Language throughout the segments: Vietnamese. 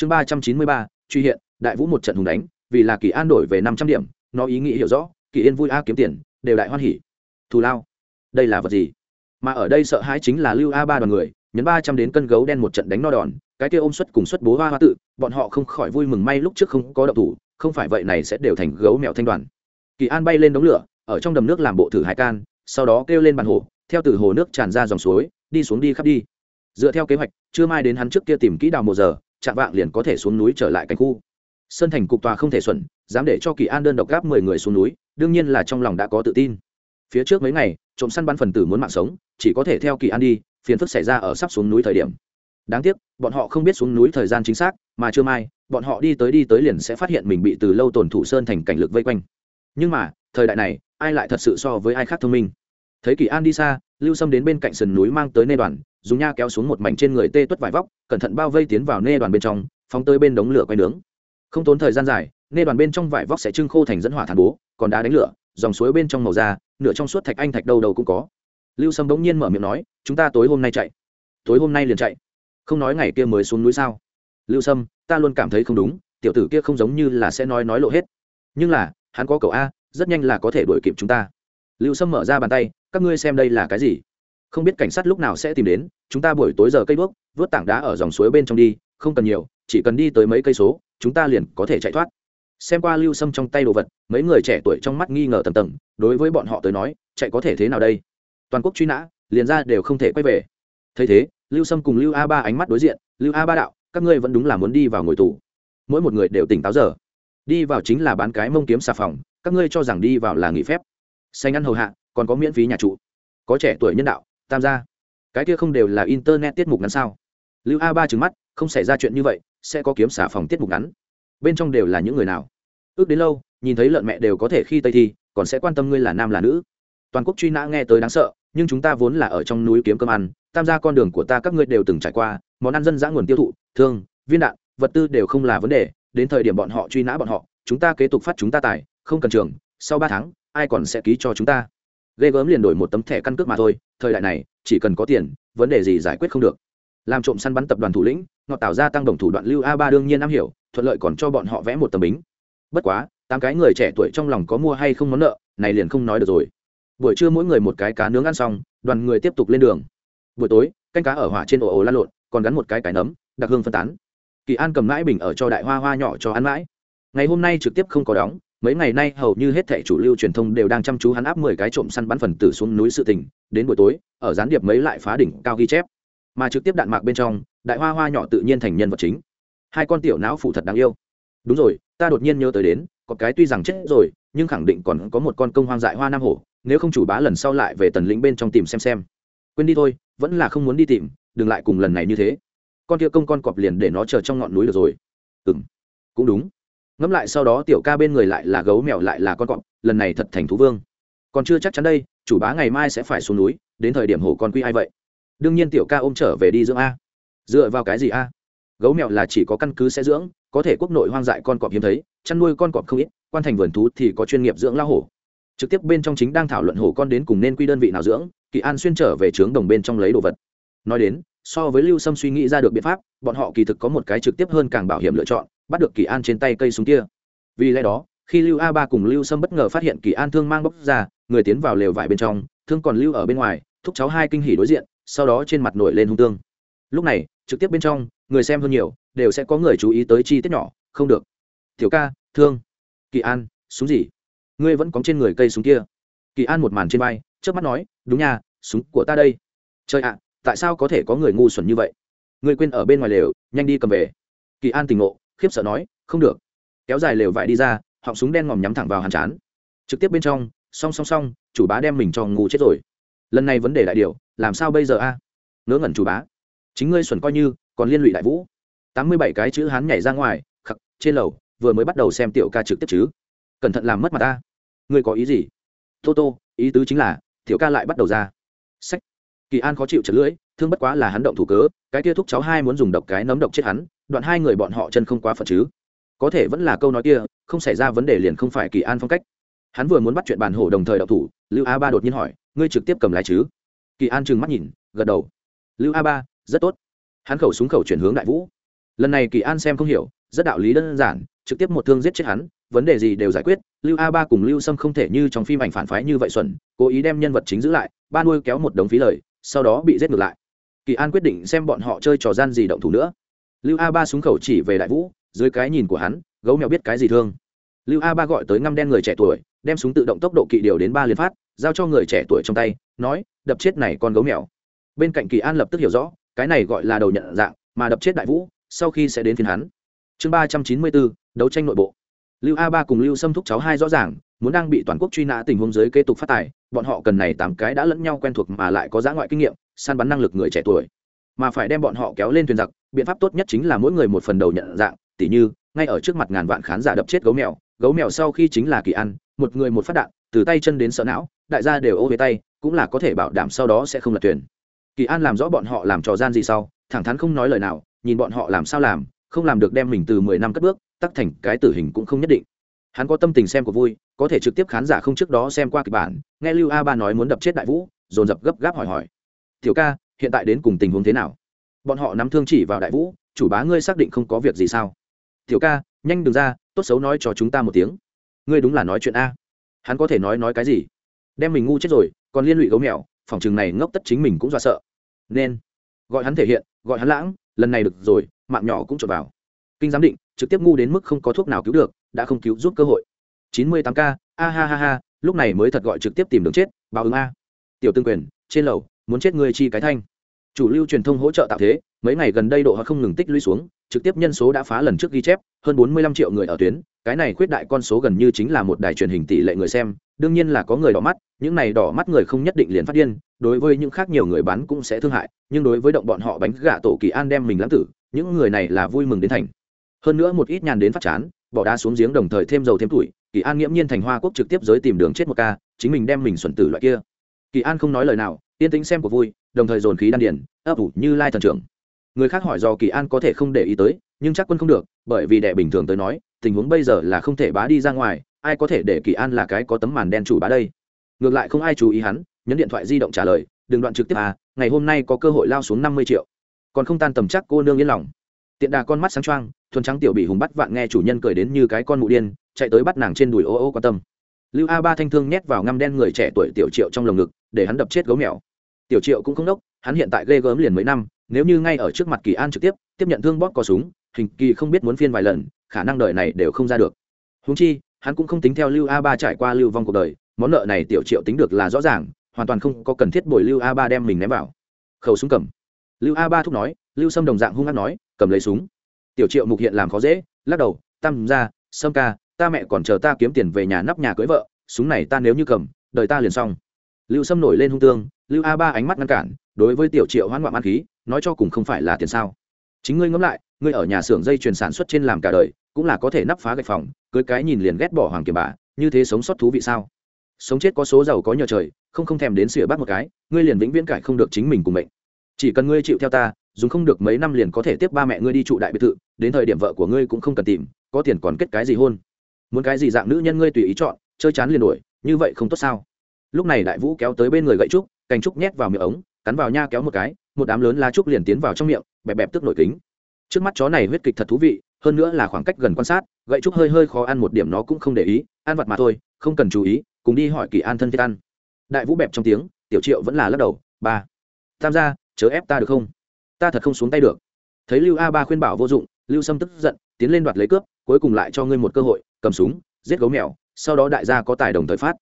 chương ba trăm chín mươi ba, truy hiện, đại vũ một trận hùng đánh, vì là kỳ an đổi về năm trăm điểm, nó ý nghĩ hiểu rõ, kỳ yên vui a kiếm tiền, đều đại hoan hỉ. Thù lao. Đây là vật gì? Mà ở đây sợ hãi chính là lưu a ba đoàn người, nhấn ba trăm đến cân gấu đen một trận đánh no đòn, cái kia ôm suất cùng suất bố hoa hoa tự, bọn họ không khỏi vui mừng may lúc trước không có động thủ, không phải vậy này sẽ đều thành gấu mèo thanh đoàn. Kỳ an bay lên đống lửa, ở trong đầm nước làm bộ thử hai can, sau đó kêu lên bàn hồ, theo từ hồ nước tràn ra dòng suối, đi xuống đi khắp đi. Dựa theo kế hoạch chưa mai đến hắn trước kia tìm kỹ đào một giờ chạm vạng liền có thể xuống núi trở lại cảnh khu. Sơn thành cục tòa không thể xuẩn, dám để cho kỳ an đơn độc gáp mười người xuống núi, đương nhiên là trong lòng đã có tự tin. Phía trước mấy ngày, trộm săn bắn phần tử muốn mạng sống, chỉ có thể theo kỳ an đi, phiền phức xảy ra ở sắp xuống núi thời điểm. Đáng tiếc, bọn họ không biết xuống núi thời gian chính xác, mà chưa mai, bọn họ đi tới đi tới liền sẽ phát hiện mình bị từ lâu tổn thủ sơn thành cảnh lực vây quanh. Nhưng mà, thời đại này, ai lại thật sự so với ai khác thông minh? Thấy kỳ an đi xa, lưu sâm đến bên cạnh sườn núi mang tới nê đoàn dùng nha kéo xuống một mảnh trên người tê tuất vải vóc, cẩn thận bao vây tiến vào nê đoàn bên trong, phóng tới bên đống lửa quay nướng. Không tốn thời gian dài, nê đoàn bên trong vải vóc sẽ trưng khô thành dẫn hỏa thàn bố, còn đá đánh lửa, dòng suối bên trong màu da, nửa trong suốt thạch anh thạch đâu đâu cũng có. Lưu sâm bỗng nhiên mở miệng nói, chúng ta tối hôm nay chạy. Tối hôm nay liền chạy. Không nói ngày kia mới xuống núi sao? Lưu sâm, ta luôn cảm thấy không đúng, tiểu tử kia không giống như là sẽ nói nói lộ hết. Nhưng là, hắn có cậu a, rất nhanh là có thể đuổi kịp chúng ta. Lưu sâm mở ra bàn tay, các ngươi xem đây là cái gì? Không biết cảnh sát lúc nào sẽ tìm đến, chúng ta buổi tối giờ cây đuốc, vớt tảng đá ở dòng suối bên trong đi, không cần nhiều, chỉ cần đi tới mấy cây số, chúng ta liền có thể chạy thoát. Xem qua lưu sâm trong tay đồ vật, mấy người trẻ tuổi trong mắt nghi ngờ tầm tầng, đối với bọn họ tới nói, chạy có thể thế nào đây? Toàn quốc truy nã, liền ra đều không thể quay về. Thấy thế, lưu sâm cùng lưu a ba ánh mắt đối diện, lưu a ba đạo, các ngươi vẫn đúng là muốn đi vào ngồi tù. Mỗi một người đều tỉnh táo giờ. Đi vào chính là bán cái mông kiếm xà phòng, các ngươi cho rằng đi vào là nghỉ phép. Xanh ăn hầu hạ, còn có miễn phí nhà trụ. Có trẻ tuổi nhân đạo tam gia. Cái kia không đều là internet tiết mục ngắn sao? Lưu a ba trừng mắt, không xảy ra chuyện như vậy, sẽ có kiếm xả phòng tiết mục ngắn. Bên trong đều là những người nào? Ước đến lâu, nhìn thấy lợn mẹ đều có thể khi tây thi, còn sẽ quan tâm ngươi là nam là nữ. Toàn quốc truy nã nghe tới đáng sợ, nhưng chúng ta vốn là ở trong núi kiếm cơm ăn, tam gia con đường của ta các ngươi đều từng trải qua, món ăn dân dã nguồn tiêu thụ, thương, viên đạn, vật tư đều không là vấn đề, đến thời điểm bọn họ truy nã bọn họ, chúng ta kế tục phát chúng ta tài, không cần trường, sau ba tháng, ai còn sẽ ký cho chúng ta? Ghê gớm liền đổi một tấm thẻ căn cước mà thôi, thời đại này, chỉ cần có tiền, vấn đề gì giải quyết không được. Làm trộm săn bắn tập đoàn thủ lĩnh ngọt tạo ra tăng đồng thủ đoạn lưu a ba đương nhiên am hiểu, thuận lợi còn cho bọn họ vẽ một tấm bính. Bất quá, tám cái người trẻ tuổi trong lòng có mua hay không món nợ, này liền không nói được rồi. Buổi trưa mỗi người một cái cá nướng ăn xong, đoàn người tiếp tục lên đường. Buổi tối, canh cá ở hỏa trên ổ ồ lan lộn, còn gắn một cái cái nấm, đặc hương phân tán. Kỳ an cầm mãi bình ở cho đại hoa hoa nhỏ cho ăn mãi. Ngày hôm nay trực tiếp không có đóng mấy ngày nay hầu như hết thảy chủ lưu truyền thông đều đang chăm chú hắn áp mười cái trộm săn bắn phần tử xuống núi sự tình, đến buổi tối, ở gián điệp mấy lại phá đỉnh cao ghi chép. Mà trực tiếp đạn mạc bên trong, đại hoa hoa nhỏ tự nhiên thành nhân vật chính. Hai con tiểu não phụ thật đáng yêu. Đúng rồi, ta đột nhiên nhớ tới đến, có cái tuy rằng chết rồi, nhưng khẳng định còn có một con công hoang dại hoa nam hổ, nếu không chủ bá lần sau lại về tần lĩnh bên trong tìm xem xem. Quên đi thôi, vẫn là không muốn đi tìm, đừng lại cùng lần này như thế. Con kia công con cọp liền để nó chờ trong ngọn núi được rồi. Ừ cũng đúng ngẫm lại sau đó tiểu ca bên người lại là gấu mèo lại là con cọp, lần này thật thành thú vương. Còn chưa chắc chắn đây, chủ bá ngày mai sẽ phải xuống núi, đến thời điểm hổ con quy ai vậy? Đương nhiên tiểu ca ôm trở về đi dưỡng a. Dựa vào cái gì a? Gấu mèo là chỉ có căn cứ sẽ dưỡng, có thể quốc nội hoang dại con cọp hiếm thấy, chăn nuôi con cọp không ít, quan thành vườn thú thì có chuyên nghiệp dưỡng lao hổ. Trực tiếp bên trong chính đang thảo luận hổ con đến cùng nên quy đơn vị nào dưỡng, kỳ an xuyên trở về trướng đồng bên trong lấy đồ vật. Nói đến so với lưu sâm suy nghĩ ra được biện pháp, bọn họ kỳ thực có một cái trực tiếp hơn càng bảo hiểm lựa chọn, bắt được kỳ an trên tay cây súng kia. Vì lẽ đó, khi lưu a ba cùng lưu sâm bất ngờ phát hiện kỳ an thương mang bốc ra, người tiến vào lều vải bên trong, thương còn lưu ở bên ngoài, thúc cháu hai kinh hỉ đối diện, sau đó trên mặt nổi lên hung tương. Lúc này, trực tiếp bên trong, người xem hơn nhiều, đều sẽ có người chú ý tới chi tiết nhỏ, không được. Tiểu ca, thương. Kỳ an, súng gì? Ngươi vẫn có trên người cây súng kia. Kỳ an một màn trên vai trước mắt nói, đúng nha, súng của ta đây. Trời ạ tại sao có thể có người ngu xuẩn như vậy? Người quên ở bên ngoài lều, nhanh đi cầm về. Kỳ an tỉnh ngộ, khiếp sợ nói, không được. Kéo dài lều vải đi ra, họng súng đen ngòm nhắm thẳng vào hàn chán. Trực tiếp bên trong, song song song, chủ bá đem mình cho ngu chết rồi. Lần này vấn đề đại điều, làm sao bây giờ a? À? ngớ ngẩn chủ bá. Chính ngươi xuẩn coi như, còn liên lụy đại vũ. Tám mươi bảy cái chữ hán nhảy ra ngoài, khắc, trên lầu, vừa mới bắt đầu xem tiểu ca trực tiếp chứ. Cẩn thận làm mất mặt ta. Ngươi có ý gì? Tô tô, ý tứ chính là, tiểu ca lại bắt đầu ra. Sách kỳ an khó chịu chật lưỡi, thương bất quá là hắn động thủ cớ, cái kia thúc cháu hai muốn dùng độc cái nấm độc chết hắn, đoạn hai người bọn họ chân không quá phật chứ. Có thể vẫn là câu nói kia, không xảy ra vấn đề liền không phải kỳ an phong cách. Hắn vừa muốn bắt chuyện bàn hổ đồng thời đậu thủ, lưu a ba đột nhiên hỏi, ngươi trực tiếp cầm lái chứ? Kỳ an trừng mắt nhìn, gật đầu. Lưu a ba, rất tốt. Hắn khẩu súng khẩu chuyển hướng đại vũ. Lần này kỳ an xem không hiểu, rất đạo lý đơn giản, trực tiếp một thương giết chết hắn, vấn đề gì đều giải quyết, lưu a ba cùng lưu sâm không thể như trong phim ảnh phản phái như vậy xuẩn, cố ý đem nhân vật chính giữ lại, ba nuôi kéo một đống phí lời sau đó bị giết ngược lại. Kỳ an quyết định xem bọn họ chơi trò gian gì động thủ nữa. Lưu a ba súng khẩu chỉ về đại vũ, dưới cái nhìn của hắn, gấu mèo biết cái gì thương. Lưu a ba gọi tới ngăm đen người trẻ tuổi, đem súng tự động tốc độ kỵ điều đến ba liên phát, giao cho người trẻ tuổi trong tay, nói, đập chết này con gấu mèo. Bên cạnh kỳ an lập tức hiểu rõ, cái này gọi là đầu nhận dạng, mà đập chết đại vũ, sau khi sẽ đến phiên hắn. Chương ba trăm chín mươi bốn, đấu tranh nội bộ. Lưu a ba cùng lưu xâm thúc cháu hai rõ ràng muốn đang bị toàn quốc truy nã tình huống giới kế tục phát tài, bọn họ cần này tám cái đã lẫn nhau quen thuộc mà lại có giá ngoại kinh nghiệm, săn bắn năng lực người trẻ tuổi. Mà phải đem bọn họ kéo lên thuyền giặc, biện pháp tốt nhất chính là mỗi người một phần đầu nhận dạng, tỉ như, ngay ở trước mặt ngàn vạn khán giả đập chết gấu mèo gấu mèo sau khi chính là kỳ ăn, một người một phát đạn, từ tay chân đến sợ não, đại gia đều ô về tay, cũng là có thể bảo đảm sau đó sẽ không lật thuyền. Kỳ an làm rõ bọn họ làm trò gian gì sau, thẳng thắn không nói lời nào, nhìn bọn họ làm sao làm, không làm được đem mình từ mười năm cất bước, tắc thành cái tử hình cũng không nhất định hắn có tâm tình xem của vui, có thể trực tiếp khán giả không trước đó xem qua kịch bản. Nghe lưu a ba nói muốn đập chết đại vũ, dồn dập gấp gáp hỏi hỏi. Tiểu ca, hiện tại đến cùng tình huống thế nào? Bọn họ nắm thương chỉ vào đại vũ, chủ bá ngươi xác định không có việc gì sao? Tiểu ca, nhanh đừng ra, tốt xấu nói cho chúng ta một tiếng. Ngươi đúng là nói chuyện a. Hắn có thể nói nói cái gì? Đem mình ngu chết rồi, còn liên lụy gấu mèo, phòng chừng này ngốc tất chính mình cũng do sợ. Nên. Gọi hắn thể hiện, gọi hắn lãng, lần này được rồi, mạng nhỏ cũng trộn vào. Kinh giám định, trực tiếp ngu đến mức không có thuốc nào cứu được đã không cứu giúp cơ hội. Chín mươi tám k a ha ha ha, lúc này mới thật gọi trực tiếp tìm đường chết, báo ứng a. Tiểu tương quyền, trên lầu, muốn chết người chi cái thanh. Chủ lưu truyền thông hỗ trợ tạo thế, mấy ngày gần đây độ họ không ngừng tích lũy xuống, trực tiếp nhân số đã phá lần trước ghi chép, hơn bốn mươi lăm triệu người ở tuyến, cái này khuyết đại con số gần như chính là một đài truyền hình tỷ lệ người xem, đương nhiên là có người đỏ mắt, những này đỏ mắt người không nhất định liền phát điên, đối với những khác nhiều người bán cũng sẽ thương hại, nhưng đối với động bọn họ bánh gà tổ kỳ an đem mình lãng tử, những người này là vui mừng đến thành. Hơn nữa một ít nhàn đến phát chán bỏ đá xuống giếng đồng thời thêm dầu thêm tuổi, kỳ an nghiễm nhiên thành hoa quốc trực tiếp giới tìm đường chết một ca, chính mình đem mình xuẩn tử loại kia. Kỳ an không nói lời nào, yên tĩnh xem của vui, đồng thời dồn khí đan điển ấp ủ như lai thần trưởng. Người khác hỏi do kỳ an có thể không để ý tới, nhưng chắc quân không được, bởi vì đệ bình thường tới nói, tình huống bây giờ là không thể bá đi ra ngoài, ai có thể để kỳ an là cái có tấm màn đen chủ bá đây? Ngược lại không ai chú ý hắn, nhấn điện thoại di động trả lời, đừng đoạn trực tiếp à ngày hôm nay có cơ hội lao xuống năm mươi triệu. Còn không tan tầm chắc cô nương yên lòng tiện đà con mắt sáng trăng thuần trắng tiểu bị hùng bắt vạn nghe chủ nhân cười đến như cái con mụ điên, chạy tới bắt nàng trên đùi ô ô quan tâm. Lưu a ba thanh thương nhét vào ngăm đen người trẻ tuổi tiểu triệu trong lồng ngực, để hắn đập chết gấu mèo. Tiểu triệu cũng không đốc, hắn hiện tại ghê gớm liền mấy năm, nếu như ngay ở trước mặt kỳ an trực tiếp tiếp nhận thương bóp có súng, hình kỳ không biết muốn phiên vài lần, khả năng đời này đều không ra được. Húng chi, hắn cũng không tính theo lưu a ba trải qua lưu vong cuộc đời, món nợ này tiểu triệu tính được là rõ ràng, hoàn toàn không có cần thiết bồi lưu a ba đem mình ném vào. Khẩu súng cầm. Lưu a ba thúc nói, lưu sâm đồng dạng hung hát nói cầm lấy súng. Tiểu triệu mục hiện làm khó dễ, lắc đầu, tam ra sâm ca, ta mẹ còn chờ ta kiếm tiền về nhà nắp nhà cưới vợ, súng này ta nếu như cầm, đời ta liền xong. Lưu sâm nổi lên hung tương, lưu a ba ánh mắt ngăn cản, đối với tiểu triệu hoãn ngoạm ăn khí, nói cho cùng không phải là tiền sao. Chính ngươi ngẫm lại, ngươi ở nhà xưởng dây chuyền sản xuất trên làm cả đời, cũng là có thể nắp phá gạch phòng, cưới cái nhìn liền ghét bỏ hoàng kiềm bà, như thế sống sót thú vị sao? Sống chết có số giàu có nhờ trời, không không thèm đến sửa bắt một cái, ngươi liền vĩnh viễn cải không được chính mình cùng mệnh. Chỉ cần ngươi chịu theo ta dùng không được mấy năm liền có thể tiếp ba mẹ ngươi đi trụ đại biệt thự, đến thời điểm vợ của ngươi cũng không cần tìm, có tiền còn kết cái gì hôn? Muốn cái gì dạng nữ nhân ngươi tùy ý chọn, chơi chán liền đổi như vậy không tốt sao? Lúc này đại vũ kéo tới bên người gậy trúc, cành trúc nhét vào miệng ống, cắn vào nha kéo một cái, một đám lớn lá trúc liền tiến vào trong miệng, bẹp bẹp tức nổi kính. Trước mắt chó này huyết kịch thật thú vị, hơn nữa là khoảng cách gần quan sát, gậy trúc hơi hơi khó ăn một điểm nó cũng không để ý, ăn vặt mà thôi, không cần chú ý, cùng đi hỏi kỳ an thân thiết ăn. Đại vũ bẹp trong tiếng, tiểu triệu vẫn là lắc đầu, ba tham gia, chớ ép ta được không? Ta thật không xuống tay được. Thấy lưu a ba khuyên bảo vô dụng, lưu sâm tức giận, tiến lên đoạt lấy cướp, cuối cùng lại cho ngươi một cơ hội, cầm súng, giết gấu mèo, sau đó đại gia có tài đồng thời phát.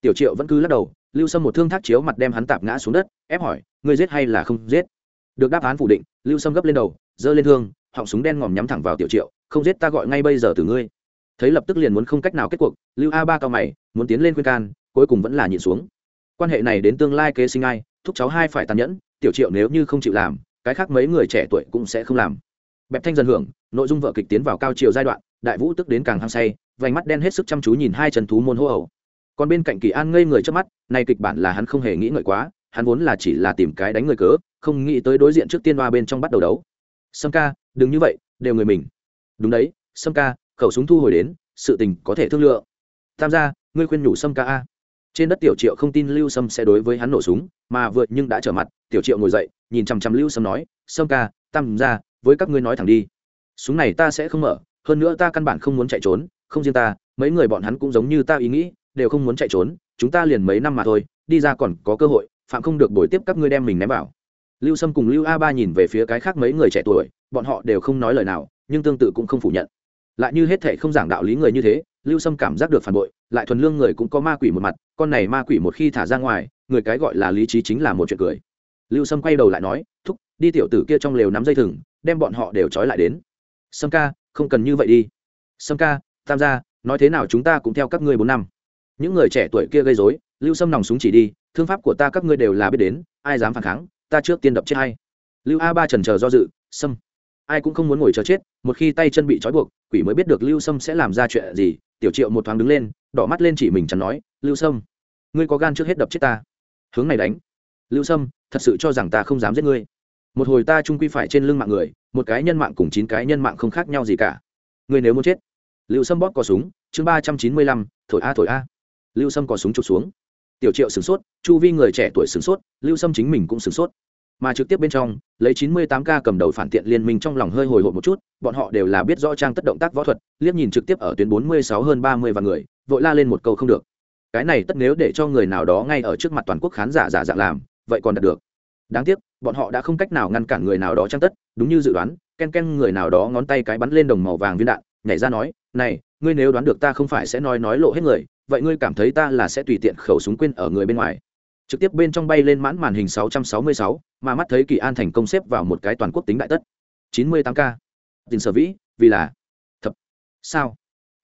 Tiểu triệu vẫn cứ lắc đầu, lưu sâm một thương thác chiếu mặt đem hắn tạp ngã xuống đất, ép hỏi, ngươi giết hay là không giết? Được đáp án phủ định, lưu sâm gấp lên đầu, giơ lên thương, họng súng đen ngòm nhắm thẳng vào tiểu triệu, không giết ta gọi ngay bây giờ từ ngươi. Thấy lập tức liền muốn không cách nào kết cuộc, lưu a ba cao mày, muốn tiến lên khuyên can, cuối cùng vẫn là nhịn xuống. Quan hệ này đến tương lai kế sinh ai, thúc cháu hai phải tàn nhẫn, tiểu triệu nếu như không chịu làm cái khác mấy người trẻ tuổi cũng sẽ không làm. Bẹp thanh dần hưởng, nội dung vợ kịch tiến vào cao chiều giai đoạn, đại vũ tức đến càng hăng say, vành mắt đen hết sức chăm chú nhìn hai trần thú môn hô ẩu còn bên cạnh kỳ an ngây người trước mắt, nay kịch bản là hắn không hề nghĩ ngợi quá, hắn vốn là chỉ là tìm cái đánh người cớ, không nghĩ tới đối diện trước tiên hoa bên trong bắt đầu đấu. Sâm ca, đừng như vậy, đều người mình. Đúng đấy, sâm ca, khẩu súng thu hồi đến, sự tình có thể thương lượng. Tham gia, ngươi khuyên nhủ sâm ca a trên đất tiểu triệu không tin lưu sâm sẽ đối với hắn nổ súng, mà vượt nhưng đã trở mặt, tiểu triệu ngồi dậy, nhìn chằm chằm lưu sâm nói, sâm ca, tam ra với các ngươi nói thẳng đi. Súng này ta sẽ không mở, hơn nữa ta căn bản không muốn chạy trốn, không riêng ta, mấy người bọn hắn cũng giống như ta ý nghĩ, đều không muốn chạy trốn, chúng ta liền mấy năm mà thôi, đi ra còn có cơ hội, phạm không được đổi tiếp các ngươi đem mình ném vào. Lưu sâm cùng lưu a ba nhìn về phía cái khác mấy người trẻ tuổi, bọn họ đều không nói lời nào, nhưng tương tự cũng không phủ nhận. Lại như hết thể không giảng đạo lý người như thế lưu sâm cảm giác được phản bội, lại thuần lương người cũng có ma quỷ một mặt, con này ma quỷ một khi thả ra ngoài, người cái gọi là lý trí chính là một chuyện cười. Lưu sâm quay đầu lại nói, thúc, đi tiểu tử kia trong lều nắm dây thừng, đem bọn họ đều trói lại đến. Sâm ca, không cần như vậy đi. Sâm ca, tam gia, nói thế nào chúng ta cũng theo các ngươi bốn năm. Những người trẻ tuổi kia gây dối lưu sâm nòng súng chỉ đi, thương pháp của ta các ngươi đều là biết đến, ai dám phản kháng, ta trước tiên đập chết hay. Lưu a ba trần chờ do dự, sâm ai cũng không muốn ngồi chờ chết, một khi tay chân bị trói buộc, quỷ mới biết được lưu sâm sẽ làm ra chuyện gì. Tiểu triệu một thoáng đứng lên, đỏ mắt lên chỉ mình chắn nói, lưu sâm, ngươi có gan trước hết đập chết ta? Hướng này đánh. Lưu sâm, thật sự cho rằng ta không dám giết ngươi. Một hồi ta trung quy phải trên lưng mạng người, một cái nhân mạng cùng chín cái nhân mạng không khác nhau gì cả. Ngươi nếu muốn chết. Lưu sâm bóp cò súng, chương ba trăm chín mươi lăm, thổi a thổi a. Lưu sâm cò súng chụp xuống. Tiểu triệu sửng sốt, chu vi người trẻ tuổi sửng sốt, lưu sâm chính mình cũng sửng sốt mà trực tiếp bên trong, lấy 98 k cầm đầu phản tiện liên minh trong lòng hơi hồi hộp một chút, bọn họ đều là biết rõ trang tất động tác võ thuật, liếc nhìn trực tiếp ở tuyến 46 hơn 30 và người, vội la lên một câu không được. Cái này tất nếu để cho người nào đó ngay ở trước mặt toàn quốc khán giả giả dạng làm, vậy còn đạt được. Đáng tiếc, bọn họ đã không cách nào ngăn cản người nào đó trang tất, đúng như dự đoán, ken ken người nào đó ngón tay cái bắn lên đồng màu vàng viên đạn, nhảy ra nói, này, ngươi nếu đoán được ta không phải sẽ nói nói lộ hết người, vậy ngươi cảm thấy ta là sẽ tùy tiện khẩu súng quên ở người bên ngoài? Trực tiếp bên trong bay lên mãn màn hình 666, mà mắt thấy kỳ an thành công xếp vào một cái toàn quốc tính đại tất. 98 k. Tình sở vĩ vì là thập. Sao?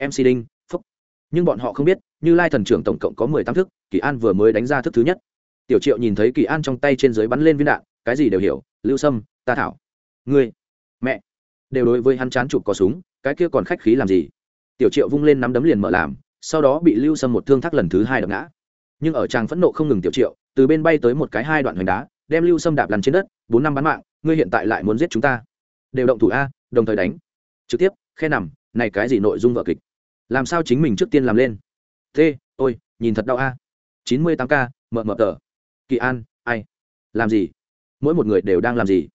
Mc đinh phúc. Nhưng bọn họ không biết như lai thần trưởng tổng cộng có 18 thức kỳ an vừa mới đánh ra thức thứ nhất. Tiểu triệu nhìn thấy kỳ an trong tay trên dưới bắn lên viên đạn cái gì đều hiểu lưu sâm ta thảo. Ngươi mẹ đều đối với hắn chán chụp có súng cái kia còn khách khí làm gì? Tiểu triệu vung lên nắm đấm liền mở làm sau đó bị lưu sâm một thương thác lần thứ hai đập ngã nhưng ở tràng phẫn nộ không ngừng tiểu triệu, từ bên bay tới một cái hai đoạn hoành đá, đem lưu sâm đạp lăn trên đất, bốn năm bán mạng, ngươi hiện tại lại muốn giết chúng ta. Đều động thủ a, đồng thời đánh. Trực tiếp, khe nằm, này cái gì nội dung vợ kịch? Làm sao chính mình trước tiên làm lên? T ôi, nhìn thật đau a. Chín mươi tám k, mợ mợ tờ. Kỳ an, ai? Làm gì? Mỗi một người đều đang làm gì?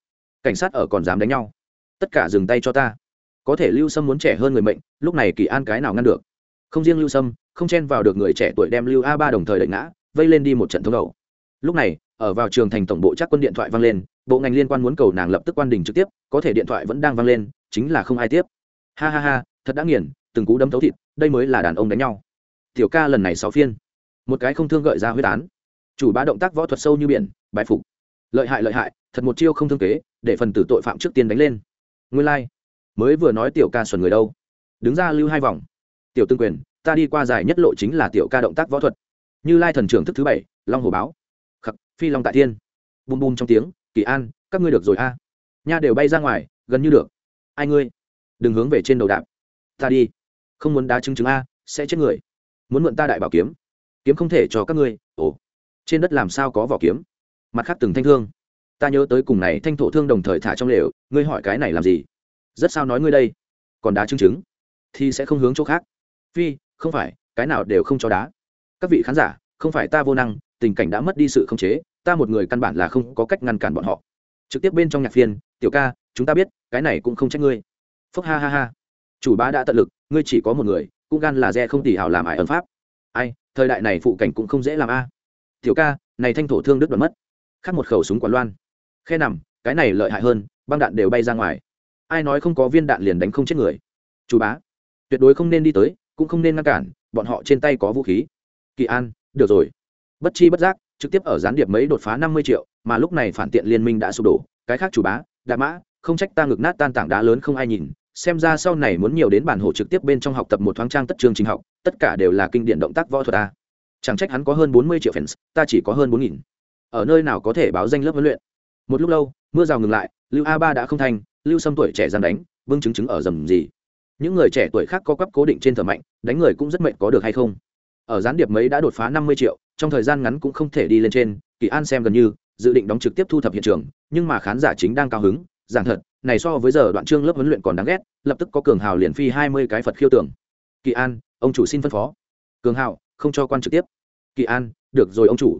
Cảnh sát ở còn dám đánh nhau. Tất cả dừng tay cho ta. Có thể lưu sâm muốn trẻ hơn người mệnh, lúc này kỳ an cái nào ngăn được? Không riêng lưu sâm, không chen vào được người trẻ tuổi đem lưu a ba đồng thời đẩy ngã, vây lên đi một trận thống đầu lúc này, ở vào trường thành tổng bộ chắc quân điện thoại vang lên, bộ ngành liên quan muốn cầu nàng lập tức quan đình trực tiếp, có thể điện thoại vẫn đang vang lên, chính là không ai tiếp. Ha ha ha, thật đã nghiền, từng cú đấm thấu thịt, đây mới là đàn ông đánh nhau. Tiểu ca lần này sáu phiên. Một cái không thương gợi ra huyết án. Chủ bá động tác võ thuật sâu như biển, bái phục. Lợi hại lợi hại, thật một chiêu không thương kế, để phần tử tội phạm trước tiên đánh lên. Nguyên lai、like. mới vừa nói tiểu ca xuẩn người đâu. Đứng ra lưu hai vòng tiểu tương quyền, ta đi qua dài nhất lộ chính là tiểu ca động tác võ thuật. Như lai thần trưởng thức thứ bảy, long hồ báo. Khắc, phi long tại thiên. Bùm bùm trong tiếng, kỳ an, các ngươi được rồi a. Nha đều bay ra ngoài, gần như được. Ai ngươi? Đừng hướng về trên đầu đạp. Ta đi. Không muốn đá chứng chứng a, sẽ chết người. Muốn mượn ta đại bảo kiếm. Kiếm không thể cho các ngươi. Ồ. Trên đất làm sao có vỏ kiếm? Mặt khác từng thanh thương. Ta nhớ tới cùng này thanh thổ thương đồng thời thả trong lều, ngươi hỏi cái này làm gì? Rất sao nói ngươi đây. Còn đá chứng chứng thì sẽ không hướng chỗ khác phi, không phải, cái nào đều không cho đá. Các vị khán giả, không phải ta vô năng, tình cảnh đã mất đi sự khống chế, ta một người căn bản là không có cách ngăn cản bọn họ. Trực tiếp bên trong nhạc phiên, tiểu ca, chúng ta biết, cái này cũng không trách ngươi. Phúc ha ha ha. Chủ bá đã tận lực, ngươi chỉ có một người, cũng gan là re không tỉ hảo làm ải ẩn pháp. Ai, thời đại này phụ cảnh cũng không dễ làm a. Tiểu ca, này thanh thổ thương đứt đoạn mất. Khắc một khẩu súng quả loan. Khe nằm, cái này lợi hại hơn, băng đạn đều bay ra ngoài. Ai nói không có viên đạn liền đánh không chết người. Chủ bá, tuyệt đối không nên đi tới cũng không nên ngăn cản, bọn họ trên tay có vũ khí. Kỳ an, được rồi. Bất chi bất giác, trực tiếp ở gián điệp mấy đột phá năm mươi triệu, mà lúc này phản tiện liên minh đã sụp đổ, cái khác chủ bá, đạ mã, không trách ta ngực nát tan tảng đá lớn không ai nhìn, xem ra sau này muốn nhiều đến bản hồ trực tiếp bên trong học tập một thoáng trang tất trường trình học, tất cả đều là kinh điển động tác võ thuật ta chẳng trách hắn có hơn bốn mươi triệu fans, ta chỉ có hơn bốn nghìn. Ở nơi nào có thể báo danh lớp huấn luyện? Một lúc lâu, mưa rào ngừng lại, lưu a ba đã không thành, lưu sâm tuổi trẻ gian đánh, vương chứng chứng ở dầm gì? Những người trẻ tuổi khác có cấp cố định trên thở mạnh, đánh người cũng rất mệnh có được hay không? Ở gián điệp mấy đã đột phá năm mươi triệu, trong thời gian ngắn cũng không thể đi lên trên, kỳ an xem gần như dự định đóng trực tiếp thu thập hiện trường, nhưng mà khán giả chính đang cao hứng, giảng thật, này so với giờ đoạn chương lớp huấn luyện còn đáng ghét, lập tức có cường hào liền phi hai mươi cái phật khiêu tưởng. Kỳ an, ông chủ xin phân phó. Cường hào, không cho quan trực tiếp. Kỳ an, được rồi ông chủ.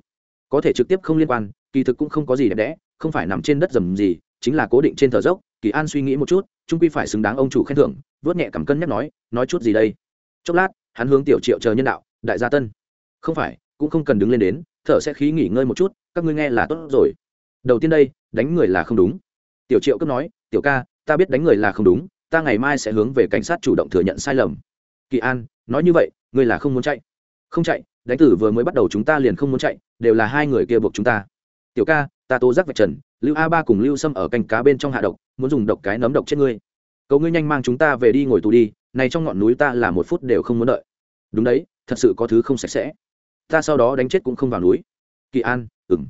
Có thể trực tiếp không liên quan, kỳ thực cũng không có gì đẹp đẽ, không phải nằm trên đất dầm gì, chính là cố định trên thờ dốc. Kỳ an suy nghĩ một chút trung quy phải xứng đáng ông chủ khen thưởng, vớt nhẹ cảm cân nhắc nói nói chút gì đây? Chốc lát, hắn hướng tiểu triệu chờ nhân đạo, đại gia tân. Không phải, cũng không cần đứng lên đến, thở sẽ khí nghỉ ngơi một chút, các ngươi nghe là tốt rồi. Đầu tiên đây, đánh người là không đúng. Tiểu triệu cấp nói, tiểu ca, ta biết đánh người là không đúng, ta ngày mai sẽ hướng về cảnh sát chủ động thừa nhận sai lầm. Kỳ an, nói như vậy, ngươi là không muốn chạy. Không chạy, đánh tử vừa mới bắt đầu chúng ta liền không muốn chạy, đều là hai người kia buộc chúng ta. Tiểu ca, ta tố giác vạch trần lưu a ba cùng lưu sâm ở canh cá bên trong hạ độc, muốn dùng độc cái nấm độc chết ngươi. Cầu ngươi nhanh mang chúng ta về đi ngồi tù đi, này trong ngọn núi ta là một phút đều không muốn đợi. Đúng đấy, thật sự có thứ không sạch sẽ. Ta sau đó đánh chết cũng không vào núi. Kỳ an ừng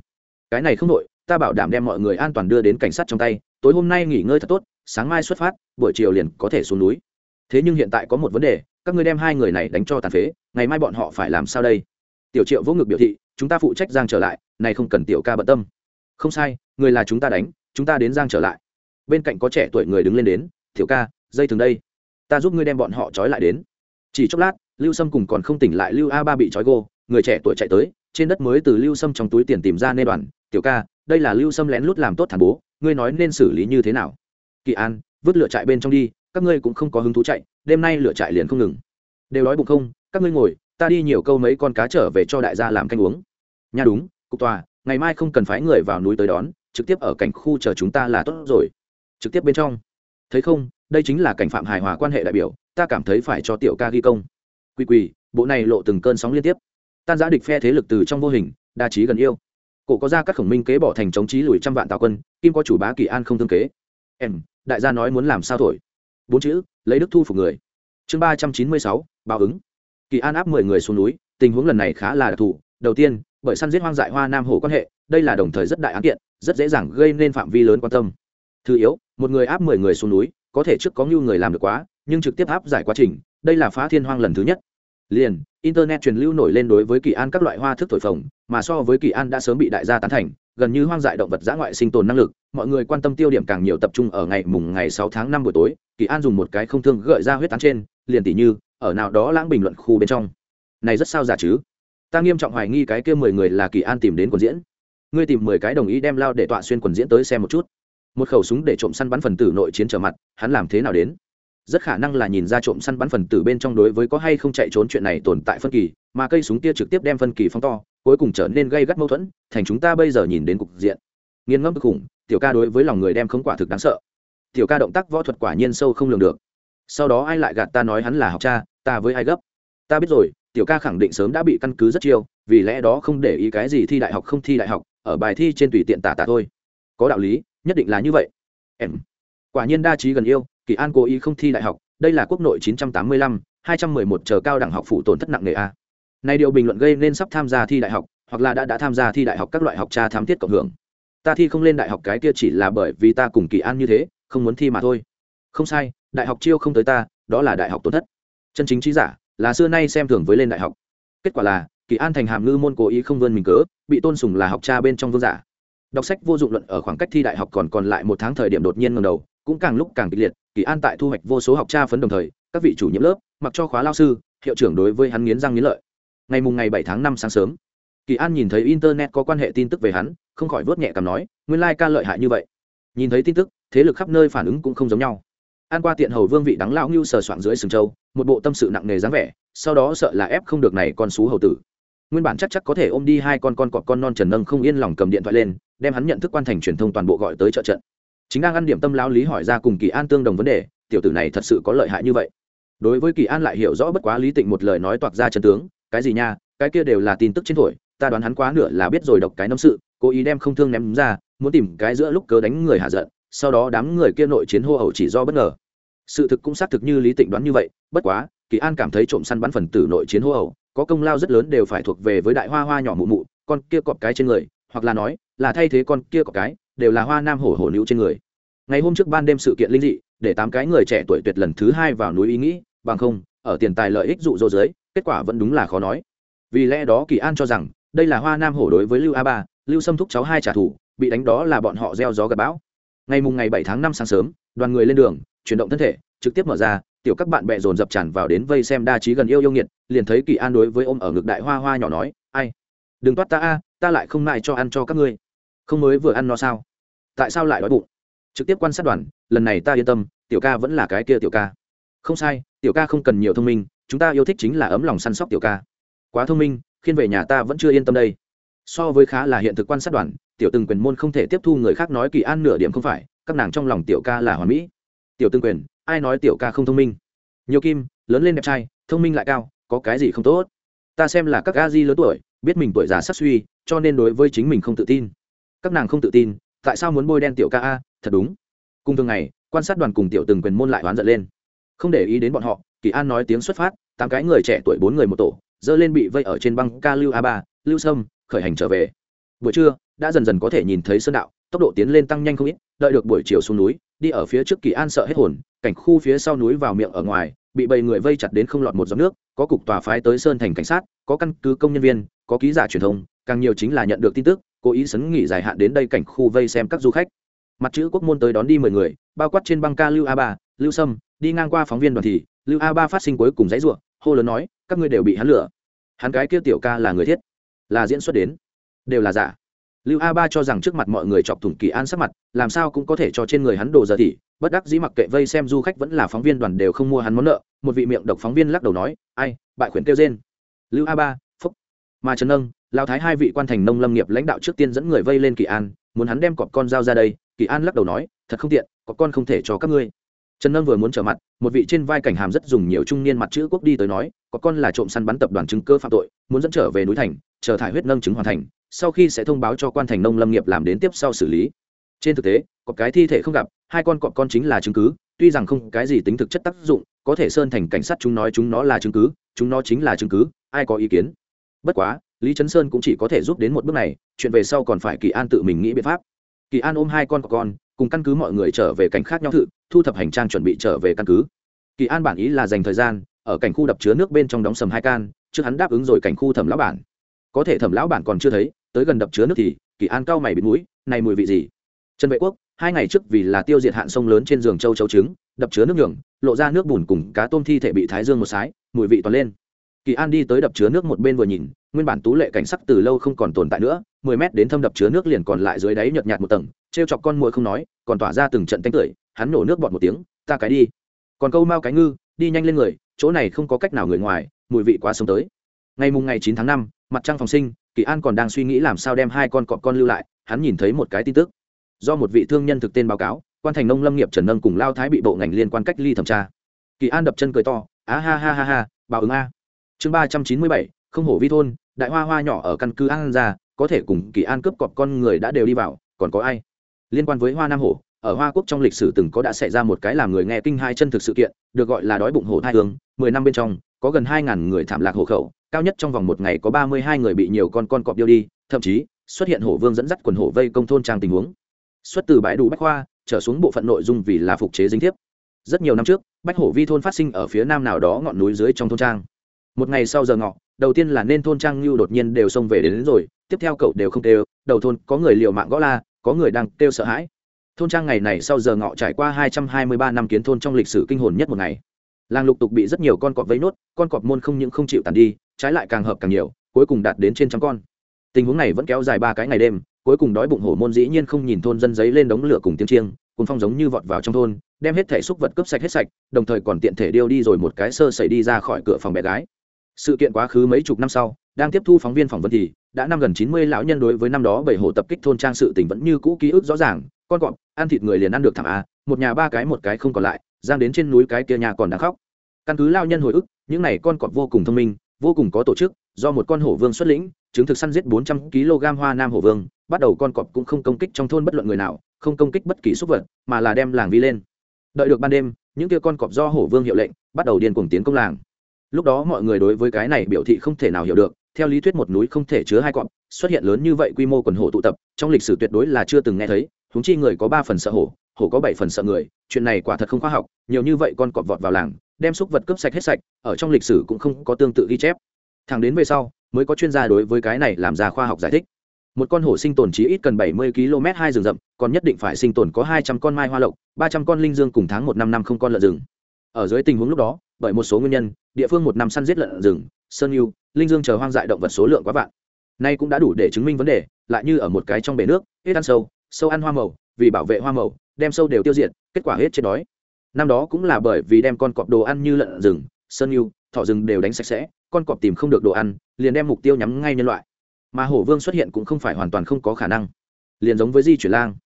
cái này không đội ta bảo đảm đem mọi người an toàn đưa đến cảnh sát trong tay, tối hôm nay nghỉ ngơi thật tốt, sáng mai xuất phát, buổi chiều liền có thể xuống núi. Thế nhưng hiện tại có một vấn đề, các ngươi đem hai người này đánh cho tàn phế, ngày mai bọn họ phải làm sao đây? Tiểu triệu vỗ ngực biểu thị, chúng ta phụ trách giang trở lại, này không cần tiểu ca bận tâm không sai, người là chúng ta đánh, chúng ta đến giang trở lại. Bên cạnh có trẻ tuổi người đứng lên đến, tiểu ca, dây thường đây. Ta giúp ngươi đem bọn họ trói lại đến. Chỉ chốc lát, lưu sâm cùng còn không tỉnh lại lưu a ba bị trói gô, người trẻ tuổi chạy tới, trên đất mới từ lưu sâm trong túi tiền tìm ra nê đoàn, tiểu ca, đây là lưu sâm lén lút làm tốt thản bố, ngươi nói nên xử lý như thế nào? Kỳ an, vứt lửa chạy bên trong đi, các ngươi cũng không có hứng thú chạy, đêm nay lửa chạy liền không ngừng. Đều đói bụng không? Các ngươi ngồi, ta đi nhiều câu mấy con cá trở về cho đại gia làm canh uống. Nha đúng, cục tòa ngày mai không cần phái người vào núi tới đón, trực tiếp ở cảnh khu chờ chúng ta là tốt rồi. Trực tiếp bên trong. Thấy không, đây chính là cảnh phạm hài hòa quan hệ đại biểu, ta cảm thấy phải cho tiểu ca ghi công. Quy quỳ, bộ này lộ từng cơn sóng liên tiếp. Tan giã địch phe thế lực từ trong vô hình, đa trí gần yêu. Cổ có ra các khổng minh kế bỏ thành chống trí lùi trăm vạn tào quân, kim có chủ bá kỳ an không thương kế. Em, đại gia nói muốn làm sao thổi? Bốn chữ, lấy đức thu phục người. Chương ba trăm chín mươi sáu, báo ứng. Kỳ an áp mười người xuống núi, tình huống lần này khá là đặc thù. Đầu tiên bởi săn giết hoang dại hoa nam hồ quan hệ, đây là đồng thời rất đại án kiện, rất dễ dàng gây nên phạm vi lớn quan tâm. Thứ yếu, một người áp mười người xuống núi, có thể trước có nhiều người làm được quá, nhưng trực tiếp áp giải quá trình, đây là phá thiên hoang lần thứ nhất. Liền, internet truyền lưu nổi lên đối với kỳ an các loại hoa thức thổi phồng, mà so với kỳ an đã sớm bị đại gia tán thành, gần như hoang dại động vật giã ngoại sinh tồn năng lực, mọi người quan tâm tiêu điểm càng nhiều tập trung ở ngày mùng ngày sáu tháng năm buổi tối, kỳ an dùng một cái không thương gợi ra huyết tán trên, liền tỷ như, ở nào đó lãng bình luận khu bên trong. Này rất sao giả chứ? Ta nghiêm trọng hoài nghi cái kia mười người là kỳ an tìm đến quần diễn. Ngươi tìm mười cái đồng ý đem lao để tọa xuyên quần diễn tới xem một chút. Một khẩu súng để trộm săn bắn phần tử nội chiến trở mặt, hắn làm thế nào đến? Rất khả năng là nhìn ra trộm săn bắn phần tử bên trong đối với có hay không chạy trốn chuyện này tồn tại phân kỳ, mà cây súng kia trực tiếp đem phân kỳ phóng to, cuối cùng trở nên gây gắt mâu thuẫn, thành chúng ta bây giờ nhìn đến cục diện. Nghiên ngẫm khủng, tiểu ca đối với lòng người đem không quả thực đáng sợ. Tiểu ca động tác võ thuật quả nhiên sâu không lường được. Sau đó ai lại gạt ta nói hắn là học cha, ta với ai gấp? Ta biết rồi tiểu ca khẳng định sớm đã bị căn cứ rất chiêu vì lẽ đó không để ý cái gì thi đại học không thi đại học ở bài thi trên tùy tiện tả tả thôi. Có đạo lý nhất định là như vậy. Em. Quả nhiên đa trí gần yêu kỳ an cố ý không thi đại học đây là quốc nội 985, 211 chờ cao đẳng học phụ tổn thất nặng nề a. Này điều bình luận gây nên sắp tham gia thi đại học hoặc là đã đã tham gia thi đại học các loại học tra thám thiết cộng hưởng. Ta thi không lên đại học cái kia chỉ là bởi vì ta cùng kỳ an như thế không muốn thi mà thôi. Không sai đại học chiêu không tới ta đó là đại học tổn thất. Chân chính trí giả là xưa nay xem thường với lên đại học. Kết quả là, kỳ an thành hàm ngư môn cố ý không vươn mình cớ, bị tôn sùng là học cha bên trong vương giả. Đọc sách vô dụng luận ở khoảng cách thi đại học còn còn lại một tháng thời điểm đột nhiên ngầm đầu, cũng càng lúc càng kịch liệt, kỳ an tại thu hoạch vô số học cha phấn đồng thời, các vị chủ nhiệm lớp, mặc cho khóa lao sư, hiệu trưởng đối với hắn nghiến răng nghiến lợi. Ngày mùng ngày bảy tháng năm sáng sớm, kỳ an nhìn thấy internet có quan hệ tin tức về hắn, không khỏi vớt nhẹ cảm nói, nguyên lai、like、ca lợi hại như vậy. Nhìn thấy tin tức, thế lực khắp nơi phản ứng cũng không giống nhau. An qua tiện hầu vương vị đắng lão ngưu sờ soạn dưới sừng châu một bộ tâm sự nặng nề dáng vẻ, sau đó sợ là ép không được này con xú hầu tử. Nguyên bản chắc chắc có thể ôm đi hai con con cọp con non trần nâng không yên lòng cầm điện thoại lên, đem hắn nhận thức quan thành truyền thông toàn bộ gọi tới trợ trận. Chính đang ăn điểm tâm lão lý hỏi ra cùng kỳ an tương đồng vấn đề, tiểu tử này thật sự có lợi hại như vậy. Đối với kỳ an lại hiểu rõ bất quá lý tịnh một lời nói toạc ra chân tướng, cái gì nha, cái kia đều là tin tức trên thổi, ta đoán hắn quá nửa là biết rồi độc cái nấm sự, cố ý đem không thương ném ra, muốn tìm cái giữa lúc cớ đánh người hạ giận, sau đó đám người kia nội chiến hô hậu chỉ do bất ngờ sự thực cũng xác thực như lý tịnh đoán như vậy, bất quá, kỳ an cảm thấy trộm săn bắn phần tử nội chiến hô hậu có công lao rất lớn đều phải thuộc về với đại hoa hoa nhỏ mụ mụ, con kia cọp cái trên người, hoặc là nói, là thay thế con kia cọp cái, đều là hoa nam hổ hổ nữ trên người. Ngày hôm trước ban đêm sự kiện linh dị, để tám cái người trẻ tuổi tuyệt lần thứ hai vào núi ý nghĩ, bằng không, ở tiền tài lợi ích dụ dỗ dưới, kết quả vẫn đúng là khó nói. Vì lẽ đó kỳ an cho rằng, đây là hoa nam hổ đối với lưu a ba, lưu xâm thúc cháu hai trả thù, bị đánh đó là bọn họ gieo gió gặp bão. Ngày mùng ngày bảy tháng năm sáng sớm, đoàn người lên đường chuyển động thân thể, trực tiếp mở ra, tiểu các bạn bè dồn dập tràn vào đến vây xem đa trí gần yêu yêu nghiệt, liền thấy kỳ an đối với ôm ở ngực đại hoa hoa nhỏ nói, ai? Đừng toát ta a, ta lại không lại cho ăn cho các ngươi. Không mới vừa ăn nó sao? Tại sao lại đói bụng? Trực tiếp quan sát đoàn, lần này ta yên tâm, tiểu ca vẫn là cái kia tiểu ca. Không sai, tiểu ca không cần nhiều thông minh, chúng ta yêu thích chính là ấm lòng săn sóc tiểu ca. Quá thông minh, khiên về nhà ta vẫn chưa yên tâm đây. So với khá là hiện thực quan sát đoàn, tiểu từng quyền môn không thể tiếp thu người khác nói kỳ an nửa điểm không phải, các nàng trong lòng tiểu ca là hoàn mỹ tiểu Tương quyền, ai nói tiểu ca không thông minh? Nhiều kim, lớn lên đẹp trai, thông minh lại cao, có cái gì không tốt? Ta xem là các a di lớn tuổi, biết mình tuổi già sắc suy, cho nên đối với chính mình không tự tin. Các nàng không tự tin, tại sao muốn bôi đen tiểu ca a? Thật đúng. Cùng thường ngày, quan sát đoàn cùng tiểu từng quyền môn lại oán giận lên. Không để ý đến bọn họ, kỳ an nói tiếng xuất phát, tám cái người trẻ tuổi, bốn người một tổ dơ lên bị vây ở trên băng ca lưu a ba, lưu sâm, khởi hành trở về. Buổi trưa, đã dần dần có thể nhìn thấy sơn đạo, tốc độ tiến lên tăng nhanh không ít, đợi được buổi chiều xuống núi đi ở phía trước kỳ an sợ hết hồn, cảnh khu phía sau núi vào miệng ở ngoài, bị bầy người vây chặt đến không lọt một giọt nước, có cục tòa phái tới sơn thành cảnh sát, có căn cứ công nhân viên, có ký giả truyền thông, càng nhiều chính là nhận được tin tức, cố ý sấn nghỉ dài hạn đến đây cảnh khu vây xem các du khách. Mặt chữ quốc môn tới đón đi mười người, bao quát trên băng ca lưu a ba, lưu sâm, đi ngang qua phóng viên đoàn thì lưu a ba phát sinh cuối cùng dãy ruộng, hô lớn nói, các ngươi đều bị hắn lửa hắn cái kia tiểu ca là người thiết, là diễn xuất đến, đều là giả lưu a ba cho rằng trước mặt mọi người chọc thủng kỳ an sắc mặt, làm sao cũng có thể cho trên người hắn đồ giờ thì, bất đắc dĩ mặc kệ vây xem du khách vẫn là phóng viên đoàn đều không mua hắn món nợ, một vị miệng độc phóng viên lắc đầu nói, ai, bại khuyển kêu trên lưu a ba, phúc. Mà trần nâng lao thái hai vị quan thành nông lâm nghiệp lãnh đạo trước tiên dẫn người vây lên kỳ an, muốn hắn đem cọp con dao ra đây, kỳ an lắc đầu nói, thật không tiện, cọp con không thể cho các ngươi. Trần nâng vừa muốn trở mặt, một vị trên vai cảnh hàm rất dùng nhiều trung niên mặt chữ quốc đi tới nói có con là trộm săn bắn tập đoàn chứng cơ phạm tội, muốn dẫn trở về núi thành, chờ thải huyết nâng chứng hoàn thành sau khi sẽ thông báo cho quan thành nông lâm nghiệp làm đến tiếp sau xử lý. Trên thực tế, có cái thi thể không gặp, hai con cọp con chính là chứng cứ, tuy rằng không cái gì tính thực chất tác dụng, có thể sơn thành cảnh sát chúng nói chúng nó là chứng cứ, chúng nó chính là chứng cứ, ai có ý kiến? Bất quá, lý trấn sơn cũng chỉ có thể giúp đến một bước này, chuyện về sau còn phải kỳ an tự mình nghĩ biện pháp. Kỳ an ôm hai con cọp con, cùng căn cứ mọi người trở về cảnh khác nhau thự, thu thập hành trang chuẩn bị trở về căn cứ. Kỳ an bản ý là dành thời gian, ở cảnh khu đập chứa nước bên trong đóng sầm hai can, trước hắn đáp ứng rồi cảnh khu thẩm lão bản. Có thể thẩm lão bản còn chưa thấy tới gần đập chứa nước thì, kỳ an cao mày bịt mũi, này mùi vị gì? Trần vệ quốc, hai ngày trước vì là tiêu diệt hạn sông lớn trên giường châu chấu trứng, đập chứa nước nhường, lộ ra nước bùn cùng cá tôm thi thể bị thái dương một sái, mùi vị toàn lên. Kỳ an đi tới đập chứa nước một bên vừa nhìn, nguyên bản tú lệ cảnh sắc từ lâu không còn tồn tại nữa, mười mét đến thâm đập chứa nước liền còn lại dưới đáy nhợt nhạt một tầng t chọc con muỗi không nói, còn tỏa ra từng trận tanh tưởi, hắn nổ nước bọt một tiếng, ta cái đi. Còn câu mau cái ngư, đi nhanh lên người, chỗ này không có cách nào người ngoài, mùi vị quá sống tới. Ngày mùng ngày chín tháng năm, mặt trăng phòng sinh kỳ an còn đang suy nghĩ làm sao đem hai con cọp con lưu lại, hắn nhìn thấy một cái tin tức. Do một vị thương nhân thực tên báo cáo, quan thành nông lâm nghiệp trần nâng cùng lao thái bị bộ ngành liên quan cách ly thẩm tra. Kỳ an đập chân cười to, á ha ha ha ha, báo ứng a. Chương ba trăm chín mươi bảy, không hổ vi thôn, đại hoa hoa nhỏ ở căn cứ an ra, có thể cùng kỳ an cướp cọp con người đã đều đi vào, còn có ai? Liên quan với hoa nam hổ, ở hoa quốc trong lịch sử từng có đã xảy ra một cái làm người nghe kinh hai chân thực sự kiện, được gọi là đói bụng hổ thai hương. Mười năm bên trong, có gần hai ngàn người thảm lạc hổ khẩu cao nhất trong vòng một ngày có ba mươi hai người bị nhiều con con cọp điêu đi thậm chí xuất hiện hổ vương dẫn dắt quần hổ vây công thôn trang tình huống. Xuất từ bãi đủ bách khoa trở xuống bộ phận nội dung vì là phục chế dính tiếp. rất nhiều năm trước bách hổ vi thôn phát sinh ở phía nam nào đó ngọn núi dưới trong thôn trang. Một ngày sau giờ ngọ đầu tiên là nên thôn trang lưu đột nhiên đều xông về đến, đến rồi tiếp theo cậu đều không đều, đầu thôn có người liều mạng gõ la có người đang kêu sợ hãi. Thôn trang ngày này sau giờ ngọ trải qua hai trăm hai mươi ba năm kiến thôn trong lịch sử kinh hồn nhất một ngày. Làng lục tục bị rất nhiều con cọp vây nốt con cọp môn không những không chịu tàn đi trái lại càng hợp càng nhiều, cuối cùng đạt đến trên trăm con. Tình huống này vẫn kéo dài ba cái ngày đêm, cuối cùng đói bụng hổ môn dĩ nhiên không nhìn thôn dân giấy lên đống lửa cùng tiếng chiêng cùng phong giống như vọt vào trong thôn, đem hết thể xúc vật cướp sạch hết sạch, đồng thời còn tiện thể điêu đi rồi một cái sơ xảy đi ra khỏi cửa phòng bé gái. Sự kiện quá khứ mấy chục năm sau, đang tiếp thu phóng viên phỏng vấn thì, đã năm gần chín mươi lão nhân đối với năm đó bảy hồ tập kích thôn trang sự tình vẫn như cũ ký ức rõ ràng, con cọp, ăn thịt người liền ăn được thảm a một nhà ba cái một cái không còn lại, giang đến trên núi cái kia nhà còn đang khóc. Căn cứ lao nhân hồi ức, những này con cọp vô cùng thông minh vô cùng có tổ chức, do một con hổ vương xuất lĩnh, chứng thực săn giết bốn trăm kg hoa nam hổ vương, bắt đầu con cọp cũng không công kích trong thôn bất luận người nào, không công kích bất kỳ súc vật, mà là đem làng vi lên. Đợi được ban đêm, những kia con cọp do hổ vương hiệu lệnh, bắt đầu điên cuồng tiến công làng. Lúc đó mọi người đối với cái này biểu thị không thể nào hiểu được, theo lý thuyết một núi không thể chứa hai cọp, xuất hiện lớn như vậy quy mô quần hổ tụ tập, trong lịch sử tuyệt đối là chưa từng nghe thấy húng chi người có ba phần sợ hổ hổ có bảy phần sợ người, chuyện này quả thật không khoa học, nhiều như vậy con cọp vọt vào làng đem xúc vật cướp sạch hết sạch, ở trong lịch sử cũng không có tương tự ghi chép. Thẳng đến về sau, mới có chuyên gia đối với cái này làm ra khoa học giải thích. Một con hổ sinh tồn chí ít cần 70 km hai rừng rậm, còn nhất định phải sinh tồn có 200 con mai hoa lộc 300 con linh dương cùng tháng một năm năm không con lợn rừng. Ở dưới tình huống lúc đó, bởi một số nguyên nhân, địa phương một năm săn giết lợn rừng, sơn yêu, linh dương chờ hoang dại động vật số lượng quá vạn. Nay cũng đã đủ để chứng minh vấn đề, lại như ở một cái trong bể nước, hết ăn sâu sâu ăn hoa màu, vì bảo vệ hoa màu, đem sâu đều tiêu diệt, kết quả hết chết đói năm đó cũng là bởi vì đem con cọp đồ ăn như lợn rừng, sơn yêu thỏ rừng đều đánh sạch sẽ, con cọp tìm không được đồ ăn, liền đem mục tiêu nhắm ngay nhân loại. Mà hổ vương xuất hiện cũng không phải hoàn toàn không có khả năng. Liền giống với di chuyển lang.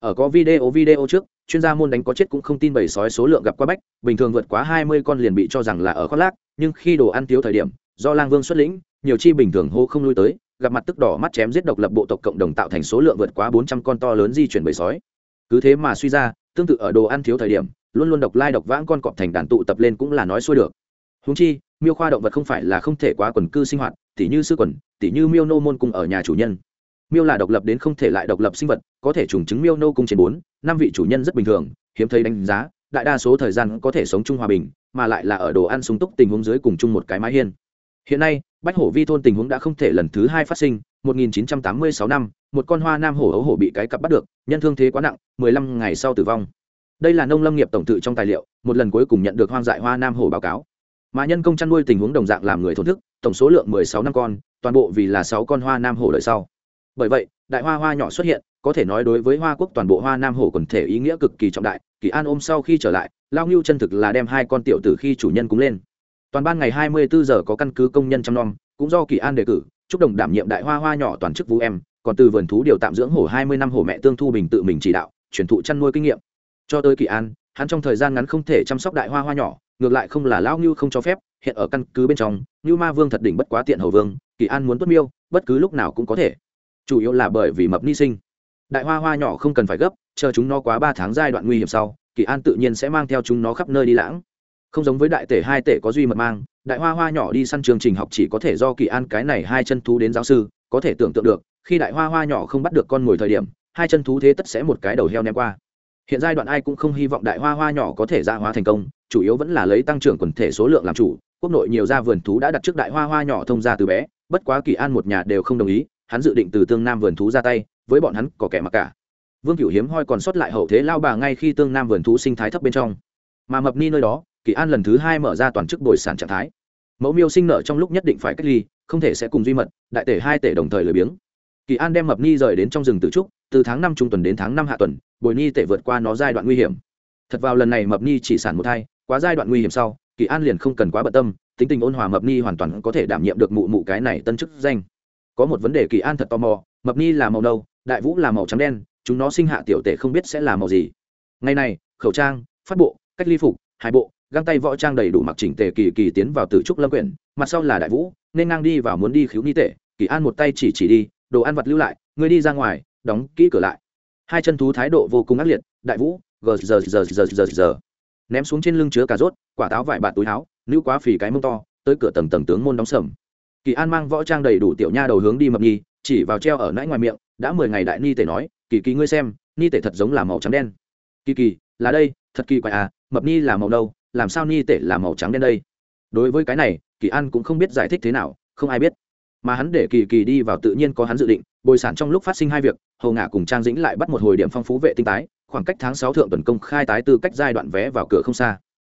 Ở có video video trước, chuyên gia môn đánh có chết cũng không tin bầy sói số lượng gặp quá bách, bình thường vượt quá hai mươi con liền bị cho rằng là ở khoác lác, nhưng khi đồ ăn thiếu thời điểm, do lang vương xuất lĩnh, nhiều chi bình thường hô không lui tới, gặp mặt tức đỏ mắt chém giết độc lập bộ tộc cộng đồng tạo thành số lượng vượt quá bốn trăm con to lớn di chuyển bầy sói. Cứ thế mà suy ra, tương tự ở đồ ăn thiếu thời điểm luôn luôn độc lai độc vãng con cọp thành đàn tụ tập lên cũng là nói xuôi được. Húng chi, miêu khoa động vật không phải là không thể quá quần cư sinh hoạt, tỉ như sư quần, tỉ như miêu nô môn cung ở nhà chủ nhân. Miêu là độc lập đến không thể lại độc lập sinh vật, có thể trùng chứng miêu nô cung trên bốn, năm vị chủ nhân rất bình thường, hiếm thấy đánh giá, đại đa số thời gian có thể sống chung hòa bình, mà lại là ở đồ ăn sung túc tình huống dưới cùng chung một cái mái hiên. Hiện nay, bách hổ vi thôn tình huống đã không thể lần thứ hai phát sinh 1986 năm, một con hoa nam hổ ấu hổ bị cái cặp bắt được, nhân thương thế quá nặng 15 ngày sau tử vong đây là nông lâm nghiệp tổng tự trong tài liệu, một lần cuối cùng nhận được hoang dại hoa nam hổ báo cáo. Mà nhân công chăn nuôi tình huống đồng dạng làm người thổn thức, tổng số lượng 16 năm con, toàn bộ vì là sáu con hoa nam hổ đời sau. Bởi vậy, đại hoa hoa nhỏ xuất hiện, có thể nói đối với hoa quốc toàn bộ hoa nam hổ quần thể ý nghĩa cực kỳ trọng đại. Kỳ an ôm sau khi trở lại, lao ngưu chân thực là đem hai con tiểu từ khi chủ nhân cúng lên. Toàn ban ngày 24 giờ có căn cứ công nhân chăm nom, cũng do kỳ an đề cử, chúc đồng đảm nhiệm đại hoa hoa nhỏ toàn chức vũ em, còn từ vườn thú điều tạm dưỡng hổ 20 năm hổ mẹ tương thu bình tự mình chỉ đạo, truyền thụ chăn nuôi kinh nghiệm cho tới kỳ an, hắn trong thời gian ngắn không thể chăm sóc đại hoa hoa nhỏ, ngược lại không là lão ngưu không cho phép, hiện ở căn cứ bên trong, ngưu ma vương thật đỉnh bất quá tiện hầu vương, kỳ an muốn tuất miêu, bất cứ lúc nào cũng có thể. Chủ yếu là bởi vì mập ni sinh. Đại hoa hoa nhỏ không cần phải gấp, chờ chúng nó quá ba tháng giai đoạn nguy hiểm sau, kỳ an tự nhiên sẽ mang theo chúng nó khắp nơi đi lãng. Không giống với đại tể hai tể có duy mật mang, đại hoa hoa nhỏ đi săn chương trình học chỉ có thể do kỳ an cái này hai chân thú đến giáo sư, có thể tưởng tượng được, khi đại hoa hoa nhỏ không bắt được con mồi thời điểm, hai chân thú thế tất sẽ một cái đầu heo ném qua hiện giai đoạn ai cũng không hy vọng đại hoa hoa nhỏ có thể ra hóa thành công, chủ yếu vẫn là lấy tăng trưởng quần thể số lượng làm chủ. Quốc nội nhiều gia vườn thú đã đặt trước đại hoa hoa nhỏ thông ra từ bé, bất quá kỳ an một nhà đều không đồng ý, hắn dự định từ tương nam vườn thú ra tay, với bọn hắn có kẻ mặc cả. Vương cửu hiếm hoi còn sót lại hậu thế lao bà ngay khi tương nam vườn thú sinh thái thấp bên trong. Mà mập ni nơi đó, kỳ an lần thứ hai mở ra toàn chức bồi sản trạng thái. Mẫu miêu sinh nợ trong lúc nhất định phải cách ly, không thể sẽ cùng duy mật, đại tể hai tể đồng thời lười biếng. Kỳ an đem mập ni rời đến trong rừng tự trúc, từ tháng năm trung tuần đến tháng năm hạ tuần bồi ni tể vượt qua nó giai đoạn nguy hiểm. Thật vào lần này mập ni chỉ sản một thai, quá giai đoạn nguy hiểm sau, kỳ an liền không cần quá bận tâm, tính tình ôn hòa mập ni hoàn toàn có thể đảm nhiệm được mụ mụ cái này tân chức danh. Có một vấn đề kỳ an thật tò mò, mập ni là màu nâu, đại vũ là màu trắng đen, chúng nó sinh hạ tiểu tể không biết sẽ là màu gì. Ngày này, khẩu trang, phát bộ, cách ly phục, hai bộ, găng tay võ trang đầy đủ mặc chỉnh tề kỳ kỳ tiến vào từ trúc lâm quyển, mặt sau là đại vũ, nên ngang đi vào muốn đi khiếu ni tể. Kỳ an một tay chỉ chỉ đi, đồ ăn vặt lưu lại ngươi đi ra ngoài, đóng kỹ cửa lại hai chân thú thái độ vô cùng ác liệt, đại vũ gờ giờ giờ giờ giờ giờ ném xuống trên lưng chứa cà rốt, quả táo vải bạt túi áo, nữ quá phì cái mông to, tới cửa tầng tầng tướng môn đóng sầm. Kỳ an mang võ trang đầy đủ tiểu nha đầu hướng đi mập nhi, chỉ vào treo ở nãy ngoài miệng, đã mười ngày đại ni tể nói, kỳ kỳ ngươi xem, ni tể thật giống là màu trắng đen. Kỳ kỳ, là đây, thật kỳ quái à mập ni là màu đâu làm sao ni tể là màu trắng đen đây? Đối với cái này, kỳ an cũng không biết giải thích thế nào, không ai biết. Mà hắn để kỳ kỳ đi vào tự nhiên có hắn dự định bồi sản trong lúc phát sinh hai việc hầu ngả cùng trang dĩnh lại bắt một hồi điểm phong phú vệ tinh tái, khoảng cách tháng sáu thượng tuần công khai tái tư cách giai đoạn vé vào cửa không xa.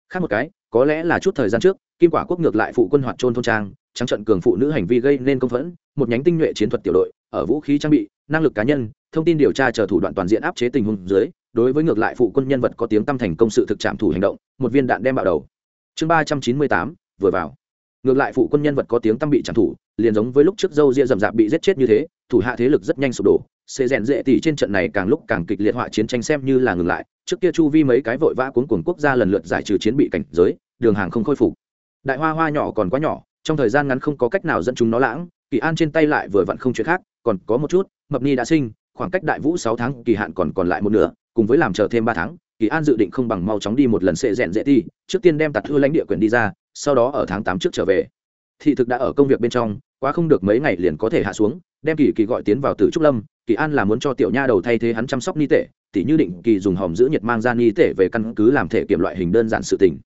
Khác một cái, có lẽ là chút thời gian trước, kim quả quốc ngược lại phụ quân hoạt trôn thôn trang, trắng trận cường phụ nữ hành vi gây nên công phẫn, một nhánh tinh nhuệ chiến thuật tiểu đội, ở vũ khí trang bị, năng lực cá nhân, thông tin điều tra chờ thủ đoạn toàn diện áp chế tình huống dưới, đối với ngược lại phụ quân nhân vật có tiếng tâm thành công sự thực trạm thủ hành động, một viên đạn đem bạo đầu. Chương ba trăm chín mươi tám, vừa vào. Ngược lại phụ quân nhân vật có tiếng tâm bị trạm thủ liền giống với lúc trước dâu ria rậm rạp bị giết chết như thế, thủ hạ thế lực rất nhanh sụp đổ. Xê rèn dễ tỉ trên trận này càng lúc càng kịch liệt họa chiến tranh xem như là ngừng lại, trước kia chu vi mấy cái vội vã cuốn cuồng quốc gia lần lượt giải trừ chiến bị cảnh giới, đường hàng không khôi phục. Đại hoa hoa nhỏ còn quá nhỏ, trong thời gian ngắn không có cách nào dẫn chúng nó lãng, kỳ an trên tay lại vừa vặn không chuyện khác, còn có một chút, mập ni đã sinh, khoảng cách đại vũ sáu tháng, kỳ hạn còn còn lại một nửa, cùng với làm chờ thêm ba tháng, kỳ an dự định không bằng mau chóng đi một lần sệ rèn dễ ti trước tiên đem tạt thư lãnh địa quyền đi ra, sau đó ở tháng tám trước trở về thị thực đã ở công việc bên trong, quá không được mấy ngày liền có thể hạ xuống, đem kỳ kỳ gọi tiến vào tử trúc lâm, kỳ an là muốn cho tiểu nha đầu thay thế hắn chăm sóc ni tệ tỉ như định kỳ dùng hòm giữ nhiệt mang ra ni tệ về căn cứ làm thể kiểm loại hình đơn giản sự tình.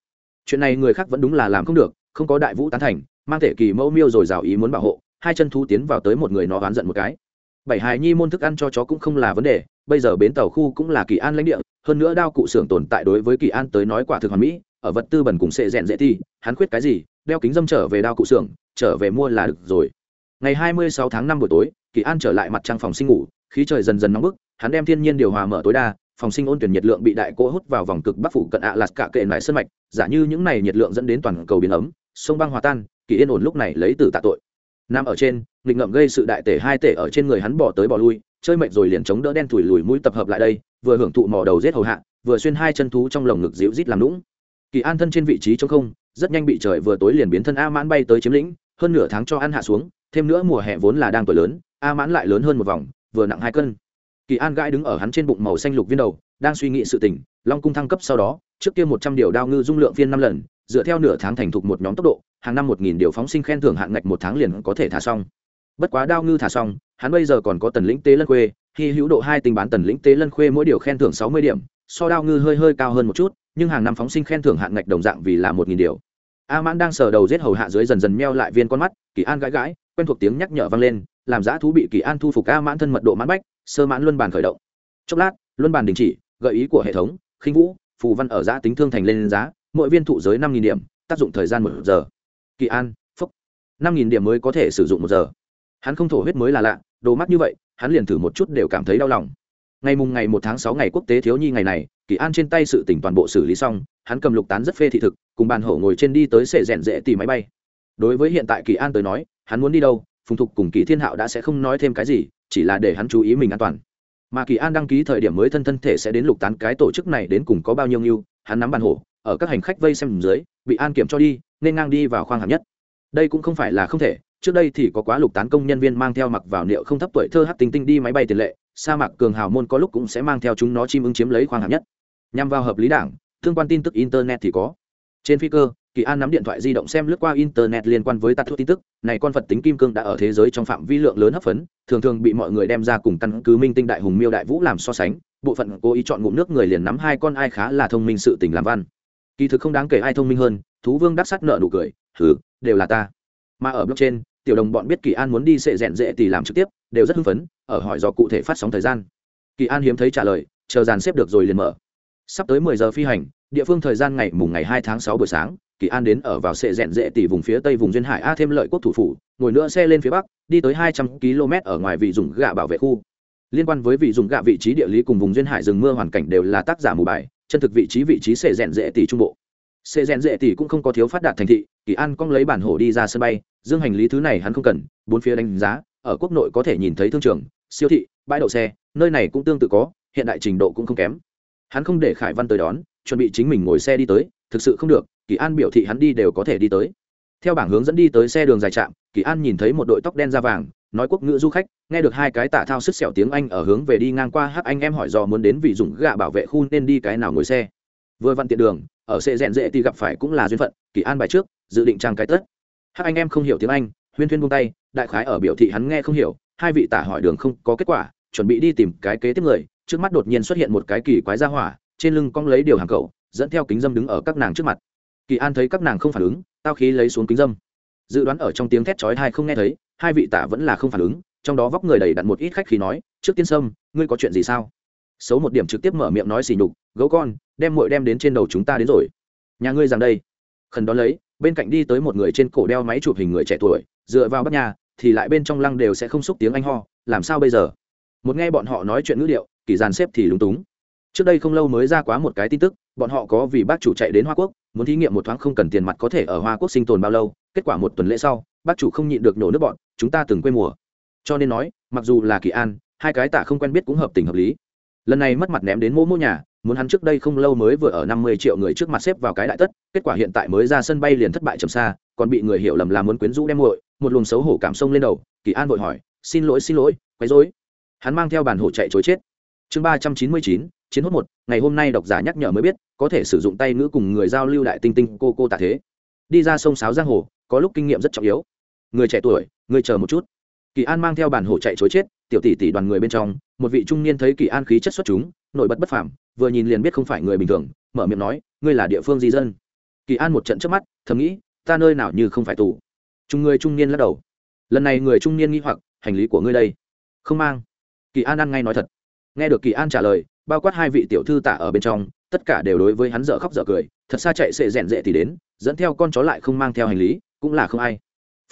Chuyện này người khác vẫn đúng là làm không được, không có đại vũ tán thành, mang thể kỳ mẫu miêu rồi rào ý muốn bảo hộ, hai chân thú tiến vào tới một người nó oán giận một cái. Bảy hài nhi môn thức ăn cho chó cũng không là vấn đề, bây giờ bến tàu khu cũng là kỳ an lãnh địa, hơn nữa đao cụ xưởng tồn tại đối với kỳ an tới nói quả thực hoàn mỹ, ở vật tư bẩn cùng sệ rèn dễ thi, hắn khuyết cái gì đeo kính dâm trở về đao cụ xưởng, trở về mua là được rồi. Ngày hai mươi sáu tháng năm buổi tối, kỳ an trở lại mặt trăng phòng sinh ngủ, khí trời dần dần nóng bức, hắn đem thiên nhiên điều hòa mở tối đa, phòng sinh ôn tuyển nhiệt lượng bị đại cỗ hút vào vòng cực bắc phủ cận ạ lạt cả kệ lại sân mạch, giả như những này nhiệt lượng dẫn đến toàn cầu biến ấm, sông băng hòa tan, kỳ yên ổn lúc này lấy từ tạ tội. Nam ở trên, nghịch ngậm gây sự đại tể hai tể ở trên người hắn bỏ tới bỏ lui, chơi mệt rồi liền chống đỡ đen thủi lùi mũi tập hợp lại đây, vừa hưởng thụ mò đầu giết hầu hạ, vừa xuyên hai chân thú trong lồng ngực dịu rít làm lũng kỳ an thân trên vị trí trong không rất nhanh bị trời vừa tối liền biến thân a mãn bay tới chiếm lĩnh, hơn nửa tháng cho ăn hạ xuống, thêm nữa mùa hè vốn là đang tuổi lớn, a mãn lại lớn hơn một vòng, vừa nặng hai cân. Kỳ an gãi đứng ở hắn trên bụng màu xanh lục viên đầu, đang suy nghĩ sự tình, long cung thăng cấp sau đó, trước kia một trăm điều đao ngư dung lượng phiên năm lần, dựa theo nửa tháng thành thục một nhóm tốc độ, hàng năm một nghìn điều phóng sinh khen thưởng hạn ngạch một tháng liền có thể thả xong. Bất quá đao ngư thả xong, hắn bây giờ còn có tần lĩnh tế lân khuê khi hữu độ hai tình bán tần lĩnh tế lân khuê mỗi điều khen thưởng sáu mươi điểm so đao ngư hơi hơi cao hơn một chút, nhưng hàng năm phóng sinh khen thưởng hạn ngạch đồng dạng vì là một nghìn điều. A mãn đang sờ đầu giết hầu hạ dưới dần dần meo lại viên con mắt, kỳ an gãi gãi, quen thuộc tiếng nhắc nhở vang lên, làm giã thú bị kỳ an thu phục a mãn thân mật độ mãn bách, sơ mãn luân bàn khởi động. Chốc lát, luân bàn đình chỉ, gợi ý của hệ thống, khinh vũ, phù văn ở giã tính thương thành lên giá, mỗi viên thụ giới năm nghìn điểm, tác dụng thời gian một giờ. Kỳ an, phúc. Năm nghìn điểm mới có thể sử dụng một giờ. Hắn không thổ huyết mới là lạ, đồ mắt như vậy, hắn liền thử một chút đều cảm thấy đau lòng ngày mùng ngày một tháng sáu ngày quốc tế thiếu nhi ngày này, kỳ an trên tay sự tỉnh toàn bộ xử lý xong, hắn cầm lục tán rất phê thị thực, cùng bàn hổ ngồi trên đi tới sệ rèn rẽ tìm máy bay. Đối với hiện tại kỳ an tới nói, hắn muốn đi đâu, phùng thục cùng kỳ thiên hạo đã sẽ không nói thêm cái gì, chỉ là để hắn chú ý mình an toàn. Mà kỳ an đăng ký thời điểm mới thân thân thể sẽ đến lục tán cái tổ chức này đến cùng có bao nhiêu nhiêu, hắn nắm bàn hổ, ở các hành khách vây xem dưới, bị an kiểm cho đi, nên ngang đi vào khoang hạng nhất. Đây cũng không phải là không thể, trước đây thì có quá lục tán công nhân viên mang theo mặc vào liệu không thấp tuổi thơ hát tinh tinh đi máy bay tiền lệ sa mạc cường hào môn có lúc cũng sẽ mang theo chúng nó chim ứng chiếm lấy khoang hạng nhất. Nhằm vào hợp lý đảng tương quan tin tức internet thì có. Trên phi cơ, kỳ an nắm điện thoại di động xem lướt qua internet liên quan với tạt thuốc tin tức, này con vật tính kim cương đã ở thế giới trong phạm vi lượng lớn hấp phấn, thường thường bị mọi người đem ra cùng căn cứ minh tinh đại hùng miêu đại vũ làm so sánh, bộ phận cố ý chọn ngụm nước người liền nắm hai con ai khá là thông minh sự tình làm văn. Kỳ thực không đáng kể ai thông minh hơn, thú vương đắc sắt nợ nụ cười thử đều là ta. Mà ở trên tiểu đồng bọn biết kỳ an muốn đi sệ rèn dễ thì làm trực tiếp, đều rất hưng phấn, ở hỏi do cụ thể phát sóng thời gian. Kỳ an hiếm thấy trả lời, chờ dàn xếp được rồi liền mở. Sắp tới mười giờ phi hành, địa phương thời gian ngày mùng ngày hai tháng sáu buổi sáng, kỳ an đến ở vào sệ rèn dễ tỷ vùng phía tây vùng duyên hải a thêm lợi quốc thủ phủ, ngồi nữa xe lên phía bắc, đi tới hai trăm km ở ngoài vị dùng gạ bảo vệ khu. Liên quan với vị dùng gạ vị trí địa lý cùng vùng duyên hải rừng mưa hoàn cảnh đều là tác giả mù bài, chân thực vị trí vị trí sệ rèn dễ tỷ trung bộ. Sệ rèn dễ tỷ cũng không có thiếu phát đạt thành thị kỳ an cong lấy bản hổ đi ra sân bay, dương hành lý thứ này hắn không cần, bốn phía đánh giá, ở quốc nội có thể nhìn thấy thương trường, siêu thị, bãi đậu xe, nơi này cũng tương tự có, hiện đại trình độ cũng không kém. Hắn không để khải văn tới đón, chuẩn bị chính mình ngồi xe đi tới, thực sự không được, kỳ an biểu thị hắn đi đều có thể đi tới. Theo bảng hướng dẫn đi tới xe đường dài trạm, kỳ an nhìn thấy một đội tóc đen da vàng, nói quốc ngữ du khách, nghe được hai cái tạ thao sức sẹo tiếng anh ở hướng về đi ngang qua hắc anh em hỏi dò muốn đến vì dùng gạ bảo vệ khu nên đi cái nào ngồi xe. Vừa vặn tiện đường, ở xe rèn dễ thì gặp phải cũng là duyên phận, kỳ an bài trước dự định trang cái tất. Hắc anh em không hiểu tiếng anh, huyên thuyên buông tay, đại khái ở biểu thị hắn nghe không hiểu, hai vị tả hỏi đường không có kết quả, chuẩn bị đi tìm cái kế tiếp người, trước mắt đột nhiên xuất hiện một cái kỳ quái ra hỏa, trên lưng cong lấy điều hàng cậu, dẫn theo kính dâm đứng ở các nàng trước mặt. Kỳ an thấy các nàng không phản ứng, tao khí lấy xuống kính dâm. Dự đoán ở trong tiếng thét chói hai không nghe thấy, hai vị tả vẫn là không phản ứng, trong đó vóc người đầy đặn một ít khách khí nói, trước tiên sâm, ngươi có chuyện gì sao? Xấu một điểm trực tiếp mở miệng nói xì nhục, gấu con, đem muội đem đến trên đầu chúng ta đến rồi. Nhà ngươi rằng đây. Khẩn đón lấy bên cạnh đi tới một người trên cổ đeo máy chụp hình người trẻ tuổi, dựa vào bắt nhà, thì lại bên trong lăng đều sẽ không xúc tiếng anh ho, làm sao bây giờ? Một nghe bọn họ nói chuyện ngữ điệu, kỳ dàn xếp thì lúng túng. Trước đây không lâu mới ra quá một cái tin tức, bọn họ có vì bác chủ chạy đến hoa quốc, muốn thí nghiệm một thoáng không cần tiền mặt có thể ở hoa quốc sinh tồn bao lâu, kết quả một tuần lễ sau, bác chủ không nhịn được nổ nước bọn, chúng ta từng quê mùa. Cho nên nói, mặc dù là kỳ an, hai cái tạ không quen biết cũng hợp tình hợp lý. Lần này mất mặt ném đến mô mô nhà muốn hắn trước đây không lâu mới vừa ở năm mươi triệu người trước mặt xếp vào cái đại tất, kết quả hiện tại mới ra sân bay liền thất bại trầm xa, còn bị người hiểu lầm là muốn quyến rũ đem muội một luồng xấu hổ cảm sông lên đầu, kỳ an vội hỏi, xin lỗi xin lỗi, quấy rối. Hắn mang theo bản hổ chạy chối chết. Chương ba trăm chín mươi chín, chiến hốt một, ngày hôm nay độc giả nhắc nhở mới biết, có thể sử dụng tay ngữ cùng người giao lưu đại tinh tinh cô cô tạ thế. Đi ra sông sáo giang hồ, có lúc kinh nghiệm rất trọng yếu. Người trẻ tuổi, người chờ một chút. Kỳ an mang theo bản hổ chạy trối chết, tiểu tỷ tỷ đoàn người bên trong, một vị trung niên thấy kỳ an khí chất xuất chúng, nổi bật bất phàm vừa nhìn liền biết không phải người bình thường, mở miệng nói, ngươi là địa phương di dân. Kỳ an một trận trước mắt, thầm nghĩ, ta nơi nào như không phải tù. Trung người trung niên lắc đầu. Lần này người trung niên nghi hoặc, hành lý của ngươi đây. Không mang. Kỳ an ăn ngay nói thật. Nghe được kỳ an trả lời, bao quát hai vị tiểu thư tả ở bên trong, tất cả đều đối với hắn dở khóc dở cười, thật xa chạy sệ rèn rệ thì đến, dẫn theo con chó lại không mang theo hành lý, cũng là không ai.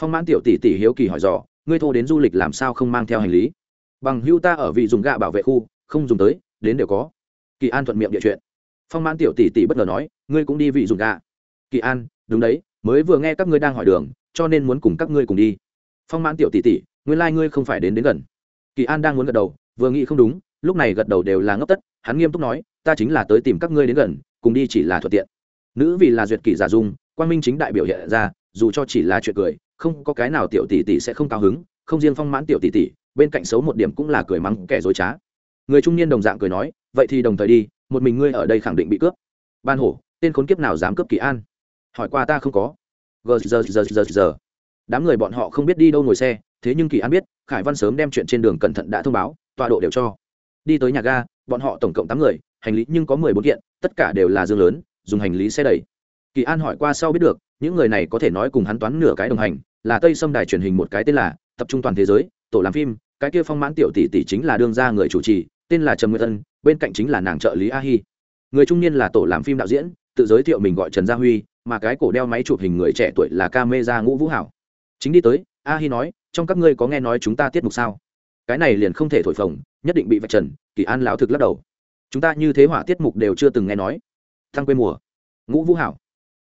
Phong mãn tiểu tỷ tỷ hiếu kỳ hỏi dò, ngươi thô đến du lịch làm sao không mang theo hành lý? Bằng hưu ta ở vị dùng gạ bảo vệ khu, không dùng tới, đến đều có kỳ an thuận miệng địa chuyện. Phong mãn tiểu tỷ tỷ bất ngờ nói, ngươi cũng đi vị dùng gà. Kỳ an, đúng đấy, mới vừa nghe các ngươi đang hỏi đường, cho nên muốn cùng các ngươi cùng đi. Phong mãn tiểu tỷ tỷ, nguyên lai、like、ngươi không phải đến đến gần. Kỳ an đang muốn gật đầu, vừa nghĩ không đúng, lúc này gật đầu đều là ngốc tất, hắn nghiêm túc nói, ta chính là tới tìm các ngươi đến gần, cùng đi chỉ là thuận tiện. Nữ vì là duyệt kỷ giả dung quan minh chính đại biểu hiện ra, dù cho chỉ là chuyện cười, không có cái nào tiểu tỷ tỷ sẽ không cao hứng, không riêng phong mãn tiểu tỷ tỷ, bên cạnh xấu một điểm cũng là cười mắng kẻ dối trá người trung niên đồng dạng cười nói, vậy thì đồng thời đi, một mình ngươi ở đây khẳng định bị cướp. Ban hổ, tên khốn kiếp nào dám cướp kỳ an? Hỏi qua ta không có. Gờ giờ giờ giờ giờ đám người bọn họ không biết đi đâu ngồi xe, thế nhưng kỳ an biết, khải văn sớm đem chuyện trên đường cẩn thận đã thông báo, tọa độ đều cho. Đi tới nhà ga, bọn họ tổng cộng tám người, hành lý nhưng có mười bốn kiện, tất cả đều là dương lớn, dùng hành lý xe đẩy. Kỳ an hỏi qua sau biết được, những người này có thể nói cùng hắn toán nửa cái đồng hành, là tây sâm đài truyền hình một cái tên là tập trung toàn thế giới, tổ làm phim, cái kia phong mãn tiểu tỷ tỷ chính là đương gia người chủ trì tên là Trần nguyệt ân, bên cạnh chính là nàng trợ lý a hi. Người trung niên là tổ làm phim đạo diễn, tự giới thiệu mình gọi trần gia huy, mà cái cổ đeo máy chụp hình người trẻ tuổi là ca mê gia ngũ vũ hảo. Chính đi tới, a hi nói, trong các ngươi có nghe nói chúng ta tiết mục sao? Cái này liền không thể thổi phồng, nhất định bị vạch trần, kỳ an lão thực lắc đầu. Chúng ta như thế hỏa tiết mục đều chưa từng nghe nói. Thăng quê mùa. Ngũ vũ hảo.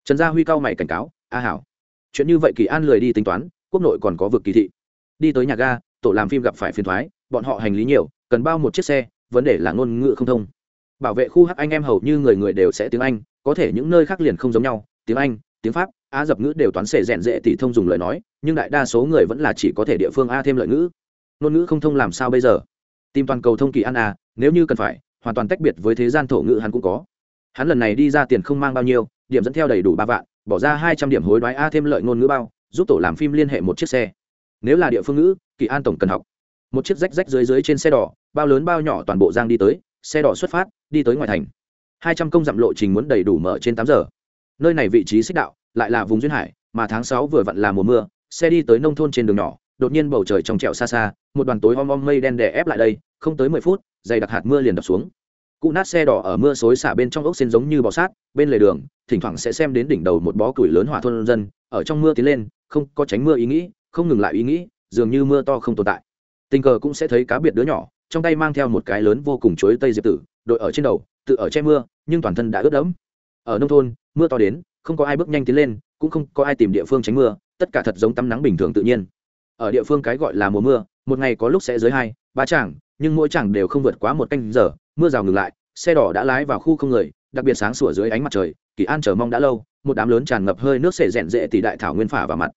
Trần gia huy cao mày cảnh cáo, a hảo. Chuyện như vậy kỳ an lười đi tính toán, quốc nội còn có vực kỳ thị. Đi tới nhà ga, tổ làm phim gặp phải phiền thoái, bọn họ hành lý nhiều, cần bao một chiếc xe vấn đề là ngôn ngữ không thông. Bảo vệ khu hắc anh em hầu như người người đều sẽ tiếng anh, có thể những nơi khác liền không giống nhau, tiếng anh, tiếng pháp, á dập ngữ đều toán xệ rèn dễ tỷ thông dùng lời nói, nhưng đại đa số người vẫn là chỉ có thể địa phương a thêm lợi ngữ. Ngôn ngữ không thông làm sao bây giờ? Tìm toàn cầu thông kỳ an a à, nếu như cần phải, hoàn toàn tách biệt với thế gian thổ ngữ hắn cũng có. Hắn lần này đi ra tiền không mang bao nhiêu, điểm dẫn theo đầy đủ ba vạn, bỏ ra hai trăm điểm hối đoái a thêm lợi ngôn ngữ bao, giúp tổ làm phim liên hệ một chiếc xe. Nếu là địa phương ngữ, kỳ an tổng cần học một chiếc rách rách dưới dưới trên xe đỏ, bao lớn bao nhỏ toàn bộ giang đi tới, xe đỏ xuất phát, đi tới ngoài thành. Hai trăm công dặm lộ trình muốn đầy đủ mở trên tám giờ. Nơi này vị trí xích đạo, lại là vùng duyên hải, mà tháng sáu vừa vặn là mùa mưa, xe đi tới nông thôn trên đường nhỏ, đột nhiên bầu trời trong trẹo xa xa, một đoàn tối om om mây đen đè ép lại đây, không tới mười phút, dày đặc hạt mưa liền đập xuống. Cụ nát xe đỏ ở mưa xối xả bên trong ốc xin giống như bò sát, bên lề đường, thỉnh thoảng sẽ xem đến đỉnh đầu một bó củi lớn hỏa thôn dân, ở trong mưa tiến lên, không có tránh mưa ý nghĩ, không ngừng lại ý nghĩ, dường như mưa to không tồn tại tình cờ cũng sẽ thấy cá biệt đứa nhỏ, trong tay mang theo một cái lớn vô cùng chuối tây diệp tử, đội ở trên đầu, tự ở che mưa, nhưng toàn thân đã ướt đẫm. Ở nông thôn, mưa to đến, không có ai bước nhanh tiến lên, cũng không có ai tìm địa phương tránh mưa, tất cả thật giống tắm nắng bình thường tự nhiên. Ở địa phương cái gọi là mùa mưa, một ngày có lúc sẽ dưới hai, ba chàng nhưng mỗi chàng đều không vượt quá một canh giờ, mưa rào ngừng lại, xe đỏ đã lái vào khu không người, đặc biệt sáng sủa dưới ánh mặt trời, kỳ an chờ mong đã lâu, một đám lớn tràn ngập hơi nước sể rèn rệ tỷ đại thảo nguyên phả vào mặt.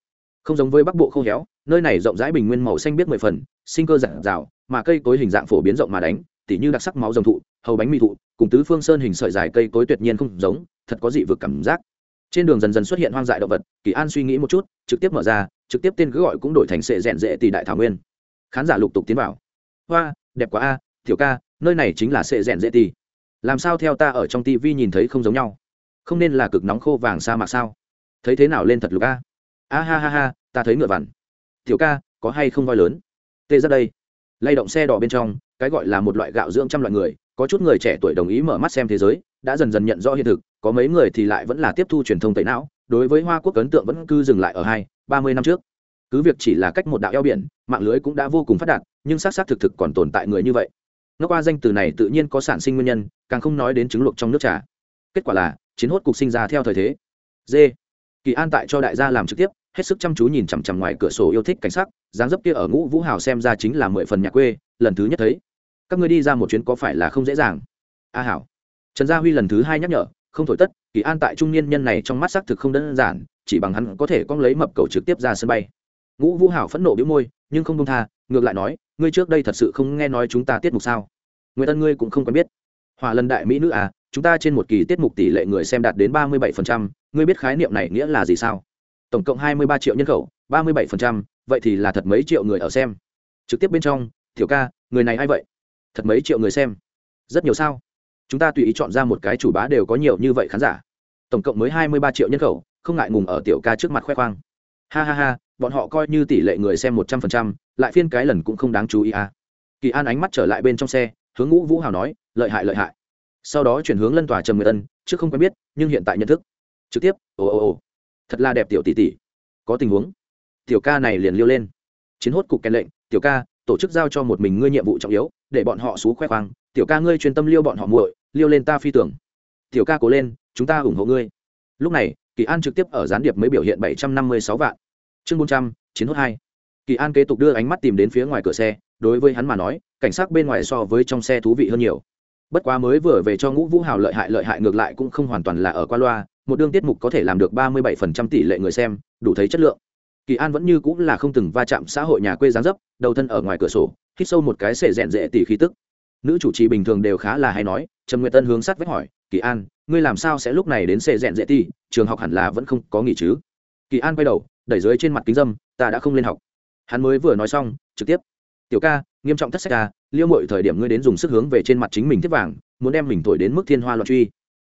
Không giống với bắc bộ khô héo nơi này rộng rãi bình nguyên màu xanh biết mười phần, sinh cơ giản rào mà cây cối hình dạng phổ biến rộng mà đánh, tỉ như đặc sắc máu rồng thụ, hầu bánh mì thụ, cùng tứ phương sơn hình sợi dài cây cối tuyệt nhiên không giống, thật có dị vực cảm giác. Trên đường dần dần xuất hiện hoang dại động vật, kỳ an suy nghĩ một chút, trực tiếp mở ra, trực tiếp tên cứ gọi cũng đổi thành sệ rẽn rệ tỷ đại thảo nguyên. Khán giả lục tục tiến vào. Hoa, đẹp quá a, tiểu ca, nơi này chính là sệ rẽn rệ tỷ. Làm sao theo ta ở trong tivi nhìn thấy không giống nhau? Không nên là cực nóng khô vàng sa mạc sao? Thấy thế nào lên thật lục a? A ha ha ha, ta thấy ngựa vằn tiểu ca, có hay không voi lớn? Tê ra đây. Lay động xe đỏ bên trong, cái gọi là một loại gạo dưỡng trăm loại người, có chút người trẻ tuổi đồng ý mở mắt xem thế giới, đã dần dần nhận rõ hiện thực, có mấy người thì lại vẫn là tiếp thu truyền thông tẩy não, đối với hoa quốc ấn tượng vẫn cứ dừng lại ở hai, ba mươi năm trước. Cứ việc chỉ là cách một đạo eo biển, mạng lưới cũng đã vô cùng phát đạt, nhưng xác xác thực thực còn tồn tại người như vậy. Nó qua danh từ này tự nhiên có sản sinh nguyên nhân, càng không nói đến chứng luộc trong nước trà. Kết quả là, chiến hốt cục sinh ra theo thời thế. D kỳ an tại cho đại gia làm trực tiếp hết sức chăm chú nhìn chằm chằm ngoài cửa sổ yêu thích cảnh sắc, dáng dấp kia ở ngũ vũ hào xem ra chính là mười phần nhà quê, lần thứ nhất thấy. Các ngươi đi ra một chuyến có phải là không dễ dàng? A à, hảo. Trần gia huy lần thứ hai nhắc nhở, không thổi tất, kỳ an tại trung niên nhân này trong mắt xác thực không đơn giản, chỉ bằng hắn có thể con lấy mập cầu trực tiếp ra sân bay. Ngũ vũ hảo phẫn nộ biếu môi, nhưng không đông tha, ngược lại nói, ngươi trước đây thật sự không nghe nói chúng ta tiết mục sao? Người tân ngươi cũng không quen biết. Hòa lần đại mỹ nữ à chúng ta trên một kỳ tiết mục tỷ lệ người xem đạt đến ba mươi bảy phần trăm, ngươi biết khái niệm này nghĩa là gì sao? Tổng cộng hai mươi ba triệu nhân khẩu, ba mươi bảy phần trăm, vậy thì là thật mấy triệu người ở xem. Trực tiếp bên trong thiểu ca, người này a i vậy? Thật mấy triệu người xem. Rất nhiều sao? Chúng ta tùy ý chọn ra một cái chủ bá đều có nhiều như vậy khán giả. Tổng cộng mới hai mươi ba triệu nhân khẩu, không ngại ngùng ở tiểu ca trước mặt khoe khoang. Ha ha ha, bọn họ coi như tỷ lệ người xem một trăm phần trăm, lại phiên cái lần cũng không đáng chú ý à. Kỳ an ánh mắt trở lại bên trong xe, hướng ngũ vũ hào nói, lợi hại lợi hại. Sau đó chuyển hướng lân tòa trầm người tân trước không quen biết, nhưng hiện tại nhận thức. Trực tiếp, ồ ồ ồ thật là đẹp tiểu tỷ tỷ. Có tình huống, tiểu ca này liền liêu lên. Chiến hốt cục kèn lệnh, tiểu ca, tổ chức giao cho một mình ngươi nhiệm vụ trọng yếu, để bọn họ xú khoe khoang. Tiểu ca ngươi chuyên tâm liêu bọn họ muội, liêu lên ta phi tưởng. Tiểu ca cố lên, chúng ta ủng hộ ngươi. Lúc này, kỳ an trực tiếp ở gián điệp mới biểu hiện bảy trăm năm mươi sáu vạn. Chương bốn trăm, chiến hốt hai. Kỳ an kế tục đưa ánh mắt tìm đến phía ngoài cửa xe, đối với hắn mà nói, cảnh sát bên ngoài so với trong xe thú vị hơn nhiều. Bất quá mới vừa về cho ngũ vũ hào lợi hại lợi hại ngược lại cũng không hoàn toàn là ở qua loa một đương tiết mục có thể làm được ba mươi bảy phần trăm tỷ lệ người xem, đủ thấy chất lượng. Kỳ an vẫn như cũng là không từng va chạm xã hội nhà quê dáng dấp, đầu thân ở ngoài cửa sổ, hít sâu một cái sể rèn rệ tỷ khí tức. Nữ chủ trì bình thường đều khá là hay nói, trầm nguyệt tân hướng sát vách hỏi, kỳ an, ngươi làm sao sẽ lúc này đến sể rèn rệ tỷ trường học hẳn là vẫn không có nghỉ chứ? Kỳ an quay đầu, đẩy dưới trên mặt kính dâm, ta đã không lên học. Hắn mới vừa nói xong, trực tiếp, tiểu ca, nghiêm trọng thất sách ca liêu mọi thời điểm ngươi đến dùng sức hướng về trên mặt chính mình tiếp vàng, muốn đem mình thổi đến mức thiên hoa loạn truy.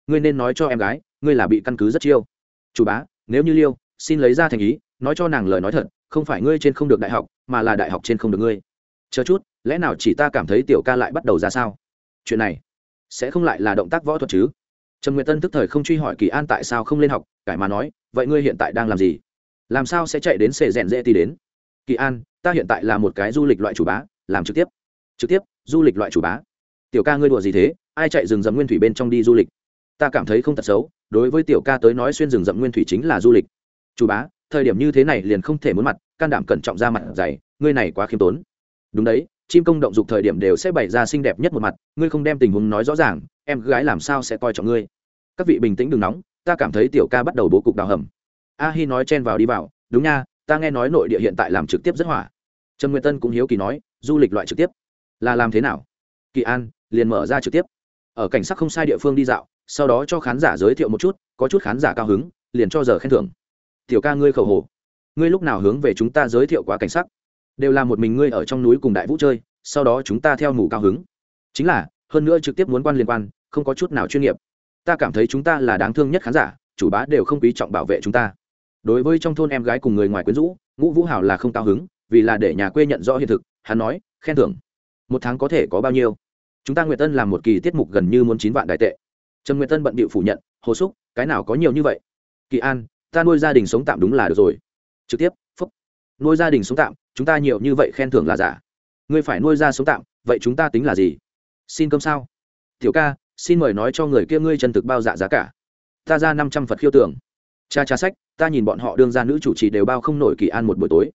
Ngươi nên nói cho em gái ngươi là bị căn cứ rất chiêu. Chủ bá, nếu như liêu, xin lấy ra thành ý, nói cho nàng lời nói thật, không phải ngươi trên không được đại học, mà là đại học trên không được ngươi. Chờ chút, lẽ nào chỉ ta cảm thấy tiểu ca lại bắt đầu ra sao? Chuyện này, sẽ không lại là động tác võ thuật chứ? Trần nguyệt tân tức thời không truy hỏi kỳ an tại sao không lên học, cải mà nói, vậy ngươi hiện tại đang làm gì? Làm sao sẽ chạy đến xề rèn dễ thì đến? Kỳ an, ta hiện tại là một cái du lịch loại chủ bá, làm trực tiếp. Trực tiếp, du lịch loại chủ bá. Tiểu ca ngươi đùa gì thế? Ai chạy rừng rậm nguyên thủy bên trong đi du lịch? Ta cảm thấy không thật xấu đối với tiểu ca tới nói xuyên rừng rậm nguyên thủy chính là du lịch. Chủ bá, thời điểm như thế này liền không thể muốn mặt, can đảm cẩn trọng ra mặt dày, ngươi này quá khiêm tốn. Đúng đấy, chim công động dục thời điểm đều sẽ bày ra xinh đẹp nhất một mặt, ngươi không đem tình huống nói rõ ràng, em gái làm sao sẽ coi trọng ngươi? Các vị bình tĩnh đừng nóng, ta cảm thấy tiểu ca bắt đầu bố cục đào hầm. A hi nói chen vào đi vào, đúng nha, ta nghe nói nội địa hiện tại làm trực tiếp rất hỏa. Trần nguyệt tân cũng hiếu kỳ nói, du lịch loại trực tiếp là làm thế nào? Kỳ an liền mở ra trực tiếp. Ở cảnh sắc không sai địa phương đi dạo sau đó cho khán giả giới thiệu một chút, có chút khán giả cao hứng, liền cho giờ khen thưởng. Tiểu ca ngươi khẩu hồ, ngươi lúc nào hướng về chúng ta giới thiệu quá cảnh sắc? Đều là một mình ngươi ở trong núi cùng đại vũ chơi, sau đó chúng ta theo mù cao hứng. Chính là, hơn nữa trực tiếp muốn quan liên quan, không có chút nào chuyên nghiệp. Ta cảm thấy chúng ta là đáng thương nhất khán giả, chủ bá đều không quý trọng bảo vệ chúng ta. Đối với trong thôn em gái cùng người ngoài quyến rũ, ngũ vũ hảo là không cao hứng, vì là để nhà quê nhận rõ hiện thực, hắn nói, khen thưởng, một tháng có thể có bao nhiêu? Chúng ta nguyệt tân làm một kỳ tiết mục gần như muốn chín vạn đại tệ trần nguyệt tân bận bịu phủ nhận, hồ xúc cái nào có nhiều như vậy? Kỳ an, ta nuôi gia đình sống tạm đúng là được rồi. Trực tiếp, phúc. Nuôi gia đình sống tạm, chúng ta nhiều như vậy khen thưởng là giả. Ngươi phải nuôi ra sống tạm, vậy chúng ta tính là gì? Xin cơm sao? Tiểu ca, xin mời nói cho người kia ngươi chân thực bao dạ giá cả. Ta ra năm trăm phật khiêu tưởng. Cha cha sách, ta nhìn bọn họ đương ra nữ chủ trì đều bao không nổi kỳ an một buổi tối.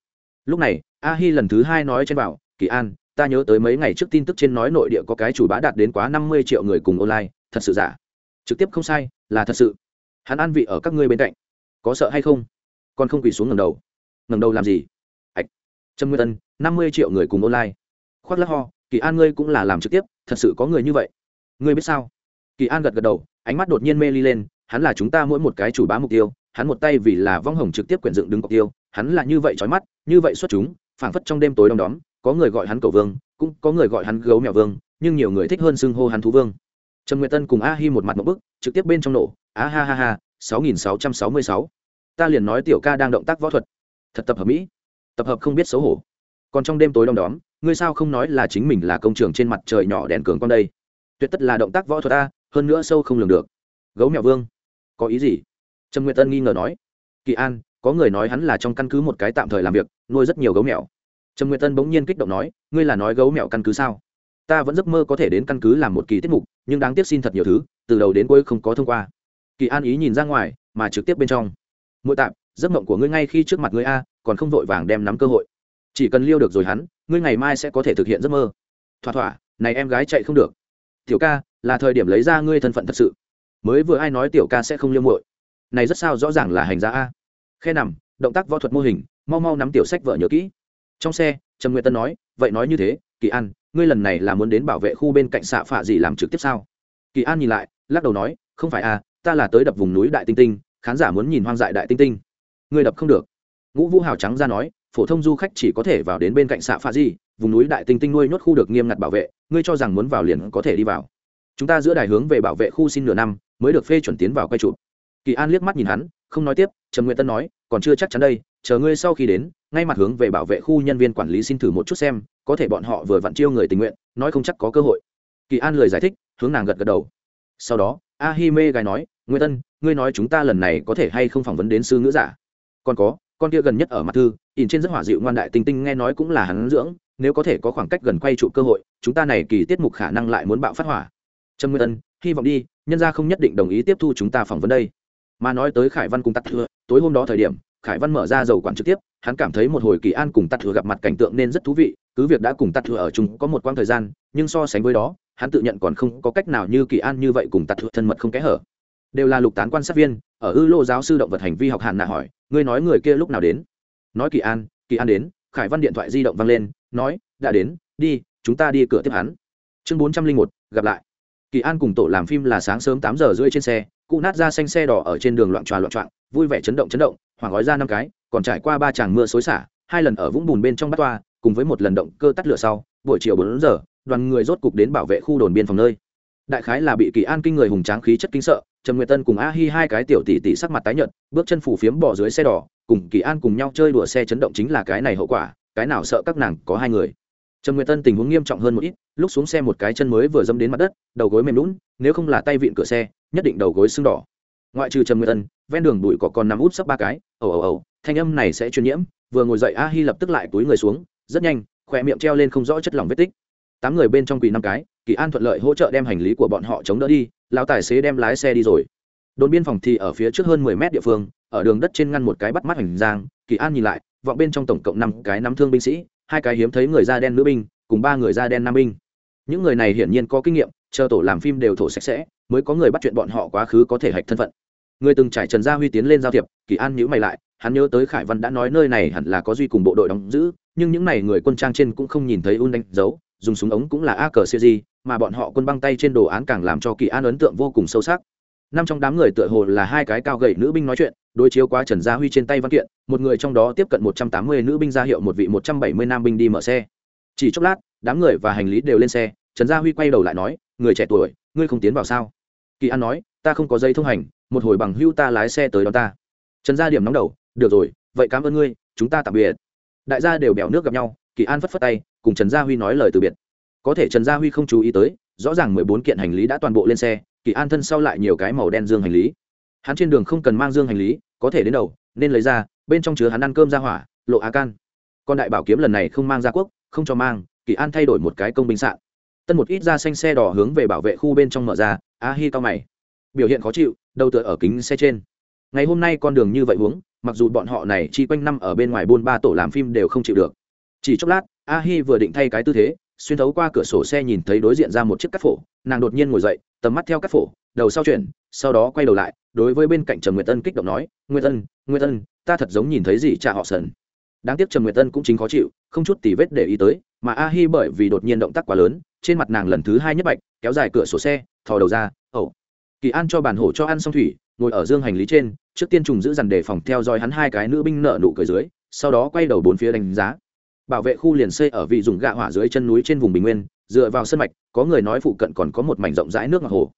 Lúc này, a hi lần thứ hai nói trên bảo, kỳ an, ta nhớ tới mấy ngày trước tin tức trên nói nội địa có cái chủ bá đạt đến quá năm mươi triệu người cùng online, thật sự giả trực tiếp không sai, là thật sự. Hắn an vị ở các ngươi bên cạnh. Có sợ hay không? Còn không quỳ xuống ngầm đầu. Ngầm đầu làm gì? Ạch trâm nguyên tân năm mươi triệu người cùng online. Khoác lắc ho, kỳ an ngươi cũng là làm trực tiếp, thật sự có người như vậy. Ngươi biết sao? Kỳ an gật gật đầu, ánh mắt đột nhiên mê ly lên, hắn là chúng ta mỗi một cái chủ bá mục tiêu, hắn một tay vì là vong hồng trực tiếp quyển dựng đứng cọc tiêu, hắn là như vậy trói mắt, như vậy xuất chúng, phảng phất trong đêm tối đông đóm, có người gọi hắn cầu vương, cũng có người gọi hắn gấu mèo vương, nhưng nhiều người thích hơn xưng hô hắn thú vương. Trần nguyệt tân cùng a hi một mặt một bức, trực tiếp bên trong nổ, a ha ha ha, sáu nghìn sáu trăm sáu mươi sáu. Ta liền nói tiểu ca đang động tác võ thuật. Thật tập hợp mỹ. Tập hợp không biết xấu hổ. Còn trong đêm tối đông đóm, ngươi sao không nói là chính mình là công trường trên mặt trời nhỏ đèn cường con đây? Tuyệt tất là động tác võ thuật a, hơn nữa sâu không lường được. Gấu mèo vương. Có ý gì? Trần nguyệt tân nghi ngờ nói. Kỳ an, có người nói hắn là trong căn cứ một cái tạm thời làm việc, nuôi rất nhiều gấu mèo. Trần nguyệt tân bỗng nhiên kích động nói, ngươi là nói gấu mèo căn cứ sao? Ta vẫn giấc mơ có thể đến căn cứ làm một kỳ tiết mục, nhưng đáng tiếc xin thật nhiều thứ, từ đầu đến cuối không có thông qua. Kỳ an ý nhìn ra ngoài, mà trực tiếp bên trong. Mỗi tạm giấc mộng của ngươi ngay khi trước mặt ngươi a, còn không vội vàng đem nắm cơ hội. Chỉ cần liêu được rồi hắn, ngươi ngày mai sẽ có thể thực hiện giấc mơ. Thỏa thỏa, này em gái chạy không được. Tiểu ca, là thời điểm lấy ra ngươi thân phận thật sự. Mới vừa ai nói tiểu ca sẽ không liêu muội. Này rất sao rõ ràng là hành giá a. Khe nằm, động tác võ thuật mô hình, mau mau nắm tiểu sách vợ nhớ kỹ. Trong xe trần nguyệt tân nói, vậy nói như thế kỳ an, ngươi lần này là muốn đến bảo vệ khu bên cạnh xạ phạ gì làm trực tiếp sao? Kỳ an nhìn lại, lắc đầu nói, không phải à ta là tới đập vùng núi đại tinh tinh, khán giả muốn nhìn hoang dại đại tinh tinh. Ngươi đập không được. Ngũ vũ hào trắng ra nói, phổ thông du khách chỉ có thể vào đến bên cạnh xạ phạ gì, vùng núi đại tinh tinh nuôi nhốt khu được nghiêm ngặt bảo vệ, ngươi cho rằng muốn vào liền có thể đi vào. Chúng ta giữa đài hướng về bảo vệ khu xin nửa năm, mới được phê chuẩn tiến vào quay chụp. Kỳ an liếc mắt nhìn hắn không nói tiếp, trầm nguyện tân nói, còn chưa chắc chắn đây, chờ ngươi sau khi đến, ngay mặt hướng về bảo vệ khu nhân viên quản lý xin thử một chút xem, có thể bọn họ vừa vặn chiêu người tình nguyện, nói không chắc có cơ hội. Kỳ an lời giải thích, hướng nàng gật gật đầu. Sau đó a hi mê gái nói nguyên tân, ngươi nói chúng ta lần này có thể hay không phỏng vấn đến sư ngữ giả? Còn có, con kia gần nhất ở mặt thư, ỉn trên rất hỏa dịu ngoan đại tinh tinh nghe nói cũng là hắn dưỡng, nếu có thể có khoảng cách gần quay trụ cơ hội, chúng ta này kỳ tiết mục khả năng lại muốn bạo phát hỏa. Trâm nguyên tân, hy vọng đi, nhân gia không nhất định đồng ý tiếp thu chúng ta phỏng vấn đây mà nói tới khải văn cùng tắt thừa, tối hôm đó thời điểm, khải văn mở ra dầu quản trực tiếp, hắn cảm thấy một hồi kỳ an cùng tắt thừa gặp mặt cảnh tượng nên rất thú vị, cứ việc đã cùng tắt thừa ở chung có một quãng thời gian, nhưng so sánh với đó, hắn tự nhận còn không có cách nào như kỳ an như vậy cùng tắt thừa thân mật không kẽ hở. Đều là lục tán quan sát viên, ở ư lô giáo sư động vật hành vi học hàn nạ hỏi, ngươi nói người kia lúc nào đến? Nói kỳ an kỳ an đến, khải văn điện thoại di động văng lên, nói, đã đến, đi, chúng ta đi cửa tiếp hắn. Chương bốn trăm linh một, gặp lại. Kỳ an cùng tổ làm phim là sáng sớm tám giờ rưỡi trên xe cụ nát ra xanh xe đỏ ở trên đường loạn tròa loạn trọng vui vẻ chấn động chấn động, hoảng gói ra năm cái, còn trải qua ba tràng mưa xối xả, hai lần ở vũng bùn bên trong bắt toa, cùng với một lần động cơ tắt lửa sau, buổi chiều bốn giờ, đoàn người rốt cục đến bảo vệ khu đồn biên phòng nơi. Đại khái là bị kỳ an kinh người hùng tráng khí chất kinh sợ, trần nguyệt tân cùng a hi hai cái tiểu tỷ tỷ sắc mặt tái nhợt, bước chân phủ phiếm bỏ dưới xe đỏ, cùng kỳ an cùng nhau chơi đùa xe chấn động chính là cái này hậu quả, cái nào sợ các nàng có hai người. Trần nguyệt tân tình huống nghiêm trọng hơn một ít, lúc xuống xe một cái chân mới vừa dâm đến mặt đất, đầu gối mềm lún, nếu không là tay vịn cửa xe nhất định đầu gối sưng đỏ. Ngoại trừ trầm nguyệt tân ven đường bụi cỏ còn nằm út sấp ba cái. Ầu ầu ầu thanh âm này sẽ truyền nhiễm. Vừa ngồi dậy a hi lập tức lại túi người xuống, rất nhanh khỏe miệng treo lên không rõ chất lỏng vết tích. Tám người bên trong quỳ năm cái, kỳ an thuận lợi hỗ trợ đem hành lý của bọn họ chống đỡ đi, lão tài xế đem lái xe đi rồi. Đồn biên phòng thì ở phía trước hơn mười mét địa phương, ở đường đất trên ngăn một cái bắt mắt hành giang, kỳ an nhìn lại, vọng bên trong tổng cộng năm cái nắm thương binh sĩ, hai cái hiếm thấy người da đen nữ binh, cùng ba người da đen nam binh những người này hiển nhiên có kinh nghiệm, chờ tổ làm phim đều thổ sạch sẽ, mới có người bắt chuyện bọn họ quá khứ có thể hạch thân phận. Người từng trải trần gia huy tiến lên giao thiệp, kỳ an nhữ mày lại, hắn nhớ tới khải văn đã nói nơi này hẳn là có duy cùng bộ đội đóng giữ, nhưng những n à y người quân trang trên cũng không nhìn thấy un đánh dấu, dùng súng ống cũng là a cờ siêu di mà bọn họ quân băng tay trên đồ án càng làm cho kỳ an ấn tượng vô cùng sâu sắc. Năm trong đám người tựa hồ là hai cái cao gậy nữ binh nói chuyện, đối chiếu quá trần gia huy trên tay văn kiện, một người trong đó tiếp cận một trăm tám mươi nữ binh ra hiệu một vị một trăm bảy mươi nam binh đi mở xe chỉ chốc lát, đám người và hành lý đều lên xe, trần gia huy quay đầu lại nói, người trẻ tuổi, ngươi không tiến vào sao? Kỳ an nói, ta không có giấy thông hành, một hồi bằng hưu ta lái xe tới đó ta. Trần gia điểm nóng đầu, được rồi, vậy cảm ơn ngươi, chúng ta tạm biệt. Đại gia đều bèo nước gặp nhau, kỳ an phất phất tay, cùng trần gia huy nói lời từ biệt. Có thể trần gia huy không chú ý tới, rõ ràng mười bốn kiện hành lý đã toàn bộ lên xe, kỳ an thân sau lại nhiều cái màu đen dương hành lý. Hắn trên đường không cần mang dương hành lý, có thể đến đầu, nên lấy ra, bên trong chứa hắn ăn cơm ra hỏa, lộ á can. Còn đại bảo kiếm lần này không mang ra quốc không cho mang, kỳ an thay đổi một cái công binh sạn. Tân một ít ra xanh xe đỏ hướng về bảo vệ khu bên trong mở ra, a hi cao mày. Biểu hiện khó chịu, đầu tựa ở kính xe trên. Ngày hôm nay con đường như vậy huống mặc dù bọn họ này chi quanh năm ở bên ngoài buôn ba tổ làm phim đều không chịu được. Chỉ chốc lát, a hi vừa định thay cái tư thế, xuyên thấu qua cửa sổ xe nhìn thấy đối diện ra một chiếc cắt phổ, nàng đột nhiên ngồi dậy, tầm mắt theo cắt phổ, đầu sau chuyển, sau đó quay đầu lại, đối với bên cạnh trần nguyệt tân kích động nói, nguyệt tân nguyệt tân ta thật giống nhìn thấy gì cha họ sần đáng tiếc trần nguyệt tân cũng chính khó chịu, không chút tì vết để ý tới, mà a hi bởi vì đột nhiên động tác quá lớn, trên mặt nàng lần thứ hai nhất bạch, kéo dài cửa sổ xe, thò đầu ra, ẩu、oh. kỳ an cho bản hổ cho ăn xong thủy, ngồi ở dương hành lý trên, trước tiên trùng giữ dằn đề phòng theo dõi hắn hai cái nữ binh nợ nụ cười dưới, sau đó quay đầu bốn phía đánh giá. Bảo vệ khu liền xây ở vị dùng gạ hỏa dưới chân núi trên vùng bình nguyên, dựa vào sân mạch, có người nói phụ cận còn có một mảnh rộng rãi nước ngọc hồ.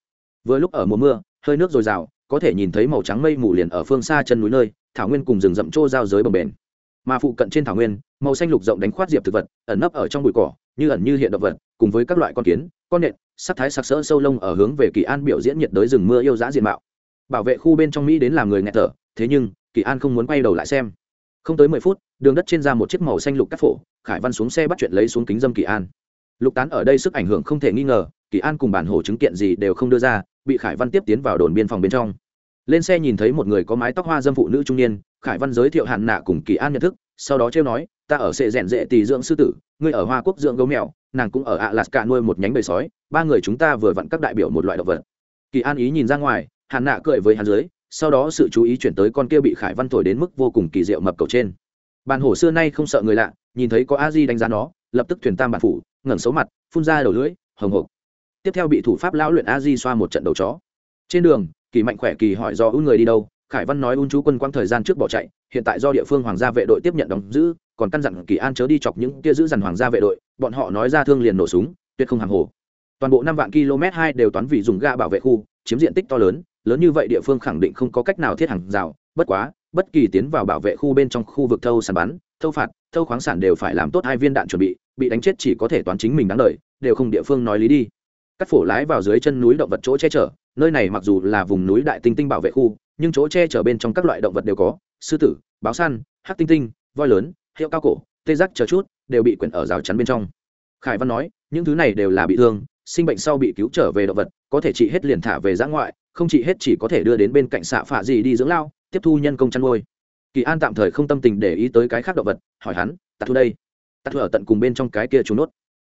Vừa lúc ở mùa mưa, hơi nước dồi dào, có thể nhìn thấy màu trắng mây mù liền ở phương xa chân núi nơi, thảo nguyên cùng rừng rậm trô giao giới bờ bền mà phụ cận trên thảo nguyên, màu xanh lục rộng đánh khoát diệp thực vật, ẩn nấp ở trong bụi cỏ, như ẩn như hiện động vật, cùng với các loại con kiến, con nện, sắc thái sặc sỡ sâu lông ở hướng về kỳ an biểu diễn nhiệt đới rừng mưa yêu dã diện mạo. Bảo vệ khu bên trong mỹ đến làm người nghẹt thở, thế nhưng, kỳ an không muốn quay đầu lại xem. Không tới mười phút, đường đất trên ra một chiếc màu xanh lục cắt phổ, khải văn xuống xe bắt chuyện lấy xuống kính dâm kỳ an. Lục tán ở đây sức ảnh hưởng không thể nghi ngờ, kỳ an cùng bản hồ chứng kiện gì đều không đưa ra, bị khải văn tiếp tiến vào đồn biên phòng bên trong. Lên xe nhìn thấy một người có mái tóc hoa dâm phụ nữ trung niên khải văn giới thiệu hạn nạ cùng kỳ an nhận thức, sau đó trêu nói, ta ở sệ rèn rệ tỳ dưỡng sư tử, ngươi ở hoa quốc dưỡng gấu mèo, nàng cũng ở ạ lạt cả nuôi một nhánh bầy sói, ba người chúng ta vừa vặn các đại biểu một loại động vật. Kỳ an ý nhìn ra ngoài hạn nạ cười với hắn dưới, sau đó sự chú ý chuyển tới con kia bị khải văn thổi đến mức vô cùng kỳ diệu mập cầu trên. Bàn hổ xưa nay không sợ người lạ, nhìn thấy có a di đánh giá nó, lập tức thuyền tam bản phủ, ngẩng xấu mặt, phun ra đầu lưỡi, hồng hộc. Tiếp theo bị thủ pháp lão luyện a di xoa một trận đầu chó. Trên đường, kỳ mạnh khỏe kỳ hỏi do ưu người đi đâu khải văn nói Un chú quân quang thời gian trước bỏ chạy hiện tại do địa phương hoàng gia vệ đội tiếp nhận đóng giữ còn căn dặn kỳ an chớ đi chọc những kia giữ dằn hoàng gia vệ đội bọn họ nói ra thương liền nổ súng tuyệt không hàng hồ. Toàn bộ năm vạn km hai đều toán vì dùng ga bảo vệ khu chiếm diện tích to lớn lớn như vậy địa phương khẳng định không có cách nào thiết hàng rào bất quá bất kỳ tiến vào bảo vệ khu bên trong khu vực thâu sàn bắn thâu phạt thâu khoáng sản đều phải làm tốt hai viên đạn chuẩn bị bị đánh chết chỉ có thể toán chính mình đáng lợi, đều không địa phương nói lý đi. Cắt phổ lái vào dưới chân núi động vật chỗ che chở nơi này mặc dù là vùng núi đại tinh tinh bảo vệ khu nhưng chỗ che chở bên trong các loại động vật đều có, sư tử, báo săn hát tinh tinh, voi lớn, hiệu cao cổ, tê giác chờ chút, đều bị quyển ở rào chắn bên trong. Khải văn nói, những thứ này đều là bị thương, sinh bệnh sau bị cứu trở về động vật, có thể trị hết liền thả về giã ngoại, không trị hết chỉ có thể đưa đến bên cạnh xạ phạ gì đi dưỡng lao, tiếp thu nhân công chăn nuôi. Kỳ an tạm thời không tâm tình để ý tới cái khác động vật, hỏi hắn tạt thu đây? Tạt thu ở tận cùng bên trong cái kia trúng nốt.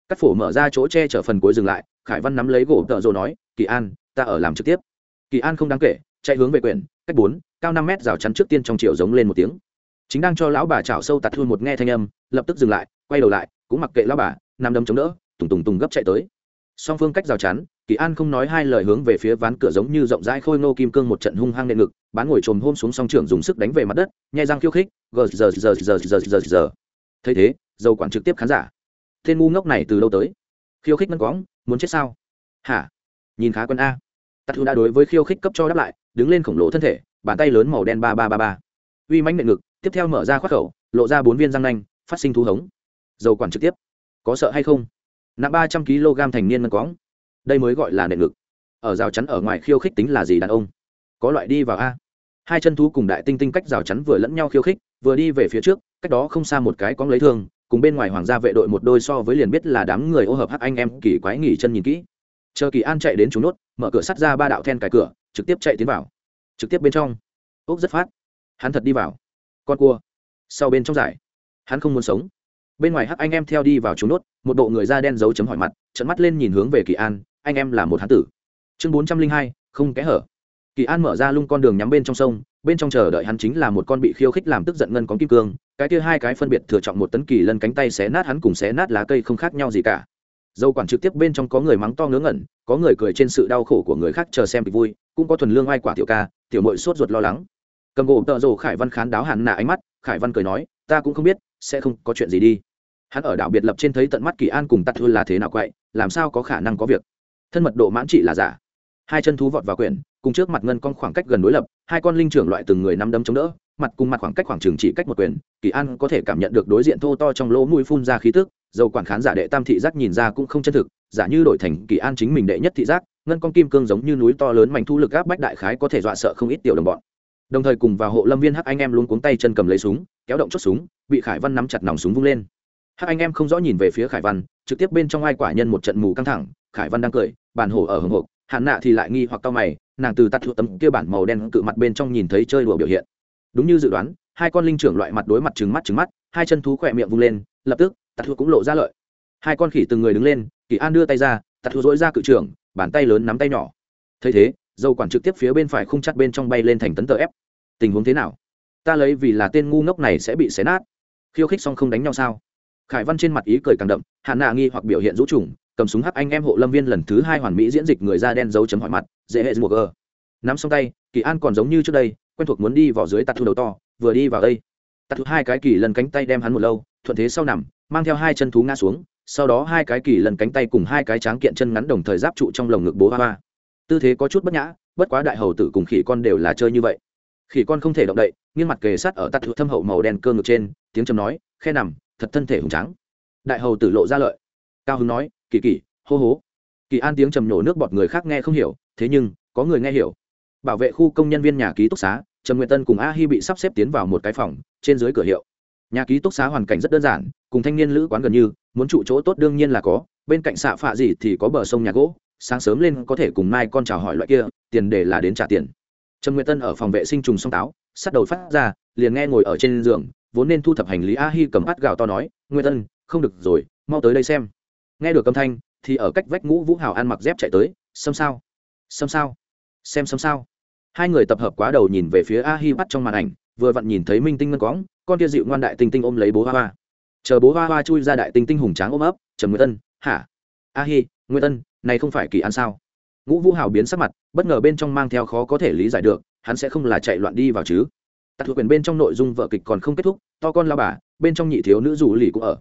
Cắt phổ mở ra chỗ che chở phần cuối dừng lại, khải văn nắm lấy gỗ tợ rồi nói, kỳ an, ta ở làm trực tiếp. Kỳ an không đáng kể, chạy hướng về quyển cách bốn, cao năm mét rào chắn trước tiên trong chiều giống lên một tiếng. Chính đang cho lão bà chảo sâu tạt thui một nghe thanh âm, lập tức dừng lại, quay đầu lại, cũng mặc kệ lão bà, nằm đấm chống đỡ, tùng tùng tùng gấp chạy tới. Song phương cách rào chắn, kỳ an không nói hai lời hướng về phía ván cửa giống như rộng rãi khôi nô kim cương một trận hung hăng nện ngực, bán ngồi trồm hôm xuống song trường dùng sức đánh về mặt đất, nhai răng khiêu khích, gờ giờ giờ giờ giờ giờ giờ. Thấy thế, dầu quản trực tiếp khán giả. Tên ngu ngốc này từ đâu tới? Khiêu khích ngân quõng, muốn chết sao? Hả? Nhìn khá quân a tạt thu đã đối với khiêu khích cấp cho đáp lại, đứng lên khổng lồ thân thể, bàn tay lớn màu đen ba ba ba ba. Uy mánh nện ngực, tiếp theo mở ra khoác khẩu, lộ ra bốn viên răng nanh, phát sinh thú hống. Dầu quản trực tiếp. Có sợ hay không? Nặng ba trăm kg thành niên mân quõng. Đây mới gọi là nện ngực. Ở rào chắn ở ngoài khiêu khích tính là gì đàn ông? Có loại đi vào a. Hai chân thú cùng đại tinh tinh cách rào chắn vừa lẫn nhau khiêu khích, vừa đi về phía trước, cách đó không xa một cái cóng lấy thương, cùng bên ngoài hoàng gia vệ đội một đôi so với liền biết là đám người ô hợp hắc anh em kỳ quái nghỉ chân nhìn kỹ chờ kỳ an chạy đến trúng nốt, mở cửa sắt ra ba đạo then cài cửa, trực tiếp chạy tiến vào. Trực tiếp bên trong. Úc rất phát. Hắn thật đi vào. Con cua. Sau bên trong giải. Hắn không muốn sống. Bên ngoài hắc anh em theo đi vào trúng nốt, một bộ người da đen dấu chấm hỏi mặt trận mắt lên nhìn hướng về kỳ an, anh em là một hán tử. Chương bốn trăm linh hai, không kẽ hở. Kỳ an mở ra lung con đường nhắm bên trong sông, bên trong chờ đợi hắn chính là một con bị khiêu khích làm tức giận ngân có kim cương, cái kia hai cái phân biệt thừa trọng một tấn kỳ lân cánh tay xé nát hắn cùng xé nát lá cây không khác nhau gì cả dâu quản trực tiếp bên trong có người mắng to ngớ ngẩn, có người cười trên sự đau khổ của người khác chờ xem kịch vui, cũng có thuần lương ai quả tiểu ca, tiểu mội sốt ruột lo lắng. Cầm gỗ tợ rồ khải văn khán đáo hàn nạ ánh mắt, khải văn cười nói, ta cũng không biết, sẽ không có chuyện gì đi. Hắn ở đảo biệt lập trên thấy tận mắt kỳ an cùng tắt thư là thế nào quậy, làm sao có khả năng có việc. Thân mật độ mãn trị là giả. Hai chân thú vọt vào quyển, cùng trước mặt ngân con khoảng cách gần đối lập, hai con linh trưởng loại từng người năm đấm chống đỡ, mặt cùng mặt khoảng cách khoảng trường chỉ cách một quyền kỳ an có thể cảm nhận được đối diện thô to trong lỗ mũi phun ra khí tức dầu quản khán giả đệ tam thị giác nhìn ra cũng không chân thực, giả như đổi thành kỳ an chính mình đệ nhất thị giác, ngân con kim cương giống như núi to lớn mảnh thu lực áp bách đại khái có thể dọa sợ không ít tiểu đồng bọn. Đồng thời cùng vào hộ lâm viên hắc anh em luôn cuống tay chân cầm lấy súng, kéo động chốt súng, bị khải văn nắm chặt nòng súng vung lên. Hắc anh em không rõ nhìn về phía khải văn, trực tiếp bên trong ai quả nhân một trận mù căng thẳng, khải văn đang cười, bàn hổ ở hồng hộp hạn nạ thì lại nghi hoặc cao mày, nàng từ tắt thuộc tấm kia bản màu đen cự mặt bên trong nhìn thấy chơi đùa biểu hiện. Đúng như dự đoán, hai con linh trưởng loại mặt đối mặt trứng mắt trứng mắt, hai chân thú khỏe miệng vung lên, lập tức tạt thua cũng lộ ra lợi. Hai con khỉ từng người đứng lên, kỳ an đưa tay ra tạt thua dỗi ra cự trưởng, bàn tay lớn nắm tay nhỏ. Thấy thế, dâu quản trực tiếp phía bên phải không chắt bên trong bay lên thành tấn tờ ép. Tình huống thế nào? Ta lấy vì là tên ngu ngốc này sẽ bị xé nát. Khiêu khích xong không đánh nhau sao? Khải văn trên mặt ý cười càng đậm hạn nạ nghi hoặc biểu hiện rũ trùng, cầm súng hắc anh em hộ lâm viên lần thứ hai hoàn mỹ diễn dịch người da đen dấu chấm hỏi mặt, dễ hệ mùa gờ. Nắm xong tay, kỳ an còn giống như trước đây, quen thuộc muốn đi vào dưới tạt thu đầu to, vừa đi vào đây. Tạt thu hai cái kỳ lần cánh tay đem hắn một lâu, thuận thế sau nằm mang theo hai chân thú ngã xuống, sau đó hai cái kỳ lần cánh tay cùng hai cái tráng kiện chân ngắn đồng thời giáp trụ trong lồng ngực bố hoa hoa. Tư thế có chút bất nhã, bất quá đại hầu tử cùng khỉ con đều là chơi như vậy. Khỉ con không thể động đậy, nghiêng mặt kề sát ở tắt thâm hậu màu đen cơ ngực trên, tiếng trầm nói, khe nằm, thật thân thể hùng trắng đại hầu tử lộ ra lợi. Cao hứng nói kỳ kỳ hô hố. Kỳ an tiếng trầm nhổ nước bọt người khác nghe không hiểu, thế nhưng, có người nghe hiểu. Bảo vệ khu công nhân viên nhà ký túc xá, trần nguyện tân cùng a hi bị sắp xếp tiến vào một cái phòng, trên dưới cửa hiệu. Nhà ký túc xá hoàn cảnh rất đơn giản cùng thanh niên lữ quán gần như, muốn trụ chỗ tốt đương nhiên là có, bên cạnh xạ phạ gì thì có bờ sông nhà gỗ, sáng sớm lên có thể cùng mai con chào hỏi loại kia, tiền để là đến trả tiền. Trần nguyệt tân ở phòng vệ sinh trùng song táo, sắt đầu phát ra, liền nghe ngồi ở trên giường, vốn nên thu thập hành lý a hi cầm át gạo to nói, nguyệt tân, không được rồi, mau tới đây xem. Nghe được âm thanh, thì ở cách vách ngũ vũ hào ăn mặc dép chạy tới, xâm sao? Xâm sao? Xem xâm sao? Hai người tập hợp quá đầu nhìn về phía a hi bắt trong màn ảnh, vừa vặn nhìn thấy minh tinh ngân cóng con kia dịu ngoan đại tinh tinh ôm lấy bố hoa hoa chờ bố hoa hoa chui ra đại tinh tinh hùng tráng ôm ấp, trầm nguyễn tân hả? A hi nguyễn tân này không phải kỳ ăn sao? Ngũ vũ hào biến sắc mặt, bất ngờ bên trong mang theo khó có thể lý giải được, hắn sẽ không là chạy loạn đi vào chứ? Tạc thuộc quyền bên trong nội dung vợ kịch còn không kết thúc, to con lao bà, bên trong nhị thiếu nữ rủ lì cũng ở.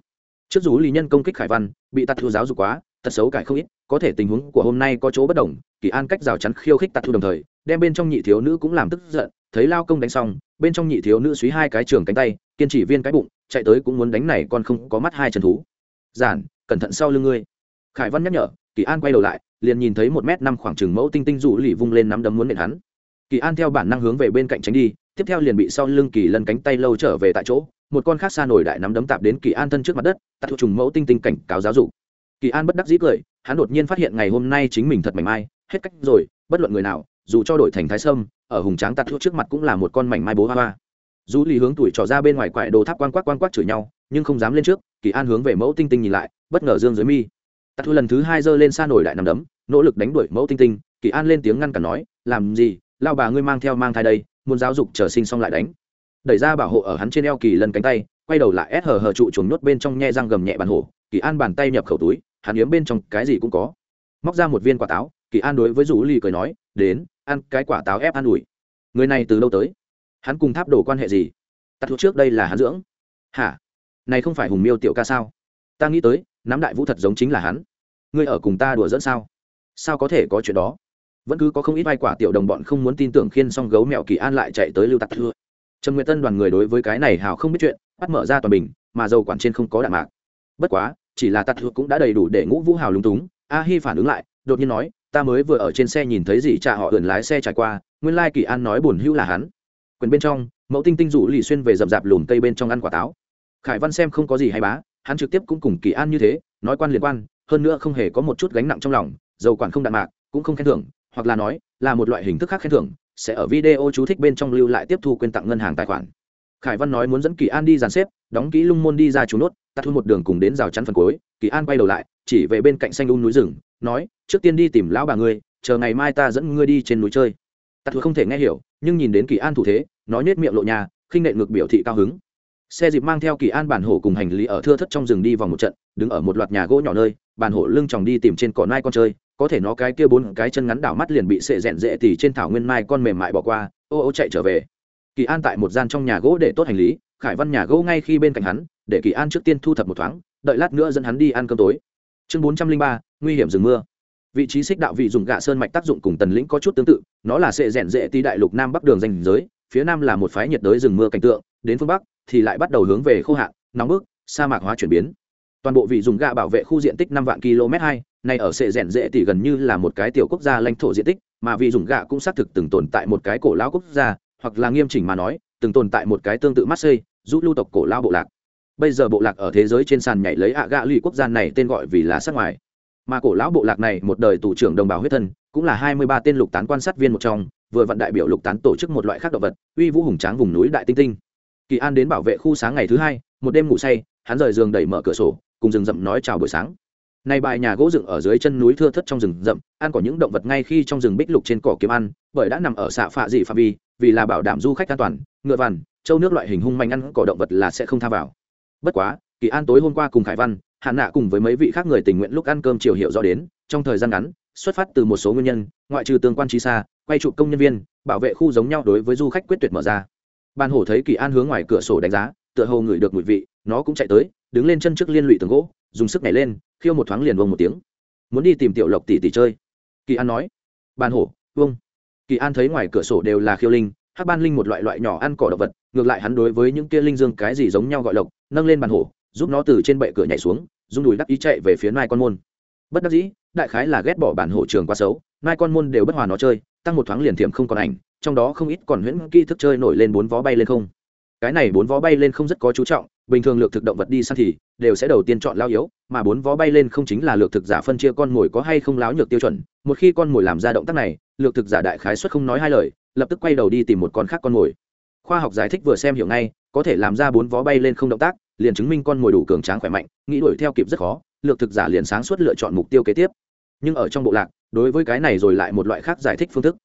Trước rủ lì nhân công kích khải văn, bị tạc thu giáo dục quá, tật xấu cải không ít, có thể tình huống của hôm nay có chỗ bất đồng, kỳ an cách rào chắn khiêu khích tạc thu đồng thời, đem bên trong nhị thiếu nữ cũng làm tức giận, thấy lao công đánh xong, bên trong nhị thiếu nữ suý hai cái trường cánh tay kiên trì viên cái bụng, chạy tới cũng muốn đánh này còn không có mắt hai chân thú. Giản, cẩn thận sau lưng ngươi. Khải văn nhắc nhở, kỳ an quay đầu lại, liền nhìn thấy một m năm khoảng chừng mẫu tinh tinh rủ lì vung lên nắm đấm muốn nện hắn. Kỳ an theo bản năng hướng về bên cạnh tránh đi, tiếp theo liền bị sau lưng kỳ lân cánh tay lâu trở về tại chỗ, một con khác xa nổi đại nắm đấm tạp đến kỳ an thân trước mặt đất, tạt thuộc trùng mẫu tinh tinh cảnh cáo giáo dục. Kỳ an bất đắc dĩ cười, hắn đột nhiên phát hiện ngày hôm nay chính mình thật mảnh mai, hết cách rồi, bất luận người nào, dù cho đổi thành thái sâm, ở hùng tráng tạt thuộc trước mặt cũng là một con mảnh mai bố hoa hoa dù lì hướng tuổi trò ra bên ngoài quại đồ tháp quan quắc quan quắc chửi nhau, nhưng không dám lên trước, kỳ an hướng về mẫu tinh tinh nhìn lại, bất ngờ dương dưới mi. Tạt thu lần thứ hai giơ lên xa nổi đại nằm đấm, nỗ lực đánh đuổi mẫu tinh tinh, kỳ an lên tiếng ngăn cản nói, làm gì, lao bà ngươi mang theo mang thai đây, muốn giáo dục trở sinh xong lại đánh. Đẩy ra bảo hộ ở hắn trên eo kỳ lần cánh tay, quay đầu lại ép hờ hờ trụ chuồng nhốt bên trong nhe răng gầm nhẹ bàn hổ, kỳ an bàn tay nhập khẩu túi, hắn yếm bên trong cái gì cũng có. Móc ra một viên quả táo, kỳ an đối với rủ ly cười nói, đến, ăn cái quả táo ép an ủi. Người này từ lâu tới? Hắn cùng tháp đồ quan hệ gì? Tặc thuốc trước đây là hắn dưỡng. Hả? Này không phải hùng miêu tiểu ca sao? Ta nghĩ tới nắm đại vũ thật giống chính là hắn. Ngươi ở cùng ta đùa dẫn sao? Sao có thể có chuyện đó? Vẫn cứ có không ít vai quả tiểu đồng bọn không muốn tin tưởng khiên xong gấu mẹo kỳ an lại chạy tới lưu tặc thưa. Trần nguyệt tân đoàn người đối với cái này hào không biết chuyện, bắt mở ra toàn bình, mà dầu quản trên không có đạn mạc. Bất quá, chỉ là tặc thưa cũng đã đầy đủ để ngũ vũ hào lúng túng. A hi phản ứng lại, đột nhiên nói, ta mới vừa ở trên xe nhìn thấy gì cha họ ườn lái xe trải qua, nguyên lai kỳ an nói buồn hữu là hắn quyền bên trong, mẫu tinh tinh rủ lì xuyên về rậm rạp lùm cây bên trong ăn quả táo. Khải văn xem không có gì hay bá, hắn trực tiếp cũng cùng kỳ an như thế, nói quan liên quan, hơn nữa không hề có một chút gánh nặng trong lòng, dầu quản không đạn mạc, cũng không khen thưởng, hoặc là nói, là một loại hình thức khác khen thưởng, sẽ ở video chú thích bên trong lưu lại tiếp thu quyên tặng ngân hàng tài khoản. Khải văn nói muốn dẫn kỳ an đi dàn xếp, đóng kỹ lung môn đi ra chú nốt ta thu một đường cùng đến rào chắn phần cuối, kỳ an quay đầu lại, chỉ về bên cạnh xanh un núi rừng, nói, trước tiên đi tìm lão bà ngươi, chờ ngày mai ta dẫn ngươi đi trên núi chơi tạ thừa không thể nghe hiểu, nhưng nhìn đến kỳ an thủ thế, nó nhét miệng lộ nhà, khinh nệ ngược biểu thị cao hứng. Xe dịp mang theo kỳ an bản hổ cùng hành lý ở thưa thất trong rừng đi vòng một trận, đứng ở một loạt nhà gỗ nhỏ nơi, bản hổ lưng chòng đi tìm trên cỏ nai con chơi, có thể nó cái kia bốn cái chân ngắn đảo mắt liền bị sệ rẽn rệ thì trên thảo nguyên mai con mềm mại bỏ qua, ô ô chạy trở về. Kỳ an tại một gian trong nhà gỗ để tốt hành lý, khải văn nhà gỗ ngay khi bên cạnh hắn, để kỳ an trước tiên thu thập một thoáng, đợi lát nữa dẫn hắn đi ăn cơm tối. Chương bốn trăm linh ba, nguy hiểm rừng mưa vị trí xích đạo vị dùng gạ sơn mạch tác dụng cùng tần lĩnh có chút tương tự, nó là sệ rẽn rệ tí đại lục nam bắc đường danh giới, phía nam là một phái nhiệt đới rừng mưa cảnh tượng, đến phương bắc thì lại bắt đầu hướng về khô hạn, nóng bức, sa mạc hóa chuyển biến. Toàn bộ vị dùng gạ bảo vệ khu diện tích năm vạn km hai này ở sệ rẽn rệ thì gần như là một cái tiểu quốc gia lãnh thổ diện tích, mà vị dùng gạ cũng xác thực từng tồn tại một cái cổ lao quốc gia, hoặc là nghiêm chỉnh mà nói, từng tồn tại một cái tương tự marseille, giúp lưu tộc cổ lao bộ lạc. Bây giờ bộ lạc ở thế giới trên sàn nhảy lấy ạ gạ lụy quốc gia này tên gọi vì là sát ngoài mà cổ lão bộ lạc này một đời tù trưởng đồng bào huyết thân, cũng là hai mươi ba tên lục tán quan sát viên một trong, vừa vận đại biểu lục tán tổ chức một loại khác động vật, uy vũ hùng tráng vùng núi đại tinh tinh. Kỳ an đến bảo vệ khu sáng ngày thứ hai, một đêm ngủ say, hắn rời giường đẩy mở cửa sổ, cùng rừng rậm nói chào buổi sáng. Này bài nhà gỗ dựng ở dưới chân núi thưa thất trong rừng rậm, ăn có những động vật ngay khi trong rừng bích lục trên cỏ kiếm ăn, bởi đã nằm ở xạ phạ dị phạm vi, vì là bảo đảm du khách an toàn, ngựa vằn, châu nước loại hình hung manh ăn cỏ động vật là sẽ không tha vào. Bất quá, kỳ an tối hôm qua cùng khải văn hạn nạ cùng với mấy vị khác người tình nguyện lúc ăn cơm chiều hiểu rõ đến, trong thời gian ngắn, xuất phát từ một số nguyên nhân, ngoại trừ tương quan trí xa, quay trụ công nhân viên, bảo vệ khu giống nhau đối với du khách quyết tuyệt mở ra. Ban hổ thấy kỳ an hướng ngoài cửa sổ đánh giá, tựa hồ ngửi được mùi vị, nó cũng chạy tới, đứng lên chân trước liên lụy tường gỗ, dùng sức nhảy lên, khiêu một thoáng liền vông một tiếng. Muốn đi tìm tiểu lộc tỷ tỷ chơi? Kỳ an nói. Ban hổ vông kỳ an thấy ngoài cửa sổ đều là khiêu linh, hắc ban linh một loại loại nhỏ ăn cỏ động vật, ngược lại hắn đối với những kia linh dương cái gì giống nhau gọi lộc, nâng lên bàn hổ giúp nó từ trên bệ cửa nhảy xuống rung đùi đắc ý chạy về phía nai con môn. Bất đắc dĩ, đại khái là ghét bỏ bản hổ trường quá xấu, nai con môn đều bất hòa nó chơi, tăng một thoáng liền thiệm không còn ảnh, trong đó không ít còn huyễn kỹ thức chơi nổi lên bốn vó bay lên không. Cái này bốn vó bay lên không rất có chú trọng, bình thường lược thực động vật đi săn thì đều sẽ đầu tiên chọn lao yếu, mà bốn vó bay lên không chính là lược thực giả phân chia con mồi có hay không láo nhược tiêu chuẩn, một khi con mồi làm ra động tác này, lược thực giả đại khái xuất không nói hai lời, lập tức quay đầu đi tìm một con khác con mồi. Khoa học giải thích vừa xem hiểu ngay, có thể làm ra bốn vó bay lên không động tác liền chứng minh con mồi đủ cường tráng khỏe mạnh, nghĩ đuổi theo kịp rất khó, lược thực giả liền sáng suốt lựa chọn mục tiêu kế tiếp. Nhưng ở trong bộ lạc, đối với cái này rồi lại một loại khác giải thích phương thức.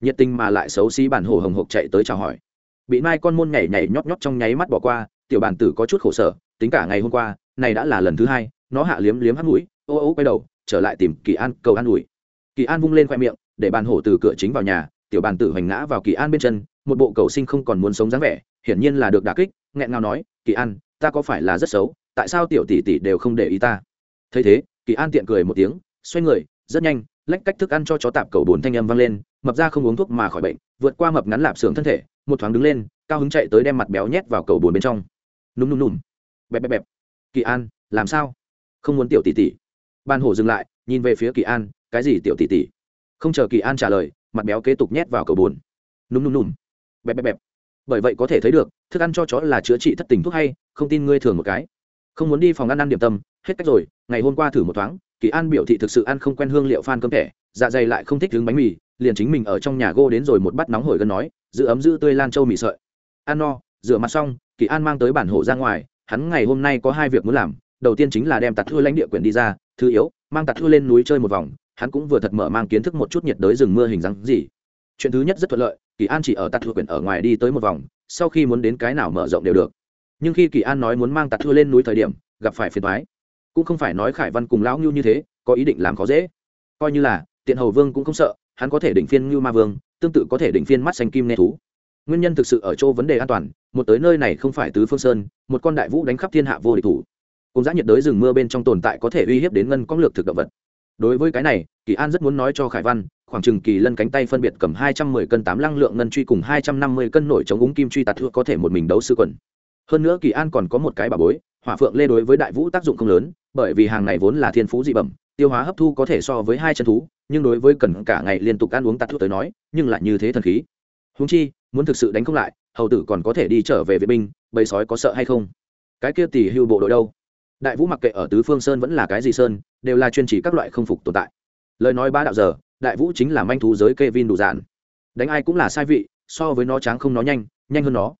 Nhiệt tình mà lại xấu xí bản hồ hồng hộc chạy tới chào hỏi. Bị mai con môn nhảy nhảy nhót nhót trong nháy mắt bỏ qua, tiểu bản tử có chút khổ sở, tính cả ngày hôm qua, này đã là lần thứ hai, nó hạ liếm liếm hắt mũi, ô ô quay đầu, trở lại tìm kỳ an cầu an ủi. Kỳ an vung lên khoe miệng, để bàn hổ từ cửa chính vào nhà, tiểu bàn tử hoành ngã vào kỳ an bên chân, một bộ cầu sinh không còn muốn sống dáng vẻ, hiển nhiên là được đả kích, nghẹn ngào nói, kỳ an ta có phải là rất xấu, tại sao tiểu tỷ tỷ đều không để ý ta? Thấy thế, kỳ an tiện cười một tiếng, xoay người, rất nhanh, lách cách thức ăn cho chó tạp cầu bồn thanh âm vang lên, mập ra không uống thuốc mà khỏi bệnh, vượt qua mập ngắn lạp xưởng thân thể, một thoáng đứng lên, cao hứng chạy tới đem mặt béo nhét vào cầu bồn bên trong. Núm núm núm bẹp bẹp bẹp. Kỳ an, làm sao? Không muốn tiểu tỷ tỷ. Ban hổ dừng lại, nhìn về phía kỳ an, cái gì tiểu tỷ tỷ? Không chờ kỳ an trả lời, mặt béo kế tục nhét vào cầu bồn núm núm núm bẹp bẹp bẹp bởi vậy có thể thấy được, thức ăn cho chó là chữa trị thất tình thuốc hay, không tin ngươi thường một cái. Không muốn đi phòng ăn ăn điểm tâm, hết cách rồi, ngày hôm qua thử một thoáng, kỳ an biểu thị thực sự ăn không quen hương liệu phan cơm thẻ dạ dày lại không thích trứng bánh mì, liền chính mình ở trong nhà gô đến rồi một bát nóng hổi gần nói, giữ ấm giữ tươi lan châu mì sợi. Ăn no, rửa mặt xong, kỳ an mang tới bản hộ ra ngoài, hắn ngày hôm nay có hai việc muốn làm, đầu tiên chính là đem tạt thư lãnh địa quyển đi ra, thứ yếu, mang tạt thư lên núi chơi một vòng, hắn cũng vừa thật mở mang kiến thức một chút nhiệt đới rừng mưa hình dáng gì. Chuyện thứ nhất rất thuận lợi kỳ an chỉ ở tạt thua quyển ở ngoài đi tới một vòng, sau khi muốn đến cái nào mở rộng đều được. Nhưng khi kỳ an nói muốn mang tạt thua lên núi thời điểm, gặp phải phiền thoái cũng không phải nói khải văn cùng lão ngưu như thế, có ý định làm khó dễ. Coi như là, tiện hầu vương cũng không sợ, hắn có thể đỉnh phiên ngưu ma vương, tương tự có thể đỉnh phiên mắt xanh kim nê thú. Nguyên nhân thực sự ở chỗ vấn đề an toàn, một tới nơi này không phải tứ phương sơn, một con đại vũ đánh khắp thiên hạ vô địch thủ. Cùng giã nhiệt đới rừng mưa bên trong tồn tại có thể uy hiếp đến ngân có lược thực động vật. Đối với cái này, kỳ an rất muốn nói cho khải văn khoảng chừng kỳ lân cánh tay phân biệt cầm hai trăm mười cân tám lăng lượng ngân truy cùng hai trăm năm mươi cân nổi chống úng kim truy tạt thua có thể một mình đấu sư quần. Hơn nữa kỳ an còn có một cái bà bối, hỏa phượng lê đối với đại vũ tác dụng không lớn, bởi vì hàng này vốn là thiên phú dị bẩm, tiêu hóa hấp thu có thể so với hai chân thú, nhưng đối với cần cả ngày liên tục ăn uống tạt thuốc tới nói, nhưng lại như thế thần khí. Húng chi, muốn thực sự đánh không lại, hầu tử còn có thể đi trở về vệ binh, bầy sói có sợ hay không? Cái kia tỷ hưu bộ đội đâu? Đại vũ mặc kệ ở tứ phương sơn vẫn là cái gì sơn, đều là chuyên chỉ các loại không phục tồn tại. Lời nói ba đạo giờ đại vũ chính là manh thú giới k e vin đủ dạn. Đánh ai cũng là sai vị, so với nó tráng không nó nhanh nhanh hơn nó.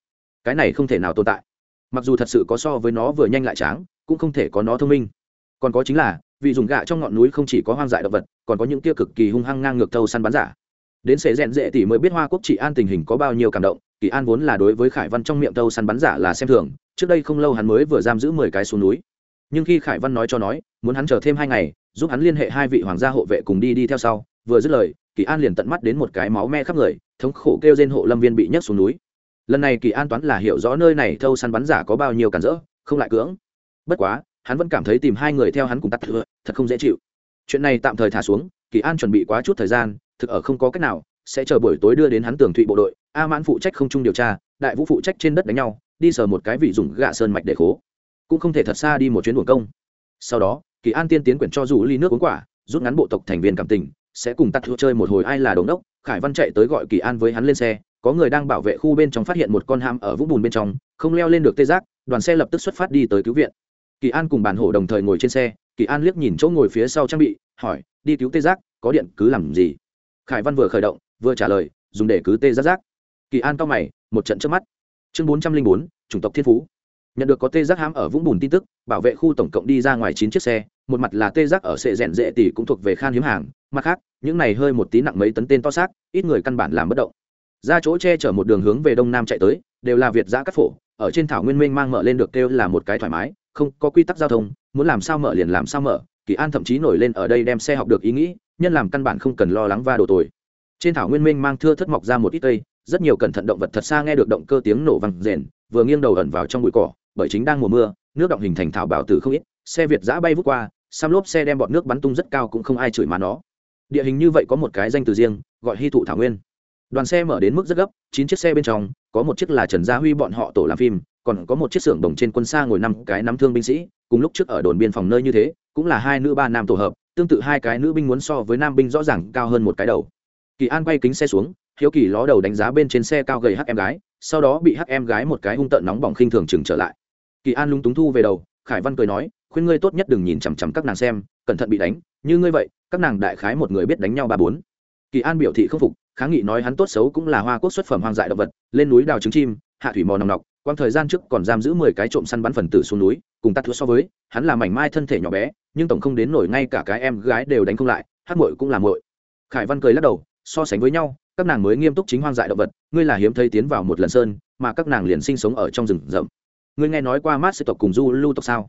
Cái này không thể nào tồn tại. Mặc dù thật sự có so với nó vừa nhanh lại tráng, cũng không thể có nó thông minh. Còn có chính là vì dùng gạ trong ngọn núi không chỉ có hoang dại động vật, còn có những kia cực kỳ hung hăng ngang ngược thâu săn bắn giả. Đến sẽ rèn rệ tỷ mới biết hoa quốc trị an tình hình có bao nhiêu cảm động, kỳ an vốn là đối với khải văn trong miệng thâu săn bắn giả là xem thường, trước đây không lâu hắn mới vừa giam giữ mười cái xuống núi. Nhưng khi khải văn nói cho nói, muốn hắn chờ thêm hai ngày, giúp hắn liên hệ hai vị hoàng gia hộ vệ cùng đi đi theo sau vừa dứt lời, kỳ an liền tận mắt đến một cái máu me khắp người, thống khổ kêu trên hộ lâm viên bị nhấc xuống núi. Lần này kỳ an toán là hiểu rõ nơi này thâu săn bắn giả có bao nhiêu cản rỡ, không lại cưỡng. Bất quá, hắn vẫn cảm thấy tìm hai người theo hắn cùng tắt thừa thật không dễ chịu. Chuyện này tạm thời thả xuống, kỳ an chuẩn bị quá chút thời gian, thực ở không có cách nào, sẽ chờ buổi tối đưa đến hắn tường thụy bộ đội, a mãn phụ trách không chung điều tra, đại vũ phụ trách trên đất đánh nhau, đi sờ một cái vị dùng gạ sơn mạch để khố. Cũng không thể thật xa đi một chuyến buồng công. Sau đó, kỳ an tiên tiến quyển cho dù ly nước uống quả, rút ngắn bộ tộc thành viên cảm tình sẽ cùng tắt thua chơi một hồi ai là đống đốc, khải văn chạy tới gọi kỳ an với hắn lên xe, có người đang bảo vệ khu bên trong phát hiện một con ham ở vũng bùn bên trong, không leo lên được tê giác, đoàn xe lập tức xuất phát đi tới cứu viện. Kỳ an cùng bản hổ đồng thời ngồi trên xe, kỳ an liếc nhìn chỗ ngồi phía sau trang bị, hỏi, đi cứu tê giác, có điện cứ làm gì? Khải văn vừa khởi động, vừa trả lời, dùng để cứ tê giác giác. Kỳ an cao mày, một trận trước mắt. Chương bốn trăm linh bốn, chủng tộc thiên phú. Nhận được có tê giác hãm ở vũng bùn tin tức, bảo vệ khu tổng cộng đi ra ngoài chín chiếc xe, một mặt là tê giác ở sệ rèn dễ tỷ cũng thuộc về khan hiếm hàng mặt khác, những này hơi một tí nặng mấy tấn tên to xác, ít người căn bản làm bất động. Ra chỗ che chở một đường hướng về đông nam chạy tới, đều là việt giã cắt phổ, ở trên thảo nguyên minh mang mở lên được kêu là một cái thoải mái, không có quy tắc giao thông, muốn làm sao mở liền làm sao mở, kỳ an thậm chí nổi lên ở đây đem xe học được ý nghĩ, nhân làm căn bản không cần lo lắng va đổ tồi. Trên thảo nguyên minh mang thưa thất mọc ra một ít cây, rất nhiều cẩn thận động vật thật xa nghe được động cơ tiếng nổ vang rền, vừa nghiêng đầu ẩn vào trong bụi cỏ, bởi chính đang mùa mưa, nước động hình thành thảo bảo tử không ít, xe việt giã bay vút qua, xăm lốp xe đem bọn nước bắn tung rất cao cũng không ai chửi mà nó địa hình như vậy có một cái danh từ riêng, gọi hy thụ thảo nguyên. Đoàn xe mở đến mức rất gấp, chín chiếc xe bên trong, có một chiếc là trần gia huy bọn họ tổ làm phim, còn có một chiếc xưởng đồng trên quân xa ngồi năm cái nắm thương binh sĩ, cùng lúc trước ở đồn biên phòng nơi như thế, cũng là hai nữ ba nam tổ hợp, tương tự hai cái nữ binh muốn so với nam binh rõ ràng cao hơn một cái đầu. Kỳ an quay kính xe xuống, hiếu kỳ ló đầu đánh giá bên trên xe cao gầy hắc em gái, sau đó bị hắc em gái một cái hung tợn nóng bỏng khinh thường chừng trở lại. Kỳ an lung túng thu về đầu, khải văn cười nói khuyên ngươi tốt nhất đừng nhìn chằm chằm các nàng xem, cẩn thận bị đánh, như ngươi vậy, các nàng đại khái một người biết đánh nhau ba bốn. Kỳ an biểu thị không phục kháng nghị nói hắn tốt xấu cũng là hoa quốc xuất phẩm hoang dại động vật, lên núi đào trứng chim, hạ thủy mò nòng nọc, quang thời gian trước còn giam giữ mười cái trộm săn bắn phần tử xuống núi, cùng tắt thua so với, hắn là mảnh mai thân thể nhỏ bé, nhưng tổng không đến nổi ngay cả cái em gái đều đánh không lại, hát muội cũng là muội. Khải văn cười lắc đầu, so sánh với nhau, các nàng mới nghiêm túc chính hoang dại động vật, ngươi là hiếm thấy tiến vào một lần sơn, mà các nàng liền sinh sống ở trong rừng rậm. Ngươi nghe nói qua mát sẽ tộc cùng du lưu tộc sao?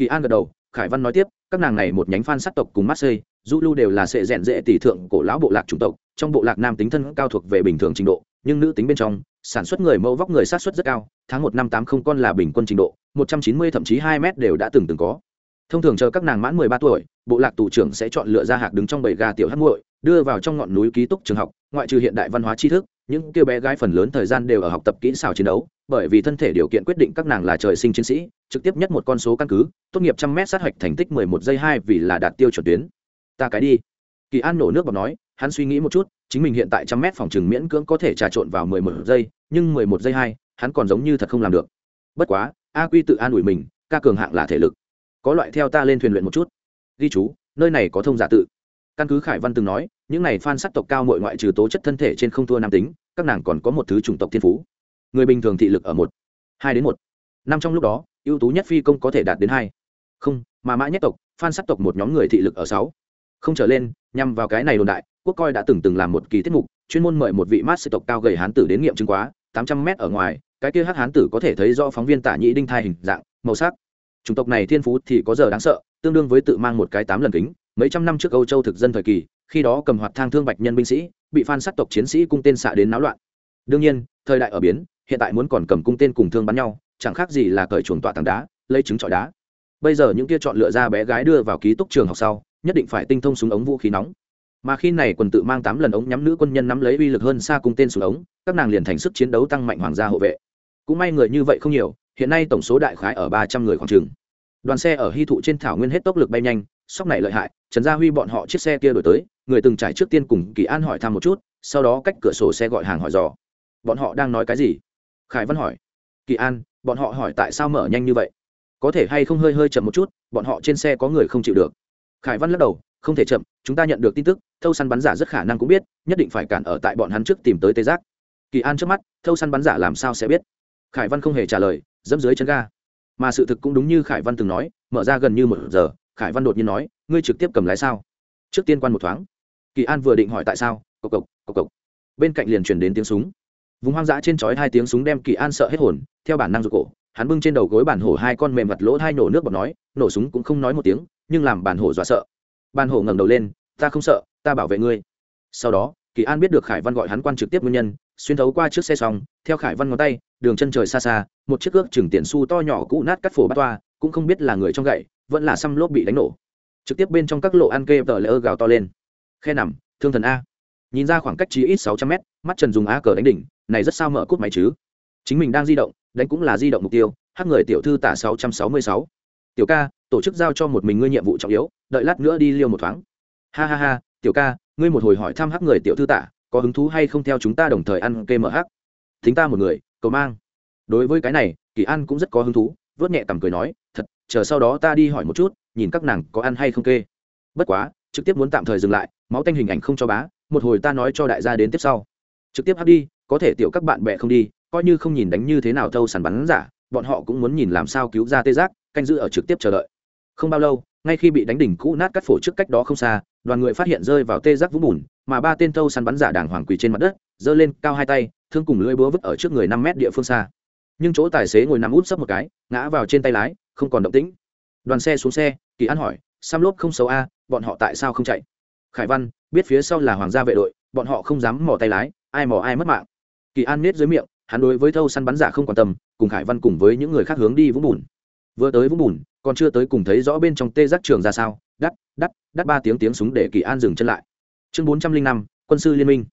Kỳ an gật đầu, khải văn nói tiếp, các nàng này một nhánh phan sát tộc cùng marseille du lưu đều là sệ rèn dễ tỷ thượng cổ lão bộ lạc chủng tộc, trong bộ lạc nam tính thân cao thuộc về bình thường trình độ, nhưng nữ tính bên trong, sản xuất người mẫu vóc người sát xuất rất cao, tháng một năm tám không con là bình quân trình độ, một trăm chín mươi thậm chí hai mét đều đã từng từng có. Thông thường chờ các nàng mãn mười ba tuổi, bộ lạc tù trưởng sẽ chọn lựa ra hạc đứng trong bầy gà tiểu hát muội, đưa vào trong ngọn núi ký túc trường học, ngoại trừ hiện đại văn hóa tri thức, những kêu bé gái phần lớn thời gian đều ở học tập kỹ xảo chiến đấu, bởi vì thân thể điều kiện quyết định các nàng là trời sinh chiến sĩ trực tiếp nhất một con số căn cứ, tốt nghiệp trăm mét sát hạch thành tích mười một giây hai vì là đạt tiêu chuẩn tuyến. Ta cái đi. Kỳ an nổ nước bọc nói, hắn suy nghĩ một chút, chính mình hiện tại trăm mét phòng trừng miễn cưỡng có thể trà trộn vào mười một giây, nhưng mười một giây hai, hắn còn giống như thật không làm được. Bất quá, a quy tự an ủi mình, ca cường hạng là thể lực. Có loại theo ta lên thuyền luyện một chút. Ghi chú, nơi này có thông giả tự. Căn cứ khải văn từng nói, những này phan sắc tộc cao mọi ngoại trừ tố chất thân thể trên không thua nam tính, các nàng còn có một thứ chủng tộc thiên phú. Người bình thường thị lực ở một, hai đến một. Năm trong lúc đó ưu tú nhất phi công có thể đạt đến hai. Không, mà mã nhất tộc, phan sắc tộc một nhóm người thị lực ở sáu. Không trở lên, nhằm vào cái này đồn đại, quốc coi đã từng từng làm một kỳ tiết mục, chuyên môn mời một vị mát sư tộc cao gầy hán tử đến nghiệm chứng quá, tám trăm mét ở ngoài, cái kia hắc hán tử có thể thấy do phóng viên tả nhĩ đinh thai hình dạng, màu sắc. Chủng tộc này thiên phú thì có giờ đáng sợ, tương đương với tự mang một cái tám lần kính, mấy trăm năm trước âu châu thực dân thời kỳ, khi đó cầm hoạt thang thương bạch nhân binh sĩ, bị phan sắc tộc chiến sĩ cung tên xạ đến náo loạn. Đương nhiên, thời đại ở biến, hiện tại muốn còn cầm cung tên cùng thương bắn nhau chẳng khác gì là cởi chuồng tọa tảng đá, lấy trứng trọi đá. Bây giờ những kia chọn lựa ra bé gái đưa vào ký túc trường học sau, nhất định phải tinh thông súng ống vũ khí nóng. Mà khi này quần tự mang tám lần ống nhắm nữ quân nhân nắm lấy uy lực hơn xa cung tên súng ống, các nàng liền thành sức chiến đấu tăng mạnh hoàng gia hộ vệ. Cũng may người như vậy không nhiều, hiện nay tổng số đại khái ở ba trăm người khoảng trường đoàn xe ở hy thụ trên thảo nguyên hết tốc lực bay nhanh, sóc này lợi hại, trần gia huy bọn họ chiếc xe kia đổi tới, người từng trải trước tiên cùng kỳ an hỏi thăm một chút, sau đó cách cửa sổ xe gọi hàng hỏi dò. Bọn họ đang nói cái gì? Khải văn hỏi. Kỳ an bọn họ hỏi tại sao mở nhanh như vậy? Có thể hay không hơi hơi chậm một chút, bọn họ trên xe có người không chịu được. Khải văn lắc đầu, không thể chậm, chúng ta nhận được tin tức, thâu săn bắn giả rất khả năng cũng biết, nhất định phải cản ở tại bọn hắn trước tìm tới tê giác. Kỳ an trước mắt, thâu săn bắn giả làm sao sẽ biết? Khải văn không hề trả lời, dẫm dưới chân ga. Mà sự thực cũng đúng như khải văn từng nói, mở ra gần như một giờ, khải văn đột nhiên nói, ngươi trực tiếp cầm lái sao? Trước tiên quan một thoáng. Kỳ an vừa định hỏi tại sao, cộc cộc cộc cộc. Bên cạnh liền truyền đến tiếng súng vùng hoang dã trên chói hai tiếng súng đem kỳ an sợ hết hồn, theo bản năng rụt cổ, hắn bưng trên đầu gối bản hổ hai con mềm mặt lỗ hai nổ nước bọt nói, nổ súng cũng không nói một tiếng, nhưng làm bản hổ dọa sợ. Bản hổ ngẩng đầu lên, ta không sợ, ta bảo vệ ngươi. Sau đó, kỳ an biết được khải văn gọi hắn quan trực tiếp nguyên nhân, xuyên thấu qua trước xe xong, theo khải văn ngón tay, đường chân trời xa xa, một chiếc ước chừng tiền su to nhỏ cũ nát cắt phổ bát toa, cũng không biết là người trong gậy, vẫn là xăm lốp bị đánh nổ. Trực tiếp bên trong các lộ ăn kê tờ lỡ gào to lên. Khe nằm, thương thần a nhìn ra khoảng cách chí ít sáu trăm mét, mắt trần dùng a cờ đánh đỉnh, này rất sao mở cút máy chứ? Chính mình đang di động, đánh cũng là di động mục tiêu hắc người tiểu thư tả sáu trăm sáu mươi sáu. Tiểu ca, tổ chức giao cho một mình ngươi nhiệm vụ trọng yếu, đợi lát nữa đi liêu một thoáng. Ha ha ha, tiểu ca, ngươi một hồi hỏi thăm hắc người tiểu thư tả, có hứng thú hay không theo chúng ta đồng thời ăn kê mở hắc thính ta một người, cầu mang. Đối với cái này, kỳ an cũng rất có hứng thú, vớt nhẹ tầm cười nói, thật, chờ sau đó ta đi hỏi một chút, nhìn các nàng có ăn hay không kê. Bất quá, trực tiếp muốn tạm thời dừng lại, máu tanh hình ảnh không cho bá một hồi ta nói cho đại gia đến tiếp sau. Trực tiếp hấp đi, có thể tiểu các bạn bè không đi, coi như không nhìn đánh như thế nào thâu sàn bắn giả, bọn họ cũng muốn nhìn làm sao cứu ra tê giác, canh giữ ở trực tiếp chờ đợi. Không bao lâu, ngay khi bị đánh đỉnh cũ nát cắt phổ trước cách đó không xa, đoàn người phát hiện rơi vào tê giác vũng bùn, mà ba tên thâu săn bắn giả đàng hoàng quỳ trên mặt đất, giơ lên cao hai tay, thương cùng lưỡi búa vứt ở trước người năm mét địa phương xa. Nhưng chỗ tài xế ngồi nằm út sấp một cái, ngã vào trên tay lái, không còn động tĩnh. Đoàn xe xuống xe, kỳ an hỏi sam lốp không xấu a, bọn họ tại sao không chạy? Khải văn, biết phía sau là hoàng gia vệ đội, bọn họ không dám mò tay lái, ai mò ai mất mạng. Kỳ an nết dưới miệng, hắn đối với thâu săn bắn giả không quan tâm, cùng khải văn cùng với những người khác hướng đi vũng bùn. Vừa tới vũng bùn, còn chưa tới cùng thấy rõ bên trong tê giác trường ra sao, đắt đắt đắt ba tiếng tiếng súng để kỳ an dừng chân lại. Chương bốn trăm linh năm, quân sư liên minh.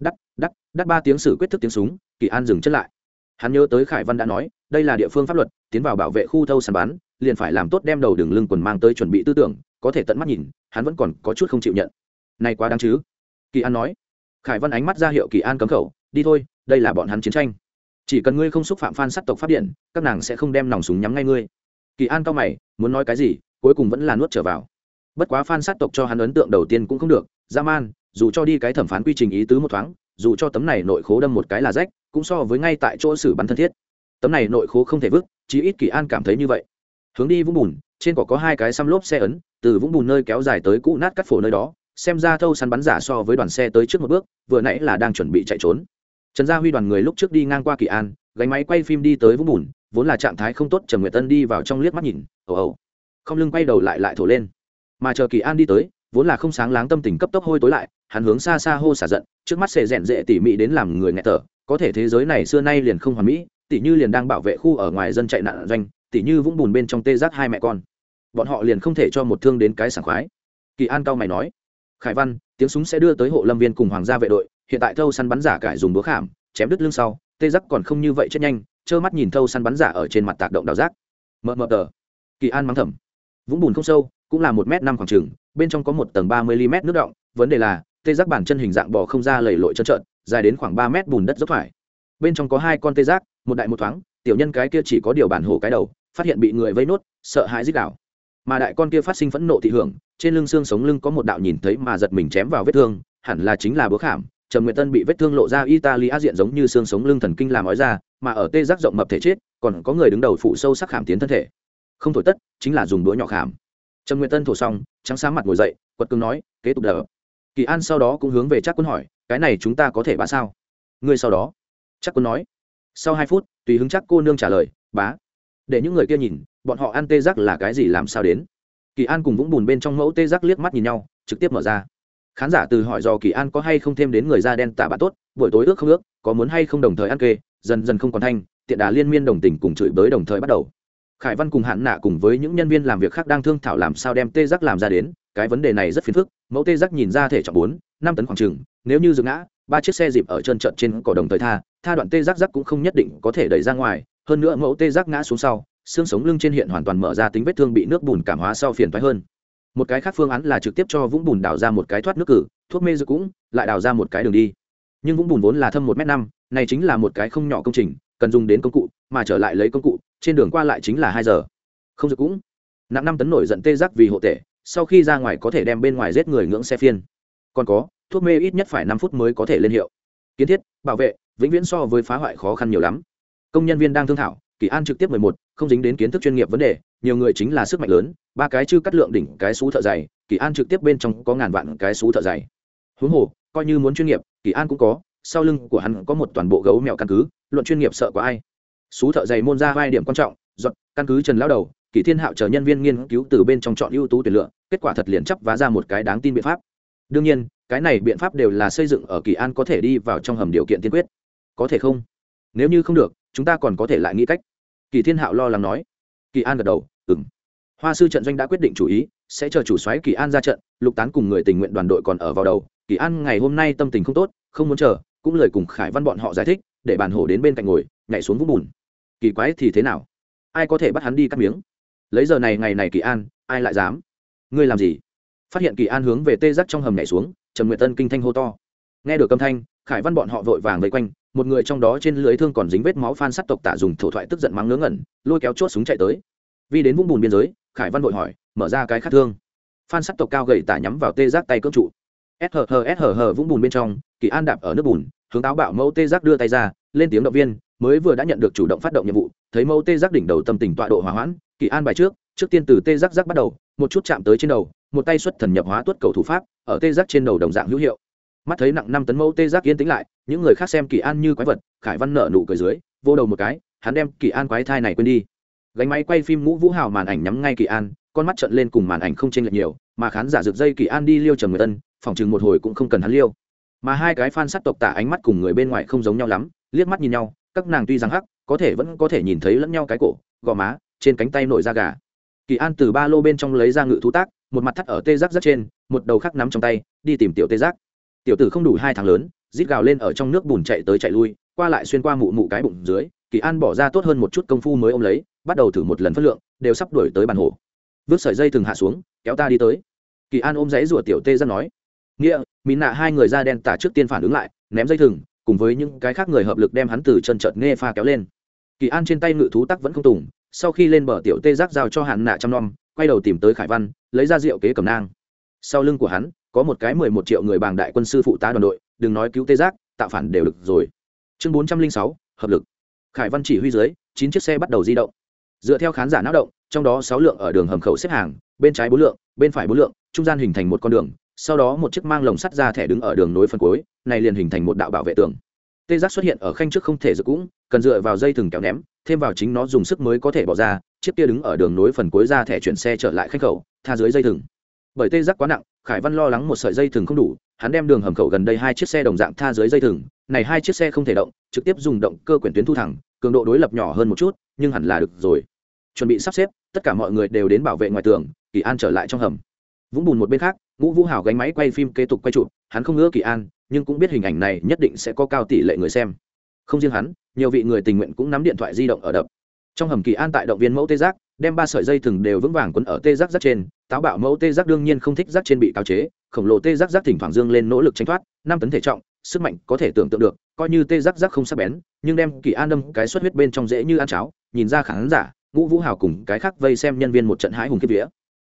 Đắt đắt đắt ba tiếng xử quyết thức tiếng súng, kỳ an dừng chân lại. Hắn nhớ tới khải văn đã nói, đây là địa phương pháp luật, tiến vào bảo vệ khu thâu săn bắn, liền phải làm tốt đem đầu đường lưng quần mang tới chuẩn bị tư tưởng, có thể tận mắt nhìn, hắn vẫn còn có chút không chịu nhận này quá đáng chứ? Kỳ an nói. Khải văn ánh mắt ra hiệu kỳ an cấm khẩu, đi thôi, đây là bọn hắn chiến tranh. Chỉ cần ngươi không xúc phạm phan sắc tộc phát điện, các nàng sẽ không đem nòng súng nhắm ngay ngươi. Kỳ an cao mày, muốn nói cái gì, cuối cùng vẫn là nuốt trở vào. Bất quá phan sát tộc cho hắn ấn tượng đầu tiên cũng không được, dã man, dù cho đi cái thẩm phán quy trình ý tứ một thoáng, dù cho tấm này nội khố đâm một cái là rách, cũng so với ngay tại chỗ xử bắn thân thiết. Tấm này nội khố không thể vứt, chí ít kỳ an cảm thấy như vậy. Hướng đi vũng bùn, trên cỏ có hai cái xăm lốp xe ấn, từ vũng bùn nơi kéo dài tới cũ nát cắt phổ nơi đó xem ra thâu săn bắn giả so với đoàn xe tới trước một bước, vừa nãy là đang chuẩn bị chạy trốn. Trần gia huy đoàn người lúc trước đi ngang qua kỳ an, gánh máy quay phim đi tới vũng bùn, vốn là trạng thái không tốt, trần nguyệt tân đi vào trong liếc mắt nhìn, ồ ồ. Không lưng quay đầu lại lại thổ lên. Mà chờ kỳ an đi tới, vốn là không sáng láng tâm tình cấp tốc hôi tối lại, hắn hướng xa xa hô xả giận, trước mắt sẽ rèn rệ tỉ mỉ đến làm người nghẹt thở, có thể thế giới này xưa nay liền không hoàn mỹ, tỉ như liền đang bảo vệ khu ở ngoài dân chạy nạn doanh, tỉ như vũng bùn bên trong tê giác hai mẹ con. Bọn họ liền không thể cho một thương đến cái sảng khoái. Kỳ an cao mày nói khải văn, tiếng súng sẽ đưa tới hộ lâm viên cùng hoàng gia vệ đội, hiện tại thâu săn bắn giả cải dùng búa khảm, chém đứt lưng sau, tê giác còn không như vậy chết nhanh, trơ mắt nhìn thâu săn bắn giả ở trên mặt tạc động đào giác mờ mờ tờ. Kỳ an mắng thầm. Vũng bùn không sâu, cũng là một m năm khoảng trừng bên trong có một tầng ba mươi mm nước động, vấn đề là, tê giác bản chân hình dạng bò không ra lầy lội trơn trợn, dài đến khoảng ba mét bùn đất dốc thoải. bên trong có hai con tê giác, một đại một thoáng, tiểu nhân cái kia chỉ có điều bản hổ cái đầu, phát hiện bị người vây nốt, sợ hãi dích đảo mà đại con kia phát sinh phẫn nộ thị hưởng trên lưng xương sống lưng có một đạo nhìn thấy mà giật mình chém vào vết thương, hẳn là chính là búa khảm. Trần nguyệt tân bị vết thương lộ ra italia diện giống như xương sống lưng thần kinh làm ói ra, mà ở tê giác rộng mập thể chết, còn có người đứng đầu phụ sâu sắc khảm tiến thân thể. Không thổi tất, chính là dùng đũa nhỏ khảm. Trần nguyệt tân thổ xong, trắng sáng mặt ngồi dậy, quật cường nói, kế tục đỡ kỳ an sau đó cũng hướng về chắc quân hỏi, cái này chúng ta có thể bá sao? Ngươi sau đó chắc quân nói, sau hai phút, tùy hứng chắc cô nương trả lời, bá. Để những người kia nhìn, bọn họ ăn tê giác là cái gì làm sao đến? Kỳ an cùng vũng bùn bên trong mẫu tê giác liếc mắt nhìn nhau, trực tiếp mở ra. Khán giả từ hỏi dò kỳ an có hay không thêm đến người da đen tạ bạn tốt, buổi tối ước không ước, có muốn hay không đồng thời ăn kê, dần dần không còn thanh, tiện đà liên miên đồng tình cùng chửi bới đồng thời bắt đầu. Khải văn cùng hạn nạ cùng với những nhân viên làm việc khác đang thương thảo làm sao đem tê giác làm ra đến, cái vấn đề này rất phiền phức, mẫu tê giác nhìn ra thể trọng bốn, năm tấn khoảng trừng nếu như dừng ngã, ba chiếc xe dịp ở chân trận trên cỏ đồng thời tha tha đoạn tê giác giác cũng không nhất định có thể đẩy ra ngoài, hơn nữa mẫu tê giác ngã xuống sau xương sống lưng trên hiện hoàn toàn mở ra tính vết thương bị nước bùn cảm hóa sau phiền thoái hơn. Một cái khác phương án là trực tiếp cho vũng bùn đào ra một cái thoát nước cử, thuốc mê dược cũng, lại đào ra một cái đường đi. Nhưng vũng bùn vốn là thâm một m năm, này chính là một cái không nhỏ công trình, cần dùng đến công cụ, mà trở lại lấy công cụ, trên đường qua lại chính là hai giờ. Không dược cũng. Nặng năm tấn nổi giận tê giác vì hộ tệ, sau khi ra ngoài có thể đem bên ngoài giết người ngưỡng xe phiên. Còn có, thuốc mê ít nhất phải năm phút mới có thể lên hiệu. Kiến thiết, bảo vệ, vĩnh viễn so với phá hoại khó khăn nhiều lắm. Công nhân viên đang thương thảo kỳ an trực tiếp mười một, không dính đến kiến thức chuyên nghiệp vấn đề, nhiều người chính là sức mạnh lớn, ba cái chư cắt lượng đỉnh cái xú thợ dày, kỳ an trực tiếp bên trong có ngàn vạn cái xú thợ dày. Huống hồ, coi như muốn chuyên nghiệp, kỳ an cũng có, sau lưng của hắn có một toàn bộ gấu mèo căn cứ, luận chuyên nghiệp sợ có ai. Xú thợ dày môn ra hai điểm quan trọng giọt căn cứ trần lao đầu, kỳ thiên hạo chờ nhân viên nghiên cứu từ bên trong chọn ưu tú tuyển lựa, kết quả thật liền chấp vá ra một cái đáng tin biện pháp. Đương nhiên, cái này biện pháp đều là xây dựng ở kỳ an có thể đi vào trong hầm điều kiện tiên quyết. Có thể không? Nếu như không được, chúng ta còn có thể lại nghĩ cách kỳ thiên hạo lo lắng nói. Kỳ an gật đầu ừng hoa sư trận doanh đã quyết định chủ ý, sẽ chờ chủ xoáy kỳ an ra trận, lục tán cùng người tình nguyện đoàn đội còn ở vào đầu. Kỳ an ngày hôm nay tâm tình không tốt, không muốn chờ, cũng lời cùng khải văn bọn họ giải thích, để bàn hổ đến bên cạnh ngồi, nhảy xuống vũng bùn. Kỳ quái thì thế nào? Ai có thể bắt hắn đi cắt miếng? Lấy giờ này, ngày này kỳ an, ai lại dám? Ngươi làm gì? Phát hiện kỳ an hướng về tê giác trong hầm nhảy xuống Trần nguyện tân kinh thanh hô to. Nghe được âm thanh, khải văn bọn họ vội vàng vây quanh một người trong đó trên lưới thương còn dính vết máu phan sắt tộc tả dùng thổ thoại tức giận mắng ngớ ngẩn, lôi kéo chốt súng chạy tới. Vì đến vũng bùn biên giới, khải văn vội hỏi, mở ra cái khát thương. Phan sắt tộc cao gậy tả nhắm vào tê giác tay cưỡng trụ. Shh hờ vũng bùn bên trong, kỳ an đạp ở nước bùn, hướng táo bạo mẫu tê giác đưa tay ra, lên tiếng động viên, mới vừa đã nhận được chủ động phát động nhiệm vụ, thấy mẫu tê giác đỉnh đầu tâm tình tọa độ hòa hoãn, kỳ an bài trước trước tiên từ tê giác giác bắt đầu, một chút chạm tới trên đầu, một tay xuất thần nhập hóa tuất cầu thủ pháp, ở tê giác trên đầu đồng dạng hữu hiệu mắt thấy nặng năm tấn mẫu tê giác yên tĩnh lại, những người khác xem kỳ an như quái vật, khải văn nợ nụ cười dưới, vô đầu một cái, hắn đem kỳ an quái thai này quên đi. Gánh máy quay phim ngũ vũ hào màn ảnh nhắm ngay kỳ an, con mắt trận lên cùng màn ảnh không chênh lệch nhiều, mà khán giả rực dây kỳ an đi liêu trầm người tân phòng chừng một hồi cũng không cần hắn liêu. Mà hai cái fan sắt tộc tả ánh mắt cùng người bên ngoài không giống nhau lắm, liếc mắt nhìn nhau, các nàng tuy rằng hắc, có thể vẫn có thể nhìn thấy lẫn nhau cái cổ, gò má, trên cánh tay nổi da gà. Kỳ an từ ba lô bên trong lấy ra ngự thú tác, một mặt thắt ở tê giác rất trên, một đầu khác nắm trong tay, đi tìm tiểu tê giác tiểu tử không đủ hai tháng lớn, rít gào lên ở trong nước bùn chạy tới chạy lui, qua lại xuyên qua mụ mụ cái bụng dưới, kỳ an bỏ ra tốt hơn một chút công phu mới ôm lấy, bắt đầu thử một lần phất lượng, đều sắp đuổi tới bàn hồ. Vứt sợi dây thừng hạ xuống, kéo ta đi tới. Kỳ an ôm giấy rủa tiểu tê ra nói, nghĩa mỹ nạ hai người da đen tả trước tiên phản ứng lại, ném dây thừng, cùng với những cái khác người hợp lực đem hắn từ chân trợt nghe pha kéo lên. Kỳ an trên tay ngự thú tắc vẫn không tùng, sau khi lên bờ tiểu tê giác giao cho hạn nạ trăm nom, quay đầu tìm tới khải văn, lấy ra rượu kế cầm nang. Sau lưng của hắn có một cái mười một triệu người bàng đại quân sư phụ tá đoàn đội, đừng nói cứu tê giác, tạo phản đều được rồi. Chương bốn trăm linh sáu, hợp lực. Khải văn chỉ huy dưới, chín chiếc xe bắt đầu di động. Dựa theo khán giả não động, trong đó sáu lượng ở đường hầm khẩu xếp hàng, bên trái bốn lượng, bên phải bốn lượng, trung gian hình thành một con đường, sau đó một chiếc mang lồng sắt ra thẻ đứng ở đường nối phân cuối, này liền hình thành một đạo bảo vệ tường. Tê giác xuất hiện ở khanh trước không thể dự cũng, cần dựa vào dây thừng kéo ném, thêm vào chính nó dùng sức mới có thể bỏ ra, chiếc kia đứng ở đường nối phần cuối ra thẻ chuyển xe trở lại khanh khẩu, tha dưới dây thừng. Bởi tê giác quá nặng khải văn lo lắng một sợi dây thừng không đủ, hắn đem đường hầm khẩu gần đây hai chiếc xe đồng dạng tha dưới dây thừng, này hai chiếc xe không thể động, trực tiếp dùng động cơ quyển tuyến thu thẳng, cường độ đối lập nhỏ hơn một chút, nhưng hẳn là được rồi. Chuẩn bị sắp xếp, tất cả mọi người đều đến bảo vệ ngoài tường, kỳ an trở lại trong hầm. Vũng bùn một bên khác, ngũ vũ hảo gánh máy quay phim kế tục quay chụp, hắn không ngỡ kỳ an, nhưng cũng biết hình ảnh này nhất định sẽ có cao tỷ lệ người xem. Không riêng hắn, nhiều vị người tình nguyện cũng nắm điện thoại di động ở đập. Trong hầm kỳ an tại động viên mẫu tê giác, đem ba sợi dây thừng đều vững vàng quấn ở tê giác rất trên táo bạo mẫu tê giác đương nhiên không thích rác trên bị cao chế, khổng lồ tê giác rác thỉnh thoảng dương lên nỗ lực tranh thoát, năm tấn thể trọng, sức mạnh có thể tưởng tượng được, coi như tê giác rác không sắc bén, nhưng đem kỳ an đâm cái xuất huyết bên trong dễ như ăn cháo, nhìn ra khán giả, ngũ vũ hào cùng cái khác vây xem nhân viên một trận hãi hùng kiếp vía.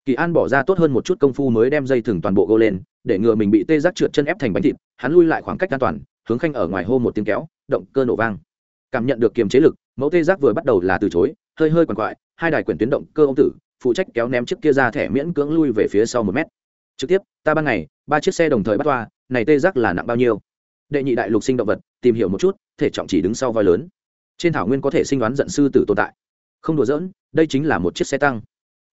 Kỳ an bỏ ra tốt hơn một chút công phu mới đem dây thừng toàn bộ gô lên, để ngừa mình bị tê giác trượt chân ép thành bánh thịt, hắn lui lại khoảng cách an toàn, hướng khanh ở ngoài hô một tiếng kéo, động cơ nổ vang. Cảm nhận được kiềm chế lực, mẫu tê giác vừa bắt đầu là từ chối, hơi hơi quằn quại, hai đài quyển tuyến động cơ ông tử phụ trách kéo ném chiếc kia ra thẻ miễn cưỡng lui về phía sau một mét. Trực tiếp, ta ban ngày, ba chiếc xe đồng thời bắt toa, này tê giác là nặng bao nhiêu? Đệ nhị đại lục sinh động vật, tìm hiểu một chút, thể trọng chỉ đứng sau voi lớn. Trên thảo nguyên có thể sinh đoán giận sư tử tồn tại. Không đùa giỡn, đây chính là một chiếc xe tăng.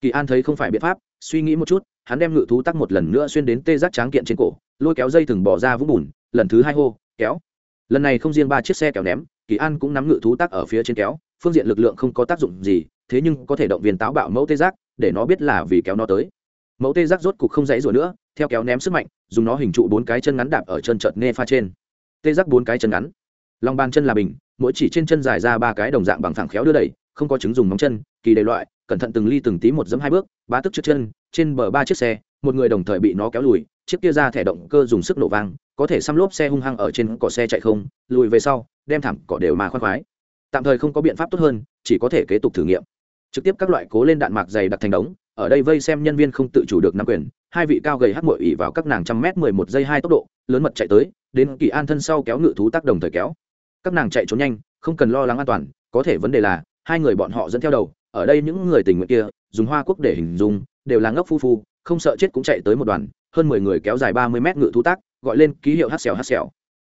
Kỳ an thấy không phải biện pháp, suy nghĩ một chút, hắn đem ngự thú tắc một lần nữa xuyên đến tê giác tráng kiện trên cổ, lôi kéo dây thừng bỏ ra vũng bùn, lần thứ hai hô, kéo. Lần này không riêng ba chiếc xe kéo ném, kỳ an cũng nắm ngự thú tắc ở phía trên kéo, phương diện lực lượng không có tác dụng gì thế nhưng có thể động viên táo bạo mẫu tê giác, để nó biết là vì kéo nó tới. Mẫu tê giác rốt cục không dãy rủa nữa, theo kéo ném sức mạnh, dùng nó hình trụ bốn cái chân ngắn đạp ở chân trợt nê pha trên. Tê giác bốn cái chân ngắn. Lòng bàn chân là bình, mỗi chỉ trên chân dài ra ba cái đồng dạng bằng thẳng khéo đưa đẩy, không có chứng dùng móng chân, kỳ đầy loại, cẩn thận từng ly từng tí một dẫm hai bước, ba tức trước chân, trên bờ ba chiếc xe, một người đồng thời bị nó kéo lùi, chiếc kia ra thẻ động cơ dùng sức nổ vang, có thể xăm lốp xe hung hăng ở trên cỏ xe chạy không, lùi về sau, đem thẳng cỏ đều mà khoan khoái. Tạm thời không có biện pháp tốt hơn, chỉ có thể kế tục thử nghiệm trực tiếp các loại cố lên đạn mạc dày đặt thành đống, ở đây vây xem nhân viên không tự chủ được nắm quyền, hai vị cao gầy hắc mội ỉ vào các nàng trăm mét mười một giây hai tốc độ, lớn mật chạy tới, đến kỳ an thân sau kéo ngự thú tác đồng thời kéo. Các nàng chạy trốn nhanh, không cần lo lắng an toàn, có thể vấn đề là, hai người bọn họ dẫn theo đầu, ở đây những người tình nguyện kia, dùng hoa quốc để hình dung, đều là ngốc phu phu, không sợ chết cũng chạy tới một đoàn, hơn mười người kéo dài ba mươi mét ngự thú tác, gọi lên ký hiệu hát xèo hát xèo.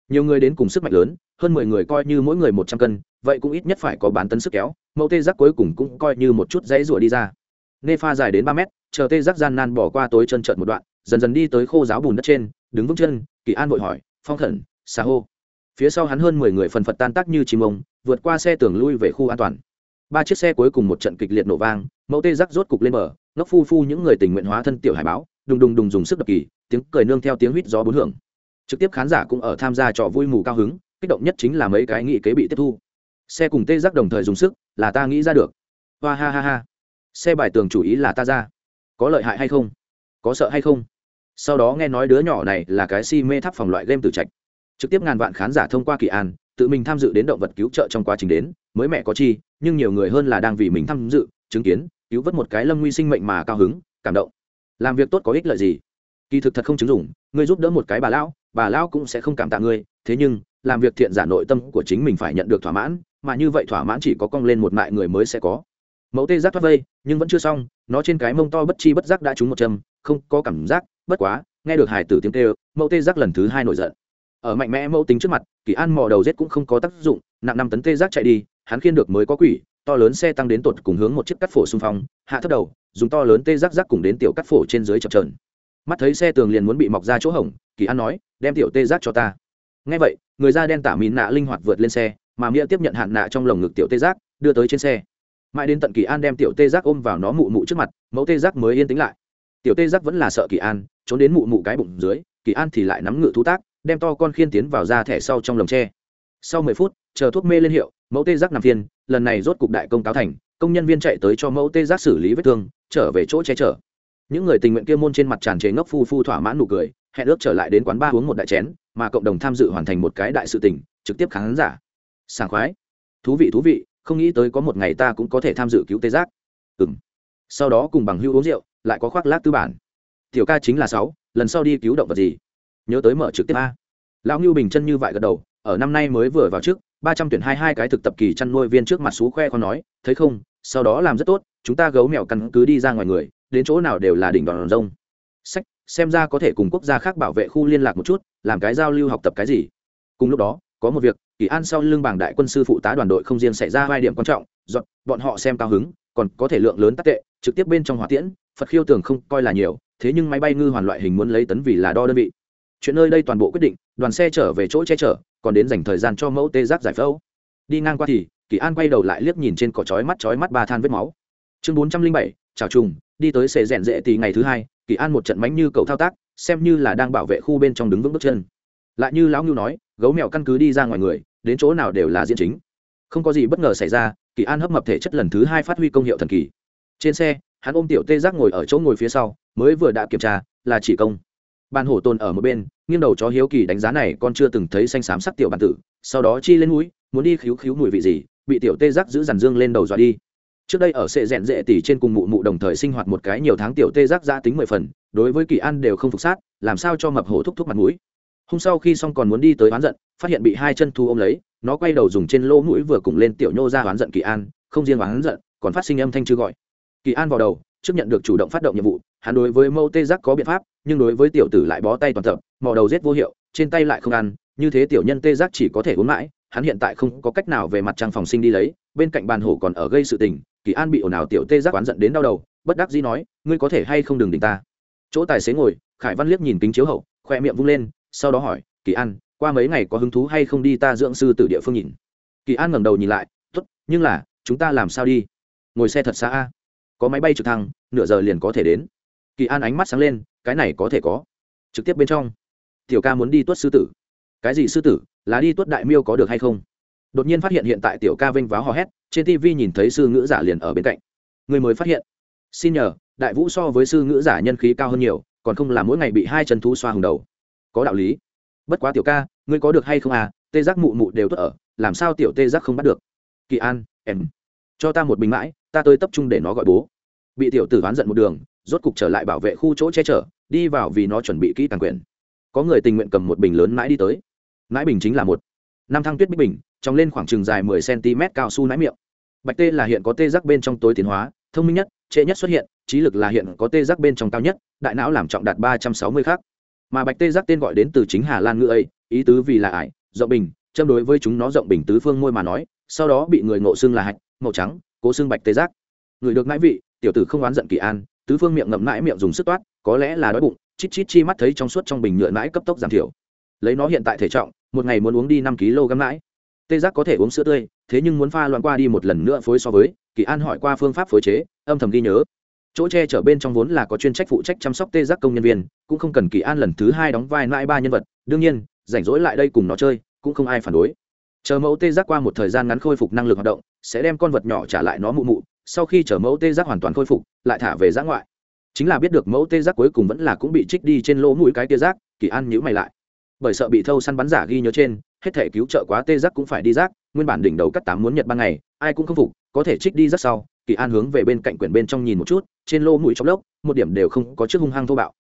Nhiều người đến cùng sức mạnh lớn hơn mười người coi như mỗi người một trăm cân, vậy cũng ít nhất phải có bán tấn sức kéo, mẫu tê giác cuối cùng cũng coi như một chút dãy rủa đi ra. Nê pha dài đến ba mét, chờ tê giác gian nan bỏ qua tối chân trợn một đoạn, dần dần đi tới khô giáo bùn đất trên, đứng vững chân, kỳ an vội hỏi, phong khẩn, xà hô. Phía sau hắn hơn mười người phần phật tan tác như chim ông, vượt qua xe tường lui về khu an toàn. Ba chiếc xe cuối cùng một trận kịch liệt nổ vang, mẫu tê giác rốt cục lên bờ, ngốc phu phu những người tình nguyện hóa thân tiểu hải báo, đùng đùng đùng dùng sức đập kỳ, tiếng cười nương theo tiếng huýt gió bốn hưởng. Trực tiếp khán giả cũng ở tham gia trò vui mù cao hứng kích động nhất chính là mấy cái nghị kế bị tiếp thu. Xe cùng tê giác đồng thời dùng sức, là ta nghĩ ra được. Hoa ha ha ha. Xe bài tường chủ ý là ta ra. Có lợi hại hay không? Có sợ hay không? Sau đó nghe nói đứa nhỏ này là cái si mê tháp phòng loại game từ trạch. Trực tiếp ngàn vạn khán giả thông qua kỳ an, tự mình tham dự đến động vật cứu trợ trong quá trình đến, mới mẹ có chi, nhưng nhiều người hơn là đang vì mình tham dự, chứng kiến, cứu vớt một cái lâm nguy sinh mệnh mà cao hứng, cảm động. Làm việc tốt có ích lợi gì? Kỳ thực thật không chứng dụng, ngươi giúp đỡ một cái bà lão bà lão cũng sẽ không cảm tạ ngươi, thế nhưng, làm việc thiện giả nội tâm của chính mình phải nhận được thỏa mãn, mà như vậy thỏa mãn chỉ có cong lên một mại người mới sẽ có. Mẫu tê giác thoát vây, nhưng vẫn chưa xong, nó trên cái mông to bất chi bất giác đã trúng một châm, không có cảm giác, bất quá, nghe được hải tử tiếng kêu, mẫu tê giác lần thứ hai nổi giận. Ở mạnh mẽ mẫu tính trước mặt, kỳ an mò đầu rết cũng không có tác dụng, nặng năm tấn tê giác chạy đi, hắn khiên được mới có quỷ, to lớn xe tăng đến tột cùng hướng một chiếc cắt phổ xung phong, hạ thấp đầu, dùng to lớn tê giác giác cùng đến tiểu cắt phổ trên dưới chập trờn mắt thấy xe tường liền muốn bị mọc ra chỗ hỏng kỳ an nói, đem tiểu tê giác cho ta. Ngay vậy, người da đen tả mìn nạ linh hoạt vượt lên xe, mà nghĩa tiếp nhận hạn nạ trong lồng ngực tiểu tê giác, đưa tới trên xe. Mãi đến tận kỳ an đem tiểu tê giác ôm vào nó mụ mụ trước mặt, mẫu tê giác mới yên tĩnh lại. Tiểu tê giác vẫn là sợ kỳ an, trốn đến mụ mụ cái bụng dưới, kỳ an thì lại nắm ngự thú tác, đem to con khiên tiến vào ra thẻ sau trong lồng tre. Sau mười phút, chờ thuốc mê lên hiệu, mẫu tê giác nằm phiên lần này rốt cục đại công cáo thành, công nhân viên chạy tới cho mẫu tê giác xử lý vết thương, trở về chỗ che chở những người tình nguyện kia môn trên mặt tràn chế ngốc phu phu thỏa mãn nụ cười, hẹn ước trở lại đến quán ba uống một đại chén, mà cộng đồng tham dự hoàn thành một cái đại sự tình, trực tiếp khán giả. Sảng khoái. Thú vị thú vị, không nghĩ tới có một ngày ta cũng có thể tham dự cứu tế giác. Ừ m sau đó cùng bằng hưu uống rượu, lại có khoác lác tư bản. Tiểu ca chính là sáu, lần sau đi cứu động vật gì? Nhớ tới mở trực tiếp a. Lão ngưu bình chân như vại gật đầu, ở năm nay mới vừa vào trước, ba trăm tuyển hai hai cái thực tập kỳ chăn nuôi viên trước mặt xú khoe con nói, thấy không, sau đó làm rất tốt, chúng ta gấu mèo căn cứ đi ra ngoài người đến chỗ nào đều là đỉnh đòn rông. Sách, xem ra có thể cùng quốc gia khác bảo vệ khu liên lạc một chút, làm cái giao lưu học tập cái gì. Cùng lúc đó, có một việc, kỳ an sau lưng bảng đại quân sư phụ tá đoàn đội không riêng xảy ra hai điểm quan trọng, dọn, bọn họ xem cao hứng, còn có thể lượng lớn tác tệ, trực tiếp bên trong hỏa tiễn, phật khiêu tường không coi là nhiều, thế nhưng máy bay ngư hoàn loại hình muốn lấy tấn vì là đo đơn vị. Chuyện nơi đây toàn bộ quyết định, đoàn xe trở về chỗ che chở, còn đến dành thời gian cho mẫu tê giác giải phẫu. Đi ngang qua thì, kỳ an quay đầu lại liếc nhìn trên cỏ chói mắt chói mắt ba than vết máu. Chương bốn trăm linh bảy, chào trùng đi tới xề rèn rệ thì ngày thứ hai kỳ an một trận mánh như cầu thao tác xem như là đang bảo vệ khu bên trong đứng vững bước chân. Lại như lão ngưu nói gấu mèo căn cứ đi ra ngoài người đến chỗ nào đều là diễn chính. Không có gì bất ngờ xảy ra kỳ an hấp mập thể chất lần thứ hai phát huy công hiệu thần kỳ. Trên xe hắn ôm tiểu tê giác ngồi ở chỗ ngồi phía sau mới vừa đã kiểm tra là chỉ công. Bàn hổ tồn ở một bên nghiêng đầu chó hiếu kỳ đánh giá này con chưa từng thấy xanh xám sắc tiểu bản tử sau đó chi lên núi, muốn đi khíu khíu mùi vị gì bị tiểu tê giác giữ dằn dương lên đầu dọa đi trước đây ở sệ rèn rệ tỷ trên cùng mụ mụ đồng thời sinh hoạt một cái nhiều tháng tiểu tê giác gia tính mười phần, đối với kỳ an đều không phục sát, làm sao cho mập hổ thúc thúc mặt mũi. Hôm sau khi xong còn muốn đi tới oán giận, phát hiện bị hai chân thu ôm lấy, nó quay đầu dùng trên lỗ mũi vừa cùng lên tiểu nhô ra oán giận kỳ an, không riêng oán giận, còn phát sinh âm thanh chưa gọi. Kỳ an vào đầu, trước nhận được chủ động phát động nhiệm vụ, hắn đối với mẫu tê giác có biện pháp, nhưng đối với tiểu tử lại bó tay toàn tập, mò đầu rết vô hiệu, trên tay lại không ăn, như thế tiểu nhân tê giác chỉ có thể uống mãi, hắn hiện tại không có cách nào về mặt trang phòng sinh đi lấy, bên cạnh bàn hổ còn ở gây sự tình kỳ an bị ồn ào tiểu tê giác oán giận đến đau đầu, bất đắc dĩ nói, ngươi có thể hay không đừng đỉnh ta? Chỗ tài xế ngồi, khải văn liếc nhìn kính chiếu hậu, khoe miệng vung lên, sau đó hỏi, kỳ an, qua mấy ngày có hứng thú hay không đi ta dưỡng sư từ địa phương nhìn? Kỳ an ngẩng đầu nhìn lại t ố t nhưng là, chúng ta làm sao đi? Ngồi xe thật xa a. Có máy bay trực thăng, nửa giờ liền có thể đến. Kỳ an ánh mắt sáng lên, cái này có thể có. Trực tiếp bên trong, tiểu ca muốn đi tuất sư tử. Cái gì sư tử? Là đi tuất đại miêu có được hay không? Đột nhiên phát hiện hiện tại tiểu ca vênh váo hò hét, trên tv nhìn thấy sư ngữ giả liền ở bên cạnh. Người mới phát hiện. Xin nhờ, đại vũ so với sư ngữ giả nhân khí cao hơn nhiều, còn không là mỗi ngày bị hai chân thú xoa hùng đầu. Có đạo lý. Bất quá tiểu ca, ngươi có được hay không à? Tê giác mụ mụ đều tốt ở, làm sao tiểu tê giác không bắt được? Kỳ an, em. Cho ta một bình mãi, ta tới tập trung để nó gọi bố. Bị tiểu tử oán giận một đường, rốt cục trở lại bảo vệ khu chỗ che chở, đi vào vì nó chuẩn bị kỹ càng quyền. Có người tình nguyện cầm một bình lớn mãi đi tới. Mãi bình chính là một. Năm thăng tuyết bích bình trong lên khoảng chừng dài mười cm cao su nãi miệng. Bạch tê là hiện có tê giác bên trong tối tiến hóa, thông minh nhất, trễ nhất xuất hiện, trí lực là hiện có tê giác bên trong cao nhất, đại não làm trọng đạt ba trăm sáu mươi khác mà bạch tê giác tên gọi đến từ chính hà lan ngữ ấy, ý tứ vì là ải, rộng bình, châm đối với chúng nó rộng bình tứ phương môi mà nói, sau đó bị người ngộ xưng là hạch, màu trắng, cố xưng bạch tê giác. Người được mãi vị, tiểu tử không oán giận kỳ an, tứ phương miệng ngậm nãi miệng dùng sức toát, có lẽ là đói bụng, chít chít chi mắt thấy trong suốt trong bình nhựa nãi cấp tốc giảm thiểu. Lấy nó hiện tại thể trọng, một ngày muốn uống đi năm kg nãi tê giác có thể uống sữa tươi, thế nhưng muốn pha loạn qua đi một lần nữa phối so với, kỳ an hỏi qua phương pháp phối chế, âm thầm ghi nhớ. Chỗ che chở bên trong vốn là có chuyên trách phụ trách chăm sóc tê giác công nhân viên, cũng không cần kỳ an lần thứ hai đóng vai mãi ba nhân vật, đương nhiên, rảnh rỗi lại đây cùng nó chơi, cũng không ai phản đối. Chờ mẫu tê giác qua một thời gian ngắn khôi phục năng lực hoạt động, sẽ đem con vật nhỏ trả lại nó mụ mụ, sau khi chở mẫu tê giác hoàn toàn khôi phục, lại thả về giã ngoại. Chính là biết được mẫu tê giác cuối cùng vẫn là cũng bị trích đi trên lỗ mũi cái tê giác, kỳ an nhữ mày lại. Bởi sợ bị thâu săn bắn giả ghi nhớ trên hết thể cứu trợ quá tê giác cũng phải đi rác nguyên bản đỉnh đầu cắt tám muốn nhật ban ngày, ai cũng không phục, có thể trích đi rất sau, kỳ an hướng về bên cạnh quyển bên trong nhìn một chút, trên lô mũi trong lốc, một điểm đều không có chiếc hung hăng thô bạo.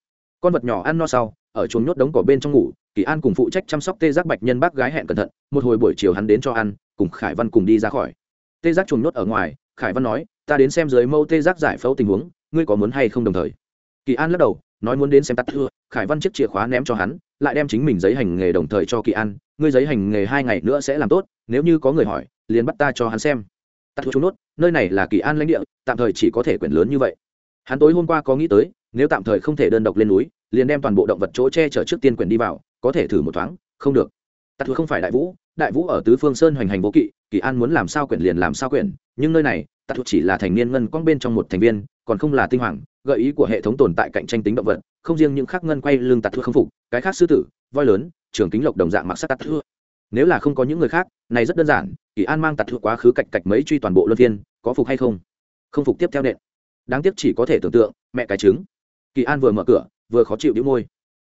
Con vật nhỏ ăn no sau, ở chuồng nhốt đống cỏ bên trong ngủ, kỳ an cùng phụ trách chăm sóc tê giác bạch nhân bác gái hẹn cẩn thận, một hồi buổi chiều hắn đến cho ăn, cùng khải văn cùng đi ra khỏi. Tê giác chuồng nhốt ở ngoài, khải văn nói, ta đến xem dưới mâu tê giác giải phẫu tình huống, ngươi có muốn hay không đồng thời? Kỳ an lắc đầu, nói muốn đến xem tắt thưa, khải văn chiếc chìa khóa ném cho hắn, lại đem chính mình giấy hành nghề đồng thời cho kỳ an, ngươi giấy hành nghề hai ngày nữa sẽ làm tốt, nếu như có người hỏi, liền bắt ta cho hắn xem. Tắt thưa chúng nốt, nơi này là kỳ an lãnh địa, tạm thời chỉ có thể quyển lớn như vậy. Hắn tối hôm qua có nghĩ tới, nếu tạm thời không thể đơn độc lên núi, liền đem toàn bộ động vật chỗ che chở trước tiên quyển đi vào, có thể thử một thoáng, không được. Tắt thưa không phải đại vũ đại vũ ở tứ phương sơn hoành hành vô kỵ, kỳ an muốn làm sao quyển liền làm sao quyển, nhưng nơi này, tắt thưa chỉ là thành niên ngân quang bên trong một thành viên, còn không là tinh hoàng gợi ý của hệ thống tồn tại cạnh tranh tính động vật, không riêng những khác ngân quay lưng tạt thưa không phục, cái khác sư tử, voi lớn, trường kính lộc đồng dạng mặc sắc tạt thưa nếu là không có những người khác, này rất đơn giản, kỳ an mang tạt thưa quá khứ cạch cạch mấy truy toàn bộ luân phiên, có phục hay không? Không phục tiếp theo nện. Đáng tiếc chỉ có thể tưởng tượng, mẹ cái trứng. Kỳ an vừa mở cửa, vừa khó chịu đĩu môi.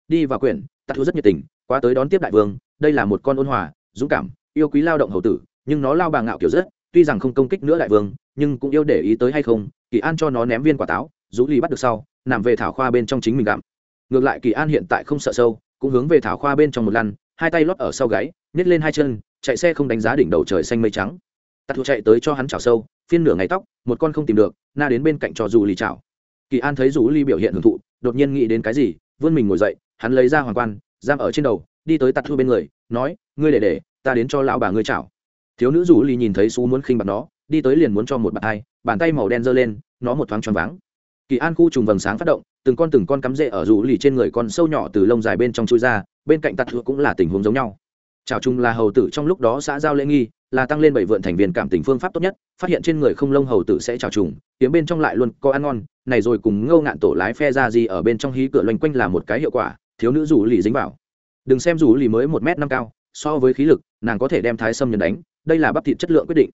Đi vào quyển, tạt thưa rất nhiệt tình, quá tới đón tiếp đại vương, đây là một con ôn hòa, dũng cảm, yêu quý lao động hầu tử, nhưng nó lao bà ngạo kiểu rất, tuy rằng không công kích nữa đại vương, nhưng cũng yêu để ý tới hay không, kỳ an cho nó ném viên quả táo rũ ly bắt được sau, nằm về thảo khoa bên trong chính mình gặm. Ngược lại kỳ an hiện tại không sợ sâu, cũng hướng về thảo khoa bên trong một lăn, hai tay lót ở sau gáy, nhét lên hai chân, chạy xe không đánh giá đỉnh đầu trời xanh mây trắng. Tạt thu chạy tới cho hắn chảo sâu, phiên nửa ngày tóc, một con không tìm được, na đến bên cạnh cho dù lì chảo. Kỳ an thấy Rũ ly biểu hiện hưởng thụ, đột nhiên nghĩ đến cái gì, vươn mình ngồi dậy, hắn lấy ra hoàng quan, giam ở trên đầu, đi tới tạt thu bên người, nói, ngươi để để, ta đến cho lão bà ngươi chảo. Thiếu nữ Rũ ly nhìn thấy xú muốn khinh bạc nó, đi tới liền muốn cho một bàn tay bàn tay màu đen giơ lên, nó một thoáng choáng váng kỳ an khu trùng vầng sáng phát động, từng con từng con cắm rễ ở rủ lì trên người con sâu nhỏ từ lông dài bên trong chui ra, bên cạnh tạt cũng là tình huống giống nhau. Trào trùng là hầu tử trong lúc đó xã giao lễ nghi, là tăng lên bảy vượn thành viên cảm tình phương pháp tốt nhất, phát hiện trên người không lông hầu tử sẽ trào trùng tiếng bên trong lại luôn có ăn ngon, này rồi cùng ngâu ngạn tổ lái phe ra gì ở bên trong hí cửa loanh quanh là một cái hiệu quả, thiếu nữ rủ lì dính vào. Đừng xem rủ lì mới một m năm cao, so với khí lực, nàng có thể đem thái sâm nhân đánh, đây là bắp thịt chất lượng quyết định.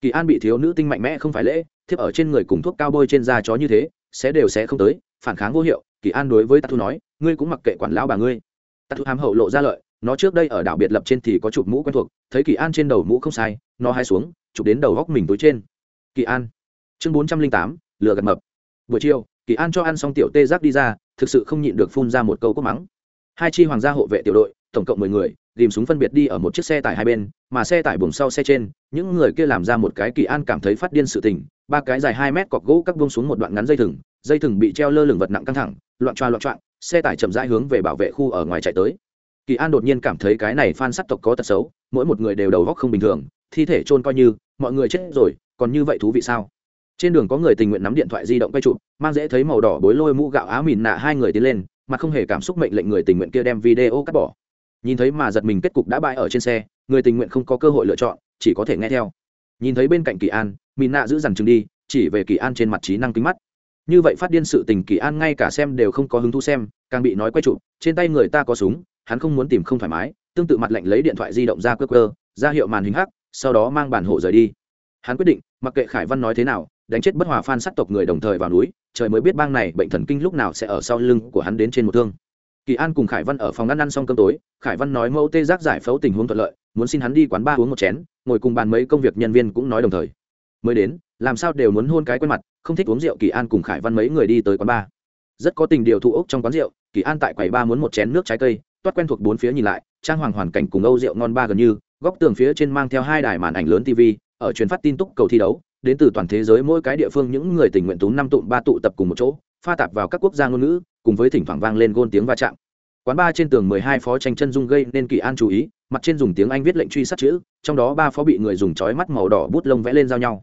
Kỳ an bị thiếu nữ tinh mạnh mẽ không phải lễ, thiếp ở trên người cùng thuốc cao bôi trên da chó như thế sẽ đều sẽ không tới, phản kháng vô hiệu, kỳ an đối với tatu nói, ngươi cũng mặc kệ quản lão bà ngươi. Tatu hàm hậu lộ ra lợi, nó trước đây ở đảo biệt lập trên thì có chụp mũ quen thuộc, thấy kỳ an trên đầu mũ không sai, nó hai xuống, chụp đến đầu góc mình túi trên. Kỳ an. Chương bốn trăm linh tám, lừa gạt mập. Buổi chiều, kỳ an cho ăn xong tiểu tê giác đi ra, thực sự không nhịn được phun ra một câu cốc mắng. Hai chi hoàng gia hộ vệ tiểu đội, tổng cộng mười người ghìm súng phân biệt đi ở một chiếc xe tải hai bên, mà xe tải buồng sau xe trên, những người kia làm ra một cái kỳ an cảm thấy phát điên sự tình, ba cái dài hai mét cọc gỗ cắt buông xuống một đoạn ngắn dây thừng dây thừng bị treo lơ lửng vật nặng căng thẳng, loạn choa loạn choạng, xe tải chậm rãi hướng về bảo vệ khu ở ngoài chạy tới. Kỳ an đột nhiên cảm thấy cái này phan sắc tộc có tật xấu, mỗi một người đều đầu góc không bình thường, thi thể trôn coi như, mọi người chết rồi, còn như vậy thú vị sao? Trên đường có người tình nguyện nắm điện thoại di động quay chụp, mang dễ thấy màu đỏ bối lôi mũ gạo á mìn nạ hai người tiến lên, mà không hề cảm xúc mệnh lệnh người tình nguyện kia đem video cắt bỏ nhìn thấy mà giật mình kết cục đã bại ở trên xe, người tình nguyện không có cơ hội lựa chọn, chỉ có thể nghe theo. Nhìn thấy bên cạnh kỳ an mỹ nạ giữ dằn chừng đi, chỉ về kỳ an trên mặt trí năng kính mắt. Như vậy phát điên sự tình kỳ an ngay cả xem đều không có hứng thú xem, càng bị nói quay trụ, trên tay người ta có súng, hắn không muốn tìm không thoải mái, tương tự mặt lệnh lấy điện thoại di động ra cơ cơ ra hiệu màn hình hắc, sau đó mang bản hộ rời đi. Hắn quyết định, mặc kệ khải văn nói thế nào, đánh chết bất hòa phan sắc tộc người đồng thời vào núi, trời mới biết bang này bệnh thần kinh lúc nào sẽ ở sau lưng của hắn đến trên một thương kỳ an cùng khải văn ở phòng ăn ăn xong cơm tối, khải văn nói mẫu tê giác giải phẫu tình huống thuận lợi, muốn xin hắn đi quán ba uống một chén, ngồi cùng bàn mấy công việc nhân viên cũng nói đồng thời. Mới đến, làm sao đều muốn hôn cái quen mặt, không thích uống rượu, kỳ an cùng khải văn mấy người đi tới quán ba. Rất có tình điều thụ ốc trong quán rượu, kỳ an tại quầy ba muốn một chén nước trái cây, toát quen thuộc bốn phía nhìn lại, trang hoàng hoàn cảnh cùng âu rượu ngon ba gần như, góc tường phía trên mang theo hai đài màn ảnh lớn tv ở truyền phát tin tức cầu thi đấu, đến từ toàn thế giới mỗi cái địa phương những người tình nguyện tú năm tụm ba tụ tập cùng một chỗ, pha tạp vào các quốc gia ngôn ngữ cùng với thỉnh thoảng vang lên gôn tiếng va chạm. Quán ba trên tường mười hai phó tranh chân dung gây nên kỳ an chú ý, mặt trên dùng tiếng anh viết lệnh truy sát chữ, trong đó ba phó bị người dùng chói mắt màu đỏ bút lông vẽ lên giao nhau.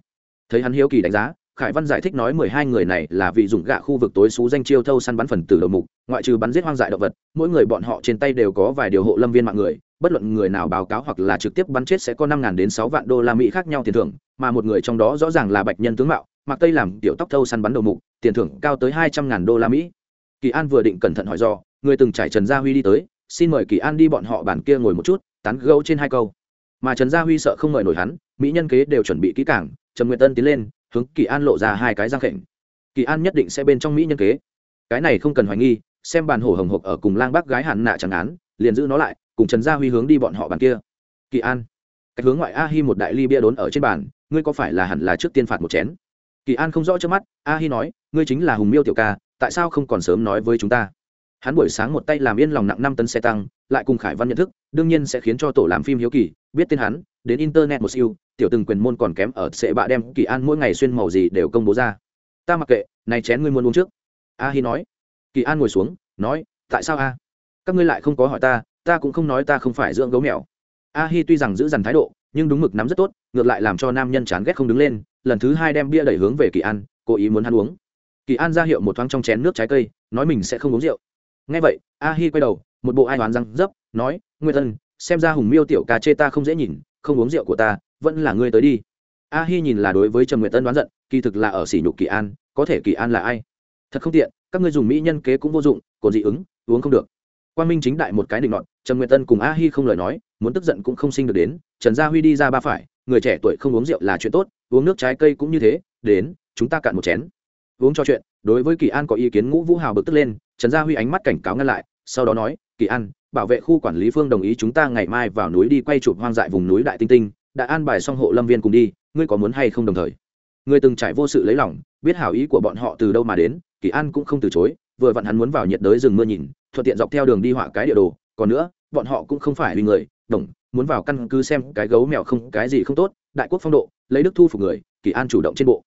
Thấy hắn hiếu kỳ đánh giá, khải văn giải thích nói mười hai người này là vị dùng gạ khu vực tối xú danh chiêu thâu săn bắn phần tử đầu mục, ngoại trừ bắn giết hoang dại động vật, mỗi người bọn họ trên tay đều có vài điều hộ lâm viên mạng người, bất luận người nào báo cáo hoặc là trực tiếp bắn chết sẽ có năm ngàn đến sáu vạn đô la mỹ khác nhau tiền thưởng, mà một người trong đó rõ ràng là bạch nhân tướng mạo, mặc tây làm tiểu tóc thâu săn bắn đầu mục, tiền thưởng cao tới hai trăm ngàn đô la mỹ kỳ an vừa định cẩn thận hỏi do, người từng trải trần gia huy đi tới, xin mời kỳ an đi bọn họ bàn kia ngồi một chút, tán gẫu trên hai câu. Mà trần gia huy sợ không mời nổi hắn, mỹ nhân kế đều chuẩn bị kỹ cảng trần nguyệt tân tiến lên, hướng kỳ an lộ ra hai cái răng khệnh kỳ an nhất định sẽ bên trong mỹ nhân kế. Cái này không cần hoài nghi, xem bàn hổ hồng hộc ở cùng lang bác gái hạn nạ chẳng án, liền giữ nó lại, cùng trần gia huy hướng đi bọn họ bàn kia. Kỳ an cách hướng ngoại a hi một đại ly bia đốn ở trên bàn, ngươi có phải là hẳn là trước tiên phạt một chén? Kỳ an không rõ trước mắt, a hi nói, ngươi chính là hùng miêu tiểu ca tại sao không còn sớm nói với chúng ta? Hắn buổi sáng một tay làm yên lòng nặng năm tấn xe tăng, lại cùng khải văn nhận thức, đương nhiên sẽ khiến cho tổ làm phim hiếu kỳ, biết tên hắn, đến internet một siêu, tiểu từng quyền môn còn kém ở sệ bạ đem kỳ an mỗi ngày xuyên màu gì đều công bố ra. Ta mặc kệ, này chén ngươi muốn uống trước. A hi nói. Kỳ an ngồi xuống, nói, tại sao a? Các ngươi lại không có hỏi ta ta cũng không nói ta không phải dưỡng gấu mèo. A hi tuy rằng giữ dằn thái độ, nhưng đúng mực nắm rất tốt, ngược lại làm cho nam nhân chán ghét không đứng lên, lần thứ hai đem bia đẩy hướng về kỳ an, cố ý muốn hắn uống kỳ an ra hiệu một thoáng trong chén nước trái cây, nói mình sẽ không uống rượu. Ngay vậy, a hi quay đầu, một bộ ai đoán răng dấp, nói, nguyên thân, xem ra hùng miêu tiểu ca chê ta không dễ nhìn, không uống rượu của ta, vẫn là ngươi tới đi. A hi nhìn là đối với Trần nguyệt tân đoán giận, kỳ thực là ở sỉ nhục kỳ an, có thể kỳ an là ai? Thật không tiện, các ngươi dùng mỹ nhân kế cũng vô dụng, còn dị ứng, uống không được. Quan minh chính đại một cái định nọt Trần nguyệt tân cùng a hi không lời nói, muốn tức giận cũng không sinh được đến, trần gia huy đi ra ba phải, người trẻ tuổi không uống rượu là chuyện tốt, uống nước trái cây cũng như thế, đến, chúng ta cạn một chén uống cho chuyện, đối với kỳ an có ý kiến, ngũ vũ hào bực tức lên, trần gia huy ánh mắt cảnh cáo ngăn lại, sau đó nói, kỳ an, bảo vệ khu quản lý phương đồng ý chúng ta ngày mai vào núi đi quay chụp hoang dại vùng núi đại tinh tinh, đã an bài xong hộ lâm viên cùng đi, ngươi có muốn hay không đồng thời? Người từng trải vô sự lấy lòng, biết hảo ý của bọn họ từ đâu mà đến, kỳ an cũng không từ chối, vừa vặn hắn muốn vào nhiệt đới rừng mưa nhìn, thuận tiện dọc theo đường đi họa cái địa đồ, còn nữa, bọn họ cũng không phải vì người, đồng, muốn vào căn cứ xem cái gấu mèo không, cái gì không tốt, đại quốc phong độ, lấy đức thu phục người, kỳ an chủ động trên bộ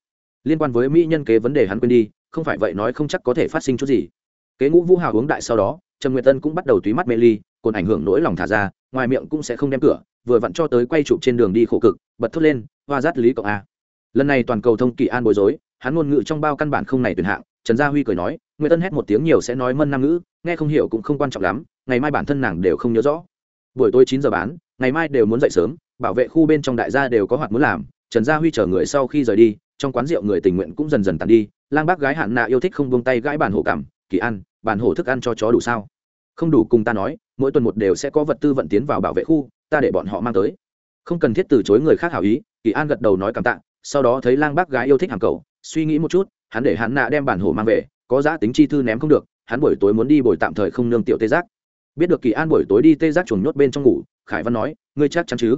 liên quan với mỹ nhân kế vấn đề hắn quên đi, không phải vậy nói không chắc có thể phát sinh chút gì. Kế ngũ vũ hào uống đại sau đó trần nguyệt tân cũng bắt đầu túy mắt mê ly còn ảnh hưởng nỗi lòng thả ra, ngoài miệng cũng sẽ không đem cửa, vừa vặn cho tới quay chụp trên đường đi khổ cực, bật thốt lên, hoa rát lý cộng a. Lần này toàn cầu thông kỳ an bối rối, hắn ngôn ngữ trong bao căn bản không này tuyển hạng, trần gia huy cười nói, nguyệt tân hét một tiếng nhiều sẽ nói mân nam ngữ, nghe không hiểu cũng không quan trọng lắm, ngày mai bản thân nàng đều không nhớ rõ. Buổi tối chín giờ bán, ngày mai đều muốn dậy sớm, bảo vệ khu bên trong đại gia đều có hoạt muốn làm, trần gia huy chở người sau khi rời đi trong quán rượu người tình nguyện cũng dần dần tàn đi, lang bác gái hạn nạ yêu thích không buông tay gãi bàn hổ cảm, kỳ ăn bàn hổ thức ăn cho chó đủ sao? Không đủ cùng ta nói, mỗi tuần một đều sẽ có vật tư vận tiến vào bảo vệ khu, ta để bọn họ mang tới. Không cần thiết từ chối người khác hảo ý, kỳ an gật đầu nói cảm tạ, sau đó thấy lang bác gái yêu thích hàng cầu, suy nghĩ một chút, hắn để hắn nạ đem bản hổ mang về, có giá tính chi thư ném không được, hắn buổi tối muốn đi buổi tạm thời không nương tiểu tê giác. Biết được kỳ an buổi tối đi tê giác chuồng nhốt bên trong ngủ, khải văn nói, ngươi chắc chắn chứ?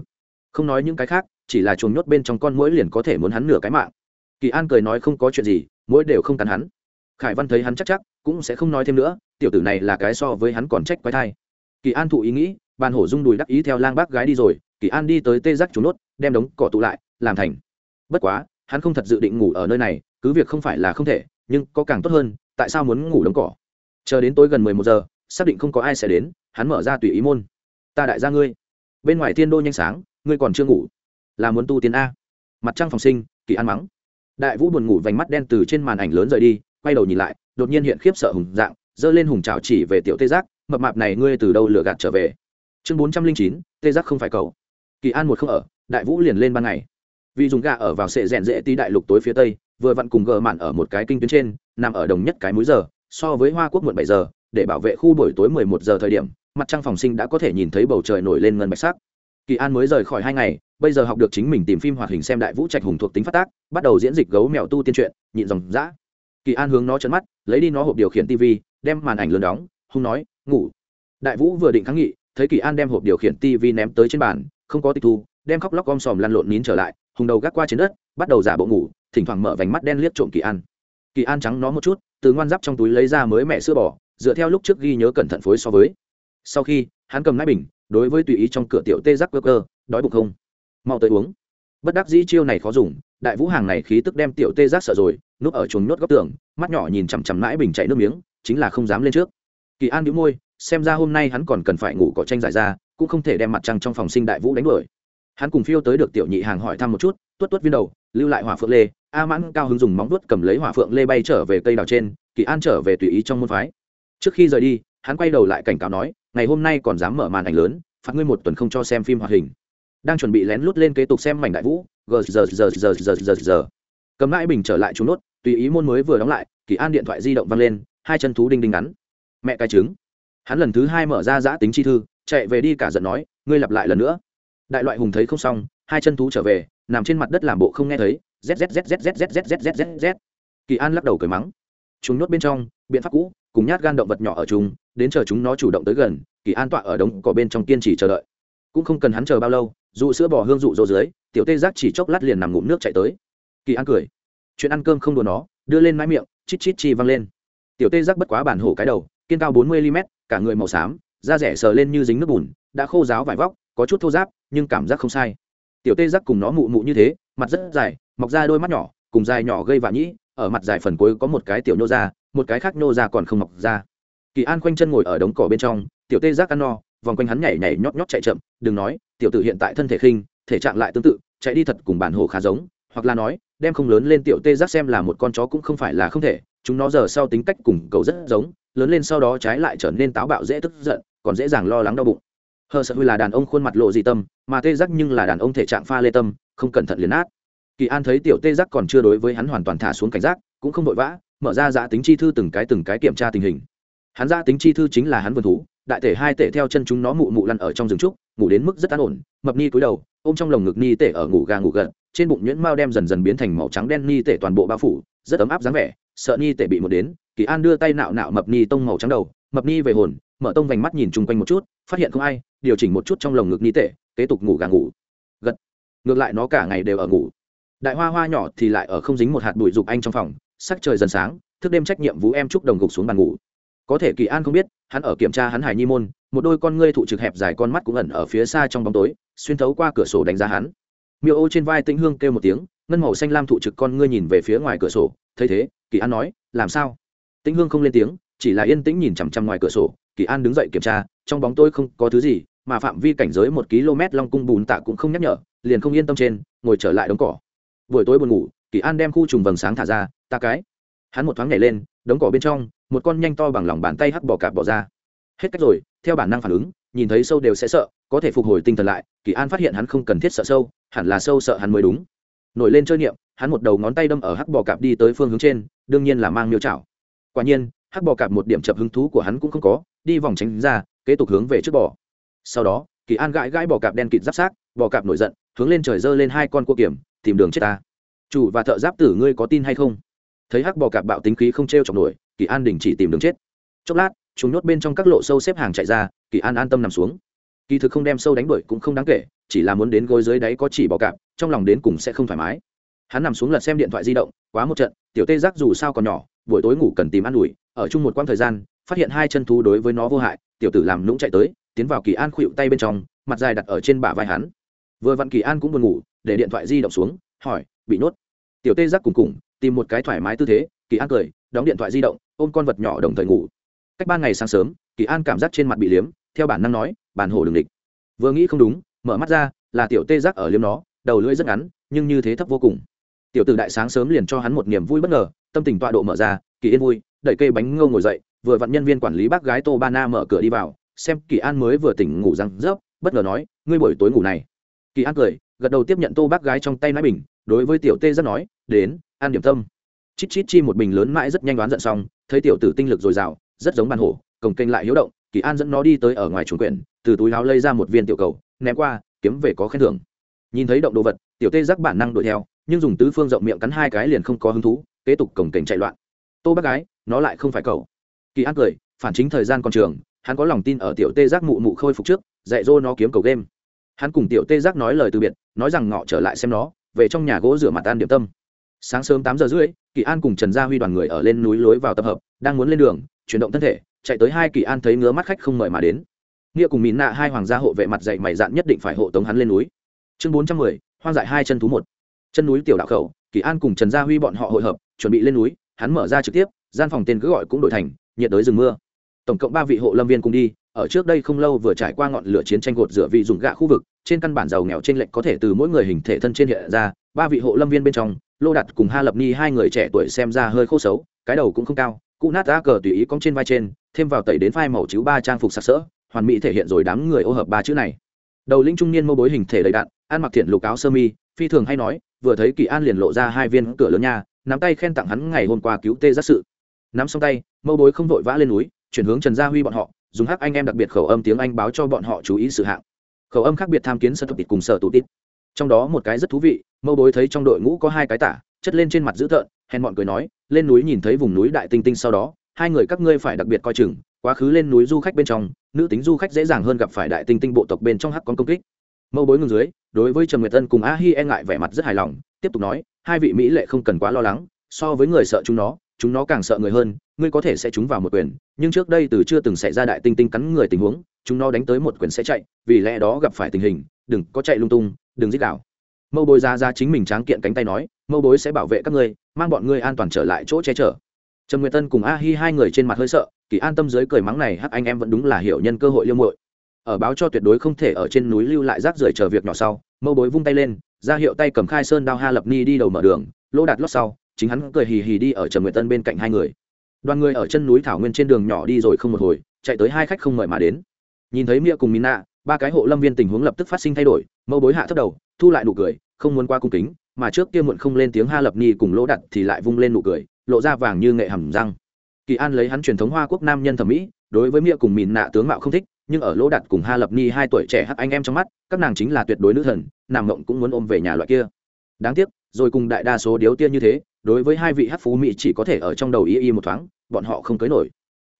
Không nói những cái khác, chỉ là chuồng nhốt bên trong con mũi liền có thể muốn hắn nửa cái mạng kỳ an cười nói không có chuyện gì, mỗi đều không cắn hắn. Khải văn thấy hắn chắc chắc, cũng sẽ không nói thêm nữa, tiểu tử này là cái so với hắn còn trách quái thai. Kỳ an thụ ý nghĩ, bàn hổ rung đùi đắc ý theo lang bác gái đi rồi, kỳ an đi tới tê giác chúng nốt, đem đống cỏ tụ lại, làm thành. Bất quá, hắn không thật dự định ngủ ở nơi này, cứ việc không phải là không thể, nhưng có càng tốt hơn, tại sao muốn ngủ đống cỏ? Chờ đến tối gần mười một giờ, xác định không có ai sẽ đến, hắn mở ra tùy ý môn. Ta đại gia ngươi. Bên ngoài thiên đô nhanh sáng, ngươi còn chưa ngủ. Là muốn tu tiến a. Mặt trăng phòng sinh, kỳ an mắng đại vũ buồn ngủ vành mắt đen từ trên màn ảnh lớn rời đi, quay đầu nhìn lại, đột nhiên hiện khiếp sợ hùng dạng, giơ lên hùng trào chỉ về tiểu tê giác, mập mạp này ngươi từ đâu lừa gạt trở về? Chương bốn trăm linh chín, tê giác không phải cậu. Kỳ an một không ở, đại vũ liền lên ban ngày. Vì dùng gà ở vào sệ rèn dễ tí đại lục tối phía tây, vừa vặn cùng gờ mạn ở một cái kinh tuyến trên, nằm ở đồng nhất cái múi giờ, so với hoa quốc muộn bảy giờ, để bảo vệ khu buổi tối mười một giờ thời điểm, mặt trăng phòng sinh đã có thể nhìn thấy bầu trời nổi lên ngân bạch sắc kỳ an mới rời khỏi hai ngày, bây giờ học được chính mình tìm phim hoạt hình xem đại vũ trạch hùng thuộc tính phát tác, bắt đầu diễn dịch gấu mèo tu tiên truyện, nhịn dòng dã. Kỳ an hướng nó chấn mắt, lấy đi nó hộp điều khiển tv đem màn ảnh lớn đóng hùng nói, ngủ. Đại vũ vừa định kháng nghị, thấy kỳ an đem hộp điều khiển tv ném tới trên bàn, không có tịch thu, đem khóc lóc gom sòm lăn lộn nín trở lại, hùng đầu gác qua trên đất, bắt đầu giả bộ ngủ, thỉnh thoảng mở vành mắt đen liếc trộm kỳ an. Kỳ an trắng nó một chút, từ ngoan giáp trong túi lấy ra mới mẹ sữa bò, dựa theo lúc trước ghi nhớ cẩn thận phối so với. Sau khi, hắn cầm nãi bình đối với tùy ý trong cửa tiểu tê giác cơ cơ, đói bụng không? Mau tới uống. Bất đắc dĩ chiêu này khó dùng, đại vũ hàng này khí tức đem tiểu tê giác sợ rồi, núp ở chuồng nhốt góc tường, mắt nhỏ nhìn chằm chằm mãi bình chạy nước miếng, chính là không dám lên trước. Kỳ an đĩu môi, xem ra hôm nay hắn còn cần phải ngủ cỏ tranh giải ra, cũng không thể đem mặt trăng trong phòng sinh đại vũ đánh đuổi. Hắn cùng phiêu tới được tiểu nhị hàng hỏi thăm một chút, tuất tuất viên đầu, lưu lại hỏa phượng lê, a mãn cao hứng dùng móng tuất cầm lấy hỏa phượng lê bay trở về cây đào trên, kỳ an trở về tùy ý trong môn phái. Trước khi rời đi, hắn quay đầu lại cảnh cáo nói ngày hôm nay còn dám mở màn ảnh lớn phạt ngươi một tuần không cho xem phim hoạt hình đang chuẩn bị lén lút lên kế tục xem mảnh đại vũ gờ giờ giờ giờ giờ giờ giờ cầm mãi bình trở lại trúng nốt tùy ý môn mới vừa đóng lại kỳ an điện thoại di động văng lên hai chân thú đinh đinh ngắn mẹ cái trứng hắn lần thứ hai mở ra giã tính chi thư chạy về đi cả giận nói ngươi lặp lại lần nữa đại loại hùng thấy không xong hai chân thú trở về nằm trên mặt đất làm bộ không nghe thấy zzzzzzzzzzzzz kỳ an lắc đầu cười mắng chúng nhốt bên trong biện pháp cũ cùng nhát gan động vật nhỏ ở chúng đến chờ chúng nó chủ động tới gần, kỳ an tọa ở đống cỏ bên trong kiên trì chờ đợi. Cũng không cần hắn chờ bao lâu dụ sữa bò hương dụ dỗ dưới, tiểu tê giác chỉ chốc lát liền nằm ngụm nước chạy tới. Kỳ an cười. Chuyện ăn cơm không đùa nó, đưa lên mái miệng, chít chít chi văng lên. Tiểu tê giác bất quá bản hổ cái đầu, kiên cao bốn mươi mm cả người màu xám, da rẻ sờ lên như dính nước bùn, đã khô ráo vải vóc, có chút thô giáp nhưng cảm giác không sai. Tiểu tê giác cùng nó mụ mụ như thế, mặt rất dài, mọc ra đôi mắt nhỏ, cùng dài nhỏ gây vạ nhĩ, ở mặt dài phần cuối có một cái tiểu nhô ra một cái khác nhô ra còn không mọc ra. Kỳ an khoanh chân ngồi ở đống cỏ bên trong, tiểu tê giác ăn no, vòng quanh hắn nhảy nhảy nhót nhót chạy chậm, đừng nói, tiểu tử hiện tại thân thể khinh, thể trạng lại tương tự, chạy đi thật cùng bản hồ khá giống, hoặc là nói, đem không lớn lên tiểu tê giác xem là một con chó cũng không phải là không thể, chúng nó giờ sau tính cách cùng cầu rất giống, lớn lên sau đó trái lại trở nên táo bạo dễ tức giận, còn dễ dàng lo lắng đau bụng. Hờ sợ huy là đàn ông khuôn mặt lộ dị tâm, mà tê giác nhưng là đàn ông thể trạng pha lê tâm, không cẩn thận liền át kỳ an thấy tiểu tê giác còn chưa đối với hắn hoàn toàn thả xuống cảnh giác, cũng không vội vã mở ra giã tính chi thư từng cái từng cái kiểm tra tình hình. Hắn giã tính chi thư chính là hắn vườn thú, đại thể hai tể theo chân chúng nó mụ mụ lăn ở trong rừng trúc, ngủ đến mức rất an ổn, mập ni cúi đầu, ôm trong lồng ngực ni tể ở ngủ gà ngủ gật, trên bụng nhuyễn mao đem dần dần biến thành màu trắng đen ni tể toàn bộ bao phủ, rất ấm áp dáng vẻ, sợ ni tể bị một đến, kỳ an đưa tay nạo nạo mập ni tông màu trắng đầu, mập ni về hồn, mở tông vành mắt nhìn chung quanh một chút, phát hiện không ai, điều chỉnh một chút trong lồng ngực ni tể, kế tục ngủ gà ngủ. Gật. Ngược lại nó cả ngày đều ở ngủ. Đại hoa hoa nhỏ thì lại ở không dính một hạt bụi dục anh trong phòng sắc trời dần sáng, thức đêm trách nhiệm vũ em chúc đồng gục xuống bàn ngủ. Có thể kỳ an không biết, hắn ở kiểm tra hắn hải nhi môn, một đôi con ngươi thụ trực hẹp dài con mắt cũng ẩn ở phía xa trong bóng tối, xuyên thấu qua cửa sổ đánh giá hắn. Miêu ô trên vai tĩnh hương kêu một tiếng, ngân màu xanh lam thụ trực con ngươi nhìn về phía ngoài cửa sổ, thấy thế, kỳ an nói, làm sao? Tĩnh hương không lên tiếng, chỉ là yên tĩnh nhìn chằm chằm ngoài cửa sổ, kỳ an đứng dậy kiểm tra, trong bóng tôi không có thứ gì, mà phạm vi cảnh giới một km long cung bùn tạ cũng không nhắc nhở, liền không yên tâm trên, ngồi trở lại đống cỏ. Buổi tối buồn ngủ, kỳ an đem khu trùng vầng sáng thả ra ta cái. Hắn một thoáng nhảy lên, đống cỏ bên trong, một con nhanh to bằng lòng bàn tay hắc bò cạp bỏ ra. Hết cách rồi, theo bản năng phản ứng, nhìn thấy sâu đều sẽ sợ, có thể phục hồi tinh thần lại, kỳ an phát hiện hắn không cần thiết sợ sâu, hẳn là sâu sợ hắn mới đúng. Nổi lên chơi niệm, hắn một đầu ngón tay đâm ở hắc bò cạp đi tới phương hướng trên, đương nhiên là mang miêu chảo. Quả nhiên, hắc bò cạp một điểm chập hứng thú của hắn cũng không có, đi vòng tránh ra, kế tục hướng về trước bò. Sau đó, kỳ an gãi gãi bò cạp đen kịt giáp sát, bò cạp nổi giận, hướng lên trời giơ lên hai con cua kiểm tìm đường chết ta. Chủ và thợ giáp tử ngươi có tin hay không? Thấy hắc bò cạp bạo tính khí không t r e o chọc nổi, kỳ an đình chỉ tìm đường chết. Chốc lát, chúng nhốt bên trong các lộ sâu xếp hàng chạy ra, kỳ an an tâm nằm xuống. Kỳ thực không đem sâu đánh đuổi cũng không đáng kể, chỉ là muốn đến gối dưới đáy có chỉ bò cạp, trong lòng đến cùng sẽ không thoải mái. Hắn nằm xuống lật xem điện thoại di động, quá một trận, tiểu tê giác dù sao còn nhỏ, buổi tối ngủ cần tìm ăn ủi, ở chung một quãng thời gian, phát hiện hai chân thú đối với nó vô hại, tiểu tử làm lũng chạy tới, tiến vào kỳ an khuỵu tay bên trong, mặt dài đặt ở trên bả vai hắn. Vừa vặn kỳ an cũng buồn ngủ, để điện thoại di động xuống, hỏi, bị nhốt. Tiểu tê giác cùng cùng tìm một cái thoải mái tư thế, kỳ an cười, đóng điện thoại di động, ôm con vật nhỏ đồng thời ngủ. Cách ban ngày sáng sớm, kỳ an cảm giác trên mặt bị liếm, theo bản năng nói, bản hồ đường địch. Vừa nghĩ không đúng, mở mắt ra, là tiểu tê giác ở liếm nó, đầu lưỡi rất ngắn, nhưng như thế thấp vô cùng. Tiểu tử đại sáng sớm liền cho hắn một niềm vui bất ngờ, tâm tình tọa độ mở ra, kỳ yên vui, đẩy cây bánh ngô ngồi dậy, vừa vặn nhân viên quản lý bác gái tô ba na mở cửa đi vào, xem kỳ an mới vừa tỉnh ngủ răng rớp, bất ngờ nói, ngươi buổi tối ngủ này. Kỳ an cười, gật đầu tiếp nhận tô bác gái trong tay nãi bình, đối với tiểu tê rất nói, đến ăn điểm tâm. Chít chít chi một bình lớn mãi rất nhanh đoán giận xong, thấy tiểu tử tinh lực dồi dào, rất giống bàn hổ, cổng kênh lại hiếu động, kỳ an dẫn nó đi tới ở ngoài chuồng quyển, từ túi áo lây ra một viên tiểu cầu, ném qua, kiếm về có khen thưởng. Nhìn thấy động đồ vật, tiểu tê giác bản năng đuổi theo, nhưng dùng tứ phương rộng miệng cắn hai cái liền không có hứng thú, kế tục cổng kềnh chạy loạn. Tô bác gái, nó lại không phải cầu kỳ an cười, phản chính thời gian còn trường, hắn có lòng tin ở tiểu tê giác mụ mụ khôi phục trước, dạy dỗ nó kiếm cầu game. Hắn cùng tiểu tê giác nói lời từ biệt, nói rằng ngọ trở lại xem nó, về trong nhà gỗ rửa mặt ăn điểm tâm sáng sớm tám giờ rưỡi, kỳ an cùng trần gia huy đoàn người ở lên núi lối vào tập hợp, đang muốn lên đường, chuyển động thân thể, chạy tới hai kỳ an thấy ngứa mắt khách không mời mà đến. Nghĩa cùng mìn nạ hai hoàng gia hộ vệ mặt dạy mày dạn nhất định phải hộ tống hắn lên núi. Chương bốn trăm mười, hoang dại hai chân thú một. Chân núi tiểu đạo khẩu, kỳ an cùng trần gia huy bọn họ hội hợp, chuẩn bị lên núi, hắn mở ra trực tiếp, gian phòng tên cứ gọi cũng đổi thành, nhiệt đới rừng mưa. Tổng cộng ba vị hộ lâm viên cùng đi, ở trước đây không lâu vừa trải qua ngọn lửa chiến tranh gột rửa vị dùng gạ khu vực, trên căn bản giàu nghèo trên lệnh có thể từ mỗi người hình thể thân trên hiện ra, ba vị hộ lâm viên bên trong lô đặt cùng ha lập ni, hai người trẻ tuổi xem ra hơi khô xấu, cái đầu cũng không cao cụ nát ra cờ tùy ý cong trên vai trên, thêm vào tẩy đến phai màu chữ ba trang phục sặc sỡ, hoàn mỹ thể hiện rồi đám người ô hợp ba chữ này. Đầu linh trung niên mô bối hình thể đầy đạn ăn mặc thiện lục áo sơ mi, phi thường hay nói, vừa thấy kỳ an liền lộ ra hai viên cửa lớn nha, nắm tay khen tặng hắn ngày hôm qua cứu tê giác sự. Nắm xong tay mâu bối không vội vã lên núi, chuyển hướng trần gia huy bọn họ, dùng hắc anh em đặc biệt khẩu âm tiếng anh báo cho bọn họ chú ý sự hạng. Khẩu âm khác biệt tham kiến sơ tụ tịt cùng sở tụ tịt. Trong đó một cái rất thú vị mâu bối thấy trong đội ngũ có hai cái tả, chất lên trên mặt dữ tợn, hèn mọn cười nói, lên núi nhìn thấy vùng núi đại tinh tinh sau đó, hai người các ngươi phải đặc biệt coi chừng, quá khứ lên núi du khách bên trong, nữ tính du khách dễ dàng hơn gặp phải đại tinh tinh bộ tộc bên trong hắc con công kích. Mâu bối ngừng dưới, đối với Trần nguyệt tân cùng a hi e ngại vẻ mặt rất hài lòng, tiếp tục nói, hai vị mỹ lệ không cần quá lo lắng, so với người sợ chúng nó chúng nó càng sợ người hơn, ngươi có thể sẽ trúng vào một quyền, nhưng trước đây từ chưa từng xảy ra đại tinh tinh cắn người tình huống, chúng nó đánh tới một quyền sẽ chạy, vì lẽ đó gặp phải tình hình, đừng có chạy lung tung, đừng giết đảo mâu bối ra ra chính mình tráng kiện cánh tay nói mâu bối sẽ bảo vệ các ngươi, mang bọn ngươi an toàn trở lại chỗ che chở. Trầm nguyệt tân cùng a hi hai người trên mặt hơi sợ, kỳ an tâm dưới cười mắng này hắc anh em vẫn đúng là hiểu nhân cơ hội liêu muội. Ở báo cho tuyệt đối không thể ở trên núi lưu lại rác rưởi chờ việc nhỏ sau mâu bối vung tay lên, ra hiệu tay cầm khai sơn đao ha lập ni đi đầu mở đường lô đạt lót sau, chính hắn cười hì hì đi ở trầm nguyệt tân bên cạnh hai người. Đoàn người ở chân núi thảo nguyên trên đường nhỏ đi rồi không một hồi, chạy tới hai khách không mời mà đến. Nhìn thấy mia cùng mina, ba cái hộ lâm viên tình huống lập tức phát sinh thay đổi mâu bối hạ thấp đầu thu lại nụ cười, không muốn qua cung kính, mà trước kia muộn không lên tiếng ha lập ni cùng lỗ đặt thì lại vung lên nụ cười, lộ ra vàng như nghệ hầm răng. Kỳ an lấy hắn truyền thống hoa quốc nam nhân thẩm mỹ, đối với mia cùng mìn nạ tướng mạo không thích, nhưng ở lỗ đặt cùng ha lập ni hai tuổi trẻ hắc anh em trong mắt, các nàng chính là tuyệt đối nữ thần, nàng ngộng cũng muốn ôm về nhà loại kia. Đáng tiếc, rồi cùng đại đa số điếu tiên như thế, đối với hai vị hắc phú mỹ chỉ có thể ở trong đầu y y một thoáng, bọn họ không cưới nổi.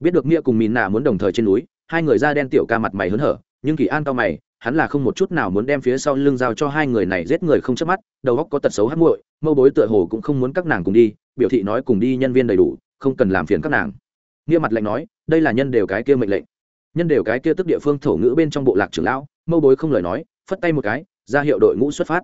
Biết được mia cùng mìn nạ muốn đồng thời trên núi, hai người da đen tiểu ca mặt mày hớn hở nhưng kỳ an cao mày, hắn là không một chút nào muốn đem phía sau lưng giao cho hai người này giết người không chớp mắt, đầu óc có tật xấu hắc muội, mâu bối tựa hồ cũng không muốn các nàng cùng đi, biểu thị nói cùng đi nhân viên đầy đủ, không cần làm phiền các nàng. Nghĩa mặt lạnh nói, đây là nhân đều cái kia mệnh lệnh. Nhân đều cái kia tức địa phương thổ ngữ bên trong bộ lạc trưởng lão, mâu bối không lời nói, phất tay một cái, ra hiệu đội ngũ xuất phát.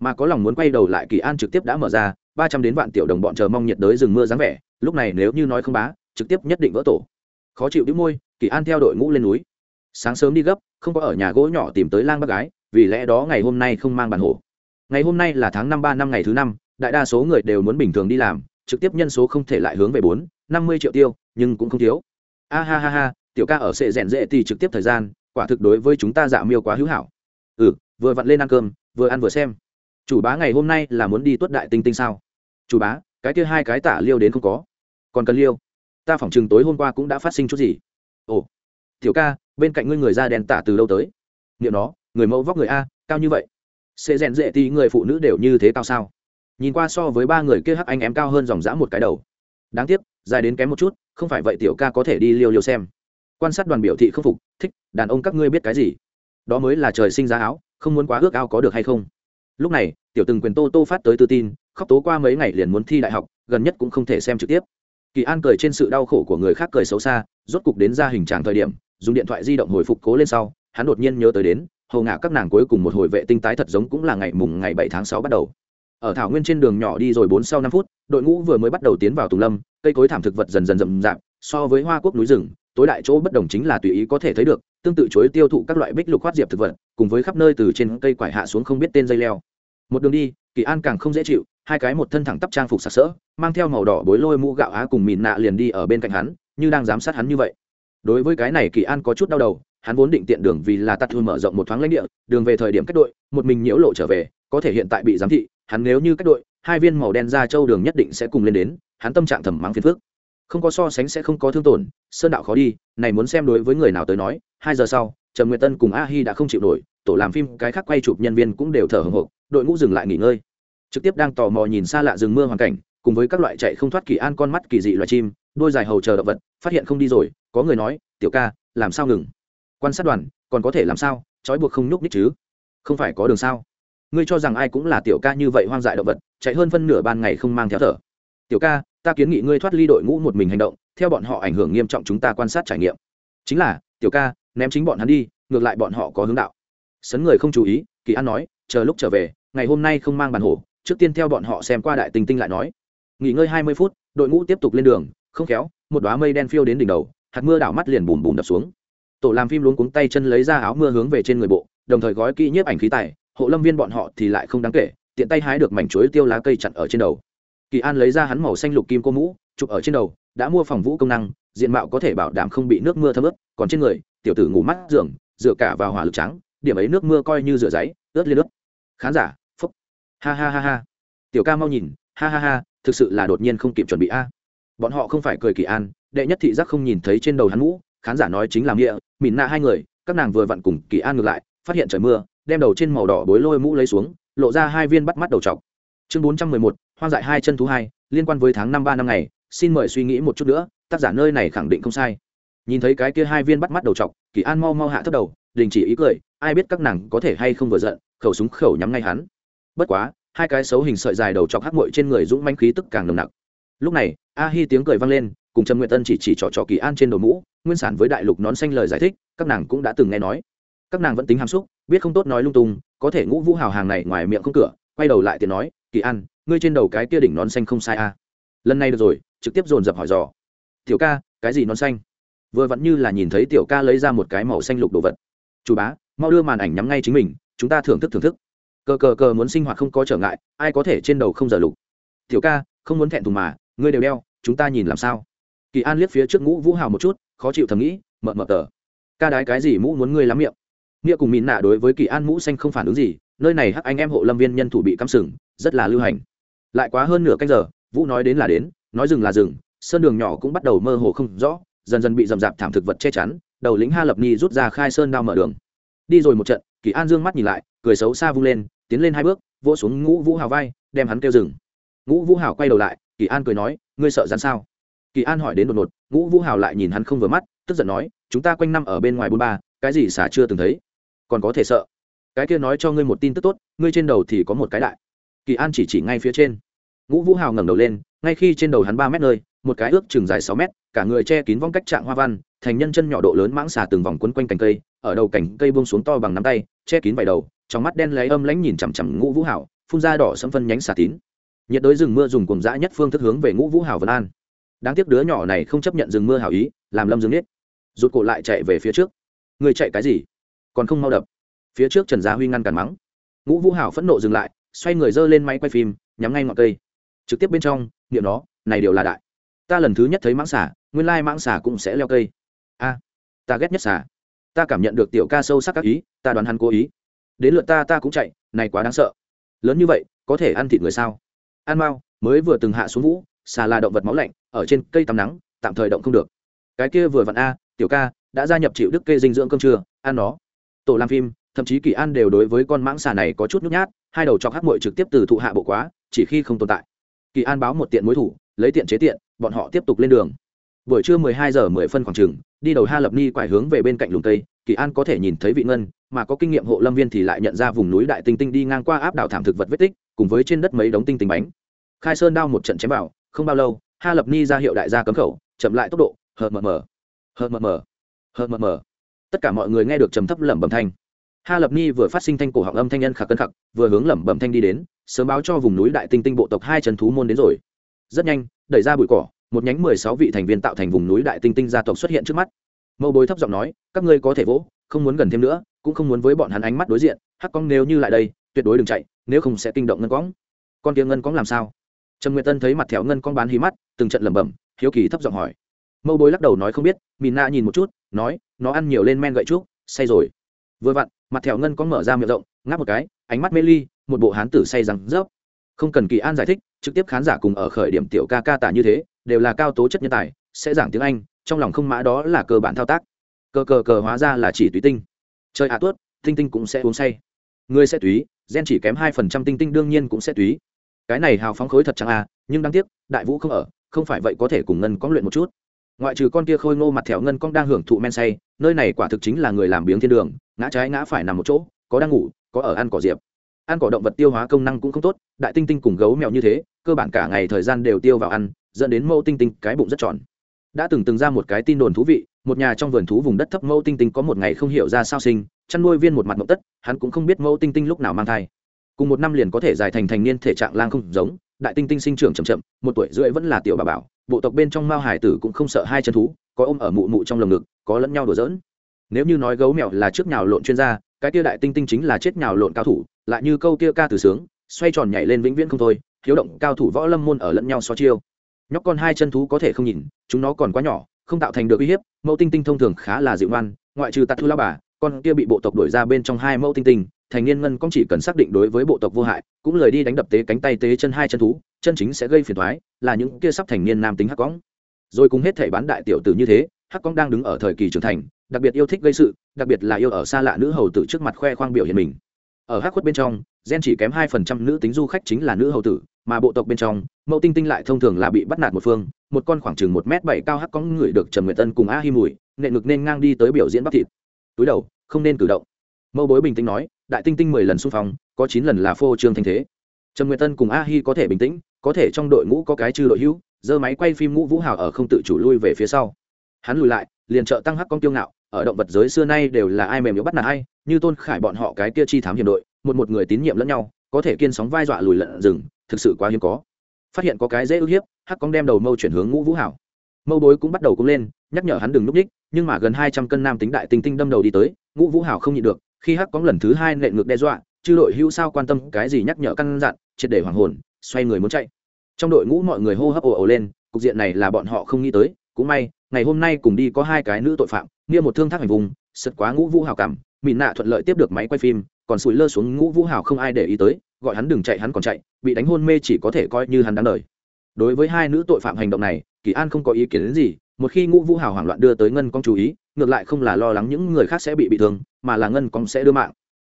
Mà có lòng muốn quay đầu lại kỳ an trực tiếp đã mở ra, ba trăm đến vạn tiểu đồng bọn chờ mong nhiệt đới rừng mưa dáng vẻ, lúc này nếu như nói không bá, trực tiếp nhất định vỡ tổ. Khó chịu đĩu môi, kỳ an theo đội ngũ lên núi sáng sớm đi gấp, không có ở nhà gỗ nhỏ tìm tới lang bác gái, vì lẽ đó ngày hôm nay không mang bàn hổ. Ngày hôm nay là tháng năm ba năm ngày thứ năm, đại đa số người đều muốn bình thường đi làm, trực tiếp nhân số không thể lại hướng về bốn, năm mươi triệu tiêu, nhưng cũng không thiếu. A ha ha ha, tiểu ca ở sệ rèn rệ thì trực tiếp thời gian, quả thực đối với chúng ta dạ miêu quá hữu hảo. Ừ vừa vặn lên ăn cơm, vừa ăn vừa xem. Chủ bá ngày hôm nay là muốn đi tuất đại tinh tinh sao? Chủ bá, cái kia hai cái tả liêu đến không có. Còn cần liêu? Ta phỏng chừng tối hôm qua cũng đã phát sinh chút gì. Ồ, tiểu ca bên cạnh ngươi người da đen tả từ đâu tới? Nghiệm nó, người mẫu vóc người a, cao như vậy. Sẽ rèn rệ thì người phụ nữ đều như thế cao sao? Nhìn qua so với ba người kia hắc anh em cao hơn dòng dã một cái đầu. Đáng tiếc, dài đến kém một chút, không phải vậy tiểu ca có thể đi liêu liêu xem. Quan sát đoàn biểu thị không phục, thích, đàn ông các ngươi biết cái gì? Đó mới là trời sinh ra áo, không muốn quá ước ao có được hay không? Lúc này, tiểu từng quyền tô tô phát tới tự tin, khóc tố qua mấy ngày liền muốn thi đại học, gần nhất cũng không thể xem trực tiếp. Kỳ an cười trên sự đau khổ của người khác cười xấu xa, rốt cục đến ra hình tràng thời điểm dùng điện thoại di động hồi phục cố lên sau, hắn đột nhiên nhớ tới đến, hầu ngả các nàng cuối cùng một hồi vệ tinh tái thật giống cũng là ngày mùng ngày bảy tháng sáu bắt đầu. Ở thảo nguyên trên đường nhỏ đi rồi bốn sau năm phút, đội ngũ vừa mới bắt đầu tiến vào tùng lâm, cây cối thảm thực vật dần dần rậm rạp, so với hoa quốc núi rừng, tối đại chỗ bất đồng chính là tùy ý có thể thấy được, tương tự chối tiêu thụ các loại bích lục khoát diệp thực vật, cùng với khắp nơi từ trên cây quải hạ xuống không biết tên dây leo. Một đường đi, kỳ an càng không dễ chịu, hai cái một thân thẳng tắp trang phục sặc sỡ, mang theo màu đỏ bối lôi mũ gạo á cùng mìn nạ liền đi ở bên cạnh hắn, như đang giám sát hắn như vậy đối với cái này kỳ an có chút đau đầu, hắn vốn định tiện đường vì là tắt thương mở rộng một thoáng lãnh địa, đường về thời điểm cách đội, một mình nhiễu lộ trở về, có thể hiện tại bị giám thị, hắn nếu như cách đội, hai viên màu đen ra châu đường nhất định sẽ cùng lên đến, hắn tâm trạng thầm mắng phiền phước không có so sánh sẽ không có thương tổn, sơn đạo khó đi, này muốn xem đối với người nào tới nói, hai giờ sau, trầm nguyệt tân cùng a hi đã không chịu nổi, tổ làm phim, cái khác quay chụp nhân viên cũng đều thở hồng hộc, đội ngũ dừng lại nghỉ ngơi. Trực tiếp đang tò mò nhìn xa lạ rừng mưa hoàn cảnh cùng với các loại chạy không thoát kỳ an con mắt kỳ dị loài chim, đôi dài hầu chờ động vật, phát hiện không đi rồi, có người nói, tiểu ca, làm sao ngừng? Quan sát đoàn, còn có thể làm sao? Trói buộc không nhúc nhích chứ? Không phải có đường sao? Ngươi cho rằng ai cũng là tiểu ca như vậy hoang dại động vật, chạy hơn phân nửa ban ngày không mang theo thở. Tiểu ca, ta kiến nghị ngươi thoát ly đội ngũ một mình hành động, theo bọn họ ảnh hưởng nghiêm trọng chúng ta quan sát trải nghiệm. Chính là, tiểu ca, ném chính bọn hắn đi, ngược lại bọn họ có hướng đạo. Sấn người không chú ý, kỳ an nói, chờ lúc trở về, ngày hôm nay không mang bàn hổ, trước tiên theo bọn họ xem qua đại tinh tinh lại nói nghỉ ngơi hai mươi phút, đội ngũ tiếp tục lên đường, không khéo, một đoá mây đen phiêu đến đỉnh đầu, hạt mưa đảo mắt liền bùm bùm đập xuống. Tổ làm phim luống cuống tay chân lấy ra áo mưa hướng về trên người bộ, đồng thời gói kỹ nhiếp ảnh khí tài, hộ lâm viên bọn họ thì lại không đáng kể, tiện tay hái được mảnh chuối tiêu lá cây chặn ở trên đầu. Kỳ an lấy ra hắn màu xanh lục kim cô mũ, chụp ở trên đầu, đã mua phòng vũ công năng, diện mạo có thể bảo đảm không bị nước mưa thấm ướt, còn trên người, tiểu tử ngủ mắt giường, dựa cả vào hỏa lực trắng, điểm ấy nước mưa coi như rửa giấy, ướt lên nước khán giả, phúc. Ha ha ha ha. Tiểu ca mau nhìn, ha ha ha thực sự là đột nhiên không kịp chuẩn bị a. Bọn họ không phải cười kỳ an, đệ nhất thị giác không nhìn thấy trên đầu hắn mũ, khán giả nói chính là nghĩa mìn na hai người, các nàng vừa vặn cùng kỳ an ngược lại, phát hiện trời mưa, đem đầu trên màu đỏ bối lôi mũ lấy xuống, lộ ra hai viên bắt mắt đầu trọc. Chương bốn trăm mười một, hoang dại hai chân thú hai, liên quan với tháng năm ba năm ngày, xin mời suy nghĩ một chút nữa, tác giả nơi này khẳng định không sai. Nhìn thấy cái kia hai viên bắt mắt đầu trọc, kỳ an mau mau hạ thấp đầu, đình chỉ ý cười, ai biết các nàng có thể hay không vừa giận, khẩu súng khẩu nhắm ngay hắn. Bất quá hai cái xấu hình sợi dài đầu chọc hắc mội trên người dũng manh khí tức càng nồng nặc. Lúc này a hi tiếng cười vang lên, cùng trầm nguyện tân chỉ chỉ trỏ trỏ kỳ an trên đầu mũ, nguyên sản với đại lục nón xanh lời giải thích, các nàng cũng đã từng nghe nói. Các nàng vẫn tính hàm xúc, biết không tốt nói lung tung, có thể ngũ vũ hào hàng này ngoài miệng không cửa, quay đầu lại tiện nói, kỳ an, ngươi trên đầu cái kia đỉnh nón xanh không sai a à. lần này được rồi, trực tiếp dồn dập hỏi dò. Tiểu ca, cái gì nón xanh? Vừa vẫn như là nhìn thấy tiểu ca lấy ra một cái màu xanh lục đồ vật. Chủ bá, mau đưa màn ảnh nhắm ngay chính mình, chúng ta thưởng thức thưởng thức cờ cờ cờ muốn sinh hoạt không có trở ngại, ai có thể trên đầu không giờ lục. Tiểu ca, không muốn thẹn thùng mà, ngươi đều đeo, chúng ta nhìn làm sao? Kỳ an liếc phía trước ngũ vũ hào một chút, khó chịu thầm nghĩ mợ mợ tờ. Ca đái cái gì mũ muốn ngươi lắm miệng? Nghĩa cùng mìn nạ đối với kỳ an mũ xanh không phản ứng gì, nơi này hắc anh em hộ lâm viên nhân thủ bị cắm sừng, rất là lưu hành. Lại quá hơn nửa canh giờ, vũ nói đến là đến, nói rừng là rừng sơn đường nhỏ cũng bắt đầu mơ hồ không rõ, dần dần bị rậm rạp thảm thực vật che chắn, đầu lính ha lập ni rút ra khai sơn đao mở đường. Đi rồi một trận, kỳ an dương mắt nhìn lại, cười xấu xa vung lên tiến lên hai bước, vỗ xuống ngũ vũ hào vai, đem hắn kêu dừng. ngũ vũ hào quay đầu lại, kỳ an cười nói, ngươi sợ rắn sao? Kỳ an hỏi đến đột ngột, ngũ vũ hào lại nhìn hắn không vừa mắt, tức giận nói, chúng ta quanh năm ở bên ngoài bôn ba, cái gì xả chưa từng thấy? Còn có thể sợ. Cái kia nói cho ngươi một tin tức tốt, ngươi trên đầu thì có một cái đại. Kỳ an chỉ chỉ ngay phía trên. Ngũ vũ hào ngẩng đầu lên, ngay khi trên đầu hắn ba mét nơi, một cái ước chừng dài sáu mét, cả người che kín vong cách trạng hoa văn, thành nhân chân nhỏ độ lớn mãng xà từng vòng quấn quanh cành cây, ở đầu cành cây buông xuống to bằng nắm tay, che kín vài đầu trong mắt đen lấy âm lãnh nhìn chằm chằm ngũ vũ hảo, phun ra đỏ sẫm phân nhánh xà tín. Nhiệt đới rừng mưa dùng cùng dã nhất phương thức hướng về ngũ vũ hảo vân an. Đáng tiếc đứa nhỏ này không chấp nhận rừng mưa hảo ý, làm lâm dương nết. Rụt cổ lại chạy về phía trước. Người chạy cái gì? Còn không mau đập. Phía trước trần gia huy ngăn cản mắng. Ngũ vũ hảo phẫn nộ dừng lại, xoay người giơ lên máy quay phim, nhắm ngay ngọn cây. Trực tiếp bên trong, niệm nó, này đều là đại. Ta lần thứ nhất thấy mãng xả nguyên lai mãng xả cũng sẽ leo cây. A, ta ghét nhất xả ta cảm nhận được tiểu ca sâu sắc các ý, ta đoán hắn cố ý đến lượt ta ta cũng chạy, này quá đáng sợ. Lớn như vậy, có thể ăn thịt người sao? An mao mới vừa từng hạ xuống vũ, xà là động vật máu lạnh, ở trên cây tắm nắng, tạm thời động không được. Cái kia vừa vặn a, tiểu ca, đã gia nhập chịu đức kê dinh dưỡng cơm trưa, ăn nó. Tổ làm phim, thậm chí kỳ an đều đối với con mãng xà này có chút nhút nhát, hai đầu chọc hát mội trực tiếp từ thụ hạ bộ quá, chỉ khi không tồn tại. Kỳ an báo một tiện mối thủ, lấy tiện chế tiện, bọn họ tiếp tục lên đường. Buổi trưa 12 giờ 10 phân khoảng trường, đi đầu ha lập ni quải hướng về bên cạnh lùng tây kỳ an có thể nhìn thấy vị ngân, mà có kinh nghiệm hộ lâm viên thì lại nhận ra vùng núi đại tinh tinh đi ngang qua áp đảo thảm thực vật vết tích, cùng với trên đất mấy đống tinh tinh bánh. Khai sơn đao một trận chém vào, không bao lâu, ha lập ni ra hiệu đại gia cấm khẩu, chậm lại tốc độ, hờ mờ mờ, hờ mờ mờ, hờ mờ mờ. Tất cả mọi người nghe được trầm thấp lẩm bẩm thanh. Ha lập ni vừa phát sinh thanh cổ họng âm thanh nhân khạc cân khạc vừa hướng lẩm bẩm thanh đi đến, sớm báo cho vùng núi đại tinh tinh bộ tộc hai trần thú môn đến rồi. Rất nhanh, đẩy ra bụi cỏ, một nhánh mười sáu vị thành viên tạo thành vùng núi đại tinh tinh gia tộc xuất hiện trước mắt mâu bối thấp giọng nói, các ngươi có thể vỗ, không muốn gần thêm nữa, cũng không muốn với bọn hắn ánh mắt đối diện, hắc cong nếu như lại đây, tuyệt đối đừng chạy, nếu không sẽ kinh động ngân cóng con kia ngân cóng làm sao? Trần nguyệt tân thấy mặt thẹo ngân cóng bán hí mắt, từng trận lẩm bẩm, hiếu kỳ thấp giọng hỏi. Mâu bối lắc đầu nói không biết mìn na nhìn một chút, nói, nó ăn nhiều lên men gậy trúc, say rồi. Vừa vặn, mặt thẹo ngân cóng mở ra miệng rộng, ngáp một cái, ánh mắt mê ly, một bộ hán tử say rằng rớp không cần kỳ an giải thích, trực tiếp khán giả cùng ở khởi điểm tiểu ca ca tả như thế, đều là cao tố chất nhân tài, sẽ giảng tiếng anh trong lòng không mã đó là cơ bản thao tác. Cờ cờ cờ hóa ra là chỉ túy tinh. Chơi ạ tuốt, tinh tinh cũng sẽ uống say. Người sẽ túy, gen chỉ kém hai phần trăm tinh tinh đương nhiên cũng sẽ túy. Cái này hào phóng khối thật chẳng à nhưng đáng tiếc, đại vũ không ở, không phải vậy có thể cùng ngân có luyện một chút. Ngoại trừ con kia khôi ngô mặt thẹo ngân con đang hưởng thụ men say, nơi này quả thực chính là người làm biếng thiên đường, ngã trái ngã phải nằm một chỗ, có đang ngủ, có ở ăn cỏ diệp. Ăn cỏ động vật tiêu hóa công năng cũng không tốt, đại tinh tinh cùng gấu mèo như thế, cơ bản cả ngày thời gian đều tiêu vào ăn, dẫn đến mẫu tinh tinh cái bụng rất tròn đã từng từng ra một cái tin đồn thú vị, một nhà trong vườn thú vùng đất thấp mẫu tinh tinh có một ngày không hiểu ra sao sinh, chăn nuôi viên một mặt mộng tất, hắn cũng không biết mẫu tinh tinh lúc nào mang thai. Cùng một năm liền có thể dài thành thành niên thể trạng lang không giống, đại tinh tinh sinh trưởng chậm chậm, một tuổi rưỡi vẫn là tiểu bà bảo, bộ tộc bên trong mao hải tử cũng không sợ hai chân thú, có ôm ở mụ mụ trong lồng ngực, có lẫn nhau đùa giỡn. Nếu như nói gấu mèo là trước nhào lộn chuyên gia, cái kia đại tinh tinh chính là chết nhào lộn cao thủ, lại như câu kia ca từ sướng, xoay tròn nhảy lên vĩnh viễn không thôi, hiếu động cao thủ võ lâm môn ở lẫn nhau so chiêu nhóc con hai chân thú có thể không nhìn, chúng nó còn quá nhỏ, không tạo thành được uy hiếp, mẫu tinh tinh thông thường khá là dịu ngoan, ngoại trừ tạt thu lao bà, con kia bị bộ tộc đổi ra bên trong hai mẫu tinh tinh, thành niên ngân cũng chỉ cần xác định đối với bộ tộc vô hại, cũng lời đi đánh đập tế cánh tay tế chân hai chân thú, chân chính sẽ gây phiền thoái là những kia sắp thành niên nam tính hắc cóng rồi cùng hết thể bán đại tiểu tử như thế, hắc cóng đang đứng ở thời kỳ trưởng thành, đặc biệt yêu thích gây sự, đặc biệt là yêu ở xa lạ nữ hầu tử trước mặt khoe khoang biểu hiện mình ở hắc khuất bên trong, gen chỉ kém hai phần trăm nữ tính du khách chính là nữ hầu tử, mà bộ tộc bên trong, mẫu tinh tinh lại thông thường là bị bắt nạt một phương, một con khoảng chừng một m bảy cao hắc có người được trần nguyệt tân cùng a hi mùi nệ ngực nên ngang đi tới biểu diễn bắp thịt. Túi đầu, không nên cử động. Mẫu bối bình tĩnh nói, đại tinh tinh mười lần xung phong, có chín lần là phô trương thanh thế. Trần nguyệt tân cùng a hi có thể bình tĩnh, có thể trong đội ngũ có cái chư đội hữu, giơ máy quay phim ngũ vũ hào ở không tự chủ lui về phía sau. Hắn lùi lại, liền trợ tăng hắc con tiêu ngạo, ở động vật giới xưa nay đều là ai mềm yếu bắt nạt ai như tôn khải bọn họ cái kia chi thám hiểm đội, một một người tín nhiệm lẫn nhau, có thể kiên sóng vai dọa lùi lận rừng, thực sự quá hiếm có. Phát hiện có cái dễ ức hiếp, hắc cóng đem đầu mâu chuyển hướng ngũ vũ hảo. Mâu bối cũng bắt đầu cũng lên, nhắc nhở hắn đừng núp ních, nhưng mà gần hai trăm cân nam tính đại tinh tinh đâm đầu đi tới, ngũ vũ hảo không nhịn được, khi hắc cóng lần thứ hai nện ngược đe dọa, chư đội hữu sao quan tâm cái gì nhắc nhở căn dặn, triệt để hoàng hồn, xoay người muốn chạy. Trong đội ngũ mọi người hô hấp ồ ồ lên, cục diện này là bọn họ không nghĩ tới, cũng may, ngày hôm nay cùng đi có hai cái nữ tội phạm, nghĩa một thương thác hành vùng sật quá ngũ vũ hảo cảm mịn nạ thuận lợi tiếp được máy quay phim, còn sủi lơ xuống ngũ vũ hào không ai để ý tới, gọi hắn đừng chạy, hắn còn chạy, bị đánh hôn mê chỉ có thể coi như hắn đáng đời. Đối với hai nữ tội phạm hành động này, kỳ an không có ý kiến đến gì, một khi ngũ vũ hào hoảng loạn đưa tới ngân công chú ý, ngược lại không là lo lắng những người khác sẽ bị bị thương, mà là ngân công sẽ đưa mạng.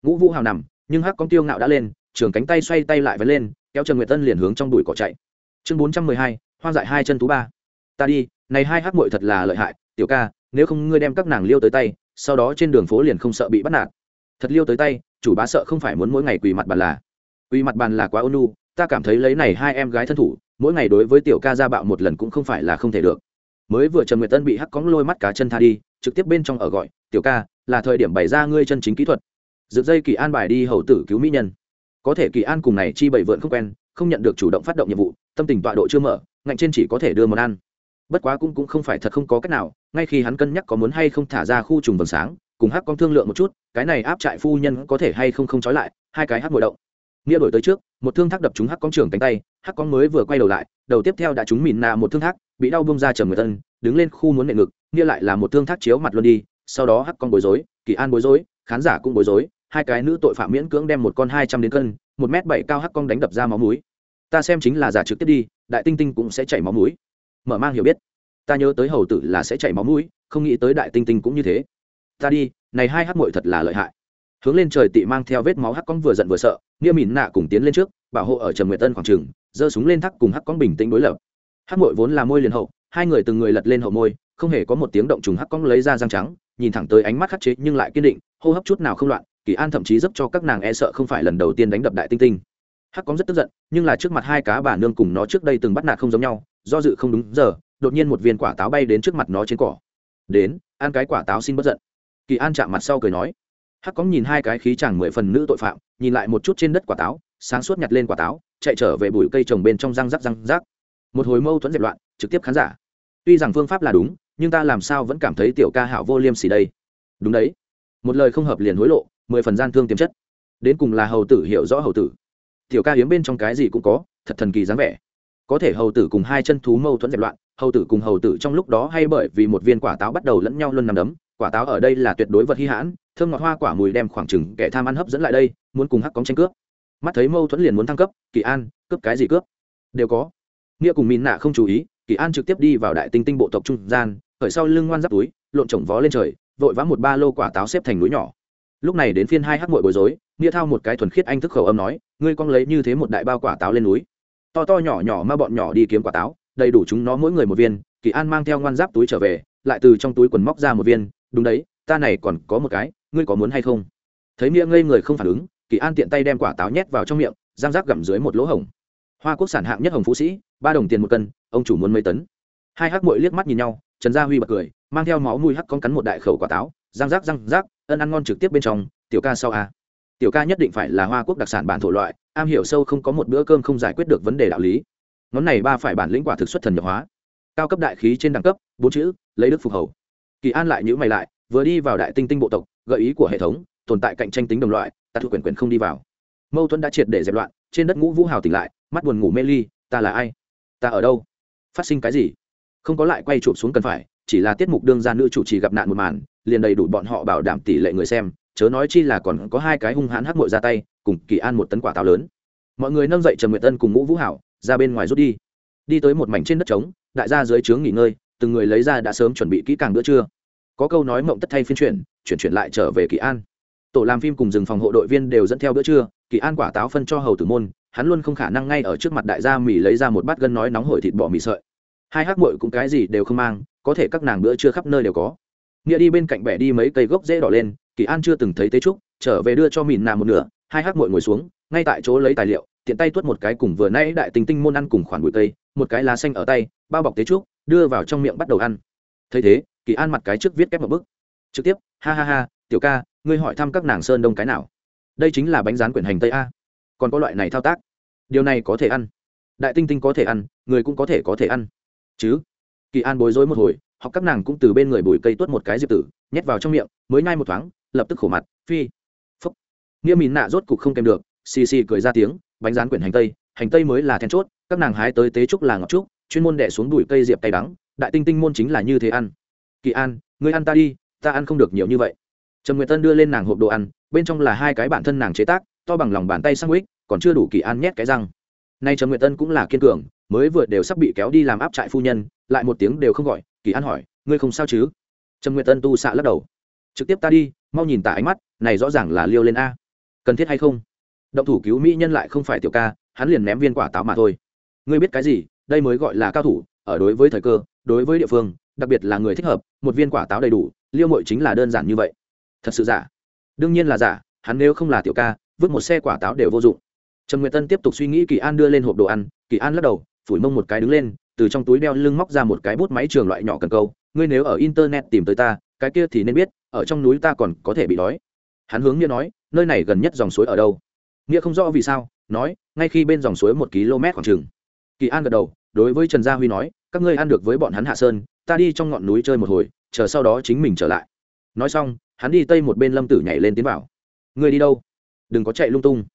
Ngũ vũ hào nằm, nhưng hắc con tiêu ngạo đã lên, trường cánh tay xoay tay lại vẫn lên, kéo trần nguyệt tân liền hướng trong đùi cỏ chạy. Chương bốn trăm mười hai, hoang dại hai chân tú ba. Ta đi, này hai hắc muội thật là lợi hại, tiểu ca, nếu không ngươi đem các nàng liêu tới tay sau đó trên đường phố liền không sợ bị bắt nạt. Thật liêu tới tay, chủ bá sợ không phải muốn mỗi ngày quỳ mặt bàn là. Quỳ mặt bàn là quá ônu ta cảm thấy lấy này hai em gái thân thủ, mỗi ngày đối với tiểu ca gia bạo một lần cũng không phải là không thể được. Mới vừa trần nguyệt tân bị hắc cóng lôi mắt cá chân tha đi, trực tiếp bên trong ở gọi, tiểu ca, là thời điểm bày ra ngươi chân chính kỹ thuật. Dựng dây kỳ an bài đi hầu tử cứu mỹ nhân. Có thể kỳ an cùng này chi bảy vượn không quen, không nhận được chủ động phát động nhiệm vụ, tâm tình tọa độ chưa mở, ngạnh trên chỉ có thể đưa món ăn. Bất quá cũng cũng không phải thật không có cách nào ngay khi hắn cân nhắc có muốn hay không thả ra khu trùng vầng sáng, cùng hắc con thương lượng một chút, cái này áp trại phu nhân có thể hay không không trói lại, hai cái hắc ngồi động. Nghĩa đổi tới trước, một thương thác đập trúng hắc con trưởng cánh tay, hắc con mới vừa quay đầu lại, đầu tiếp theo đã trúng mìn nà một thương thác, bị đau bông ra trầm người thân, đứng lên khu muốn nệ ngực, nghĩa lại là một thương thác chiếu mặt luôn đi, sau đó hắc con bối rối, kỳ an bối rối, khán giả cũng bối rối, hai cái nữ tội phạm miễn cưỡng đem một con hai trăm đến cân, một m bảy cao hắc con đánh đập ra máu mũi. Ta xem chính là giả trực tiếp đi, đại tinh tinh cũng sẽ chảy máu mũi. Mở mang hiểu biết ta nhớ tới hầu tử là sẽ chảy máu mũi, không nghĩ tới đại tinh tinh cũng như thế. Ta đi, này hai hắc mội thật là lợi hại. Hướng lên trời tị mang theo vết máu hắc con vừa giận vừa sợ, nghĩa mìn nạ cùng tiến lên trước, bảo hộ ở trầm nguyệt tân khoảng trường, giơ súng lên thắc cùng hắc con bình tĩnh đối lập. Hắc mội vốn là môi liền hậu, hai người từng người lật lên hậu môi, không hề có một tiếng động trùng hắc con lấy ra răng trắng, nhìn thẳng tới ánh mắt khắc chế nhưng lại kiên định, hô hấp chút nào không loạn, kỳ an thậm chí giúp cho các nàng e sợ không phải lần đầu tiên đánh đập đại tinh tinh. Hắc con rất tức giận, nhưng là trước mặt hai cá bà nương cùng nó trước đây từng bắt nạt không giống nhau, do dự không đúng giờ đột nhiên một viên quả táo bay đến trước mặt nó trên cỏ. Đến, ăn cái quả táo xin bất giận. Kỳ an chạm mặt sau cười nói, hắc cóng nhìn hai cái khí chẳng mười phần nữ tội phạm, nhìn lại một chút trên đất quả táo, sáng suốt nhặt lên quả táo, chạy trở về bụi cây trồng bên trong răng rắc răng rắc. Một hồi mâu thuẫn dẹp loạn, trực tiếp khán giả. Tuy rằng phương pháp là đúng, nhưng ta làm sao vẫn cảm thấy tiểu ca hảo vô liêm xỉ đây. Đúng đấy. Một lời không hợp liền hối lộ, mười phần gian thương tiềm chất. Đến cùng là hầu tử hiểu rõ hầu tử. Tiểu ca hiếm bên trong cái gì cũng có, thật thần kỳ dáng vẻ. Có thể hầu tử cùng hai chân thú mâu thuẫn dẹp loạn hầu tử cùng hầu tử trong lúc đó hay bởi vì một viên quả táo bắt đầu lẫn nhau luôn nằm đấm. Quả táo ở đây là tuyệt đối vật hy hãn, thơm ngọt hoa quả mùi đem khoảng chừng kẻ tham ăn hấp dẫn lại đây, muốn cùng hắc cóng tranh cướp. Mắt thấy mâu thuẫn liền muốn thăng cấp, kỳ an, cướp cái gì cướp? Đều có. Nghĩa cùng mìn nạ không chú ý, kỳ an trực tiếp đi vào đại tinh tinh bộ tộc trung gian, khởi sau lưng ngoan giáp túi, lộn trồng vó lên trời, vội vã một ba lô quả táo xếp thành núi nhỏ. Lúc này đến phiên hai hắc mội bối rối, nghĩa thao một cái thuần khiết anh thức khẩu âm nói, ngươi con lấy như thế một đại bao quả táo lên núi. To to nhỏ nhỏ mà bọn nhỏ đi kiếm quả táo đầy đủ chúng nó mỗi người một viên, kỳ an mang theo ngoan giáp túi trở về, lại từ trong túi quần móc ra một viên, đúng đấy, ta này còn có một cái, ngươi có muốn hay không? Thấy miệng ngây người không phản ứng, kỳ an tiện tay đem quả táo nhét vào trong miệng giang giáp gặm dưới một lỗ hổng. Hoa quốc sản hạng nhất hồng phú sĩ, ba đồng tiền một cân, ông chủ muốn mấy tấn. Hai hắc mội liếc mắt nhìn nhau, trần gia huy bật cười, mang theo máu mùi hắc con cắn một đại khẩu quả táo, răng rác răng rác ân ăn ngon trực tiếp bên trong, tiểu ca sau a tiểu ca nhất định phải là hoa quốc đặc sản bản thổ loại, am hiểu sâu không có một bữa cơm không giải quyết được vấn đề đạo lý ngón này ba phải bản lĩnh quả thực xuất thần nhập hóa. Cao cấp đại khí trên đẳng cấp, bốn chữ, lấy đức phục hầu. Kỳ an lại nhữ mày lại, vừa đi vào đại tinh tinh bộ tộc, gợi ý của hệ thống, tồn tại cạnh tranh tính đồng loại, ta thuộc quyền quyền không đi vào. Mâu thuẫn đã triệt để dẹp loạn, trên đất ngũ vũ hào tỉnh lại, mắt buồn ngủ mê ly, ta là ai? Ta ở đâu? Phát sinh cái gì? Không có lại quay chụp xuống cần phải, chỉ là tiết mục đương ra nữ chủ trì gặp nạn một màn, liền đầy đủ bọn họ bảo đảm tỷ lệ người xem, chớ nói chi là còn có hai cái hung hãn hắc mội ra tay, cùng kỳ an một tấn quả táo lớn. Mọi người nâng dậy trần nguyệt tân cùng ngũ vũ hảo ra bên ngoài rút đi. Đi tới một mảnh trên đất trống, đại gia dưới trướng nghỉ ngơi, từng người lấy ra đã sớm chuẩn bị kỹ càng bữa trưa. Có câu nói mộng tất thay phiên chuyển chuyển chuyển lại trở về kỳ an. Tổ làm phim cùng rừng phòng hộ đội viên đều dẫn theo bữa trưa, kỳ an quả táo phân cho hầu tử môn, hắn luôn không khả năng ngay ở trước mặt đại gia mì lấy ra một bát gân nói nóng hổi thịt bò mì sợi. Hai hắc mội cũng cái gì đều không mang, có thể các nàng bữa trưa khắp nơi đều có. Nghĩa đi bên cạnh bẻ đi mấy cây gốc dễ đỏ lên, kỳ an chưa từng thấy tế trúc, trở về đưa cho mìn nà một nửa, hai hắc mội ngồi xuống, ngay tại chỗ lấy tài liệu tiện tay tuốt một cái cùng vừa nãy đại tình tinh môn ăn cùng khoản bụi tây một cái lá xanh ở tay, bao bọc tế trúc, đưa vào trong miệng bắt đầu ăn. Thấy thế, kỳ an mặt cái trước viết kép một bức. Trực tiếp, ha ha ha, tiểu ca, ngươi hỏi thăm các nàng sơn đông cái nào? Đây chính là bánh rán quyển hành tây a. Còn có loại này thao tác. Điều này có thể ăn. Đại tinh tinh có thể ăn, người cũng có thể có thể ăn. Chứ? Kỳ an bối rối một hồi hoặc các nàng cũng từ bên người bùi cây tuốt một cái diệp tử, nhét vào trong miệng, mới nhai một thoáng, lập tức khổ mặt, phi, phúc. Nghĩa mìn nạ rốt cục không kèm được, xì xì cười ra tiếng bánh rán quyển hành tây hành tây mới là then chốt, các nàng hái tới tế trúc là ngọc trúc, chuyên môn đẻ xuống đùi cây diệp tay đắng, đại tinh tinh môn chính là như thế ăn. Kỳ an, ngươi ăn ta đi, ta ăn không được nhiều như vậy. Trần nguyệt tân đưa lên nàng hộp đồ ăn, bên trong là hai cái bản thân nàng chế tác, to bằng lòng bàn tay sang ích còn chưa đủ kỳ an nhét cái răng. Nay trần nguyệt tân cũng là kiên cường, mới vừa đều sắp bị kéo đi làm áp trại phu nhân, lại một tiếng đều không gọi, kỳ an hỏi, ngươi không sao chứ? Trần nguyệt tân tu xạ lắc đầu, trực tiếp ta đi, mau nhìn tả ánh mắt, này rõ ràng là liêu lên a. Cần thiết hay không? Động thủ cứu mỹ nhân lại không phải tiểu ca, hắn liền ném viên quả táo mà thôi. Ngươi biết cái gì, đây mới gọi là cao thủ, ở đối với thời cơ, đối với địa phương, đặc biệt là người thích hợp, một viên quả táo đầy đủ, liêu mội chính là đơn giản như vậy. Thật sự giả. Đương nhiên là giả, hắn nếu không là tiểu ca, vứt một xe quả táo đều vô dụng. Trần nguyệt tân tiếp tục suy nghĩ kỳ an đưa lên hộp đồ ăn, kỳ an lắc đầu, phủi mông một cái đứng lên, từ trong túi đeo lưng móc ra một cái bút máy trường loại nhỏ cần câu, ngươi nếu ở internet tìm tới ta, cái kia thì nên biết, ở trong núi ta còn có thể bị đói. Hắn hướng nghĩa nói, nơi này gần nhất dòng suối ở đâu? Nghĩa không rõ vì sao, nói, ngay khi bên dòng suối một km khoảng chừng. Kỳ an gật đầu, đối với trần gia huy nói, các ngươi ăn được với bọn hắn hạ sơn, ta đi trong ngọn núi chơi một hồi, chờ sau đó chính mình trở lại. Nói xong, hắn đi tây một bên lâm tử nhảy lên tiến vào. Ngươi đi đâu? Đừng có chạy lung tung.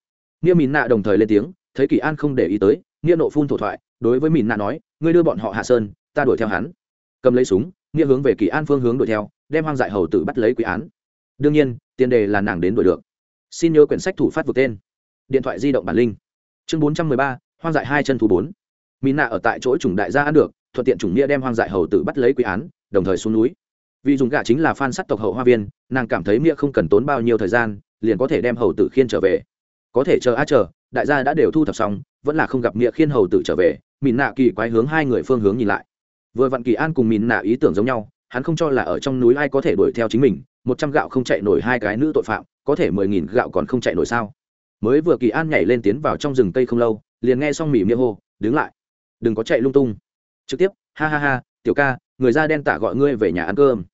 Nghĩa mìn nạ đồng thời lên tiếng, thấy kỳ an không để ý tới, nghĩa nộ phun thổ thoại, đối với mìn nạ nói, ngươi đưa bọn họ hạ sơn, ta đuổi theo hắn. Cầm lấy súng, nghĩa hướng về kỳ an phương hướng đuổi theo, đem hoang dại hầu tử bắt lấy quý án. Đương nhiên, tiền đề là nàng đến đuổi được. Xin nhớ quyển sách thủ phát vực tên điện thoại di động bản linh chương bốn trăm mười ba, hoang dại hai chân thú bốn. Mỹ nạ ở tại chỗ chủng đại gia ăn được, thuận tiện chủng nghĩa đem hoang dại hầu tử bắt lấy quý án, đồng thời xuống núi. Vì dùng gà chính là phan sắt tộc hậu hoa viên, nàng cảm thấy nghĩa không cần tốn bao nhiêu thời gian, liền có thể đem hầu tử khiên trở về. Có thể chờ a chờ, đại gia đã đều thu thập xong, vẫn là không gặp nghĩa khiên hầu tử trở về mìn nạ kỳ quái hướng hai người phương hướng nhìn lại. Vừa vặn kỳ an cùng mìn nạ ý tưởng giống nhau, hắn không cho là ở trong núi ai có thể đuổi theo chính mình, một trăm gạo không chạy nổi hai cái nữ tội phạm, có thể mười nghìn gạo còn không chạy nổi sao? Mới vừa kỳ an nhảy lên tiến vào trong rừng cây không lâu, liền nghe xong mỉ miệng hô, đứng lại, đừng có chạy lung tung. Trực tiếp, ha ha ha, tiểu ca, người da đen tạ gọi ngươi về nhà ăn cơm.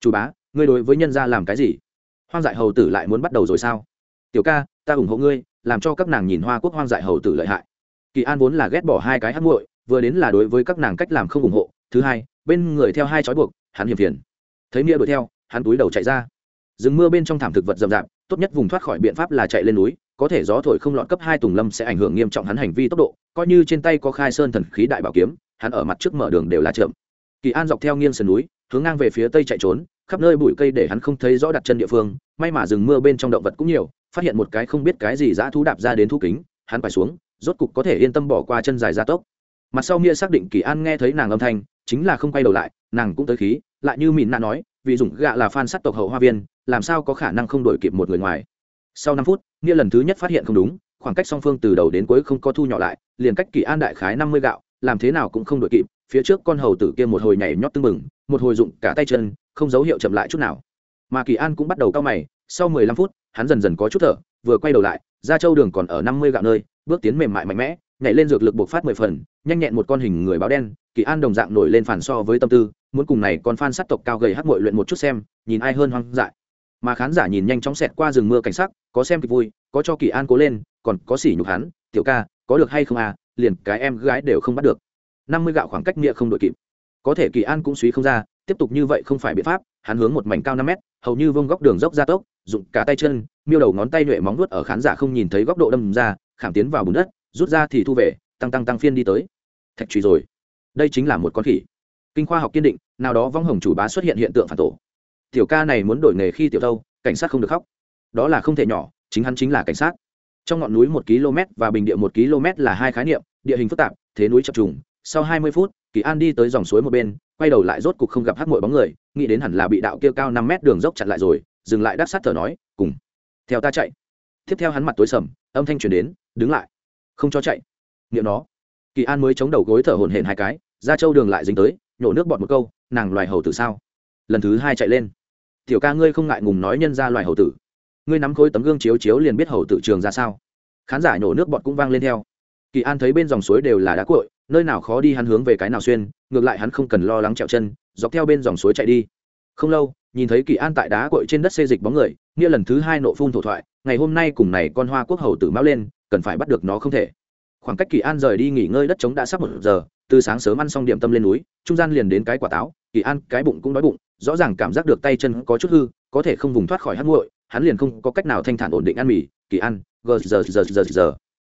Chủ bá, ngươi đối với nhân gia làm cái gì? Hoang dại hầu tử lại muốn bắt đầu rồi sao? Tiểu ca, ta ủng hộ ngươi, làm cho các nàng nhìn hoa quốc hoang dại hầu tử lợi hại. Kỳ an vốn là ghét bỏ hai cái hát muội, vừa đến là đối với các nàng cách làm không ủng hộ. Thứ hai, bên người theo hai trói buộc, hắn hiểm phiền. Thấy nghĩa đuổi theo, hắn túi đầu chạy ra. Rừng mưa bên trong thảm thực vật rậm rạp, tốt nhất vùng thoát khỏi biện pháp là chạy lên núi có thể gió thổi không lọt cấp hai tùng lâm sẽ ảnh hưởng nghiêm trọng hắn hành vi tốc độ, coi như trên tay có khai sơn thần khí đại bảo kiếm, hắn ở mặt trước mở đường đều là chậm. Kỳ an dọc theo nghiêng sườn núi, hướng ngang về phía tây chạy trốn, khắp nơi bụi cây để hắn không thấy rõ đặt chân địa phương, may mà rừng mưa bên trong động vật cũng nhiều, phát hiện một cái không biết cái gì dã thú đạp ra đến thu kính, hắn phải xuống, rốt cục có thể yên tâm bỏ qua chân dài gia tốc. Mặt sau mia xác định kỳ an nghe thấy nàng âm thanh, chính là không quay đầu lại, nàng cũng tới khí, lại như mỉn nạ nói, vì dùng gạ là fan sát tộc hậu hoa viên, làm sao có khả năng không đổi kịp một người ngoài. Sau năm phút nghĩa lần thứ nhất phát hiện không đúng, khoảng cách song phương từ đầu đến cuối không có thu nhỏ lại, liền cách kỳ an đại khái năm mươi gạo, làm thế nào cũng không đội kịp, phía trước con hầu tử kia một hồi nhảy nhót tưng bừng, một hồi dụng cả tay chân, không dấu hiệu chậm lại chút nào. Mà kỳ an cũng bắt đầu cao mày, sau mười lăm phút, hắn dần dần có chút thở, vừa quay đầu lại ra châu đường còn ở năm mươi gạo nơi, bước tiến mềm mại mạnh mẽ, nhảy lên dược lực buộc phát mười phần, nhanh nhẹn một con hình người báo đen, kỳ an đồng dạng nổi lên phản so với tâm tư, muốn cùng này con phan sát tộc cao gầy hắc mội luyện một chút xem, nhìn ai hơn hoang dại mà khán giả nhìn nhanh chóng xẹt qua rừng mưa cảnh sắc, có xem kịch vui, có cho kỳ an cố lên, còn có sỉ nhục hắn, tiểu ca, có được hay không à? Liền cái em gái đều không bắt được. Năm mươi gạo khoảng cách nghĩa không đội kịp. Có thể kỳ an cũng suy không ra, tiếp tục như vậy không phải biện pháp, hắn hướng một mảnh cao năm mét, hầu như vông góc đường dốc ra tốc dụng cả tay chân, miêu đầu ngón tay nhuệ móng nuốt ở khán giả không nhìn thấy góc độ đâm ra, khảm tiến vào bùn đất, rút ra thì thu về, tăng tăng tăng phiên đi tới. Thạch trùy rồi. Đây chính là một con khỉ. Kinh khoa học kiên định, nào đó vong hồng chủ bá xuất hiện hiện tượng phản tổ tiểu ca này muốn đổi nghề khi tiểu thâu, cảnh sát không được khóc. Đó là không thể nhỏ, chính hắn chính là cảnh sát. Trong ngọn núi một km và bình địa một km là hai khái niệm, địa hình phức tạp, thế núi chập trùng. Sau hai mươi phút, kỳ an đi tới dòng suối một bên, quay đầu lại rốt cục không gặp hát mội bóng người, nghĩ đến hẳn là bị đạo kia cao năm mét đường dốc chặn lại rồi, dừng lại đáp sát thở nói, cùng, theo ta chạy. Tiếp theo hắn mặt tối sầm, âm thanh truyền đến, đứng lại, không cho chạy. Nghiệm nó, kỳ an mới chống đầu gối thở hổn hển hai cái, ra châu đường lại dính tới, nhổ nước bọt một câu, nàng loài hầu tử sao? Lần thứ hai chạy lên tiểu ca ngươi không ngại ngùng nói nhân ra loài hầu tử. Ngươi nắm khối tấm gương chiếu chiếu liền biết hầu tử trường ra sao. Khán giả nhổ nước bọt cũng vang lên theo. Kỳ an thấy bên dòng suối đều là đá cội nơi nào khó đi hắn hướng về cái nào xuyên, ngược lại hắn không cần lo lắng trèo chân, dọc theo bên dòng suối chạy đi. Không lâu, nhìn thấy kỳ an tại đá cội trên đất xê dịch bóng người, nghĩa lần thứ hai nộ phun thổ thoại, ngày hôm nay cùng này con hoa quốc hầu tử mão lên, cần phải bắt được nó không thể. Khoảng cách kỳ an rời đi nghỉ ngơi đất trống đã sắp một giờ, từ sáng sớm ăn xong điểm tâm lên núi, trung gian liền đến cái quả táo kỳ an cái bụng cũng đói bụng, rõ ràng cảm giác được tay chân có chút hư, có thể không vùng thoát khỏi hát nguội hắn liền không có cách nào thanh thản ổn định ăn mì. Kỳ an gờ giờ giờ giờ giờ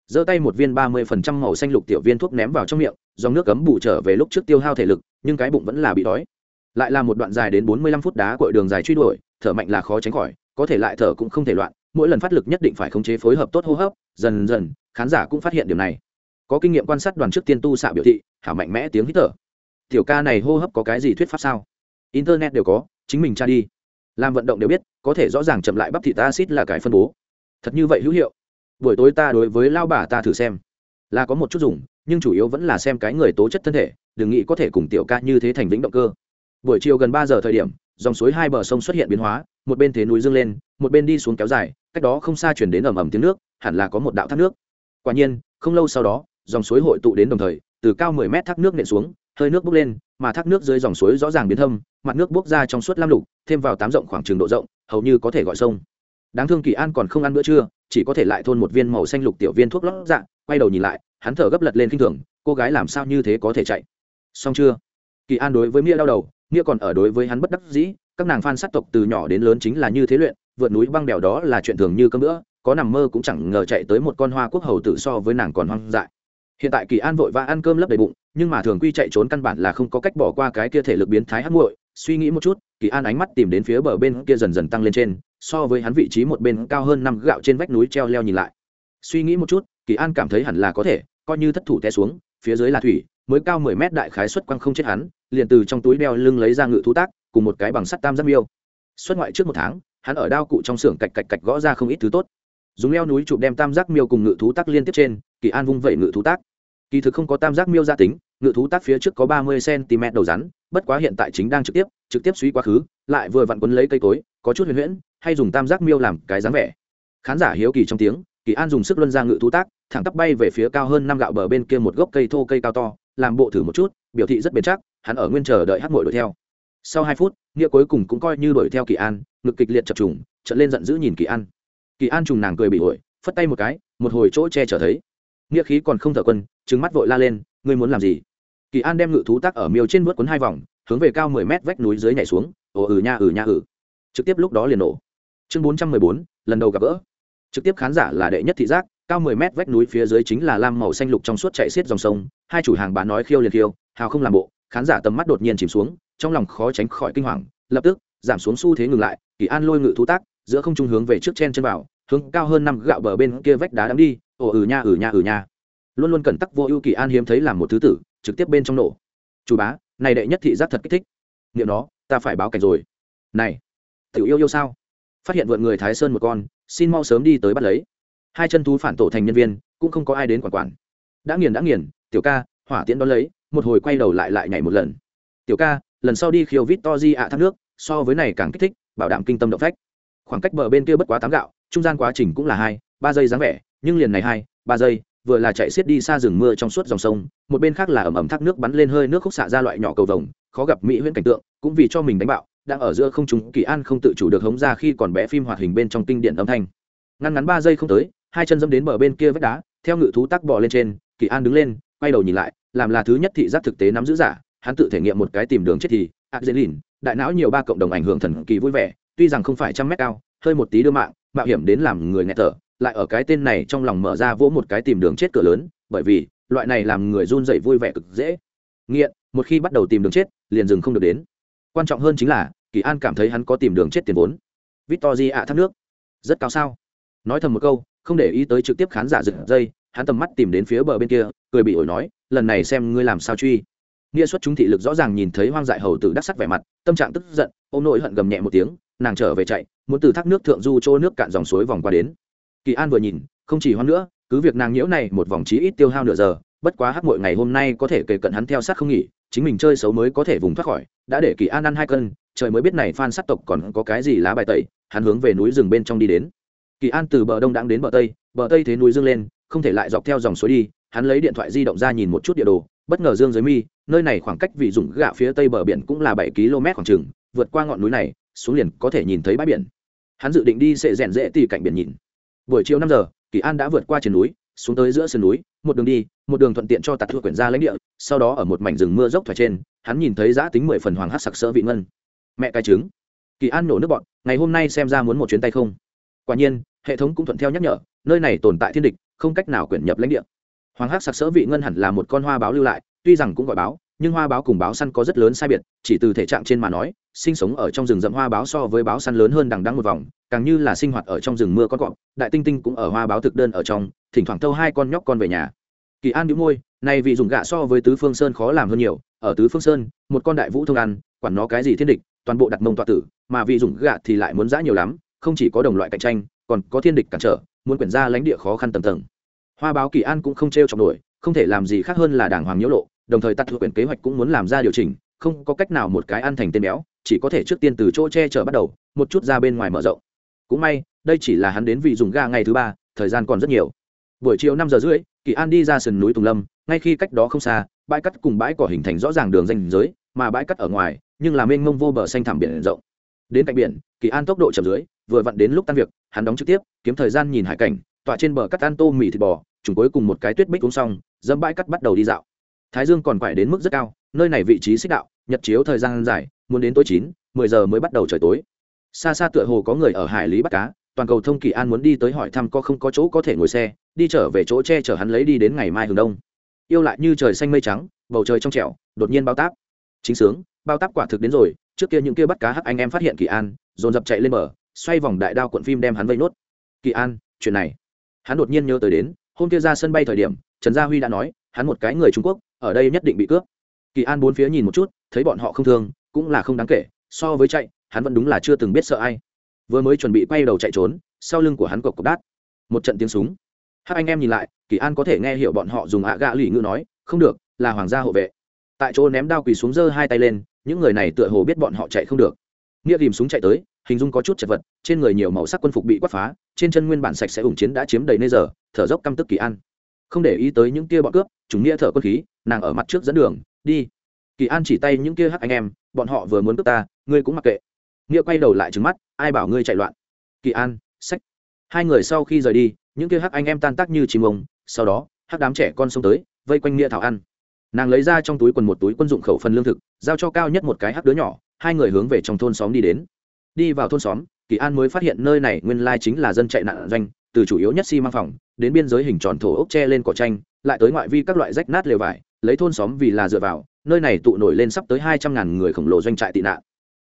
giơ tay một viên ba mươi phần trăm màu xanh lục tiểu viên thuốc ném vào trong miệng, dòng nước cấm bù trở về lúc trước tiêu hao thể lực, nhưng cái bụng vẫn là bị đói. Lại là một đoạn dài đến bốn mươi lăm phút đá cội đường dài truy đuổi, thở mạnh là khó tránh khỏi, có thể lại thở cũng không thể loạn, mỗi lần phát lực nhất định phải khống chế phối hợp tốt hô hấp, dần dần, khán giả cũng phát hiện điều này. Có kinh nghiệm quan sát đoàn trước tiên tu xạ biểu thị, hảo mạnh mẽ tiếng hít thở tiểu ca này hô hấp có cái gì thuyết pháp sao? Internet đều có, chính mình tra đi. Làm vận động đều biết, có thể rõ ràng chậm lại bắp thịt acid là cái phân bố. Thật như vậy hữu hiệu. Buổi tối ta đối với lao bà ta thử xem. Là có một chút dùng, nhưng chủ yếu vẫn là xem cái người tố chất thân thể, đừng nghĩ có thể cùng tiểu ca như thế thành vĩnh động cơ. Buổi chiều gần ba giờ thời điểm, dòng suối hai bờ sông xuất hiện biến hóa, một bên thế núi dâng lên, một bên đi xuống kéo dài, cách đó không xa chuyển đến ầm ầm tiếng nước, hẳn là có một đạo thác nước. Quả nhiên, không lâu sau đó, dòng suối hội tụ đến đồng thời, từ cao mười mét thác nước nện xuống hơi nước bốc lên, mà thác nước dưới dòng suối rõ ràng biến thâm, mặt nước bốc ra trong suốt lam lục, thêm vào tám rộng khoảng trường độ rộng, hầu như có thể gọi sông. Đáng thương kỳ an còn không ăn bữa trưa, chỉ có thể lại thôn một viên màu xanh lục tiểu viên thuốc lót dạ quay đầu nhìn lại, hắn thở gấp lật lên k i n h thường, cô gái làm sao như thế có thể chạy? Xong chưa? Kỳ an đối với nghĩa đau đầu nghĩa còn ở đối với hắn bất đắc dĩ, các nàng phan sát tộc từ nhỏ đến lớn chính là như thế luyện, vượt núi băng đèo đó là chuyện thường như cơm nữa có nằm mơ cũng chẳng ngờ chạy tới một con hoa quốc hầu tử so với nàng còn hoang dại. Hiện tại kỳ an vội vã ăn cơm lấp đầy bụng nhưng mà thường quy chạy trốn căn bản là không có cách bỏ qua cái kia thể lực biến thái hắc muội. Suy nghĩ một chút, kỳ an ánh mắt tìm đến phía bờ bên kia dần dần tăng lên trên, so với hắn vị trí một bên cao hơn năm gạo trên vách núi treo leo nhìn lại. Suy nghĩ một chút, kỳ an cảm thấy hẳn là có thể, coi như thất thủ té xuống, phía dưới là thủy, mới cao mười mét đại khái xuất quăng không chết hắn, liền từ trong túi đeo lưng lấy ra ngự thú tác, cùng một cái bằng sắt tam giác miêu. Xuất ngoại trước một tháng, hắn ở đao cụ trong xưởng cạch cạch cạch gõ ra không ít thứ tốt. Dùng leo núi chụp đem tam giác miêu cùng ngự thú tác liên tiếp trên, kỳ an vung vẩy ngự thú tác. Kỳ thực không có tam giác miêu gia tính ngự thú tác phía trước có ba mươi cm đầu rắn, bất quá hiện tại chính đang trực tiếp trực tiếp suy quá khứ, lại vừa vặn quấn lấy cây cối, có chút huyền huyễn, hay dùng tam giác miêu làm cái dáng vẻ. Khán giả hiếu kỳ trong tiếng, kỳ an dùng sức luân ra ngự thú tác, thẳng tắp bay về phía cao hơn năm gạo bờ bên kia một gốc cây thô cây cao to, làm bộ thử một chút, biểu thị rất bền chắc, hắn ở nguyên chờ đợi hát mội đuổi theo. Sau hai phút, nghĩa cuối cùng cũng coi như đuổi theo kỳ an, ngực kịch liệt chập trùng trận lên giận dữ nhìn kỳ an. Kỳ an trùng nàng cười bị ổi, phất tay một cái, một hồi chỗ che trở thấy. Nghĩa khí còn không thở quân trứng mắt vội la lên ngươi muốn làm gì? Kỳ an đem ngự thú tác ở miêu trên vớt quấn hai vòng, hướng về cao mười mét vách núi dưới nhảy xuống, ồ ừ nha ừ nha ừ. Trực tiếp lúc đó liền nổ. Chương bốn trăm mười bốn, lần đầu gặp gỡ. Trực tiếp khán giả là đệ nhất thị giác, cao mười mét vách núi phía dưới chính là lam màu xanh lục trong suốt chạy xiết dòng sông, hai chủ hàng bán nói khiêu liền khiêu, hào không làm bộ, khán giả tầm mắt đột nhiên chìm xuống, trong lòng khó tránh khỏi kinh hoàng, lập tức, giảm xuống xu thế ngừng lại, kỳ an lôi ngự thú tác giữa không trung hướng về trước chen chân vào, hướng cao hơn năm gạo bờ bên kia vách đá đắm đi, ồ ừ nha ừ nha ừ nha luôn luôn cẩn tắc vô ưu kỳ an hiếm thấy làm một thứ tử, trực tiếp bên trong nổ. Chủ bá, này đệ nhất thị giác thật kích thích. Niệm nó, ta phải báo cảnh rồi. Này, tiểu yêu yêu sao? Phát hiện vượn người thái sơn một con, xin mau sớm đi tới bắt lấy. Hai chân thú phản tổ thành nhân viên, cũng không có ai đến quản quản. Đã nghiền đã nghiền, tiểu ca, hỏa tiễn đón lấy, một hồi quay đầu lại lại nhảy một lần. Tiểu ca, lần sau đi khiêu vít to di ạ thác nước, so với này càng kích thích, bảo đảm kinh tâm động phách. Khoảng cách bờ bên kia bất quá tám gạo, trung gian quá trình cũng là hai, ba giây dáng vẻ, nhưng liền này hai, ba giây vừa là chạy xiết đi xa rừng mưa trong suốt dòng sông, một bên khác là ẩm ẩm thác nước bắn lên hơi nước khúc xạ ra loại nhỏ cầu vồng, khó gặp mỹ huyễn cảnh tượng, cũng vì cho mình đánh bạo, đang ở giữa không chúng kỳ an không tự chủ được hống ra khi còn bé phim hoạt hình bên trong kinh điển âm thanh. Ngăn ngắn ba giây không tới, hai chân dẫm đến bờ bên kia vách đá, theo ngự thú tắc bò lên trên, kỳ an đứng lên, quay đầu nhìn lại, làm là thứ nhất thị giác thực tế nắm giữ giả, hắn tự thể nghiệm một cái tìm đường chết thì, adrenaline, đại não nhiều ba cộng đồng ảnh hưởng thần kỳ vui vẻ, tuy rằng không phải trăm mét cao, hơi một tí đưa mạng, mạo hiểm đến làm người nghẹt thở lại ở cái tên này trong lòng mở ra vỗ một cái tìm đường chết cửa lớn, bởi vì, loại này làm người run dậy vui vẻ cực dễ. Nghiện, một khi bắt đầu tìm đường chết, liền dừng không được đến. Quan trọng hơn chính là, kỳ an cảm thấy hắn có tìm đường chết tiền vốn. Victor ạ, thác nước. Rất cao sao? Nói thầm một câu, không để ý tới trực tiếp khán giả giật dây, hắn tầm mắt tìm đến phía bờ bên kia, cười bị ổi nói, lần này xem ngươi làm sao truy. Nghĩa xuất chúng thị lực rõ ràng nhìn thấy hoang dại hầu tử đắc sắc vẻ mặt, tâm trạng tức giận ô m nội hận gầm nhẹ một tiếng, nàng trở về chạy, muốn từ thác nước thượng du chỗ nước cạn dòng suối vòng qua đến kỳ an vừa nhìn, không chỉ hoang nữa, cứ việc nàng nhiễu này một vòng chí ít tiêu hao nửa giờ, bất quá hắc mỗi ngày hôm nay có thể kể cận hắn theo sát không nghỉ, chính mình chơi xấu mới có thể vùng thoát khỏi, đã để kỳ an ăn hai cân, trời mới biết này phan sát tộc còn có cái gì lá bài tẩy, hắn hướng về núi rừng bên trong đi đến. Kỳ an từ bờ đông đang đến bờ tây bờ tây thế núi dương lên, không thể lại dọc theo dòng suối đi, hắn lấy điện thoại di động ra nhìn một chút địa đồ, bất ngờ dương dưới mi, nơi này khoảng cách vị dụng gạ phía tây bờ biển cũng là bảy km khoảng chừng, vượt qua ngọn núi này, xuống liền có thể nhìn thấy bãi biển. Hắn dự định đi sẽ rèn rễ tỉ cạnh biển nhìn buổi chiều năm giờ, kỳ an đã vượt qua trên núi, xuống tới giữa sườn núi, một đường đi, một đường thuận tiện cho tạt thua quyển ra lãnh địa, sau đó ở một mảnh rừng mưa dốc thoải trên, hắn nhìn thấy giã tính mười phần hoàng hát sặc sỡ vị ngân. Mẹ cái trứng. Kỳ an nổ nước bọn ngày hôm nay xem ra muốn một chuyến tay không. Quả nhiên, hệ thống cũng thuận theo nhắc nhở, nơi này tồn tại thiên địch, không cách nào quyển nhập lãnh địa. Hoàng hắc sặc sỡ vị ngân hẳn là một con hoa báo lưu lại, tuy rằng cũng gọi báo nhưng hoa báo cùng báo săn có rất lớn sai biệt, chỉ từ thể trạng trên mà nói, sinh sống ở trong rừng rậm hoa báo so với báo săn lớn hơn đằng đăng một vòng, càng như là sinh hoạt ở trong rừng mưa con cọp, đại tinh tinh cũng ở hoa báo thực đơn ở trong, thỉnh thoảng thâu hai con nhóc con về nhà. Kỳ an đĩu môi này vì dùng gạ so với tứ phương sơn khó làm hơn nhiều, ở tứ phương sơn, một con đại vũ thông ăn, quản nó cái gì thiên địch, toàn bộ đặt mông tọa tử, mà vì dùng gạ thì lại muốn giã nhiều lắm, không chỉ có đồng loại cạnh tranh, còn có thiên địch cản trở, muốn quyển ra lãnh địa khó khăn tầng tầng. Hoa báo kỳ an cũng không t r e o trọng nổi, không thể làm gì khác hơn là đàng hoàng nhiễu lộ đồng thời tắt quyền kế hoạch cũng muốn làm ra điều chỉnh, không có cách nào một cái ăn thành tên béo, chỉ có thể trước tiên từ chỗ che chở bắt đầu, một chút ra bên ngoài mở rộng. Cũng may, đây chỉ là hắn đến vị dùng ga ngày thứ ba, thời gian còn rất nhiều. Buổi chiều năm giờ rưỡi, kỳ an đi ra sườn núi tùng lâm, ngay khi cách đó không xa, bãi cắt cùng bãi cỏ hình thành rõ ràng đường danh giới, mà bãi cắt ở ngoài, nhưng là mênh mông vô bờ xanh thảm biển rộng. Đến cạnh biển, kỳ an tốc độ chậm dưới, vừa vặn đến lúc tan việc, hắn đóng trực tiếp, kiếm thời gian nhìn hải cảnh, tọa trên bờ cắt ăn tô mì thịt bò chúng cuối cùng một cái tuyết bích uống xong dâm bãi cắt bắt đầu đi dạo thái dương còn quải đến mức rất cao, nơi này vị trí xích đạo, nhật chiếu thời gian dài, muốn đến tối chín, mười giờ mới bắt đầu trời tối. Xa xa tựa hồ có người ở hải lý bắt cá, toàn cầu thông kỳ an muốn đi tới hỏi thăm có không có chỗ có thể ngồi xe, đi trở về chỗ che chở hắn lấy đi đến ngày mai hướng đông. Yêu lại như trời xanh mây trắng, bầu trời trong trẻo, đột nhiên bao táp. Chính sướng, bao táp quả thực đến rồi, trước kia những kia bắt cá hắc anh em phát hiện kỳ an, dồn dập chạy lên bờ, xoay vòng đại đao cuộn phim đem hắn vây nốt. Kỳ an, chuyện này. Hắn đột nhiên nhớ tới đến, hôm kia ra sân bay thời điểm, trần gia huy đã nói, hắn một cái người trung quốc ở đây nhất định bị cướp. Kỳ an bốn phía nhìn một chút, thấy bọn họ không thương, cũng là không đáng kể, so với chạy, hắn vẫn đúng là chưa từng biết sợ ai. Vừa mới chuẩn bị quay đầu chạy trốn, sau lưng của hắn cộc cộc đát. Một trận tiếng súng. Hai anh em nhìn lại, kỳ an có thể nghe hiểu bọn họ dùng ạ gạ lì ngữ nói, không được, là hoàng gia hộ vệ. Tại chỗ ném đao quỳ xuống giơ hai tay lên, những người này tựa hồ biết bọn họ chạy không được. Nghĩa ghìm súng chạy tới, hình dung có chút chật vật, trên người nhiều màu sắc quân phục bị quát phá, trên chân nguyên bản sạch sẽ ủng chiến đã chiếm đầy nê giờ, thở dốc căm tức kỳ an không để ý tới những kia bọn cướp chúng nghĩa thở quân khí, nàng ở mặt trước dẫn đường, đi. Kỳ an chỉ tay những kia hắc anh em, bọn họ vừa muốn cướp ta, ngươi cũng mặc kệ. Nghĩa quay đầu lại trứng mắt, ai bảo ngươi chạy loạn? Kỳ an, sách. Hai người sau khi rời đi, những kia hắc anh em tan tác như chim ông sau đó, hắc đám trẻ con xông tới, vây quanh nghĩa thảo ăn nàng lấy ra trong túi quần một túi quân dụng khẩu phần lương thực, giao cho cao nhất một cái hắc đứa nhỏ, hai người hướng về trong thôn xóm đi đến. Đi vào thôn xóm, kỳ an mới phát hiện nơi này nguyên lai chính là dân chạy nạn doanh, từ chủ yếu nhất xi、si、măng phòng đến biên giới hình tròn thổ ốc tre lên cỏ tranh lại tới ngoại vi các loại rách nát lều vải, lấy thôn xóm vì là dựa vào, nơi này tụ nổi lên sắp tới hai trăm ngàn người khổng lồ doanh trại tị nạn.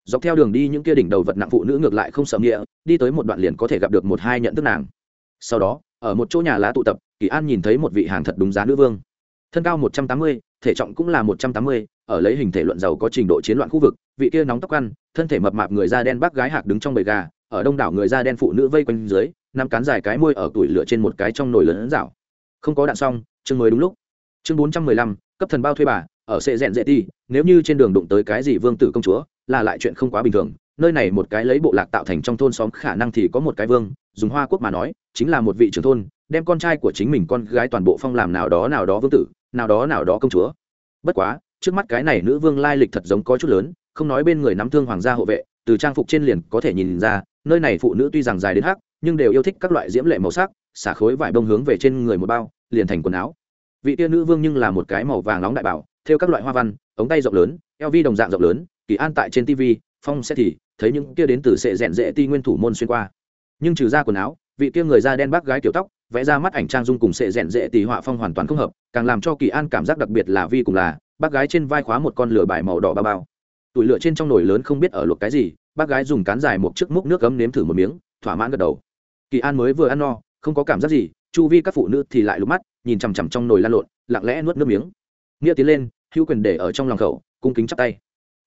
Dọc theo đường đi những kia đỉnh đầu vật nặng phụ nữ ngược lại không sợ nghĩa, đi tới một đoạn liền có thể gặp được một hai nhận thức nàng. Sau đó, ở một chỗ nhà lá tụ tập, kỳ an nhìn thấy một vị hàng thật đúng giá nữ vương. Thân cao một trăm tám mươi, thể trọng cũng là một trăm tám mươi, ở lấy hình thể luận giàu có trình độ chiến loạn khu vực, vị kia nóng tóc ăn, thân thể mập mạp người da đen bác gái hạc đứng trong bầy gà, ở đông đảo người da đen phụ nữ vây quanh dưới năm cán dài cái môi ở tuổi lửa trên một cái trong nồi lớn rảo. Không có đạn xong, chương mới đúng lúc. Chương bốn trăm mười lăm, cấp thần bao thuê bà, ở sệ rèn dễ ti nếu như trên đường đụng tới cái gì vương tử công chúa, là lại chuyện không quá bình thường. Nơi này một cái lấy bộ lạc tạo thành trong thôn xóm khả năng thì có một cái vương, dùng hoa quốc mà nói, chính là một vị trưởng thôn, đem con trai của chính mình con gái toàn bộ phong làm nào đó nào đó vương tử, nào đó nào đó công chúa. Bất quá, trước mắt cái này nữ vương lai lịch thật giống có chút lớn, không nói bên người nắm thương hoàng gia hộ vệ, từ trang phục trên liền có thể nhìn ra, nơi này phụ nữ tuy rằng dài đến hắc nhưng đều yêu thích các loại diễm lệ màu sắc, xả khối vải bông hướng về trên người một bao, liền thành quần áo. Vị tiên nữ vương nhưng là một cái màu vàng nóng đại bảo, theo các loại hoa văn, ống tay rộng lớn, eo vi đồng dạng rộng lớn, kỳ an tại trên tv phong sẽ thì, thấy những kia đến từ sệ rèn rễ ti nguyên thủ môn xuyên qua. Nhưng trừ ra quần áo, vị kia người da đen bác gái kiểu tóc, vẽ ra mắt ảnh trang dung cùng sệ rèn rễ tỷ họa phong hoàn toàn không hợp, càng làm cho kỳ an cảm giác đặc biệt là vi cùng là, bác gái trên vai khóa một con lửa bài màu đỏ bao bao. Tủi lửa trên trong nồi lớn không biết ở luộc cái gì, bác gái dùng cán dài một chiếc múc nước cấm nếm thử một miếng, thỏa mãn gật đầu kỳ an mới vừa ăn no, không có cảm giác gì, chu vi các phụ nữ thì lại lục mắt, nhìn chằm chằm trong nồi lan lộn, lặng lẽ nuốt nước miếng. Nghĩa tiến lên, hữu quyền để ở trong lòng khẩu, cung kính chắp tay.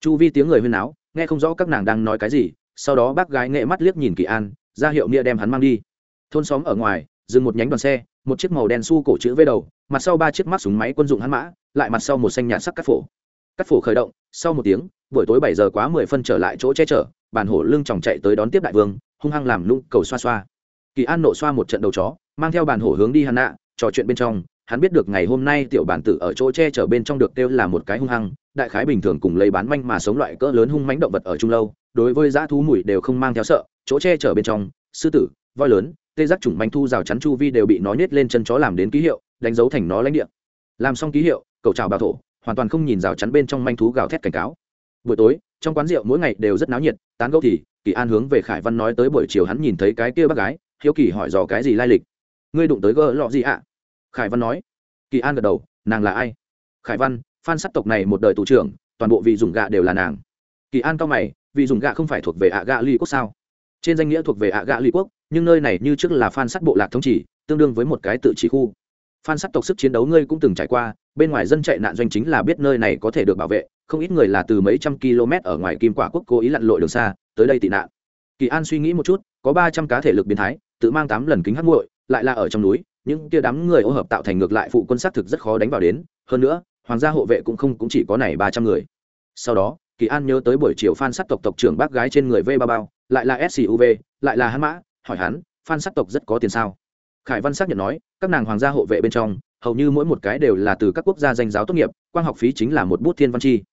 Chu vi tiếng người huyên áo nghe không rõ các nàng đang nói cái gì, sau đó bác gái nghệ mắt liếc nhìn kỳ an, ra hiệu nghĩa đem hắn mang đi. Thôn xóm ở ngoài, dừng một nhánh đoàn xe, một chiếc màu đen su cổ chữ V đầu, mặt sau ba chiếc mắt súng máy quân dụng hắn mã, lại mặt sau một xanh nhạt sắc cắt phổ. Cắt phổ khởi động, sau một tiếng, buổi tối bảy giờ quá mười phân trở lại chỗ che chở, bàn hổ lưng chòng chạy tới đón tiếp đại vương, hung hăng làm lung cầu xoa xoa kỳ an nộ xoa một trận đầu chó, mang theo bàn hổ hướng đi hắn nạ, trò chuyện bên trong, hắn biết được ngày hôm nay tiểu bản tử ở chỗ che chở bên trong được kêu là một cái hung hăng, đại khái bình thường cùng lấy bán manh mà sống loại cỡ lớn hung mánh động vật ở trung lâu, đối với dã thú mùi đều không mang theo sợ, chỗ che chở bên trong, sư tử, voi lớn, tê giác chủng manh thu rào chắn chu vi đều bị nó nhét lên chân chó làm đến ký hiệu, đánh dấu thành nó lãnh địa. Làm xong ký hiệu cầu trào bảo thổ, hoàn toàn không nhìn rào chắn bên trong manh thú gào thét cảnh cáo. Buổi tối, trong quán rượu mỗi ngày đều rất náo nhiệt, tán gẫu thì, kỳ an hướng về khải văn nói tới buổi chiều hắn nhìn thấy cái kia bác gái hiếu kỳ hỏi dò cái gì lai lịch. Ngươi đụng tới gỡ lọ gì ạ? Khải văn nói. Kỳ an gật đầu nàng là ai? Khải văn phan sắc tộc này một đời tù trưởng toàn bộ vị dùng gạ đều là nàng. Kỳ an cao mày vị dùng gạ không phải thuộc về ạ gạ ly quốc sao? Trên danh nghĩa thuộc về ạ gạ ly quốc nhưng nơi này như trước là phan sắt bộ lạc thống trị, tương đương với một cái tự trị khu. Phan sắt tộc sức chiến đấu ngươi cũng từng trải qua bên ngoài dân chạy nạn doanh chính là biết nơi này có thể được bảo vệ không ít người là từ mấy trăm km ở ngoài kim quả quốc cố ý lặn lội đường xa tới đây tị nạn. Kỳ an suy nghĩ một chút có ba trăm cá thể lực biến thái tự mang tám lần kính hắc muội lại là ở trong núi, những kia đám người ô hợp tạo thành ngược lại phụ quân sát thực rất khó đánh vào đến. Hơn nữa, hoàng gia hộ vệ cũng không, cũng chỉ có này ba trăm người. Sau đó, kỳ an nhớ tới buổi chiều phan sát tộc tộc trưởng bác gái trên người v ba bao, lại là suv lại là hắn mã, hỏi hắn, phan sát tộc rất có tiền sao? Khải văn xác nhận nói, các nàng hoàng gia hộ vệ bên trong, hầu như mỗi một cái đều là từ các quốc gia danh giáo tốt nghiệp, quang học phí chính là một bút thiên văn chi.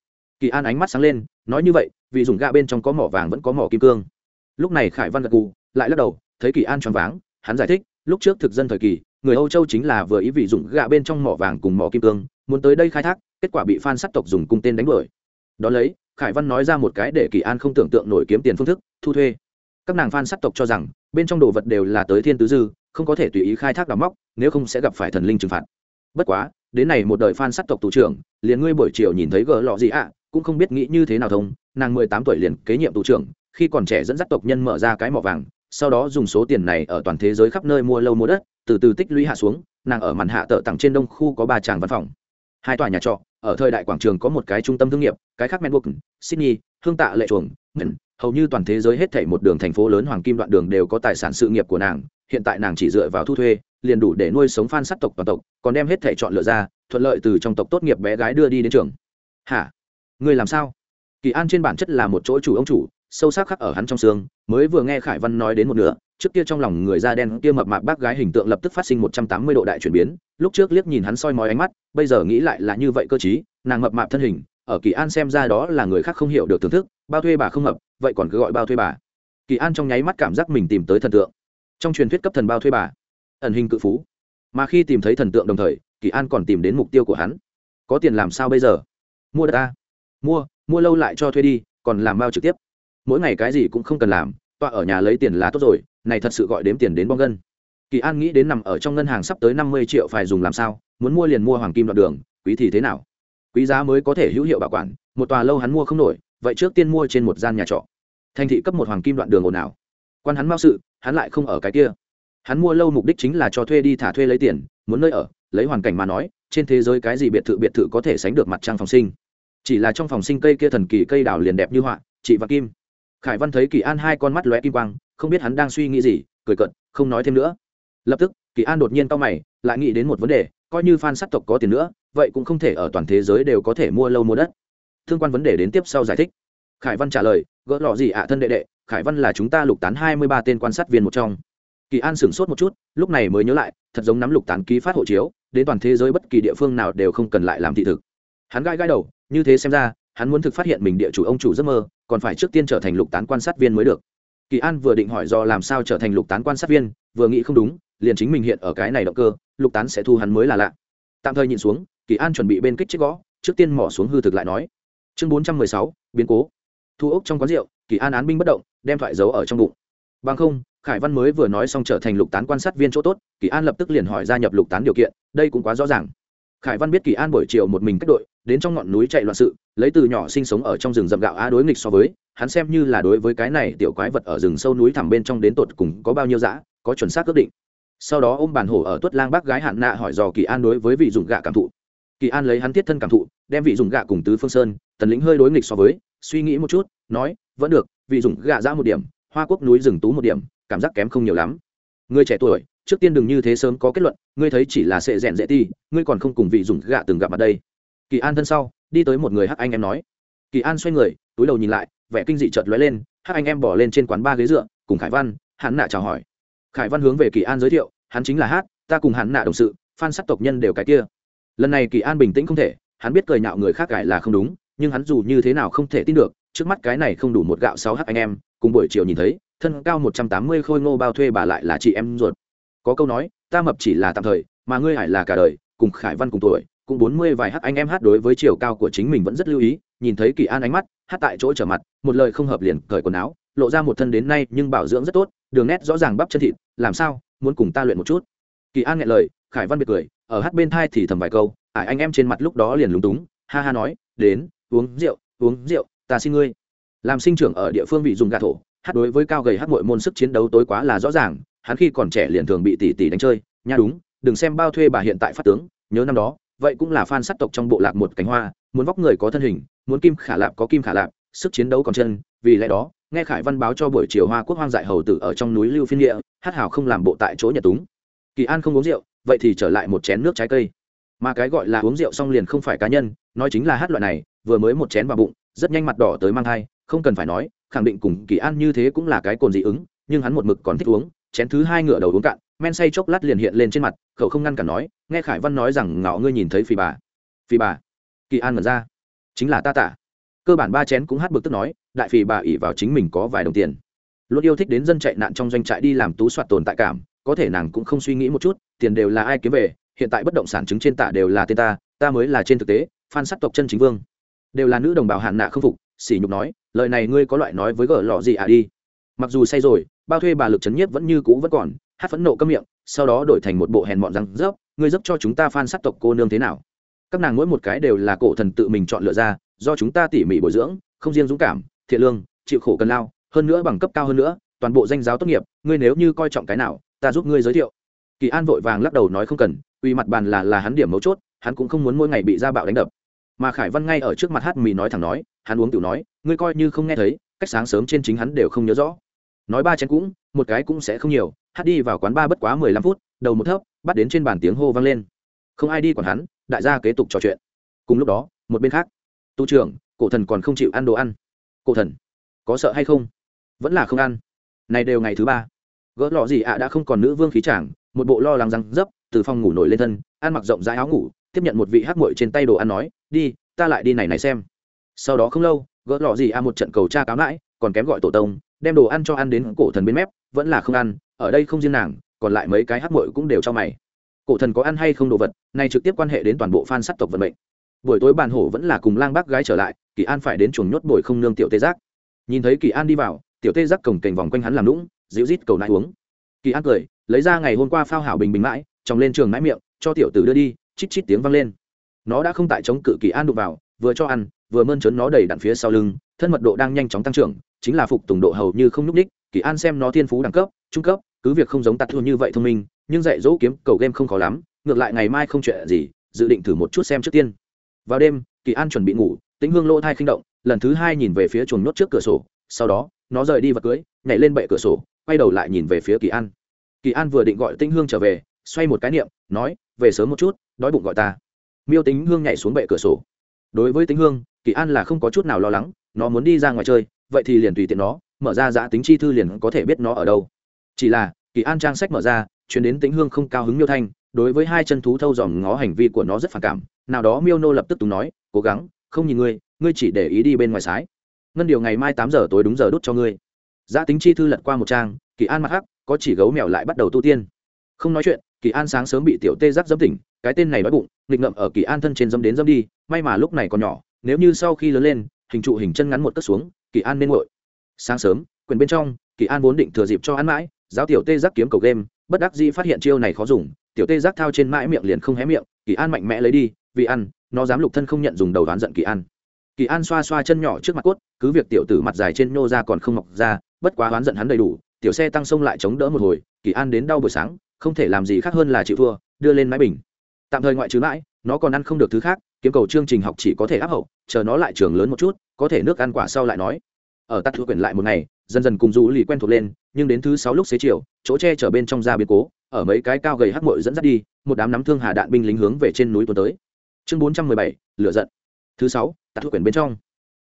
Kỳ an ánh mắt sáng lên, nói như vậy, vì dùng gạ bên trong có mỏ vàng vẫn có mỏ kim cương. Lúc này khải văn gật cù lại lắc đầu thấy kỳ an choáng váng, hắn giải thích, lúc trước thực dân thời kỳ, người âu châu chính là vừa ý vị dụng gạ bên trong mỏ vàng cùng mỏ kim cương, muốn tới đây khai thác, kết quả bị phan sắt tộc dùng cung tên đánh đuổi. Đón lấy, khải văn nói ra một cái để kỳ an không tưởng tượng nổi kiếm tiền phương thức, thu thuê. Các nàng phan sắt tộc cho rằng, bên trong đồ vật đều là tới thiên tứ dư, không có thể tùy ý khai thác đào móc, nếu không sẽ gặp phải thần linh trừng phạt. Bất quá, đến này một đời phan sắt tộc tù trưởng, liền ngươi buổi chiều nhìn thấy gờ lọ gì ạ, cũng không biết nghĩ như thế nào thông, nàng mười tám tuổi liền kế nhiệm tù trưởng, khi còn trẻ dẫn dắt tộc nhân mở ra cái mỏ vàng sau đó dùng số tiền này ở toàn thế giới khắp nơi mua lâu mua đất, từ từ tích lũy hạ xuống, nàng ở màn hạ tợ tặng trên đông khu có ba tràng văn phòng. Hai tòa nhà trọ, ở thời đại quảng trường có một cái trung tâm thương nghiệp, cái khác melbourne sydney, hương tạ, lệ chuồng hầu như toàn thế giới hết thảy một đường thành phố lớn hoàng kim đoạn đường đều có tài sản sự nghiệp của nàng, hiện tại nàng chỉ dựa vào thu thuê, liền đủ để nuôi sống fan sát tộc toàn tộc, còn đem hết thảy chọn lựa ra, thuận lợi từ trong tộc tốt nghiệp bé gái đưa đi đến trường. Hả? Người làm sao? Kỳ an trên bản chất là một chỗ chủ ông chủ sâu sắc khắc ở hắn trong xương, mới vừa nghe khải văn nói đến một nửa, trước kia trong lòng người da đen kia mập mạp bác gái hình tượng lập tức phát sinh một trăm tám mươi độ đại chuyển biến, lúc trước liếc nhìn hắn soi mói ánh mắt, bây giờ nghĩ lại là như vậy cơ chí nàng mập mạp thân hình, ở kỳ an xem ra đó là người khác không hiểu được thưởng thức, bao thuê bà không mập vậy còn cứ gọi bao thuê bà. Kỳ an trong nháy mắt cảm giác mình tìm tới thần tượng. Trong truyền thuyết cấp thần bao thuê bà, ẩn hình cự phú. Mà khi tìm thấy thần tượng đồng thời, kỳ an còn tìm đến mục tiêu của hắn. Có tiền làm sao bây giờ? Mua đất ta. Mua mua lâu lại cho thuê đi, còn làm bao trực tiếp mỗi ngày cái gì cũng không cần làm, tọa ở nhà lấy tiền là tốt rồi, này thật sự gọi đếm tiền đến bong ngân kỳ an nghĩ đến nằm ở trong ngân hàng sắp tới năm mươi triệu phải dùng làm sao, muốn mua liền mua hoàng kim đoạn đường, quý thì thế nào? Quý giá mới có thể hữu hiệu bảo quản, một tòa lâu hắn mua không nổi, vậy trước tiên mua trên một gian nhà trọ. Thành thị cấp một hoàng kim đoạn đường ồn ào. Quan hắn mao sự, hắn lại không ở cái kia. Hắn mua lâu mục đích chính là cho thuê đi thả thuê lấy tiền, muốn nơi ở, lấy hoàn cảnh mà nói, trên thế giới cái gì biệt thự biệt thự có thể sánh được mặt trăng phòng sinh. Chỉ là trong phòng sinh cây kia thần kỳ cây đào liền đẹp như họa, chị và kim khải văn thấy kỳ an hai con mắt lóe kim quang, không biết hắn đang suy nghĩ gì, cười cận không nói thêm nữa. Lập tức, kỳ an đột nhiên cau mày, lại nghĩ đến một vấn đề, coi như f a n sắc tộc có tiền nữa, vậy cũng không thể ở toàn thế giới đều có thể mua lâu mua đất. Thương quan vấn đề đến tiếp sau giải thích. Khải văn trả lời, gỡ lọ gì ạ, thân đệ đệ, khải văn là chúng ta lục tán hai mươi ba tên quan sát viên một trong. Kỳ an sửng sốt một chút, lúc này mới nhớ lại, thật giống nắm lục tán ký phát hộ chiếu, đến toàn thế giới bất kỳ địa phương nào đều không cần lại làm thị thực. Hắn gai gai đầu, như thế xem ra, hắn muốn thực phát hiện mình địa chủ ông chủ giấc mơ còn phải trước tiên trở thành lục tán quan sát viên mới được. Kỳ an vừa định hỏi do làm sao trở thành lục tán quan sát viên, vừa nghĩ không đúng, liền chính mình hiện ở cái này động cơ, lục tán sẽ thu hắn mới là lạ. Tạm thời nhìn xuống, kỳ an chuẩn bị bên kích chiếc gõ, trước tiên mỏ xuống hư thực lại nói. Chương bốn trăm mười sáu, biến cố. Thu ốc trong quán rượu, kỳ an án binh bất động, đem thoại giấu ở trong bụng. Bằng không, khải văn mới vừa nói xong trở thành lục tán quan sát viên chỗ tốt, kỳ an lập tức liền hỏi gia nhập lục tán điều kiện, đây cũng quá rõ ràng. Khải văn biết kỳ an buổi chiều một mình cách đội đến trong ngọn núi chạy loạn sự, lấy từ nhỏ sinh sống ở trong rừng rậm gạo á đối nghịch so với, hắn xem như là đối với cái này tiểu quái vật ở rừng sâu núi thẳm bên trong đến tột cùng có bao nhiêu dã, có chuẩn xác ước định. Sau đó ôm bàn hổ ở tuất lang bác gái hạn nạ hỏi dò kỳ an đối với vị dùng gạ cảm thụ. Kỳ an lấy hắn thiết thân cảm thụ, đem vị dùng gạ cùng tứ phương sơn, tần lĩnh hơi đối nghịch so với, suy nghĩ một chút, nói, vẫn được, vị dùng gạ ra một điểm, hoa quốc núi rừng tú một điểm, cảm giác kém không nhiều lắm. Người trẻ tuổi, trước tiên đừng như thế sớm có kết luận, ngươi thấy chỉ là sệ rèn dễ ti, ngươi còn không cùng vị dùng gạ từng gặp ở đây kỳ an thân sau, đi tới một người hắc anh em nói. Kỳ an xoay người, túi đầu nhìn lại, vẻ kinh dị chợt lóe lên, hắc anh em bỏ lên trên quán ba ghế dựa, cùng khải văn, hắn nạ chào hỏi. Khải văn hướng về kỳ an giới thiệu, hắn chính là hát, ta cùng hắn nạ đồng sự phan sắc tộc nhân đều cái kia. Lần này kỳ an bình tĩnh không thể, hắn biết cười nhạo người khác cải là không đúng, nhưng hắn dù như thế nào không thể tin được, trước mắt cái này không đủ một gạo sáu hắc anh em, cùng buổi chiều nhìn thấy, thân cao một trăm tám mươi khôi ngô bao thuê bà lại là chị em ruột. Có câu nói, ta mập chỉ là tạm thời, mà ngươi hải là cả đời, cùng khải văn cùng tuổi cũng bốn mươi vài hát anh em hát đối với chiều cao của chính mình vẫn rất lưu ý, nhìn thấy kỳ an ánh mắt, hát tại chỗ trở mặt, một lời không hợp liền cởi quần áo, lộ ra một thân đến nay nhưng bảo dưỡng rất tốt, đường nét rõ ràng bắp chân thịt, làm sao, muốn cùng ta luyện một chút? Kỳ an nghe lời, khải văn biệt cười, ở hát bên thai thì thầm vài câu, ải anh em trên mặt lúc đó liền lúng túng, ha ha nói, đến, uống rượu uống rượu, ta xin ngươi. Làm sinh trưởng ở địa phương vị dùng gà thổ, hát đối với cao gầy hát mọi môn sức chiến đấu tối quá là rõ ràng, hắn khi còn trẻ liền thường bị tỷ tỷ đánh chơi, nha đúng, đừng xem bao thuê bà hiện tại phát tướng, nhớ năm đó vậy cũng là fan sát tộc trong bộ lạc một cánh hoa, muốn vóc người có thân hình, muốn kim khả lạp có kim khả lạp, sức chiến đấu còn chân, vì lẽ đó, nghe khải văn báo cho buổi chiều hoa quốc hoang dại hầu tử ở trong núi lưu phiên địa hát hào không làm bộ tại chỗ nhật túng. Kỳ an không uống rượu, vậy thì trở lại một chén nước trái cây. Mà cái gọi là uống rượu xong liền không phải cá nhân, nói chính là hát loại này, vừa mới một chén vào bụng, rất nhanh mặt đỏ tới mang thai, không cần phải nói, khẳng định cùng kỳ an như thế cũng là cái cồn dị ứng, nhưng hắn một mực còn thích uống chén thứ hai ngựa đầu uống cạn, men say chốc lát liền hiện lên trên mặt cậu không ngăn cản nói, nghe khải văn nói rằng ngạo ngươi nhìn thấy phi bà. Phi bà? Kỳ an ngẩn ra. Chính là ta tả cơ bản ba chén cũng hát bực tức nói, đại phi bà ỉ vào chính mình có vài đồng tiền. Luôn yêu thích đến dân chạy nạn trong doanh trại đi làm tú soạt tồn tại cảm, có thể nàng cũng không suy nghĩ một chút, tiền đều là ai kiếm về, hiện tại bất động sản chứng trên tạ đều là tên ta ta mới là trên thực tế, phan sắc tộc chân chính vương. Đều là nữ đồng bào hạn nạ không phục, sỉ nhục nói, lời này ngươi có loại nói với gở lọ gì à đi mặc dù say rồi, bao thuê bà lực chấn nhiếp vẫn như cũ vẫn còn, hát phẫn nộ câm miệng, sau đó đổi thành một bộ hèn mọn răng rớp, ngươi dốc cho chúng ta phan sắc tộc cô nương thế nào? Các nàng mỗi một cái đều là cổ thần tự mình chọn lựa ra, do chúng ta tỉ mỉ bồi dưỡng, không riêng dũng cảm, thiện lương, chịu khổ cần lao, hơn nữa bằng cấp cao hơn nữa, toàn bộ danh giáo tốt nghiệp, ngươi nếu như coi trọng cái nào, ta giúp ngươi giới thiệu. Kỳ an vội vàng lắc đầu nói không cần, uy mặt bàn là là hắn điểm mấu chốt, hắn cũng không muốn mỗi ngày bị gia bạo đánh đập. Mà khải văn ngay ở trước mặt hát mì nói thẳng nói, hắn uống tiểu nói, ngươi coi như không nghe thấy, cách sáng sớm trên chính hắn đều không nhớ rõ nói ba chén cũng, một cái cũng sẽ không nhiều, hát đi vào quán ba bất quá mười lăm phút, đầu một thấp, bắt đến trên bàn tiếng hô vang lên. Không ai đi còn hắn, đại gia kế tục trò chuyện. Cùng lúc đó, một bên khác tu trưởng, cổ thần còn không chịu ăn đồ ăn. Cổ thần, có sợ hay không? Vẫn là không ăn. Này đều ngày thứ ba. Gỡ lọ gì ạ, đã không còn nữ vương khí chàng, một bộ lo lắng răng dấp, từ phòng ngủ nổi lên thân, ăn mặc rộng rãi áo ngủ, tiếp nhận một vị hát muội trên tay đồ ăn nói, đi, ta lại đi này này xem. Sau đó không lâu, gỡ lọ gì ạ một trận cầu cha cáo mãi, còn kém gọi tổ tông đem đồ ăn cho ăn đến cổ thần bên mép, vẫn là không ăn, ở đây không riêng nàng, còn lại mấy cái hát mội cũng đều cho mày. Cổ thần có ăn hay không đồ vật này trực tiếp quan hệ đến toàn bộ phan sắc tộc vận mệnh. Buổi tối bàn hổ vẫn là cùng lang bác gái trở lại, kỳ an phải đến chuồng nhốt bồi không nương tiểu tê giác. Nhìn thấy kỳ an đi vào, tiểu tê giác cổng cành vòng quanh hắn làm lũng dịu rít cầu nãi uống. Kỳ an cười, lấy ra ngày hôm qua phao hảo bình bình mãi trong lên trường mãi miệng, cho tiểu tử đưa đi, chít chít tiếng vang lên. Nó đã không tại chống cự kỳ an đụng vào, vừa cho ăn, vừa mơn trớn nó đầy đặn phía sau lưng, thân mật độ đang nhanh chóng tăng trưởng chính là phục tùng độ hầu như không nhúc ních kỳ an xem nó thiên phú đẳng cấp, trung cấp, cứ việc không giống tạt thua như vậy thông minh, nhưng dạy dỗ kiếm cầu game không khó lắm, ngược lại ngày mai không chuyện gì, dự định thử một chút xem trước tiên. Vào đêm, kỳ an chuẩn bị ngủ, tĩnh hương lỗ thai khinh động, lần thứ hai nhìn về phía chuồng nhốt trước cửa sổ, sau đó, nó rời đi vật cưới, nhảy lên bệ cửa sổ, quay đầu lại nhìn về phía kỳ an. Kỳ an vừa định gọi tĩnh hương trở về, xoay một cái niệm, nói, về sớm một chút, đói bụng gọi ta. Miêu tính hương nhảy xuống bệ cửa sổ. Đối với tính hương, kỳ an là không có chút nào lo lắng, nó muốn đi ra ngoài chơi vậy thì liền tùy tiện nó, mở ra giã tính chi thư liền có thể biết nó ở đâu. Chỉ là, kỳ an trang sách mở ra, chuyển đến tính hương không cao hứng miêu thanh, đối với hai chân thú thâu dòm ngó hành vi của nó rất phản cảm, nào đó miêu nô lập tức tùng nói, cố gắng, không nhìn ngươi ngươi chỉ để ý đi bên ngoài sái. Ngân điều ngày mai tám giờ tối đúng giờ đút cho ngươi. Giã tính chi thư lật qua một trang, kỳ an mặt hắc, có chỉ gấu mèo lại bắt đầu tu tiên. Không nói chuyện, kỳ an sáng sớm bị tiểu tê giác dâm tỉnh, cái tên này nói bụng, nghịch ngậm ở kỳ an thân trên dâm đến dâm đi, may mà lúc này còn nhỏ, nếu như sau khi lớn lên, hình trụ hình chân ngắn một cất xuống kỳ an nên ngội sáng sớm, quyền bên trong, kỳ an vốn định thừa dịp cho ăn mãi, giáo tiểu tê giác kiếm cầu game, bất đắc dĩ phát hiện chiêu này khó dùng, tiểu tê giác thao trên mãi miệng liền không hé miệng, kỳ an mạnh mẽ lấy đi, vì ăn, nó dám lục thân không nhận dùng đầu đoán giận kỳ an. Kỳ an xoa xoa chân nhỏ trước mặt cốt, cứ việc tiểu tử mặt dài trên nô ra còn không mọc ra, bất quá đoán giận hắn đầy đủ, tiểu xe tăng sông lại chống đỡ một hồi, kỳ an đến đau buổi sáng, không thể làm gì khác hơn là chịu thua, đưa lên mái bình. Tạm thời ngoại trừ mãi, nó còn ăn không được thứ khác, kiếm cầu chương trình học chỉ có thể áp hậu, chờ nó lại trường lớn một chút có thể nước ăn quả sau lại nói. Ở tắt thứ quyển lại một ngày, dần dần cùng du lì quen thuộc lên, nhưng đến thứ sáu lúc xế chiều, chỗ che chở bên trong ra biến cố, ở mấy cái cao gầy hắc mội dẫn dắt đi, một đám nắm thương hà đạn binh lính hướng về trên núi tuần tới. Chương bốn trăm mười bảy, lửa giận. Thứ sáu tắt thứ quyển bên trong.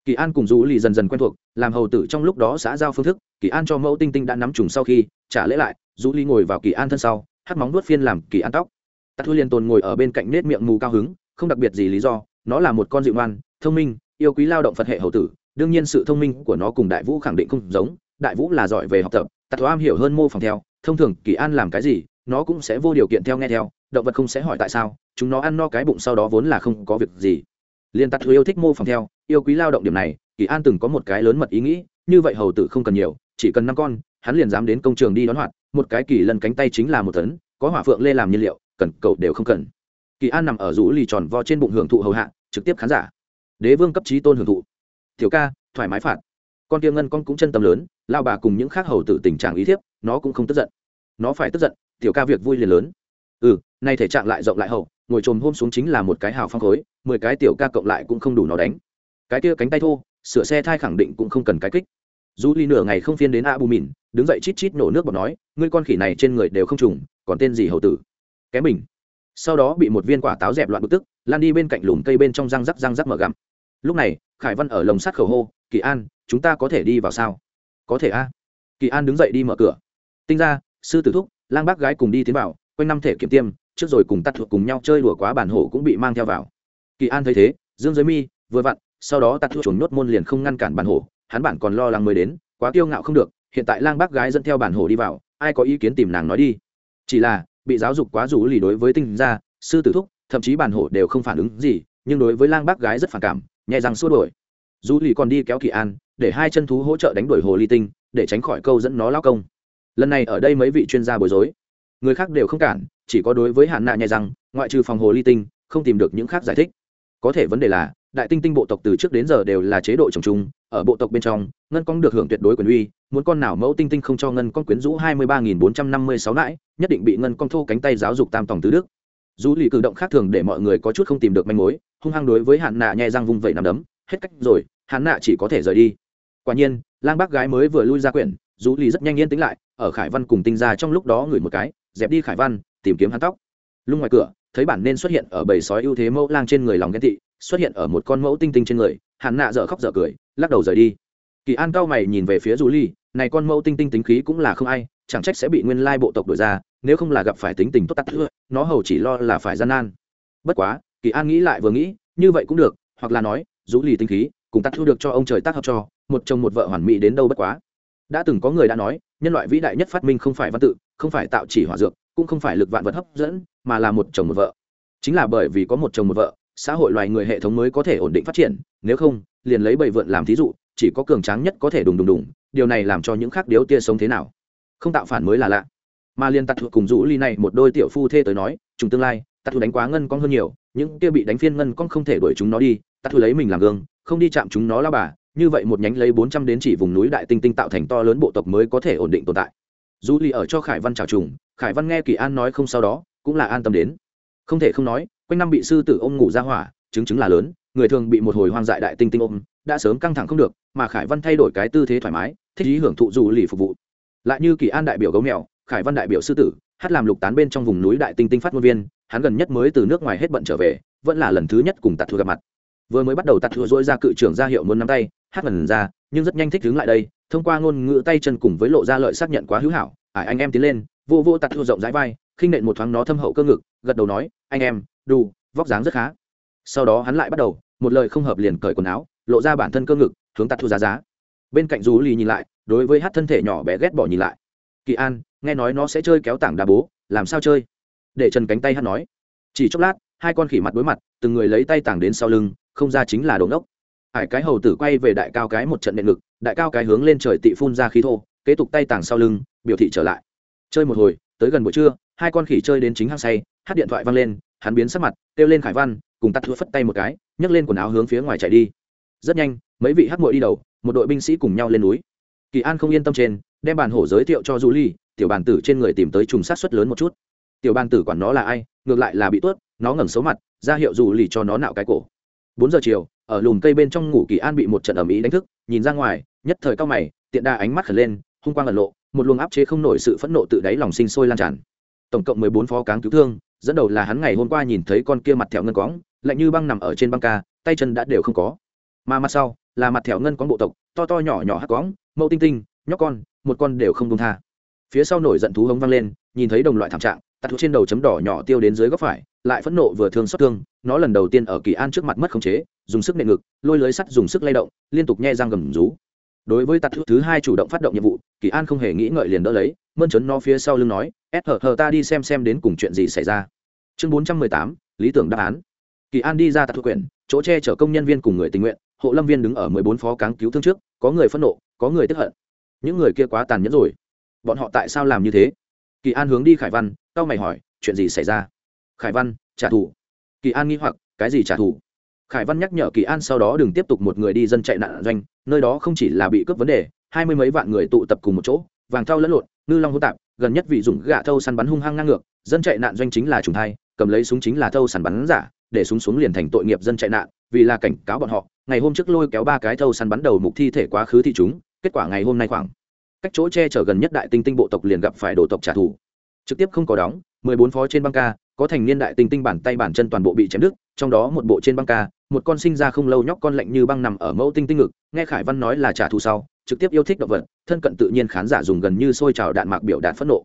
Kỳ an cùng du lì dần dần quen thuộc, làm hầu tử trong lúc đó xã giao phương thức, kỳ an cho mẫu tinh tinh đã nắm trùng sau khi, trả lễ lại du lì ngồi vào kỳ an thân sau, hắt móng nuốt phiên làm kỳ an tóc. Tắt thứ liên tồn ngồi ở bên cạnh nết miệng mù cao hứng, không đặc biệt gì lý do, nó là một con dịu ngoan, thông minh yêu quý lao động phật hệ hậu tử, đương nhiên sự thông minh của nó cùng đại vũ khẳng định không giống. Đại vũ là giỏi về học tập tạc thoa am hiểu hơn mô phỏng theo, thông thường kỳ an làm cái gì, nó cũng sẽ vô điều kiện theo nghe theo, động vật không sẽ hỏi tại sao, chúng nó ăn no cái bụng sau đó vốn là không có việc gì. Liên tạt yêu thích mô phỏng theo, yêu quý lao động điểm này, kỳ an từng có một cái lớn mật ý nghĩ, như vậy hầu tử không cần nhiều, chỉ cần năm con, hắn liền dám đến công trường đi đón hoạt, một cái kỳ lần cánh tay chính là một tấn, có hỏa phượng lê làm nhiên liệu, cần cầu đều không cần. Kỳ an nằm ở rũ lì tròn vo trên bụng hưởng thụ hầu hạ, trực tiếp khán giả đế vương cấp trí tôn hưởng thụ. Tiểu ca, thoải mái phạt. Con kia ngân con cũng chân tâm lớn, lao bà cùng những khác hầu tử tình trạng ý thiếp, nó cũng không tức giận. Nó phải tức giận, tiểu ca việc vui liền lớn. Ừ nay thể trạng lại rộng lại hậu, ngồi trồm hôm xuống chính là một cái hào phong khối, mười cái tiểu ca cộng lại cũng không đủ nó đánh. Cái kia cánh tay thô, sửa xe thai khẳng định cũng không cần cái kích. Dù ly nửa ngày không phiên đến a bù mìn đứng dậy chít chít nổ nước bọt nói, ngươi con khỉ này trên người đều không trùng, còn tên gì hầu tử? Kém mình. Sau đó bị một viên quả táo dẹp loạn bực tức, lan đi bên cạnh lùm cây bên trong răng rắc răng rắc mở gặm lúc này, khải văn ở lồng sắt khẩu hô, kỳ an, chúng ta có thể đi vào sao? Có thể a. Kỳ an đứng dậy đi mở cửa. Tinh ra sư tử thúc, lang bác gái cùng đi tiến vào, quanh năm thể kiểm tiêm, trước rồi cùng tắt thuộc cùng nhau chơi đùa quá bản hổ cũng bị mang theo vào. Kỳ an thấy thế, dương giới mi, vừa vặn, sau đó tắt thuộc chuồn nhốt môn liền không ngăn cản bản hổ, hắn bản còn lo lắng mới đến, quá kiêu ngạo không được, hiện tại lang bác gái dẫn theo bản hổ đi vào, ai có ý kiến tìm nàng nói đi. Chỉ là, bị giáo dục quá rủ lì đối với tinh gia, sư tử thúc, thậm chí bản hổ đều không phản ứng gì, nhưng đối với lang bác gái rất phản cảm nhẹ rằng xua đuổi. Dù lì còn đi kéo kỳ an, để hai chân thú hỗ trợ đánh đuổi hồ ly tinh, để tránh khỏi câu dẫn nó lao công. Lần này ở đây mấy vị chuyên gia bối rối. Người khác đều không cản, chỉ có đối với hạn nạ nhẹ rằng ngoại trừ phòng hồ ly tinh, không tìm được những khác giải thích. Có thể vấn đề là, đại tinh tinh bộ tộc từ trước đến giờ đều là chế độ trồng chung ở bộ tộc bên trong, ngân con được hưởng tuyệt đối quyền uy, muốn con nào mẫu tinh tinh không cho ngân con quyến rũ hai mươi ba nghìn bốn trăm năm mươi sáu nãi, nhất định bị ngân con thô cánh tay giáo dục tam tòng tứ đức dù lì cử động khác thường để mọi người có chút không tìm được manh mối, hung hăng đối với hạn nạ nhẹ răng vung vẩy nằm đấm, hết cách rồi hạn nạ chỉ có thể rời đi. Quả nhiên, lang bác gái mới vừa lui ra quyển, dù lì rất nhanh yên tĩnh lại, ở khải văn cùng tinh ra trong lúc đó ngửi một cái, dẹp đi khải văn, tìm kiếm hắn tóc. Lung ngoài cửa, thấy bản nên xuất hiện ở bầy sói ưu thế mẫu lang trên người lòng ghen thị xuất hiện ở một con mẫu tinh tinh trên người hạn nạ dở khóc dở cười, lắc đầu rời đi. Kỳ an cao mày nhìn về phía dù ly này con mẫu tinh tinh tính khí cũng là không ai, chẳng trách sẽ bị nguyên lai bộ tộc đổi ra nếu không là gặp phải tính tình tốt tắt thưa nó hầu chỉ lo là phải gian nan. Bất quá, kỳ an nghĩ lại vừa nghĩ, như vậy cũng được, hoặc là nói, rũ ly tinh khí, cùng tắt thưa được cho ông trời tác hợp cho, một chồng một vợ hoàn mỹ đến đâu bất quá. Đã từng có người đã nói, nhân loại vĩ đại nhất phát minh không phải văn tự, không phải tạo chỉ hỏa dược, cũng không phải lực vạn vật hấp dẫn, mà là một chồng một vợ. Chính là bởi vì có một chồng một vợ, xã hội loài người hệ thống mới có thể ổn định phát triển, nếu không, liền lấy bầy vượn làm thí dụ, chỉ có cường tráng nhất có thể đùng đùng đùng, điều này làm cho những khác điếu tia sống thế nào. Không tạo phản mới là lạ mà liền tặc thuộc cùng rũ ly này một đôi tiểu phu thê tới nói chúng tương lai tặc thuộc đánh quá ngân con hơn nhiều, những kia bị đánh phiên ngân con không thể đuổi chúng nó đi tặc thuộc lấy mình làm gương, không đi chạm chúng nó la bà, như vậy một nhánh lấy bốn trăm đến chỉ vùng núi đại tinh tinh tạo thành to lớn bộ tộc mới có thể ổn định tồn tại. Rũ ly ở cho khải văn trào trùng, khải văn nghe kỳ an nói không sau đó, cũng là an tâm đến. Không thể không nói, quanh năm bị sư tử ôm ngủ ra hỏa, chứng chứng là lớn, người thường bị một hồi hoang dại đại tinh tinh ôm, đã sớm căng thẳng không được, mà khải văn thay đổi cái tư thế thoải mái, thích ý hưởng thụ dù lì phục vụ. Lại như kỳ an đại biểu gấu mèo khải văn đại biểu sư tử, hát làm lục tán bên trong vùng núi đại tinh tinh phát ngôn viên, hắn gần nhất mới từ nước ngoài hết bận trở về, vẫn là lần thứ nhất cùng tạt thừa gặp mặt. Vừa mới bắt đầu tạt thừa dỗi ra cự trưởng ra hiệu muốn nắm tay, hát lần ra, nhưng rất nhanh thích đứng lại đây, thông qua ngôn ngữ tay chân cùng với lộ ra lợi xác nhận quá hữu hảo, ải, anh em tiến lên. Vô vô tạt thừa rộng rãi vai, khinh nện một thoáng nó thâm hậu cơ ngực, gật đầu nói, anh em, đủ, vóc dáng rất khá. Sau đó hắn lại bắt đầu, một lời không hợp liền cởi quần áo, lộ ra bản thân cơ ngực, hướng tạt thừa giá giá. Bên cạnh rú lì nhìn lại, đối với hát thân thể nhỏ bé ghét bỏ nhìn lại kỳ an, nghe nói nó sẽ chơi kéo tảng đá bố, làm sao chơi? Để trần cánh tay hắn nói. Chỉ chốc lát, hai con khỉ mặt đối mặt, từng người lấy tay tảng đến sau lưng, không ra chính là đồn đốc hải cái hầu tử quay về đại cao cái một trận nện ngực, đại cao cái hướng lên trời tị phun ra khí thô, kế tục tay tảng sau lưng, biểu thị trở lại. Chơi một hồi, tới gần buổi trưa, hai con khỉ chơi đến chính hang say, hát điện thoại văng lên, hắn biến sắc mặt, kêu lên khải văn, cùng tắt thua phất tay một cái, nhấc lên quần áo hướng phía ngoài chạy đi. Rất nhanh, mấy vị hát mội đi đầu, một đội binh sĩ cùng nhau lên núi. Kỳ an không yên tâm trên đem bàn hổ giới thiệu cho du ly tiểu bàn tử trên người tìm tới trùng sát xuất lớn một chút. Tiểu bàn tử quản nó là ai, ngược lại là bị tuốt, nó ngẩng xấu mặt, ra hiệu du ly cho nó nạo cái cổ. Bốn giờ chiều, ở lùm cây bên trong ngủ kỳ an bị một trận ẩm ý đánh thức, nhìn ra ngoài, nhất thời cao mày, tiện đa ánh mắt khẩn lên, hung quang ẩn lộ, một luồng áp chế không nổi sự phẫn nộ tự đáy lòng sinh sôi lan tràn. Tổng cộng mười bốn phó cáng cứu thương, dẫn đầu là hắn ngày hôm qua nhìn thấy con kia mặt thẹo ngân cóng lạnh như băng nằm ở trên băng ca, tay chân đã đều không có. Mà mặt sau, là mặt thẹo ngân cóng bộ tộc, to to nhỏ nhỏ hắc cóng mẫu tinh tinh nhóc con, một con đều không công tha. Phía sau nổi giận thú hống vang lên, nhìn thấy đồng loại thảm trạng, tạt thuốc trên đầu chấm đỏ nhỏ tiêu đến dưới góc phải, lại phẫn nộ vừa thương xót thương, nó lần đầu tiên ở kỳ an trước mặt mất khống chế, dùng sức nệ ngực, lôi lưới sắt dùng sức lay động, liên tục nhe răng gầm rú. Đối với tạt thuốc thứ hai chủ động phát động nhiệm vụ, kỳ an không hề nghĩ ngợi liền đỡ lấy, mơn trấn nó phía sau lưng nói ép hờ hờ ta đi xem xem đến cùng chuyện gì xảy ra. Chương bốn trăm mười tám, lý tưởng đáp án. Kỳ an đi ra tạt thuốc quyển, chỗ che chở công nhân viên cùng người tình nguyện, hộ lâm viên đứng ở mười bốn phó cáng cứu thương trước, có người phẫn nộ, có người tức hận những người kia quá tàn nhẫn rồi. Bọn họ tại sao làm như thế? Kỳ an hướng đi khải văn tao mày hỏi, chuyện gì xảy ra? Khải văn, trả thù. Kỳ an nghi hoặc, cái gì trả thù? Khải văn nhắc nhở kỳ an sau đó đừng tiếp tục một người đi dân chạy nạn doanh, nơi đó không chỉ là bị cướp vấn đề, hai mươi mấy vạn người tụ tập cùng một chỗ, vàng thau lẫn lộn, ngư long hỗn tạp, gần nhất vị dùng gạ thâu săn bắn hung hăng ngang ngược, dân chạy nạn doanh chính là trùng thai, cầm lấy súng chính là thâu săn bắn giả, để súng xuống liền thành tội nghiệp dân chạy nạn, vì là cảnh cáo bọn họ, ngày hôm trước lôi kéo ba cái thâu săn bắn đầu mục thi thể quá khứ thị chúng kết quả ngày hôm nay khoảng. Cách chỗ che chở gần nhất đại tinh tinh bộ tộc liền gặp phải đổ tộc trả thù. Trực tiếp không có đóng, mười bốn phó trên băng ca, có thành niên đại tinh tinh bản tay bản chân toàn bộ bị chém đứt, trong đó một bộ trên băng ca, một con sinh ra không lâu nhóc con lạnh như băng nằm ở mẫu tinh tinh ngực, nghe khải văn nói là trả thù sau, trực tiếp yêu thích động vật, thân cận tự nhiên khán giả dùng gần như sôi trào đạn mạc biểu đạt phẫn nộ.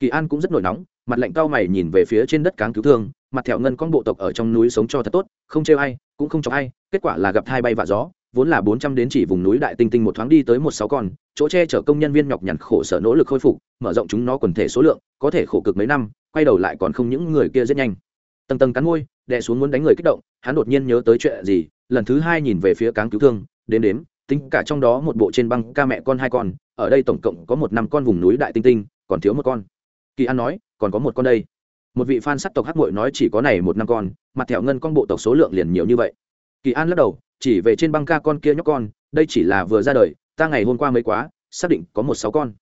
Kỳ an cũng rất nổi nóng, mặt lạnh cao mày nhìn về phía trên đất cáng cứu thương, mặt thẹo ngân con bộ tộc ở trong núi sống cho thật tốt, không trêu ai, cũng không cho ai, kết quả là gặp hai bay vạ gió vốn là bốn trăm đến chỉ vùng núi đại tinh tinh một thoáng đi tới một sáu con, chỗ che chở công nhân viên nhọc nhằn khổ sở nỗ lực khôi phục, mở rộng chúng nó quần thể số lượng, có thể khổ cực mấy năm, quay đầu lại còn không những người kia rất nhanh. Tầng tầng cắn môi, đè xuống muốn đánh người kích động, hắn đột nhiên nhớ tới chuyện gì, lần thứ hai nhìn về phía cáng cứu thương, đếm đếm, tính cả trong đó một bộ trên băng ca mẹ con hai con, ở đây tổng cộng có một năm con vùng núi đại tinh tinh, còn thiếu một con. Kỳ an nói, còn có một con đây. Một vị fan sắc tộc hắc muội nói chỉ có này một năm con, mặt thẹo ngân con bộ tộc số lượng liền nhiều như vậy. Kỳ an lắc đầu chỉ về trên băng ca con kia nhóc con đây chỉ là vừa ra đời ta ngày hôm qua mới quá xác định có một sáu con.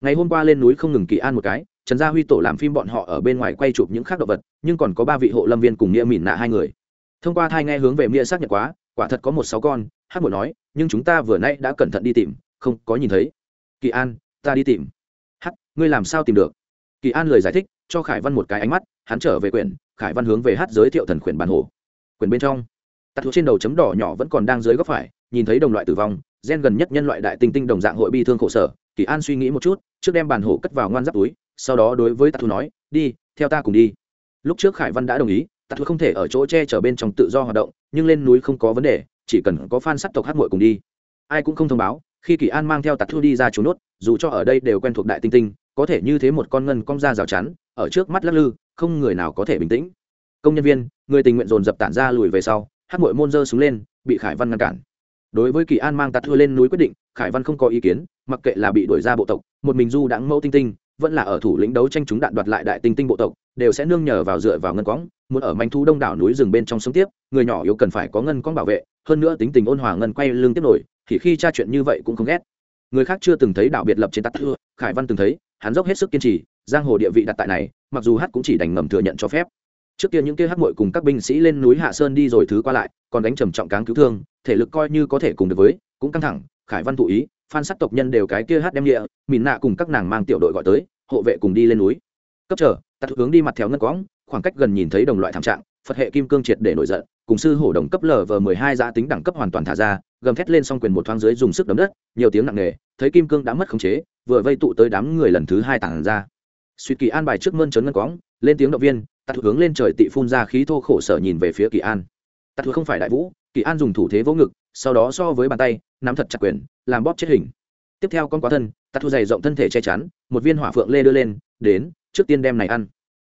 Ngày hôm qua lên núi không ngừng kỳ an một cái trần gia huy tổ làm phim bọn họ ở bên ngoài quay chụp những khác động vật nhưng còn có ba vị hộ lâm viên cùng nghĩa mìn nạ hai người. Thông qua thai nghe hướng về nghĩa xác nhận quá quả thật có một sáu con hát một nói nhưng chúng ta vừa nay đã cẩn thận đi tìm không có nhìn thấy. Kỳ an ta đi tìm. Hát, ngươi làm sao tìm được? Kỳ an lời giải thích cho khải văn một cái ánh mắt hắn trở về quyển khải văn hướng về hát giới thiệu thần quyển bản hồ. Quyển bên trong tạt thuộc trên đầu chấm đỏ nhỏ vẫn còn đang dưới góc phải, nhìn thấy đồng loại tử vong, gen gần nhất nhân loại đại tinh tinh đồng dạng hội bi thương khổ sở, kỳ an suy nghĩ một chút, trước đem bàn hổ cất vào ngoan giáp túi, sau đó đối với tạt thuộc nói, đi, theo ta cùng đi. Lúc trước khải văn đã đồng ý, tạt thuộc không thể ở chỗ che chở bên trong tự do hoạt động, nhưng lên núi không có vấn đề, chỉ cần có fan sắt tộc hát muội cùng đi. Ai cũng không thông báo, khi kỳ an mang theo tạt Thu đi ra trốn nốt, dù cho ở đây đều quen thuộc đại tinh tinh, có thể như thế một con ngân cong ra rào chắn, ở trước mắt lắc lư, không người nào có thể bình tĩnh. Công nhân viên, người tình nguyện dồn dập tản ra lùi về sau hát mội môn dơ xuống lên, bị khải văn ngăn cản. Đối với kỳ an mang tạt thua lên núi quyết định, khải văn không có ý kiến, mặc kệ là bị đuổi ra bộ tộc, một mình du đãng mẫu tinh tinh, vẫn là ở thủ lĩnh đấu tranh chúng đạn đoạt lại đại tinh tinh bộ tộc, đều sẽ nương nhờ vào dựa vào ngân quõng muốn ở manh thu đông đảo núi rừng bên trong sống tiếp, người nhỏ yếu cần phải có ngân quõng bảo vệ, hơn nữa tính tình ôn hòa ngân quay lưng tiếp nổi, thì khi tra chuyện như vậy cũng không ghét. Người khác chưa từng thấy đạo biệt lập trên tắt thưa, khải văn từng thấy, hắn dốc hết sức kiên trì, giang hồ địa vị đặt tại này, mặc dù hát cũng chỉ đành ngầm thừa nhận cho phép trước kia những kia hát mội cùng các binh sĩ lên núi hạ sơn đi rồi thứ qua lại, còn đánh trầm trọng cáng cứu thương, thể lực coi như có thể cùng được với, cũng căng thẳng, khải văn thụ ý, phan sắc tộc nhân đều cái kia hát đem địa, mìn nạ cùng các nàng mang tiểu đội gọi tới, hộ vệ cùng đi lên núi. Cấp trở tạt hướng đi mặt theo ngân quõng, khoảng cách gần nhìn thấy đồng loại thảm trạng, phật hệ kim cương triệt để nổi giận, cùng sư hổ đồng cấp lv mười hai giá tính đẳng cấp hoàn toàn thả ra, gầm thét lên xong quyền một thoáng dưới dùng sức đấm đất, nhiều tiếng nặng nề, thấy kim cương đã mất khống chế, vừa vây tụ tới đám người lần thứ hai tản ra. Suy kỳ an bài trước mơn trớn ngân quõng, lên tiếng động viên tạt hướng lên trời tị phun ra khí thô khổ sở nhìn về phía kỳ an. Tạt không phải đại vũ, kỳ an dùng thủ thế vỗ ngực, sau đó so với bàn tay, nắm thật chặt quyền, làm bóp chết hình. Tiếp theo con quá thân tạt thu dày rộng thân thể che chắn, một viên hỏa phượng lê đưa lên, đến, trước tiên đem này ăn.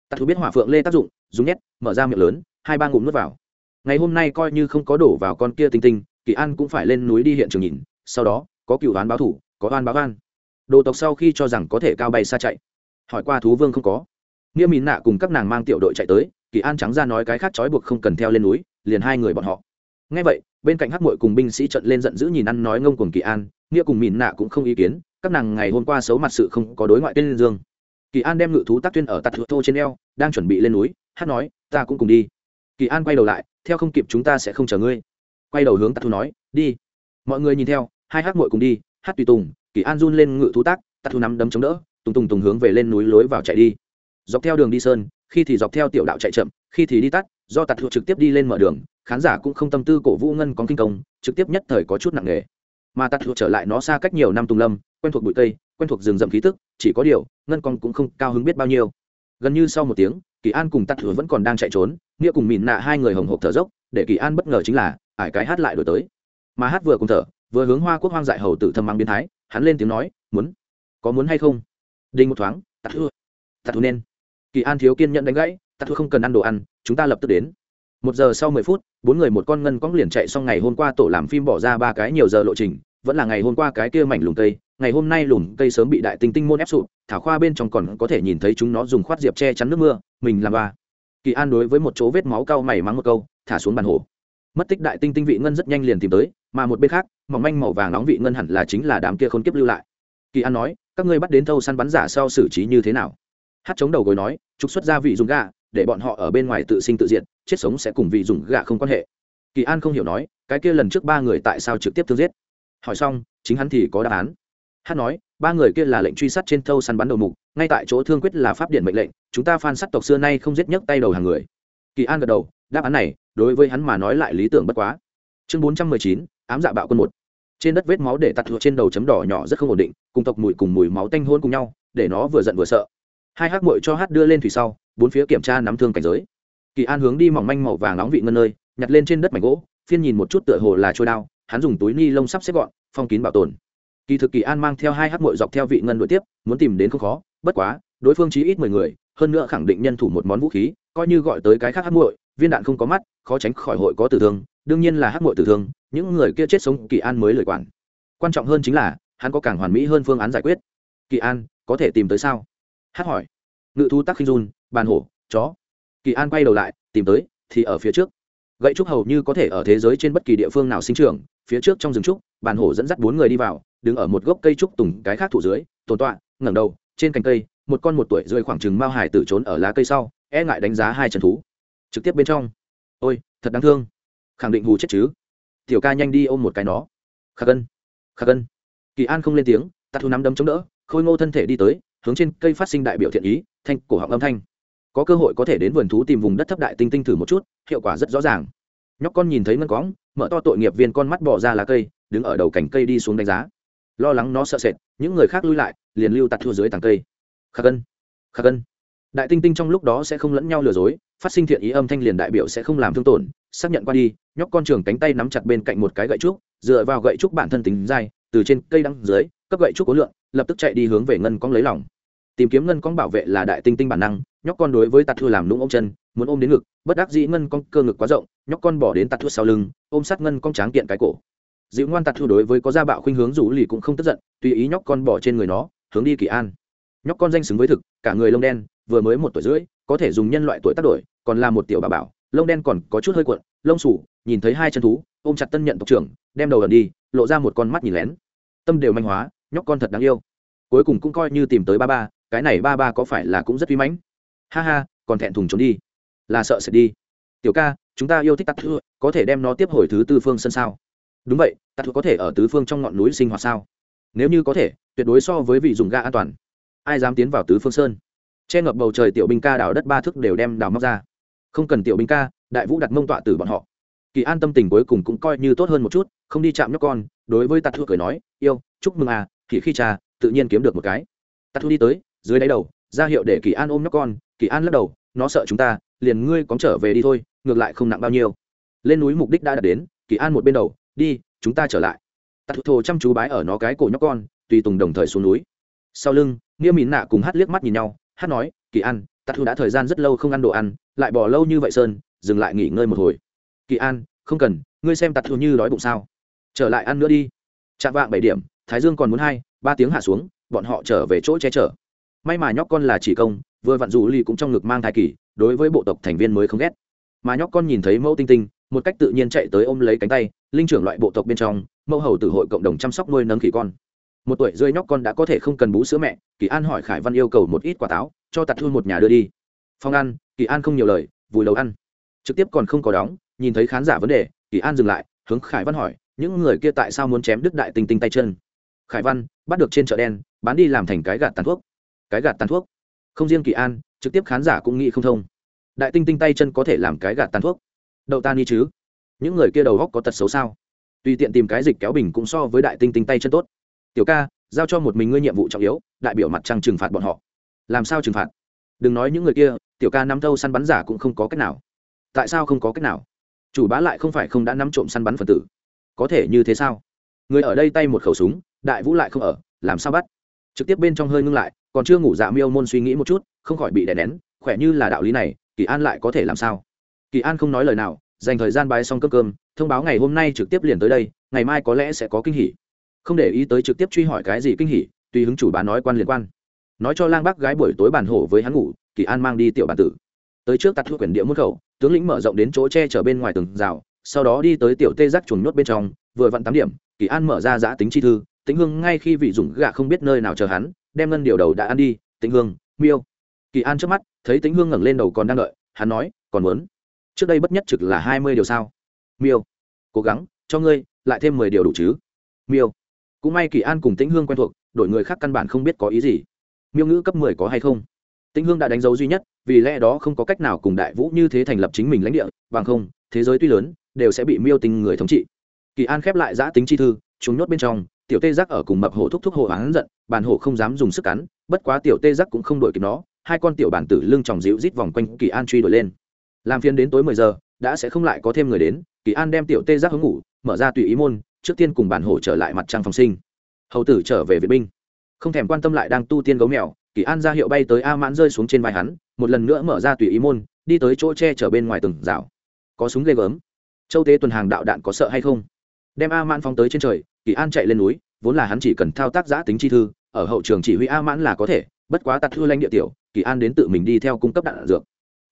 Tạt thu biết hỏa phượng lê tác dụng, dùng nhét, mở ra miệng lớn, hai ba ngụm nuốt vào. Ngày hôm nay coi như không có đổ vào con kia tinh tinh, kỳ an cũng phải lên núi đi hiện trường nhìn, sau đó, có cựu đoán báo thủ, có oan báo oan. Đồ tộc sau khi cho rằng có thể cao bay xa chạy. Hỏi qua thú vương không có nghĩa mìn nạ cùng các nàng mang tiểu đội chạy tới, kỳ an trắng ra nói cái khác trói buộc không cần theo lên núi, liền hai người bọn họ. Ngay vậy, bên cạnh hắc mội cùng binh sĩ trận lên giận dữ nhìn ăn nói ngông cùng kỳ an, nghĩa cùng mìn nạ cũng không ý kiến, các nàng ngày hôm qua xấu mặt sự không có đối ngoại tên liên dương. Kỳ an đem ngự thú tác tuyên ở tạt thô trên eo, đang chuẩn bị lên núi hát nói, ta cũng cùng đi. Kỳ an quay đầu lại, theo không kịp chúng ta sẽ không chờ ngươi. Quay đầu hướng tạt thu nói, đi. Mọi người nhìn theo, hai hát mội cùng đi hát tùy tùng, kỳ an run lên ngự thú tác tạt thu nắm đấm chống đỡ, tùng tùng tùng hướng về lên núi lối vào chạy đi dọc theo đường đi sơn, khi thì dọc theo tiểu đạo chạy chậm, khi thì đi tắt, do tạt thuộc trực tiếp đi lên mở đường, khán giả cũng không tâm tư cổ vũ ngân có kinh công, trực tiếp nhất thời có chút nặng nề. Mà tạt thuộc trở lại nó xa cách nhiều năm tùng lâm, quen thuộc bụi cây, quen thuộc rừng rậm khí tức, chỉ có điều, ngân con cũng không cao hứng biết bao nhiêu. Gần như sau một tiếng, kỳ an cùng tạt thuộc vẫn còn đang chạy trốn, nghĩa cùng mìn nạ hai người hồng hộp thở dốc, để kỳ an bất ngờ chính là, ải cái hát lại đổi tới. Mà hát vừa cùng thở, vừa hướng hoa quốc hoang dại hầu tử thâm mang biến thái, hắn lên tiếng nói, muốn, có muốn hay không? Đinh một thoáng, tạt thua tạt thua nên kỳ an thiếu kiên nhận đánh gãy, ta thua không cần ăn đồ ăn, chúng ta lập tức đến. Một giờ sau mười phút, bốn người một con ngân cóng liền chạy xong ngày hôm qua tổ làm phim bỏ ra ba cái nhiều giờ lộ trình, vẫn là ngày hôm qua cái kia mảnh lùm cây, ngày hôm nay lùm cây sớm bị đại tinh tinh môn ép sụp, thảo khoa bên trong còn có thể nhìn thấy chúng nó dùng khoát diệp che chắn nước mưa, mình làm ba. Kỳ an đối với một chỗ vết máu cao mày mắng một câu, thả xuống bàn hồ mất tích đại tinh tinh vị ngân rất nhanh liền tìm tới, mà một bên khác, mỏng manh màu vàng nóng vị ngân hẳn là chính là đám kia khôn kiếp lưu lại. Kỳ an nói, các ngươi bắt đến thâu săn bắn giả sau xử trí như thế nào? Hát chống đầu gối nói, trục xuất ra vị dùng gà, để bọn họ ở bên ngoài tự sinh tự diện chết sống sẽ cùng vị dùng gà không quan hệ. Kỳ an không hiểu nói, cái kia lần trước ba người tại sao trực tiếp thương giết? Hỏi xong, chính hắn thì có đáp án. Hát nói, ba người kia là lệnh truy sát trên thâu săn bắn đầu mục, ngay tại chỗ thương quyết là pháp điện mệnh lệnh, chúng ta phan sát tộc xưa nay không giết nhấc tay đầu hàng người. Kỳ an gật đầu, đáp án này, đối với hắn mà nói lại lý tưởng bất quá. Chương bốn trăm mười chín, ám dạ bạo quân một. Trên đất vết máu để tạt thuộc trên đầu chấm đỏ nhỏ rất không ổn định, cùng tộc mùi cùng mùi máu tanh hôn cùng nhau, để nó vừa giận vừa sợ hai hắc muội cho hát đưa lên thủy sau bốn phía kiểm tra nắm thương cảnh giới. Kỳ an hướng đi mỏng manh màu vàng nóng vị ngân nơi nhặt lên trên đất mảnh gỗ phiên nhìn một chút tựa hồ là trôi đao hắn dùng túi ni lông sắp xếp gọn phong kín bảo tồn. Kỳ thực kỳ an mang theo hai hắc muội dọc theo vị ngân đội tiếp muốn tìm đến không khó bất quá đối phương chí ít mười người hơn nữa khẳng định nhân thủ một món vũ khí coi như gọi tới cái khác hắc muội, viên đạn không có mắt khó tránh khỏi hội có tử thương đương nhiên là hắc muội tử thương những người kia chết sống kỳ an mới lời quản. Quan trọng hơn chính là hắn có càng hoàn mỹ hơn phương án giải quyết. Kỳ an có thể tìm tới sao? Hát hỏi. Ngự thu tắc khinh run, bàn hổ, chó. Kỳ an quay đầu lại, tìm tới, thì ở phía trước. Gậy trúc hầu như có thể ở thế giới trên bất kỳ địa phương nào sinh trưởng, phía trước trong rừng trúc, bàn hổ dẫn dắt bốn người đi vào, đứng ở một gốc cây trúc tùng cái khác thủ dưới, tồn tọa, ngẩng đầu, trên cành cây, một con một tuổi rơi khoảng chừng mao hải tử trốn ở lá cây sau e ngại đánh giá hai trần thú. Trực tiếp bên trong. Ôi, thật đáng thương. Khẳng định hù chết chứ. Tiểu ca nhanh đi ôm một cái nó. Khả cân khả cân kỳ an không lên tiếng, tạ thu nắm đấm chống đỡ, khôi ngô thân thể đi tới hướng trên cây phát sinh đại biểu thiện ý, thanh, cổ họng âm thanh. Có cơ hội có thể đến vườn thú tìm vùng đất thấp đại tinh tinh thử một chút, hiệu quả rất rõ ràng. Nhóc con nhìn thấy ngân cóng mở to tội nghiệp viên con mắt bỏ ra lá cây, đứng ở đầu cành cây đi xuống đánh giá. Lo lắng nó sợ sệt, những người khác lui lại, liền lưu tạt thua dưới tàng cây. Khắc cân khắc cân đại tinh tinh trong lúc đó sẽ không lẫn nhau lừa dối, phát sinh thiện ý âm thanh liền đại biểu sẽ không làm thương tổn. Xác nhận qua đi, nhóc con trường cánh tay nắm chặt bên cạnh một cái gậy trúc, dựa vào gậy trúc bản thân tính dai từ trên cây đăng dưới cấp gậy chút cố lượng, lập tức chạy đi hướng về ngân cong lấy lòng. Tìm kiếm ngân cong bảo vệ là đại tinh tinh bản năng, nhóc con đối với tạt thua làm nũng ôm chân, muốn ôm đến ngực, bất đắc dĩ ngân cong cơ ngực quá rộng, nhóc con bỏ đến tạt thua sau lưng, ôm sát ngân cong tráng kiện cái cổ. Dịu ngoan tạt thua đối với có gia bạo khuynh hướng rủ lì cũng không tức giận, tùy ý nhóc con bỏ trên người nó, hướng đi kỳ an. Nhóc con danh xứng với thực, cả người lông đen, vừa mới một tuổi rưỡi, có thể dùng nhân loại tuổi tác đổi, còn là một tiểu bà bảo, lông đen còn có chút hơi cuộn, lông sủ nhìn thấy hai chân thú, ôm chặt tân nhận tộc trưởng, đem đầu ẩn đi, lộ ra một con mắt nhìn lén. Tâm đều manh hóa nhóc con thật đáng yêu. Cuối cùng cũng coi như tìm tới ba ba, cái này ba ba có phải là cũng rất uy mãnh? Ha ha, còn thẹn thùng trốn đi. Là sợ sẽ đi. Tiểu ca, chúng ta yêu thích tắc thư, có thể đem nó tiếp hồi thứ tư phương sân sao? Đúng vậy, tắc thư có thể ở tứ phương trong ngọn núi sinh hoạt sao? Nếu như có thể, tuyệt đối so với vị dùng ga an toàn. Ai dám tiến vào tứ phương sơn? Che ngập bầu trời tiểu binh ca đào đất ba thước đều đem đào móc ra. Không cần tiểu binh ca, đại vũ đặt mông tọa từ bọn họ. Kỳ an tâm tình cuối cùng cũng coi như tốt hơn một chút, không đi chạm nhóc con, đối với tạt thua cười nói, yêu, chúc mừng à thì khi cha, tự nhiên kiếm được một cái. Tạt thu đi tới, dưới đáy đầu, ra hiệu để kỳ an ôm nhóc con. Kỳ an lắc đầu, nó sợ chúng ta, liền ngươi cóng trở về đi thôi, ngược lại không nặng bao nhiêu. Lên núi mục đích đã đạt đến, kỳ an một bên đầu, đi, chúng ta trở lại. Tạt thô chăm chú bái ở nó cái cổ nhóc con, tùy tùng đồng thời xuống núi. Sau lưng, nghĩa mìn nạ cùng hát liếc mắt nhìn nhau, hát nói, kỳ an tạt thu đã thời gian rất lâu không ăn đồ ăn, lại bỏ lâu như vậy sơn, dừng lại nghỉ ngơi một hồi. Kỳ an, không cần, ngươi xem tạt thu như đói bụng sao. Trở lại ăn nữa đi. Chạm vạng bảy điểm thái dương còn muốn hai, ba tiếng hạ xuống, bọn họ trở về chỗ che chở. May mà nhóc con là chỉ công, vừa vặn dù ly cũng trong ngực mang thai kỳ, đối với bộ tộc thành viên mới không ghét. Mà nhóc con nhìn thấy mẫu tinh tinh, một cách tự nhiên chạy tới ôm lấy cánh tay, linh trưởng loại bộ tộc bên trong, mẫu hầu từ hội cộng đồng chăm sóc nuôi nấng khỉ con. Một tuổi rơi nhóc con đã có thể không cần bú sữa mẹ, kỳ an hỏi khải văn yêu cầu một ít quả táo, cho tạt thu một nhà đưa đi. Phong ăn, kỳ an không nhiều lời, vùi đầu ăn. Trực tiếp còn không có đóng, nhìn thấy khán giả vấn đề, kỳ an dừng lại, hướng khải văn hỏi, những người kia tại sao muốn chém đứt đại tinh tinh tay chân? Khải văn bắt được trên chợ đen bán đi làm thành cái gạt tàn thuốc cái gạt tàn thuốc không riêng kỳ an trực tiếp khán giả cũng nghĩ không thông đại tinh tinh tay chân có thể làm cái gạt tàn thuốc đậu ta ni chứ những người kia đầu góc có tật xấu sao tùy tiện tìm cái dịch kéo bình cũng so với đại tinh tinh tay chân tốt tiểu ca giao cho một mình ngươi nhiệm vụ trọng yếu đại biểu mặt trăng trừng phạt bọn họ làm sao trừng phạt đừng nói những người kia tiểu ca nắm thâu săn bắn giả cũng không có cách nào tại sao không có cách nào chủ bá lại không phải không đã nắm trộm săn bắn phần tử có thể như thế sao người ở đây tay một khẩu súng đại vũ lại không ở, làm sao bắt? Trực tiếp bên trong hơi ngưng lại, còn chưa ngủ dạ miêu môn suy nghĩ một chút, không khỏi bị đè nén, khỏe như là đạo lý này, kỳ an lại có thể làm sao? Kỳ an không nói lời nào, dành thời gian bái xong cơm cơm, thông báo ngày hôm nay trực tiếp liền tới đây, ngày mai có lẽ sẽ có kinh hỉ. Không để ý tới trực tiếp truy hỏi cái gì kinh hỉ, tùy hứng chủ bá nói quan liên quan. Nói cho lang bác gái buổi tối bàn hổ với hắn ngủ, kỳ an mang đi tiểu bản tử. Tới trước tạt thuốc quyển địa môn khẩu, tướng lĩnh mở rộng đến chỗ che chở bên ngoài tường rào, sau đó đi tới tiểu tê giác chuồng nhốt bên trong, vừa vặn tám điểm, kỳ an mở ra giã tính chi thư tĩnh hương ngay khi vị dùng gạ không biết nơi nào chờ hắn, đem ngân điều đầu đã ăn đi, tĩnh hương, miêu. Kỳ an trước mắt, thấy tĩnh hương ngẩng lên đầu còn đang đợi, hắn nói, còn muốn? Trước đây bất nhất trực là hai mươi điều sao? Miêu, cố gắng, cho ngươi, lại thêm mười điều đủ chứ. Miêu. Cũng may kỳ an cùng tĩnh hương quen thuộc, đổi người khác căn bản không biết có ý gì. Miêu ngữ cấp mười có hay không? Tĩnh hương đã đánh dấu duy nhất, vì lẽ đó không có cách nào cùng đại vũ như thế thành lập chính mình lãnh địa, bằng không, thế giới tuy lớn, đều sẽ bị miêu tình người thống trị. Kỳ an khép lại giã tính chi thư, chúng nhốt bên trong tiểu tê giác ở cùng mập hổ thúc thúc hổ hắn giận, bàn hổ không dám dùng sức cắn, bất quá tiểu tê giác cũng không đổi kịp nó, hai con tiểu bản tử lưng tròng dịu rít vòng quanh kỳ an truy đuổi lên. Làm phiên đến tối mười giờ, đã sẽ không lại có thêm người đến, kỳ an đem tiểu tê giác hướng ngủ, mở ra tùy ý môn, trước tiên cùng bản hổ trở lại mặt trăng phòng sinh. Hầu tử trở về viện binh. Không thèm quan tâm lại đang tu tiên gấu mèo, kỳ an ra hiệu bay tới a mãn rơi xuống trên vai hắn, một lần nữa mở ra tùy ý môn, đi tới chỗ che chở bên ngoài từng rào. Có súng ghê gớm. Châu tế tuần hàng đạo đạn có sợ hay không? Đem a mãn phóng tới trên trời kỳ an chạy lên núi vốn là hắn chỉ cần thao tác giã tính chi thư ở hậu trường chỉ huy a mãn là có thể bất quá tạt thư lãnh địa tiểu kỳ an đến tự mình đi theo cung cấp đạn, đạn dược.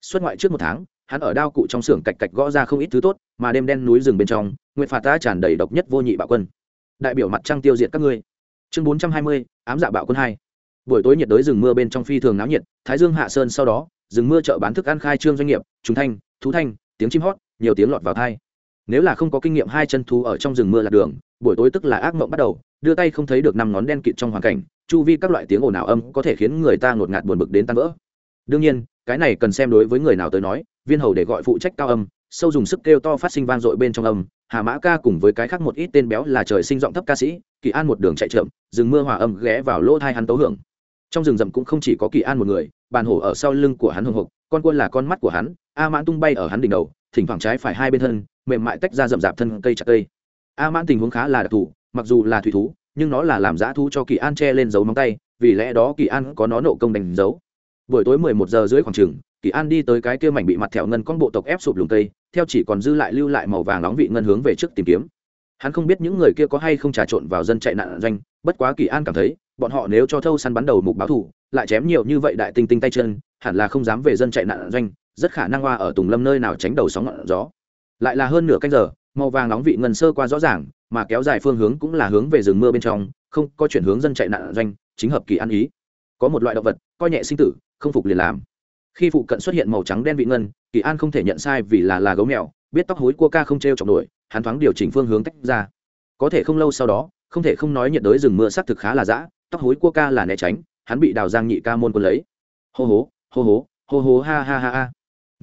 Xuất ngoại trước một tháng hắn ở đao cụ trong xưởng cạch cạch gõ ra không ít thứ tốt mà đêm đen núi rừng bên trong nguyện phạt ta tràn đầy độc nhất vô nhị bạo quân. Đại biểu mặt trăng tiêu diệt các ngươi. Chương bốn trăm hai mươi ám dạ bạo quân hai. Buổi tối nhiệt đới rừng mưa bên trong phi thường náo nhiệt thái dương hạ sơn sau đó rừng mưa chợ bán thức ăn khai trương doanh nghiệp trùng thanh thú thanh tiếng chim hót nhiều tiếng lọt vào thai nếu là không có kinh nghiệm hai chân thú ở trong rừng mưa lạc đường, buổi tối tức là ác mộng bắt đầu, đưa tay không thấy được năm ngón đen kịt trong hoàn cảnh, chu vi các loại tiếng ồn ào âm có thể khiến người ta ngột ngạt buồn bực đến tan vỡ. Đương nhiên, cái này cần xem đối với người nào tới nói, viên hầu để gọi phụ trách cao âm, sâu dùng sức kêu to phát sinh vang dội bên trong âm, hà mã ca cùng với cái khác một ít tên béo là trời sinh giọng thấp ca sĩ, kỳ an một đường chạy trượm rừng mưa hòa âm ghé vào lỗ thai hắn tấu hưởng. Trong rừng rậm cũng không chỉ có kỳ an một người, bàn hổ ở sau lưng của hắn hồng hộc con quân là con mắt của hắn, a mãn tung bay ở hắn đỉnh đầu, thỉnh thoảng trái phải hai bên thân mềm mại tách ra rậm rạp thân cây chặt cây. A mãn tình huống khá là đặc thù, mặc dù là thủy thú, nhưng nó là làm giã thu cho kỳ an che lên dấu móng tay, vì lẽ đó kỳ an có nó nộ công đánh dấu. Buổi tối mười một giờ dưới khoảng trường, kỳ an đi tới cái kia mảnh bị mặt thẹo ngân con bộ tộc ép sụp lùng cây, theo chỉ còn dư lại lưu lại màu vàng nóng vị ngân hướng về trước tìm kiếm. Hắn không biết những người kia có hay không trà trộn vào dân chạy nạn doanh, bất quá kỳ an cảm thấy, bọn họ nếu cho thâu săn bắn đầu mục báo thủ, lại chém nhiều như vậy đại tinh tinh tay chân, hẳn là không dám về dân chạy nạn doanh, rất khả năng hoa ở tùng lâm nơi nào tránh đầu sóng ngọn gió lại là hơn nửa canh giờ, màu vàng nóng vị ngân sơ qua rõ ràng, mà kéo dài phương hướng cũng là hướng về rừng mưa bên trong, không có chuyển hướng dân chạy nạn doanh, chính hợp kỳ ăn ý. Có một loại động vật, coi nhẹ sinh tử, không phục liền làm. Khi phụ cận xuất hiện màu trắng đen vị ngân, kỳ an không thể nhận sai vì là là gấu mèo, biết tóc hối cua ca không t r e o trọng nổi, hắn thoáng điều chỉnh phương hướng tách ra. Có thể không lâu sau đó, không thể không nói nhiệt đới rừng mưa xác thực khá là dã, tóc hối cua ca là né tránh, hắn bị đào giang nhị ca môn quân lấy. Hô hố hô hố hô hố ha ha ha ha.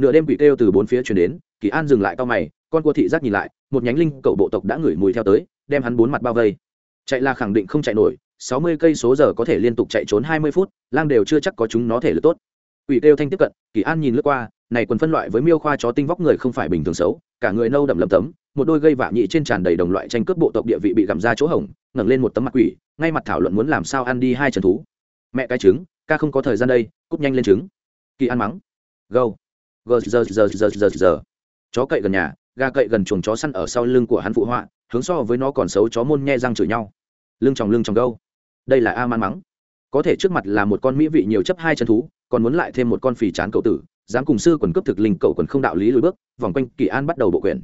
Nửa đêm quỷ kêu từ bốn phía chuyển đến kỳ an dừng lại cao mày con cua thị giác nhìn lại một nhánh linh cầu bộ tộc đã ngửi mùi theo tới đem hắn bốn mặt bao vây chạy là khẳng định không chạy nổi sáu mươi cây số giờ có thể liên tục chạy trốn hai mươi phút lang đều chưa chắc có chúng nó thể lực tốt Quỷ Têu Thanh tiếp cận, Kỳ An nhìn lướt qua, này quần phân loại với miêu khoa chó tinh vóc người không phải bình thường xấu, cả người nâu đậm lấm tấm, một đôi gây vả nhị trên tràn đầy đồng loại tranh cướp bộ tộc địa vị bị gặm ra chỗ hổng, ngẩng lên một tấm mặt quỷ, ngay mặt thảo luận muốn làm sao ăn đi hai trận thú. Mẹ cái trứng, ca không có thời gian đây, cúp nhanh lên trứng. Kỳ An mắng. Go. Go giờ giờ giờ giờ giờ. Chó cậy gần nhà, gà cậy gần chuồng chó săn ở sau lưng của hắn phụ họa, hướng so với nó còn xấu chó môn nhe răng chửi nhau. Lưng tròng lưng tròng gâu. Đây là A Man mắng. Có thể trước mặt là một con mỹ vị nhiều chấp hai chân thú, còn muốn lại thêm một con phì chán cậu tử dám cùng sư quần cướp thực linh cậu quần không đạo lý lùi bước vòng quanh kỳ an bắt đầu bộ quyền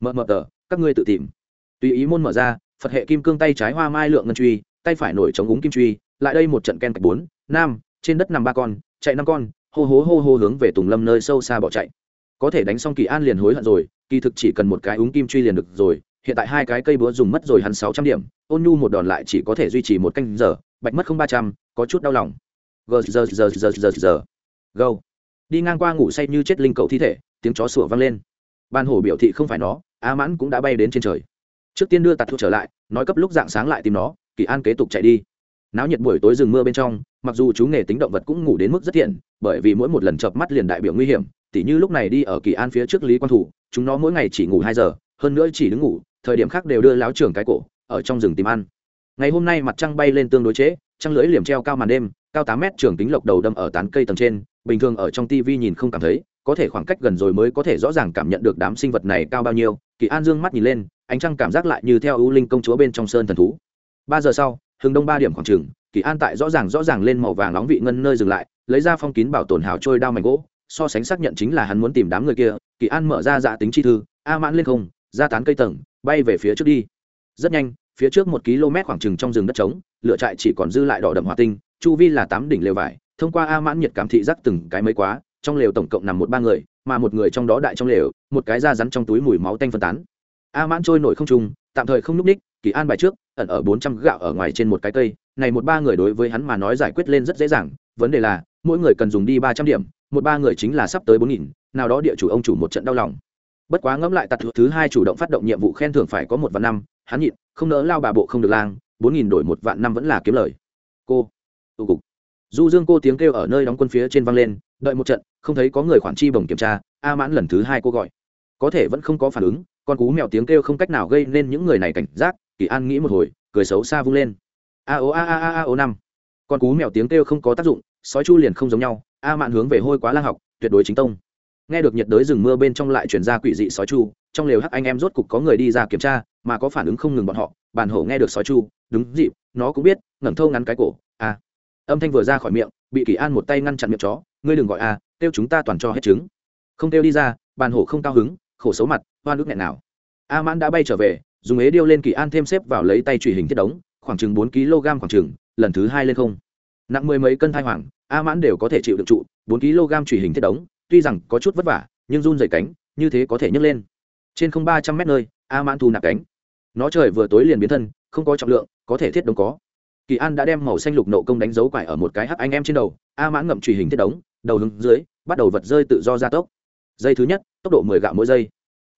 mờ mờ tờ các ngươi tự tìm tùy ý môn mở ra phật hệ kim cương tay trái hoa mai lượng ngân truy tay phải nổi chống úng kim truy lại đây một trận ken cạch bốn nam trên đất nằm ba con chạy năm con hô hố hô hô hướng về tùng lâm nơi sâu xa bỏ chạy có thể đánh xong kỳ an liền hối hận rồi, kỳ thực chỉ cần một cái úng kim truy liền được rồi, hiện tại hai cái cây búa dùng mất rồi hắn sáu trăm điểm, ôn nhu một đòn lại chỉ có thể duy trì một canh giờ, bạch mất không ba trăm, có chút đau lòng. Gờ giờ giờ giờ giờ giờ go. Đi ngang qua ngủ say như chết linh cầu thi thể, tiếng chó sủa vang lên. Ban hổ biểu thị không phải nó, a mãn cũng đã bay đến trên trời. Trước tiên đưa tạt thu trở lại, nói cấp lúc dạng sáng lại tìm nó, kỳ an kế tục chạy đi. Náo nhiệt buổi tối rừng mưa bên trong, mặc dù chú nghề tính động vật cũng ngủ đến mức rất thiện bởi vì mỗi một lần chợp mắt liền đại biểu nguy hiểm tỉ như lúc này đi ở kỳ an phía trước lý quan thủ chúng nó mỗi ngày chỉ ngủ hai giờ hơn nữa chỉ đứng ngủ thời điểm khác đều đưa láo trưởng cái cổ ở trong rừng tìm ăn. Ngày hôm nay mặt trăng bay lên tương đối chế, trăng lưỡi liềm treo cao màn đêm cao tám mét trường kính lộc đầu đâm ở tán cây tầng trên bình thường ở trong tivi nhìn không cảm thấy có thể khoảng cách gần rồi mới có thể rõ ràng cảm nhận được đám sinh vật này cao bao nhiêu kỳ an dương mắt nhìn lên ánh trăng cảm giác lại như theo ưu linh công chúa bên trong sơn thần thú. Ba giờ sau hừng đông ba điểm khoảng trường kỳ an tại rõ ràng rõ ràng lên màu vàng nóng vị ngân nơi dừng lại lấy ra phong kín bảo tồn hào trôi đao mảnh gỗ so sánh xác nhận chính là hắn muốn tìm đám người kia, kỳ an mở ra dạ tính chi thư, a mãn lên không, ra tán cây tầng, bay về phía trước đi. Rất nhanh, phía trước một km khoảng trừng trong rừng đất trống lựa trại chỉ còn dư lại đỏ đậm hỏa tinh, chu vi là tám đỉnh lều vải, thông qua a mãn nhiệt cảm thị giác từng cái mấy quá, trong lều tổng cộng nằm một ba người, mà một người trong đó đại trong lều, một cái da rắn trong túi mùi máu tanh phân tán. A mãn trôi nổi không trung, tạm thời không n ú c ních, kỳ an bài trước, ẩn ở bốn trăm gạo ở ngoài trên một cái cây, này một ba người đối với hắn mà nói giải quyết lên rất dễ dàng, vấn đề là, mỗi người cần dùng đi ba trăm điểm một ba người chính là sắp tới bốn nghìn, nào đó địa chủ ông chủ một trận đau lòng. Bất quá ngẫm lại tặc thứ hai chủ động phát động nhiệm vụ khen thưởng phải có một vạn năm, hắn nhịn, không nỡ lao bà bộ không được lang, bốn nghìn đổi một vạn năm vẫn là kiếm lời. Cô, tụ cục. Du dương cô tiếng kêu ở nơi đóng quân phía trên vang lên, đợi một trận, không thấy có người khoản chi bồng kiểm tra, a mãn lần thứ hai cô gọi. Có thể vẫn không có phản ứng, con cú mèo tiếng kêu không cách nào gây nên những người này cảnh giác, kỳ an nghĩ một hồi, cười xấu xa vung lên. A o a a a a o năm. Con cú mèo tiếng kêu không có tác dụng, sói chu liền không giống nhau a mạn hướng về hôi quá lang học tuyệt đối chính tông. Nghe được nhiệt đới rừng mưa bên trong lại chuyển ra quỷ dị sói chu trong lều hắc anh em rốt cục có người đi ra kiểm tra mà có phản ứng không ngừng bọn họ bàn hổ nghe được sói chu đúng dịp nó cũng biết ngẩng thâu ngắn cái cổ a. Âm thanh vừa ra khỏi miệng bị kỳ an một tay ngăn chặn miệng chó ngươi đừng gọi a à, kêu chúng ta toàn cho hết trứng. Không kêu đi ra bàn hổ không cao hứng khổ xấu mặt hoa nước nghẹn nào. A mãn đã bay trở về dùng ế điêu lên kỳ an thêm xếp vào lấy tay truy hình thiết đống khoảng chừng bốn kg khoảng chừng lần thứ hai lên không. Nặng mười mấy cân thai hoàng a mãn đều có thể chịu được trụ bốn kg truy hình thiết đống tuy rằng có chút vất vả nhưng run dày cánh như thế có thể nhấc lên. Trên không ba trăm mét nơi a mãn thu nạp cánh. Nó trời vừa tối liền biến thân không có trọng lượng có thể thiết đống có. Kỳ an đã đem màu xanh lục nộ công đánh dấu quải ở một cái hắc anh em trên đầu a mãn ngậm truy hình thiết đống đầu hướng dưới bắt đầu vật rơi tự do gia tốc. Dây thứ nhất tốc độ mười gạo mỗi giây.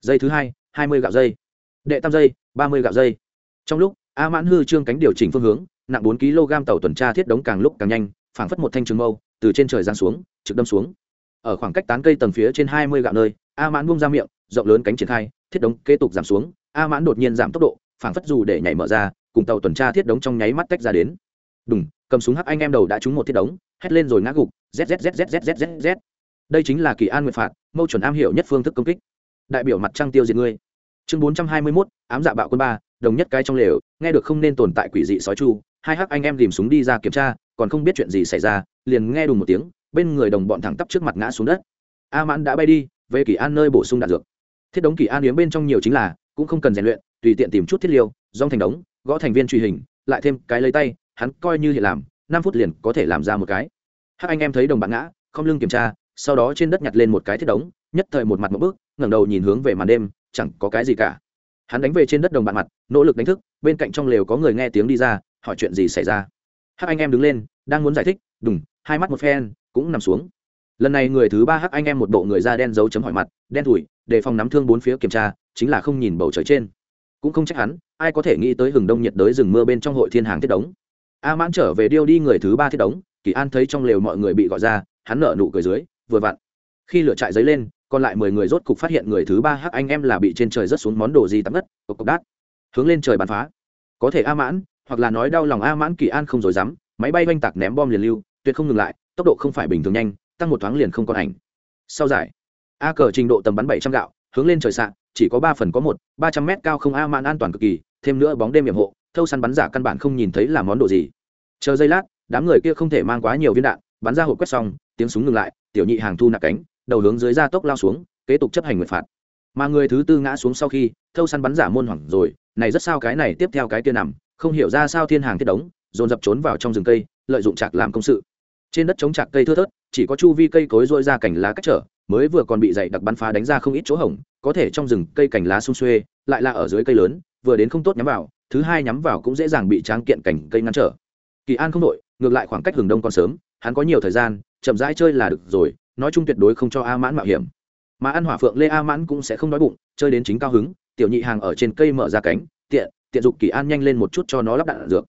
Dây thứ hai hai mươi gạo giây, đệ tam giây ba mươi gạo giây. trong lúc a mãn hư trương cánh điều chỉnh phương hướng nặng bốn kg tàu tuần tra thiết đống càng lúc càng nhanh phảng phất một thanh trường mâu từ trên trời giáng xuống trực đâm xuống ở khoảng cách tán cây tầng phía trên hai mươi gạo nơi a mãn buông ra miệng rộng lớn cánh triển khai thiết đống kế tục giảm xuống a mãn đột nhiên giảm tốc độ phảng phất dù để nhảy mở ra cùng tàu tuần tra thiết đống trong nháy mắt tách ra đến đùng cầm súng hắc anh em đầu đã trúng một thiết đống hét lên rồi ngã gục zzzzzzzzz đây chính là kỳ an nguyện phạt mâu chuẩn am hiểu nhất phương thức công kích đại biểu mặt trăng tiêu diệt ngươi chương bốn trăm hai mươi mốt ám dạ bạo quân ba đồng nhất cái trong lều nghe được không nên tồn tại quỷ dị sói chu hai hắc anh em tìm súng đi ra kiểm tra còn không biết chuyện gì xảy ra, liền nghe đùng một tiếng, bên người đồng bọn thẳng tắp trước mặt ngã xuống đất. A mãn đã bay đi, về kỳ an nơi bổ sung đạn dược. Thiết đống kỳ an yếm bên trong nhiều chính là, cũng không cần rèn luyện, tùy tiện tìm chút thiết liêu dong thành đống, gõ thành viên truy hình, lại thêm cái lấy tay, hắn coi như hiện làm, năm phút liền có thể làm ra một cái. Hắc anh em thấy đồng bạn ngã, không lưng kiểm tra, sau đó trên đất nhặt lên một cái thiết đống, nhất thời một mặt một bước, ngẩng đầu nhìn hướng về màn đêm, chẳng có cái gì cả. Hắn đánh về trên đất đồng bạn mặt, nỗ lực đánh thức, bên cạnh trong lều có người nghe tiếng đi ra, hỏi chuyện gì xảy ra. Hắc anh em đứng lên đang muốn giải thích, đùng, hai mắt một phen, cũng nằm xuống. Lần này người thứ ba hắc anh em một bộ người da đen dấu chấm hỏi mặt, đen thủi để phòng nắm thương bốn phía kiểm tra, chính là không nhìn bầu trời trên. Cũng không trách hắn, ai có thể nghĩ tới hừng đông nhiệt đới rừng mưa bên trong hội thiên hàng thiết đống. A mãn trở về điêu đi người thứ ba thiết đống, kỳ an thấy trong lều mọi người bị gọi ra, hắn nở nụ cười dưới, vừa vặn. Khi lửa trại dấy lên, còn lại mười người rốt cục phát hiện người thứ ba hắc anh em là bị trên trời rớt xuống món đồ gì tắm đất cộc cộc đát. Hướng lên trời bắn phá. Có thể a mãn, hoặc là nói đau lòng a mãn kỳ an không dối dám máy bay oanh tạc ném bom liền lưu, tuyệt không ngừng lại, tốc độ không phải bình thường nhanh, tăng một thoáng liền không còn ảnh. Sau giải, a cờ trình độ tầm bắn bảy trăm gạo, hướng lên trời sạn chỉ có ba phần có một, ba trăm mét cao không a man an toàn cực kỳ, thêm nữa bóng đêm hiểm hộ, thâu săn bắn giả căn bản không nhìn thấy là món đồ gì. Chờ giây lát, đám người kia không thể mang quá nhiều viên đạn, bắn ra hộp quét xong, tiếng súng ngừng lại, tiểu nhị hàng thu nạp cánh, đầu hướng dưới ra tốc lao xuống, kế tục chấp hành nguyện phạt. Mà người thứ tư ngã xuống sau khi, thâu săn bắn giả môn hoảng rồi, này rất sao cái này tiếp theo cái kia nằm, không hiểu ra sao thiên hàng thiết đống dồn dập trốn vào trong rừng cây, lợi dụng chạc làm công sự. Trên đất chống chạc cây thưa thớt, chỉ có chu vi cây cối rôi ra cành lá cách trở, mới vừa còn bị dậy đặc bắn phá đánh ra không ít chỗ hỏng có thể trong rừng cây cành lá sung xuê, lại là ở dưới cây lớn, vừa đến không tốt nhắm vào, thứ hai nhắm vào cũng dễ dàng bị tráng kiện cành cây ngăn trở. Kỳ an không đội, ngược lại khoảng cách hừng đông còn sớm, hắn có nhiều thời gian, chậm rãi chơi là được rồi, nói chung tuyệt đối không cho a mãn mạo hiểm. Mà ăn hỏa phượng lê a mãn cũng sẽ không đói bụng, chơi đến chính cao hứng, tiểu nhị hàng ở trên cây mở ra cánh, tiện tiện dục kỳ an nhanh lên một chút cho nó lắp đạn dược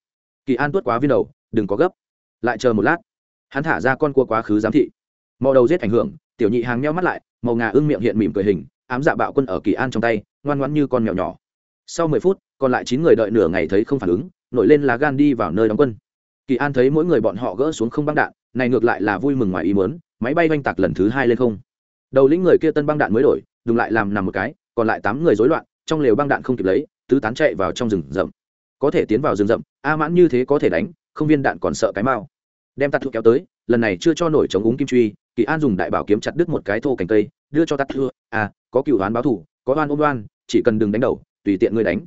kỳ an tuốt quá viên đầu, đừng có gấp, lại chờ một lát. Hắn thả ra con cua quá khứ giám thị. Mò đầu giết ảnh hưởng, tiểu nhị hàng meo mắt lại, màu ngà ưng miệng hiện mỉm cười hình, ám dạ bạo quân ở kỳ an trong tay, ngoan ngoãn như con mèo nhỏ. Sau mười phút, còn lại chín người đợi nửa ngày thấy không phản ứng, nổi lên là gan đi vào nơi đóng quân. Kỳ an thấy mỗi người bọn họ gỡ xuống không băng đạn, này ngược lại là vui mừng ngoài ý muốn, máy bay oanh tạc lần thứ hai lên không. Đầu lĩnh người kia tân băng đạn mới đổi đùng lại làm nằm một cái, còn lại tám người rối loạn, trong lều băng đạn không kịp lấy, tứ tán chạy vào trong rừng rậm có thể tiến vào rừng rậm, a mãn như thế có thể đánh, không viên đạn còn sợ cái mao đem tạt thua kéo tới, lần này chưa cho nổi chống úng kim truy, kỳ an dùng đại bảo kiếm chặt đứt một cái thô cành cây, đưa cho tạt thua à có cựu đoán báo thủ, có oan ôm đoan chỉ cần đừng đánh đầu, tùy tiện người đánh.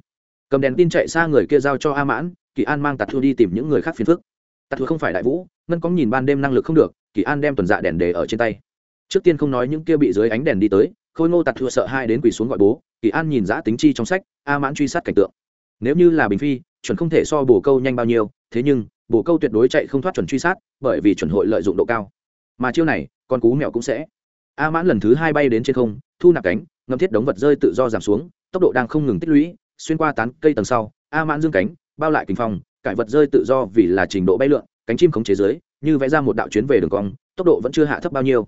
Cầm đèn tin chạy xa người kia giao cho a mãn, kỳ an mang tạt thua đi tìm những người khác phiền phức. Tạt thua không phải đại vũ, ngân có nhìn ban đêm năng lực không được, kỳ an đem tuần dạ đèn đề ở trên tay. Trước tiên không nói những kia bị dưới ánh đèn đi tới, khôi ngô tạt thua sợ hai đến quỳ xuống gọi bố, kỳ an nhìn giã tính chi trong sách, a mãn truy sát cảnh tượng nếu như là bình phi chuẩn không thể so bồ câu nhanh bao nhiêu thế nhưng bồ câu tuyệt đối chạy không thoát chuẩn truy sát bởi vì chuẩn hội lợi dụng độ cao. Mà chiêu này con cú mèo cũng sẽ. A mãn lần thứ hai bay đến trên không thu nạp cánh ngâm thiết đống vật rơi tự do giảm xuống tốc độ đang không ngừng tích lũy xuyên qua tán cây tầng sau a mãn dương cánh bao lại kinh phong cải vật rơi tự do vì là trình độ bay lượn cánh chim khống chế giới, như vẽ ra một đạo chuyến về đường cong tốc độ vẫn chưa hạ thấp bao nhiêu.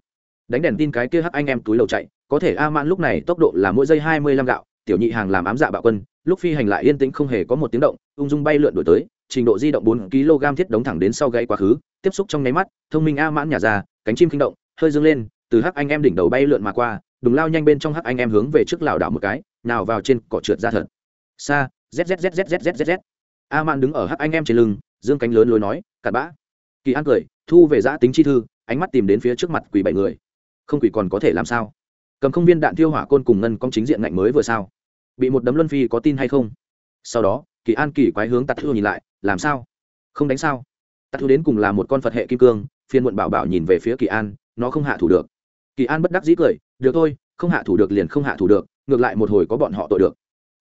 Đánh đèn tin cái kia hắc anh em túi lầu chạy có thể a mãn lúc này tốc độ là mỗi giây hai mươi lăm gạo tiểu nhị hàng làm ám dạ bạo quân lúc phi hành lại yên tĩnh không hề có một tiếng động, ung dung bay lượn đổi tới, trình độ di động bốn kg thiết đóng thẳng đến sau gãy quá khứ, tiếp xúc trong nháy mắt, thông minh a mãn nhà ra, cánh chim kinh động, hơi dâng lên, từ hắc anh em đỉnh đầu bay lượn mà qua, đùng lao nhanh bên trong hắc anh em hướng về trước lảo đảo một cái, nào vào trên cỏ trượt ra thật. Xa zzzzzzzzz a mãn đứng ở hắc anh em trên lưng, dương cánh lớn lối nói, cặn bã. Kỳ an cười, thu về giã tính chi thư, ánh mắt tìm đến phía trước mặt quỷ bảy người. Không quỷ còn có thể làm sao? Cầm không viên đạn tiêu hỏa côn cùng ngân công chính diện ngạnh mới vừa sao? Bị một đấm luân phi có tin hay không? Sau đó, kỳ an kỳ quái hướng tạt thư nhìn lại, làm sao? Không đánh sao? Tạt thư đến cùng là một con phật hệ kim cương phiên muộn bảo bảo nhìn về phía kỳ an, nó không hạ thủ được. Kỳ an bất đắc dĩ cười, được thôi, không hạ thủ được liền không hạ thủ được, ngược lại một hồi có bọn họ tội được.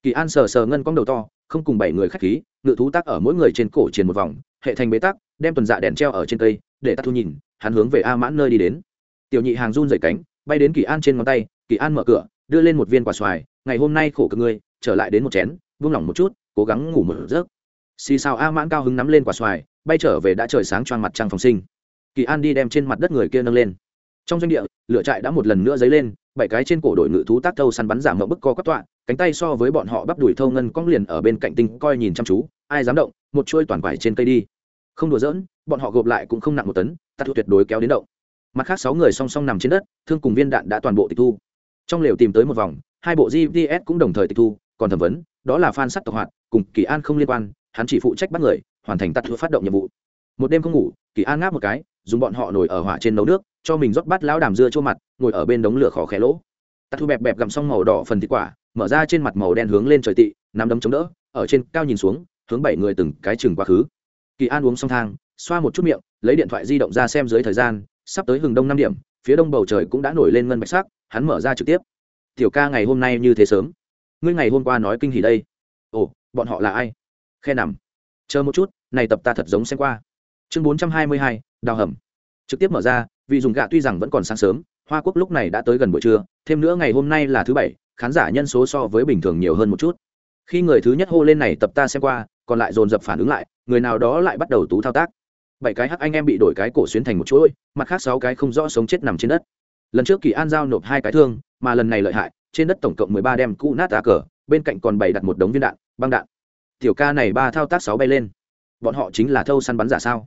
Kỳ an sờ sờ ngân cong đầu to, không cùng bảy người khách khí, ngự thú tác ở mỗi người trên cổ triền một vòng, hệ thành bế tắc, đem tuần dạ đèn treo ở trên cây, để tạt thu nhìn, hắn hướng về a mãn nơi đi đến. Tiểu nhị hàng run dày cánh, bay đến kỳ an trên ngón tay, kỳ an mở cửa đưa lên một viên quả xoài, ngày hôm nay khổ cực ngươi, trở lại đến một chén vung lòng một chút, cố gắng ngủ một giấc. Xì xào a mãn cao hứng nắm lên quả xoài, bay trở về đã trời sáng choang mặt trăng phòng sinh. Kỳ an đi đem trên mặt đất người kia nâng lên. Trong doanh địa, lửa trại đã một lần nữa dấy lên, bảy cái trên cổ đội ngự thú tác thâu săn bắn giảm mỡ bức co các tọa, cánh tay so với bọn họ bắp đùi thâu ngân cong liền ở bên cạnh tinh coi nhìn chăm chú, ai dám động, một chuôi toàn vải trên cây đi. Không đùa giỡn, bọn họ gộp lại cũng không nặng một tấn tắt tuyệt đối kéo đến động. Mặt khác sáu người song song nằm trên đất, thương cùng viên đạn đã toàn bộ tịch thu trong lều tìm tới một vòng, hai bộ gps cũng đồng thời tịch thu, còn thẩm vấn, đó là phan sắc tộc hoạt, cùng kỳ an không liên quan, hắn chỉ phụ trách bắt người, hoàn thành tắt phát động nhiệm vụ. Một đêm không ngủ, kỳ an ngáp một cái, dùng bọn họ nổi ở hỏa trên nấu nước, cho mình rót bát lão đàm dưa chua mặt, ngồi ở bên đống lửa khó khẽ lỗ. Tắt thu bẹp bẹp gặm xong màu đỏ phần thịt quả, mở ra trên mặt màu đen hướng lên trời tị, nắm đấm chống đỡ, ở trên cao nhìn xuống, hướng bảy người từng cái chừng quá khứ. Kỳ an uống xong thang, xoa một chút miệng, lấy điện thoại di động ra xem dưới thời gian, sắp tới hừng đông năm điểm phía đông bầu trời cũng đã nổi lên ngân bạch sắc, hắn mở ra trực tiếp. Tiểu ca ngày hôm nay như thế sớm? Ngươi ngày hôm qua nói kinh hỉ đây. Ồ, bọn họ là ai? Khe nằm. Chờ một chút, này tập ta thật giống xem qua. Chương bốn trăm hai mươi hai, đào hầm. Trực tiếp mở ra, vì dùng gạ tuy rằng vẫn còn sáng sớm, hoa quốc lúc này đã tới gần buổi trưa, thêm nữa ngày hôm nay là thứ bảy, khán giả nhân số so với bình thường nhiều hơn một chút. Khi người thứ nhất hô lên này tập ta xem qua, còn lại dồn dập phản ứng lại, người nào đó lại bắt đầu tú thao tác bảy cái hắc anh em bị đổi cái cổ xuyến thành một chuỗi, mặt khác sáu cái không rõ sống chết nằm trên đất. Lần trước kỳ an giao nộp hai cái thương, mà lần này lợi hại, trên đất tổng cộng mười ba đem cũ nát á cờ, bên cạnh còn bày đặt một đống viên đạn, băng đạn. Tiểu ca này ba thao tác sáu bay lên. Bọn họ chính là thâu săn bắn giả sao?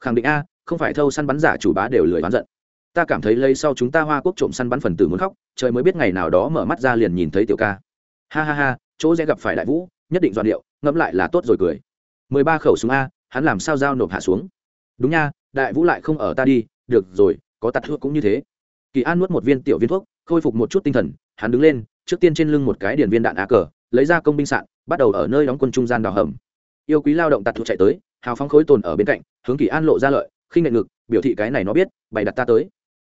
Khẳng định a, không phải thâu săn bắn giả chủ bá đều lười bán giận. Ta cảm thấy lây sau chúng ta hoa quốc trộm săn bắn phần tử muốn khóc, trời mới biết ngày nào đó mở mắt ra liền nhìn thấy tiểu ca. Ha ha ha, chỗ sẽ gặp phải đại vũ, nhất định dọn điệu, ngẫm lại là tốt rồi cười. Mười ba khẩu súng a, hắn làm sao giao nộp hạ xuống? Đúng nha, đại vũ lại không ở ta đi, được rồi, có tạt thuốc cũng như thế. Kỳ an nuốt một viên tiểu viên thuốc, khôi phục một chút tinh thần, hắn đứng lên, trước tiên trên lưng một cái điển viên đạn á cờ, lấy ra công binh sạn, bắt đầu ở nơi đóng quân trung gian đào hầm. Yêu quý lao động tạt thuốc chạy tới, hào phóng khối tồn ở bên cạnh, hướng kỳ an lộ ra lợi, khinh nệ ngực, biểu thị cái này nó biết, bày đặt ta tới.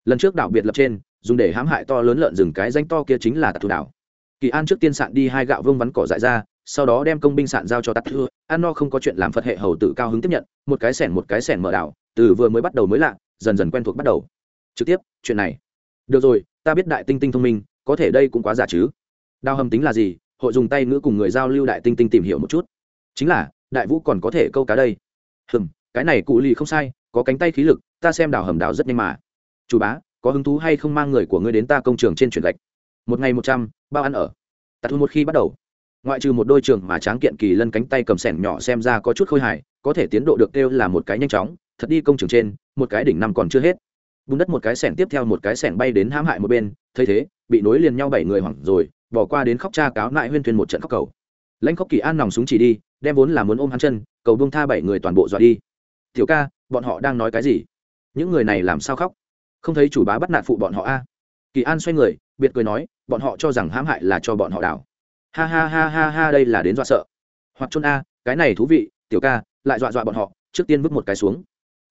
Lần trước đảo biệt lập trên, dùng để hãm hại to lớn lợn rừng cái danh to kia chính là tạt thủ đảo. Kỳ an trước tiên sạn đi hai gạo vương vắn cỏ dại ra sau đó đem công binh sạn giao cho tắt thưa ăn no không có chuyện làm phật hệ hầu tử cao hứng tiếp nhận, một cái sẻn một cái sẻn mở đảo, từ vừa mới bắt đầu mới lạ, dần dần quen thuộc bắt đầu. Trực tiếp, chuyện này. Được rồi, ta biết đại tinh tinh thông minh, có thể đây cũng quá giả chứ. Đào hầm tính là gì? Hội dùng tay ngữ cùng người giao lưu đại tinh tinh tìm hiểu một chút. Chính là, đại vũ còn có thể câu cá đây. Hừm, cái này cụ lì không sai, có cánh tay khí lực, ta xem đào hầm đào rất nhanh mà. Chủ bá, có hứng thú hay không mang người của ngươi đến ta công trường trên chuyển gạch? Một ngày một trăm, bao ăn ở. Tạ thu một khi bắt đầu ngoại trừ một đôi trường mà tráng kiện kỳ lân cánh tay cầm sẻn nhỏ xem ra có chút khôi hài, có thể tiến độ được kêu là một cái nhanh chóng, thật đi công trường trên, một cái đỉnh năm còn chưa hết. Bùn đất một cái sẻn tiếp theo một cái sẻn bay đến hãm hại một bên, thấy thế, bị nối liền nhau bảy người hoảng rồi, bỏ qua đến khóc cha cáo lại huyên thuyền một trận khóc cầu. Lãnh khóc kỳ an nòng súng chỉ đi, đem vốn là muốn ôm hắn chân, cầu bông tha bảy người toàn bộ dọa đi. Tiểu ca, bọn họ đang nói cái gì? Những người này làm sao khóc? Không thấy chủ bá bắt nạt phụ bọn họ a? Kỳ an xoay người, biệt cười nói, bọn họ cho rằng hãm hại là cho bọn họ đảo ha ha ha ha ha, đây là đến dọa sợ. Hoặc chôn a, cái này thú vị, tiểu ca, lại dọa dọa bọn họ, trước tiên vứt một cái xuống.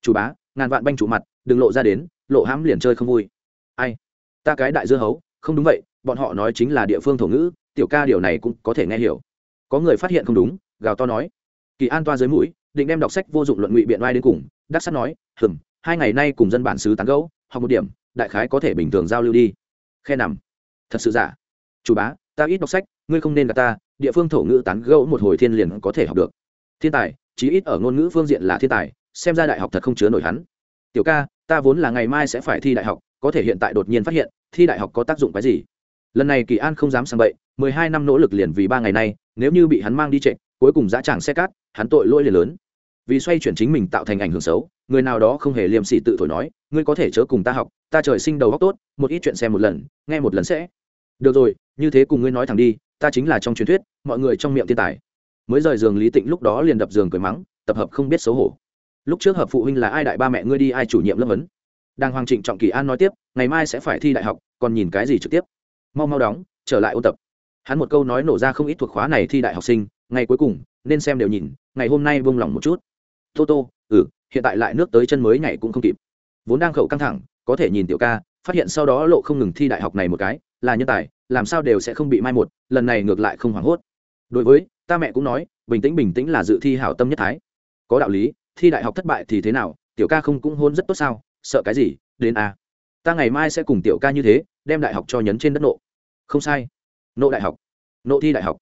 Chủ bá, ngàn vạn banh chủ mặt, đừng lộ ra đến, lộ hãm liền chơi không vui. Ai? Ta cái đại dưa hấu, không đúng vậy, bọn họ nói chính là địa phương thổ ngữ, tiểu ca điều này cũng có thể nghe hiểu. Có người phát hiện không đúng, gào to nói. Kỳ an toa dưới mũi, định đem đọc sách vô dụng luận ngụy biện oai đến cùng, đắc sắt nói, hừm, hai ngày nay cùng dân bản xứ tán gẫu, học một điểm, đại khái có thể bình thường giao lưu đi. Khe nằm. Thật sự giả. Chủ bá ta ít đọc sách, ngươi không nên gặp ta, địa phương thổ ngữ tán gẫu một hồi thiên liền có thể học được. Thiên tài, chí ít ở ngôn ngữ phương diện là thiên tài, xem ra đại học thật không chứa nổi hắn. Tiểu ca, ta vốn là ngày mai sẽ phải thi đại học, có thể hiện tại đột nhiên phát hiện, thi đại học có tác dụng cái gì? Lần này kỳ an không dám sang bậy, mười hai năm nỗ lực liền vì ba ngày nay, nếu như bị hắn mang đi trệ cuối cùng dã tràng xe cát, hắn tội lỗi liền lớn. Vì xoay chuyển chính mình tạo thành ảnh hưởng xấu, người nào đó không hề liêm sỉ tự thổi nói, ngươi có thể chớ cùng ta học, ta trời sinh đầu góc tốt, một ít chuyện xem một lần, nghe một lần sẽ được rồi, như thế cùng ngươi nói thẳng đi, ta chính là trong truyền thuyết, mọi người trong miệng thiên tài. Mới rời giường lý tịnh lúc đó liền đập giường cười mắng, tập hợp không biết xấu hổ. Lúc trước hợp phụ huynh là ai đại ba mẹ ngươi đi, ai chủ nhiệm lớp vấn đang hoàng trịnh trọng kỳ an nói tiếp, ngày mai sẽ phải thi đại học, còn nhìn cái gì trực tiếp? Mau mau đóng, trở lại ôn tập. Hắn một câu nói nổ ra không ít thuộc khóa này thi đại học sinh, ngày cuối cùng, nên xem đều nhìn, ngày hôm nay vung lòng một chút. Tô tô ừ hiện tại lại nước tới chân mới ngày cũng không kịp. Vốn đang khẩu căng thẳng, có thể nhìn tiểu ca phát hiện sau đó lộ không ngừng thi đại học này một cái, là nhân tài, làm sao đều sẽ không bị mai một, lần này ngược lại không hoảng hốt. Đối với, ta mẹ cũng nói, bình tĩnh bình tĩnh là dự thi hảo tâm nhất thái. Có đạo lý, thi đại học thất bại thì thế nào, tiểu ca không cũng hôn rất tốt sao, sợ cái gì, đến a ta ngày mai sẽ cùng tiểu ca như thế, đem đại học cho nhấn trên đất nộ. Không sai. Nộ đại học. Nộ thi đại học.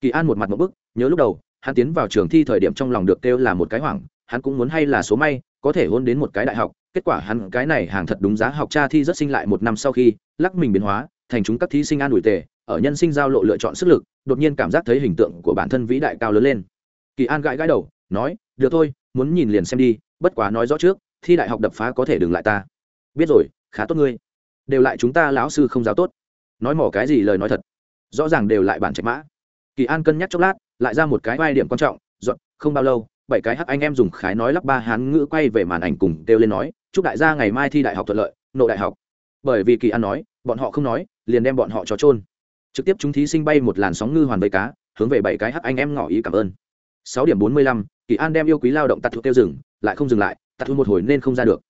Kỳ an một mặt một bức, nhớ lúc đầu, hắn tiến vào trường thi thời điểm trong lòng được kêu là một cái hoảng, hắn cũng muốn hay là số may, có thể hôn đến một cái đại học kết quả hắn cái này hàng thật đúng giá học tra thi rất sinh lại một năm sau khi, lắc mình biến hóa, thành chúng các thí sinh an ủi tề, ở nhân sinh giao lộ lựa chọn sức lực, đột nhiên cảm giác thấy hình tượng của bản thân vĩ đại cao lớn lên. Kỳ an gãi gãi đầu, nói, được thôi, muốn nhìn liền xem đi, bất quá nói rõ trước, thi đại học đập phá có thể đừng lại ta. Biết rồi, khá tốt ngươi. Đều lại chúng ta lão sư không giáo tốt. Nói mỏ cái gì lời nói thật? Rõ ràng đều lại bản trạch mã. Kỳ an cân nhắc chốc lát, lại ra một cái vai điểm quan trọng, dọn, không bao lâu, bảy cái hắc anh em dùng khái nói lắp ba hán ngữ quay về màn ảnh cùng kêu lên nói chúc đại gia ngày mai thi đại học thuận lợi, nộ đại học. Bởi vì kỳ an nói, bọn họ không nói, liền đem bọn họ cho trôn trực tiếp chúng thí sinh bay một làn sóng ngư hoàn vây cá, hướng về bảy cái hắc anh em ngỏ ý cảm ơn. Sáu điểm bốn mươi lăm, kỳ an đem yêu quý lao động tạt thuộc tiêu rừng lại không dừng lại, tạt thu một hồi nên không ra được.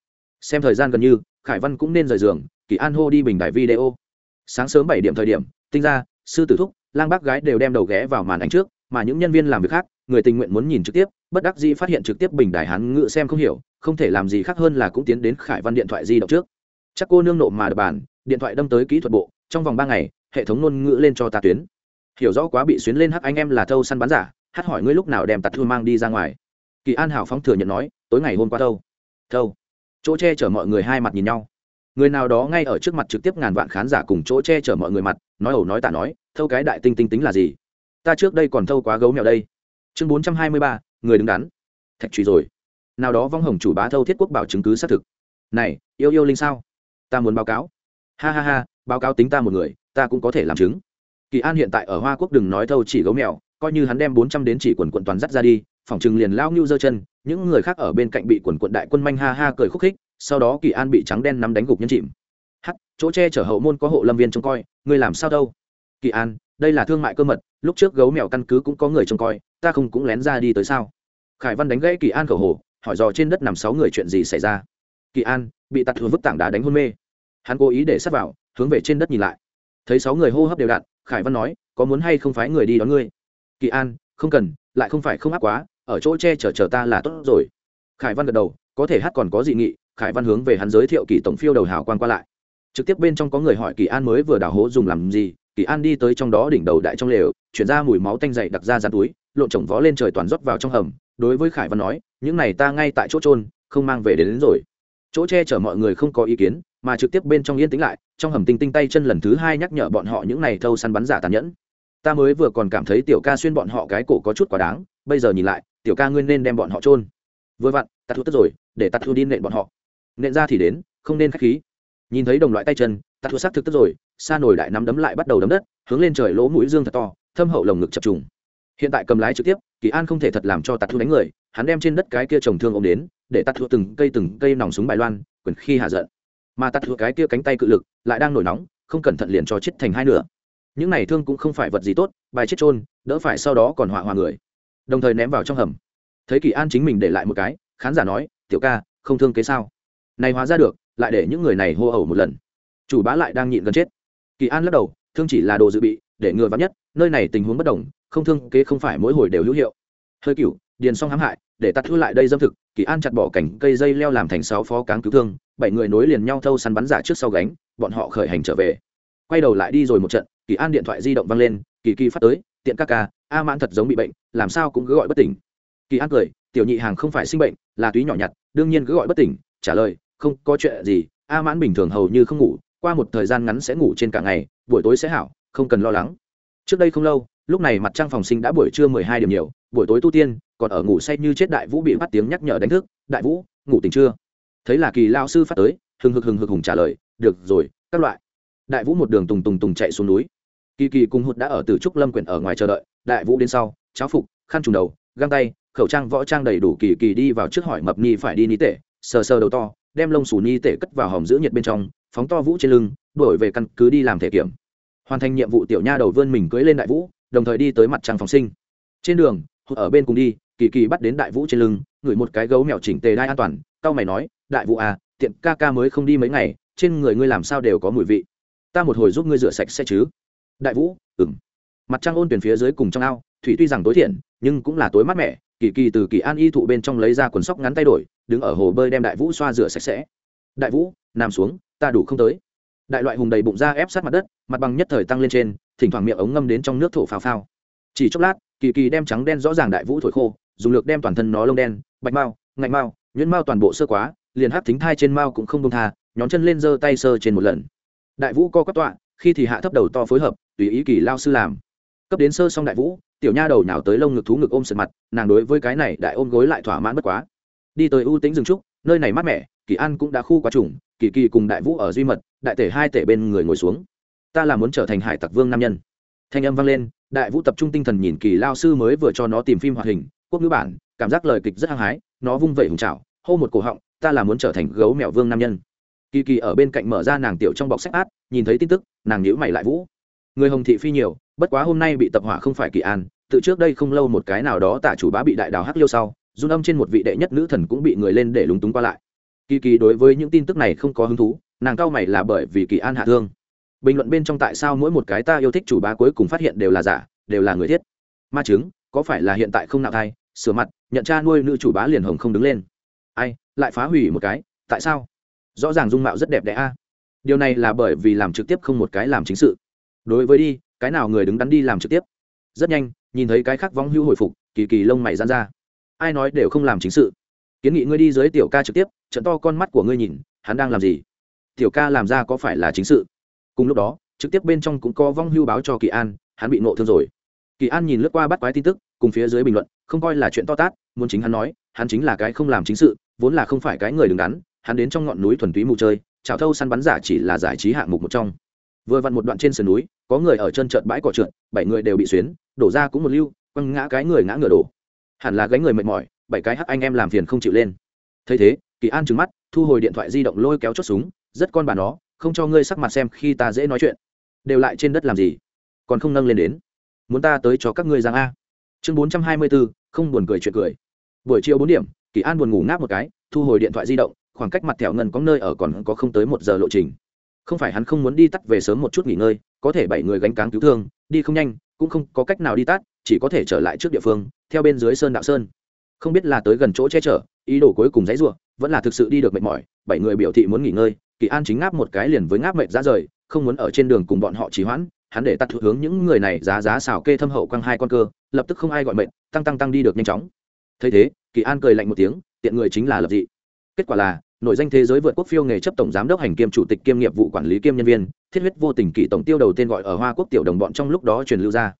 Xem thời gian gần như, khải văn cũng nên rời giường, kỳ an hô đi bình đài video. Sáng sớm bảy điểm thời điểm, tinh ra sư tử thúc, lang bác gái đều đem đầu ghé vào màn ảnh trước, mà những nhân viên làm việc khác, người tình nguyện muốn nhìn trực tiếp, bất đắc dĩ phát hiện trực tiếp bình đài hán ngự xem không hiểu không thể làm gì khác hơn là cũng tiến đến khải văn điện thoại di động trước. Chắc cô nương nộ mà đập bàn, điện thoại đâm tới kỹ thuật bộ, trong vòng ba ngày, hệ thống ngôn ngữ lên cho ta tuyến. Hiểu rõ quá bị xuyến lên hắc anh em là thâu săn bán giả, hát hỏi ngươi lúc nào đem tạt thư mang đi ra ngoài. Kỳ an hảo phóng thừa nhận nói, tối ngày hôm qua thâu. Thâu. Chỗ che chở mọi người hai mặt nhìn nhau. Người nào đó ngay ở trước mặt trực tiếp ngàn vạn khán giả cùng chỗ che chở mọi người mặt, nói ẩu nói tả nói, thâu cái đại tinh tinh tính là gì? Ta trước đây còn thâu quá gấu mèo đây. Chương bốn trăm hai mươi ba, người đứng đắn. Thạch trùy rồi nào đó vong hồng chủ bá thâu thiết quốc bảo chứng cứ xác thực. Này, yêu yêu linh sao? Ta muốn báo cáo. Ha ha ha, báo cáo tính ta một người, ta cũng có thể làm chứng. Kỳ an hiện tại ở hoa quốc đừng nói thâu chỉ gấu mèo, coi như hắn đem bốn trăm đến chỉ quần quận toàn dắt ra đi, phòng chừng liền lao ngưu giơ chân, những người khác ở bên cạnh bị quần quận đại quân manh ha ha cười khúc khích, sau đó kỳ an bị trắng đen nắm đánh gục nhân chìm. Hắt chỗ che chở hậu môn có hộ lâm viên trông coi, ngươi làm sao đâu? Kỳ an, đây là thương mại cơ mật, lúc trước gấu mèo căn cứ cũng có người trông coi, ta không cũng lén ra đi tới sao? Khải văn đánh gãy kỳ an khẩu hồ hỏi dò trên đất nằm sáu người chuyện gì xảy ra. Kỳ an bị tạt thường vứt tảng đá đánh hôn mê. Hắn cố ý để sắt vào, hướng về trên đất nhìn lại. Thấy sáu người hô hấp đều đặn, khải văn nói, có muốn hay không phái người đi đón ngươi? Kỳ an, không cần, lại không phải không áp quá, ở chỗ che chở chờ ta là tốt rồi. Khải văn gật đầu, có thể hát còn có dị nghị. Khải văn hướng về hắn giới thiệu kỳ tổng phiêu đầu hào quan qua lại. Trực tiếp bên trong có người hỏi kỳ an mới vừa đào hố dùng làm gì, kỳ an đi tới trong đó đỉnh đầu đại trong lều, chuyển ra mùi máu tanh dậy đặc ra dán túi, lộn trồng vó lên trời toàn rót vào trong hầm. Đối với khải văn nói những này ta ngay tại chỗ trôn không mang về đến, đến rồi. Chỗ che chở mọi người không có ý kiến mà trực tiếp bên trong yên tĩnh lại trong hầm tinh tinh tay chân lần thứ hai nhắc nhở bọn họ những này thâu săn bắn giả tàn nhẫn. Ta mới vừa còn cảm thấy tiểu ca xuyên bọn họ cái cổ có chút quá đáng bây giờ nhìn lại tiểu ca nguyên nên đem bọn họ trôn vừa vặn tạt thu tất rồi để tạt thu đi nện bọn họ. Nện ra thì đến không nên k h á c h khí. Nhìn thấy đồng loại tay chân tạt thu xác thực tất rồi xa nổi đại nắm đấm lại bắt đầu đấm đất hướng lên trời lỗ mũi dương thật to thâm hậu lồng ngực chập trùng hiện tại cầm lái trực tiếp, kỳ an không thể thật làm cho tạt thu đánh người, hắn đem trên đất cái kia trồng thương ô m đến, để tạt thu từng cây từng cây nòng súng bài loan, quyền khi hạ giận. Mà tạt thu cái kia cánh tay cự lực lại đang nổi nóng, không cẩn thận liền cho chết thành hai nửa. Những này thương cũng không phải vật gì tốt, bài chết trôn đỡ phải sau đó còn hỏa hòa người. Đồng thời ném vào trong hầm. Thấy kỳ an chính mình để lại một cái, khán giả nói, tiểu ca, không thương kế sao? Này hóa ra được, lại để những người này hô ẩu một lần. Chủ bá lại đang nhịn gần chết. Kỳ an lắc đầu, thương chỉ là đồ dự bị, để ngừa vắn nhất, nơi này tình huống bất đồng không thương kế không phải mỗi hồi đều hữu hiệu. Hơi cựu điền xong hãm hại, để tắt thu lại đây dâm thực, kỳ an chặt bỏ cảnh cây dây leo làm thành sáu phó cáng cứu thương, bảy người nối liền nhau thâu săn bắn giả trước sau gánh, bọn họ khởi hành trở về. Quay đầu lại đi rồi một trận, kỳ an điện thoại di động văng lên, kỳ kỳ phát tới, tiện ca ca, a mãn thật giống bị bệnh, làm sao cũng cứ gọi bất tỉnh. Kỳ an cười, tiểu nhị hàng không phải sinh bệnh, là túy nhỏ nhặt, đương nhiên cứ gọi bất tỉnh, trả lời, không có chuyện gì, a mãn bình thường hầu như không ngủ, qua một thời gian ngắn sẽ ngủ trên cả ngày, buổi tối sẽ hảo, không cần lo lắng. Trước đây không lâu lúc này mặt trăng phòng sinh đã buổi trưa mười hai điểm nhiều, buổi tối tu tiên, còn ở ngủ say như chết đại vũ bị bắt tiếng nhắc nhở đánh thức, đại vũ, ngủ tỉnh chưa? Thấy là kỳ lao sư phát tới, hừng hực hừng hực hùng trả lời, được rồi, các loại. Đại vũ một đường tùng tùng tùng chạy xuống núi. Kỳ kỳ cùng hụt đã ở từ trúc lâm quyển ở ngoài chờ đợi, đại vũ đến sau, cháo phục, khăn trùng đầu, găng tay, khẩu trang võ trang đầy đủ kỳ kỳ đi vào trước hỏi mập ni phải đi ni tể, sờ sờ đầu to, đem lông xù ni tể cất vào hòm giữ nhiệt bên trong, phóng to vũ trên lưng đổi về căn cứ đi làm thể kiểm. Hoàn thành nhiệm vụ tiểu nha đầu vươn mình cưới lên đại vũ đồng thời đi tới mặt trăng phòng sinh. Trên đường, hụt ở bên cùng đi, kỳ kỳ bắt đến đại vũ trên lưng, ngửi một cái gấu mèo chỉnh tề đai an toàn, tao mày nói, đại vũ à tiện ca ca mới không đi mấy ngày, trên người ngươi làm sao đều có mùi vị. Ta một hồi giúp ngươi rửa sạch sẽ chứ. Đại vũ ừng mặt trăng ôn tuyển phía dưới cùng trong ao, thủy tuy rằng tối thiện, nhưng cũng là tối mát mẻ, kỳ kỳ từ kỳ an y thụ bên trong lấy ra quần sóc ngắn tay đổi, đứng ở hồ bơi đem đại vũ xoa rửa sạch sẽ. Đại vũ, nằm xuống, ta đủ không tới đại loại hùng đầy bụng ra ép sát mặt đất, mặt bằng nhất thời tăng lên trên, thỉnh thoảng miệng ống ngâm đến trong nước thổ phào phao. Chỉ chốc lát, kỳ kỳ đem trắng đen rõ ràng đại vũ thổi khô, dùng lược đem toàn thân nó lông đen, bạch mao, ngạnh mao, nhuyễn mao toàn bộ sơ quá, liền hát thính thai trên mao cũng không đông tha, nhón chân lên giơ tay sơ trên một lần. Đại vũ co quắp tọa, khi thì hạ thấp đầu to phối hợp, tùy ý kỳ lao sư làm. Cấp đến sơ xong đại vũ, tiểu nha đầu nào tới lông ngực thú ngực ôm sượt mặt, nàng đối với cái này đại ôm gối lại thỏa mãn bất quá. Đi tới ưu tĩnh rừng trúc, nơi này mát mẻ kỳ an cũng đã khu quá trùng, kỳ kỳ cùng đại vũ ở duy mật, đại tể hai tể bên người ngồi xuống. Ta là muốn trở thành hải tặc vương nam nhân. Thanh âm vang lên, đại vũ tập trung tinh thần nhìn kỳ lao sư mới vừa cho nó tìm phim hoạt hình, quốc ngữ bản, cảm giác lời kịch rất hăng hái, nó vung vẩy hùng trào hô một cổ họng, ta là muốn trở thành gấu mèo vương nam nhân. Kỳ kỳ ở bên cạnh mở ra nàng tiểu trong bọc sách át, nhìn thấy tin tức, nàng nhíu mày lại vũ. Người hồng thị phi nhiều, bất quá hôm nay bị tập hỏa không phải kỳ an, tự trước đây không lâu một cái nào đó tả chủ bá bị đại đào hắc liêu sau, run âm trên một vị đệ nhất nữ thần cũng bị người lên để lúng túng qua lại kỳ kỳ đối với những tin tức này không có hứng thú, nàng cao mày là bởi vì kỳ an hạ thương. Bình luận bên trong tại sao mỗi một cái ta yêu thích chủ bá cuối cùng phát hiện đều là giả, đều là người thiết. Ma chứng, có phải là hiện tại không nạo thai, sửa mặt, nhận cha nuôi nữ chủ bá liền hồng không đứng lên. Ai, lại phá hủy một cái, tại sao? Rõ ràng dung mạo rất đẹp đẽ a. Điều này là bởi vì làm trực tiếp không một cái làm chính sự. Đối với đi, cái nào người đứng đắn đi làm trực tiếp? Rất nhanh, nhìn thấy cái khác vong hưu hồi phục, kỳ kỳ lông mày dán ra. Ai nói đều không làm chính sự? Kiến nghị ngươi đi dưới tiểu ca trực tiếp, trận to con mắt của ngươi nhìn, hắn đang làm gì? Tiểu ca làm ra có phải là chính sự? Cùng lúc đó, trực tiếp bên trong cũng có vong hưu báo cho kỳ an, hắn bị nộ thương rồi. Kỳ an nhìn lướt qua bắt quái tin tức, cùng phía dưới bình luận, không coi là chuyện to tát, muốn chính hắn nói, hắn chính là cái không làm chính sự, vốn là không phải cái người đứng đắn, hắn đến trong ngọn núi thuần túy mù chơi chào thâu săn bắn giả chỉ là giải trí hạng mục một trong. Vừa vặn một đoạn trên sườn núi, có người ở chân trợn bãi cỏ trượt, bảy người đều bị xuyến, đổ ra cũng một lưu, quăng ngã cái người ngã ngửa đổ. Hẳn là gánh người mệt mỏi bảy cái hắc anh em làm phiền không chịu lên. Thấy thế, kỳ an trừng mắt, thu hồi điện thoại di động lôi kéo chốt súng, rất con bà nó, không cho ngươi sắc mặt xem khi ta dễ nói chuyện. Đều lại trên đất làm gì? Còn không nâng lên đến. Muốn ta tới cho các ngươi giang a. Chương bốn trăm hai mươi bốn không buồn cười chuyện cười. Buổi chiều bốn điểm, kỳ an buồn ngủ ngáp một cái, thu hồi điện thoại di động, khoảng cách mặt thẹo ngân có nơi ở còn có không tới một giờ lộ trình. Không phải hắn không muốn đi tắt về sớm một chút nghỉ ngơi, có thể bảy người gánh cáng cứu thương, đi không nhanh, cũng không có cách nào đi tắt, chỉ có thể trở lại trước địa phương, theo bên dưới sơn đạo sơn không biết là tới gần chỗ che chở, ý đồ cuối cùng dãy ruộng vẫn là thực sự đi được mệt mỏi, bảy người biểu thị muốn nghỉ ngơi, kỳ an chính ngáp một cái liền với ngáp mệt ra rời, không muốn ở trên đường cùng bọn họ trì hoãn, hắn để tắt hướng những người này giá giá xào kê thâm hậu quăng hai con cơ, lập tức không ai gọi mệt, tăng tăng tăng đi được nhanh chóng. Thấy thế, kỳ an cười lạnh một tiếng, tiện người chính là lập dị. Kết quả là nội danh thế giới vượt quốc phiêu nghề chấp tổng giám đốc hành kiêm chủ tịch kiêm nghiệp vụ quản lý kiêm nhân viên, thiết huyết vô tình kỷ tổng tiêu đầu tên gọi ở hoa quốc tiểu đồng bọn trong lúc đó truyền lưu ra.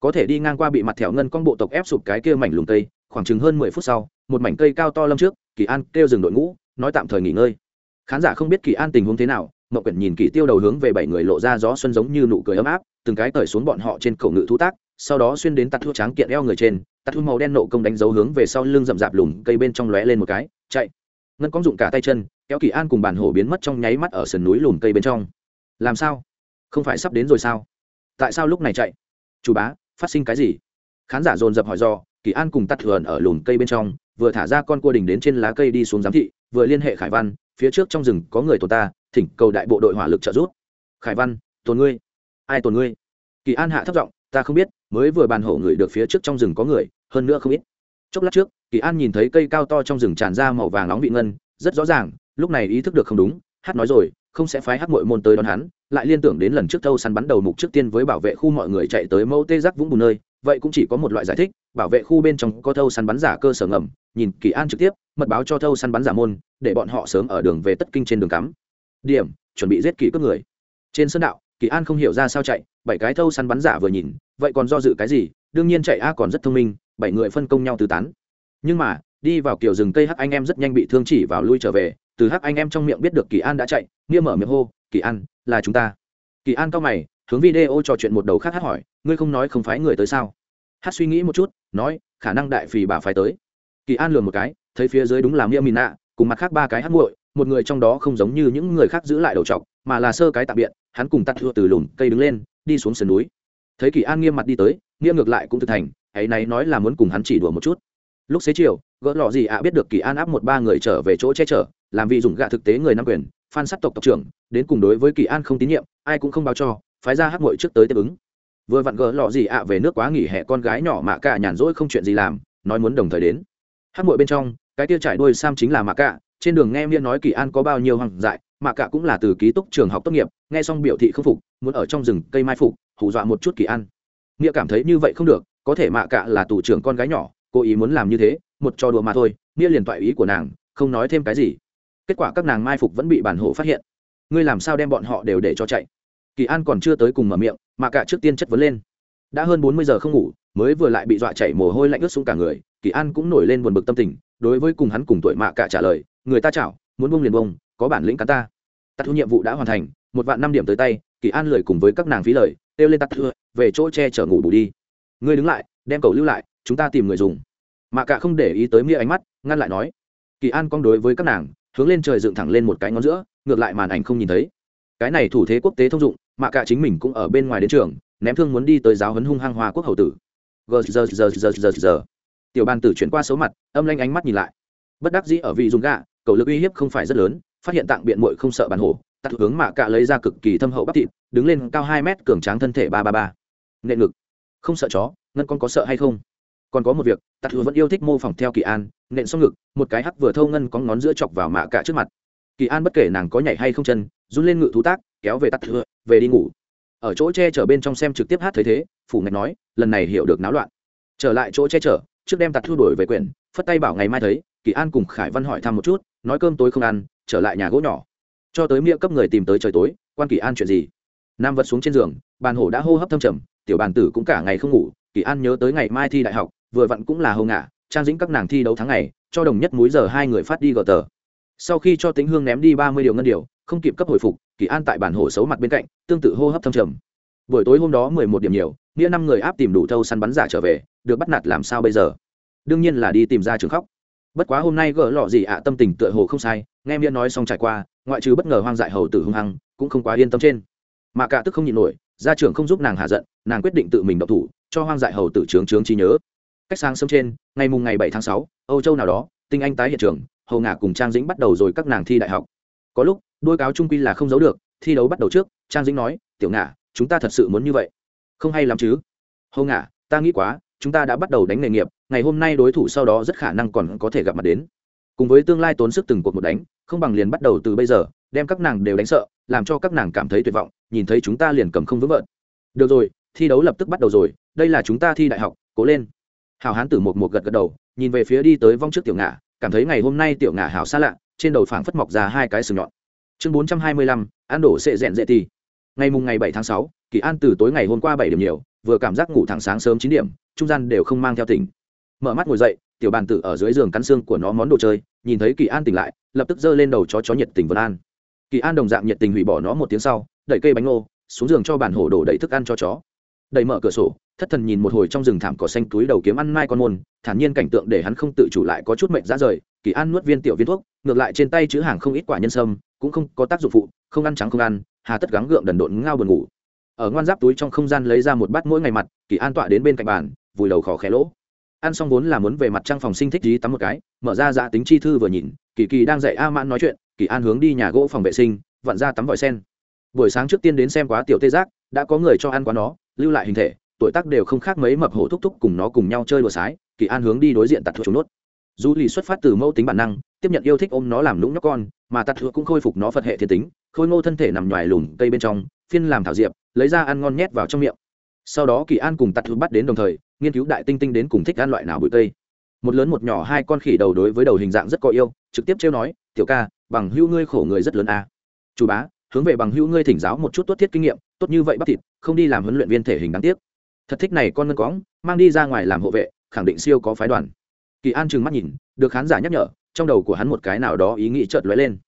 Có thể đi ngang qua bị mặt thẻo ngân con bộ tộc ép sụp cái kia mảnh lùng tây khoảng chừng hơn mười phút sau, một mảnh cây cao to lâm trước, kỳ an kêu dừng đội ngũ, nói tạm thời nghỉ ngơi. Khán giả không biết kỳ an tình huống thế nào, mậu quyển nhìn kỳ tiêu đầu hướng về bảy người lộ ra gió xuân giống như nụ cười ấm áp, từng cái cởi xuống bọn họ trên cổ ngự thú tác, sau đó xuyên đến tạt thu tráng kiện eo người trên, tạt thu màu đen nộ công đánh dấu hướng về sau lưng rậm rạp lùm cây bên trong lóe lên một cái, chạy. Ngân cong dụng cả tay chân, kéo kỳ an cùng bản hổ biến mất trong nháy mắt ở sườn núi lùm cây bên trong. Làm sao? Không phải sắp đến rồi sao? Tại sao lúc này chạy? Chủ bá, phát sinh cái gì? Khán giả dồn dập hỏi do kỳ an cùng tắt thường ở lùm cây bên trong, vừa thả ra con cua đình đến trên lá cây đi xuống giám thị, vừa liên hệ khải văn, phía trước trong rừng có người tồn ta, thỉnh cầu đại bộ đội hỏa lực trợ giúp. Khải văn, tồn ngươi. Ai tồn ngươi? Kỳ an hạ thấp giọng, ta không biết, mới vừa bàn hổ người được phía trước trong rừng có người, hơn nữa không ít. Chốc lát trước, kỳ an nhìn thấy cây cao to trong rừng tràn ra màu vàng nóng vị ngân, rất rõ ràng, lúc này ý thức được không đúng, hát nói rồi, không sẽ phái hát mội môn tới đón hắn, lại liên tưởng đến lần trước thâu săn bắn đầu mục trước tiên với bảo vệ khu mọi người chạy tới mẫu tê giác vũng bùn nơi vậy cũng chỉ có một loại giải thích, bảo vệ khu bên trong có thâu săn bắn giả cơ sở ngầm, nhìn kỳ an trực tiếp, mật báo cho thâu săn bắn giả môn, để bọn họ sớm ở đường về tất kinh trên đường cắm. Điểm, chuẩn bị giết kỳ cướp người. Trên sân đạo, kỳ an không hiểu ra sao chạy, bảy cái thâu săn bắn giả vừa nhìn, vậy còn do dự cái gì? Đương nhiên chạy a còn rất thông minh, bảy người phân công nhau tứ tán. Nhưng mà, đi vào kiểu rừng cây hắc anh em rất nhanh bị thương chỉ vào lui trở về, từ hắc anh em trong miệng biết được kỳ an đã chạy, nghĩa mở miệng hô, kỳ an, là chúng ta. Kỳ an cao mày hướng video trò chuyện một đầu khác hát hỏi, ngươi không nói không phái người tới sao? Hát suy nghĩ một chút, nói, khả năng đại phì bà phái tới. Kỳ an lừa một cái, thấy phía dưới đúng là mia mìn nạ, cùng mặt khác ba cái hát nguội một người trong đó không giống như những người khác giữ lại đầu trọc, mà là sơ cái tạm biện hắn cùng tắt thua từ lùm cây đứng lên, đi xuống sườn núi. Thấy kỳ an nghiêm mặt đi tới nghiêm ngược lại cũng thực thành, ấy này nói là muốn cùng hắn chỉ đùa một chút. Lúc xế chiều, gỡ lọ gì ạ à biết được kỳ an áp một ba người trở về chỗ che chở, làm vì dùng gạ thực tế người nắm quyền phan sát tộc tộc trưởng, đến cùng đối với kỳ an không tín nhiệm, ai cũng không báo cho phái ra hắc mội trước tới tiếp ứng. Vừa vặn gỡ lọ gì ạ về nước quá nghỉ hè, con gái nhỏ mạ cả nhàn rỗi không chuyện gì làm, nói muốn đồng thời đến. Hắc mội bên trong, cái tia trải đuôi sam chính là mạ cả trên đường nghe miên nói kỳ an có bao nhiêu hoàng dại, mạ cả cũng là từ ký túc trường học tốt nghiệp, nghe xong biểu thị không phục, muốn ở trong rừng cây mai phục, hù dọa một chút kỳ an. Nghĩa cảm thấy như vậy không được, có thể mạ cả là tù trưởng con gái nhỏ, cố ý muốn làm như thế, một trò đùa mà thôi, nghĩa liền toại ý của nàng, không nói thêm cái gì. Kết quả các nàng mai phục vẫn bị bản hộ phát hiện. Ngươi làm sao đem bọn họ đều để cho chạy? Kỳ an còn chưa tới cùng mở miệng, mà cả trước tiên chất vấn lên. Đã hơn bốn mươi giờ không ngủ, mới vừa lại bị dọa chảy mồ hôi lạnh ướt xuống cả người, kỳ an cũng nổi lên buồn bực tâm tình, đối với cùng hắn cùng tuổi mạ cả trả lời, người ta chảo, muốn bông liền bông, có bản lĩnh cắn ta. Tất thu nhiệm vụ đã hoàn thành, một vạn năm điểm tới tay, kỳ an lười cùng với các nàng phí lời, kêu lên tắt thưa về chỗ che chở ngủ bù đi. Ngươi đứng lại, đem cầu lưu lại, chúng ta tìm người dùng. Mạ cả không để ý tới mia ánh mắt, ngăn lại nói. Kỳ an cong đối với các nàng, hướng lên trời dựng thẳng lên một cái ngón giữa, ngược lại màn ảnh không nhìn thấy. Cái này thủ thế quốc tế thông dụng mạ cả chính mình cũng ở bên ngoài đến trường, ném thương muốn đi tới giáo huấn hung hăng hoa quốc hầu tử. Gờ giờ giờ giờ giờ giờ tiểu ban tử chuyển qua số mặt, âm lanh ánh mắt nhìn lại. Bất đắc dĩ ở vị dùng gạ, cầu lực uy hiếp không phải rất lớn, phát hiện tạng biện mội không sợ bàn hổ tắt hướng mạ cạ lấy ra cực kỳ thâm hậu bắp thịt, đứng lên cao hai mét cường tráng thân thể ba ba ba. Nện ngực. Không sợ chó, ngân con có sợ hay không? Còn có một việc tắt hướng vẫn yêu thích mô phỏng theo kỳ an, nện xong ngực, một cái hắc vừa thâu ngân có ngón giữa chọc vào mạ cả trước mặt. Kỳ an bất kể nàng có nhảy hay không chân, run lên ngự thú tác kéo về tắt thưa, về đi ngủ. Ở chỗ che chở bên trong xem trực tiếp hát thấy thế phủ ngạch nói lần này hiểu được náo loạn. Trở lại chỗ che chở trước đem tạt thu đổi về quyển phất tay bảo ngày mai thấy kỳ an cùng khải văn hỏi thăm một chút nói cơm tối không ăn trở lại nhà gỗ nhỏ. Cho tới miệng cấp người tìm tới trời tối quan kỳ an chuyện gì? Nam vật xuống trên giường bàn hổ đã hô hấp thâm trầm tiểu bàn tử cũng cả ngày không ngủ kỳ an nhớ tới ngày mai thi đại học vừa vặn cũng là hầu ngả trang dĩnh các nàng thi đấu tháng ngày cho đồng nhất múi giờ hai người phát đi gờ tờ. Sau khi cho tính hương ném đi ba mươi điều ngân điều không kịp cấp hồi phục kỳ an tại bản hổ xấu mặt bên cạnh, tương tự hô hấp thâm trầm. Buổi tối hôm đó mười một điểm nhiều, nghĩa năm người áp tìm đủ thâu săn bắn giả trở về, được bắt nạt làm sao bây giờ? Đương nhiên là đi tìm ra trường khóc. Bất quá hôm nay gỡ lọ gì ạ, tâm tình tựa hồ không sai, nghe miên nói xong trải qua, ngoại trừ bất ngờ hoang dại hầu tử hung hăng, cũng không quá yên tâm trên. Mà cả tức không nhịn nổi, gia trưởng không giúp nàng hạ giận, nàng quyết định tự mình độc thủ, cho hoang dại hầu tử trướng trướng trí nhớ. Cách sáng sớm trên, ngày mùng ngày bảy tháng sáu, âu châu nào đó, tinh anh tái hiện trường hầu ngả cùng trang dĩnh bắt đầu rồi các nàng thi đại học. Có lúc đôi cáo trung quy là không giấu được, thi đấu bắt đầu trước, trang dĩnh nói, tiểu ngả, chúng ta thật sự muốn như vậy. Không hay lắm chứ. Hầu ngả, ta nghĩ quá, chúng ta đã bắt đầu đánh nghề nghiệp, ngày hôm nay đối thủ sau đó rất khả năng còn có thể gặp mặt đến. Cùng với tương lai tốn sức từng cuộc một đánh, không bằng liền bắt đầu từ bây giờ, đem các nàng đều đánh sợ, làm cho các nàng cảm thấy tuyệt vọng, nhìn thấy chúng ta liền cầm không vững vợn được rồi, thi đấu lập tức bắt đầu rồi, đây là chúng ta thi đại học, cố lên. Hào hán tử một một gật gật đầu, nhìn về phía đi tới vong trước tiểu ngả, cảm thấy ngày hôm nay tiểu ngả hảo xa lạ, trên đầu phảng phất mọc ra hai cái sừng nhọn chương bốn trăm hai mươi lăm an đổ sệ rẽn dễ ti ngày mùng ngày bảy tháng sáu, kỳ an từ tối ngày hôm qua bảy điểm nhiều, vừa cảm giác ngủ thẳng sáng sớm chín điểm, trung gian đều không mang theo tỉnh. Mở mắt ngồi dậy, tiểu bàn tử ở dưới giường cắn xương của nó món đồ chơi, nhìn thấy kỳ an tỉnh lại, lập tức giơ lên đầu chó chó nhiệt tình vân an. Kỳ an đồng dạng nhiệt tình hủy bỏ nó một tiếng sau, đẩy cây bánh ngô, xuống giường cho bản hổ đổ đầy thức ăn cho chó. Đẩy mở cửa sổ, thất thần nhìn một hồi trong rừng thảm cỏ xanh túi đầu kiếm ăn mai con môn, thản nhiên cảnh tượng để hắn không tự chủ lại có chút mệnh ra rời kỳ an nuốt viên tiểu viên thuốc, ngược lại trên tay chữ hàng không ít quả nhân sâm, cũng không có tác dụng phụ, không ăn trắng không ăn, hà tất gắng gượng đần độn ngao buồn ngủ. Ở ngoan giáp túi trong không gian lấy ra một bát mỗi ngày mặt, kỳ an tọa đến bên cạnh bàn, vùi đầu khó khẽ lỗ. Ăn xong vốn là muốn về mặt trang phòng sinh thích dí tắm một cái, mở ra dạ tính chi thư vừa nhìn, kỳ kỳ đang dạy a mãn nói chuyện, kỳ an hướng đi nhà gỗ phòng vệ sinh, vặn ra tắm vòi sen. Buổi sáng trước tiên đến xem quá tiểu tê giác, đã có người cho ăn quá nó, lưu lại hình thể, tuổi tác đều không khác mấy mập hổ thúc thúc cùng nó cùng nhau chơi đùa sái, kỳ an hướng đi đối diện tạt thuốc chúng nốt. Dù lì xuất phát từ mẫu tính bản năng, tiếp nhận yêu thích ôm nó làm lũng nhóc con, mà tạt thừa cũng khôi phục nó phật hệ thiên tính, khôi ngô thân thể nằm ngoài lùm cây bên trong, phiên làm thảo diệp, lấy ra ăn ngon nhét vào trong miệng. Sau đó kỳ an cùng tạt thừa bắt đến đồng thời, nghiên cứu đại tinh tinh đến cùng thích ăn loại nào bụi cây. Một lớn một nhỏ hai con khỉ đầu đối với đầu hình dạng rất có yêu, trực tiếp trêu nói, tiểu ca, bằng hữu ngươi khổ người rất lớn a à. chủ bá, hướng về bằng hữu ngươi thỉnh giáo một chút tốt thiết kinh nghiệm, tốt như vậy bắt thịt, không đi làm huấn luyện viên thể hình đáng tiếc. Thật thích này con ngân cóng mang đi ra ngoài làm hộ vệ, khẳng định siêu có phái đoàn kỳ an trừng mắt nhìn, được khán giả nhắc nhở, trong đầu của hắn một cái nào đó ý nghĩ chợt lóe lên.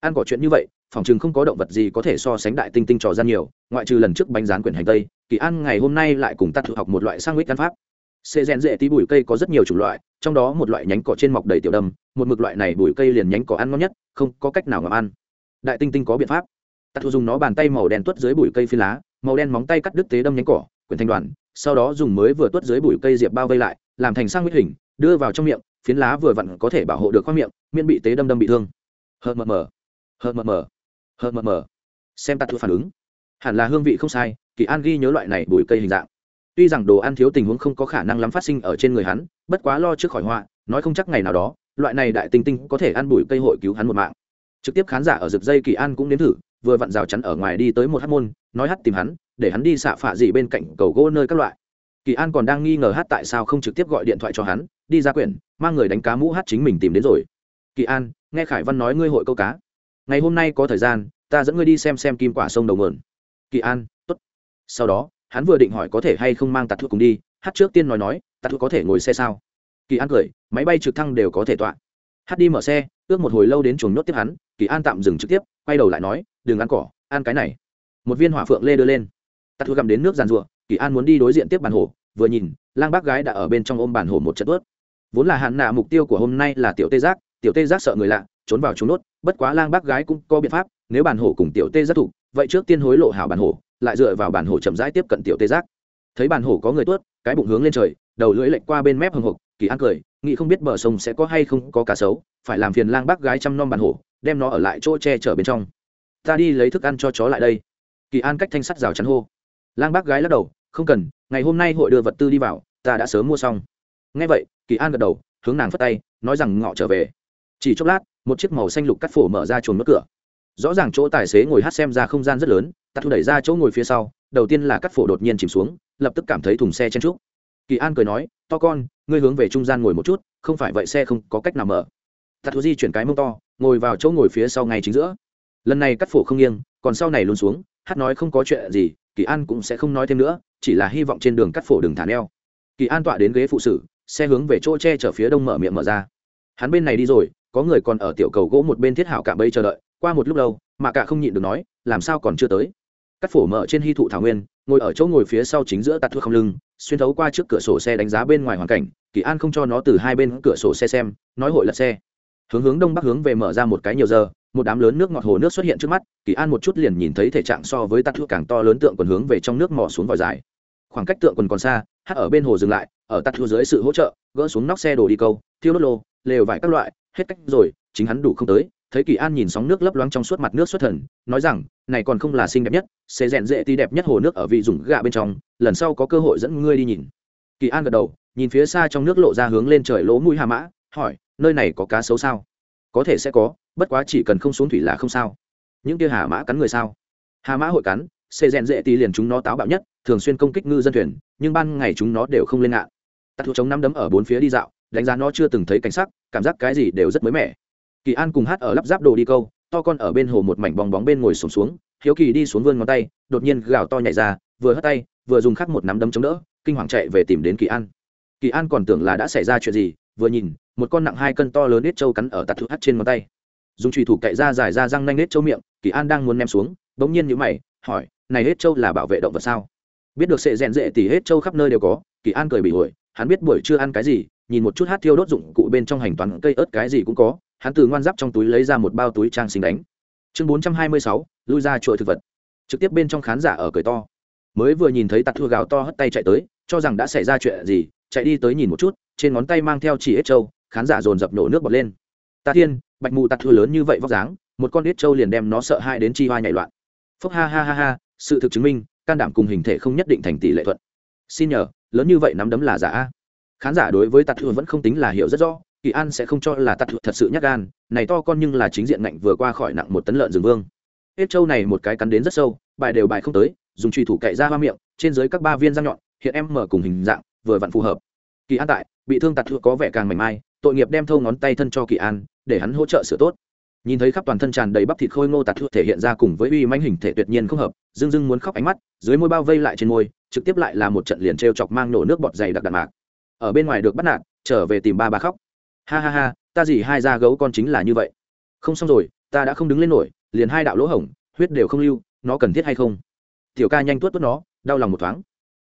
An có chuyện như vậy, phòng chừng không có động vật gì có thể so sánh đại tinh tinh trò gian nhiều, ngoại trừ lần trước bánh rán quyển hành tây, kỳ an ngày hôm nay lại cùng tắt thử học một loại sang mít căn pháp. Xê rèn rễ tí bụi cây có rất nhiều chủng loại, trong đó một loại nhánh cỏ trên mọc đầy tiểu đầm một mực loại này bụi cây liền nhánh cỏ ăn ngon nhất, không có cách nào ngậm ăn. Đại tinh tinh có biện pháp. Tắt Thu dùng nó bàn tay màu đen tuất dưới bụi cây phi lá, màu đen móng tay cắt đứt tế đâm nhánh cỏ, quyển thanh đoàn, sau đó dùng mới vừa tuất dưới bụi cây diệp bao vây lại, làm thành sang mít hình đưa vào trong miệng, phiến lá vừa vặn có thể bảo hộ được khoang miệng, miễn bị tế đâm đâm bị thương. Hờ mờ mờ hờ mờ mờ hờ mờ mờ. Xem tạt thua phản ứng. Hẳn là hương vị không sai, kỳ an ghi nhớ loại này bùi cây hình dạng. Tuy rằng đồ ăn thiếu tình huống không có khả năng lắm phát sinh ở trên người hắn, bất quá lo trước khỏi họa, nói không chắc ngày nào đó, loại này đại tinh tinh có thể ăn bùi cây hội cứu hắn một mạng. Trực tiếp khán giả ở rực dây kỳ an cũng đến thử, vừa vặn rào chắn ở ngoài đi tới một hát môn, nói hát tìm hắn, để hắn đi xạ phạ gì bên cạnh cầu gỗ nơi các loại. Kỳ an còn đang nghi ngờ hát tại sao không trực tiếp gọi điện thoại cho hắn đi ra quyển, mang người đánh cá mũ hát chính mình tìm đến rồi. Kỳ an, nghe khải văn nói ngươi hội câu cá. Ngày hôm nay có thời gian, ta dẫn ngươi đi xem xem kim quả sông đầu mườn kỳ an t ố t sau đó, hắn vừa định hỏi có thể hay không mang tạt thuốc cùng đi, hát trước tiên nói nói, tạt thuốc có thể ngồi xe sao? Kỳ an cười, máy bay trực thăng đều có thể tọa. Hát đi mở xe, ước một hồi lâu đến chuồng nhốt tiếp hắn, kỳ an tạm dừng trực tiếp, quay đầu lại nói, đừng ăn cỏ, ăn cái này. Một viên hỏa phượng lê đưa lên. Tạt thuốc gặm đến nước giàn ruộng kỳ an muốn đi đối diện tiếp bàn hổ, vừa nhìn, lang bác gái đã ở bên trong ôm bàn hổ một trận ướt vốn là hạn nạ mục tiêu của hôm nay là tiểu tê giác, tiểu tê giác sợ người lạ, trốn vào trốn nốt, bất quá lang bác gái cũng có biện pháp, nếu bản hổ cùng tiểu tê giác thủ, vậy trước tiên hối lộ hảo bản hổ, lại dựa vào bản hổ chậm rãi tiếp cận tiểu tê giác. Thấy bản hổ có người tuốt, cái bụng hướng lên trời, đầu lưỡi lệch qua bên mép hồng hộc, kỳ an cười, nghĩ không biết bờ sông sẽ có hay không có cá sấu, phải làm phiền lang bác gái chăm nom bản hổ, đem nó ở lại chỗ che chở bên trong. Ta đi lấy thức ăn cho chó lại đây. Kỳ an cách thanh sắt rào chắn hô. Lang bác gái lắc đầu, không cần, ngày hôm nay hội đưa vật tư đi vào, ta đã sớm mua xong ngay vậy, kỳ an gật đầu, hướng nàng phất tay, nói rằng ngọ trở về. Chỉ chốc lát, một chiếc màu xanh lục cắt phổ mở ra chuồng mất cửa. Rõ ràng chỗ tài xế ngồi hát xem ra không gian rất lớn tạt thu đẩy ra chỗ ngồi phía sau, đầu tiên là cắt phổ đột nhiên chìm xuống, lập tức cảm thấy thùng xe chen trúc kỳ an cười nói, to con, ngươi hướng về trung gian ngồi một chút, không phải vậy xe không có cách nào mở. Tạt thu di chuyển cái mông to, ngồi vào chỗ ngồi phía sau ngay chính giữa. Lần này cắt phổ không nghiêng, còn sau này luôn xuống, hát nói không có chuyện gì, kỳ an cũng sẽ không nói thêm nữa, chỉ là hy vọng trên đường cắt phổ đừng thả neo. Kỳ an tọa đến ghế phụ sử xe hướng về chỗ che chở phía đông mở miệng mở ra. Hắn bên này đi rồi, có người còn ở tiểu cầu gỗ một bên thiết hảo cạm bây chờ đợi, qua một lúc lâu, mà cả không nhịn được nói, làm sao còn chưa tới? Cắt phổ mở trên hy thụ thảo nguyên, ngồi ở chỗ ngồi phía sau chính giữa tạt thuốc không lưng, xuyên thấu qua trước cửa sổ xe đánh giá bên ngoài hoàn cảnh, kỳ an không cho nó từ hai bên cửa sổ xe xem, nói hội lật xe. Hướng hướng đông bắc hướng về mở ra một cái nhiều giờ, một đám lớn nước ngọt hồ nước xuất hiện trước mắt, kỳ an một chút liền nhìn thấy thể trạng so với tạt thuốc càng to lớn tượng còn hướng về trong nước mỏ xuống vòi dài khoảng cách tượng quần còn xa, hát ở bên hồ dừng lại, ở tắt thua dưới sự hỗ trợ, gỡ xuống nóc xe đổ đi câu, thiêu đốt lô, lều vải các loại, hết cách rồi, chính hắn đủ không tới. Thấy kỳ an nhìn sóng nước lấp loáng trong suốt mặt nước xuất thần, nói rằng, này còn không là xinh đẹp nhất, sẽ rèn dễ tí đẹp nhất hồ nước ở vị dùng gạ bên trong, lần sau có cơ hội dẫn ngươi đi nhìn. Kỳ an gật đầu, nhìn phía xa trong nước lộ ra hướng lên trời lỗ mũi hà mã, hỏi, nơi này có cá sấu sao? Có thể sẽ có, bất quá chỉ cần không xuống thủy là không sao. Những kia hà mã cắn người sao? Hà mã hội cắn xê rèn dễ tí liền chúng nó táo bạo nhất thường xuyên công kích ngư dân thuyền nhưng ban ngày chúng nó đều không lên ngạn. Tắt thuộc chống năm đấm ở bốn phía đi dạo đánh giá nó chưa từng thấy cảnh sắc cảm giác cái gì đều rất mới mẻ. Kỳ an cùng hát ở lắp ráp đồ đi câu to con ở bên hồ một mảnh bong bóng bên ngồi sùng xuống, xuống hiếu kỳ đi xuống vươn ngón tay đột nhiên gào to nhảy ra vừa hất tay vừa dùng khắc một nắm đấm chống đỡ kinh hoàng chạy về tìm đến kỳ an. Kỳ an còn tưởng là đã xảy ra chuyện gì vừa nhìn một con nặng hai cân to lớn nết trâu cắn ở tạt thụ hắt trên ngón tay. Dùng trùy thủ cậy ra dài ra răng nanh nết trâu miệng kỳ an đang muốn ném xuống bỗng nhiên nhữ mày hỏi này hết trâu là bảo vệ động vật sao? Biết được sệ rèn rệ thì hết châu khắp nơi đều có, kỳ an cười bị ổi hắn biết buổi chưa ăn cái gì, nhìn một chút hát thiêu đốt dụng cụ bên trong hành toán cây ớt cái gì cũng có, hắn từ ngoan giáp trong túi lấy ra một bao túi trang xinh đánh. Chương bốn trăm hai mươi sáu, lui ra chuỗi thực vật. Trực tiếp bên trong khán giả ở cười to. Mới vừa nhìn thấy tạt thua gào to hất tay chạy tới, cho rằng đã xảy ra chuyện gì, chạy đi tới nhìn một chút, trên ngón tay mang theo chỉ hết trâu khán giả dồn dập nổ nước bọt lên. Ta thiên, bạch mù tạt thua lớn như vậy vóc dáng, một con ít trâu liền đem nó sợ hai đến chi hoa nhảy loạn. Phúc ha ha ha ha, sự thực chứng minh can đảm cùng hình thể không nhất định thành tỷ lệ thuận. Xin nhờ, lớn như vậy nắm đấm là giả khán giả đối với tạt thua vẫn không tính là hiểu rất rõ, kỳ an sẽ không cho là tạt thật sự nhắc gan, này to con nhưng là chính diện ngạnh vừa qua khỏi nặng một tấn lợn rừng vương. Hết trâu này một cái cắn đến rất sâu, bài đều bài không tới, dùng truy thủ cậy ra hoa miệng, trên dưới các ba viên răng nhọn, hiện em mở cùng hình dạng, vừa vặn phù hợp. Kỳ an tại, bị thương tạt thua có vẻ càng mảnh mai, tội nghiệp đem thâu ngón tay thân cho kỳ an, để hắn hỗ trợ sửa tốt nhìn thấy khắp toàn thân tràn đầy bắp thịt khôi ngô tạt thua thể hiện ra cùng với uy manh hình thể tuyệt nhiên không hợp dưng dưng muốn khóc ánh mắt, dưới môi bao vây lại trên môi, trực tiếp lại là một trận liền t chọc mang nổ nước bọt dày đặc đạn mạc. Ở bên ngoài được bắt nạt, trở về tìm ba bà khóc. Ha ha ha, ta gì hai da gấu con chính là như vậy. Không xong rồi, ta đã không đứng lên nổi, liền hai đạo lỗ hổng, huyết đều không lưu, nó cần thiết hay không? Tiểu ca nhanh tuốt tuốt nó, đau lòng một thoáng.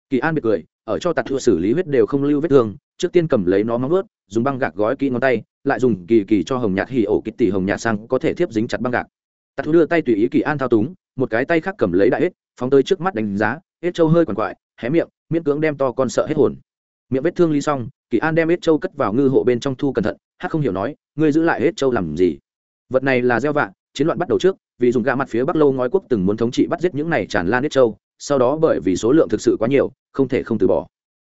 Kỳ an bị cười, ở cho tạt thua xử lý huyết đều không lưu vết thương, trước tiên cầm lấy nó móng ướt dùng băng gạc gói kỹ ngón tay lại dùng kỳ kỳ cho hồng nhạt hì ổ kịch tỷ hồng nhạt sang có thể thiếp dính chặt băng gạc. Tạ thua đưa tay tùy ý kỳ an thao túng, một cái tay khác cầm lấy đại hết phóng tới trước mắt đánh giá hết trâu hơi quằn quại, hé miệng, miễn cưỡng đem to con sợ hết hồn. Miệng vết thương ly xong, kỳ an đem hết trâu cất vào ngư hộ bên trong thu cẩn thận hát không hiểu nói, ngươi giữ lại hết trâu làm gì? Vật này là gieo vạ, chiến loạn bắt đầu trước, vì dùng gạ mặt phía bắc lâu ngói quốc từng muốn thống trị bắt giết những này tràn lan hết trâu, sau đó bởi vì số lượng thực sự quá nhiều, không thể không từ bỏ.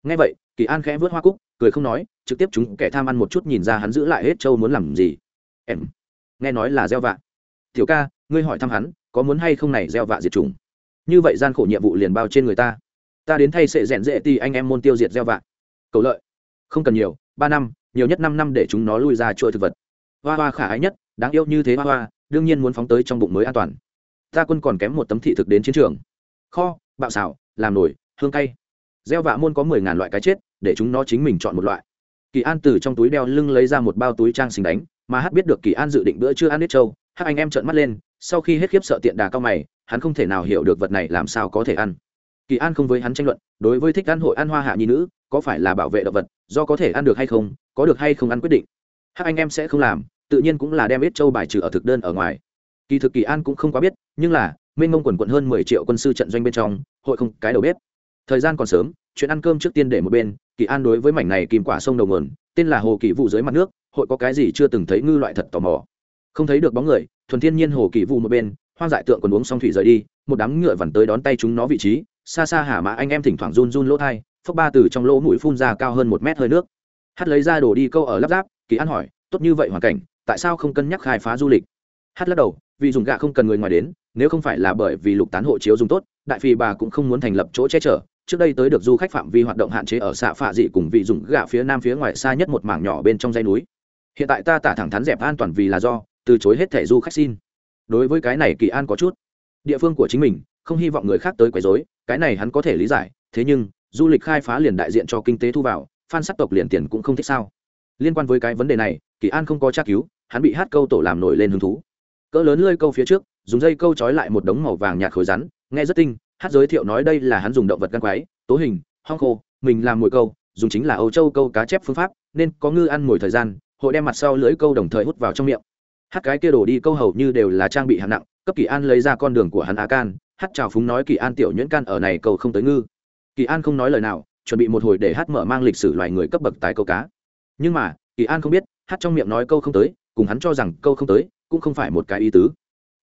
Ngay vậy, kỳ an khẽ vớt hoa cúc, cười không nói trực tiếp chúng kẻ tham ăn một chút nhìn ra hắn giữ lại hết châu muốn làm gì. Em, nghe nói là gieo vạ. Tiểu ca, ngươi hỏi thăm hắn, có muốn hay không này gieo vạ diệt chủng? Như vậy gian khổ nhiệm vụ liền bao trên người ta. Ta đến thay sệ rèn dễ ti anh em môn tiêu diệt gieo vạ. Cầu lợi. Không cần nhiều, ba năm, nhiều nhất năm năm để chúng nó lui ra chuỗi thực vật. Hoa hoa khả ái nhất, đáng yêu như thế hoa hoa, đương nhiên muốn phóng tới trong bụng mới an toàn. Ta quân còn kém một tấm thị thực đến chiến trường. Kho, bạo xảo làm nổi hương cay. Gieo vạ môn có mười ngàn loại cái chết, để chúng nó chính mình chọn một loại kỳ an từ trong túi đeo lưng lấy ra một bao túi trang xình đánh, mà hát biết được kỳ an dự định bữa chưa ăn hết trâu, hát anh em trợn mắt lên, sau khi hết khiếp sợ tiện đà cao mày, hắn không thể nào hiểu được vật này làm sao có thể ăn. Kỳ an không với hắn tranh luận, đối với thích ăn hội ăn hoa hạ nhi nữ, có phải là bảo vệ động vật, do có thể ăn được hay không, có được hay không ăn quyết định. Hát anh em sẽ không làm, tự nhiên cũng là đem ít châu bài trừ ở thực đơn ở ngoài. Kỳ thực kỳ an cũng không quá biết, nhưng là, mênh mông quần quận hơn mười triệu quân sư trận doanh bên trong, hội không cái đầu bếp. Thời gian còn sớm, chuyện ăn cơm trước tiên để một bên kỳ an đối với mảnh này kìm quả sông đầu nguồn, tên là hồ kỳ vụ dưới mặt nước, hội có cái gì chưa từng thấy ngư loại thật tò mò. Không thấy được bóng người, thuần thiên nhiên hồ kỳ vụ một bên, hoang dại tượng còn uống xong thủy rời đi, một đám ngựa vằn tới đón tay chúng nó vị trí, xa xa hả mà anh em thỉnh thoảng run run lỗ thai, phốc ba từ trong lỗ mũi phun ra cao hơn một mét hơi nước. Hát lấy ra đồ đi câu ở lắp ráp, kỳ an hỏi, tốt như vậy hoàn cảnh, tại sao không cân nhắc khai phá du lịch? Hát lắc đầu, vì dùng gạ không cần người ngoài đến, nếu không phải là bởi vì lục tán hộ chiếu dùng tốt, đại phi bà cũng không muốn thành lập chỗ che chở trước đây tới được du khách phạm vi hoạt động hạn chế ở xạ phạ dị cùng vị dùng gạ phía nam phía ngoài xa nhất một mảng nhỏ bên trong dãy núi. Hiện tại ta tả thẳng thắn dẹp an toàn vì là do, từ chối hết thẻ du khách xin. Đối với cái này kỳ an có chút. Địa phương của chính mình, không hy vọng người khác tới quấy rối, cái này hắn có thể lý giải, thế nhưng, du lịch khai phá liền đại diện cho kinh tế thu vào, phan sắc tộc liền tiền cũng không thích sao. Liên quan với cái vấn đề này, kỳ an không có tra cứu, hắn bị hát câu tổ làm nổi lên hứng thú. Cỡ lớn lơi câu phía trước, dùng dây câu trói lại một đống màu vàng nhạt khối rắn, nghe rất tinh hát giới thiệu nói đây là hắn dùng động vật gan quái, tố hình, hong khô, mình làm mồi câu, dùng chính là âu châu câu cá chép phương pháp, nên có ngư ăn mồi thời gian, hội đem mặt sau lưỡi câu đồng thời hút vào trong miệng. Hát cái kia đổ đi câu hầu như đều là trang bị hạng nặng, cấp kỳ an lấy ra con đường của hắn á can, hát chào phúng nói kỳ an tiểu nhuyễn can ở này câu không tới ngư. Kỳ an không nói lời nào, chuẩn bị một hồi để hát mở mang lịch sử loài người cấp bậc tài câu cá. Nhưng mà, kỳ an không biết, hát trong miệng nói câu không tới, cùng hắn cho rằng câu không tới, cũng không phải một cái ý tứ.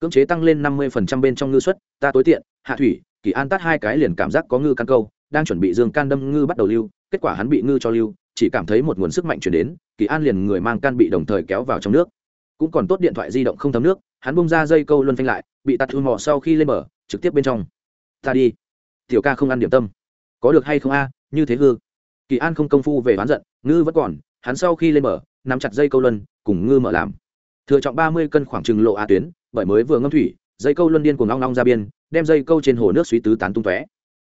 Cưỡng chế tăng lên năm mươi phần trăm bên trong ngư suất, ta tối tiện, hạ thủy kỳ an tát hai cái liền cảm giác có ngư căn câu, đang chuẩn bị dương can đâm ngư bắt đầu lưu, kết quả hắn bị ngư cho lưu, chỉ cảm thấy một nguồn sức mạnh chuyển đến, kỳ an liền người mang can bị đồng thời kéo vào trong nước. Cũng còn tốt điện thoại di động không thấm nước, hắn bung ra dây câu luân phanh lại, bị tạt thu mò sau khi lên bờ, trực tiếp bên trong. Ta đi. Tiểu ca không ăn điểm tâm. Có được hay không a? Như thế hư. Kỳ an không công phu về oán giận, ngư vẫn còn, hắn sau khi lên bờ, nắm chặt dây câu luân, cùng ngư mở làm. Thừa trọng ba mươi cân khoảng trừng lộ a tuyến, bởi mới vừa ngâm thủy dây câu luân điên cùng long long ra biên, đem dây câu trên hồ nước suy tứ tán tung tóe.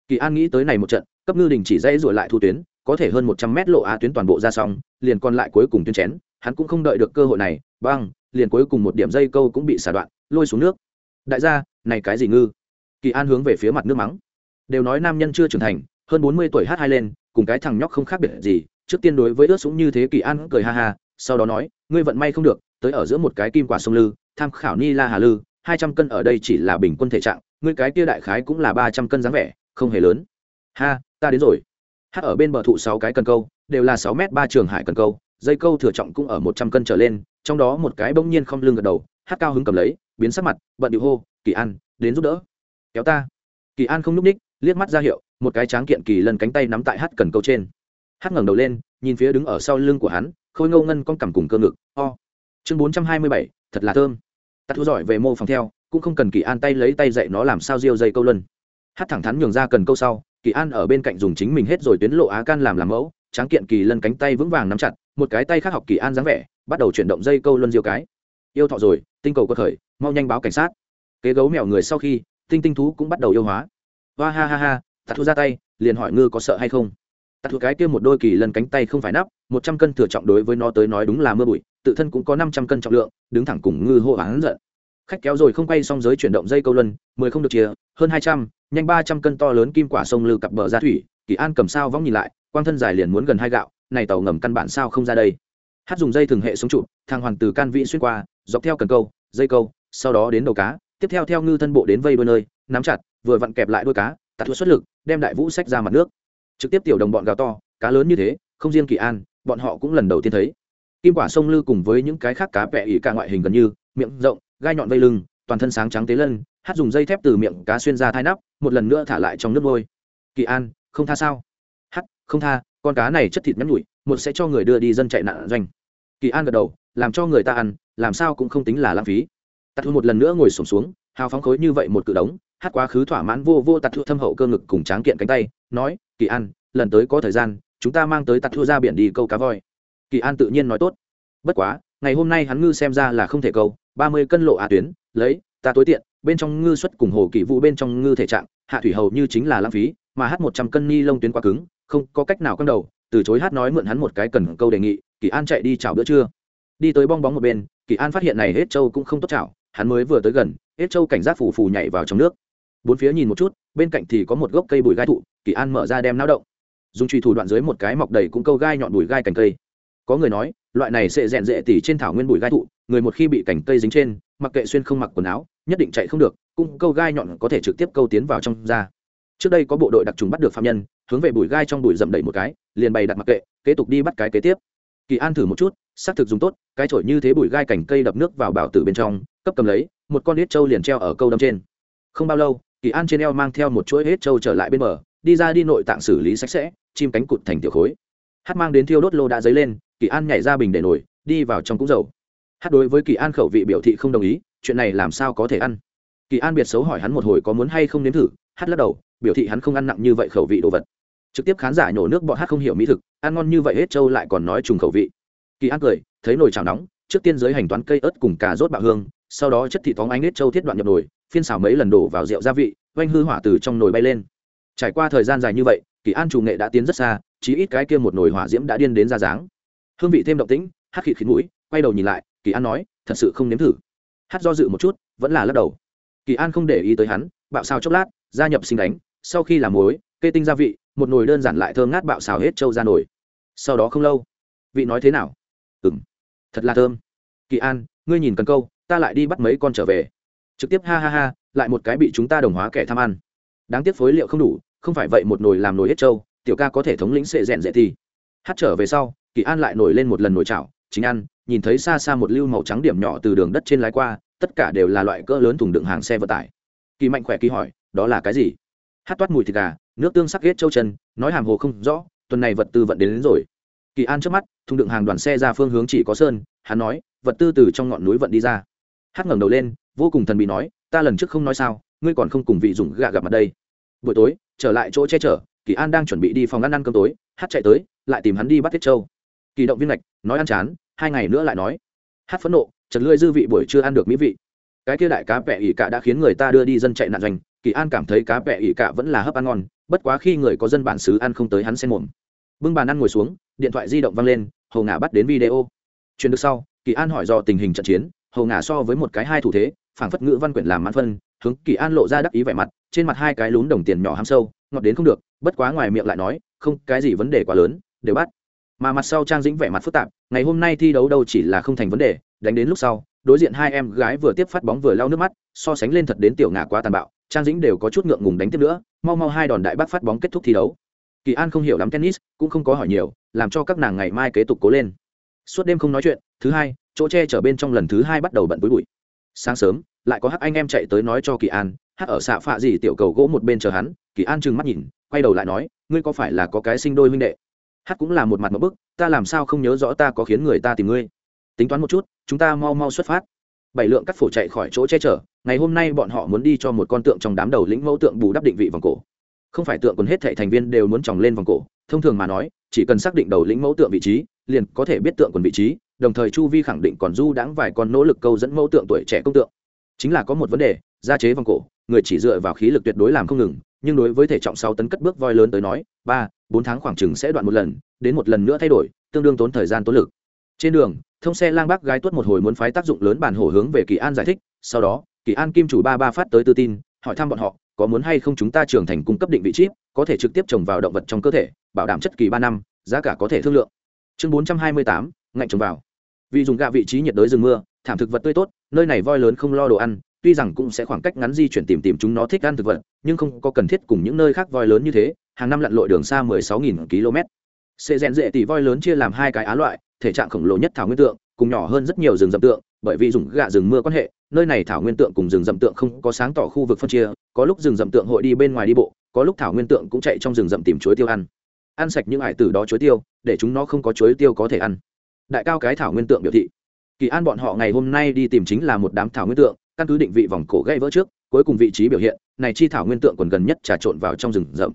Kỳ an nghĩ tới này một trận, cấp ngư đình chỉ dây rồi lại thu tuyến, có thể hơn một trăm mét lộ á tuyến toàn bộ ra xong, liền còn lại cuối cùng tuyến chén, hắn cũng không đợi được cơ hội này, băng, liền cuối cùng một điểm dây câu cũng bị xả đoạn, lôi xuống nước. Đại gia, này cái gì ngư? Kỳ an hướng về phía mặt nước mắng. Đều nói nam nhân chưa trưởng thành, hơn bốn mươi tuổi hát hai lên, cùng cái thằng nhóc không khác biệt gì, trước tiên đối với ướt súng như thế kỳ an cười ha ha, sau đó nói, ngươi vận may không được, tới ở giữa một cái kim quả sông lư, tham khảo ni la hà lư hai trăm cân ở đây chỉ là bình quân thể trạng, ngươi cái kia đại khái cũng là ba trăm cân dáng vẻ, không hề lớn. Ha, ta đến rồi. Hát ở bên bờ thụ sáu cái cần câu, đều là sáu m ba trường hải cần câu, dây câu thừa trọng cũng ở một trăm cân trở lên, trong đó một cái bỗng nhiên không lưng gật đầu, hát cao hứng cầm lấy, biến sắc mặt, bận điệu hô, kỳ an, đến giúp đỡ. Kéo ta. Kỳ an không n ú c ních liếc mắt ra hiệu, một cái tráng kiện kỳ lần cánh tay nắm tại hát cần câu trên. Hát ngẩng đầu lên, nhìn phía đứng ở sau lưng của hắn, khôi ngâu ngân con cằm cùng cơ ngực, o. Chương bốn trăm hai mươi bảy, thật là thơm tạ thu giỏi về mô phòng theo, cũng không cần kỳ an tay lấy tay dạy nó làm sao diêu dây câu luân. Hát thẳng thắn nhường ra cần câu sau, kỳ an ở bên cạnh dùng chính mình hết rồi tuyến lộ á can làm làm mẫu, tráng kiện kỳ lân cánh tay vững vàng nắm chặt, một cái tay khác học kỳ an dáng vẻ, bắt đầu chuyển động dây câu luân diêu cái. Yêu thọ rồi, tinh cầu có khởi, mau nhanh báo cảnh sát. Kế gấu mèo người sau khi, tinh tinh thú cũng bắt đầu yêu hóa. Hoa ha ha ha tạt thu ra tay, liền hỏi ngư có sợ hay không? Tạt thuộc cái kia một đôi kỳ lân cánh tay không phải nắp, một trăm cân thừa trọng đối với nó tới nói đúng là mưa bụi, tự thân cũng có năm trăm cân trọng lượng, đứng thẳng cùng ngư hô hắn giận. Khách kéo rồi không quay xong giới chuyển động dây câu luân mười không được chia, hơn hai trăm, nhanh ba trăm cân to lớn kim quả sông lư cặp bờ ra thủy, kỳ an cầm sao vóng nhìn lại, quang thân dài liền muốn gần hai gạo, này tàu ngầm căn bản sao không ra đây. Hát dùng dây thường hệ xuống trụ, thang hoàn từ can vị xuyên qua, dọc theo cần câu, dây câu, sau đó đến đầu cá, tiếp theo theo ngư thân bộ đến vây đôi nơi, nắm chặt, vừa vặn kẹp lại đôi cá tạt thuốc xuất lực, đem đại vũ sách ra mặt nước trực tiếp tiểu đồng bọn gào to cá lớn như thế không riêng kỳ an bọn họ cũng lần đầu tiên thấy. Kim quả sông lư cùng với những cái khác cá vẹ ỉ cả ngoại hình gần như miệng rộng gai nhọn vây lưng toàn thân sáng trắng tế lân hát dùng dây thép từ miệng cá xuyên ra thai nắp một lần nữa thả lại trong nước môi. Kỳ an không tha sao? Hát không tha con cá này chất thịt nhắn nhụi một sẽ cho người đưa đi dân chạy nạn doanh. Kỳ an gật đầu làm cho người ta ăn làm sao cũng không tính là lãng phí. Tạt thu một lần nữa ngồi sổm xuống, xuống hào phóng khối như vậy một cự đống hát quá khứ thỏa mãn vô vô tạt thu thâm hậu cơ ngực cùng tráng kiện cánh tay nói kỳ an, lần tới có thời gian, chúng ta mang tới tạt thua ra biển đi câu cá voi. Kỳ an tự nhiên nói tốt. Bất quá, ngày hôm nay hắn ngư xem ra là không thể câu, ba mươi cân lộ á tuyến, lấy, ta tối tiện, bên trong ngư xuất cùng hồ kỳ vụ bên trong ngư thể trạng, hạ thủy hầu như chính là lãng phí, mà hát một trăm cân ni lông tuyến quá cứng, không có cách nào căng đầu, từ chối hát nói mượn hắn một cái cần câu đề nghị, kỳ an chạy đi chào bữa trưa. Đi tới bong bóng một bên, kỳ an phát hiện này hết châu cũng không tốt chảo, hắn mới vừa tới gần, hết châu cảnh giác phù phù nhảy vào trong nước bốn phía nhìn một chút, bên cạnh thì có một gốc cây bùi gai thụ, kỳ an mở ra đem náo động. Dùng truy thủ đoạn dưới một cái mọc đầy cũng câu gai nhọn bùi gai cành cây. Có người nói, loại này sẽ rèn rệ tỉ trên thảo nguyên bùi gai thụ, người một khi bị cành cây dính trên, mặc kệ xuyên không mặc quần áo, nhất định chạy không được cung câu gai nhọn có thể trực tiếp câu tiến vào trong da. Trước đây có bộ đội đặc trùng bắt được phạm nhân, hướng về bùi gai trong bụi dậm đẩy một cái, liền bày đặt mặc kệ, kế tục đi bắt cái kế tiếp. Kỳ an thử một chút, xác thực dùng tốt, cái chổi như thế bụi gai cành cây đập nước vào bảo tử bên trong, cấp cầm lấy, một con hết trâu liền treo ở câu đâm trên. Không bao lâu kỳ an trên eo mang theo một chuỗi hết trâu trở lại bên bờ, đi ra đi nội tạng xử lý sạch sẽ, chim cánh cụt thành tiểu khối. Hát mang đến thiêu đốt lô đã dấy lên, kỳ an nhảy ra bình để nổi, đi vào trong cúng dầu. Hát đối với kỳ an khẩu vị biểu thị không đồng ý, chuyện này làm sao có thể ăn? Kỳ an biệt xấu hỏi hắn một hồi có muốn hay không nếm thử, hát lắc đầu, biểu thị hắn không ăn nặng như vậy khẩu vị đồ vật. Trực tiếp khán giả nhổ nước bọn hát không hiểu mỹ thực, ăn ngon như vậy hết trâu lại còn nói trùng khẩu vị. Kỳ an cười, thấy nồi chảo nóng, trước tiên giới hành toán cây ớt cùng cà rốt bạo hương, sau đó chất thị phóng ánh hết trâu thiết đoạn nhập nồi phiên xào mấy lần đổ vào rượu gia vị, oanh hư hỏa từ trong nồi bay lên. Trải qua thời gian dài như vậy, kỳ an chủ nghệ đã tiến rất xa, chí ít cái kia một nồi hỏa diễm đã điên đến ra dáng. Hương vị thêm động tĩnh hát khịt khịt mũi, quay đầu nhìn lại, kỳ an nói, thật sự không nếm thử. Hát do dự một chút, vẫn là lắc đầu. Kỳ an không để ý tới hắn, bạo xào chốc lát, gia nhập sinh đánh, sau khi làm muối, kê tinh gia vị, một nồi đơn giản lại thơm ngát bạo xào hết trâu ra nồi. Sau đó không lâu, vị nói thế nào? Ừng thật là thơm. Kỳ an, ngươi nhìn cần câu, ta lại đi bắt mấy con trở về trực tiếp ha ha ha lại một cái bị chúng ta đồng hóa kẻ tham ăn. Đáng tiếc phối liệu không đủ không phải vậy một nồi làm nồi hết trâu tiểu ca có thể thống lĩnh sệ rèn dễ thì. Hát trở về sau kỳ an lại nổi lên một lần nồi chảo chính ăn nhìn thấy xa xa một lưu màu trắng điểm nhỏ từ đường đất trên lái qua tất cả đều là loại cỡ lớn thùng đựng hàng xe vận tải. Kỳ mạnh khỏe kỳ hỏi đó là cái gì? Hát toát mùi thịt gà nước tương sắc ghét châu chân nói hàm hồ không rõ tuần này vật tư vận đến, đến rồi. Kỳ an trước mắt thùng đựng hàng đoàn xe ra phương hướng chỉ có sơn hắn nói vật tư từ trong ngọn núi vận đi ra. Hát ngẩng đầu lên vô cùng thần bị nói, ta lần trước không nói sao, ngươi còn không cùng vị dùng gạ gặp mặt đây. Buổi tối, trở lại chỗ che chở, kỳ an đang chuẩn bị đi phòng ăn ăn cơm tối, hát chạy tới, lại tìm hắn đi bắt tiết châu kỳ động viên lạch nói ăn chán, hai ngày nữa lại nói. Hát phẫn nộ, chật lưỡi dư vị buổi chưa ăn được mỹ vị. Cái kia đại cá vẹ ỉ cả đã khiến người ta đưa đi dân chạy nạn doanh, kỳ an cảm thấy cá vẹ ỉ cả vẫn là hấp ăn ngon, bất quá khi người có dân bản xứ ăn không tới hắn xen mồm. Bưng bàn ăn ngồi xuống, điện thoại di động văng lên hầu ngả bắt đến video. Truyền được sau, kỳ an hỏi do tình hình trận chiến hầu ngả so với một cái hai thủ thế phảng phất ngữ văn quyển làm mãn phân, hướng kỳ an lộ ra đắc ý vẻ mặt, trên mặt hai cái lún đồng tiền nhỏ ham sâu, ngọt đến không được, bất quá ngoài miệng lại nói, không, cái gì vấn đề quá lớn, đều bắt. Mà mặt sau trang dĩnh vẻ mặt phức tạp, ngày hôm nay thi đấu đâu chỉ là không thành vấn đề, đánh đến lúc sau, đối diện hai em gái vừa tiếp phát bóng vừa lau nước mắt, so sánh lên thật đến tiểu ngả quá tàn bạo, trang dĩnh đều có chút ngượng ngùng đánh tiếp nữa, mau mau hai đòn đại bác phát bóng kết thúc thi đấu. Kỳ an không hiểu lắm tennis, cũng không có hỏi nhiều, làm cho các nàng ngày mai kế tục cố lên. Suốt đêm không nói chuyện, thứ hai, chỗ che chở bên trong lần thứ hai bắt đầu bận bụi bụi sáng sớm, lại có hắc anh em chạy tới nói cho kỳ an, hắc ở xạ phạ gì tiểu cầu gỗ một bên chờ hắn, kỳ an trừng mắt nhìn, quay đầu lại nói, ngươi có phải là có cái sinh đôi huynh đệ? Hắc cũng là một mặt một bức, ta làm sao không nhớ rõ ta có khiến người ta tìm ngươi? Tính toán một chút, chúng ta mau mau xuất phát. Bảy lượng cắt phổ chạy khỏi chỗ che chở, ngày hôm nay bọn họ muốn đi cho một con tượng trong đám đầu lĩnh mẫu tượng bù đắp định vị vòng cổ. Không phải tượng còn hết thảy thành viên đều muốn tròng lên vòng cổ, thông thường mà nói, chỉ cần xác định đầu lĩnh mẫu tượng vị trí, liền có thể biết tượng quần vị trí đồng thời chu vi khẳng định còn du đãng vài con nỗ lực câu dẫn mẫu tượng tuổi trẻ công tượng. Chính là có một vấn đề, gia chế vòng cổ, người chỉ dựa vào khí lực tuyệt đối làm không ngừng, nhưng đối với thể trọng sáu tấn cất bước voi lớn tới nói, ba, bốn tháng khoảng chừng sẽ đoạn một lần, đến một lần nữa thay đổi, tương đương tốn thời gian tốn lực. Trên đường, thông xe lang bác gái tuất một hồi muốn phái tác dụng lớn bản hổ hướng về kỳ an giải thích, sau đó, kỳ an kim chủ ba ba phát tới tư tin, hỏi thăm bọn họ, có muốn hay không chúng ta trưởng thành cung cấp định vị chip, có thể trực tiếp trồng vào động vật trong cơ thể, bảo đảm chất kỳ ba năm, giá cả có thể thương lượng. Chương bốn trăm hai mươi tám, ngạnh trồng vào vì dùng gạ vị trí nhiệt đới rừng mưa, thảm thực vật tươi tốt, nơi này voi lớn không lo đồ ăn, tuy rằng cũng sẽ khoảng cách ngắn di chuyển tìm tìm chúng nó thích ăn thực vật, nhưng không có cần thiết cùng những nơi khác voi lớn như thế, hàng năm lặn lội đường xa 16.000 km. Sẽ rèn dễ tỷ voi lớn chia làm hai cái á loại, thể trạng khổng lồ nhất thảo nguyên tượng, cùng nhỏ hơn rất nhiều rừng rậm tượng, bởi vì dùng gạ rừng mưa quan hệ, nơi này thảo nguyên tượng cùng rừng rậm tượng không có sáng tỏ khu vực phân chia, có lúc rừng rậm tượng hội đi bên ngoài đi bộ, có lúc thảo nguyên tượng cũng chạy trong rừng rậm tìm chuối tiêu ăn. Ăn sạch những ải tử đó chuối tiêu, để chúng nó không có chuối tiêu có thể ăn đại cao cái thảo nguyên tượng biểu thị. Kỳ an bọn họ ngày hôm nay đi tìm chính là một đám thảo nguyên tượng, căn cứ định vị vòng cổ gây vỡ trước, cuối cùng vị trí biểu hiện, này chi thảo nguyên tượng còn gần nhất trà trộn vào trong rừng rậm.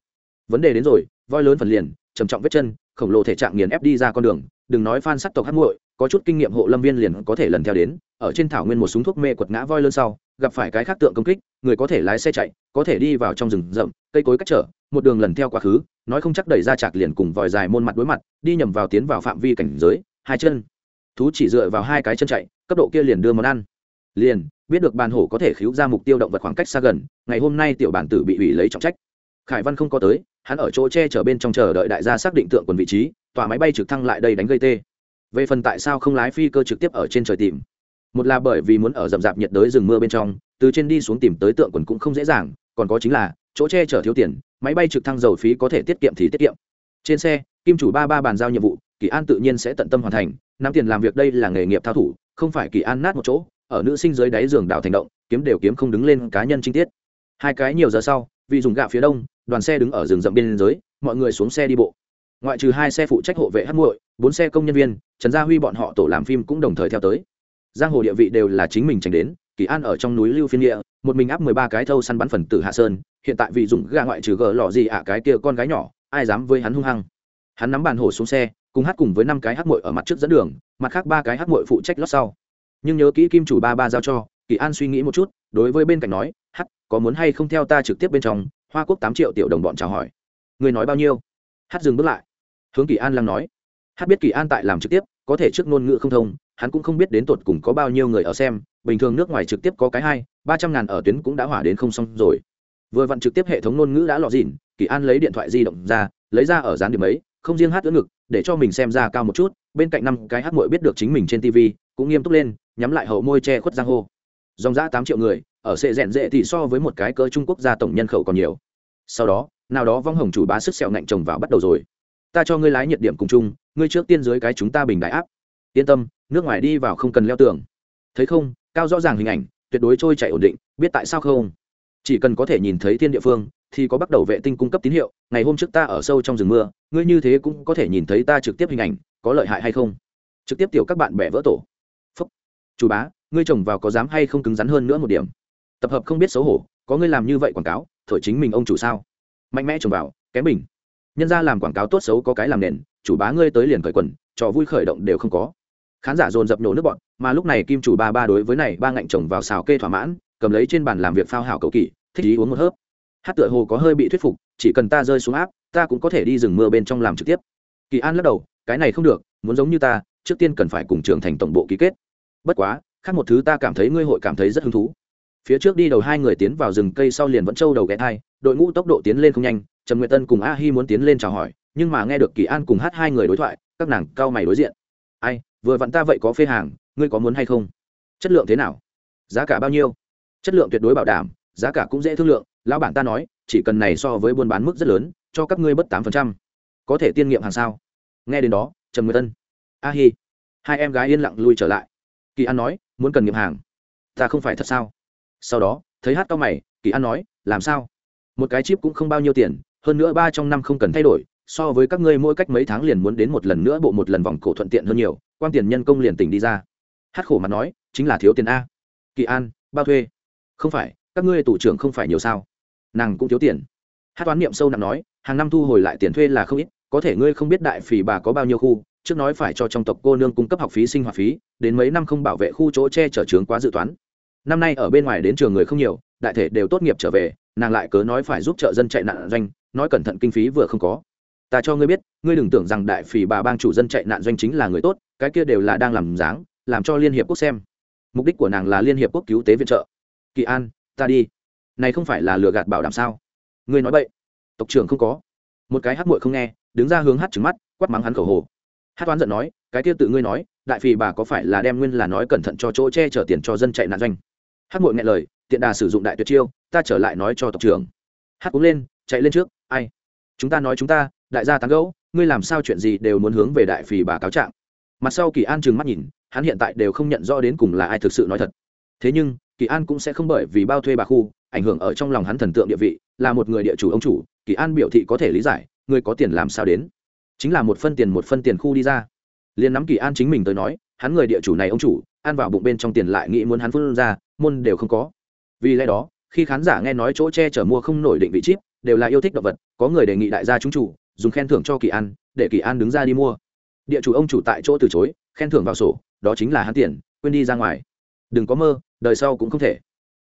Vấn đề đến rồi, voi lớn phần liền, trầm trọng vết chân, khổng lồ thể trạng nghiền ép đi ra con đường, đừng nói phan sắc tộc hát muội, có chút kinh nghiệm hộ lâm viên liền có thể lần theo đến, ở trên thảo nguyên một súng thuốc mê quật ngã voi lớn sau, gặp phải cái khác tượng công kích, người có thể lái xe chạy, có thể đi vào trong rừng rậm, cây cối cách trở, một đường lần theo quá khứ, nói không chắc đẩy ra chạc liền cùng vòi dài môn mặt đối mặt, đi nhầm vào tiến vào phạm vi cảnh giới hai chân. Thú chỉ dựa vào hai cái chân chạy, cấp độ kia liền đưa món ăn. Liền, biết được bàn hổ có thể khiếu ra mục tiêu động vật khoảng cách xa gần, ngày hôm nay tiểu bản tử bị ủy lấy trọng trách. Khải văn không có tới, hắn ở chỗ che chở bên trong chờ đợi đại gia xác định tượng quần vị trí, tòa máy bay trực thăng lại đây đánh gây tê. Về phần tại sao không lái phi cơ trực tiếp ở trên trời tìm? Một là bởi vì muốn ở rậm rạp nhiệt đới rừng mưa bên trong, từ trên đi xuống tìm tới tượng quần cũng không dễ dàng, còn có chính là, chỗ che chở thiếu tiền, máy bay trực thăng dầu phí có thể tiết kiệm thì tiết kiệm. Trên xe, kim chủ ba ba bàn giao nhiệm vụ kỳ an tự nhiên sẽ tận tâm hoàn thành, nắm tiền làm việc đây là nghề nghiệp thao thủ, không phải kỳ an nát một chỗ, ở nữ sinh dưới đáy giường đảo thành động, kiếm đều kiếm không đứng lên cá nhân chi tiết. Hai cái nhiều giờ sau, vì dùng gạo phía đông, đoàn xe đứng ở rừng rậm biên giới mọi người xuống xe đi bộ. Ngoại trừ hai xe phụ trách hộ vệ hát muội, bốn xe công nhân viên, trần gia huy bọn họ tổ làm phim cũng đồng thời theo tới. Giang hồ địa vị đều là chính mình tránh đến, kỳ an ở trong núi lưu phiên địa một mình áp mười ba cái thâu săn bắn phần tử hạ sơn, hiện tại vì dùng ga ngoại trừ gờ lọ gì ạ, cái kia con gái nhỏ, ai dám với hắn hung hăng? Hắn nắm bàn hổ xuống xe, cùng hát cùng với năm cái hát muội ở mặt trước dẫn đường, mặt khác ba cái hát muội phụ trách lót sau. Nhưng nhớ kỹ kim chủ ba ba giao cho, kỳ an suy nghĩ một chút, đối với bên cạnh nói, hát, có muốn hay không theo ta trực tiếp bên trong, hoa quốc tám triệu tiểu đồng bọn chào hỏi. Người nói bao nhiêu? Hát dừng bước lại. Hướng kỳ an lăng nói, hát biết kỳ an tại làm trực tiếp, có thể trước ngôn ngữ không thông, hắn cũng không biết đến tột cùng có bao nhiêu người ở xem, bình thường nước ngoài trực tiếp có cái hai, ba trăm ngàn ở tuyến cũng đã hỏa đến không xong rồi. Vừa vặn trực tiếp hệ thống ngôn ngữ đã lọt dịn, kỳ an lấy điện thoại di động ra, lấy ra ở dán điểm ấy không riêng hát ưỡn ngực, để cho mình xem ra cao một chút, bên cạnh năm cái hát mội biết được chính mình trên tv cũng nghiêm túc lên, nhắm lại hậu môi che khuất giang hô dòng giã tám triệu người, ở sệ rèn rệ thì so với một cái cơ trung quốc gia tổng nhân khẩu còn nhiều. Sau đó, nào đó vong hồng chủ bá sức sẹo ngạnh chồng vào bắt đầu rồi. Ta cho ngươi lái nhiệt điểm cùng chung, ngươi trước tiên dưới cái chúng ta bình đại áp. Yên tâm, nước ngoài đi vào không cần leo tường. Thấy không, cao rõ ràng hình ảnh, tuyệt đối trôi chảy ổn định, biết tại sao không? Chỉ cần có thể nhìn thấy thiên địa phương thì có bắt đầu vệ tinh cung cấp tín hiệu, ngày hôm trước ta ở sâu trong rừng mưa, ngươi như thế cũng có thể nhìn thấy ta trực tiếp hình ảnh, có lợi hại hay không? Trực tiếp tiểu các bạn bè vỡ tổ. Phúc. Chủ bá, ngươi chồng vào có dám hay không cứng rắn hơn nữa một điểm? Tập hợp không biết xấu hổ, có ngươi làm như vậy quảng cáo, thổi chính mình ông chủ sao? Mạnh mẽ chồng vào, kém mình nhân ra làm quảng cáo tốt xấu có cái làm nền, chủ bá ngươi tới liền khởi quần, trò vui khởi động đều không có. Khán giả dồn dập nổ nước bọn, mà lúc này kim chủ ba ba đối với này ba ngạnh chồng vào xào kê thỏa mãn, cầm lấy trên bàn làm việc phao hảo cầu kỳ, thích ý uống một hớp hát tựa hồ có hơi bị thuyết phục, chỉ cần ta rơi xuống áp, ta cũng có thể đi rừng mưa bên trong làm trực tiếp. Kỳ an lắc đầu, cái này không được, muốn giống như ta, trước tiên cần phải cùng trưởng thành tổng bộ ký kết. Bất quá, khác một thứ ta cảm thấy ngươi hội cảm thấy rất hứng thú. Phía trước đi đầu hai người tiến vào rừng cây sau liền vẫn trâu đầu ghé thai, đội ngũ tốc độ tiến lên không nhanh, trầm nguyệt tân cùng a hi muốn tiến lên chào hỏi, nhưng mà nghe được kỳ an cùng hát hai người đối thoại, các nàng cao mày đối diện. Ai, vừa vặn ta vậy có phê hàng, ngươi có muốn hay không? Chất lượng thế nào? Giá cả bao nhiêu? Chất lượng tuyệt đối bảo đảm, giá cả cũng dễ thương lượng lão bản ta nói, chỉ cần này so với buôn bán mức rất lớn, cho các ngươi bất tám phần trăm. Có thể tiên nghiệm hàng sao? Nghe đến đó, trần nguyệt tân a hi. Hai em gái yên lặng lui trở lại. Kỳ an nói, muốn cần nghiệm hàng. Ta không phải thật sao? Sau đó, thấy hát cao mày, kỳ an nói, làm sao? Một cái chip cũng không bao nhiêu tiền, hơn nữa ba trong năm không cần thay đổi, so với các ngươi mỗi cách mấy tháng liền muốn đến một lần nữa bộ một lần vòng cổ thuận tiện hơn nhiều quan tiền nhân công liền tỉnh đi ra. Hát khổ mặt nói, chính là thiếu tiền a. Kỳ an, bao thuê? Không phải, các ngươi tủ trưởng không phải nhiều sao? Nàng cũng thiếu tiền. Hát toán niệm sâu nặng nói, hàng năm thu hồi lại tiền thuê là không ít, có thể ngươi không biết đại phì bà có bao nhiêu khu, trước nói phải cho trong tộc cô nương cung cấp học phí sinh hoạt phí, đến mấy năm không bảo vệ khu chỗ che chở trướng quá dự toán. Năm nay ở bên ngoài đến trường người không nhiều, đại thể đều tốt nghiệp trở về, nàng lại cớ nói phải giúp trợ dân chạy nạn doanh, nói cẩn thận kinh phí vừa không có. Ta cho ngươi biết, ngươi đừng tưởng rằng đại phì bà bang chủ dân chạy nạn doanh chính là người tốt, cái kia đều là đang làm dáng, làm cho liên hiệp quốc xem. Mục đích của nàng là liên hiệp quốc cứu tế viện trợ. Kỳ an, ta đi này không phải là lừa gạt bảo đảm sao? Ngươi nói vậy tộc trưởng không có. Một cái hát muội không nghe, đứng ra hướng hát trứng mắt, quát mắng hắn khẩu hồ. Hát toán giận nói, cái kia tự ngươi nói, đại phì bà có phải là đem nguyên là nói cẩn thận cho chỗ che chở tiền cho dân chạy nạn doanh? Hát muội nghe lời, tiện đà sử dụng đại tuyệt chiêu, ta trở lại nói cho tộc trưởng. Hát cũng lên, chạy lên trước, ai? Chúng ta nói chúng ta, đại gia tán gẫu, ngươi làm sao chuyện gì đều muốn hướng về đại phì bà cáo trạng? Mặt sau kỳ an trừng mắt nhìn, hắn hiện tại đều không nhận rõ đến cùng là ai thực sự nói thật. Thế nhưng kỳ an cũng sẽ không bởi vì bao thuê bà khu, ảnh hưởng ở trong lòng hắn thần tượng địa vị, là một người địa chủ ông chủ, kỳ an biểu thị có thể lý giải, người có tiền làm sao đến. Chính là một phân tiền một phân tiền khu đi ra. Liền nắm kỳ an chính mình tới nói, hắn người địa chủ này ông chủ, ăn vào bụng bên trong tiền lại nghĩ muốn hắn phun ra, môn đều không có. Vì lẽ đó, khi khán giả nghe nói chỗ che chở mua không nổi định vị chip, đều là yêu thích động vật, có người đề nghị đại gia chúng chủ, dùng khen thưởng cho kỳ an, để kỳ an đứng ra đi mua. Địa chủ ông chủ tại chỗ từ chối, khen thưởng vào sổ, đó chính là hắn tiền, quên đi ra ngoài đừng có mơ, đời sau cũng không thể.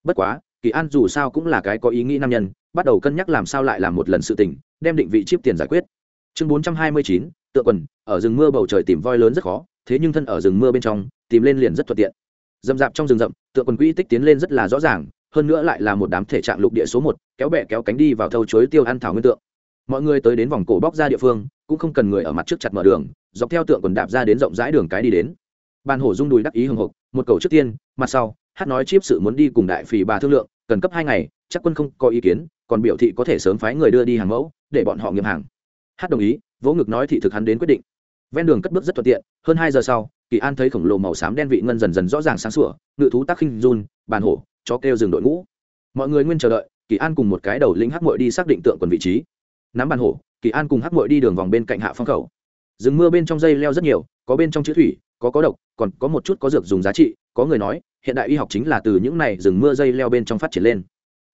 Bất quá, kỳ an dù sao cũng là cái có ý nghĩ nam nhân, bắt đầu cân nhắc làm sao lại làm một lần sự tình, đem định vị chip tiền giải quyết. Chương bốn trăm hai mươi chín tượng quần, ở rừng mưa bầu trời tìm voi lớn rất khó, thế nhưng thân ở rừng mưa bên trong, tìm lên liền rất thuận tiện. Dầm dạp trong rừng rậm tượng quần quỹ tích tiến lên rất là rõ ràng, hơn nữa lại là một đám thể trạng lục địa số một, kéo bẹ kéo cánh đi vào thâu chuối tiêu ăn thảo nguyên tượng. Mọi người tới đến vòng cổ bóc ra địa phương, cũng không cần người ở mặt trước chặt mở đường, dọc theo tượng quần đạp ra đến rộng rãi đường cái đi đến. Bàn hổ rung đùi đắc ý hưng hục một cầu trước tiên, mặt sau, hát nói chip sự muốn đi cùng đại phì bà thương lượng, cần cấp hai ngày, chắc quân không có ý kiến, còn biểu thị có thể sớm phái người đưa đi hàng mẫu, để bọn họ nghiệm hàng. Hát đồng ý, vỗ ngực nói thị thực hắn đến quyết định. Ven đường cất bước rất thuận tiện, hơn hai giờ sau, kỳ an thấy khổng lồ màu xám đen vị ngân dần dần rõ ràng sáng sủa, ngự thú tác khinh run, bàn hổ, chó kêu dừng đội ngũ. Mọi người nguyên chờ đợi, kỳ an cùng một cái đầu lĩnh hắc mội đi xác định tượng quần vị trí. Nắm bàn hổ, kỳ an cùng hắc mội đi đường vòng bên cạnh hạ phong khẩu. Rừng mưa bên trong dây leo rất nhiều, có bên trong chữ thủy có có độc, còn có một chút có dược dùng giá trị, có người nói, hiện đại y học chính là từ những này rừng mưa dây leo bên trong phát triển lên.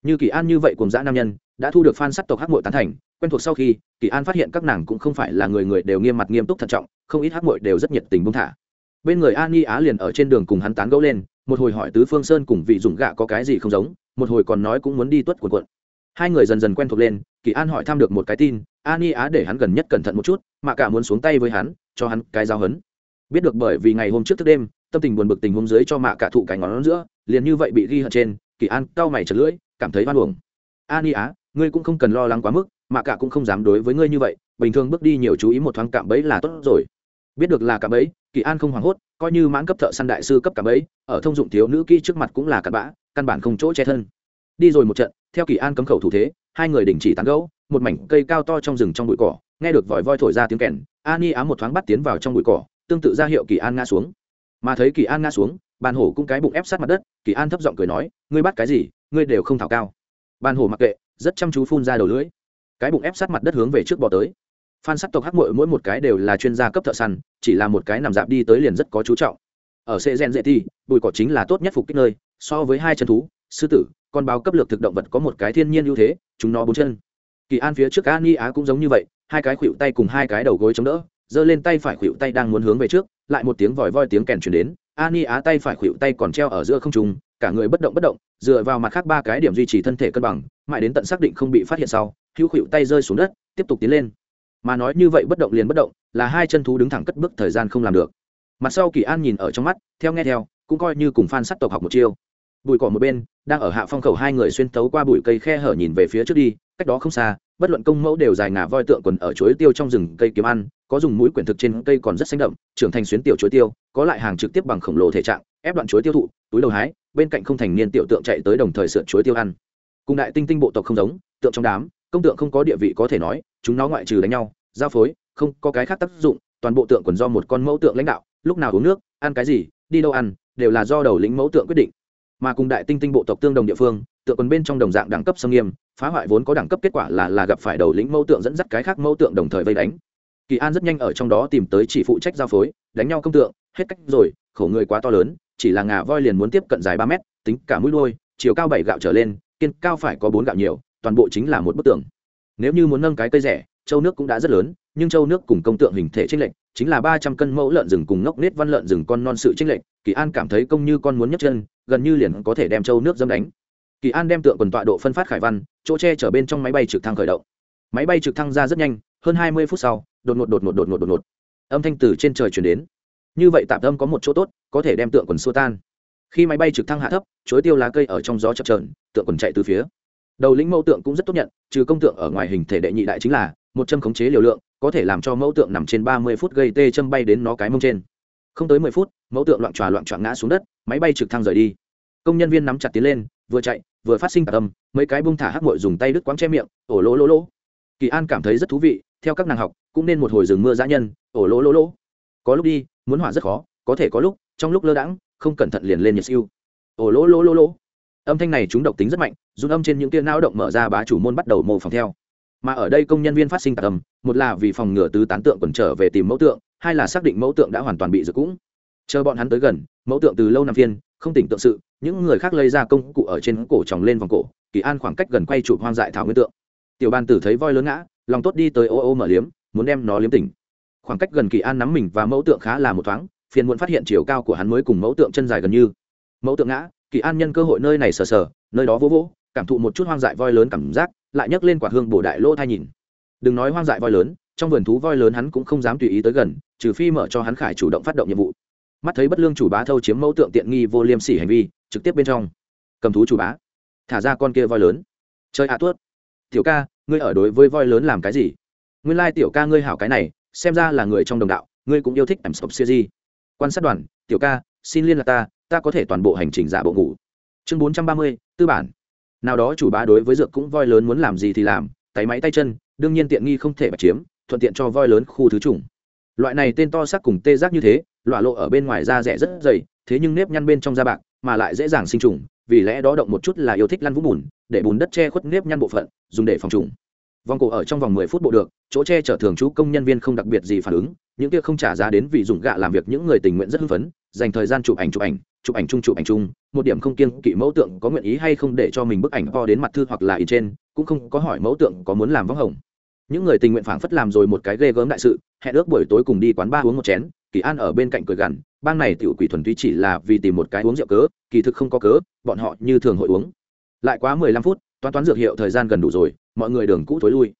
Như kỳ an như vậy cùng dã nam nhân, đã thu được f a n sắc tộc hắc mội tán thành, quen thuộc sau khi, kỳ an phát hiện các nàng cũng không phải là người người đều nghiêm mặt nghiêm túc thận trọng, không ít hắc mội đều rất nhiệt tình bông thả. Bên người an y á liền ở trên đường cùng hắn tán gẫu lên, một hồi hỏi tứ phương sơn cùng vị dùng gạ có cái gì không giống, một hồi còn nói cũng muốn đi tuất quần quận hai người dần dần quen thuộc lên, kỳ an hỏi thăm được một cái tin, an y á để hắn gần nhất cẩn thận một chút mà cả muốn xuống tay với hắn, cho hắn cái giao hấn biết được bởi vì ngày hôm trước thức đêm, tâm tình buồn bực tình hôm dưới cho mạ cả thụ cái ngón giữa, liền như vậy bị ghi hận trên, kỳ an cau mày chật lưỡi, cảm thấy hoan uổng. An y á, ngươi cũng không cần lo lắng quá mức, mạ cả cũng không dám đối với ngươi như vậy, bình thường bước đi nhiều chú ý một thoáng cạm bẫy là tốt rồi. Biết được là cạm bẫy, kỳ an không hoảng hốt, coi như mãn cấp thợ săn đại sư cấp cạm bẫy, ở thông dụng thiếu nữ kỹ trước mặt cũng là cặn bã, căn bản không chỗ che thân. Đi rồi một trận, theo kỳ an cấm khẩu thủ thế, hai người đình chỉ tán gẫu, một mảnh cây cao to trong rừng trong bụi cỏ, nghe được vòi voi thổi ra tiếng kèn ani á một thoáng bắt tiến vào trong bụi cỏ tương tự ra hiệu kỳ an ngã xuống. Mà thấy kỳ an ngã xuống, bàn hổ cũng cái bụng ép sát mặt đất, kỳ an thấp giọng cười nói, ngươi bắt cái gì, ngươi đều không thảo cao. Bàn hổ mặc kệ, rất chăm chú phun ra đầu lưỡi. Cái bụng ép sát mặt đất hướng về trước bò tới. Phan sắc tộc hắc mội mỗi một cái đều là chuyên gia cấp thợ săn, chỉ là một cái nằm dạp đi tới liền rất có chú trọng. Ở sệ gen dễ thi bụi cỏ chính là tốt nhất phục kích nơi, so với hai chân thú, sư tử, con báo cấp lược thực động vật có một cái thiên nhiên ưu thế, chúng nó bốn chân. Kỳ an phía trước an ni á cũng giống như vậy, hai cái khuỵu tay cùng hai cái đầu gối chống đỡ giơ lên tay phải khuỵu tay đang muốn hướng về trước, lại một tiếng vòi voi tiếng kèn chuyển đến. Ani á tay phải khuỵu tay còn treo ở giữa không trung, cả người bất động bất động, dựa vào mặt khác ba cái điểm duy trì thân thể cân bằng, mãi đến tận xác định không bị phát hiện sau, hữu khuỵu tay rơi xuống đất, tiếp tục tiến lên. Mà nói như vậy bất động liền bất động, là hai chân thú đứng thẳng cất bước thời gian không làm được. Mặt sau kỳ an nhìn ở trong mắt, theo nghe theo, cũng coi như cùng phan sắt tộc học một chiêu. Bụi cỏ một bên, đang ở hạ phong khẩu hai người xuyên tấu qua bụi cây khe hở nhìn về phía trước đi, cách đó không xa bất luận công mẫu đều dài ngà voi tượng quần ở chuối tiêu trong rừng cây kiếm ăn, có dùng mũi quyển thực trên cây còn rất xanh đậm, trưởng thành xuyến tiểu chuối tiêu, có lại hàng trực tiếp bằng khổng lồ thể trạng, ép đoạn chuối tiêu thụ, túi đầu hái, bên cạnh không thành niên tiểu tượng chạy tới đồng thời sượn chuối tiêu ăn. Cùng đại tinh tinh bộ tộc không giống, tượng trong đám, công tượng không có địa vị có thể nói, chúng nó ngoại trừ đánh nhau, giao phối, không có cái khác tác dụng, toàn bộ tượng quần do một con mẫu tượng lãnh đạo, lúc nào uống nước, ăn cái gì, đi đâu ăn, đều là do đầu lĩnh mẫu tượng quyết định mà cùng đại tinh tinh bộ tộc tương đồng địa phương tượng quần bên trong đồng dạng đẳng cấp xâm nghiêm, phá hoại vốn có đẳng cấp kết quả là là gặp phải đầu lĩnh mẫu tượng dẫn dắt cái khác mẫu tượng đồng thời vây đánh. Kỳ an rất nhanh ở trong đó tìm tới chỉ phụ trách giao phối, đánh nhau công tượng, hết cách rồi, khổ người quá to lớn, chỉ là ngà voi liền muốn tiếp cận dài ba mét, tính cả mũi đôi chiều cao bảy gạo trở lên, kiên cao phải có bốn gạo nhiều, toàn bộ chính là một bức tượng nếu như muốn nâng cái cây rẻ, châu nước cũng đã rất lớn nhưng châu nước cùng công tượng hình thể trinh lệnh chính là ba trăm cân mẫu lợn rừng cùng ngốc nết văn lợn rừng con non sự trinh lệnh kỳ an cảm thấy công như con muốn nhấc chân, gần như liền có thể đem châu nước dâm đánh. Kỳ an đem tượng quần tọa độ phân phát khải văn, chỗ che chở bên trong máy bay trực thăng khởi động. Máy bay trực thăng ra rất nhanh, hơn hai mươi phút sau, đột ngột đột ngột đột ngột đột ngột. Âm thanh từ trên trời chuyển đến. Như vậy tạm âm có một chỗ tốt, có thể đem tượng quần xua tan. Khi máy bay trực thăng hạ thấp chối tiêu lá cây ở trong gió chập trờn tượng quần chạy từ phía. Đầu lĩnh mẫu tượng cũng rất tốt nhận, trừ công tượng ở ngoài hình thể đệ nhị đại chính là một châm khống chế liều lượng có thể làm cho mẫu tượng nằm trên ba mươi phút gây tê châm bay đến nó cái mông trên. Không tới mười phút, mẫu tượng loạn tròa loạn trọn ngã xuống đất, máy bay trực thăng rời đi. Công nhân viên nắm chặt tiến lên, vừa chạy, vừa phát sinh cả âm, mấy cái bung thả hắc mội dùng tay đứt quáng che miệng, ổ lỗ lỗ lỗ. Kỳ an cảm thấy rất thú vị, theo các nàng học, cũng nên một hồi rừng mưa dã nhân, ổ lỗ lỗ lỗ. Có lúc đi, muốn hỏa rất khó, có thể có lúc, trong lúc lơ đãng, không cẩn thận liền lên nhiệt siêu. Ổ lỗ lỗ lỗ lỗ. Âm thanh này chúng độc tính rất mạnh dùng âm trên những tia não động mở ra bá chủ môn bắt đầu mô phỏng theo mà ở đây công nhân viên phát sinh tạc âm, một là vì phòng ngừa tứ tán tượng còn trở về tìm mẫu tượng, hai là xác định mẫu tượng đã hoàn toàn bị giật cũng. Chờ bọn hắn tới gần, mẫu tượng từ lâu nằm phiên, không tỉnh tượng sự, những người khác lấy ra công cụ ở trên cổ tròng lên vòng cổ, kỳ an khoảng cách gần quay chụp hoang dại thảo nguyên tượng. Tiểu ban tử thấy voi lớn ngã, lòng tốt đi tới ô ô mở liếm, muốn đem nó liếm tỉnh. Khoảng cách gần kỳ an nắm mình và mẫu tượng khá là một thoáng, phiền muốn phát hiện chiều cao của hắn mới cùng mẫu tượng chân dài gần như. Mẫu tượng ngã, kỳ an nhân cơ hội nơi này sờ sờ, nơi đó vỗ vỗ cảm thụ một chút hoang dại voi lớn cảm giác, lại nhấc lên quả hương bổ đại lỗ thai nhìn. Đừng nói hoang dại voi lớn, trong vườn thú voi lớn hắn cũng không dám tùy ý tới gần, trừ phi mở cho hắn khải chủ động phát động nhiệm vụ. Mắt thấy bất lương chủ bá thâu chiếm mẫu tượng tiện nghi vô liêm sỉ hành vi, trực tiếp bên trong. Cầm thú chủ bá. Thả ra con kia voi lớn. Chơi ạ à tuốt. Tiểu ca, ngươi ở đối với voi lớn làm cái gì? Nguyên lai tiểu ca ngươi hảo cái này, xem ra là người trong đồng đạo, ngươi cũng yêu thích ẩm sộp siêu di. Quan sát đoàn, tiểu ca, xin liên lạc ta ta có thể toàn bộ hành trình giả bộ ngủ. Chương bốn trăm ba mươi, tư bản nào đó chủ bá đối với dược cũng voi lớn muốn làm gì thì làm, tay máy tay chân, đương nhiên tiện nghi không thể bạch chiếm, thuận tiện cho voi lớn khu thứ trùng. Loại này tên to sắc cùng tê giác như thế loại lộ ở bên ngoài da rẻ rất dày, thế nhưng nếp nhăn bên trong da bạc, mà lại dễ dàng sinh trùng, vì lẽ đó động một chút là yêu thích lăn vũng bùn, để bùn đất che khuất nếp nhăn bộ phận, dùng để phòng trùng. Vòng cổ ở trong vòng mười phút bộ được, chỗ che chở thường trú công nhân viên không đặc biệt gì phản ứng, những kia không trả giá đến vì dùng gạ làm việc những người tình nguyện rất hưng phấn dành thời gian chụp ảnh chụp ảnh chụp ảnh chung, chụp ảnh chung. Một điểm không kiêng kỵ mẫu tượng có nguyện ý hay không để cho mình bức ảnh po đến mặt thư hoặc là in trên, cũng không có hỏi mẫu tượng có muốn làm vắng hồng. Những người tình nguyện phảng phất làm rồi một cái ghê gớm đại sự, hẹn ước buổi tối cùng đi quán ba uống một chén, kỳ an ở bên cạnh cười gằn, bang này tiểu quỷ thuần túy chỉ là vì tìm một cái uống rượu cớ, kỳ thực không có cớ, bọn họ như thường hội uống. Lại quá mười lăm phút, toán toán dược hiệu thời gian gần đủ rồi, mọi người đường cũ thối lui.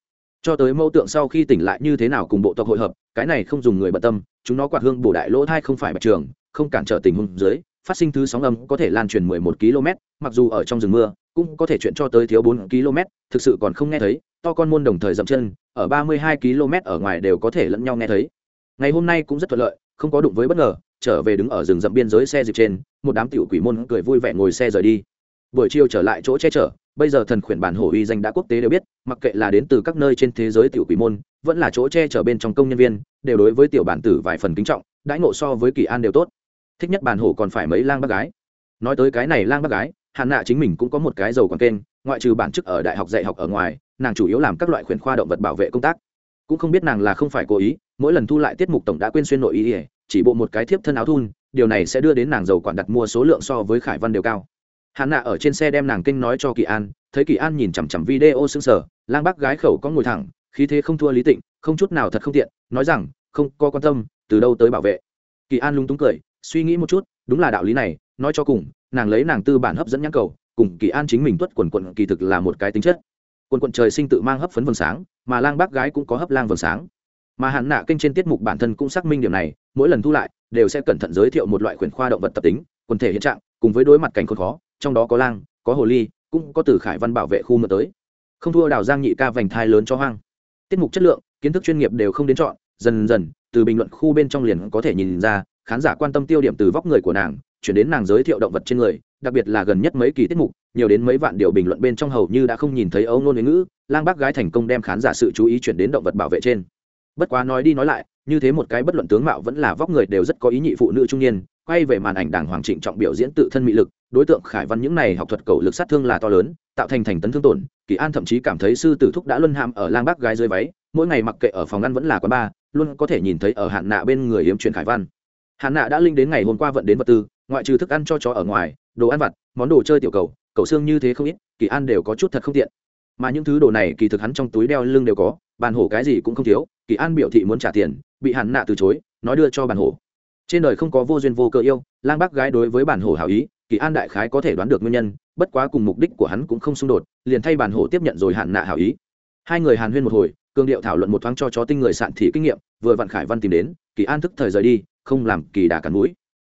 Cho tới mẫu tượng sau khi tỉnh lại như thế nào cùng bộ tộc hội hợp, cái này không dùng người bận tâm chúng nó quạt hương bổ đại lỗ thai không phải bạch trường, không cản trở tình huống dưới, phát sinh thứ sóng âm có thể lan truyền mười một km, mặc dù ở trong rừng mưa, cũng có thể chuyện cho tới thiếu bốn km, thực sự còn không nghe thấy, to con môn đồng thời dậm chân, ở ba mươi hai km ở ngoài đều có thể lẫn nhau nghe thấy. Ngày hôm nay cũng rất thuận lợi, không có đụng với bất ngờ, trở về đứng ở rừng rậm biên giới xe dịp trên, một đám tiểu quỷ môn cười vui vẻ ngồi xe rời đi buổi chiều trở lại chỗ che chở, bây giờ thần khuyển bản hổ uy danh đã quốc tế đều biết, mặc kệ là đến từ các nơi trên thế giới tiểu quỷ môn, vẫn là chỗ che chở bên trong công nhân viên, đều đối với tiểu bản tử vài phần kính trọng, đãi ngộ so với kỳ an đều tốt. Thích nhất bản hổ còn phải mấy lang bác gái. Nói tới cái này lang bác gái hạn nạ chính mình cũng có một cái giàu còn kênh, ngoại trừ bản chức ở đại học dạy học ở ngoài, nàng chủ yếu làm các loại khuyển khoa động vật bảo vệ công tác. Cũng không biết nàng là không phải cố ý, mỗi lần thu lại tiết mục tổng đã quên xuyên nội ý ỉa chỉ bộ một cái thiếp thân áo thun, điều này sẽ đưa đến nàng giàu quản đặt mua số lượng so với khải văn đều cao hạn nạ ở trên xe đem nàng kinh nói cho kỳ an, thấy kỳ an nhìn chằm chằm video xứng sở lang bác gái khẩu có ngồi thẳng, khí thế không thua lý tịnh, không chút nào thật không tiện, nói rằng, không có quan tâm, từ đâu tới bảo vệ? Kỳ an lung túng cười, suy nghĩ một chút, đúng là đạo lý này, nói cho cùng, nàng lấy nàng tư bản hấp dẫn nhãn cầu, cùng kỳ an chính mình tuất quần quận kỳ thực là một cái tính chất. Quần quận trời sinh tự mang hấp phấn vầng sáng, mà lang bác gái cũng có hấp lang vầng sáng. Mà hạn nạ kênh trên tiết mục bản thân cũng xác minh điểm này, mỗi lần thu lại, đều sẽ cẩn thận giới thiệu một loại khuyển khoa động vật tập tính, quần thể hiện trạng, cùng với đối mặt cảnh khốn khó trong đó có lang, có hồ ly, cũng có từ khải văn bảo vệ khu mượn tới. Không thua đào giang nhị ca vành thai lớn cho hoang. Tiết mục chất lượng, kiến thức chuyên nghiệp đều không đến chọn, dần dần, từ bình luận khu bên trong liền có thể nhìn ra, khán giả quan tâm tiêu điểm từ vóc người của nàng, chuyển đến nàng giới thiệu động vật trên người, đặc biệt là gần nhất mấy kỳ tiết mục, nhiều đến mấy vạn điều bình luận bên trong hầu như đã không nhìn thấy ấu ngôn ngữ, lang bác gái thành công đem khán giả sự chú ý chuyển đến động vật bảo vệ trên. Bất quá nói đi nói lại, như thế một cái bất luận tướng mạo vẫn là vóc người đều rất có ý nhị phụ nữ trung niên, quay về màn ảnh đảng hoàng trịnh trọng biểu diễn tự thân mị lực đối tượng khải văn những này học thuật cầu lực sát thương là to lớn, tạo thành thành tấn thương tổn, kỳ an thậm chí cảm thấy sư tử thúc đã luân hàm ở lang bác gái dưới váy, mỗi ngày mặc kệ ở phòng ăn vẫn là quán bar, luôn có thể nhìn thấy ở hạn nạ bên người hiếm chuyện khải văn. Hạn nạ đã linh đến ngày hôm qua vận đến vật tư, ngoại trừ thức ăn cho chó ở ngoài, đồ ăn vặt, món đồ chơi tiểu cầu cầu xương như thế không ít, kỳ an đều có chút thật không tiện. Mà những thứ đồ này kỳ thực hắn trong túi đeo lưng đều có, bàn hổ cái gì cũng không thiếu, kỳ an biểu thị muốn trả tiền, bị hạn nạ từ chối, nói đưa cho bàn hổ. Trên đời không có vô duyên vô cơ yêu, lang bác gái đối với bản hổ hảo ý kỳ an đại khái có thể đoán được nguyên nhân, bất quá cùng mục đích của hắn cũng không xung đột, liền thay bàn hổ tiếp nhận rồi hạn nạ hảo ý. Hai người hàn huyên một hồi cương điệu thảo luận một thoáng cho chó tinh người sạn thị kinh nghiệm, vừa vặn khải văn tìm đến, kỳ an thức thời rời đi, không làm kỳ đà cắn mũi.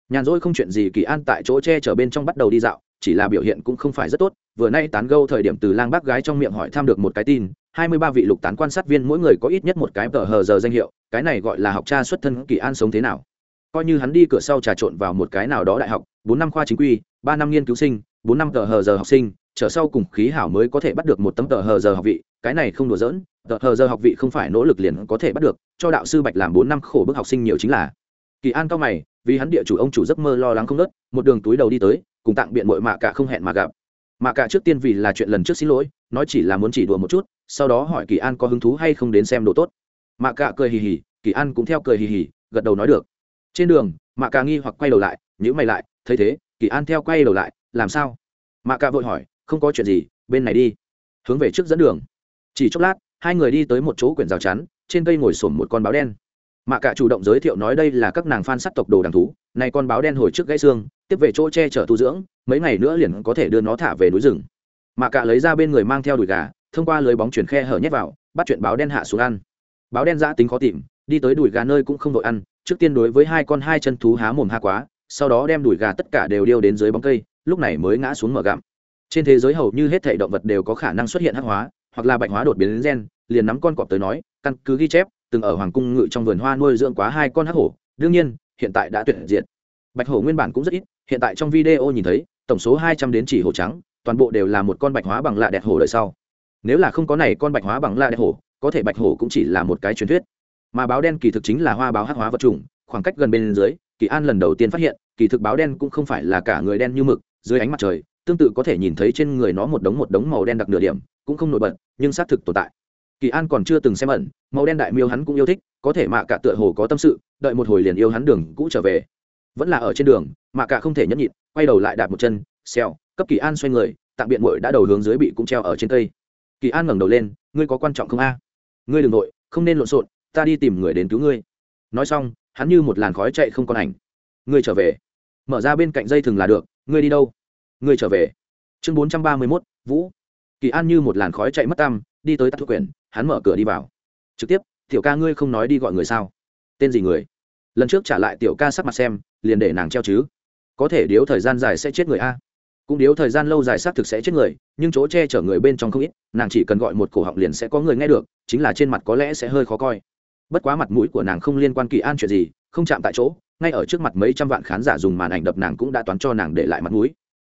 Nhàn rỗi không chuyện gì kỳ an tại chỗ che chở bên trong bắt đầu đi dạo, chỉ là biểu hiện cũng không phải rất tốt, vừa nay tán gâu thời điểm từ lang bác gái trong miệng hỏi thăm được một cái tin, hai mươi ba vị lục tán quan sát viên mỗi người có ít nhất một cái tờ hờ giờ danh hiệu, cái này gọi là học cha xuất thân kỳ an sống thế nào. Coi như hắn đi cửa sau trà trộn vào một cái nào đó đại học bốn năm khoa chính quy, ba năm nghiên cứu sinh, bốn năm tờ hờ giờ học sinh, trở sau cùng khí hảo mới có thể bắt được một tấm tờ hờ giờ học vị, cái này không đùa giỡn, tờ hờ giờ học vị không phải nỗ lực liền có thể bắt được, cho đạo sư bạch làm bốn năm khổ bức học sinh nhiều chính là. Kỳ an cao mày, vì hắn địa chủ ông chủ giấc mơ lo lắng không nớt một đường túi đầu đi tới, cùng tặng biện mội mạ cả không hẹn mà gặp. Mạ cả trước tiên vì là chuyện lần trước xin lỗi, nói chỉ là muốn chỉ đùa một chút, sau đó hỏi kỳ an có hứng thú hay không đến xem đồ tốt. Mạ cả cười hì hì, kỳ an cũng theo cười hì hì, gật đầu nói được. Trên đường, mạ cạ nghi hoặc quay đầu lại nhữ mày lại, thấy thế, kỳ an theo quay đầu lại, làm sao? Mạ cạ vội hỏi, không có chuyện gì, bên này đi. Hướng về trước dẫn đường. Chỉ chốc lát, hai người đi tới một chỗ quyển rào chắn, trên cây ngồi sổm một con báo đen. Mạ cả chủ động giới thiệu nói đây là các nàng phan sắt tộc đồ đằng thú, này con báo đen hồi trước gãy xương, tiếp về chỗ che chở tu dưỡng, mấy ngày nữa liền có thể đưa nó thả về núi rừng. Mạ cả lấy ra bên người mang theo đùi gà, thông qua lưới bóng chuyển khe hở nhét vào, bắt chuyện báo đen hạ xuống ăn. Báo đen giã tính khó tìm, đi tới đùi gà nơi cũng không đội ăn, trước tiên đối với hai con hai chân thú há mồm ha quá sau đó đem đùi gà tất cả đều điêu đến dưới bóng cây, lúc này mới ngã xuống mở gặm. Trên thế giới hầu như hết thể động vật đều có khả năng xuất hiện hắc hóa, hoặc là bạch hóa đột biến đến gen, liền nắm con cọp tới nói, căn cứ ghi chép, từng ở hoàng cung ngự trong vườn hoa nuôi dưỡng quá hai con hắc hổ, đương nhiên, hiện tại đã tuyệt diệt. Bạch hổ nguyên bản cũng rất ít, hiện tại trong video nhìn thấy, tổng số hai trăm đến chỉ hổ trắng, toàn bộ đều là một con bạch hóa bằng lạ đẹp hổ đời sau. Nếu là không có này con bạch hóa bằng lạ đẹp hổ, có thể bạch hổ cũng chỉ là một cái truyền thuyết. Mà báo đen kỳ thực chính là hoa báo hắc hóa vật chủng, khoảng cách gần bên dưới kỳ an lần đầu tiên phát hiện, kỳ thực báo đen cũng không phải là cả người đen như mực, dưới ánh mặt trời, tương tự có thể nhìn thấy trên người nó một đống một đống màu đen đặc nửa điểm, cũng không nổi bật, nhưng xác thực tồn tại. Kỳ an còn chưa từng xem ẩn, màu đen đại miêu hắn cũng yêu thích, có thể mạ cả tựa hồ có tâm sự, đợi một hồi liền yêu hắn đường cũ trở về. Vẫn là ở trên đường, mạ cả không thể nhẫn nhịn, quay đầu lại đạp một chân, xèo, cấp kỳ an xoay người, tạm biện mội đã đầu hướng dưới bị cũng treo ở trên cây. Kỳ an ngẩng đầu lên, ngươi có quan trọng không a? Ngươi đừng nội không nên lộn xộn, ta đi tìm người đến cứu ngươi. Nói xong hắn như một làn khói chạy không còn ảnh. Ngươi trở về. Mở ra bên cạnh dây thừng là được. Ngươi đi đâu? Ngươi trở về. Chương bốn trăm ba mươi mốt, vũ. Kỳ an như một làn khói chạy mất tăm, đi tới tắt thuốc quyển, hắn mở cửa đi vào. Trực tiếp, tiểu ca ngươi không nói đi gọi người sao? Tên gì người? Lần trước trả lại tiểu ca sắc mặt xem, liền để nàng treo chứ. Có thể điếu thời gian dài sẽ chết người a. Cũng điếu thời gian lâu dài xác thực sẽ chết người, nhưng chỗ che chở người bên trong không ít, nàng chỉ cần gọi một cổ họng liền sẽ có người nghe được, chính là trên mặt có lẽ sẽ hơi khó coi bất quá mặt mũi của nàng không liên quan kỳ an chuyện gì, không chạm tại chỗ, ngay ở trước mặt mấy trăm vạn khán giả dùng màn ảnh đập nàng cũng đã toán cho nàng để lại mặt mũi.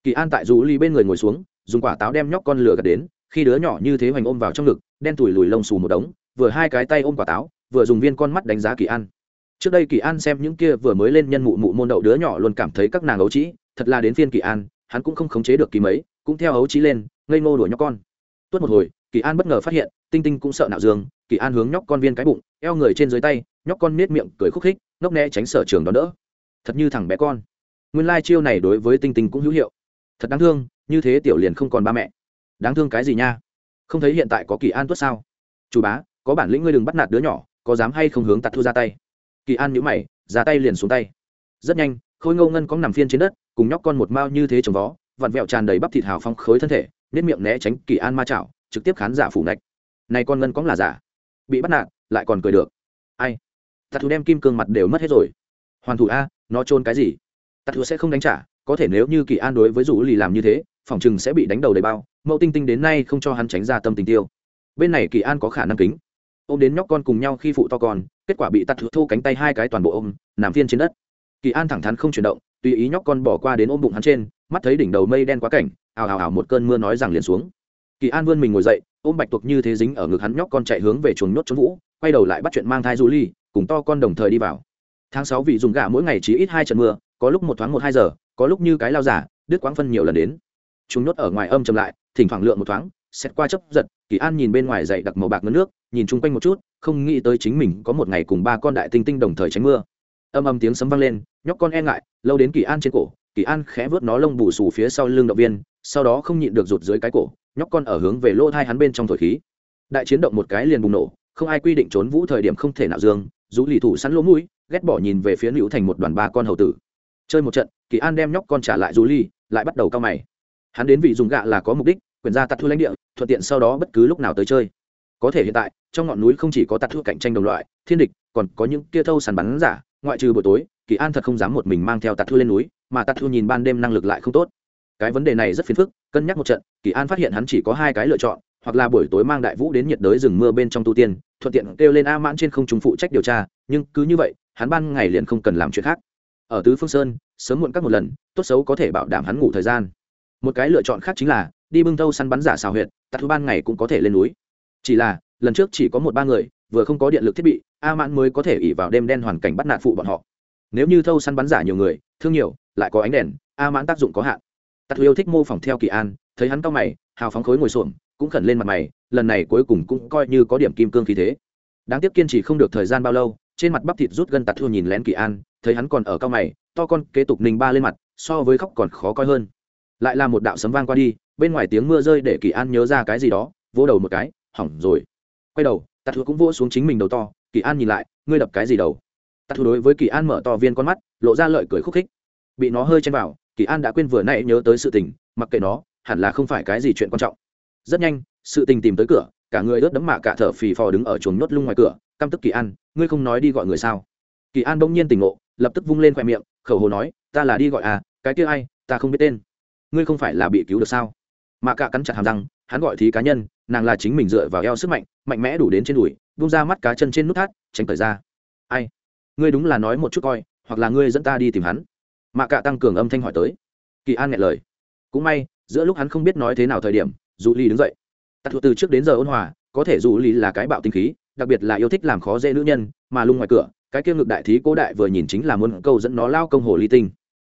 Kỳ an tại dù ly bên người ngồi xuống, dùng quả táo đem nhóc con lửa gật đến, khi đứa nhỏ như thế hoành ôm vào trong ngực, đen tủi lùi lông xù một đống, vừa hai cái tay ôm quả táo, vừa dùng viên con mắt đánh giá kỳ an. Trước đây kỳ an xem những kia vừa mới lên nhân mụ mụ môn đậu đứa nhỏ luôn cảm thấy các nàng ấu trĩ, thật là đến phiên kỳ an, hắn cũng không khống chế được kỳ mấy, cũng theo ấu trĩ lên, ngây ngô đuổi nhóc con. Tuốt một hồi, kỳ an bất ngờ phát hiện, tinh tinh cũng sợ nạo dương kỳ an hướng nhóc con viên cái bụng, eo người trên dưới tay, nhóc con nết miệng cười khúc khích, ngốc né tránh sở trường đón đỡ. Thật như thằng bé con. Nguyên lai chiêu này đối với tinh tinh cũng hữu hiệu. Thật đáng thương, như thế tiểu liền không còn ba mẹ. Đáng thương cái gì nha? Không thấy hiện tại có kỳ an tuất sao? Chủ bá, có bản lĩnh ngươi đừng bắt nạt đứa nhỏ, có dám hay không hướng tạt thu ra tay? Kỳ an nhữ mày ra tay liền xuống tay. Rất nhanh, khôi ngâu ngân có nằm phiên trên đất, cùng nhóc con một mao như thế trồng vó, vặn vẹo tràn đầy bắp thịt hào phong khối thân thể nếp miệng né tránh kỳ an ma chảo, trực tiếp khán giả phủ nạch. Này con ngân có là giả? Bị bắt nạt, lại còn cười được. Ai? Tạt thù đem kim cương mặt đều mất hết rồi. Hoàn thủ a, nó trôn cái gì? Tạt thù sẽ không đánh trả, có thể nếu như kỳ an đối với rủ lì làm như thế, phòng chừng sẽ bị đánh đầu đầy bao mẫu tinh tinh đến nay không cho hắn tránh ra tâm tình tiêu. Bên này kỳ an có khả năng kính. Ô m đến nhóc con cùng nhau khi phụ to con, kết quả bị tắt thô cánh tay hai cái toàn bộ ôm, nằm phiên trên đất. Kỳ an thẳng thắn không chuyển động, tùy ý nhóc con bỏ qua đến ôm bụng hắn trên, mắt thấy đỉnh đầu mây đen quá cảnh, ào ào ào một cơn mưa nói rằng liền xuống kỳ an vươn mình ngồi dậy, ôm bạch tuộc như thế dính ở ngực hắn nhóc con chạy hướng về chuồng nhốt trốn vũ, quay đầu lại bắt chuyện mang thai du ly, cùng to con đồng thời đi vào. Tháng sáu vị dùng gà mỗi ngày chỉ ít hai trận mưa, có lúc một thoáng một hai giờ, có lúc như cái lao giả, đứt quãng phân nhiều lần đến. Chúng nhốt ở ngoài âm chậm lại, thỉnh thoảng lượng một thoáng, xét qua chấp giật, kỳ an nhìn bên ngoài dậy đặc màu bạc ngấn nước, nhìn chung quanh một chút, không nghĩ tới chính mình có một ngày cùng ba con đại tinh tinh đồng thời tránh mưa. Âm âm tiếng sấm vang lên, nhóc con e ngại, lâu đến kỳ an trên cổ, kỳ an khẽ vớt nó lông bù xù phía sau lưng động viên, sau đó không nhịn được rụt dưới cái cổ nhóc con ở hướng về lỗ thai hắn bên trong thổi khí. Đại chiến động một cái liền bùng nổ, không ai quy định trốn vũ thời điểm không thể nào dương dù lì thủ sẵn lỗ mũi, ghét bỏ nhìn về phía nữ thành một đoàn ba con hầu tử. Chơi một trận, kỳ an đem nhóc con trả lại dù ly lại bắt đầu cao mày. Hắn đến vị dùng gạ là có mục đích, quyền ra tạt thu lãnh địa, thuận tiện sau đó bất cứ lúc nào tới chơi. Có thể hiện tại, trong ngọn núi không chỉ có tạt thu cạnh tranh đồng loại, thiên địch, còn có những kia thâu sàn bắn giả, ngoại trừ buổi tối, kỳ an thật không dám một mình mang theo tạt thu lên núi, mà tạt thu nhìn ban đêm năng lực lại không tốt cái vấn đề này rất phiền phức, cân nhắc một trận, kỳ an phát hiện hắn chỉ có hai cái lựa chọn, hoặc là buổi tối mang đại vũ đến nhiệt đới rừng mưa bên trong tu tiên, thuận tiện kêu lên a mãn trên không trung phụ trách điều tra, nhưng cứ như vậy, hắn ban ngày liền không cần làm chuyện khác. Ở tứ phương sơn, sớm muộn các một lần, tốt xấu có thể bảo đảm hắn ngủ thời gian. Một cái lựa chọn khác chính là, đi bưng thâu săn bắn giả xào huyệt tạt thu ban ngày cũng có thể lên núi. Chỉ là, lần trước chỉ có một ba người, vừa không có điện lực thiết bị, a mãn mới có thể ỉ vào đêm đen hoàn cảnh bắt nạt phụ bọn họ. Nếu như thâu săn bắn giả nhiều người, thương nhiều, lại có ánh đèn, a mãn tác dụng có hạn tạt thu yêu thích mô phỏng theo kỳ an, thấy hắn cao mày, hào phóng khối ngồi xổm, cũng khẩn lên mặt mày, lần này cuối cùng cũng coi như có điểm kim cương khí thế. Đáng tiếc kiên trì không được thời gian bao lâu, trên mặt bắp thịt rút gân tạt thu nhìn lén kỳ an, thấy hắn còn ở cao mày, to con kế tục ninh ba lên mặt, so với khóc còn khó coi hơn. Lại là một đạo sấm vang qua đi, bên ngoài tiếng mưa rơi để kỳ an nhớ ra cái gì đó, vỗ đầu một cái, hỏng rồi. Quay đầu, tạt thua cũng vỗ xuống chính mình đầu to, kỳ an nhìn lại, ngươi đập cái gì đầu? Tạt thua đối với kỳ an mở to viên con mắt, lộ ra lợi cười khúc khích. Bị nó hơi chen vào kỳ an đã quên vừa nãy nhớ tới sự tình, mặc kệ nó, hẳn là không phải cái gì chuyện quan trọng. Rất nhanh, sự tình tìm tới cửa, cả người ướt đẫm mạ cả thở phì phò đứng ở chuồng nhốt lung ngoài cửa, căm tức kỳ an, ngươi không nói đi gọi người sao? Kỳ an bỗng nhiên tỉnh ngộ, lập tức vung lên khoe miệng, khẩu hồ nói, ta là đi gọi à cái kia ai, ta không biết tên. Ngươi không phải là bị cứu được sao? Mạ cả cắn chặt hàm răng, hắn gọi thí cá nhân, nàng là chính mình dựa vào eo sức mạnh mạnh mẽ đủ đến trên đùi bung ra mắt cá chân trên nút thắt, tránh thời ra. Ai? Ngươi đúng là nói một chút coi, hoặc là ngươi dẫn ta đi tìm hắn mạ cạ tăng cường âm thanh hỏi tới. Kỳ an nghe lời. Cũng may, giữa lúc hắn không biết nói thế nào thời điểm dù ly đứng dậy. Tặc thuộc từ trước đến giờ ôn hòa, có thể dù ly là cái bạo tinh khí, đặc biệt là yêu thích làm khó dễ nữ nhân, mà lung ngoài cửa, cái kia ngực đại thí cố đại vừa nhìn chính là muốn câu dẫn nó lao công hồ ly tinh.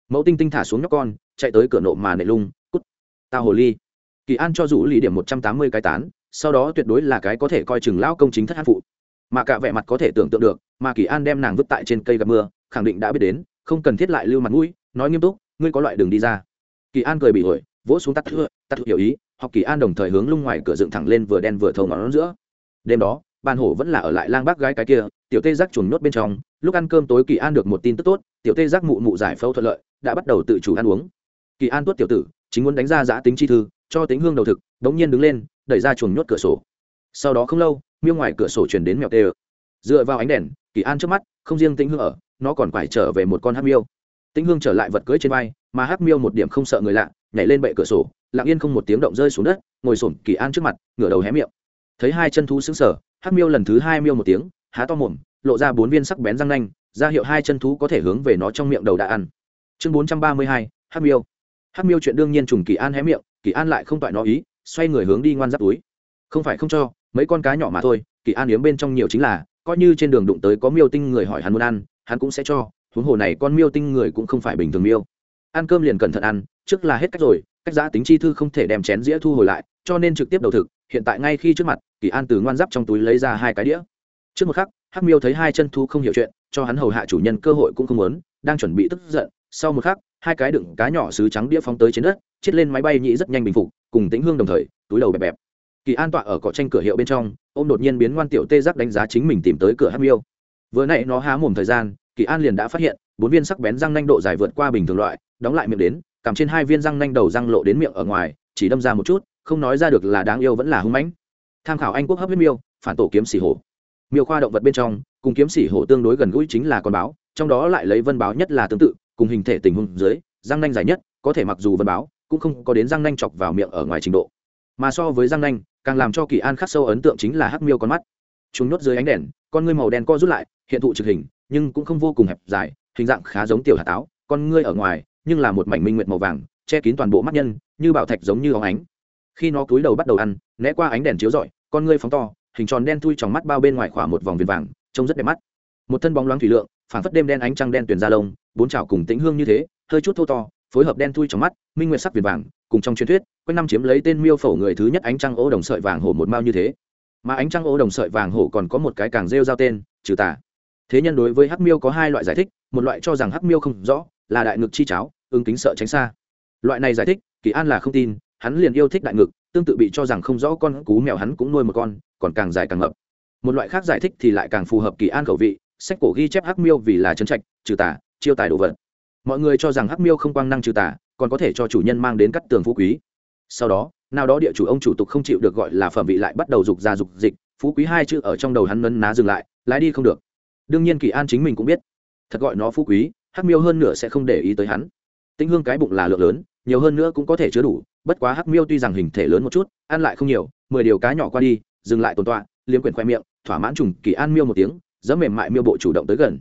Mẫu tinh tinh thả xuống nhóc con, chạy tới cửa nộ mà nệ lung, cút. Tao hồ ly. Kỳ an cho dù lì điểm một trăm tám mươi cái tán, sau đó tuyệt đối là cái có thể coi chừng lao công chính thất hát phụ. Mà cả vẻ mặt có thể tưởng tượng được, mà kỳ an đem nàng vứt tại trên cây gặp mưa, khẳng định đã biết đến không cần thiết lại lưu mặt mũi, nói nghiêm túc, ngươi có loại đường đi ra. Kỳ an cười bị ổi vỗ xuống tắt thưa tắt hiểu ý học kỳ an đồng thời hướng lung ngoài cửa dựng thẳng lên vừa đen vừa thâu ngón giữa. Đêm đó ban hổ vẫn là ở lại lang bác gái cái kia, tiểu tê giác chuồn nhốt bên trong, lúc ăn cơm tối kỳ an được một tin tức tốt, tiểu tê giác mụ mụ giải phẫu thuận lợi, đã bắt đầu tự chủ ăn uống. Kỳ an tuốt tiểu tử, chính muốn đánh ra giã tính chi thư, cho tính hương đầu thực, đống nhiên đứng lên, đẩy ra chuồng nhốt cửa sổ. Sau đó không lâu, miêu ngoài cửa sổ chuyển đến mèo tê ơ. Dựa vào ánh đèn, kỳ an trước mắt, không riêng tính hương ở nó còn phải trở về một con hắc miêu. Tĩnh hương trở lại vật cưới trên vai, mà hắc miêu một điểm không sợ người lạ, nhảy lên bệ cửa sổ, lặng yên không một tiếng động rơi xuống đất, ngồi sổm kỳ an trước mặt, ngửa đầu hé miệng. Thấy hai chân thú xứng sở hắc miêu lần thứ hai miêu một tiếng, há to mồm, lộ ra bốn viên sắc bén răng nanh, ra hiệu hai chân thú có thể hướng về nó trong miệng đầu đã ăn. Chương bốn trăm ba mươi hai hắc miêu. Hắc miêu chuyện đương nhiên trùng kỳ an hé miệng, kỳ an lại không toại nó ý, xoay người hướng đi ngoan giáp túi. Không phải không cho, mấy con cá nhỏ mà thôi, kỳ an yếm bên trong nhiều chính là, coi như trên đường đụng tới có miêu tinh người hỏi hắn muốn ăn hắn cũng sẽ cho, huống hồ này con miêu tinh người cũng không phải bình thường miêu. Ăn cơm liền cẩn thận ăn, trước là hết cách rồi, cách giã tính chi thư không thể đem chén dĩa thu hồi lại, cho nên trực tiếp đầu thực, hiện tại ngay khi trước mặt, kỳ an từ ngoan giáp trong túi lấy ra hai cái đĩa. Trước một khắc, hắc miêu thấy hai chân thu không hiểu chuyện, cho hắn hầu hạ chủ nhân cơ hội cũng không muốn, đang chuẩn bị tức giận, sau một khắc, hai cái đựng cá nhỏ sứ trắng đĩa phóng tới trên đất, chết lên máy bay nhĩ rất nhanh bình phục, cùng tĩnh hương đồng thời, túi đầu bẹp bẹp. Kỳ an tọa ở cọ tranh cửa hiệu bên trong ô m đột nhiên biến ngoan tiểu tê giác đánh giá chính mình tìm tới cửa hắc miêu vừa nãy nó há mồm thời gian, kỳ an liền đã phát hiện, bốn viên sắc bén răng nanh độ dài vượt qua bình thường loại, đóng lại miệng đến cằm trên hai viên răng nanh đầu răng lộ đến miệng ở ngoài, chỉ đâm ra một chút, không nói ra được là đáng yêu vẫn là hung mãnh. Tham khảo anh quốc hấp huyết miêu, phản tổ kiếm xỉ hổ. Miêu khoa động vật bên trong, cùng kiếm xỉ hổ tương đối gần gũi chính là con báo, trong đó lại lấy vân báo nhất là tương tự, cùng hình thể tình huống dưới, răng nanh dài nhất, có thể mặc dù vân báo, cũng không có đến răng nanh chọc vào miệng ở ngoài trình độ. Mà so với răng nanh, càng làm cho kỳ an khắc sâu ấn tượng chính là hắc miêu con mắt. Chúng nhốt dưới ánh đèn, con ngươi màu đen co rút lại hiện thụ trực hình, nhưng cũng không vô cùng hẹp dài, hình dạng khá giống tiểu hạt táo, con ngươi ở ngoài, nhưng là một mảnh minh nguyệt màu vàng, che kín toàn bộ mắt nhân, như bảo thạch giống như óng ánh. Khi nó cúi đầu bắt đầu ăn, né qua ánh đèn chiếu rọi, con ngươi phóng to, hình tròn đen thui trong mắt bao bên ngoài khỏa một vòng viền vàng, trông rất đẹp mắt. Một thân bóng loáng thủy lượng phản phất đêm đen ánh trăng đen tuyền da lông, bốn trào cùng tĩnh hương như thế, hơi chút thô to, phối hợp đen thui trong mắt, minh nguyệt sắc viền vàng, cùng trong truyền thuyết, quanh năm chiếm lấy tên miêu phổ người thứ nhất ánh trăng ô đồng sợi vàng hổ một mao như thế. Mà ánh trăng ô đồng sợi vàng hổ còn có một cái càng rêu giao tên, trừ tà thế nhân đối với hắc miêu có hai loại giải thích, một loại cho rằng hắc miêu không rõ, là đại ngực chi cháo, ứng kính sợ tránh xa. Loại này giải thích, kỳ an là không tin, hắn liền yêu thích đại ngực, tương tự bị cho rằng không rõ con cú mèo hắn cũng nuôi một con, còn càng dài càng mập. Một loại khác giải thích thì lại càng phù hợp kỳ an khẩu vị, sách cổ ghi chép hắc miêu vì là trấn trạch, trừ tà, chiêu tài đồ vật. Mọi người cho rằng hắc miêu không quang năng trừ tà, còn có thể cho chủ nhân mang đến cắt tường phú quý. Sau đó, nào đó địa chủ ông chủ tục không chịu được gọi là phẩm vị lại bắt đầu dục ra dục dịch, phú quý hai chữ ở trong đầu hắn nấn ná dừng lại, lái đi không được đương nhiên kỳ an chính mình cũng biết. Thật gọi nó phú quý, hắc miêu hơn nữa sẽ không để ý tới hắn. Tinh hương cái bụng là lượng lớn, nhiều hơn nữa cũng có thể chứa đủ, bất quá hắc miêu tuy rằng hình thể lớn một chút, ăn lại không nhiều, mười điều cá nhỏ qua đi, dừng lại tồn tọa, liếm quyển khoe miệng, thỏa mãn trùng kỳ an miêu một tiếng dẫm mềm mại miêu bộ chủ động tới gần.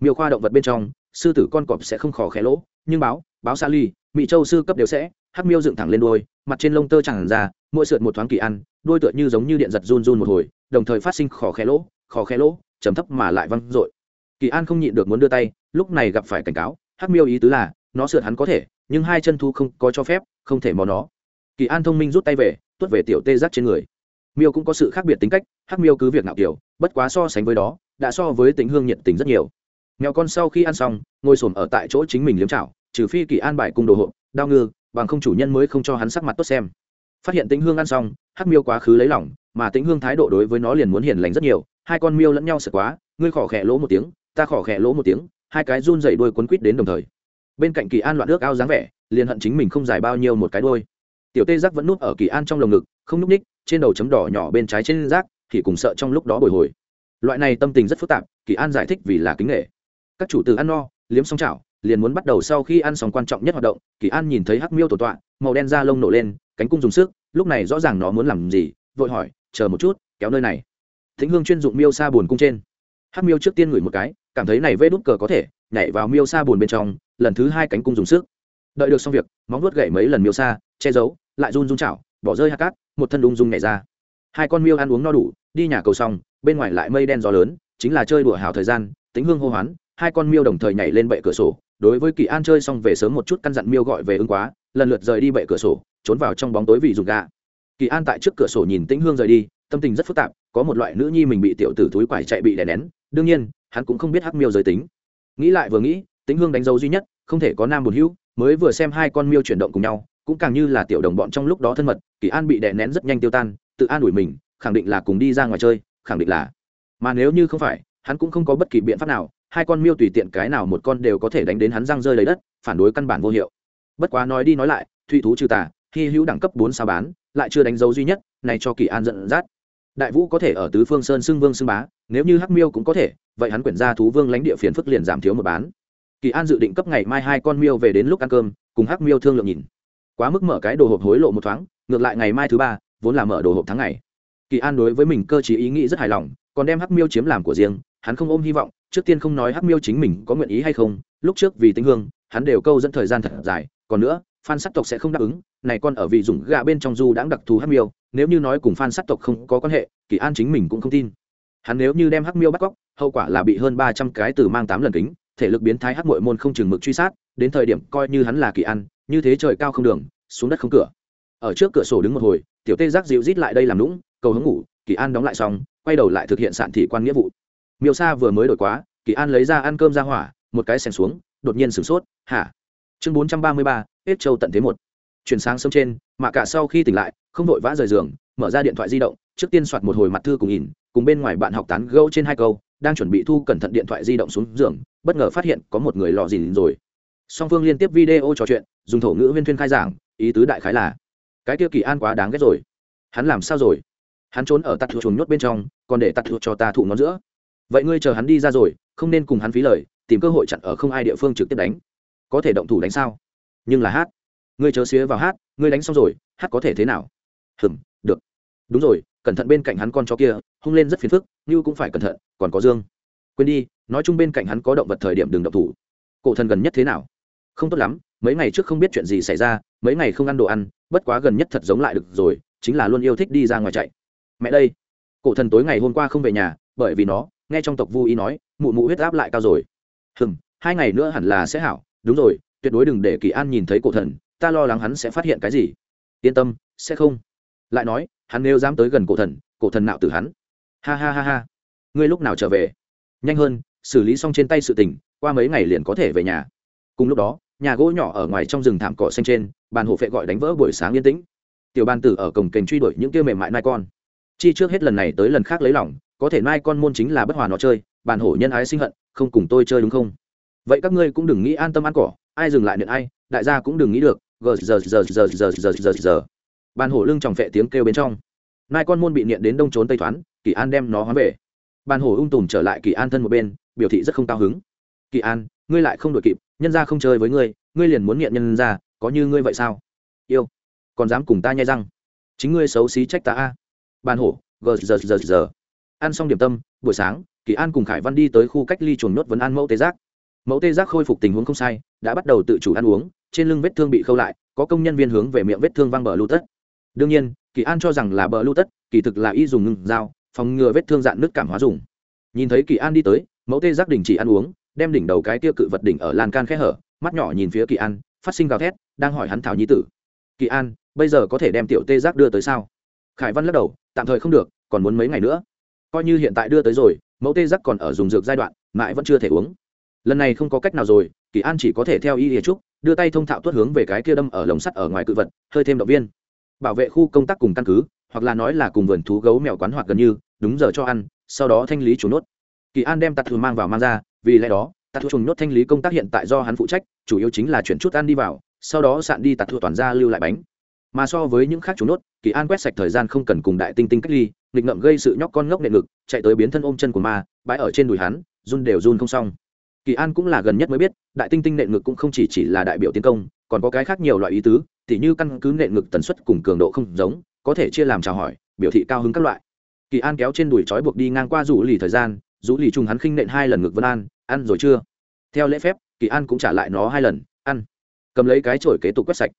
Miêu khoa động vật bên trong, sư tử con cọp sẽ không khò khẽ lỗ, nhưng báo báo sa ly, mỹ châu sư cấp đều sẽ, hắc miêu dựng thẳng lên đôi mặt trên lông tơ chẳng ra, mỗi sượt một thoáng kỳ ăn đôi tựa như giống như điện giật run run một hồi, đồng thời phát sinh khò khẽ lỗ khò khẽ lỗ trầm thấp mà lại văng dội. Kỳ an không nhịn được muốn đưa tay, lúc này gặp phải cảnh cáo, hắc miêu ý tứ là, nó sượt hắn có thể, nhưng hai chân thu không có cho phép, không thể mò nó. Kỳ an thông minh rút tay về, tuốt về tiểu tê giác trên người. Miêu cũng có sự khác biệt tính cách, hắc miêu cứ việc ngạo kiểu, bất quá so sánh với đó, đã so với tính hương nhiệt tình rất nhiều. Mèo con sau khi ăn xong, ngồi xổm ở tại chỗ chính mình liếm chảo, trừ phi kỳ an bài cung đồ hộ, đao ngư, bằng không chủ nhân mới không cho hắn sắc mặt tốt xem. Phát hiện tính hương ăn xong, hắc miêu quá khứ lấy lỏng mà tĩnh hương thái độ đối với nó liền muốn hiền lành rất nhiều. Hai con miêu lẫn nhau sợ quá, ngươi khỏ khẽ lỗ một tiếng, ta khỏ khẽ lỗ một tiếng, hai cái run dậy đuôi quấn quít đến đồng thời. Bên cạnh kỳ an loạn nước ao dáng vẻ, liền hận chính mình không dài bao nhiêu một cái đuôi. Tiểu tê giác vẫn núp ở kỳ an trong lồng ngực, không núp ních trên đầu chấm đỏ nhỏ bên trái trên rác, thì cùng sợ trong lúc đó bồi hồi. Loại này tâm tình rất phức tạp, kỳ an giải thích vì là kính nghệ các chủ từ ăn no, liếm xong chảo, liền muốn bắt đầu sau khi ăn xong quan trọng nhất hoạt động, kỳ an nhìn thấy hắc miêu tổ tọa, màu đen da lông nổ lên, cánh cung dùng sức, lúc này rõ ràng nó muốn làm gì, vội hỏi chờ một chút, kéo nơi này. Thính hương chuyên dụng miêu xa buồn cung trên. Hát miêu trước tiên ngửi một cái, cảm thấy này vê đút cờ có thể, nhảy vào miêu xa buồn bên trong, lần thứ hai cánh cung dùng sức. Đợi được xong việc, móng vuốt gậy mấy lần miêu xa che giấu, lại run run chảo, bỏ rơi hạt cát, một thân ung dung nhảy ra. Hai con miêu ăn uống no đủ, đi nhà cầu xong, bên ngoài lại mây đen gió lớn, chính là chơi đùa hào thời gian tính hương hô hoán, hai con miêu đồng thời nhảy lên bệ cửa sổ, đối với kỳ an chơi xong về sớm một chút căn dặn miêu gọi về ứng quá, lần lượt rời đi bệ cửa sổ, trốn vào trong bóng tối vì dùng gà kỳ an tại trước cửa sổ nhìn tĩnh hương rời đi, tâm tình rất phức tạp, có một loại nữ nhi mình bị tiểu tử túi quải chạy bị đè nén, đương nhiên, hắn cũng không biết hắc miêu giới tính. Nghĩ lại vừa nghĩ, tĩnh hương đánh dấu duy nhất, không thể có nam một hữu, mới vừa xem hai con miêu chuyển động cùng nhau, cũng càng như là tiểu đồng bọn trong lúc đó thân mật, kỳ an bị đè nén rất nhanh tiêu tan, tự an ủi mình, khẳng định là cùng đi ra ngoài chơi, khẳng định là. Mà nếu như không phải, hắn cũng không có bất kỳ biện pháp nào, hai con miêu tùy tiện cái nào một con đều có thể đánh đến hắn răng rơi lấy đất, phản đối căn bản vô hiệu. Bất quá nói đi nói lại, thụy thú trừ tà, hy hữu đẳng cấp bốn sao bán lại chưa đánh dấu duy nhất, này cho kỳ an giận dắt. Đại vũ có thể ở tứ phương sơn xưng vương xưng bá, nếu như hắc miêu cũng có thể, vậy hắn quyển ra thú vương lãnh địa phiền phức liền giảm thiếu một bán. Kỳ an dự định cấp ngày mai hai con miêu về đến lúc ăn cơm, cùng hắc miêu thương lượng nhìn. Quá mức mở cái đồ hộp hối lộ một thoáng, ngược lại ngày mai thứ ba, vốn là mở đồ hộp tháng ngày. Kỳ an đối với mình cơ chí ý nghĩ rất hài lòng, còn đem hắc miêu chiếm làm của riêng, hắn không ôm hy vọng, trước tiên không nói hắc miêu chính mình có nguyện ý hay không, lúc trước vì tính hương, hắn đều câu dẫn thời gian thật dài, còn nữa phan sắc tộc sẽ không đáp ứng, này con ở vị dùng gạ bên trong du đãng đặc thù hắc miêu, nếu như nói cùng phan sắc tộc không có quan hệ, kỳ an chính mình cũng không tin. Hắn nếu như đem hắc miêu bắt cóc, hậu quả là bị hơn ba trăm cái từ mang tám lần kính, thể lực biến thái hắc mội môn không chừng mực truy sát, đến thời điểm coi như hắn là kỳ an, như thế trời cao không đường, xuống đất không cửa. Ở trước cửa sổ đứng một hồi, tiểu tê giác dịu rít lại đây làm lũng cầu hướng ngủ, kỳ an đóng lại xong, quay đầu lại thực hiện sản thị quan nghĩa vụ. Miêu sa vừa mới đổi quá, kỳ an lấy ra ăn cơm ra hỏa, một cái xèn xuống, đột nhiên sửng sốt, hả? Chương bốn trăm ba mươi ba hết châu tận thế một. Chuyển sáng sớm trên mà cả sau khi tỉnh lại, không vội vã rời giường, mở ra điện thoại di động, trước tiên soạt một hồi mặt thư cùng nhìn, cùng bên ngoài bạn học tán gâu trên hai câu, đang chuẩn bị thu cẩn thận điện thoại di động xuống giường, bất ngờ phát hiện có một người lò dìn rồi. Song phương liên tiếp video trò chuyện, dùng thổ ngữ viên thuyên khai giảng, ý tứ đại khái là, cái kia kỳ an quá đáng ghét rồi. Hắn làm sao rồi? Hắn trốn ở tạt thuộc chuồng nhốt bên trong, còn để tạt thuộc cho ta thụ ngón giữa. Vậy ngươi chờ hắn đi ra rồi, không nên cùng hắn phí lời, tìm cơ hội chặn ở không ai địa phương trực tiếp đánh. Có thể động thủ đánh sao? Nhưng là hát. Ngươi chớ xía vào hát, ngươi đánh xong rồi, hát có thể thế nào? Hừm, được. Đúng rồi, cẩn thận bên cạnh hắn con chó kia, hung lên rất phiền phức, như cũng phải cẩn thận, còn có dương. Quên đi, nói chung bên cạnh hắn có động vật thời điểm đừng động thủ. Cổ thần gần nhất thế nào? Không tốt lắm, mấy ngày trước không biết chuyện gì xảy ra, mấy ngày không ăn đồ ăn, bất quá gần nhất thật giống lại được rồi, chính là luôn yêu thích đi ra ngoài chạy. Mẹ đây. Cổ thần tối ngày hôm qua không về nhà, bởi vì nó, nghe trong tộc vu ý nói, mụ mụ huyết áp lại cao rồi. Hừm, hai ngày nữa hẳn là sẽ hảo, đúng rồi tuyệt đối đừng để kỳ an nhìn thấy cổ thần, ta lo lắng hắn sẽ phát hiện cái gì. Yên tâm, sẽ không. Lại nói, hắn nếu dám tới gần cổ thần cổ thần nạo từ hắn. Ha ha ha ha. Ngươi lúc nào trở về? Nhanh hơn, xử lý xong trên tay sự tình, qua mấy ngày liền có thể về nhà. Cùng lúc đó, nhà gỗ nhỏ ở ngoài trong rừng thảm cỏ xanh trên, bàn hổ phệ gọi đánh vỡ buổi sáng yên tĩnh. Tiểu ban tử ở cổng kênh truy đuổi những kia mềm mại nai con. Chi trước hết lần này tới lần khác lấy lòng, có thể nai con môn chính là bất hòa nó chơi, bàn hổ nhân ái sinh hận, không cùng tôi chơi đúng không? Vậy các ngươi cũng đừng nghĩ an tâm ăn cỏ ai dừng lại điện ai, đại gia cũng đừng nghĩ được, gờ, giờ giờ giờ giờ giờ giờ giờ bàn hổ lưng tròng phệ tiếng kêu bên trong. Nai con môn bị niệm đến đông trốn tây thoán, kỳ an đem nó hóa về. Bàn hổ ung tùm trở lại kỳ an thân một bên, biểu thị rất không cao hứng. Kỳ an, ngươi lại không đội kịp, nhân ra không chơi với ngươi ngươi liền muốn nghiện nhân ra có như ngươi vậy sao? Yêu, còn dám cùng ta nhai răng? Chính ngươi xấu xí trách ta a. Bàn hổ, gờ, giờ giờ giờ. Ăn xong điểm tâm, buổi sáng, kỳ an cùng khải văn đi tới khu cách ly chuồng nhốt vấn an mẫu tế giác mẫu tê giác khôi phục tình huống không sai, đã bắt đầu tự chủ ăn uống, trên lưng vết thương bị khâu lại, có công nhân viên hướng về miệng vết thương văng bờ lưu tất. Đương nhiên, kỳ an cho rằng là bờ lưu tất, kỳ thực là y dùng ngưng dao, phòng ngừa vết thương dạn nước cảm hóa dùng. Nhìn thấy kỳ an đi tới, mẫu tê giác đình chỉ ăn uống, đem đỉnh đầu cái tiêu cự vật đỉnh ở lan can khẽ hở, mắt nhỏ nhìn phía kỳ an, phát sinh gào thét, đang hỏi hắn thảo nhi tử. Kỳ an, bây giờ có thể đem tiểu tê giác đưa tới sao? Khải văn lắc đầu, tạm thời không được, còn muốn mấy ngày nữa. Coi như hiện tại đưa tới rồi, mẫu tê giác còn ở dùng dược giai đoạn, mãi vẫn chưa thể uống lần này không có cách nào rồi, kỳ an chỉ có thể theo y hiệp trúc, đưa tay thông thạo tuốt hướng về cái kia đâm ở lồng sắt ở ngoài cự vật, hơi thêm động viên. Bảo vệ khu công tác cùng căn cứ, hoặc là nói là cùng vườn thú gấu mèo quán hoặc gần như, đúng giờ cho ăn, sau đó thanh lý chủ nốt. Kỳ an đem tạt thường mang vào mang ra, vì lẽ đó, tạt thường trùng nốt thanh lý công tác hiện tại do hắn phụ trách, chủ yếu chính là chuyển chút ăn đi vào, sau đó sạn đi tạt thường toàn ra lưu lại bánh. Mà so với những khác chủ nốt, kỳ an quét sạch thời gian không cần cùng đại tinh tinh cách ly, nghịch ngậm gây sự nhóc con ngốc nệ ngực, chạy tới biến thân ôm chân của ma, bãi ở trên đùi hắn, run đều run không xong kỳ an cũng là gần nhất mới biết, đại tinh tinh Nện ngực cũng không chỉ chỉ là đại biểu tiến công, còn có cái khác nhiều loại ý tứ, tỉ như căn cứ Nện ngực tần suất cùng cường độ không giống, có thể chia làm chào hỏi, biểu thị cao hứng các loại. Kỳ an kéo trên đùi trói buộc đi ngang qua rủ lì thời gian rủ lì trùng hắn khinh nện hai lần ngực vân an, ăn rồi chưa? Theo lễ phép, kỳ an cũng trả lại nó hai lần, ăn. Cầm lấy cái chổi kế tục quét sạch.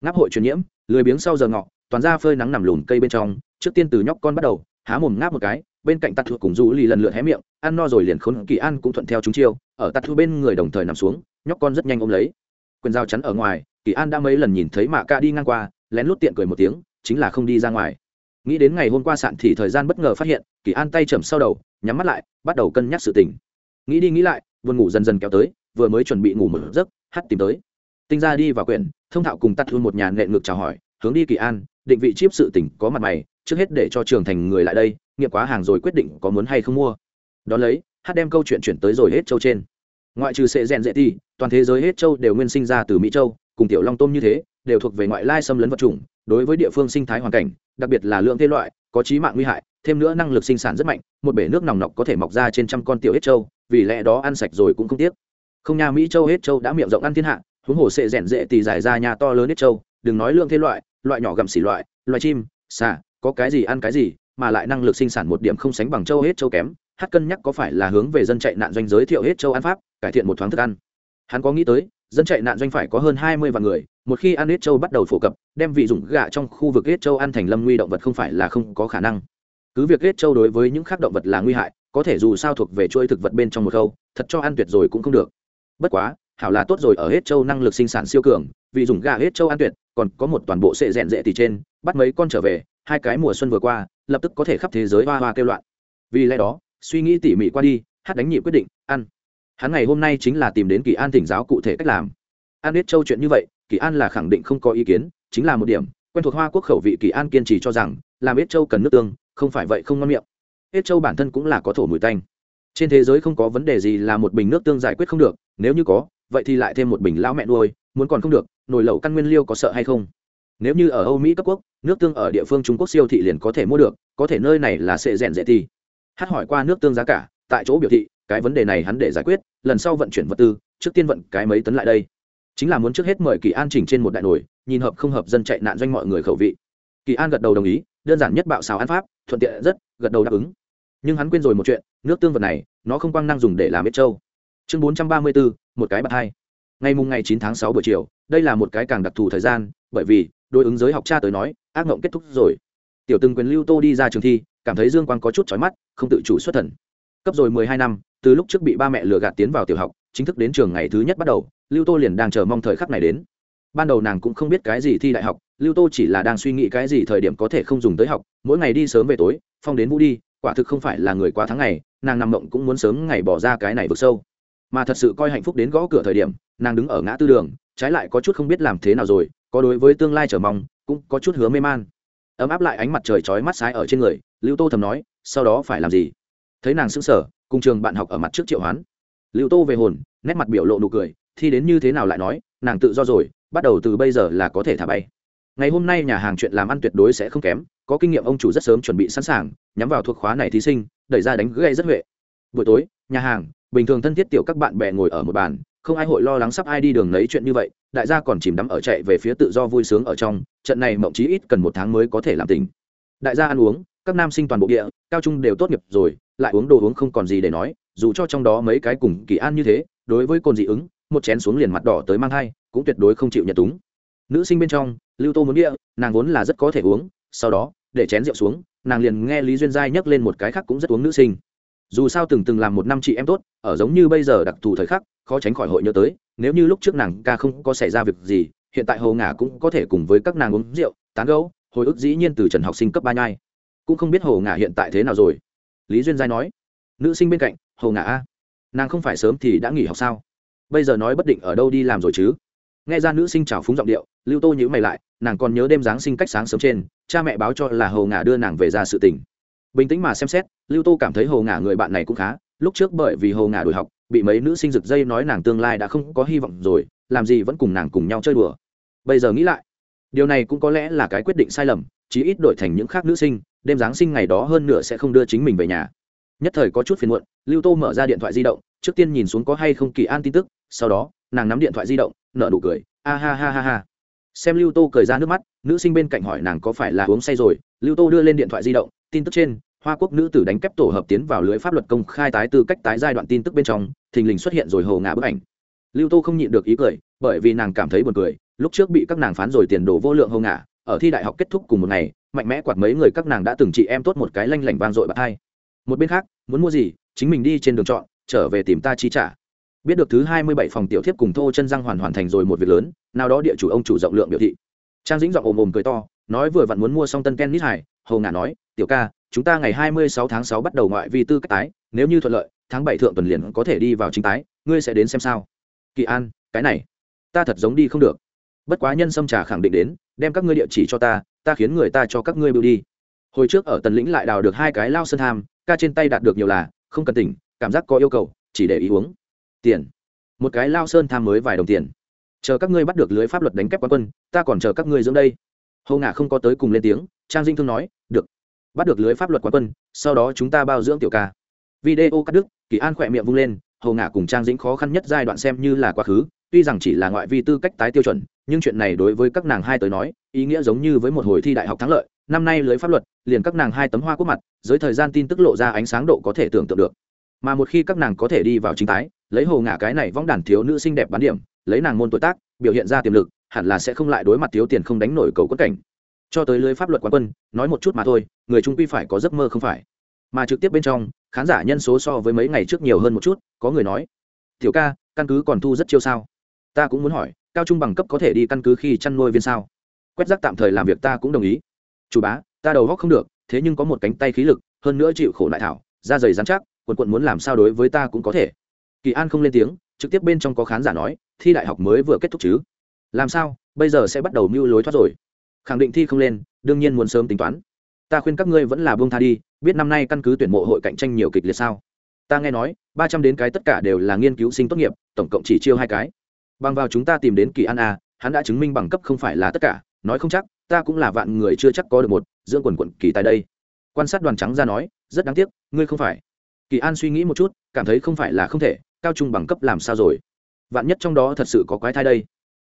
Ngáp hội truyền nhiễm, lười biếng sau giờ ngọ, toàn ra phơi nắng nằm lùn cây bên trong, trước tiên từ nhóc con bắt đầu, há mồm ngáp một cái, bên cạnh tạt thuộc cùng rủ lì lần lượt hé miệng, ăn no rồi liền khốn, kỳ an cũng thuận theo chúng chiêu ở tạt thu bên người đồng thời nằm xuống, nhóc con rất nhanh ôm lấy. Quyền dao chắn ở ngoài, kỳ an đã mấy lần nhìn thấy mạ ca đi ngang qua, lén lút tiện cười một tiếng, chính là không đi ra ngoài. Nghĩ đến ngày hôm qua sạn thì thời gian bất ngờ phát hiện, kỳ an tay chầm sau đầu, nhắm mắt lại, bắt đầu cân nhắc sự tình. Nghĩ đi nghĩ lại vườn ngủ dần dần kéo tới, vừa mới chuẩn bị ngủ một giấc, hắt tìm tới. Tinh ra đi vào quyển, thông thạo cùng tắt thu một nhà nện ngược chào hỏi, hướng đi kỳ an, định vị chip sự tỉnh có mặt mày, trước hết để cho trường thành người lại đây, nghiệm quá hàng rồi quyết định có muốn hay không mua. Đón lấy hát đem câu chuyện chuyển tới rồi hết châu trên. Ngoại trừ sệ rèn dễ ti, toàn thế giới hết châu đều nguyên sinh ra từ mỹ châu, cùng tiểu long tôm như thế, đều thuộc về ngoại lai xâm lấn vật chủng, đối với địa phương sinh thái hoàn cảnh, đặc biệt là lượng thế loại, có trí mạng nguy hại, thêm nữa năng lực sinh sản rất mạnh, một bể nước nòng nọc có thể mọc ra trên trăm con tiểu hết châu, vì lẽ đó ăn sạch rồi cũng không tiếc. Không nhà mỹ châu hết châu đã miệng rộng ăn thiên hạ, huống hồ sệ rèn dễ tì giải ra nhà to lớn hết châu, đừng nói lượng thế loại loại nhỏ gặm xỉ loại, loài chim, xà, có cái gì ăn cái gì, mà lại năng lực sinh sản một điểm không sánh bằng châu hết châu kém hát cân nhắc có phải là hướng về dân chạy nạn doanh giới thiệu hết châu ăn pháp, cải thiện một thoáng thức ăn. Hắn có nghĩ tới, dân chạy nạn doanh phải có hơn hai mươi vạn người, một khi ăn hết châu bắt đầu phổ cập, đem vị dụng gạ trong khu vực hết châu ăn thành lâm nguy động vật không phải là không có khả năng. Cứ việc hết châu đối với những khác động vật là nguy hại, có thể dù sao thuộc về chuỗi thực vật bên trong một khâu, thật cho ăn tuyệt rồi cũng không được. Bất quá, hảo là tốt rồi, ở hết châu năng lực sinh sản siêu cường vì dùng gà hết châu ăn tuyệt, còn có một toàn bộ sệ rèn rệ thì trên, bắt mấy con trở về, hai cái mùa xuân vừa qua, lập tức có thể khắp thế giới hoa hoa kêu loạn. Vì lẽ đó suy nghĩ tỉ mỉ qua đi, hát đánh nhị quyết định, ăn. Hắn ngày hôm nay chính là tìm đến kỳ an thỉnh giáo cụ thể cách làm. An biết châu chuyện như vậy, kỳ an là khẳng định không có ý kiến, chính là một điểm, quen thuộc hoa quốc khẩu vị kỳ an kiên trì cho rằng, làm biết châu cần nước tương, không phải vậy không ngon miệng. Biết châu bản thân cũng là có thổ mùi tanh. Trên thế giới không có vấn đề gì là một bình nước tương giải quyết không được, nếu như có, vậy thì lại thêm một bình lão mẹ nuôi, muốn còn không được, nồi lẩu căn nguyên liêu có sợ hay không? Nếu như ở âu mỹ cấp quốc, nước tương ở địa phương trung quốc siêu thị liền có thể mua được, có thể nơi này là sệ rèn dễ thì hát hỏi qua nước tương giá cả, tại chỗ biểu thị, cái vấn đề này hắn để giải quyết, lần sau vận chuyển vật tư, trước tiên vận cái mấy tấn lại đây. Chính là muốn trước hết mời kỳ an chỉnh trên một đại nổi nhìn hợp không hợp dân chạy nạn doanh mọi người khẩu vị. Kỳ an gật đầu đồng ý, đơn giản nhất bạo xào ăn pháp, thuận tiện rất, gật đầu đáp ứng. Nhưng hắn quên rồi một chuyện, nước tương vật này, nó không quang năng dùng để làm ít trâu. Chương bốn trăm ba mươi bốn một cái bạc hai. Ngày mùng ngày chín tháng sáu buổi chiều, đây là một cái càng đặc thù thời gian, bởi vì, đối ứng giới học cha tới nói, ác mộng kết thúc rồi. Tiểu từng quyền lưu tô đi ra trường thi cảm thấy dương quang có chút chói mắt, không tự chủ xuất thần. Cấp rồi mười hai năm, từ lúc trước bị ba mẹ lừa gạt tiến vào tiểu học, chính thức đến trường ngày thứ nhất bắt đầu, lưu tô liền đang chờ mong thời khắc này đến. Ban đầu nàng cũng không biết cái gì thi đại học, lưu tô chỉ là đang suy nghĩ cái gì thời điểm có thể không dùng tới học, mỗi ngày đi sớm về tối, phong đến vũ đi, quả thực không phải là người quá tháng ngày, nàng nằm mộng cũng muốn sớm ngày bỏ ra cái này vực sâu. Mà thật sự coi hạnh phúc đến gõ cửa thời điểm, nàng đứng ở ngã tư đường, trái lại có chút không biết làm thế nào rồi, có đối với tương lai trở mong, cũng có chút hứa mê man. Ấm áp lại ánh mặt trời chói mắt sái ở trên người lưu tô thầm nói, sau đó phải làm gì? Thấy nàng sững sờ, cùng trường bạn học ở mặt trước triệu hoán. Lưu tô về hồn, nét mặt biểu lộ nụ cười thi đến như thế nào lại nói, nàng tự do rồi, bắt đầu từ bây giờ là có thể thả bay. Ngày hôm nay nhà hàng chuyện làm ăn tuyệt đối sẽ không kém, có kinh nghiệm ông chủ rất sớm chuẩn bị sẵn sàng, nhắm vào thuộc khóa này thí sinh, đẩy ra đánh gây rất huệ. Buổi tối, nhà hàng, bình thường thân thiết tiểu các bạn bè ngồi ở một bàn, không ai hội lo lắng sắp ai đi đường lấy chuyện như vậy, đại gia còn chìm đắm ở chạy về phía tự do vui sướng ở trong, trận này mộng chí ít cần một tháng mới có thể làm tình đại gia ăn uống các nam sinh toàn bộ địa, cao trung đều tốt nghiệp rồi, lại uống đồ uống không còn gì để nói, dù cho trong đó mấy cái cùng kỳ an như thế, đối với cồn dị ứng, một chén xuống liền mặt đỏ tới mang thai, cũng tuyệt đối không chịu nhật túng. Nữ sinh bên trong, lưu tô muốn địa, nàng vốn là rất có thể uống, sau đó, để chén rượu xuống, nàng liền nghe lý duyên giai nhắc lên một cái khác cũng rất uống nữ sinh. Dù sao từng từng làm một năm chị em tốt, ở giống như bây giờ đặc thù thời khắc, khó tránh khỏi hội nhớ tới, nếu như lúc trước nàng ca không có xảy ra việc gì, hiện tại hồ ngả cũng có thể cùng với các nàng uống rượu, tán gấu hồi ức dĩ nhiên từ trần học sinh cấp ba nhai cũng không biết hồ ngả hiện tại thế nào rồi. Lý duyên giai nói, nữ sinh bên cạnh, hồ ngả a, nàng không phải sớm thì đã nghỉ học sao? Bây giờ nói bất định ở đâu đi làm rồi chứ? Nghe ra nữ sinh trào phúng giọng điệu, lưu tô nhữ mày lại, nàng còn nhớ đêm giáng sinh cách sáng sớm trên, cha mẹ báo cho là hồ ngả đưa nàng về ra sự tình. Bình tĩnh mà xem xét, lưu tô cảm thấy hồ ngả người bạn này cũng khá, lúc trước bởi vì hồ ngả đổi học, bị mấy nữ sinh rực dây nói nàng tương lai đã không có hy vọng rồi, làm gì vẫn cùng nàng cùng nhau chơi đùa. Bây giờ nghĩ lại, điều này cũng có lẽ là cái quyết định sai lầm, chí ít đổi thành những khác nữ sinh đêm giáng sinh ngày đó hơn nửa sẽ không đưa chính mình về nhà. Nhất thời có chút phiền muộn, lưu tô mở ra điện thoại di động, trước tiên nhìn xuống có hay không kỳ an tin tức, sau đó, nàng nắm điện thoại di động nợ nụ cười, a ha ha ha ha. Xem lưu tô cười ra nước mắt, nữ sinh bên cạnh hỏi nàng có phải là uống say rồi, lưu tô đưa lên điện thoại di động, tin tức trên, hoa quốc nữ tử đánh kép tổ hợp tiến vào lưới pháp luật công khai tái tư cách tái giai đoạn tin tức bên trong, thình lình xuất hiện rồi hồ ngã bức ảnh. Lưu tô không nhịn được ý cười, bởi vì nàng cảm thấy buồn cười, lúc trước bị các nàng phán rồi tiền đồ vô lượng hồ ngã, ở thi đại học kết thúc cùng một ngày mạnh mẽ quạt mấy người các nàng đã từng chị em tốt một cái lanh lảnh vang dội bạc hai. Một bên khác, muốn mua gì, chính mình đi trên đường chọn, trở về tìm ta chi trả. Biết được thứ hai mươi bảy phòng tiểu thiếp cùng thô chân răng hoàn hoàn thành rồi một việc lớn, nào đó địa chủ ông chủ rộng lượng biểu thị. Trang dĩnh giọng ồm ồm cười to, nói vừa vặn muốn mua xong tân ken nít hải hầu ngả nói, tiểu ca, chúng ta ngày hai mươi sáu tháng sáu bắt đầu ngoại vi tư cách tái, nếu như thuận lợi, tháng bảy thượng tuần liền có thể đi vào chính tái, ngươi sẽ đến xem sao. Kỳ an, cái này, ta thật giống đi không được. Bất quá nhân sâm trà khẳng định đến, đem các ngươi địa chỉ cho ta ta khiến người ta cho các ngươi bưu đi. Hồi trước ở tần lĩnh lại đào được hai cái lao sơn tham, ca trên tay đạt được nhiều là, không cần tỉnh, cảm giác có yêu cầu, chỉ để ý uống. Tiền. Một cái lao sơn tham mới vài đồng tiền. Chờ các ngươi bắt được lưới pháp luật đánh kép quán quân, ta còn chờ các ngươi dưỡng đây. Hầu ngả không có tới cùng lên tiếng, trang dinh thương nói, được, bắt được lưới pháp luật quán quân, sau đó chúng ta bao dưỡng tiểu ca. Video cắt đứt, kỳ an khỏe miệng vung lên hầu ngả cùng trang dĩnh khó khăn nhất giai đoạn xem như là quá khứ tuy rằng chỉ là ngoại vi tư cách tái tiêu chuẩn, nhưng chuyện này đối với các nàng hai tới nói, ý nghĩa giống như với một hồi thi đại học thắng lợi, năm nay lưới pháp luật, liền các nàng hai tấm hoa quốc mặt dưới thời gian tin tức lộ ra ánh sáng độ có thể tưởng tượng được. Mà một khi các nàng có thể đi vào chính tái, lấy hồ ngả cái này vong đàn thiếu nữ xinh đẹp bán điểm, lấy nàng môn tuổi tác, biểu hiện ra tiềm lực, hẳn là sẽ không lại đối mặt thiếu tiền không đánh nổi cầu quất cảnh. Cho tới lưới pháp luật quán quân, nói một chút mà thôi, người trung quy phải có giấc mơ không phải. Mà trực tiếp bên trong, khán giả nhân số so với mấy ngày trước nhiều hơn một chút, có người nói, tiểu ca, căn cứ còn thu rất chiêu sao? Ta cũng muốn hỏi, cao trung bằng cấp có thể đi căn cứ khi chăn nuôi viên sao? Quét rác tạm thời làm việc ta cũng đồng ý. Chủ bá, ta đầu góc không được, thế nhưng có một cánh tay khí lực, hơn nữa chịu khổ lại thảo, da dày dán chắc, quần quận muốn làm sao đối với ta cũng có thể. Kỳ an không lên tiếng, trực tiếp bên trong có khán giả nói, thi đại học mới vừa kết thúc chứ. Làm sao, bây giờ sẽ bắt đầu mưu lối thoát rồi? Khẳng định thi không lên, đương nhiên muốn sớm tính toán. Ta khuyên các ngươi vẫn là buông tha đi, biết năm nay căn cứ tuyển mộ hội cạnh tranh nhiều kịch liệt sao? Ta nghe nói, ba trăm đến cái tất cả đều là nghiên cứu sinh tốt nghiệp, tổng cộng chỉ chiêu hai cái bằng vào chúng ta tìm đến kỳ an a, hắn đã chứng minh bằng cấp không phải là tất cả, nói không chắc, ta cũng là vạn người chưa chắc có được một, dưỡng quần quận kỳ tại đây. Quan sát đoàn trắng ra nói, rất đáng tiếc, ngươi không phải. Kỳ an suy nghĩ một chút, cảm thấy không phải là không thể, cao trung bằng cấp làm sao rồi? Vạn nhất trong đó thật sự có quái thai đây.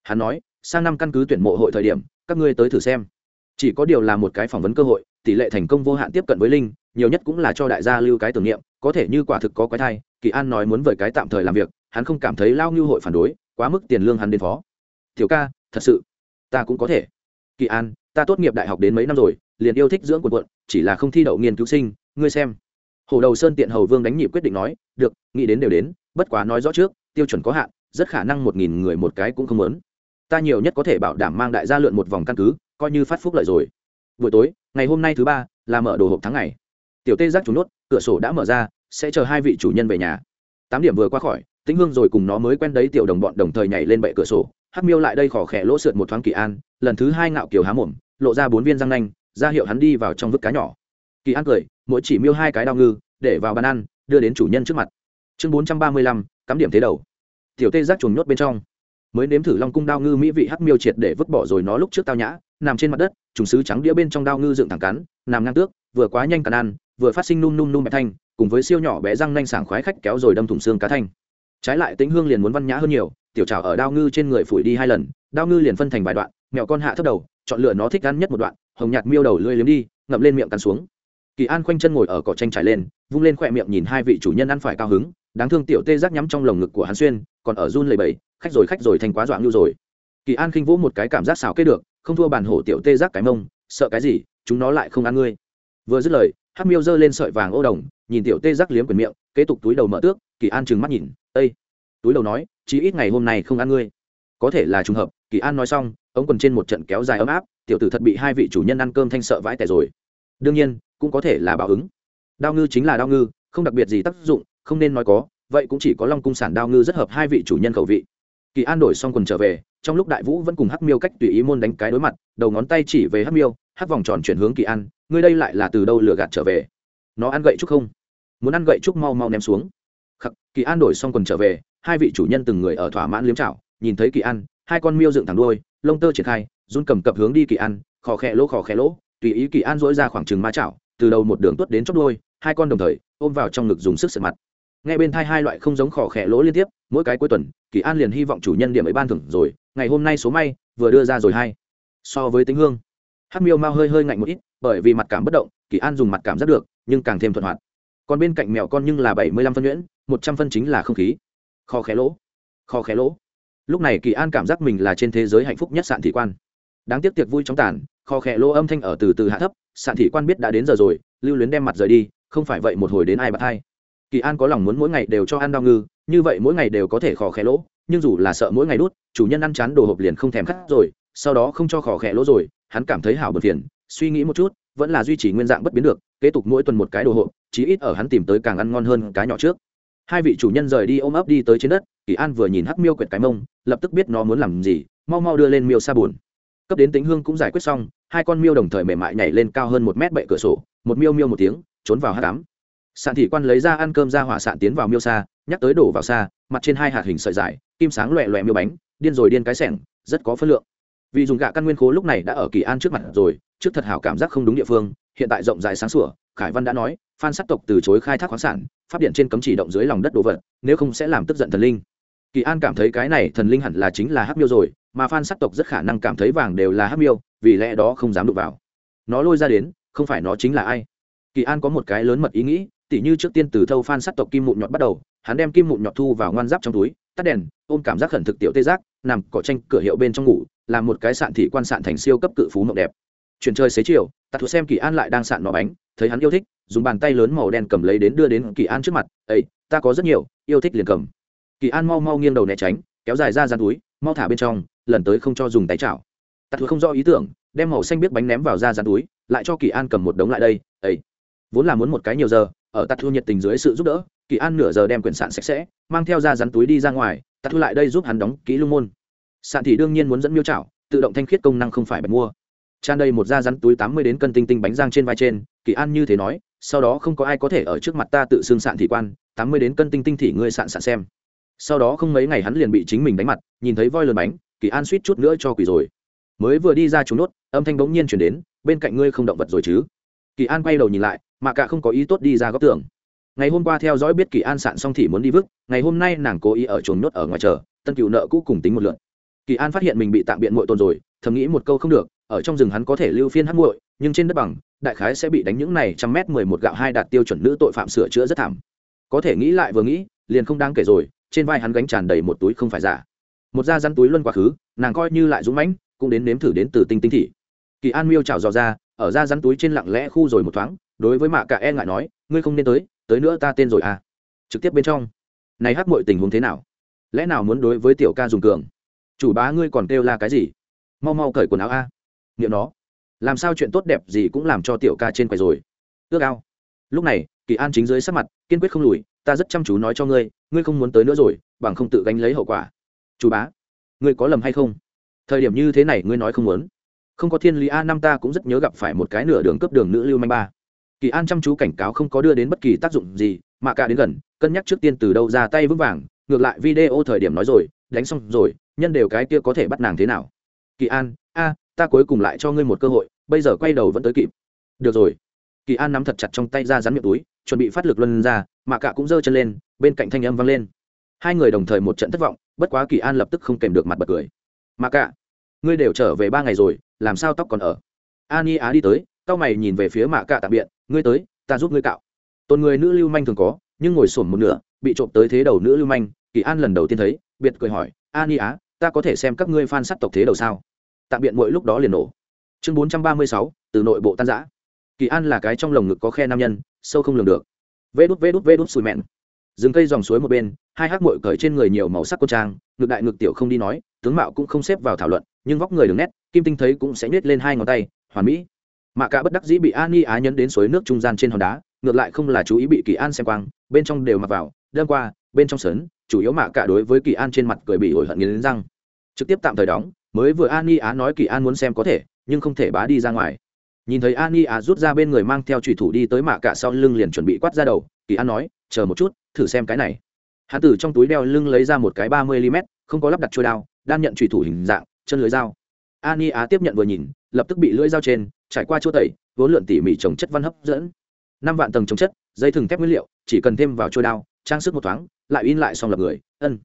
Hắn nói, sang năm căn cứ tuyển mộ hội thời điểm, các ngươi tới thử xem. Chỉ có điều là một cái phỏng vấn cơ hội, tỷ lệ thành công vô hạn tiếp cận với linh, nhiều nhất cũng là cho đại gia lưu cái tưởng niệm, có thể như quả thực có quái thai, kỳ an nói muốn vời cái tạm thời làm việc, hắn không cảm thấy lao như hội phản đối quá mức tiền lương hắn đến phó. Tiểu ca, thật sự, ta cũng có thể. Kỳ an, ta tốt nghiệp đại học đến mấy năm rồi, liền yêu thích dưỡng quần quận, chỉ là không thi đậu nghiên cứu sinh, ngươi xem. Hồ đầu sơn tiện hầu vương đánh nhịp quyết định nói, được, nghĩ đến đều đến, bất quá nói rõ trước, tiêu chuẩn có hạn, rất khả năng một nghìn người một cái cũng không lớn ta nhiều nhất có thể bảo đảm mang đại gia lượn một vòng căn cứ, coi như phát phúc lợi rồi. Buổi tối, ngày hôm nay thứ ba, là mở đồ hộp tháng ngày. Tiểu tê giác chủ nốt, cửa sổ đã mở ra, sẽ chờ hai vị chủ nhân về nhà. Tám điểm vừa qua khỏi tĩnh hương rồi cùng nó mới quen đấy, tiểu đồng bọn đồng thời nhảy lên bệ cửa sổ. Hắc miêu lại đây khỏ khẽ lỗ sượt một thoáng kỳ an, lần thứ hai ngạo kiều há mồm, lộ ra bốn viên răng nanh, ra hiệu hắn đi vào trong vứt cá nhỏ. Kỳ an cười, mỗi chỉ miêu hai cái đao ngư, để vào bàn ăn, đưa đến chủ nhân trước mặt. Chương bốn trăm ba mươi lăm, cắm điểm thế đầu. Tiểu tê giác chuồng nhốt bên trong. Mới nếm thử long cung đao ngư mỹ vị hắc miêu triệt để vứt bỏ rồi nó lúc trước tao nhã, nằm trên mặt đất, trùng sứ trắng đĩa bên trong đao ngư dựng thẳng cắn, nằm ngang tước, vừa quá nhanh cắn ăn, vừa phát sinh num num num mẹ thanh, cùng với siêu nhỏ bé răng nanh sảng khoái khách kéo rồi đâm thủng xương cá thanh trái lại tĩnh hương liền muốn văn nhã hơn nhiều, tiểu trào ở đao ngư trên người phủi đi hai lần, đao ngư liền phân thành vài đoạn mẹo con hạ thấp đầu, chọn lựa nó thích ăn nhất một đoạn, hồng nhạt miêu đầu lưỡi liếm đi, ngậm lên miệng cắn xuống. Kỳ an khoanh chân ngồi ở cỏ tranh trải lên, vung lên khỏe miệng nhìn hai vị chủ nhân ăn phải cao hứng, đáng thương tiểu tê giác nhắm trong lồng ngực của hắn xuyên, còn ở run lầy bầy khách rồi khách rồi thành quá dọa ngưu rồi. Kỳ an khinh vỗ một cái cảm giác xào kết được, không thua bàn hổ tiểu tê giác cái mông, sợ cái gì, chúng nó lại không ăn ngươi. Vừa dứt lời, hắc miêu giơ lên sợi vàng ô đồng, nhìn tiểu tê giác liếm quyển miệng, kế tục túi đầu mở tước kỳ an trừng mắt nhìn ây túi đầu nói, chí ít ngày hôm nay không ăn ngươi. Có thể là trùng hợp, kỳ an nói xong, ống quần trên một trận kéo dài ấm áp, tiểu tử thật bị hai vị chủ nhân ăn cơm thanh sợ vãi tẻ rồi. Đương nhiên, cũng có thể là báo ứng. Đao ngư chính là đao ngư, không đặc biệt gì tác dụng, không nên nói có, vậy cũng chỉ có long cung sản đao ngư rất hợp hai vị chủ nhân khẩu vị. Kỳ an đổi xong quần trở về, trong lúc đại vũ vẫn cùng hắc miêu cách tùy ý môn đánh cái đối mặt, đầu ngón tay chỉ về hắc miêu, hắc vòng tròn chuyển hướng kỳ an, ngươi đây lại là từ đâu lừa gạt trở về? Nó ăn gậy trúc không? Muốn ăn gậy trúc mau mau ném xuống kỳ an đổi xong quần trở về, hai vị chủ nhân từng người ở thỏa mãn liếm chảo, nhìn thấy kỳ an, hai con miêu dựng thẳng đôi lông tơ triển khai, run cầm cập hướng đi kỳ an, khò khẽ lỗ khò khẽ lỗ, tùy ý kỳ an dỗi ra khoảng chừng ma chảo, từ đầu một đường tuốt đến chóp đôi hai con đồng thời ôm vào trong ngực dùng sức sượt mặt. Ngay bên thai hai loại không giống khò khẽ lỗ liên tiếp, mỗi cái cuối tuần, kỳ an liền hy vọng chủ nhân điểm ấy ban thưởng rồi, ngày hôm nay số may, vừa đưa ra rồi hai so với tính hương, hát miêu mau hơi hơi ngạnh một ít, bởi vì mặt cảm bất động, kỳ an dùng mặt cảm rất được, nhưng càng thêm thuận hoạt. Còn bên cạnh mèo con nhưng là bảy mươi lăm phân nhuyễn một trăm phân chính là không khí. Kho khé lỗ. Kho khé lỗ. Lúc này kỳ an cảm giác mình là trên thế giới hạnh phúc nhất sạn thị quan. Đáng tiếc tiệc vui chóng tàn, kho khẽ lỗ âm thanh ở từ từ hạ thấp, sạn thị quan biết đã đến giờ rồi, lưu luyến đem mặt rời đi, không phải vậy một hồi đến ai bạc hai kỳ an có lòng muốn mỗi ngày đều cho ăn đau ngư, như vậy mỗi ngày đều có thể khò khẽ lỗ, nhưng dù là sợ mỗi ngày đút, chủ nhân ăn chán đồ hộp liền không thèm khát rồi, sau đó không cho khò khẽ lỗ rồi, hắn cảm thấy hảo bật phiền, suy nghĩ một chút, vẫn là duy trì nguyên dạng bất biến được, kế tục mỗi tuần một cái đồ hộp, chí ít ở hắn tìm tới càng ăn ngon hơn cá nhỏ trước hai vị chủ nhân rời đi ôm ấp đi tới trên đất, kỳ an vừa nhìn hắc miêu quyệt cái mông, lập tức biết nó muốn làm gì, mau mau đưa lên miêu xa buồn cấp đến tính hương cũng giải quyết xong, hai con miêu đồng thời mềm mại nhảy lên cao hơn một mét bệ cửa sổ, một miêu miêu một tiếng, trốn vào hát cám sạn thị quan lấy ra ăn cơm ra hỏa sạn tiến vào miêu xa nhắc tới đổ vào xa mặt trên hai hạt hình sợi dài, kim sáng loẹ loẹ miêu bánh, điên rồi điên cái sẻng, rất có phân lượng. Vì dùng gạ căn nguyên khố lúc này đã ở kỳ an trước mặt rồi, trước thật hảo cảm giác không đúng địa phương, hiện tại rộng rãi sáng sủa, khải văn đã nói, phan sắc tộc từ chối khai thác khoáng sản pháp điện trên cấm chỉ động dưới lòng đất đồ vật, nếu không sẽ làm tức giận thần linh. Kỳ an cảm thấy cái này thần linh hẳn là chính là hắc miêu rồi, mà phan sắc tộc rất khả năng cảm thấy vàng đều là hắc miêu, vì lẽ đó không dám đụng vào. Nó lôi ra đến, không phải nó chính là ai? Kỳ an có một cái lớn mật ý nghĩ, tỉ như trước tiên từ thâu phan sắc tộc kim mụn nhọt bắt đầu, hắn đem kim mụn nhọt thu vào ngoan giáp trong túi, tắt đèn, ôm cảm giác khẩn thực tiểu tê giác, nằm cỏ tranh cửa hiệu bên trong ngủ, làm một cái sạn thị quan sạn thành siêu cấp cự phú mộng đẹp. Chuyển chơi xế chiều tạt thuộc xem kỳ an lại đang sạn nó bánh, thấy hắn yêu thích dùng bàn tay lớn màu đen cầm lấy đến đưa đến kỳ an trước mặt ấy ta có rất nhiều, yêu thích liền cầm. Kỳ an mau mau nghiêng đầu né tránh, kéo dài ra gian túi, mau thả bên trong, lần tới không cho dùng tay chảo. Tạt thuộc không rõ ý tưởng, đem màu xanh biết bánh ném vào ra gian túi, lại cho kỳ an cầm một đống lại đây ấy vốn là muốn một cái nhiều giờ, ở tạt thu nhiệt tình dưới sự giúp đỡ, kỳ an nửa giờ đem quyển sạn sạch sẽ, mang theo ra rắn túi đi ra ngoài tạt thu lại đây giúp hắn đóng kỹ lung môn. Sạn thì đương nhiên muốn dẫn miêu chảo, tự động thanh khiết công năng không phải bật mua tràn đầy một da rắn túi tám mươi đến cân tinh tinh bánh rang trên vai trên, kỳ an như thế nói, sau đó không có ai có thể ở trước mặt ta tự xương sạn thị quan, tám mươi đến cân tinh tinh thì ngươi sạn sạn xem. Sau đó không mấy ngày hắn liền bị chính mình đánh mặt, nhìn thấy voi lợn bánh, kỳ an suýt chút nữa cho quỷ rồi. Mới vừa đi ra trúng nốt, âm thanh bỗng nhiên chuyển đến, bên cạnh ngươi không động vật rồi chứ? Kỳ an quay đầu nhìn lại, mà cả không có ý tốt đi ra góc tường. Ngày hôm qua theo dõi biết kỳ an sạn xong thì muốn đi vứt, ngày hôm nay nàng cố ý ở chuồng nhốt ở ngoài chờ, tân cựu nợ cũ cùng tính một lượt kỳ an phát hiện mình bị tạm biện muội tồn rồi, thầm nghĩ một câu không được ở trong rừng hắn có thể lưu phiên hát muội, nhưng trên đất bằng, đại khái sẽ bị đánh những này trăm mét mười một gạo hai đạt tiêu chuẩn nữ tội phạm sửa chữa rất thảm. Có thể nghĩ lại vừa nghĩ, liền không đáng kể rồi, trên vai hắn gánh tràn đầy một túi không phải giả. Một da rắn túi luân quá khứ, nàng coi như lại dũng mãnh, cũng đến nếm thử đến từ tinh tinh thị. Kỳ an miêu trào dò ra, ở da rắn túi trên lặng lẽ khu rồi một thoáng, đối với mạ cả e ngại nói, ngươi không nên tới tới nữa ta tên rồi à. Trực tiếp bên trong, này hát mọi tình huống thế nào? Lẽ nào muốn đối với tiểu ca dùng cường? Chủ bá ngươi còn kêu là cái gì? Mau mau cởi quần áo a nghiệm nó. Làm sao chuyện tốt đẹp gì cũng làm cho tiểu ca trên quầy rồi. Ước ao. Lúc này, kỳ an chính dưới sắc mặt, kiên quyết không lùi, ta rất chăm chú nói cho ngươi ngươi không muốn tới nữa rồi, bằng không tự gánh lấy hậu quả. Chú bá, ngươi có lầm hay không? Thời điểm như thế này ngươi nói không muốn. Không có thiên lý a năm ta cũng rất nhớ gặp phải một cái nửa đường cấp đường nữ lưu manh ba. Kỳ an chăm chú cảnh cáo không có đưa đến bất kỳ tác dụng gì, mà cả đến gần, cân nhắc trước tiên từ đâu ra tay vững vàng, ngược lại video thời điểm nói rồi, đánh xong rồi, nhân đều cái kia có thể bắt nàng thế nào? Kỳ an, a ta cuối cùng lại cho ngươi một cơ hội, bây giờ quay đầu vẫn tới kịp. Được rồi. Kỳ an nắm thật chặt trong tay ra rắn miệng túi, chuẩn bị phát lực luân ra, mà cả cũng giơ chân lên, bên cạnh thanh âm vang lên. Hai người đồng thời một trận thất vọng, bất quá kỳ an lập tức không kèm được mặt bật cười. Mà cả, ngươi đều trở về ba ngày rồi, làm sao tóc còn ở? Ani á đi tới tao mày nhìn về phía mạ cạ tạm biện ngươi tới, ta giúp ngươi cạo. Tôn người nữ lưu manh thường có, nhưng ngồi sổm một nửa, bị trộm tới thế đầu nữ lưu manh, kỳ an lần đầu tiên thấy, biệt cười hỏi ani á, ta có thể xem các ngươi phan sắt tộc thế đầu sao? Tạm biện mỗi lúc đó liền nổ. Chương bốn trăm ba mươi sáu, từ nội bộ tan giã kỳ an là cái trong lồng ngực có khe nam nhân, sâu không lường được. Vê đút vê đút vê đút sùi mẹn. Rừng cây dòng suối một bên, hai hắc mội cởi trên người nhiều màu sắc cô trang ngực đại ngực tiểu không đi nói, tướng mạo cũng không xếp vào thảo luận, nhưng vóc người đường nét, kim tinh thấy cũng sẽ nhét lên hai ngón tay, hoàn mỹ. Mạ cả bất đắc dĩ bị an ni á nhấn đến suối nước trung gian trên hòn đá, ngược lại không là chú ý bị kỳ an xem quang, bên trong đều mặc vào đơn qua, bên trong sớn, chủ yếu mạ cả đối với kỳ an trên mặt cười bị ổi hận nghiến răng. Trực tiếp tạm thời đóng mới vừa an y á nói kỳ an muốn xem có thể, nhưng không thể bá đi ra ngoài. Nhìn thấy an y á rút ra bên người mang theo trùy thủ đi tới mạ cả sau lưng liền chuẩn bị quát ra đầu, kỳ an nói, chờ một chút, thử xem cái này. Hắn Tử trong túi đeo lưng lấy ra một cái ba mươi mm không có lắp đặt trôi đao, đan nhận trùy thủ hình dạng, chân lưới dao. An y á tiếp nhận vừa nhìn, lập tức bị lưỡi dao trên, trải qua chỗ tẩy, vốn lượn tỉ mỉ trồng chất văn hấp dẫn. Năm vạn tầng trồng chất, dây thừng thép nguyên liệu, chỉ cần thêm vào trôi đao, trang sức một thoáng, lại in lại xong lập người, ân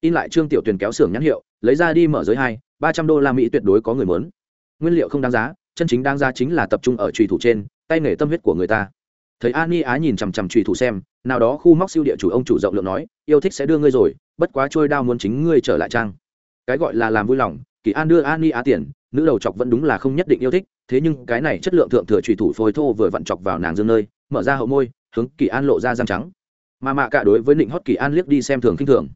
in lại trương tiểu tuyền kéo xưởng nhãn hiệu, lấy ra đi mở giới hai, ba trăm đô la mỹ tuyệt đối có người muốn. Nguyên liệu không đáng giá, chân chính đáng giá chính là tập trung ở trùy thủ trên, tay nghề tâm huyết của người ta. Thấy an ni á nhìn chằm chằm trùy thủ xem, nào đó khu móc siêu địa chủ ông chủ rộng lượng nói, yêu thích sẽ đưa ngươi rồi, bất quá trôi đao muốn chính ngươi trở lại trang. Cái gọi là làm vui lòng, kỳ an đưa an ni á tiền, nữ đầu chọc vẫn đúng là không nhất định yêu thích, thế nhưng cái này chất lượng thượng thừa trùy thủ phôi thô vừa vặn chọc vào nàng dương nơi, mở ra hậu môi, hướng kỳ an lộ ra răng trắng. Mà mạ cả đối với nịnh hót kỳ an liếc đi xem thường khinh thường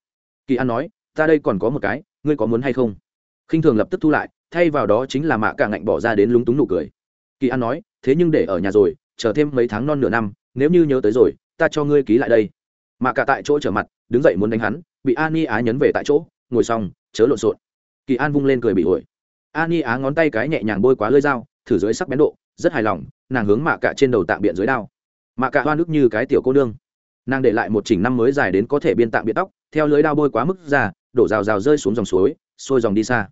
kỳ an nói, ta đây còn có một cái, ngươi có muốn hay không? Khinh thường lập tức thu lại, thay vào đó chính là mạ cả ngạnh bỏ ra đến lúng túng nụ cười. Kỳ an nói, thế nhưng để ở nhà rồi, chờ thêm mấy tháng non nửa năm, nếu như nhớ tới rồi, ta cho ngươi ký lại đây. Mạ cả tại chỗ trở mặt, đứng dậy muốn đánh hắn, bị an ni á nhấn về tại chỗ, ngồi xong, chớ lộn xộn. Kỳ an vung lên cười bị ổi. An ni á ngón tay cái nhẹ nhàng bôi quá lơi dao, thử dưới sắc bén độ, rất hài lòng, nàng hướng mạ cả trên đầu tạm biện dưới đao. Mạ cả hoa nước như cái tiểu cô nương. Nàng để lại một chỉnh năm mới dài đến có thể biên tạm biện tóc theo lưới đao bôi quá mức ra đổ rào rào rơi xuống dòng suối sôi dòng đi xa.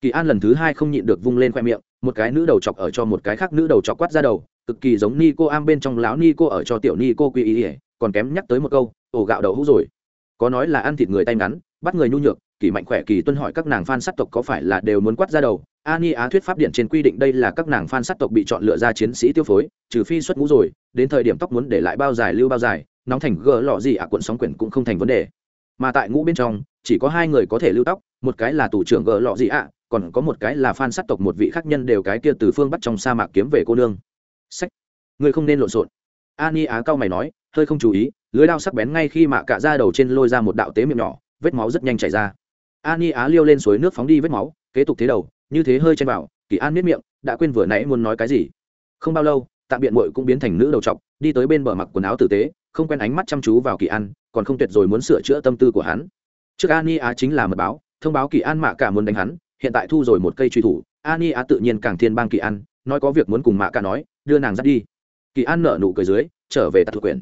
Kỳ an lần thứ hai không nhịn được vung lên khoe miệng một cái nữ đầu chọc ở cho một cái khác nữ đầu chọc quát ra đầu cực kỳ giống ni cô am bên trong lão ni cô ở cho tiểu ni cô quy ý ỉa còn kém nhắc tới một câu ổ gạo đậu hũ rồi. Có nói là ăn thịt người tay ngắn bắt người nhu nhược kỳ mạnh khỏe kỳ tuân hỏi các nàng phan sát tộc có phải là đều muốn quát ra đầu? Ani á thuyết pháp điện trên quy định đây là các nàng phan sát tộc bị chọn lựa ra chiến sĩ tiêu phối trừ phi xuất ngũ rồi đến thời điểm tóc muốn để lại bao dài lưu bao dài nóng thành gỡ lọ gì ạ à, cuộn sóng quyển cũng không thành vấn đề mà tại ngũ bên trong, chỉ có hai người có thể lưu tóc, một cái là tù trưởng gỡ lọ gì ạ, còn có một cái là phan sát tộc một vị khác nhân đều cái kia từ phương bắt trong sa mạc kiếm về cô nương. Sách. Người không nên lộn xộn. Ani á cao mày nói, hơi không chú ý, lưới đao sắc bén ngay khi mạ cạ ra đầu trên lôi ra một đạo tế miệng nhỏ, vết máu rất nhanh chảy ra. Ani á liêu lên suối nước phóng đi vết máu, kế tục thế đầu, như thế hơi chen vào, kỳ an miết miệng, đã quên vừa nãy muốn nói cái gì. Không bao lâu, tạm biện mội cũng biến thành nữ đầu trọc, đi tới bên bờ mặc quần áo tử tế không quen ánh mắt chăm chú vào kỳ an, còn không tuyệt rồi muốn sửa chữa tâm tư của hắn. Trước ani á chính là mật báo, thông báo kỳ an mạ cả muốn đánh hắn, hiện tại thu rồi một cây truy thủ ani á tự nhiên càng thiên bang kỳ an, nói có việc muốn cùng mạ cả nói, đưa nàng dắt đi. Kỳ an nợ nụ cười dưới, trở về tạc thuộc quyền.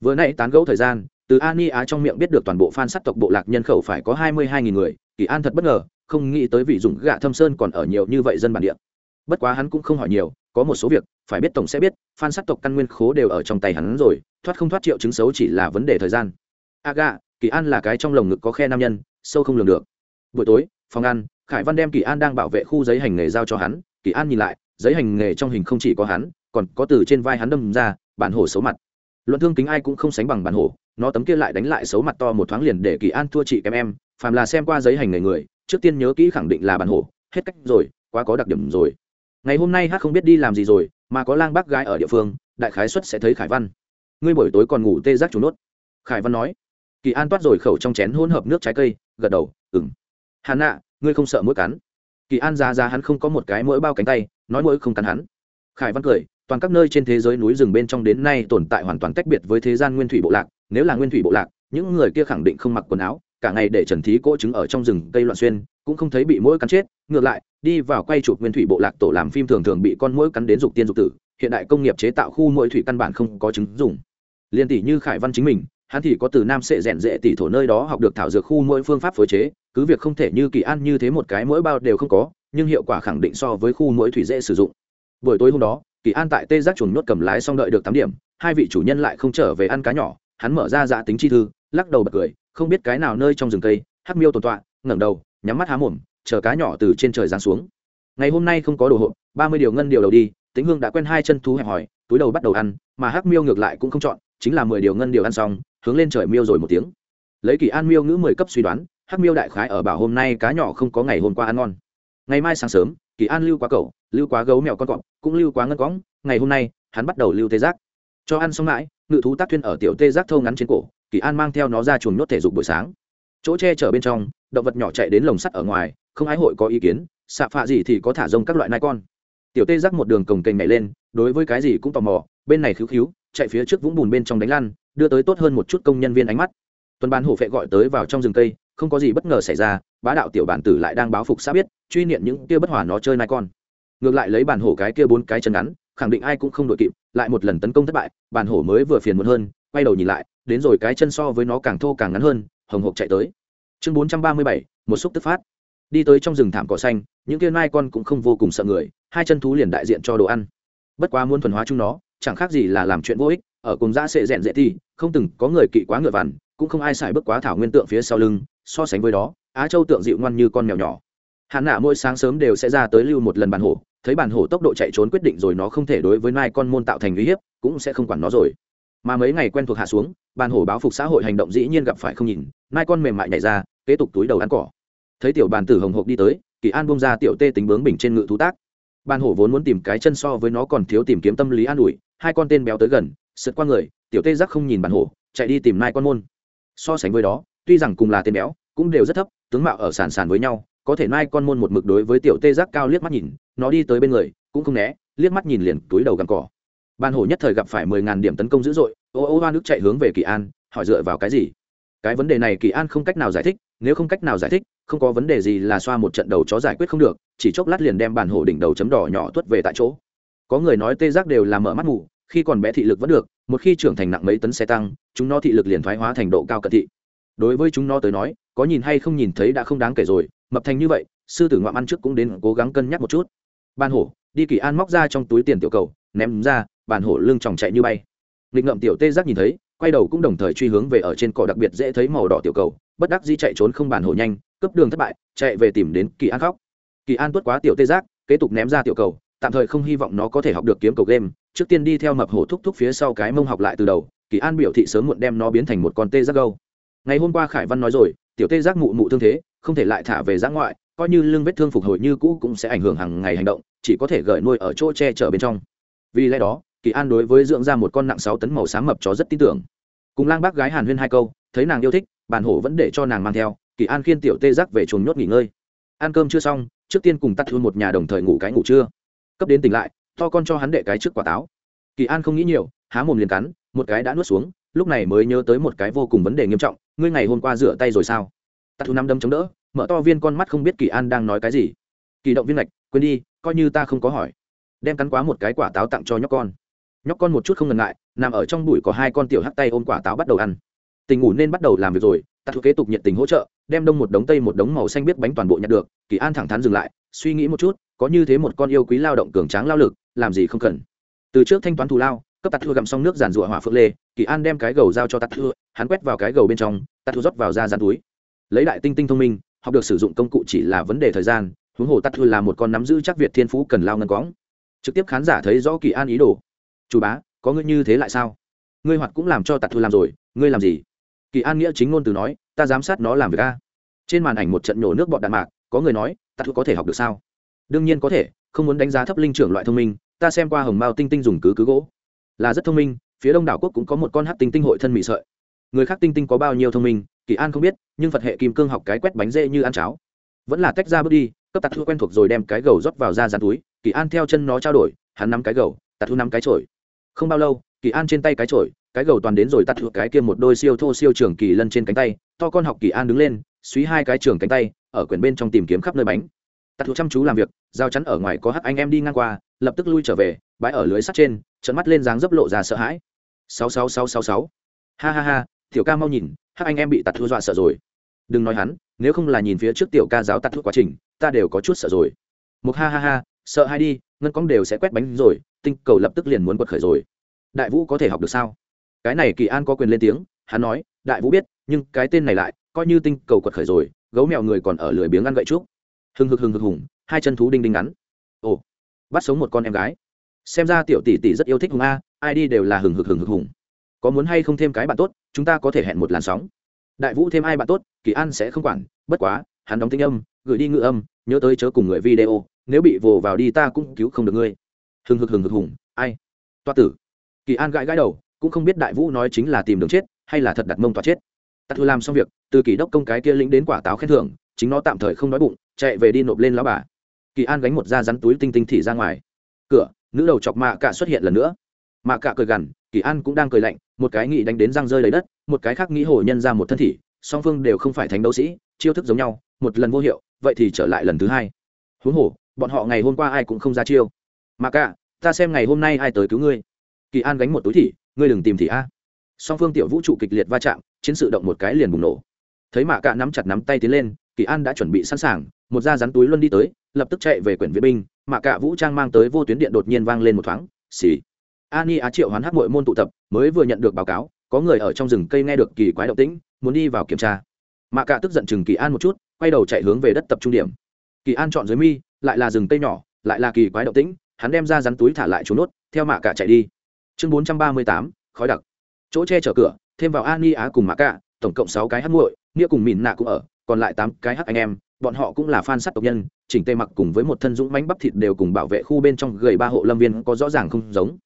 Vừa nãy tán gẫu thời gian, từ ani á trong miệng biết được toàn bộ phan sắc tộc bộ lạc nhân khẩu phải có hai mươi hai nghìn người, kỳ an thật bất ngờ, không nghĩ tới vị dùng gạ thâm sơn còn ở nhiều như vậy dân bản địa. Bất quá hắn cũng không hỏi nhiều có một số việc, phải biết tổng sẽ biết phan sắc tộc căn nguyên khố đều ở trong tay hắn rồi, thoát không thoát triệu chứng xấu chỉ là vấn đề thời gian. A gạ kỳ an là cái trong lồng ngực có khe nam nhân, sâu không lường được. Buổi tối, phòng ăn, khải văn đem kỳ an đang bảo vệ khu giấy hành nghề giao cho hắn. Kỳ an nhìn lại, giấy hành nghề trong hình không chỉ có hắn, còn có từ trên vai hắn đâm ra, bản hổ xấu mặt. Luận thương kính ai cũng không sánh bằng bản hổ, nó tấm kia lại đánh lại xấu mặt to một thoáng liền để kỳ an thua chị kém em. Phàm là xem qua giấy hành nghề người, trước tiên nhớ kỹ khẳng định là bản hổ, hết cách rồi, quá có đặc điểm rồi ngày hôm nay hát không biết đi làm gì rồi, mà có lang bác gái ở địa phương, đại khái xuất sẽ thấy khải văn. Ngươi buổi tối còn ngủ tê giác chủ nốt. Khải văn nói. Kỳ an toát rồi khẩu trong chén hỗn hợp nước trái cây, gật đầu ừng hà nạ ngươi không sợ mũi cắn? Kỳ an ra ra hắn không có một cái mũi bao cánh tay, nói mũi không cắn hắn. Khải văn cười, toàn các nơi trên thế giới núi rừng bên trong đến nay tồn tại hoàn toàn tách biệt với thế gian nguyên thủy bộ lạc, nếu là nguyên thủy bộ lạc, những người kia khẳng định không mặc quần áo, cả ngày để trần thí cỗ trứng ở trong rừng cây loạn xuyên cũng không thấy bị mũi cắn chết, ngược lại, đi vào quay chụp nguyên thủy bộ lạc tổ làm phim thường thường bị con mũi cắn đến dục tiên dục tử, hiện đại công nghiệp chế tạo khu mũi thủy căn bản không có trứng dùng liên tỷ như khải văn chính mình, hắn thì có từ nam sệ rèn rệ tỷ thổ nơi đó học được thảo dược khu mũi phương pháp phối chế, cứ việc không thể như kỳ an như thế một cái mũi bao đều không có, nhưng hiệu quả khẳng định so với khu mũi thủy dễ sử dụng. Buổi tối hôm đó, kỳ an tại tê giác chuồng nhốt cầm lái xong đợi được tám điểm, hai vị chủ nhân lại không trở về ăn cá nhỏ, hắn mở ra dạ tính chi thư, lắc đầu bật cười, không biết cái nào nơi trong rừng cây, hắc miêu tồn tọa, ngẩng đầu nhắm mắt há mồm, chờ cá nhỏ từ trên trời giáng xuống. Ngày hôm nay không có đồ hộp, ba mươi điều ngân điều đầu đi, Tĩnh hương đã quen hai chân thú hẹp hỏi túi đầu bắt đầu ăn, mà hắc miêu ngược lại cũng không chọn, chính là mười điều ngân điều ăn xong, hướng lên trời miêu rồi một tiếng. Lấy kỳ an miêu ngữ mười cấp suy đoán, hắc miêu đại khái ở bảo hôm nay cá nhỏ không có ngày hôm qua ăn ngon. Ngày mai sáng sớm, kỳ an lưu quá cậu lưu quá gấu mèo con cọp, cũng lưu quá ngân cõng ngày hôm nay, hắn bắt đầu lưu tê giác. Cho ăn xong mãi, ngự thú tác thuyên ở tiểu tê giác thâu ngắn trên cổ, kỳ an mang theo nó ra chuồng nhốt thể dục buổi sáng. Chỗ che chở bên trong động vật nhỏ chạy đến lồng sắt ở ngoài, không ai hội có ý kiến, xạ phạ gì thì có thả rông các loại nai con. Tiểu tê giác một đường cồng kềnh nhảy lên, đối với cái gì cũng tò mò, bên này khíu khíu, chạy phía trước vũng bùn bên trong đánh lăn, đưa tới tốt hơn một chút công nhân viên ánh mắt. Tuần ban hổ phệ gọi tới vào trong rừng cây, không có gì bất ngờ xảy ra, bá đạo tiểu bản tử lại đang báo phục xã biết, truy niệm những kia bất hòa nó chơi nai con. Ngược lại lấy bản hổ cái kia bốn cái chân ngắn, khẳng định ai cũng không đội kịp, lại một lần tấn công thất bại, bản hổ mới vừa phiền muộn hơn, quay đầu nhìn lại, đến rồi cái chân so với nó càng thô càng ngắn hơn, hồng hộc chạy tới chương bốn trăm ba mươi bảy, một xúc tức phát. Đi tới trong rừng thảm cỏ xanh, những kia nai con cũng không vô cùng sợ người, hai chân thú liền đại diện cho đồ ăn. Bất quá muốn thuần hóa chúng nó, chẳng khác gì là làm chuyện vô ích, ở cùng giã sệ rẽn dễ thì, không từng có người kỵ quá ngựa vằn, cũng không ai xài bước quá thảo nguyên tượng phía sau lưng, so sánh với đó, á châu tượng dịu ngoan như con mèo nhỏ. Hạn nạ mỗi sáng sớm đều sẽ ra tới lưu một lần bàn hổ, thấy bàn hổ tốc độ chạy trốn quyết định rồi nó không thể đối với nai con môn tạo thành uy hiếp, cũng sẽ không quản nó rồi mà mấy ngày quen thuộc hạ xuống, bàn hổ báo phục xã hội hành động dĩ nhiên gặp phải không nhìn nai con mềm mại nhảy ra, kế tục túi đầu ăn cỏ. Thấy tiểu bàn tử hồng hộc đi tới, kỳ an bông ra tiểu tê tính bướng bình trên ngự thú tác. Bàn hổ vốn muốn tìm cái chân so với nó còn thiếu tìm kiếm tâm lý an ủi, hai con tên béo tới gần, sượt qua người, tiểu tê giác không nhìn bàn hổ, chạy đi tìm nai con môn. So sánh với đó, tuy rằng cùng là tên béo, cũng đều rất thấp, tướng mạo ở sàn sàn với nhau, có thể nai con môn một mực đối với tiểu tê giác cao liếc mắt nhìn, nó đi tới bên người, cũng không né, liếc mắt nhìn liền túi đầu gằn cỏ ban hổ nhất thời gặp phải mười ngàn điểm tấn công dữ dội, ô ô hoa nước chạy hướng về kỳ an, hỏi dựa vào cái gì? Cái vấn đề này kỳ an không cách nào giải thích, nếu không cách nào giải thích, không có vấn đề gì là xoa một trận đầu chó giải quyết không được, chỉ chốc lát liền đem bản hổ đỉnh đầu chấm đỏ nhỏ tuất về tại chỗ. Có người nói tê giác đều là mở mắt ngủ, khi còn bé thị lực vẫn được, một khi trưởng thành nặng mấy tấn xe tăng, chúng nó thị lực liền thoái hóa thành độ cao cận thị. Đối với chúng nó tới nói, có nhìn hay không nhìn thấy đã không đáng kể rồi, mập thành như vậy, sư tử ngoạm ăn trước cũng đến cố gắng cân nhắc một chút. Ban hổ đi kỳ an móc ra trong túi tiền tiểu cầu, ném ra bàn hổ lưng tròng chạy như bay. Nghịch ngậm tiểu tê giác nhìn thấy, quay đầu cũng đồng thời truy hướng về ở trên cỏ đặc biệt dễ thấy màu đỏ tiểu cầu, bất đắc dĩ chạy trốn không bàn hổ nhanh cấp đường thất bại, chạy về tìm đến kỳ an khóc. Kỳ an tuất quá tiểu tê giác, kế tục ném ra tiểu cầu, tạm thời không hy vọng nó có thể học được kiếm cầu game, trước tiên đi theo mập hổ thúc thúc phía sau cái mông học lại từ đầu, kỳ an biểu thị sớm muộn đem nó biến thành một con tê giác gâu. Ngày hôm qua khải văn nói rồi, tiểu tê giác mụ mụ thương thế, không thể lại thả về giã ngoại, coi như lưng vết thương phục hồi như cũ cũng sẽ ảnh hưởng hàng ngày hành động, chỉ có thể gởi nuôi ở chỗ che chở bên trong. Vì lẽ đó kỳ an đối với dưỡng ra một con nặng sáu tấn màu xám mập chó rất tin tưởng. Cùng lang bác gái hàn huyên hai câu, thấy nàng yêu thích, bản hổ vẫn để cho nàng mang theo, kỳ an khiên tiểu tê giác về chuồng nhốt nghỉ ngơi. Ăn cơm chưa xong, trước tiên cùng tắt thương một nhà đồng thời ngủ cái ngủ trưa. Cấp đến tỉnh lại, to con cho hắn đệ cái trước quả táo. Kỳ an không nghĩ nhiều, há mồm liền cắn, một cái đã nuốt xuống, lúc này mới nhớ tới một cái vô cùng vấn đề nghiêm trọng, ngươi ngày hôm qua rửa tay rồi sao? Tắt thu năm đâm chống đỡ, mở to viên con mắt không biết kỳ an đang nói cái gì. Kỳ động viên lạch quên đi, coi như ta không có hỏi. Đem cắn quá một cái quả táo tặng cho nhóc con nhóc con một chút không ngần ngại, nằm ở trong bụi có hai con tiểu hắt tay ôm quả táo bắt đầu ăn. Tình ngủ nên bắt đầu làm việc rồi tạ thu kế tục nhiệt tình hỗ trợ, đem đông một đống tây một đống màu xanh biết bánh toàn bộ nhặt được, kỳ an thẳng thắn dừng lại, suy nghĩ một chút, có như thế một con yêu quý lao động cường tráng lao lực, làm gì không cần. Từ trước thanh toán thù lao, cấp tạt thua gặm xong nước giàn rụa hỏa phượng lê, kỳ an đem cái gầu giao cho tạt thua, hắn quét vào cái gầu bên trong, tạt thua rót vào ra gian túi. Lấy đại tinh tinh thông minh, học được sử dụng công cụ chỉ là vấn đề thời gian, huống hồ tạt thua là một con nắm giữ chắc việt thiên phú cần lao ngân quõng. Trực tiếp khán giả thấy rõ kỳ an ý đồ chủ bá, có ngươi như thế lại sao? Ngươi hoạt cũng làm cho tạt thu làm rồi, ngươi làm gì? Kỳ an nghĩa chính ngôn từ nói, ta giám sát nó làm việc a. Trên màn ảnh một trận nổ nước bọt đạn mạc, có người nói, tạt thu có thể học được sao? Đương nhiên có thể, không muốn đánh giá thấp linh trưởng loại thông minh, ta xem qua hồng mao tinh tinh dùng cứ cứ gỗ. Là rất thông minh, phía đông đảo quốc cũng có một con hát tinh tinh hội thân mị sợi. Người khác tinh tinh có bao nhiêu thông minh, kỳ an không biết, nhưng phật hệ kim cương học cái quét bánh dễ như ăn cháo. Vẫn là tách ra bước đi, cấp tạt thu quen thuộc rồi đem cái gầu rót vào ra dàn túi, kỳ an theo chân nó trao đổi, hắn nắm cái gầu, tạt thu nắm cái trổi không bao lâu, kỳ an trên tay cái trổi cái gầu toàn đến rồi tắt thuộc cái kia một đôi siêu thô siêu trường kỳ lân trên cánh tay, to con học kỳ an đứng lên suý hai cái trường cánh tay, ở quyển bên trong tìm kiếm khắp nơi bánh. Tắt thuộc chăm chú làm việc, giao chắn ở ngoài có hắc anh em đi ngang qua, lập tức lui trở về, bãi ở lưới sắt trên trận mắt lên dáng dấp lộ ra sợ hãi. Sáu sáu sáu sáu sáu. Ha ha ha, tiểu ca mau nhìn, hắc anh em bị tạt thua dọa sợ rồi. Đừng nói hắn, nếu không là nhìn phía trước tiểu ca giáo tạt thuốc quá trình, ta đều có chút sợ rồi. Một ha ha ha, sợ hai đi, ngân cong đều sẽ quét bánh rồi tinh cầu lập tức liền muốn quật khởi rồi. Đại vũ có thể học được sao? Cái này kỳ an có quyền lên tiếng, hắn nói, đại vũ biết, nhưng cái tên này lại, coi như tinh cầu quật khởi rồi, gấu mèo người còn ở lười biếng ăn gậy trúc. Hừng hực hừng hực hùng, hai chân thú đinh đinh ngắn. Ồ, bắt sống một con em gái. Xem ra tiểu tỷ tỷ rất yêu thích hùng a, ai đi đều là hừng hực hừng hực hùng. Có muốn hay không thêm cái bạn tốt, chúng ta có thể hẹn một làn sóng. Đại vũ thêm ai bạn tốt, kỳ an sẽ không quản, bất quá, hắn đóng tinh âm, gửi đi ngự âm, nhớ tới chớ cùng người video, nếu bị vồ vào đi ta cũng cứu không được ngươi hừng hực hừng hực hùng, ai? Toa tử. Kỳ an gãi gãi đầu, cũng không biết đại vũ nói chính là tìm đường chết, hay là thật đặt mông toa chết. Tạt thư làm xong việc, từ kỳ đốc công cái kia lĩnh đến quả táo khen thưởng, chính nó tạm thời không đói bụng, chạy về đi nộp lên lão bà. Kỳ an gánh một da rắn túi tinh tinh thị ra ngoài. Cửa, nữ đầu chọc mạ cạ xuất hiện lần nữa. Mạ cạ cười gằn, kỳ an cũng đang cười lạnh, một cái nghĩ đánh đến răng rơi lấy đất, một cái khác nghĩ hồ nhân ra một thân thị, song phương đều không phải thánh đấu sĩ, chiêu thức giống nhau, một lần vô hiệu, vậy thì trở lại lần thứ hai. Huống hồ, bọn họ ngày hôm qua ai cũng không ra chiêu mà cả, ta xem ngày hôm nay ai tới cứu ngươi. Kỳ an gánh một túi thị, ngươi đừng tìm thị a. Song phương tiểu vũ trụ kịch liệt va chạm, chiến sự động một cái liền bùng nổ. Thấy mạ cả nắm chặt nắm tay tiến lên, kỳ an đã chuẩn bị sẵn sàng, một da rắn túi luân đi tới, lập tức chạy về quyển vệ binh. Mạ cả vũ trang mang tới vô tuyến điện đột nhiên vang lên một thoáng, xì. Ani á triệu hoán hát mội môn tụ tập, mới vừa nhận được báo cáo, có người ở trong rừng cây nghe được kỳ quái động tĩnh, muốn đi vào kiểm tra. Mạ cả tức giận chừng kỳ an một chút, quay đầu chạy hướng về đất tập trung điểm. Kỳ an chọn dưới mi, lại là rừng cây nhỏ, lại là kỳ quái động tĩnh hắn đem ra rắn túi thả lại trốn nốt, theo mạ cả chạy đi. Chương bốn trăm ba mươi tám, khói đặc. Chỗ che chở cửa, thêm vào ani á cùng mạ cả, tổng cộng sáu cái hát muội, nghĩa cùng mìn nạ cũng ở, còn lại tám cái hát anh em, bọn họ cũng là fan sắt tộc nhân chỉnh tề mặc cùng với một thân dũng mánh bắp thịt đều cùng bảo vệ khu bên trong gầy ba hộ lâm viên có rõ ràng không giống.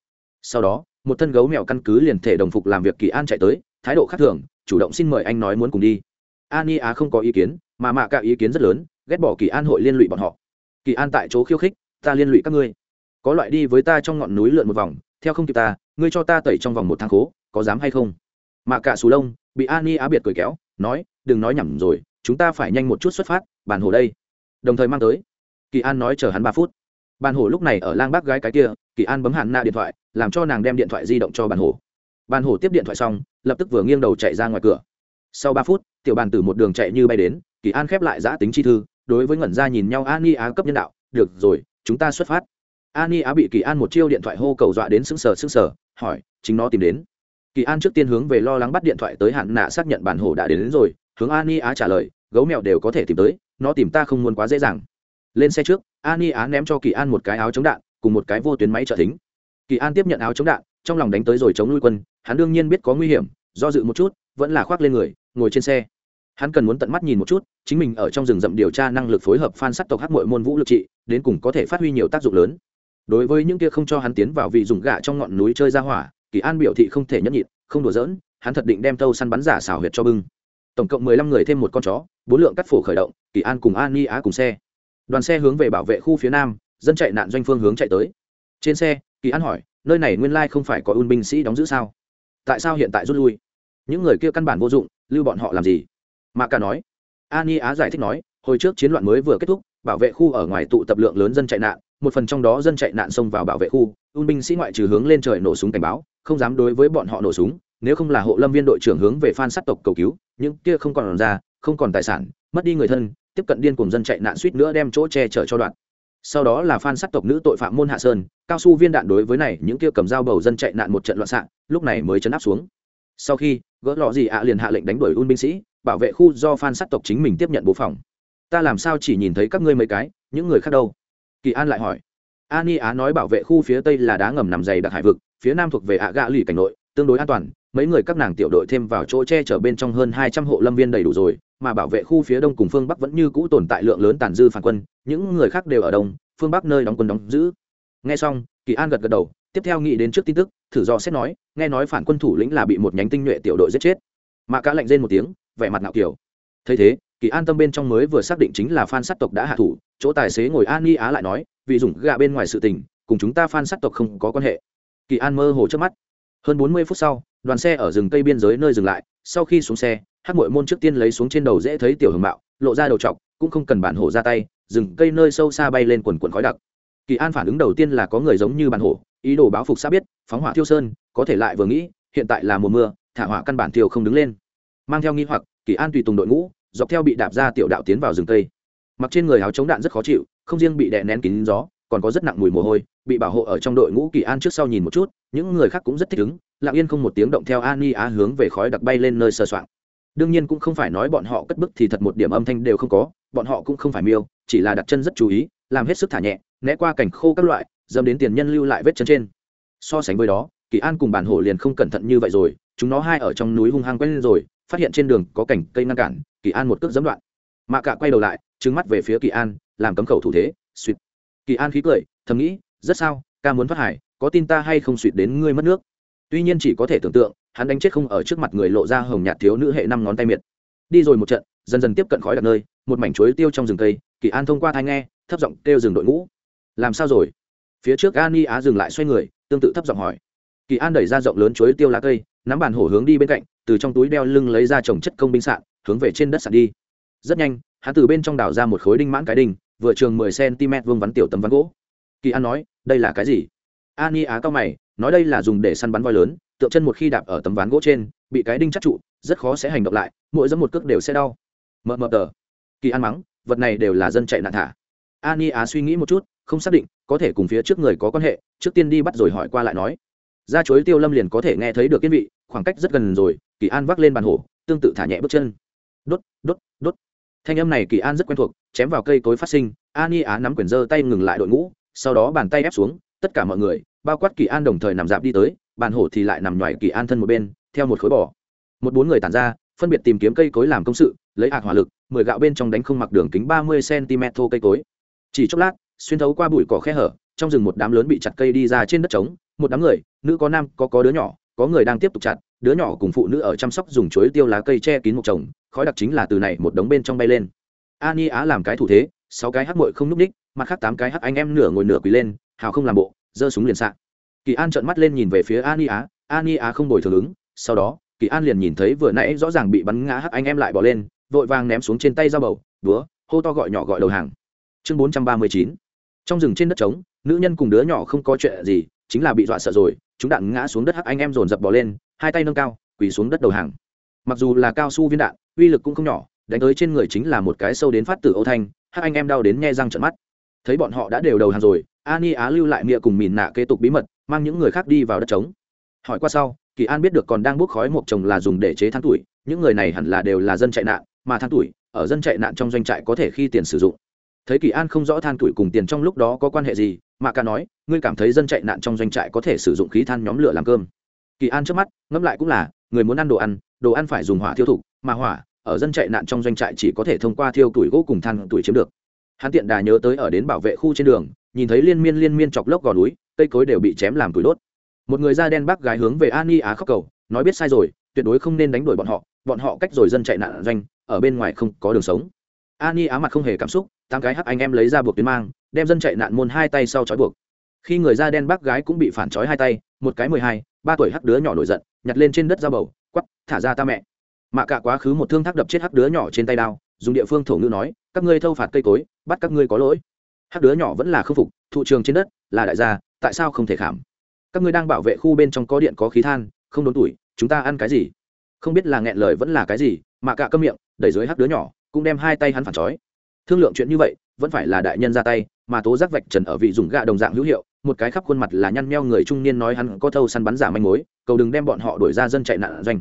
Sau đó, một thân gấu mèo căn cứ liền thể đồng phục làm việc kỳ an chạy tới, thái độ khác thường, chủ động xin mời anh nói muốn cùng đi. Ani á không có ý kiến, mà mạ cả ý kiến rất lớn, ghét bỏ kỳ an hội liên lụy bọn họ. Kỳ an tại chỗ khiêu khích, ta liên lụy các ngươi có loại đi với ta trong ngọn núi lượn một vòng, theo không kịp ta, ngươi cho ta tẩy trong vòng một tháng khố, có dám hay không? Mạ cả xù lông bị ani á biệt cười kéo, nói, đừng nói nhầm rồi, chúng ta phải nhanh một chút xuất phát bàn hồ đây. Đồng thời mang tới. Kỳ an nói chờ hắn ba phút. Bàn hồ lúc này ở lang bác gái cái kia, kỳ an bấm hạn na điện thoại, làm cho nàng đem điện thoại di động cho bàn hồ. Bàn hồ tiếp điện thoại xong, lập tức vừa nghiêng đầu chạy ra ngoài cửa. Sau ba phút, tiểu bàn tử một đường chạy như bay đến, kỳ an khép lại giã tính chi thư, đối với ngẩn ra nhìn nhau ani á cấp nhân đạo, được rồi, chúng ta xuất phát ani á bị kỳ an một chiêu điện thoại hô cầu dọa đến sững sờ sững sờ hỏi chính nó tìm đến? Kỳ an trước tiên hướng về lo lắng bắt điện thoại tới hạn nạ xác nhận bản hồ đã đến, đến rồi hướng ani á trả lời gấu mèo đều có thể tìm tới nó tìm ta không muốn quá dễ dàng. Lên xe trước ani á ném cho kỳ an một cái áo chống đạn cùng một cái vô tuyến máy trợ thính. Kỳ an tiếp nhận áo chống đạn trong lòng đánh tới rồi chống nuôi quân hắn đương nhiên biết có nguy hiểm do dự một chút vẫn là khoác lên người ngồi trên xe. Hắn cần muốn tận mắt nhìn một chút chính mình ở trong rừng rậm điều tra năng lực phối hợp phan sắc tộc hát mội môn vũ lực trị đến cùng có thể phát huy nhiều tác dụng lớn đối với những kia không cho hắn tiến vào vị dùng gạ trong ngọn núi chơi ra hỏa, kỳ an biểu thị không thể nhẫn nhịn, không đùa giỡn, hắn thật định đem tâu săn bắn giả xảo huyệt cho bưng. Tổng cộng mười lăm người thêm một con chó, bốn lượng cắt phổ khởi động, kỳ an cùng an ni á cùng xe. Đoàn xe hướng về bảo vệ khu phía nam, dân chạy nạn doanh phương hướng chạy tới. Trên xe, kỳ an hỏi, nơi này nguyên lai không phải có un binh sĩ đóng giữ sao? Tại sao hiện tại rút lui? Những người kia căn bản vô dụng, lưu bọn họ làm gì? Mà cả nói. An ni á giải thích nói, hồi trước chiến loạn mới vừa kết thúc, bảo vệ khu ở ngoài tụ tập lượng lớn dân chạy nạn một phần trong đó dân chạy nạn xông vào bảo vệ khu un binh sĩ ngoại trừ hướng lên trời nổ súng cảnh báo, không dám đối với bọn họ nổ súng, nếu không là hộ lâm viên đội trưởng hướng về phan sát tộc cầu cứu, những kia không còn ra, không còn tài sản, mất đi người thân, tiếp cận điên cùng dân chạy nạn suýt nữa đem chỗ che chở cho đoạn. Sau đó là phan sát tộc nữ tội phạm môn hạ sơn, cao su viên đạn đối với này, những kia cầm dao bầu dân chạy nạn một trận loạn xạ, lúc này mới chấn áp xuống. Sau khi, gỡ lọ gì ạ liền hạ lệnh đánh đuổi un binh sĩ, bảo vệ khu do phan sát tộc chính mình tiếp nhận bố phòng. Ta làm sao chỉ nhìn thấy các ngươi mấy cái, những người khác đâu? Kỳ an lại hỏi. Ani á nói bảo vệ khu phía tây là đá ngầm nằm dày đặc hải vực, phía nam thuộc về ạ gạ lì cảnh nội, tương đối an toàn, mấy người các nàng tiểu đội thêm vào chỗ che chở bên trong hơn hai trăm hộ lâm viên đầy đủ rồi, mà bảo vệ khu phía đông cùng phương bắc vẫn như cũ tồn tại lượng lớn tàn dư phản quân, những người khác đều ở đông, phương bắc nơi đóng quân đóng giữ. Nghe xong, kỳ an gật gật đầu, tiếp theo nghĩ đến trước tin tức, thử do xét nói, nghe nói phản quân thủ lĩnh là bị một nhánh tinh nhuệ tiểu đội giết chết. Mà cá lạnh rên một tiếng, vẻ mặt ngạo kiểu thấy thế kỳ an tâm bên trong mới vừa xác định chính là phan sát tộc đã hạ thủ, chỗ tài xế ngồi an ni á lại nói, vì dùng gạ bên ngoài sự tình, cùng chúng ta phan sát tộc không có quan hệ. Kỳ an mơ hồ trước mắt. Hơn bốn mươi phút sau, đoàn xe ở rừng cây biên giới nơi dừng lại, sau khi xuống xe, hát mội môn trước tiên lấy xuống trên đầu dễ thấy tiểu hưởng mạo, lộ ra đầu t cũng không cần bản hổ ra tay, rừng cây nơi sâu xa bay lên quần quần khói đặc. Kỳ an phản ứng đầu tiên là có người giống như bản hổ, ý đồ báo phục xa biết, phóng hỏa thiêu sơn, có thể lại vừa nghĩ, hiện tại là mùa mưa, thả hỏa căn bản thiêu không đứng lên. Mang theo nghi hoặc, kỳ an tùy tùng đội ngũ dọc theo bị đạp ra tiểu đạo tiến vào rừng cây. Mặc trên người áo chống đạn rất khó chịu, không riêng bị đè nén kín gió, còn có rất nặng mùi mồ hôi, bị bảo hộ ở trong đội ngũ kỳ an trước sau nhìn một chút, những người khác cũng rất thích ứng, lặng yên không một tiếng động theo an ni á hướng về khói đặc bay lên nơi sơ soạn đương nhiên cũng không phải nói bọn họ cất bức thì thật một điểm âm thanh đều không có, bọn họ cũng không phải miêu, chỉ là đặt chân rất chú ý, làm hết sức thả nhẹ, né qua cảnh khô các loại dâm đến tiền nhân lưu lại vết chân trên. So sánh với đó, kỳ an cùng bản hổ liền không cẩn thận như vậy rồi, chúng nó hai ở trong núi hung hăng quen lên rồi, phát hiện trên đường có cảnh cây ngăn cản kỳ an một cước dẫm đoạn. Mạ cạ quay đầu lại trứng mắt về phía kỳ an, làm cấm khẩu thủ thế, suýt. Kỳ an khí cười, thầm nghĩ, rất sao, ca muốn thoát hải, có tin ta hay không suýt đến ngươi mất nước? Tuy nhiên chỉ có thể tưởng tượng, hắn đánh chết không ở trước mặt người lộ ra hồng nhạt thiếu nữ hệ năm ngón tay miệt. Đi rồi một trận, dần dần tiếp cận khói đặc nơi, một mảnh chuối tiêu trong rừng cây, kỳ an thông qua thai nghe, thấp giọng kêu rừng đội ngũ. Làm sao rồi? Phía trước ani á dừng lại xoay người, tương tự thấp giọng hỏi. Kỳ an đẩy ra rộng lớn chuối tiêu lá cây, nắm bàn hổ hướng đi bên cạnh, từ trong túi đeo lưng lấy ra trồng chất công binh sạn hướng về trên đất sạt đi. Rất nhanh, hắn từ bên trong đào ra một khối đinh mãn cái đinh, vừa trường mười cm vuông vắn tiểu tấm ván gỗ. Kỳ an nói, đây là cái gì? Ani á cao mày, nói đây là dùng để săn bắn voi lớn tượng chân một khi đạp ở tấm ván gỗ trên, bị cái đinh chắc trụ, rất khó sẽ hành động lại, mỗi dẫm một cước đều sẽ đau. Mờ mờ tờ. Kỳ an mắng, vật này đều là dân chạy nạn thả. Ani á suy nghĩ một chút, không xác định, có thể cùng phía trước người có quan hệ, trước tiên đi bắt rồi hỏi qua lại nói. Ra chối tiêu lâm liền có thể nghe thấy được kiên vị, khoảng cách rất gần rồi, kỳ an vác lên bàn hổ, tương tự thả nhẹ bước chân đốt đốt đốt. Thanh âm này kỳ an rất quen thuộc, chém vào cây cối phát sinh an y á nắm quyển giơ tay ngừng lại đội ngũ, sau đó bàn tay ép xuống, tất cả mọi người, bao quát kỳ an đồng thời nằm dạp đi tới, bàn hổ thì lại nằm ngoài kỳ an thân một bên, theo một khối bỏ một bốn người tản ra, phân biệt tìm kiếm cây cối làm công sự, lấy hạt hỏa lực, mười gạo bên trong đánh không mặc đường kính ba mươi cm thô cây cối. Chỉ chốc lát, xuyên thấu qua bụi cỏ khe hở, trong rừng một đám lớn bị chặt cây đi ra trên đất trống, một đám người, nữ có nam, có có đứa nhỏ, có người đang tiếp tục chặt, đứa nhỏ cùng phụ nữ ở chăm sóc dùng chuối tiêu lá cây che kín một chồng khói đặc chính là từ này một đống bên trong bay lên. Ani á làm cái thủ thế, sáu cái hắc mội không n ú c ních mặt khác tám cái hắc anh em nửa ngồi nửa quỳ lên, hào không làm bộ, giơ súng liền xạ. Kỳ an trợn mắt lên nhìn về phía ani á ani á không đổi thường ứng, sau đó, kỳ an liền nhìn thấy vừa nãy rõ ràng bị bắn ngã hắc anh em lại bỏ lên, vội vàng ném xuống trên tay dao bầu, búa, hô to gọi nhỏ gọi đầu hàng. Chương bốn trăm ba mươi chín. Trong rừng trên đất trống, nữ nhân cùng đứa nhỏ không có chuyện gì, chính là bị dọa sợ rồi, chúng đạn ngã xuống đất hắc anh em dồn dập bỏ lên, hai tay nâng cao, quỳ xuống đất đầu hàng. Mặc dù là cao su viên đạn uy lực cũng không nhỏ, đánh tới trên người chính là một cái sâu đến phát tử âu thanh, hắc anh em đau đến nghe răng trận mắt. Thấy bọn họ đã đều đầu hàng rồi ani á lưu lại mịa cùng mìn nạ kế tục bí mật, mang những người khác đi vào đất trống. Hỏi qua sau, kỳ an biết được còn đang bốc khói một chồng là dùng để chế than tuổi, những người này hẳn là đều là dân chạy nạn, mà than tuổi, ở dân chạy nạn trong doanh trại có thể khi tiền sử dụng. Thấy kỳ an không rõ than tuổi cùng tiền trong lúc đó có quan hệ gì, mà ca nói, ngươi cảm thấy dân chạy nạn trong doanh trại có thể sử dụng khí than nhóm lửa làm cơm? Kỳ an trước mắt, ngẫm lại cũng là, người muốn ăn đồ ăn đồ ăn phải dùng hỏa thiêu thụ mà hỏa ở dân chạy nạn trong doanh trại chỉ có thể thông qua thiêu tuổi gỗ cùng than tuổi chiếm được. Hắn tiện đà nhớ tới ở đến bảo vệ khu trên đường, nhìn thấy liên miên liên miên chọc lốc gò núi, cây cối đều bị chém làm tuổi đốt. Một người da đen bác gái hướng về ani á khóc cầu, nói biết sai rồi, tuyệt đối không nên đánh đuổi bọn họ bọn họ cách rồi dân chạy nạn doanh, ở bên ngoài không có đường sống. Ani á mặt không hề cảm xúc, tám cái hắc anh em lấy ra buộc tuyến mang, đem dân chạy nạn môn hai tay sau trói buộc. Khi người da đen bác gái cũng bị phản trói hai tay, một cái mười hai, ba tuổi hắc đứa nhỏ nổi giận, nhặt lên trên đất ra bầu quắp thả ra ta mẹ mạ cả quá khứ một thương thác đập chết hắc đứa nhỏ trên tay đao, dùng địa phương thổ ngữ nói, các ngươi thâu phạt cây cối, bắt các ngươi có lỗi. Hắc đứa nhỏ vẫn là khâm phục, thụ trường trên đất, là đại gia, tại sao không thể khảm? Các ngươi đang bảo vệ khu bên trong có điện có khí than, không đốn tuổi, chúng ta ăn cái gì? Không biết là nghẹn lời vẫn là cái gì mà cả câm miệng, đẩy dưới hắc đứa nhỏ, cũng đem hai tay hắn phản trói. Thương lượng chuyện như vậy, vẫn phải là đại nhân ra tay, mà tố giác vạch trần ở vị dùng gạ đồng dạng hữu hiệu, một cái khắp khuôn mặt là nhăn meo người trung niên nói hắn có thâu săn bắn giả manh mối, cầu đừng đem bọn họ đuổi ra dân chạy nạn doanh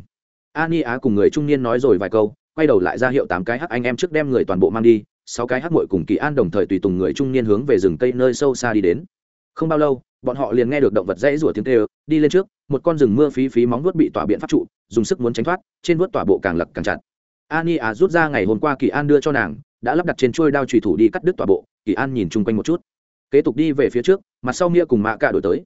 ani á cùng người trung niên nói rồi vài câu, quay đầu lại ra hiệu tám cái hắc anh em trước đem người toàn bộ mang đi, sáu cái hắc muội cùng kỳ an đồng thời tùy tùng người trung niên hướng về rừng cây nơi sâu xa đi đến. Không bao lâu, bọn họ liền nghe được động vật dãy rủa tiếng kêu, đi lên trước, một con rừng mưa phí phí móng vuốt bị tỏa biện pháp trụ, dùng sức muốn tránh thoát, trên vuốt tỏa bộ càng lật càng chặt. Ani á rút ra ngày hôm qua kỳ an đưa cho nàng, đã lắp đặt trên trôi đao trùy thủ đi cắt đứt tỏa bộ, kỳ an nhìn chung quanh một chút. Kế tục đi về phía trước, mặt sau mia cùng mạ cả đổi tới.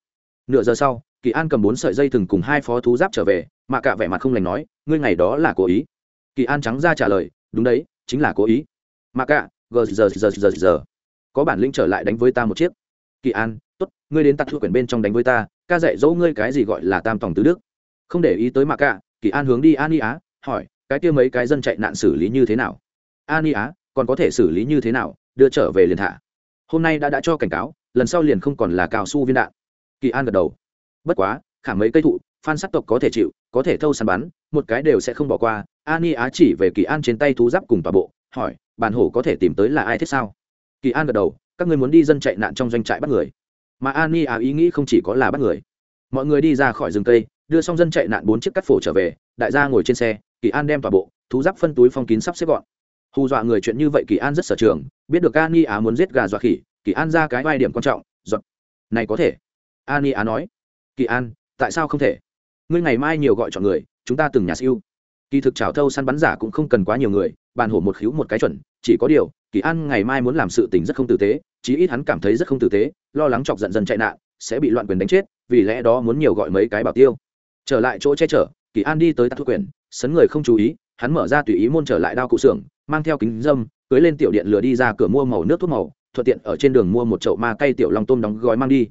Nửa giờ sau kỳ an cầm bốn sợi dây thừng cùng hai phó thú giáp trở về mạ cả vẻ mặt không lành nói, ngươi ngày đó là cố ý. Kỳ an trắng ra trả lời, đúng đấy, chính là cố ý. Mạ cả gờ giờ giờ giờ giờ có bản lĩnh trở lại đánh với ta một chiếc. Kỳ an, tốt, ngươi đến tặc thu quyển bên trong đánh với ta, ca dạy dỗ ngươi cái gì gọi là tam tòng tứ đức. Không để ý tới mạ cả, kỳ an hướng đi an y á, hỏi, cái kia mấy cái dân chạy nạn xử lý như thế nào? An y á, còn có thể xử lý như thế nào? Đưa trở về liền thả hôm nay đã đã cho cảnh cáo, lần sau liền không còn là cao su viên đạn. Kỳ an gật đầu bất quá, khả mấy cây thụ, phan sắc tộc có thể chịu, có thể thâu săn bắn, một cái đều sẽ không bỏ qua. Ani á chỉ về kỳ an trên tay thú giáp cùng tòa bộ, hỏi, bản hổ có thể tìm tới là ai thế sao? Kỳ an gật đầu, các người muốn đi dân chạy nạn trong doanh trại bắt người. Mà ani á ý nghĩ không chỉ có là bắt người. Mọi người đi ra khỏi rừng cây, đưa xong dân chạy nạn bốn chiếc cắt phổ trở về, đại gia ngồi trên xe, kỳ an đem tòa bộ, thú giáp phân túi phong kín sắp xếp gọn. Hù dọa người chuyện như vậy kỳ an rất sở trường, biết được ani á muốn giết gà dọa khỉ, kỳ an ra cái vai điểm quan trọng giọt này có thể. Ani á nói kỳ an, tại sao không thể? Ngươi ngày mai nhiều gọi chọn người, chúng ta từng nhà siêu. Kỳ thực trào thâu săn bắn giả cũng không cần quá nhiều người, bàn hổ một khíu một cái chuẩn, chỉ có điều, kỳ an ngày mai muốn làm sự tình rất không tử tế, chí ít hắn cảm thấy rất không tử tế, lo lắng chọc giận dần chạy nạn, sẽ bị loạn quyền đánh chết, vì lẽ đó muốn nhiều gọi mấy cái bảo tiêu. Trở lại chỗ che chở, kỳ an đi tới tạc thuốc quyền, sấn người không chú ý, hắn mở ra tùy ý môn trở lại đao cụ xưởng, mang theo kính dâm, cưới lên tiểu điện lừa đi ra cửa mua màu nước thuốc màu, thuận tiện ở trên đường mua một chậu ma cây tiểu long tôm đóng gói mang đi.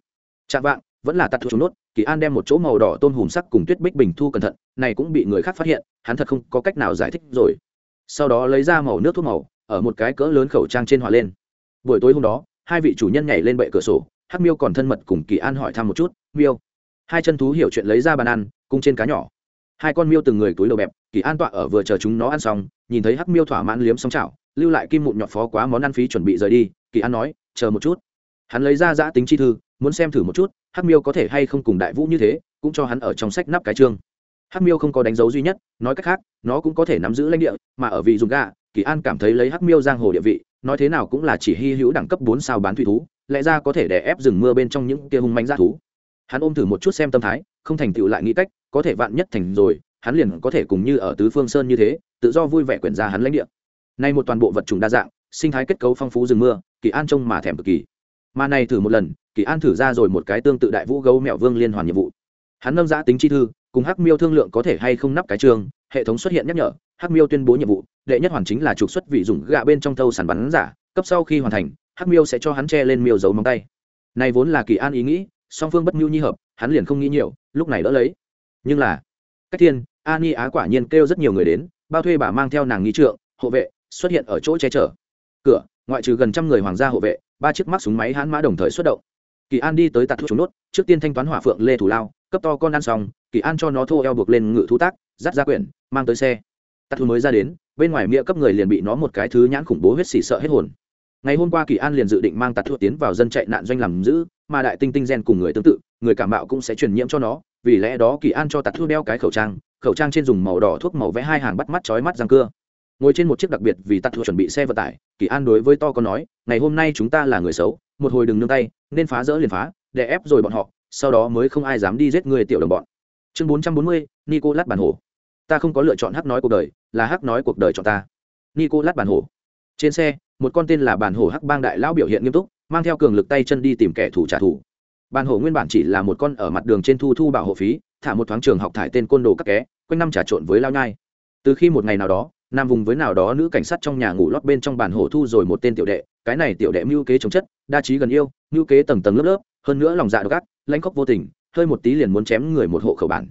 Chạm vạng vẫn là tạt thuộc nốt, kỳ an đem một chỗ màu đỏ tôn hùm sắc cùng tuyết bích bình thu cẩn thận, này cũng bị người khác phát hiện, hắn thật không có cách nào giải thích rồi. Sau đó lấy ra màu nước thuốc màu, ở một cái cỡ lớn khẩu trang trên họa lên. Buổi tối hôm đó, hai vị chủ nhân nhảy lên bệ cửa sổ, hắc miêu còn thân mật cùng kỳ an hỏi thăm một chút, miêu. Hai chân thú hiểu chuyện lấy ra bàn ăn cung trên cá nhỏ. Hai con miêu từng người túi đầu bẹp, kỳ an tọa ở vừa chờ chúng nó ăn xong, nhìn thấy hắc miêu thỏa mãn liếm xong chảo, lưu lại kim mụn nhọt phó quá món ăn phí chuẩn bị rời đi, kỳ an nói, chờ một chút. Hắn lấy ra giã tính chi thư muốn xem thử một chút, hắc miêu có thể hay không cùng đại vũ như thế, cũng cho hắn ở trong sách nắp cái chương. Hắc miêu không có đánh dấu duy nhất, nói cách khác, nó cũng có thể nắm giữ lãnh địa, mà ở vị dùng gà, kỳ an cảm thấy lấy hắc miêu giang hồ địa vị, nói thế nào cũng là chỉ hy hữu đẳng cấp bốn sao bán thủy thú, lẽ ra có thể đè ép rừng mưa bên trong những kia hung manh g thú. Hắn ôm thử một chút xem tâm thái, không thành tựu lại nghĩ cách, có thể vạn nhất thành rồi, hắn liền có thể cùng như ở tứ phương sơn như thế, tự do vui vẻ quyển ra hắn lãnh địa. Nay một toàn bộ vật chủng đa dạng, sinh thái kết cấu phong phú rừng mưa, kỳ an trông mà thèm cực kỳ mà này thử một lần, kỳ an thử ra rồi một cái tương tự đại vũ gấu mẹo vương liên hoàn nhiệm vụ. Hắn nâng giã tính chi thư, cùng hắc miêu thương lượng có thể hay không nắp cái trường, hệ thống xuất hiện nhắc nhở, hắc miêu tuyên bố nhiệm vụ, đệ nhất hoàn chính là trục xuất vị dùng gạ bên trong thâu sản bắn giả, cấp sau khi hoàn thành, hắc miêu sẽ cho hắn che lên miêu dấu móng tay. Này vốn là kỳ an ý nghĩ, song phương bất mưu nhi hợp, hắn liền không nghĩ nhiều, lúc này đỡ lấy. Nhưng là, cách thiên ani á quả nhiên kêu rất nhiều người đến, bao thuê bà mang theo nàng nghi trượng, hộ vệ, xuất hiện ở chỗ che chở. Cửa, ngoại trừ gần trăm người hoàng gia hộ vệ ba chiếc mắt súng máy hãn mã đồng thời xuất động. Kỳ an đi tới tạt thuốc trúng nốt, trước tiên thanh toán hỏa phượng lê thủ lao, cấp to con ăn xong, kỳ an cho nó thô eo buộc lên ngự thú tác, dắt ra quyển, mang tới xe. Tạt thu mới ra đến, bên ngoài miệng cấp người liền bị nó một cái thứ nhãn khủng bố huyết xỉ sợ hết hồn. Ngày hôm qua kỳ an liền dự định mang tạt thuốc tiến vào dân chạy nạn doanh làm giữ, mà đại tinh tinh gen cùng người tương tự, người cảm bạo cũng sẽ truyền nhiễm cho nó, vì lẽ đó kỳ an cho tạt thuốc đeo cái khẩu trang khẩu trang trên dùng màu đỏ thuốc màu vẽ hai hàng bắt mắt chói mắt răng cưa ngồi trên một chiếc đặc biệt vì tắt chuẩn bị xe vận tải, kỳ an đối với to con nói, ngày hôm nay chúng ta là người xấu, một hồi đừng nương tay, nên phá rỡ liền phá để ép rồi bọn họ, sau đó mới không ai dám đi giết người tiểu đồng bọn. Chương bốn trăm bốn mươi bản hồ ta không có lựa chọn hắc nói cuộc đời, là hắc nói cuộc đời chọn ta. Nico lát bản hồ trên xe, một con tên là bản hồ hắc bang đại lão biểu hiện nghiêm túc, mang theo cường lực tay chân đi tìm kẻ thù trả thù. Bản hồ nguyên bản chỉ là một con ở mặt đường trên thu thu bảo hộ phí, thả một thoáng trường học thải tên côn đồ các ké, quanh năm trà trộn với lao nhai. Từ khi một ngày nào đó nam vùng với nào đó nữ cảnh sát trong nhà ngủ lót bên trong bản hồ thu rồi một tên tiểu đệ, cái này tiểu đệ mưu kế chống chất, đa trí gần yêu, mưu kế tầng tầng lớp lớp, hơn nữa lòng dạ độc ác, lãnh khóc vô tình, hơi một tí liền muốn chém người một hộ khẩu bản.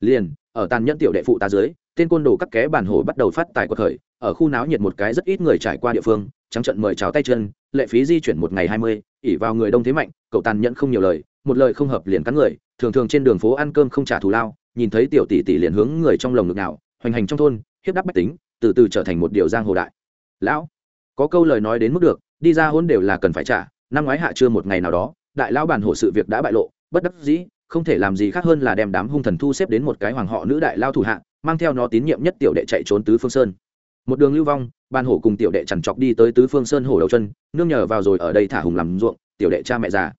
Liền, ở tàn nhẫn tiểu đệ phụ ta dưới, tên côn đồ các ké bản hồ bắt đầu phát tài của khởi, ở khu náo nhiệt một cái rất ít người trải qua địa phương, trắng trận mời chào tay chân, lệ phí di chuyển một ngày hai mươi, ỉ vào người đông thế mạnh, cậu tàn nhẫn không nhiều lời, một lời không hợp liền cắn người, thường thường trên đường phố ăn cơm không trả thù lao, nhìn thấy tiểu tỷ tỷ liền hướng người trong lồng ngực nào, hoành hành trong thôn, hiếp đáp bách tính từ từ trở thành một điều giang hồ đại. Lão, có câu lời nói đến mức được, đi ra hôn đều là cần phải trả, năm ngoái hạ trưa một ngày nào đó, đại lão bản hộ sự việc đã bại lộ, bất đắc dĩ, không thể làm gì khác hơn là đem đám hung thần thu xếp đến một cái hoàng họ nữ đại lao thủ hạ, mang theo nó tín nhiệm nhất tiểu đệ chạy trốn tứ phương sơn. Một đường lưu vong ban hổ cùng tiểu đệ chằn chọc đi tới tứ phương sơn hổ đầu chân, nương nhờ vào rồi ở đây thả hùng làm ruộng, tiểu đệ cha mẹ già.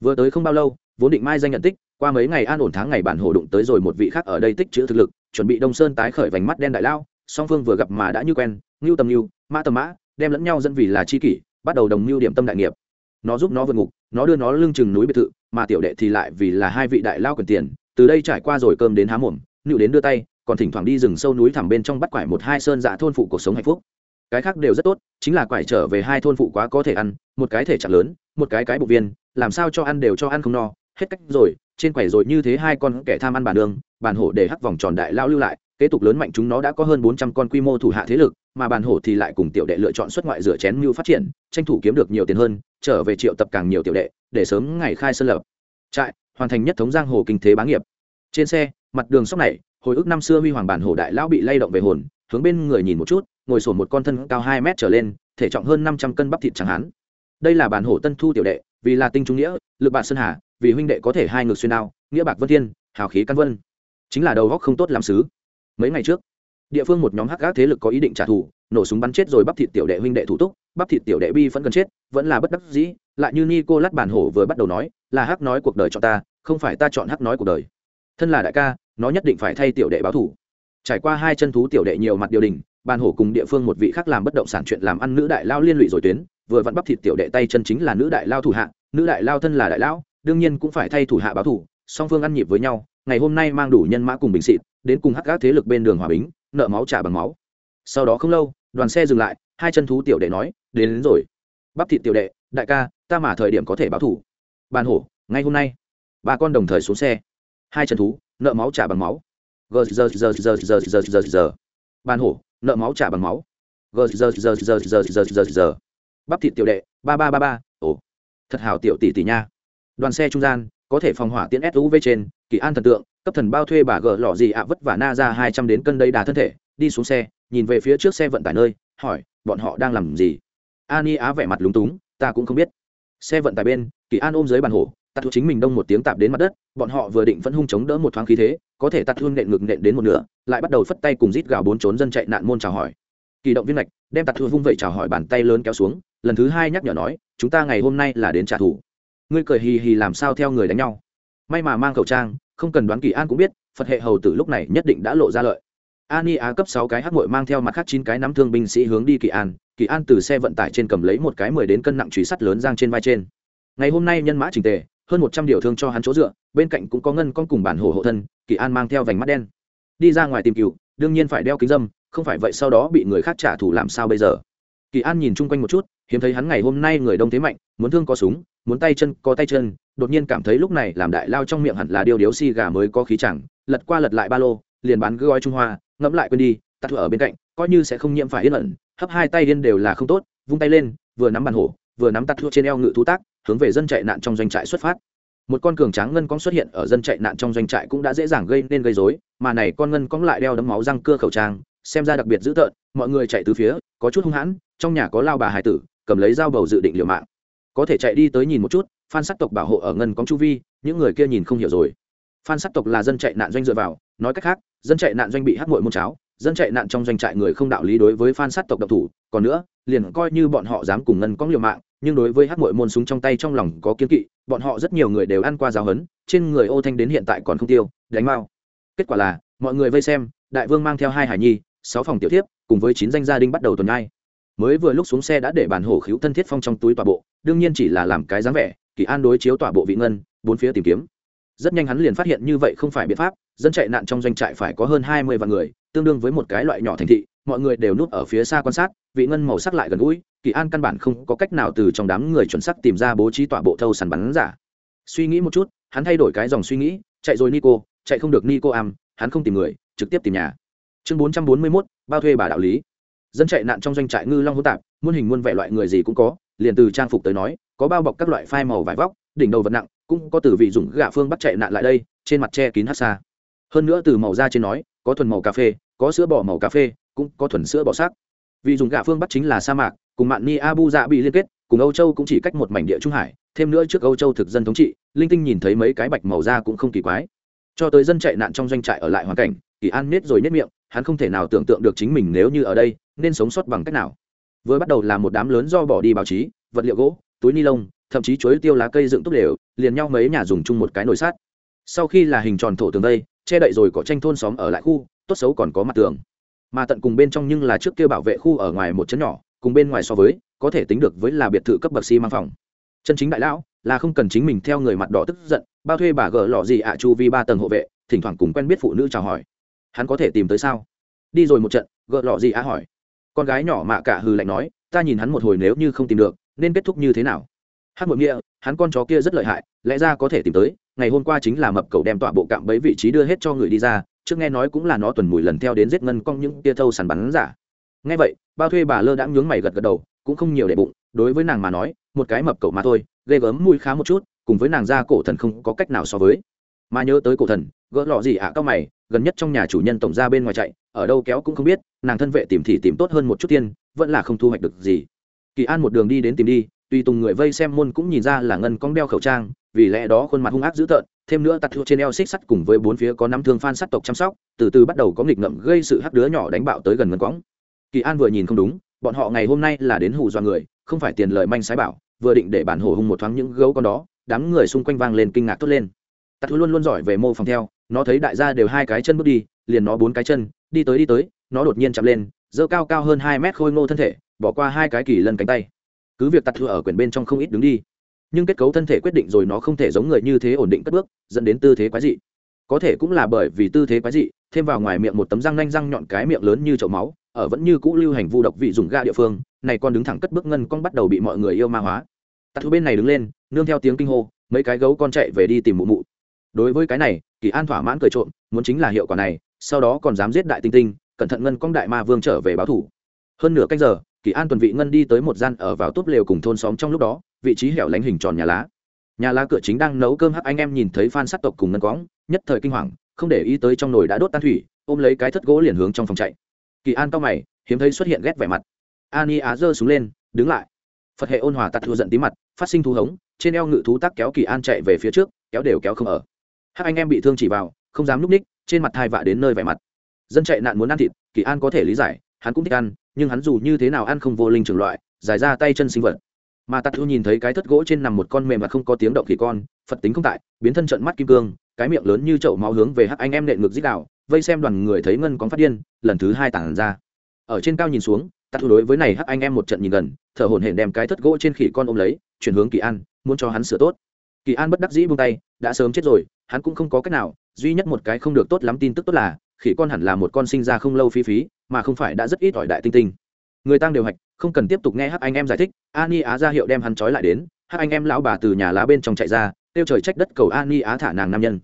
Vừa tới không bao lâu, vốn định mai danh nhận tích, qua mấy ngày an ổn tháng ngày bản hổ đụng tới rồi một vị khác ở đây tích chữ thực lực, chuẩn bị đông sơn tái khởi vành mắt đen đại lao song phương vừa gặp mà đã như quen ngưu tầm ngưu mã tầm mã, đem lẫn nhau dẫn vì là chi kỷ, bắt đầu đồng mưu điểm tâm đại nghiệp. Nó giúp nó vượt ngục, nó đưa nó lưng chừng núi biệt thự, mà tiểu đệ thì lại vì là hai vị đại lao quyền tiền, từ đây trải qua rồi cơm đến há mồm nựu đến đưa tay, còn thỉnh thoảng đi rừng sâu núi thẳm bên trong bắt quải một hai sơn dạ thôn phụ cuộc sống hạnh phúc. Cái khác đều rất tốt, chính là quải trở về hai thôn phụ quá có thể ăn, một cái thể chặt lớn, một cái cái bụng viên, làm sao cho ăn đều cho ăn không no, hết cách rồi, trên quầy rồi như thế hai con kẻ tham ăn bàn đường bàn hổ để hắc vòng tròn đại lao lưu lại kế tục lớn mạnh chúng nó đã có hơn bốn trăm con quy mô thủ hạ thế lực, mà bàn hổ thì lại cùng tiểu đệ lựa chọn xuất ngoại rửa chén mưu phát triển, tranh thủ kiếm được nhiều tiền hơn, trở về triệu tập càng nhiều tiểu đệ, để sớm ngày khai sơn lập. Trại, hoàn thành nhất thống giang hồ kinh thế bá nghiệp. Trên xe, mặt đường sóc này, hồi ức năm xưa huy hoàng bản hổ đại lão bị lay động về hồn, hướng bên người nhìn một chút, ngồi sổn một con thân cao hai mét trở lên, thể trọng hơn năm trăm cân bắp thịt chẳng hán đây là bản hổ tân thu tiểu đệ, vì là tinh trung nghĩa, lực bạn sơn hà, vì huynh đệ có thể hai ngược xuyên đao, nghĩa bạc vân thiên, hào khí căn vân. Chính là đầu góc không tốt làm sứ mấy ngày trước, địa phương một nhóm hắc gác thế lực có ý định trả thù, nổ súng bắn chết rồi bắp thịt tiểu đệ huynh đệ thủ túc, bắp thịt tiểu đệ bi vẫn cần chết, vẫn là bất đắc dĩ, lại như ni cô lát bản hổ vừa bắt đầu nói, là hắc nói cuộc đời cho ta, không phải ta chọn hắc nói cuộc đời. Thân là đại ca, nó nhất định phải thay tiểu đệ báo thủ trải qua hai chân thú tiểu đệ nhiều mặt điều đình bàn hổ cùng địa phương một vị khác làm bất động sản chuyện làm ăn nữ đại lao liên lụy rồi tuyến, vừa vặn bắp thịt tiểu đệ tay chân chính là nữ đại lao thủ hạ, nữ đại lao thân là đại lão, đương nhiên cũng phải thay thủ hạ báo thủ song phương ăn nhịp với nhau, ngày hôm nay mang đủ nhân mã cùng bình xịt đến cùng hắc gác thế lực bên đường hòa bình nợ máu trả bằng máu sau đó không lâu đoàn xe dừng lại hai chân thú tiểu đệ nói đến, đến rồi bắp thịt tiểu đệ đại ca ta mà thời điểm có thể báo thủ ban hổ ngay hôm nay ba con đồng thời xuống xe hai chân thú nợ máu trả bằng máu gờ giờ giờ giờ giờ giờ giờ giờ ban hổ nợ máu trả bằng máu gờ giờ giờ giờ giờ giờ giờ giờ bắp thịt tiểu đệ ba ba ba ba ồ thật hảo tiểu tỷ tỷ nha đoàn xe trung gian có thể phòng hỏa tiễn suv trên kỳ an thần tượng cấp thần bao thuê bà gỡ lọ gì ạ, vất vả na ra hai trăm đến cân đây đà thân thể, đi xuống xe, nhìn về phía trước xe vận tải nơi, hỏi, bọn họ đang làm gì? Ani á vẻ mặt lúng túng, ta cũng không biết. Xe vận tải bên, kỳ an ôm dưới bàn hổ, tạt thu chính mình đông một tiếng tạp đến mặt đất, bọn họ vừa định vẫn hung chống đỡ một thoáng khí thế, có thể tạt thương nện ngực nện đến một nửa, lại bắt đầu phất tay cùng rít gào bốn trốn dân chạy nạn môn chào hỏi. Kỳ động viên lạch đem tạt thương vung vậy chào hỏi bàn tay lớn kéo xuống, lần thứ hai nhắc nhở nói, chúng ta ngày hôm nay là đến trả thù. Ngươi cười hì hì làm sao theo người đánh nhau? May mà mang khẩu trang không cần đoán kỳ an cũng biết, phật hệ hầu tử lúc này nhất định đã lộ ra lợi. Ani á cấp sáu cái hắc mội mang theo mặt khác chín cái nắm thương binh sĩ hướng đi kỳ an. Kỳ an từ xe vận tải trên cầm lấy một cái mười đến cân nặng truy sắt lớn giang trên vai trên. Ngày hôm nay nhân mã trình tề, hơn một trăm điều thương cho hắn chỗ dựa, bên cạnh cũng có ngân con cùng bản hồ hộ thân, kỳ an mang theo vành mắt đen. Đi ra ngoài tìm cựu đương nhiên phải đeo kính dâm, không phải vậy sau đó bị người khác trả thù làm sao bây giờ? Kỳ an nhìn chung quanh một chút, hiếm thấy hắn ngày hôm nay người đông thế mạnh, muốn thương có súng muốn tay chân, có tay chân, đột nhiên cảm thấy lúc này làm đại lao trong miệng hẳn là điều điếu xì gà mới có khí chẳng, lật qua lật lại ba lô, liền bán gói trung hoa, ngẫm lại quên đi tắt ở bên cạnh, coi như sẽ không nhiễm phải yên ẩn, hấp hai tay điên đều là không tốt, vung tay lên, vừa nắm bàn hổ, vừa nắm tắt thua trên eo ngự thú tác, hướng về dân chạy nạn trong doanh trại xuất phát. Một con cường tráng ngân cong xuất hiện ở dân chạy nạn trong doanh trại cũng đã dễ dàng gây nên gây rối, mà này con ngân cong lại đeo đấm máu răng cưa khẩu trang, xem ra đặc biệt dữ tợn, mọi người chạy từ phía, có chút hung hãn, trong nhà có lao bà hải tử, cầm lấy dao bầu dự định liều mạng có thể chạy đi tới nhìn một chút, phan sắc tộc bảo hộ ở ngân cóng chu vi, những người kia nhìn không hiểu rồi phan sắc tộc là dân chạy nạn doanh dựa vào, nói cách khác, dân chạy nạn doanh bị hắc mội môn cháo, dân chạy nạn trong doanh trại người không đạo lý đối với phan sát tộc độc thủ, còn nữa, liền coi như bọn họ dám cùng ngân cóng liều mạng, nhưng đối với hắc mội môn súng trong tay trong lòng có kiến kỵ, bọn họ rất nhiều người đều ăn qua giáo hấn trên người ô thanh đến hiện tại còn không tiêu, đánh mau kết quả là, mọi người vây xem, đại vương mang theo hai hải nhi, sáu phòng tiểu thiếp, cùng với chín danh gia đình bắt đầu tuần nay mới vừa lúc xuống xe đã để bản hổ khíu thân thiết phong trong túi tọa bộ, đương nhiên chỉ là làm cái dáng vẻ, kỳ an đối chiếu tọa bộ vị ngân, bốn phía tìm kiếm. Rất nhanh hắn liền phát hiện như vậy không phải biện pháp, dân chạy nạn trong doanh trại phải có hơn hai mươi vạn người, tương đương với một cái loại nhỏ thành thị, mọi người đều núp ở phía xa quan sát, vị ngân màu sắc lại gần gũi, kỳ an căn bản không có cách nào từ trong đám người chuẩn sắc tìm ra bố trí tọa bộ thâu sàn bắn giả. Suy nghĩ một chút, hắn thay đổi cái dòng suy nghĩ, chạy rồi nico, chạy không được nico am, hắn không tìm người, trực tiếp tìm nhà. Chương bốn trăm bốn mươi mốt, bao thuê bà đạo lý dân chạy nạn trong doanh trại ngư long hỗn tạp, muôn hình muôn vẻ loại người gì cũng có, liền từ trang phục tới nói, có bao bọc các loại phai màu vải vóc, đỉnh đầu vật nặng, cũng có từ vị dùng gạ phương bắt chạy nạn lại đây, trên mặt che kín hát xa. Hơn nữa từ màu da trên nói, có thuần màu cà phê, có sữa bỏ màu cà phê, cũng có thuần sữa bỏ sắc. Vì dùng gạ phương bắt chính là sa mạc, cùng mạn ni abu dạ bị liên kết, cùng âu châu cũng chỉ cách một mảnh địa trung hải, thêm nữa trước âu châu thực dân thống trị, linh tinh nhìn thấy mấy cái bạch màu da cũng không kỳ quái. Cho tới dân chạy nạn trong doanh trại ở lại hoàn cảnh, kỳ an nết rồi nết miệng, hắn không thể nào tưởng tượng được chính mình nếu như ở đây nên sống sót bằng cách nào? Vừa bắt đầu là một đám lớn do bỏ đi báo chí, vật liệu gỗ, túi ni lông, thậm chí chuối tiêu lá cây dựng túc đều, liền nhau mấy nhà dùng chung một cái nồi sát sau khi là hình tròn thổ tường đây, che đậy rồi có tranh thôn xóm ở lại khu, tốt xấu còn có mặt tường. Mà tận cùng bên trong nhưng là trước kia bảo vệ khu ở ngoài một chấn nhỏ, cùng bên ngoài so với, có thể tính được với là biệt thự cấp bậc xi、si、mang phòng. Chân chính đại lão, là không cần chính mình theo người mặt đỏ tức giận, bao thuê bà gỡ lọ gì ạ, chu vi ba tầng hộ vệ, thỉnh thoảng cùng quen biết phụ nữ chào hỏi. Hắn có thể tìm tới sao? Đi rồi một trận gỡ lọ gì ạ hỏi con gái nhỏ mạ cả hừ lạnh nói ta nhìn hắn một hồi nếu như không tìm được nên kết thúc như thế nào? Hát mượn nghĩa hắn con chó kia rất lợi hại lẽ ra có thể tìm tới ngày hôm qua chính là mập cầu đem tọa bộ cạm bấy vị trí đưa hết cho người đi ra trước nghe nói cũng là nó tuần mùi lần theo đến giết ngân cong những tia thâu sàn bắn giả. Nghe vậy bao thuê bà lơ đã nhướng mày gật gật đầu cũng không nhiều để bụng đối với nàng mà nói một cái mập cầu mà thôi ghê gớm mùi khá một chút cùng với nàng ra cổ thần không có cách nào so với. Mà nhớ tới cổ thần gỡ lọ gì ạ à, cao mày gần nhất trong nhà chủ nhân tổng ra bên ngoài chạy ở đâu kéo cũng không biết nàng thân vệ tìm thì tìm tốt hơn một chút tiên, vẫn là không thu hoạch được gì. Kỳ an một đường đi đến tìm đi, tùy tùng người vây xem môn cũng nhìn ra là ngân cong đeo khẩu trang, vì lẽ đó khuôn mặt hung ác dữ tợn, thêm nữa tặc thua trên eo xích sắt cùng với bốn phía có năm thương phan sắt tộc chăm sóc, từ từ bắt đầu có nghịch ngậm gây sự hắc đứa nhỏ đánh bạo tới gần ngân cõng kỳ an vừa nhìn không đúng, bọn họ ngày hôm nay là đến hù do người, không phải tiền lời manh sái bảo, vừa định để bản hổ hung một thoáng những gấu con đó, đám người xung quanh vang lên kinh ngạc tốt lên. Tặc thua luôn luôn giỏi về mô phòng theo, nó thấy đại gia đều hai cái chân bước đi, liền nó bốn cái chân, đi tới đi tới nó đột nhiên chạm lên dơ cao cao hơn hai mét khôi ngô thân thể, bỏ qua hai cái kỳ lân cánh tay. Cứ việc tạt thua ở quyển bên trong không ít đứng đi, nhưng kết cấu thân thể quyết định rồi nó không thể giống người như thế ổn định cất bước, dẫn đến tư thế quái dị. Có thể cũng là bởi vì tư thế quái dị, thêm vào ngoài miệng một tấm răng nanh răng nhọn cái miệng lớn như chậu máu, ở vẫn như cũ lưu hành vu độc vị dùng ga địa phương, này còn đứng thẳng cất bước ngân con bắt đầu bị mọi người yêu ma hóa. Tạt thua bên này đứng lên, nương theo tiếng kinh hô, mấy cái gấu con chạy về đi tìm mụ mụ. Đối với cái này, kỳ an thỏa mãn cười trộm, muốn chính là hiệu quả này, sau đó còn dám giết đại tinh tinh cẩn thận ngân cong đại ma vương trở về báo thủ. Hơn nửa canh giờ, kỳ an tuần vị ngân đi tới một gian ở vào túp lều cùng thôn xóm trong lúc đó, vị trí hẻo lánh hình tròn nhà lá. Nhà lá cửa chính đang nấu cơm hắc anh em nhìn thấy phan sát tộc cùng ngân cóng nhất thời kinh hoàng, không để ý tới trong nồi đã đốt tan thủy, ôm lấy cái thất gỗ liền hướng trong phòng chạy. Kỳ an to mày, hiếm thấy xuất hiện ghét vẻ mặt. Ani á giơ xuống lên, đứng lại. Phật hệ ôn hòa tạt thua giận tí mặt, phát sinh thú hống, trên eo ngự thú tắc kéo kỳ an chạy về phía trước, kéo đều kéo không ở. Hắc anh em bị thương chỉ vào, không dám núp ních, trên mặt thai vạ đến nơi vẻ mặt dân chạy nạn muốn ăn thịt, kỳ an có thể lý giải, hắn cũng thích ăn, nhưng hắn dù như thế nào ăn không vô linh trường loại giải ra tay chân sinh vật. Mà tạt thu nhìn thấy cái thất gỗ trên nằm một con mềm và không có tiếng động khỉ con, phật tính không tại, biến thân trận mắt kim cương, cái miệng lớn như chậu máu hướng về hắc anh em nện ngược dích đạo, vây xem đoàn người thấy ngân con phát điên, lần thứ hai tản ra. Ở trên cao nhìn xuống, tạt thu đối với này hắc anh em một trận nhìn gần, thở hổn hển đem cái thất gỗ trên khỉ con ôm lấy, chuyển hướng kỳ an, muốn cho hắn sửa tốt. Kỳ an bất đắc dĩ buông tay, đã sớm chết rồi, hắn cũng không có cách nào, duy nhất một cái không được tốt lắm tin tức tốt là khỉ con hẳn là một con sinh ra không lâu phí phí, mà không phải đã rất ít ỏi đại tinh tinh. Người tăng đều hạch, không cần tiếp tục nghe hắc anh em giải thích ani á ra hiệu đem hắn trói lại đến, hắc anh em lão bà từ nhà lá bên trong chạy ra, tiêu trời trách đất cầu ani á thả nàng nam nhân.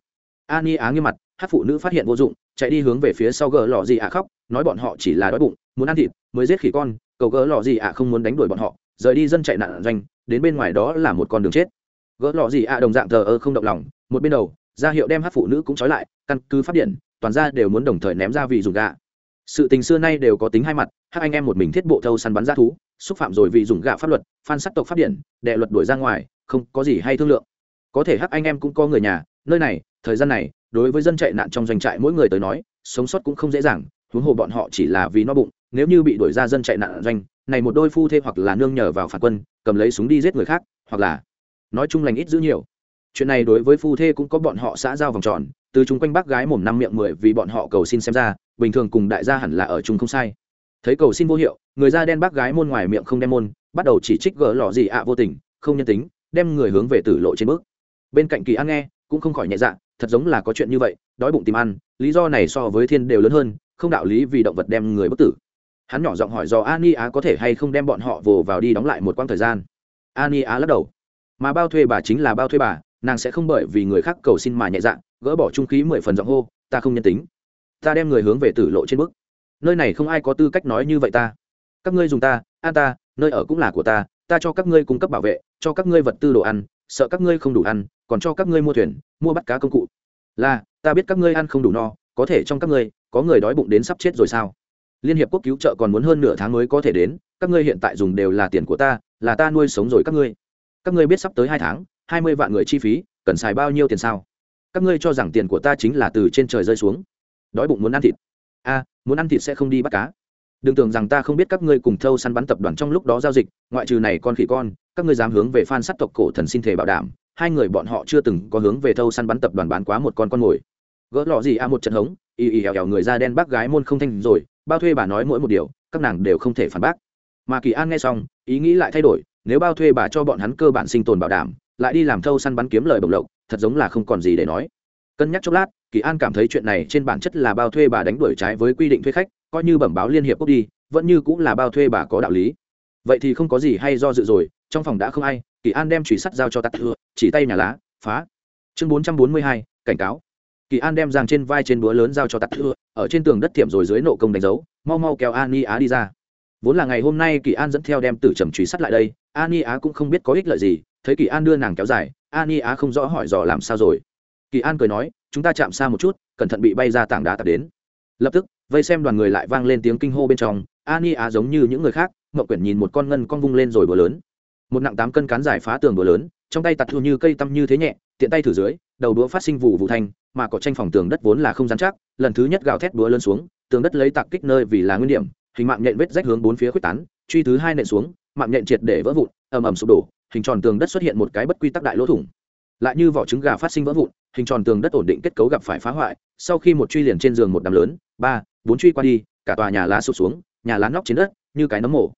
Ani á nghiêm mặt hát phụ nữ phát hiện vô dụng, chạy đi hướng về phía sau gờ lò gì ạ khóc, nói bọn họ chỉ là đói bụng, muốn ăn thịt, mới giết khỉ con, cầu gỡ lò gì ạ không muốn đánh đuổi bọn họ, rời đi dân chạy nạn doanh, đến bên ngoài đó là một con đường chết. Gỡ lò gì ạ đồng dạng thờ ơ không động lòng, một bên đầu, ra hiệu đem hát phụ nữ cũng trói lại, căn cứ phát điện toàn ra đều muốn đồng thời ném ra vị dùng gạ sự tình xưa nay đều có tính hai mặt, hai anh em một mình thiết bộ thâu săn bắn ra thú, xúc phạm rồi vị dùng gạ pháp luật, phan sắc tộc pháp điện đệ luật đuổi ra ngoài, không có gì hay thương lượng. Có thể hắc anh em cũng có người nhà, nơi này, thời gian này, đối với dân chạy nạn trong doanh trại mỗi người tới nói, sống sót cũng không dễ dàng, huống hồ bọn họ chỉ là vì no bụng, nếu như bị đuổi ra dân chạy nạn doanh, này một đôi phu thê hoặc là nương nhờ vào phản quân, cầm lấy súng đi giết người khác, hoặc là, nói chung lành ít giữ nhiều chuyện này đối với phu thê cũng có bọn họ xã giao vòng tròn, từ chung quanh bác gái mồm năm miệng mười vì bọn họ cầu xin xem ra, bình thường cùng đại gia hẳn là ở chung không sai. Thấy cầu xin vô hiệu, người da đen bác gái môn ngoài miệng không đem môn, bắt đầu chỉ trích gỡ lọ gì ạ à vô tình, không nhân tính, đem người hướng về tử lộ trên bước. Bên cạnh kỳ an nghe, cũng không khỏi nhẹ dạ thật giống là có chuyện như vậy, đói bụng tìm ăn, lý do này so với thiên đều lớn hơn, không đạo lý vì động vật đem người bất tử. Hắn nhỏ giọng hỏi do ani á có thể hay không đem bọn họ vồ vào đi đóng lại một quãng thời gian. Ani á lắc đầu. Mà bao thuê bà chính là bao thuê bà nàng sẽ không bởi vì người khác cầu xin mà nhẹ dạ gỡ bỏ trung khí mười phần giọng hô, ta không nhân tính. Ta đem người hướng về tử lộ trên bước. Nơi này không ai có tư cách nói như vậy ta. Các ngươi dùng ta an ta, nơi ở cũng là của ta. Ta cho các ngươi cung cấp bảo vệ, cho các ngươi vật tư đồ ăn, sợ các ngươi không đủ ăn, còn cho các ngươi mua thuyền, mua bắt cá công cụ. Là, ta biết các ngươi ăn không đủ no, có thể trong các ngươi, có người đói bụng đến sắp chết rồi sao? Liên hiệp quốc cứu trợ còn muốn hơn nửa tháng mới có thể đến, các ngươi hiện tại dùng đều là tiền của ta, là ta nuôi sống rồi các ngươi. Các ngươi biết sắp tới hai tháng hai mươi vạn người chi phí, cần xài bao nhiêu tiền sao? Các ngươi cho rằng tiền của ta chính là từ trên trời rơi xuống. Đói bụng muốn ăn thịt. A, muốn ăn thịt sẽ không đi bắt cá. Đừng tưởng rằng ta không biết các ngươi cùng thâu săn bắn tập đoàn trong lúc đó giao dịch, ngoại trừ này con khỉ con, các ngươi dám hướng về phan sắt tộc cổ thần xin thể bảo đảm, hai người bọn họ chưa từng có hướng về thâu săn bắn tập đoàn bán quá một con con mồi. Gỡ lọ gì a, một trận hống, y y hèo hèo người da đen bác gái môn không thanh rồi, bao thuê bà nói mỗi một điều, các nàng đều không thể phản bác. Mà kỳ an nghe xong, ý nghĩ lại thay đổi nếu bao thuê bà cho bọn hắn cơ bản sinh tồn bảo đảm, lại đi làm thâu săn bắn kiếm lời bổng lộc, thật giống là không còn gì để nói. Cân nhắc chốc lát, kỳ an cảm thấy chuyện này trên bản chất là bao thuê bà đánh đuổi trái với quy định thuê khách, coi như bẩm báo liên hiệp quốc đi, vẫn như cũng là bao thuê bà có đạo lý. Vậy thì không có gì hay do dự rồi, trong phòng đã không ai, kỳ an đem chùy sắt giao cho tắt thưa chỉ tay nhà lá, phá. Chương bốn trăm bốn mươi hai, cảnh cáo. Kỳ an đem giang trên vai trên búa lớn giao cho tắt thưa ở trên tường đất thiệm rồi dưới nộ công đánh dấu, mau mau kéo an y á đi ra. Vốn là ngày hôm nay kỳ an dẫn theo đem tử trầm chùy sắt lại đây an á cũng không biết có ích lợi gì, thấy kỳ an đưa nàng kéo dài an á không rõ hỏi dò làm sao rồi. Kỳ an cười nói, chúng ta chạm xa một chút, cẩn thận bị bay ra tảng đá tập đến. Lập tức, vây xem đoàn người lại vang lên tiếng kinh hô bên trong, ani á giống như những người khác mậu quyển nhìn một con ngân con vung lên rồi bừa lớn. Một nặng tám cân cán dài phá tường bừa lớn, trong tay tạt thu như cây tăm như thế nhẹ, tiện tay thử dưới, đầu đũa phát sinh vụ vụ thanh, mà có tranh phòng tường đất vốn là không dán chắc, lần thứ nhất gào thét búa lớn xuống, tường đất lấy tạc kích nơi vì là nguyên điểm, hình mạng nhện vết rách hướng bốn phía khuếch tán, truy thứ hai nện xuống mạng nhện triệt để vỡ vụn, ầm ầm sụp đổ, hình tròn tường đất xuất hiện một cái bất quy tắc đại lỗ thủng. Lại như vỏ trứng gà phát sinh vỡ vụn, hình tròn tường đất ổn định kết cấu gặp phải phá hoại, sau khi một truy liền trên giường một đám lớn, ba, bốn truy qua đi, cả tòa nhà lá sụp xuống, nhà lá nóc trên đất, như cái nấm mổ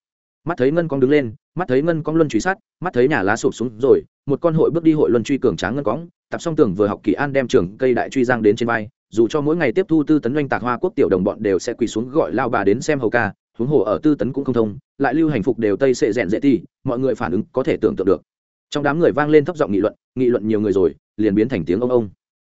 mắt thấy ngân cong đứng lên, mắt thấy ngân cong luân truy sát, mắt thấy nhà lá sụp xuống rồi, một con hội bước đi hội luân truy cường tráng ngân cóng tập xong tường vừa học kỳ an đem trường cây đại truy giang đến trên vai, dù cho mỗi ngày tiếp thu tư tấn doanh tạc hoa quốc tiểu đồng bọn đều sẽ quỳ xuống gọi lao bà đến xem hầu ca huống hồ ở tư tấn cũng không thông, lại lưu hành phục đều tây sệ rẽn dễ ti mọi người phản ứng có thể tưởng tượng được. Trong đám người vang lên thấp giọng nghị luận nghị luận nhiều người rồi, liền biến thành tiếng ông ông.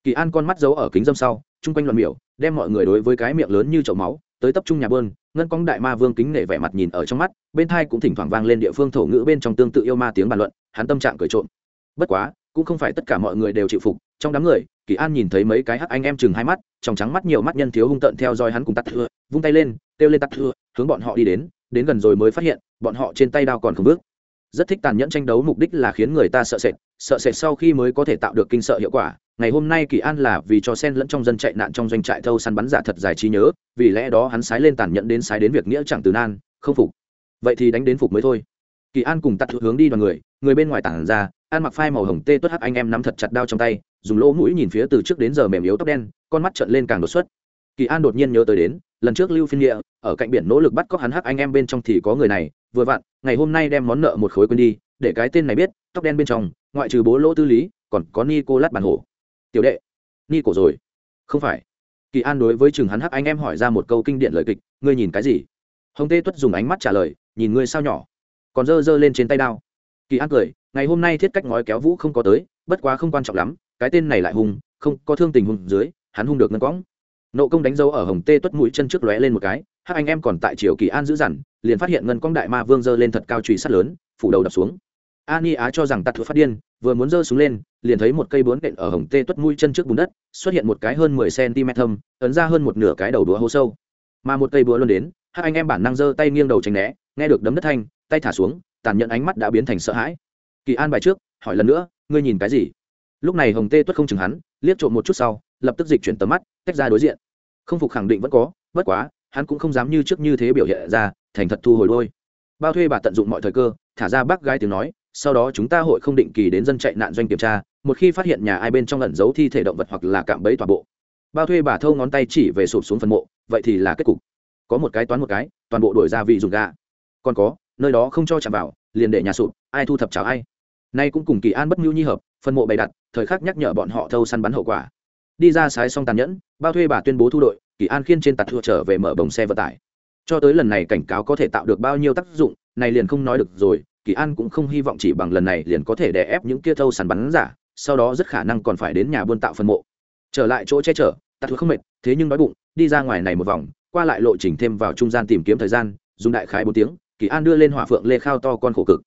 Kỳ an con mắt giấu ở kính dâm sau, chung quanh luận miểu, đem mọi người đối với cái miệng lớn như chậu máu, tới tập trung nhà bơn, ngân cong đại ma vương kính nể vẻ mặt nhìn ở trong mắt, bên thai cũng thỉnh thoảng vang lên địa phương thổ ngữ bên trong tương tự yêu ma tiếng bàn luận, hắn tâm trạng cười trộm. Bất quá, cũng không phải tất cả mọi người đều chịu phục, trong đám người, kỳ an nhìn thấy mấy cái hắc anh em chừng hai mắt, trong trắng mắt nhiều mắt nhân thiếu hung tợn theo dõi hắn cùng tắt thưa, vung tay lên kêu lên tắt thưa, hướng bọn họ đi đến đến gần rồi mới phát hiện, bọn họ trên tay đao còn không bước rất thích tàn nhẫn tranh đấu mục đích là khiến người ta sợ sệt sợ sệt sau khi mới có thể tạo được kinh sợ hiệu quả. Ngày hôm nay kỳ an là vì cho sen lẫn trong dân chạy nạn trong doanh trại thâu săn bắn giả thật dài trí nhớ, vì lẽ đó hắn sái lên tàn nhẫn đến sái đến việc nghĩa chẳng từ nan, không phục. Vậy thì đánh đến phục mới thôi. Kỳ an cùng tắt hướng đi đoàn người người bên ngoài tản ra an mặc phai màu hồng tê tuất hắc anh em nắm thật chặt đao trong tay, dùng lỗ mũi nhìn phía từ trước đến giờ mềm yếu tóc đen, con mắt trợn lên càng đột xuất. Kỳ an đột nhiên nhớ tới đến lần trước lưu phiên nghĩa, ở cạnh biển nỗ lực bắt cóc hắn hắc anh em bên trong thì có người này, vừa vặn, ngày hôm nay đem món nợ một khối quên đi, để cái tên này biết, tóc đen bên trong, ngoại trừ bố lỗ tư lý, còn có ni cô lát bản hổ. Tiểu đệ, ni cổ rồi. Không phải. Kỳ an đối với chừng hắn hắc anh em hỏi ra một câu kinh điển lời kịch, ngươi nhìn cái gì? Hồng tê tuất dùng ánh mắt trả lời, nhìn ngươi sao nhỏ. Còn dơ dơ lên trên tay đao. Kỳ an cười, ngày hôm nay thiết cách ngói kéo vũ không có tới, bất quá không quan trọng lắm, cái tên này lại hung, không có thương tình hùng dưới, hắn hung được ngân cõng nộ công đánh dấu ở hồng tê tuất mũi chân trước lóe lên một cái hai anh em còn tại triều kỳ an giữ dằn, liền phát hiện ngân quang đại ma vương dơ lên thật cao trùy sắt lớn, phủ đầu đập xuống. Ani á cho rằng tạt thuộc phát điên, vừa muốn dơ xuống lên, liền thấy một cây bướn đệm ở hồng tê tuất mũi chân trước bùn đất, xuất hiện một cái hơn mười cm thâm, ấn ra hơn một nửa cái đầu đũa hố sâu. Mà một cây búa luôn đến hai anh em bản năng giơ tay nghiêng đầu tránh né, nghe được đấm đất thanh, tay thả xuống, tàn nhẫn ánh mắt đã biến thành sợ hãi. Kỳ an bài trước, hỏi lần nữa, ngươi nhìn cái gì? Lúc này hồng tê tuất không chừng hắn, liếc trộm một chút sau lập tức dịch chuyển tầm mắt, tách ra đối diện. Không phục khẳng định vẫn có, bất quá, hắn cũng không dám như trước như thế biểu hiện ra, thành thật thu hồi đôi. Bao thuê bà tận dụng mọi thời cơ, thả ra bác gái tiếng nói, sau đó chúng ta hội không định kỳ đến dân chạy nạn doanh kiểm tra, một khi phát hiện nhà ai bên trong lẩn giấu thi thể động vật hoặc là cạm bẫy toàn bộ. Bao thuê bà thâu ngón tay chỉ về sụp xuống phần mộ, vậy thì là kết cục. Có một cái toán một cái, toàn bộ đổi ra vị dùng gà. Còn có, nơi đó không cho chạm vào, liền để nhà sụp, ai thu thập chào ai. Nay cũng cùng kỳ an bất mưu nhi hợp, phần mộ bày đặt, thời khắc nhắc nhở bọn họ thâu săn bắn hậu quả đi ra sái xong tàn nhẫn, bao thuê bà tuyên bố thu đội, kỳ an khiên trên tạt thua trở về mở bồng xe vận tải. Cho tới lần này cảnh cáo có thể tạo được bao nhiêu tác dụng, này liền không nói được rồi, kỳ an cũng không hy vọng chỉ bằng lần này liền có thể đè ép những kia thâu sàn bắn giả, sau đó rất khả năng còn phải đến nhà buôn tạo phân mộ. Trở lại chỗ che chở, tạt thua không mệt, thế nhưng đói bụng, đi ra ngoài này một vòng, qua lại lộ trình thêm vào trung gian tìm kiếm thời gian, dùng đại khái bốn tiếng, kỳ an đưa lên hỏa phượng lê khao to con khổ cực.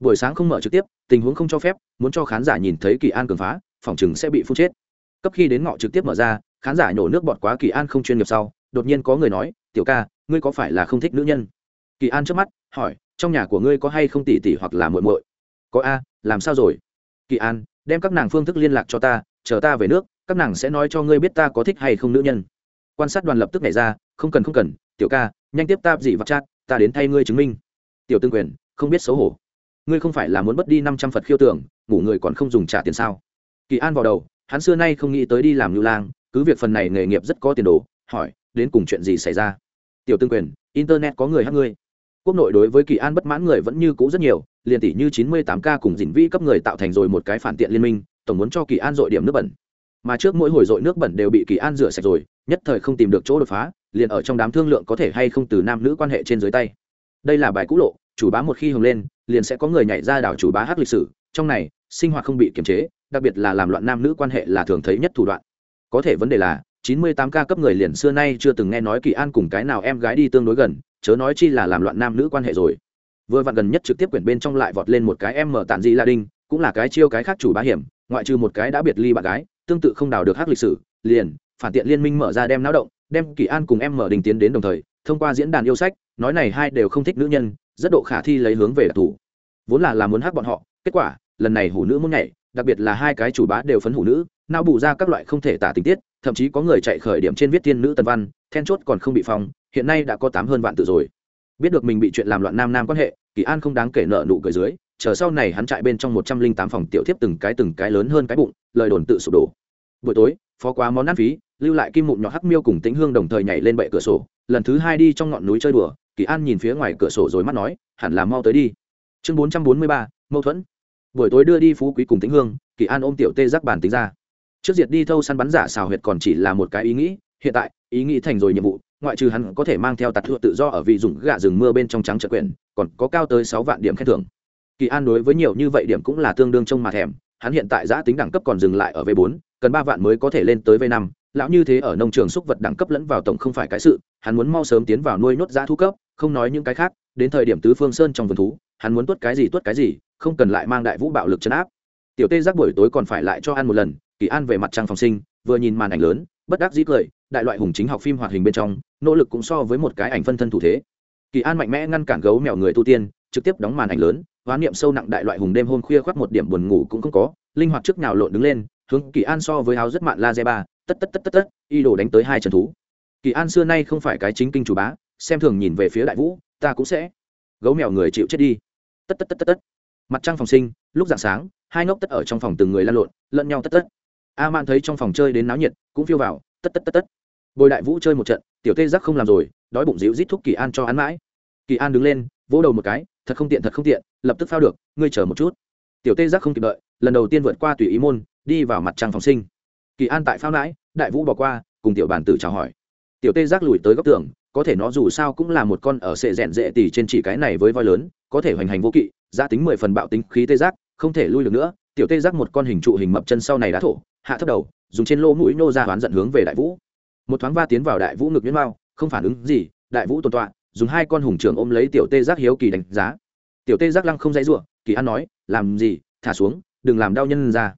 Buổi sáng không mở trực tiếp, tình huống không cho phép, muốn cho khán giả nhìn thấy kỳ an cường phá, phòng chừng sẽ bị phun chết cấp khi đến ngọ trực tiếp mở ra khán giả nhổ nước bọt quá kỳ an không chuyên nghiệp sau đột nhiên có người nói tiểu ca ngươi có phải là không thích nữ nhân? Kỳ an trước mắt hỏi trong nhà của ngươi có hay không tỷ tỷ hoặc là muội muội? Có a làm sao rồi? Kỳ an đem các nàng phương thức liên lạc cho ta chờ ta về nước các nàng sẽ nói cho ngươi biết ta có thích hay không nữ nhân. Quan sát đoàn lập tức nhảy ra không cần không cần tiểu ca nhanh tiếp ta dị vặt chát, ta đến thay ngươi chứng minh. Tiểu tương quyền không biết xấu hổ. Ngươi không phải là muốn mất đi năm trăm phật khiêu tưởng ngủ người còn không dùng trả tiền sao? Kỳ an vào đầu hắn xưa nay không nghĩ tới đi làm lưu lang, cứ việc phần này nghề nghiệp rất có tiền đồ, hỏi, đến cùng chuyện gì xảy ra? Tiểu tương quyền, internet có người hát ngươi. Quốc nội đối với kỳ an bất mãn người vẫn như cũ rất nhiều, liền tỷ như chín mươi tám k cùng dình vi cấp người tạo thành rồi một cái phản tiện liên minh, tổng muốn cho kỳ an dội điểm nước bẩn. Mà trước mỗi hồi dội nước bẩn đều bị kỳ an rửa sạch rồi, nhất thời không tìm được chỗ đột phá, liền ở trong đám thương lượng có thể hay không từ nam nữ quan hệ trên dưới tay. Đây là bài cũ lộ, chủ bá một khi hồng lên, liền sẽ có người nhảy ra đảo chủ bá hát lịch sử, trong này, sinh hoạt không bị kiềm chế đặc biệt là làm loạn nam nữ quan hệ là thường thấy nhất thủ đoạn. Có thể vấn đề là, chín mươi tám ca cấp người liền xưa nay chưa từng nghe nói kỳ an cùng cái nào em gái đi tương đối gần, chớ nói chi là làm loạn nam nữ quan hệ rồi. Vừa vặn gần nhất trực tiếp quyển bên trong lại vọt lên một cái em mở tản di la đinh, cũng là cái chiêu cái khác chủ bá hiểm, ngoại trừ một cái đã biệt ly bạn gái, tương tự không đào được hát lịch sử, liền, phản tiện liên minh mở ra đem náo động, đem kỳ an cùng em mở đình tiến đến đồng thời, thông qua diễn đàn yêu sách, nói này hai đều không thích nữ nhân, rất độ khả thi lấy hướng về đặc thù vốn là là muốn hát bọn họ, kết quả, lần này hủ nữ muốn nhảy đặc biệt là hai cái chủ bá đều phấn hủ nữ nao bù ra các loại không thể tả tình tiết, thậm chí có người chạy khởi điểm trên viết tiên nữ tần văn, then chốt còn không bị phong, hiện nay đã có tám hơn vạn tự rồi. Biết được mình bị chuyện làm loạn nam nam quan hệ, kỳ an không đáng kể nợ nụ cười dưới, chờ sau này hắn chạy bên trong một trăm linh tám phòng tiểu thiếp từng cái từng cái lớn hơn cái bụng, lời đồn tự sụp đổ. Buổi tối, phó quá món ăn phí, lưu lại kim mụn nhỏ hắc miêu cùng tĩnh hương đồng thời nhảy lên bệ cửa sổ, lần thứ hai đi trong ngọn núi chơi đùa, kỳ an nhìn phía ngoài cửa sổ rồi mắt nói, hẳn là mau tới đi. Chương bốn trăm bốn mươi ba, mâu thuẫn buổi tối đưa đi phú quý cùng tĩnh hương, kỳ an ôm tiểu tê giác bàn tính ra. Trước diệt đi thâu săn bắn giả xào huyệt còn chỉ là một cái ý nghĩ, hiện tại, ý nghĩ thành rồi nhiệm vụ, ngoại trừ hắn có thể mang theo tạt thua tự do ở vị dùng gạ rừng mưa bên trong trắng trợ quyền, còn có cao tới sáu vạn điểm khen thưởng. Kỳ an đối với nhiều như vậy điểm cũng là tương đương trông mà thèm, hắn hiện tại giã tính đẳng cấp còn dừng lại ở v bốn, cần ba vạn mới có thể lên tới v năm, lão như thế ở nông trường xúc vật đẳng cấp lẫn vào tổng không phải cái sự, hắn muốn mau sớm tiến vào nuôi nhốt giã thu cấp, không nói những cái khác, đến thời điểm tứ phương sơn trong vườn thú, hắn muốn tuất cái gì tuất cái gì không cần lại mang đại vũ bạo lực chấn áp. Tiểu tê giác buổi tối còn phải lại cho ăn một lần, kỳ an về mặt trang phòng sinh, vừa nhìn màn ảnh lớn, bất đắc dĩ cười, đại loại hùng chính học phim hoạt hình bên trong, nỗ lực cũng so với một cái ảnh phân thân thủ thế. Kỳ an mạnh mẽ ngăn cản gấu mèo người tu tiên, trực tiếp đóng màn ảnh lớn, hoán niệm sâu nặng đại loại hùng đêm hôm khuya khoác một điểm buồn ngủ cũng không có, linh hoạt trước nào lộn đứng lên, hướng kỳ an so với áo rất mạn la ba, tất tất tất tất tất, y đồ đánh tới hai trần thú. Kỳ an xưa nay không phải cái chính kinh chủ bá, xem thường nhìn về phía đại vũ, ta cũng sẽ. Gấu mèo người chịu chết đi. Tất tất tất tất tất mặt trăng phòng sinh lúc dạng sáng hai ngốc tất ở trong phòng từng người lan lộn lẫn nhau tất tất. A man thấy trong phòng chơi đến náo nhiệt cũng phiêu vào tất tất tất tất. Bồi đại vũ chơi một trận tiểu tê giác không làm rồi đói bụng dịu rít thúc kỳ an cho ăn mãi. Kỳ an đứng lên vỗ đầu một cái thật không tiện thật không tiện lập tức phao được ngươi chờ một chút. Tiểu tê giác không kịp đợi lần đầu tiên vượt qua tùy ý môn đi vào mặt trăng phòng sinh. Kỳ an tại phao mãi, đại vũ bỏ qua cùng tiểu bản tử chào hỏi. Tiểu tê giác lùi tới góc tường có thể nó dù sao cũng là một con ở sệ rẽn rệ tỉ trên chỉ cái này với voi lớn có thể hoành hành vô kỵ giá tính mười phần bạo tính khí tê giác, không thể lui được nữa, tiểu tê giác một con hình trụ hình mập chân sau này đá thổ, hạ thấp đầu, dùng trên lỗ mũi nô ra hoán giận hướng về đại vũ. Một thoáng va tiến vào đại vũ ngực nhuyễn mao, không phản ứng gì, đại vũ tồn tọa, dùng hai con hùng trưởng ôm lấy tiểu tê giác hiếu kỳ đánh giá. Tiểu tê giác lăng không dãy r kỳ an nói, làm gì, thả xuống, đừng làm đau nhân ra.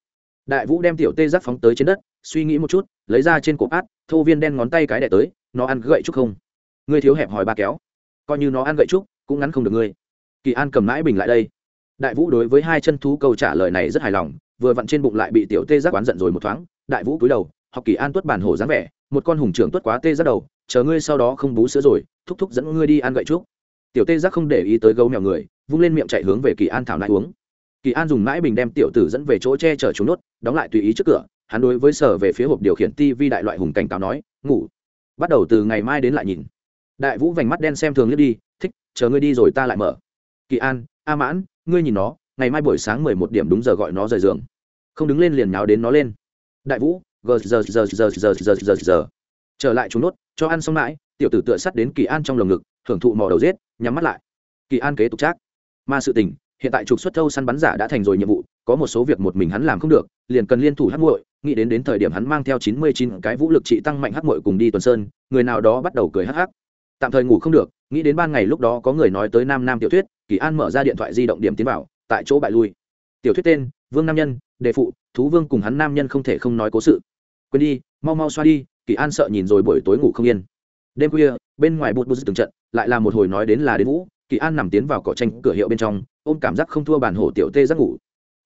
Đại vũ đem tiểu tê giác phóng tới trên đất, suy nghĩ một chút, lấy ra trên cổ át, thô viên đen ngón tay cái đẻ tới, nó ăn gậy trúc không? Ngươi thiếu hẹp hỏi ba kéo. Coi như nó ăn gậy trúc, cũng ngắn không được ngươi kỳ an cầm mãi bình lại đây. Đại vũ đối với hai chân thú câu trả lời này rất hài lòng, vừa vặn trên bụng lại bị tiểu tê giác oán giận rồi một thoáng. Đại vũ cúi đầu, học kỳ an tuất bản hổ dáng vẻ, một con hùng trưởng tuất quá tê giác đầu, chờ ngươi sau đó không bú sữa rồi, thúc thúc dẫn ngươi đi ăn gậy trúc. Tiểu tê giác không để ý tới gấu mèo người, vung lên miệng chạy hướng về kỳ an thảo nại uống. Kỳ an dùng mãi bình đem tiểu tử dẫn về chỗ che chở chúng nốt, đóng lại tùy ý trước cửa, hắn đối với sở về phía hộp điều khiển tv đại loại hùng cảnh cáo nói, ngủ. Bắt đầu từ ngày mai đến lại nhìn. Đại vũ vành mắt đen xem thường liếc đi, thích, chờ ngươi đi rồi ta lại mở kỳ an, a mãn, ngươi nhìn nó, ngày mai buổi sáng mười một điểm đúng giờ gọi nó rời giường. Không đứng lên liền nháo đến nó lên. Đại vũ, gờ, giờ giờ giờ giờ giờ giờ giờ trở lại chúng nốt, cho ăn xong mãi, tiểu tử tựa sắt đến kỳ an trong lồng ngực hưởng thụ mò đầu giết, nhắm mắt lại. Kỳ an kế tục trác. Mà sự tình, hiện tại trục xuất thâu săn bắn giả đã thành rồi nhiệm vụ, có một số việc một mình hắn làm không được, liền cần liên thủ hắc muội, nghĩ đến đến thời điểm hắn mang theo chín mươi chín cái vũ lực trị tăng mạnh hắc muội cùng đi tuần sơn, người nào đó bắt đầu cười hắc hắc. Tạm thời ngủ không được, nghĩ đến ban ngày lúc đó có người nói tới nam nam tiểu thuyết kỳ an mở ra điện thoại di động điểm tiến vào tại chỗ bại lui. Tiểu thuyết tên vương nam nhân đề phụ thú vương cùng hắn nam nhân không thể không nói cố sự. Quên đi mau mau xoa đi kỳ an sợ nhìn rồi buổi tối ngủ không yên. Đêm khuya bên ngoài bụt bụt từng trận lại là một hồi nói đến là đến vũ kỳ an nằm tiến vào cỏ tranh cửa hiệu bên trong ôm cảm giác không thua bản hổ tiểu tê giấc ngủ.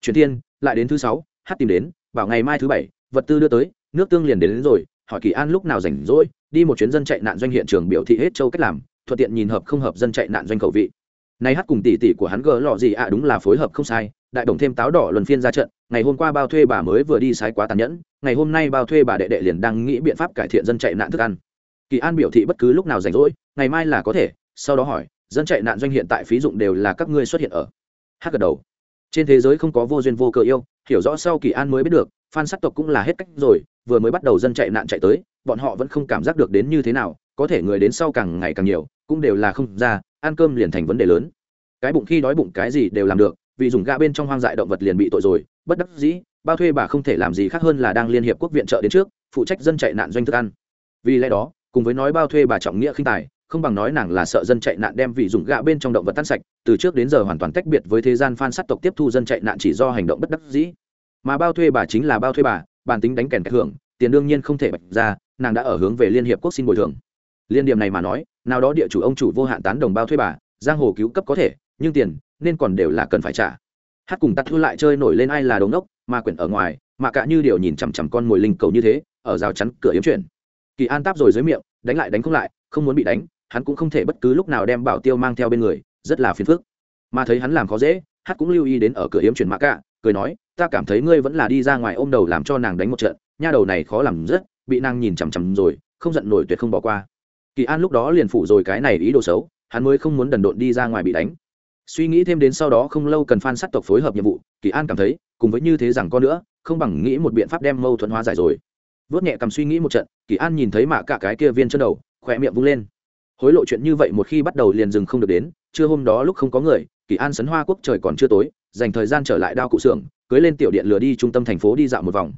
Chuyển thiên lại đến thứ sáu hát tìm đến bảo ngày mai thứ bảy vật tư đưa tới nước tương liền đến, đến rồi hỏi kỳ an lúc nào rảnh rỗi đi một chuyến dân chạy nạn doanh hiện trường biểu thị hết châu cách làm thuận tiện nhìn hợp không hợp dân chạy nạn doanh khẩu vị nay hát cùng tỷ tỷ của hắn gỡ lọ gì ạ? À, đúng là phối hợp không sai. Đại đồng thêm táo đỏ luân phiên ra trận. Ngày hôm qua bao thuê bà mới vừa đi sái quá tàn nhẫn. Ngày hôm nay bao thuê bà đệ đệ liền đang nghĩ biện pháp cải thiện dân chạy nạn thức ăn. Kỳ an biểu thị bất cứ lúc nào rảnh rỗi, ngày mai là có thể. Sau đó hỏi, dân chạy nạn doanh hiện tại phí dụng đều là các ngươi xuất hiện ở? Hát gật đầu. Trên thế giới không có vô duyên vô cớ yêu, hiểu rõ sau kỳ an mới biết được phan sắc tộc cũng là hết cách rồi, vừa mới bắt đầu dân chạy nạn chạy tới, bọn họ vẫn không cảm giác được đến như thế nào, có thể người đến sau càng ngày càng nhiều, cũng đều là không ra ăn cơm liền thành vấn đề lớn. Cái bụng khi đói bụng cái gì đều làm được, vì dùng gã bên trong hoang dại động vật liền bị tội rồi, bất đắc dĩ, bao thuê bà không thể làm gì khác hơn là đang liên hiệp quốc viện trợ đến trước, phụ trách dân chạy nạn doanh thức ăn. Vì lẽ đó, cùng với nói bao thuê bà trọng nghĩa khinh tài, không bằng nói nàng là sợ dân chạy nạn đem vị dùng gạ bên trong động vật tan sạch, từ trước đến giờ hoàn toàn tách biệt với thế gian phan sắt tộc tiếp thu dân chạy nạn chỉ do hành động bất đắc dĩ. Mà bao thuê bà chính là bao thuê bà, bản tính đánh kèn hưởng tiền đương nhiên không thể bạch ra, nàng đã ở hướng về liên hiệp quốc xin bồi thường. Liên điểm này mà nói nào đó địa chủ ông chủ vô hạn tán đồng bao thuê bà, giang hồ cứu cấp có thể, nhưng tiền, nên còn đều là cần phải trả. Hát cùng tắt thu lại chơi nổi lên ai là đống ốc mà quyển ở ngoài, mà cả như điều nhìn chằm chằm con mồi linh cầu như thế, ở rào chắn cửa yếm chuyển kỳ an táp rồi dưới miệng, đánh lại đánh không lại, không muốn bị đánh, hắn cũng không thể bất cứ lúc nào đem bảo tiêu mang theo bên người, rất là phiền phức. Mà thấy hắn làm khó dễ, hát cũng lưu ý đến ở cửa yếm chuyển mạ cả, cười nói, ta cảm thấy ngươi vẫn là đi ra ngoài ôm đầu làm cho nàng đánh một trận, nha đầu này khó làm rất, bị nàng nhìn chằm chằm rồi, không giận nổi tuyệt không bỏ qua kỳ an lúc đó liền phủ rồi cái này ý đồ xấu, hắn mới không muốn đần độn đi ra ngoài bị đánh. Suy nghĩ thêm đến sau đó không lâu cần phan sát tộc phối hợp nhiệm vụ, kỳ an cảm thấy, cùng với như thế rằng có nữa, không bằng nghĩ một biện pháp đem mâu thuẫn hóa giải rồi. Vớt nhẹ cầm suy nghĩ một trận, kỳ an nhìn thấy mạ cả cái kia viên chân đầu khỏe miệng vung lên. Hối lộ chuyện như vậy một khi bắt đầu liền dừng không được đến, trưa hôm đó lúc không có người, kỳ an sấn hoa quốc trời còn chưa tối, dành thời gian trở lại đao cụ xưởng, cưới lên tiểu điện lừa đi trung tâm thành phố đi dạo một vòng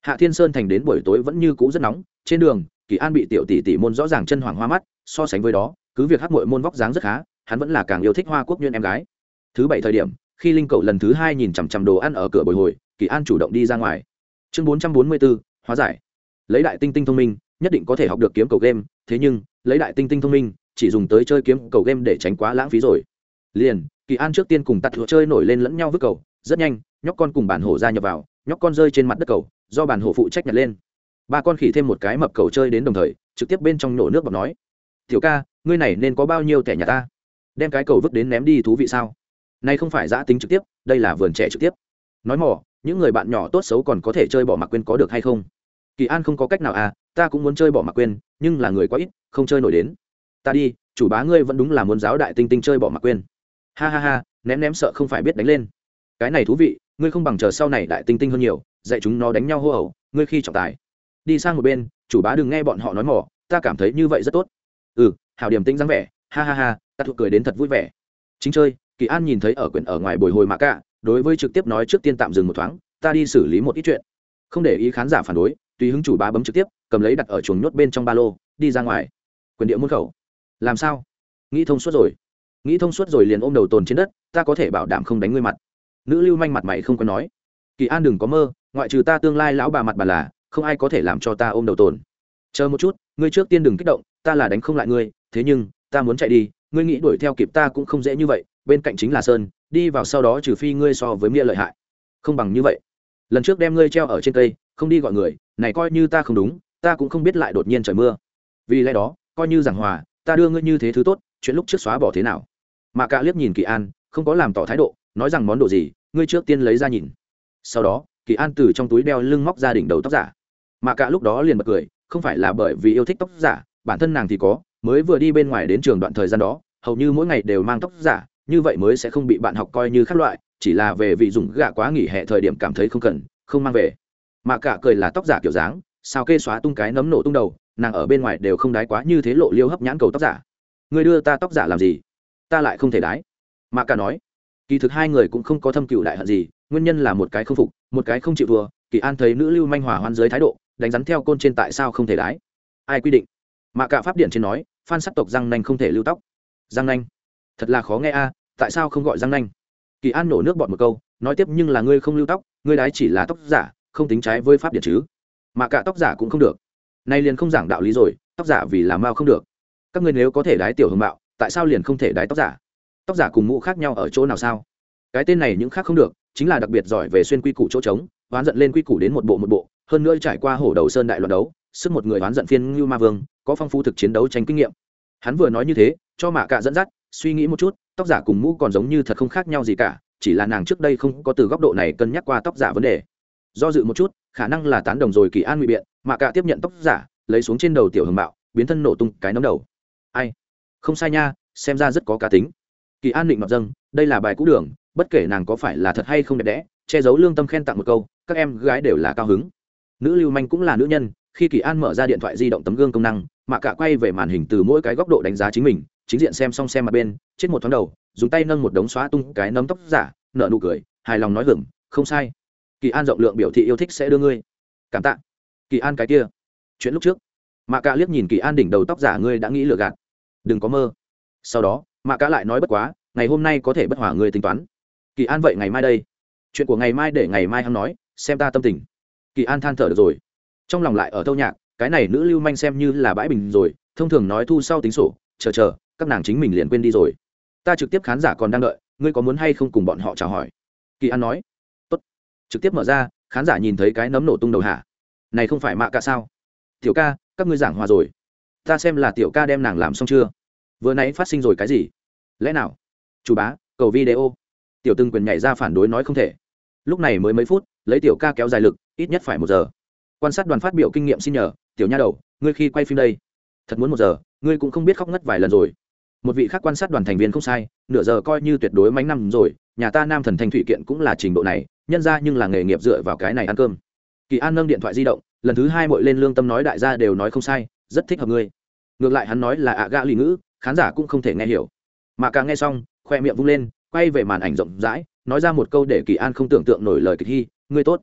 hạ thiên sơn thành đến buổi tối vẫn như cũ rất nóng, trên đường, kỳ an bị tiểu tỷ tỷ môn rõ ràng chân hoàng hoa mắt, so sánh với đó, cứ việc hát mội môn vóc dáng rất khá, hắn vẫn là càng yêu thích hoa quốc nhuyễn em gái. Thứ bảy thời điểm, khi linh cầu lần thứ hai nhìn chằm chằm đồ ăn ở cửa bồi hồi, kỳ an chủ động đi ra ngoài. Chương bốn trăm bốn mươi bốn, hóa giải. Lấy đại tinh tinh thông minh, nhất định có thể học được kiếm cầu game, thế nhưng, lấy đại tinh tinh thông minh, chỉ dùng tới chơi kiếm cầu game để tránh quá lãng phí rồi. Liền, kỳ an trước tiên cùng tạt thừa chơi nổi lên lẫn nhau vứt cầu, rất nhanh, nhóc con cùng bản hổ ra nhập vào, nhóc con rơi trên mặt đất cầu do bản hổ phụ trách nhặt lên. Ba con khỉ thêm một cái mập cầu chơi đến đồng thời, trực tiếp bên trong nổ nước bọc nói, tiểu ca, ngươi này nên có bao nhiêu thẻ nhà ta? Đem cái cầu vứt đến ném đi thú vị sao? Nay không phải giã tính trực tiếp, đây là vườn trẻ trực tiếp. Nói mỏ, những người bạn nhỏ tốt xấu còn có thể chơi bỏ mặc quên có được hay không? Kỳ an không có cách nào à ta cũng muốn chơi bỏ mặc quên, nhưng là người quá ít, không chơi nổi đến. Ta đi, chủ bá ngươi vẫn đúng là muốn giáo đại tinh tinh chơi bỏ mặc quên. Ha ha ha, ném ném sợ không phải biết đánh lên. Cái này thú vị, ngươi không bằng chờ sau này đại tinh tinh hơn nhiều dạy chúng nó đánh nhau hô ẩu ngươi khi trọng tài. Đi sang một bên, chủ bá đừng nghe bọn họ nói mỏ, ta cảm thấy như vậy rất tốt. Ừ hảo điểm tinh dáng vẻ, ha ha ha, ta thuộc cười đến thật vui vẻ. Chính chơi, kỳ an nhìn thấy ở quyển ở ngoài bồi hồi mạ cả, đối với trực tiếp nói trước tiên tạm dừng một thoáng, ta đi xử lý một ít chuyện. Không để ý khán giả phản đối, tùy hứng chủ bá bấm trực tiếp, cầm lấy đặt ở chuồng nhốt bên trong ba lô, đi ra ngoài. Quyền địa môn khẩu. Làm sao? Nghĩ thông suốt rồi. Nghĩ thông suốt rồi liền ôm đầu tồn trên đất, ta có thể bảo đảm không đánh ngươi mặt. Nữ lưu manh mặt mày không có nói. Kỳ an đừng có mơ ngoại trừ ta tương lai lão bà mặt bà là, không ai có thể làm cho ta ôm đầu tồn. Chờ một chút, ngươi trước tiên đừng kích động, ta là đánh không lại ngươi, thế nhưng, ta muốn chạy đi, ngươi nghĩ đuổi theo kịp ta cũng không dễ như vậy, bên cạnh chính là sơn, đi vào sau đó trừ phi ngươi so với mia lợi hại. Không bằng như vậy. Lần trước đem ngươi treo ở trên cây, không đi gọi người, này coi như ta không đúng, ta cũng không biết lại đột nhiên trời mưa. Vì lẽ đó, coi như giảng hòa, ta đưa ngươi như thế thứ tốt, chuyện lúc trước xóa bỏ thế nào? Mà cả liếc nhìn kỳ an, không có làm tỏ thái độ, nói rằng món đồ gì, ngươi trước tiên lấy ra nhìn. Sau đó kỳ an từ trong túi đeo lưng móc ra đỉnh đầu tóc giả. Mạ cả lúc đó liền bật cười, không phải là bởi vì yêu thích tóc giả, bản thân nàng thì có, mới vừa đi bên ngoài đến trường đoạn thời gian đó, hầu như mỗi ngày đều mang tóc giả, như vậy mới sẽ không bị bạn học coi như khác loại, chỉ là về vị dùng gạ quá nghỉ hè thời điểm cảm thấy không cần, không mang về. Mạ cả cười là tóc giả kiểu dáng, sao kê xóa tung cái nấm nổ tung đầu, nàng ở bên ngoài đều không đái quá như thế lộ liêu hấp nhãn cầu tóc giả. Người đưa ta tóc giả làm gì? Ta lại không thể đái. Mạ cả nói, kỳ thực hai người cũng không có thâm cựu đại hận gì, nguyên nhân là một cái không phục một cái không chịu thua, kỳ an thấy nữ lưu manh hòa hoan dưới thái độ, đánh rắn theo côn trên tại sao không thể đái? Ai quy định? Mà cả pháp điện trên nói, phan sắc tộc răng nanh không thể lưu tóc. Răng nanh? Thật là khó nghe a, tại sao không gọi răng nanh? Kỳ an nổ nước bọt một câu, nói tiếp, nhưng là ngươi không lưu tóc, ngươi đái chỉ là tóc giả, không tính trái với pháp điện chứ. Mà cả tóc giả cũng không được. Nay liền không giảng đạo lý rồi, tóc giả vì làm mao không được. Các ngươi nếu có thể đái tiểu hương mạo, tại sao liền không thể đái tóc giả? Tóc giả cùng mũ khác nhau ở chỗ nào sao? Cái tên này những khác không được chính là đặc biệt giỏi về xuyên quy củ chỗ trống oán giận lên quy củ đến một bộ một bộ, hơn nữa trải qua hổ đầu sơn đại loạn đấu, sức một người oán giận phiên như ma vương, có phong phú thực chiến đấu tranh kinh nghiệm. Hắn vừa nói như thế, cho mạ cạ dẫn dắt, suy nghĩ một chút, tóc giả cùng mũ còn giống như thật không khác nhau gì cả, chỉ là nàng trước đây không có từ góc độ này cân nhắc qua tóc giả vấn đề. Do dự một chút, khả năng là tán đồng rồi kỳ an ngụy biện, mạ cạ tiếp nhận tóc giả, lấy xuống trên đầu tiểu hưởng mạo biến thân nổ tung cái nấm đầu. Ai? Không sai nha, xem ra rất có cá tính. Kỳ an định mặc dâng, đây là bài cũ đường bất kể nàng có phải là thật hay không đẹp đẽ, che giấu lương tâm khen tặng một câu, các em gái đều là cao hứng. Nữ lưu manh cũng là nữ nhân, khi kỳ an mở ra điện thoại di động tấm gương công năng mạ cả quay về màn hình từ mỗi cái góc độ đánh giá chính mình, chính diện xem xong xem mặt bên, chết một thoáng đầu, dùng tay nâng một đống xóa tung cái nấm tóc giả nợ nụ cười, hài lòng nói hưởng không sai. Kỳ an rộng lượng biểu thị yêu thích sẽ đưa ngươi. Cảm tạ. Kỳ an cái kia. Chuyện lúc trước. Mạ cả liếc nhìn kỳ an đỉnh đầu tóc giả ngươi đã nghĩ lừa gạt. Đừng có mơ. Sau đó, mạ cả lại nói bất quá, ngày hôm nay có thể bất hỏa ngươi tính toán kỳ an vậy ngày mai đây. Chuyện của ngày mai để ngày mai hắn nói, xem ta tâm tình. Kỳ an than thở được rồi. Trong lòng lại ở thâu nhạc, cái này nữ lưu manh xem như là bãi bình rồi, thông thường nói thu sau tính sổ, chờ chờ, các nàng chính mình liền quên đi rồi. Ta trực tiếp khán giả còn đang đợi, ngươi có muốn hay không cùng bọn họ chào hỏi? Kỳ an nói. Tốt. Trực tiếp mở ra, khán giả nhìn thấy cái nấm nổ tung đầu hạ. Này không phải mạ cả sao? Tiểu ca, các ngươi giảng hòa rồi. Ta xem là tiểu ca đem nàng làm xong chưa? Vừa nãy phát sinh rồi cái gì? Lẽ nào? Chủ bá, cầu video tiểu từng quyền nhảy ra phản đối nói không thể. Lúc này mới mấy phút, lấy tiểu ca kéo dài lực, ít nhất phải một giờ. Quan sát đoàn phát biểu kinh nghiệm xin nhờ, tiểu nha đầu, ngươi khi quay phim đây, thật muốn một giờ, ngươi cũng không biết khóc ngất vài lần rồi. Một vị khác quan sát đoàn thành viên không sai, nửa giờ coi như tuyệt đối mánh năm rồi, nhà ta nam thần thanh thủy kiện cũng là trình độ này, nhân ra nhưng là nghề nghiệp dựa vào cái này ăn cơm. Kỳ an nâng điện thoại di động, lần thứ hai mội lên lương tâm nói đại gia đều nói không sai, rất thích hợp ngươi. Ngược lại hắn nói là ạ gã lì ngữ, khán giả cũng không thể nghe hiểu. Mà càng nghe xong, khoe miệng vung lên quay về màn ảnh rộng rãi, nói ra một câu để kỳ an không tưởng tượng nổi lời kịch hy, ngươi tốt.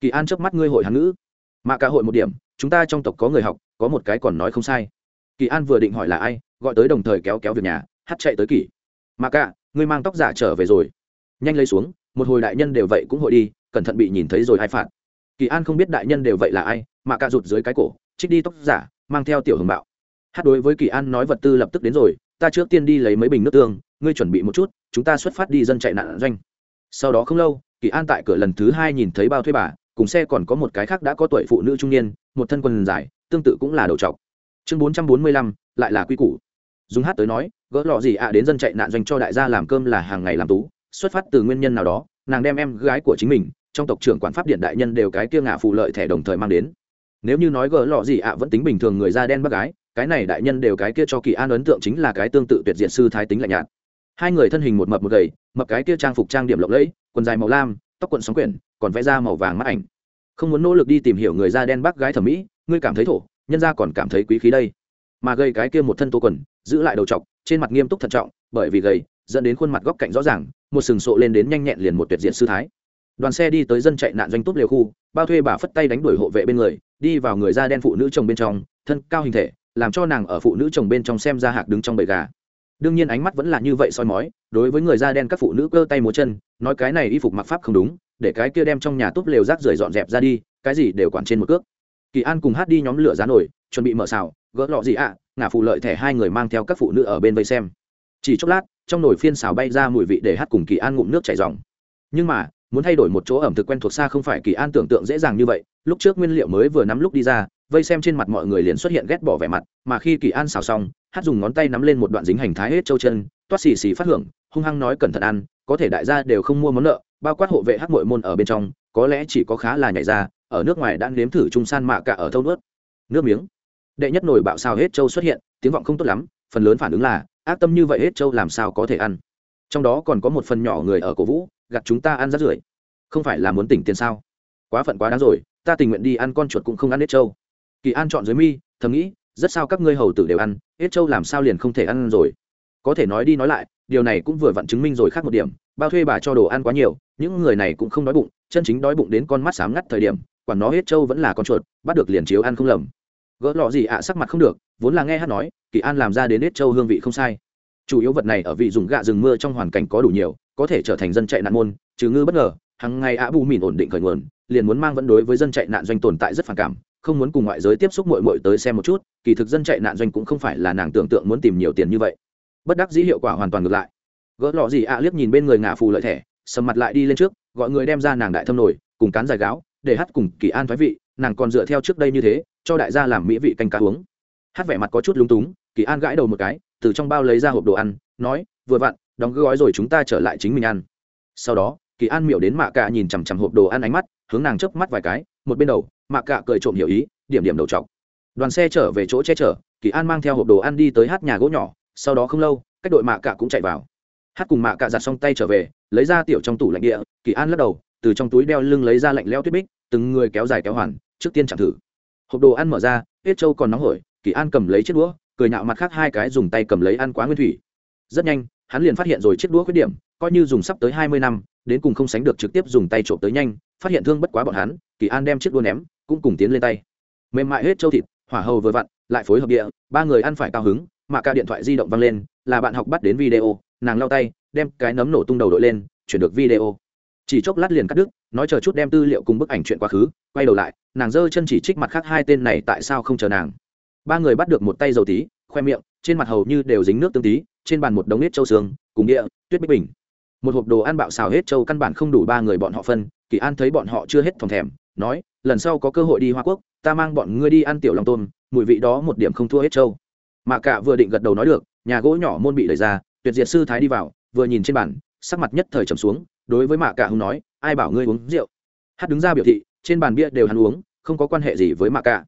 Kỳ an trước mắt, ngươi hội hán ngữ. Mà cả hội một điểm, chúng ta trong tộc có người học, có một cái còn nói không sai. Kỳ an vừa định hỏi là ai, gọi tới đồng thời kéo kéo việc nhà hắt chạy tới kỳ. Mà cả, ngươi mang tóc giả trở về rồi. Nhanh lấy xuống, một hồi đại nhân đều vậy cũng hội đi, cẩn thận bị nhìn thấy rồi ai phạt. Kỳ an không biết đại nhân đều vậy là ai, mà cả rụt dưới cái cổ, trích đi tóc giả, mang theo tiểu hưởng bạo. Hát đối với kỳ an nói vật tư lập tức đến rồi, ta trước tiên đi lấy mấy bình nước tương ngươi chuẩn bị một chút, chúng ta xuất phát đi dân chạy nạn doanh. Sau đó không lâu, kỳ an tại cửa lần thứ hai nhìn thấy bao thuê bà, cùng xe còn có một cái khác đã có tuổi phụ nữ trung niên, một thân quần dài, tương tự cũng là đầu trọc. Chương bốn trăm bốn mươi lăm, lại là quy củ. Dùng hát tới nói, gỡ lọ gì ạ đến dân chạy nạn doanh cho đại gia làm cơm là hàng ngày làm tú, xuất phát từ nguyên nhân nào đó, nàng đem em gái của chính mình, trong tộc trưởng quản pháp điện đại nhân đều cái kia ngả phụ lợi thẻ đồng thời mang đến. Nếu như nói gỡ lọ gì ạ vẫn tính bình thường người da đen bác gái, cái này đại nhân đều cái kia cho kỳ an ấn tượng chính là cái tương tự tuyệt diện sư thái tính lạnh nhạt hai người thân hình một mập một gầy, mập cái kia trang phục trang điểm lộng lẫy, quần dài màu lam, tóc quần sóng quyển, còn vẽ ra màu vàng mắt ảnh. Không muốn nỗ lực đi tìm hiểu người da đen bác gái thẩm mỹ, ngươi cảm thấy thổ, nhân ra còn cảm thấy quý khí đây. Mà gầy cái kia một thân tô quần, giữ lại đầu t trên mặt nghiêm túc thận trọng, bởi vì gầy, dẫn đến khuôn mặt góc cạnh rõ ràng, một sừng sộ lên đến nhanh nhẹn liền một tuyệt diện sư thái. Đoàn xe đi tới dân chạy nạn doanh tốt liều khu, bao thuê bà phất tay đánh đuổi hộ vệ bên người, đi vào người da đen phụ nữ chồng bên trong, thân cao hình thể, làm cho nàng ở phụ nữ chồng bên trong xem ra hạc đứng trong bầy gà đương nhiên ánh mắt vẫn là như vậy soi mói đối với người da đen các phụ nữ cơ tay múa chân nói cái này y phục mặc pháp không đúng để cái kia đem trong nhà túp lều rác rưởi dọn dẹp ra đi cái gì đều quản trên một cước. Kỳ an cùng hát đi nhóm lửa giá nổi chuẩn bị mở xào gỡ lọ gì ạ à, ngả phụ lợi thẻ hai người mang theo các phụ nữ ở bên vây xem. Chỉ chốc lát trong nồi phiên xào bay ra mùi vị để hát cùng kỳ an ngụm nước chảy dòng. Nhưng mà muốn thay đổi một chỗ ẩm thực quen thuộc xa không phải kỳ an tưởng tượng dễ dàng như vậy lúc trước nguyên liệu mới vừa nắm lúc đi ra vây xem trên mặt mọi người liền xuất hiện ghét bỏ vẻ mặt mà khi kỳ an xào xong hát dùng ngón tay nắm lên một đoạn dính hành thái hết châu chân toát xì xì phát hưởng hung hăng nói cẩn thận ăn có thể đại gia đều không mua món nợ bao quát hộ vệ hát mội môn ở bên trong có lẽ chỉ có khá là nhảy ra ở nước ngoài đã nếm thử trung san mạ cả ở thâu nước, nước miếng. Đệ nhất nổi bạo sao hết châu xuất hiện tiếng vọng không tốt lắm phần lớn phản ứng là ác tâm như vậy hết châu làm sao có thể ăn. Trong đó còn có một phần nhỏ người ở cổ vũ gặt chúng ta ăn rát rưởi. Không phải là muốn tỉnh tiền sao? Quá phận quá đáng rồi ta tình nguyện đi ăn con chuột cũng không ăn hết châu kỳ an chọn dưới mi, thầm nghĩ, rất sao các ngươi hầu tử đều ăn, hết châu làm sao liền không thể ăn rồi? Có thể nói đi nói lại, điều này cũng vừa vặn chứng minh rồi khác một điểm, bao thuê bà cho đồ ăn quá nhiều, những người này cũng không đói bụng, chân chính đói bụng đến con mắt sám ngắt thời điểm, quản nó hết châu vẫn là con chuột, bắt được liền chiếu ăn không lầm. Gỡ lọ gì ạ, sắc mặt không được, vốn là nghe hát nói, kỳ an làm ra đến hết châu hương vị không sai. Chủ yếu vật này ở vị dùng gạ rừng mưa trong hoàn cảnh có đủ nhiều, có thể trở thành dân chạy nạn môn, trừ ngư bất ngờ, hằng ngày ạ bù mìn ổn định khởi nguồn, liền muốn mang vẫn đối với dân chạy nạn doanh tồn tại rất phản cảm không muốn cùng ngoại giới tiếp xúc mội mội tới xem một chút, kỳ thực dân chạy nạn doanh cũng không phải là nàng tưởng tượng muốn tìm nhiều tiền như vậy. Bất đắc dĩ hiệu quả hoàn toàn ngược lại. Gỡ lọ gì ạ, liếc nhìn bên người ngả phù lợi thẻ, sầm mặt lại đi lên trước, gọi người đem ra nàng đại thâm nổi cùng cán dài gáo, để hát cùng kỳ an thoái vị, nàng còn dựa theo trước đây như thế, cho đại gia làm mỹ vị canh cá uống. Hát vẻ mặt có chút lúng túng, kỳ an gãi đầu một cái, từ trong bao lấy ra hộp đồ ăn, nói, vừa vặn, đóng gói rồi chúng ta trở lại chính mình ăn. Sau đó, kỳ an miệu đến mạ cạ nhìn chằm chằm hộp đồ ăn ánh mắt hướng nàng chớp mắt vài cái, một bên đầu, mạc cạ cười trộm hiểu ý, điểm điểm đầu trọc. Đoàn xe trở về chỗ che chở, kỳ an mang theo hộp đồ ăn đi tới hát nhà gỗ nhỏ, sau đó không lâu, cách đội mạ cạ cũng chạy vào. Hát cùng mạ cạ giặt xong tay trở về, lấy ra tiểu trong tủ lạnh địa, kỳ an lắc đầu, từ trong túi đeo lưng lấy ra lạnh leo tuyết bích, từng người kéo dài kéo hoàn, trước tiên chẳng thử. Hộp đồ ăn mở ra, hết trâu còn nóng hổi, kỳ an cầm lấy chiếc đũa, cười nhạo mặt khác hai cái dùng tay cầm lấy ăn quá nguyên thủy. Rất nhanh, hắn liền phát hiện rồi chiếc đũa khuyết điểm coi như dùng sắp tới hai mươi năm, đến cùng không sánh được trực tiếp dùng tay trộm tới nhanh, phát hiện thương bất quá bọn hắn, kỳ an đem chiếc đũa ném, cũng cùng tiến lên tay. Mềm mại hết châu thịt, hỏa hầu vừa vặn, lại phối hợp địa, ba người ăn phải cao hứng, mà cả điện thoại di động văng lên, là bạn học bắt đến video, nàng lau tay, đem cái nấm nổ tung đầu đội lên, chuyển được video. Chỉ chốc lát liền cắt đứt, nói chờ chút đem tư liệu cùng bức ảnh chuyện quá khứ, quay đầu lại, nàng giơ chân chỉ trích mặt khác hai tên này tại sao không chờ nàng. Ba người bắt được một tay dầu tí, khoe miệng, trên mặt hầu như đều dính nước tương tí, trên bàn một đống nếp châu xương, cùng địa, tuyết bích bình một hộp đồ ăn bạo xào hết châu căn bản không đủ ba người bọn họ phân, kỳ an thấy bọn họ chưa hết phòng thèm, nói, lần sau có cơ hội đi hoa quốc, ta mang bọn ngươi đi ăn tiểu lòng tôm, mùi vị đó một điểm không thua hết châu mà cả vừa định gật đầu nói được, nhà gỗ nhỏ môn bị đẩy ra, tuyệt diệt sư thái đi vào, vừa nhìn trên bàn, sắc mặt nhất thời trầm xuống, đối với mạ cả hùng nói, ai bảo ngươi uống rượu? Hát đứng ra biểu thị, trên bàn bia đều hắn uống, không có quan hệ gì với mạ cả.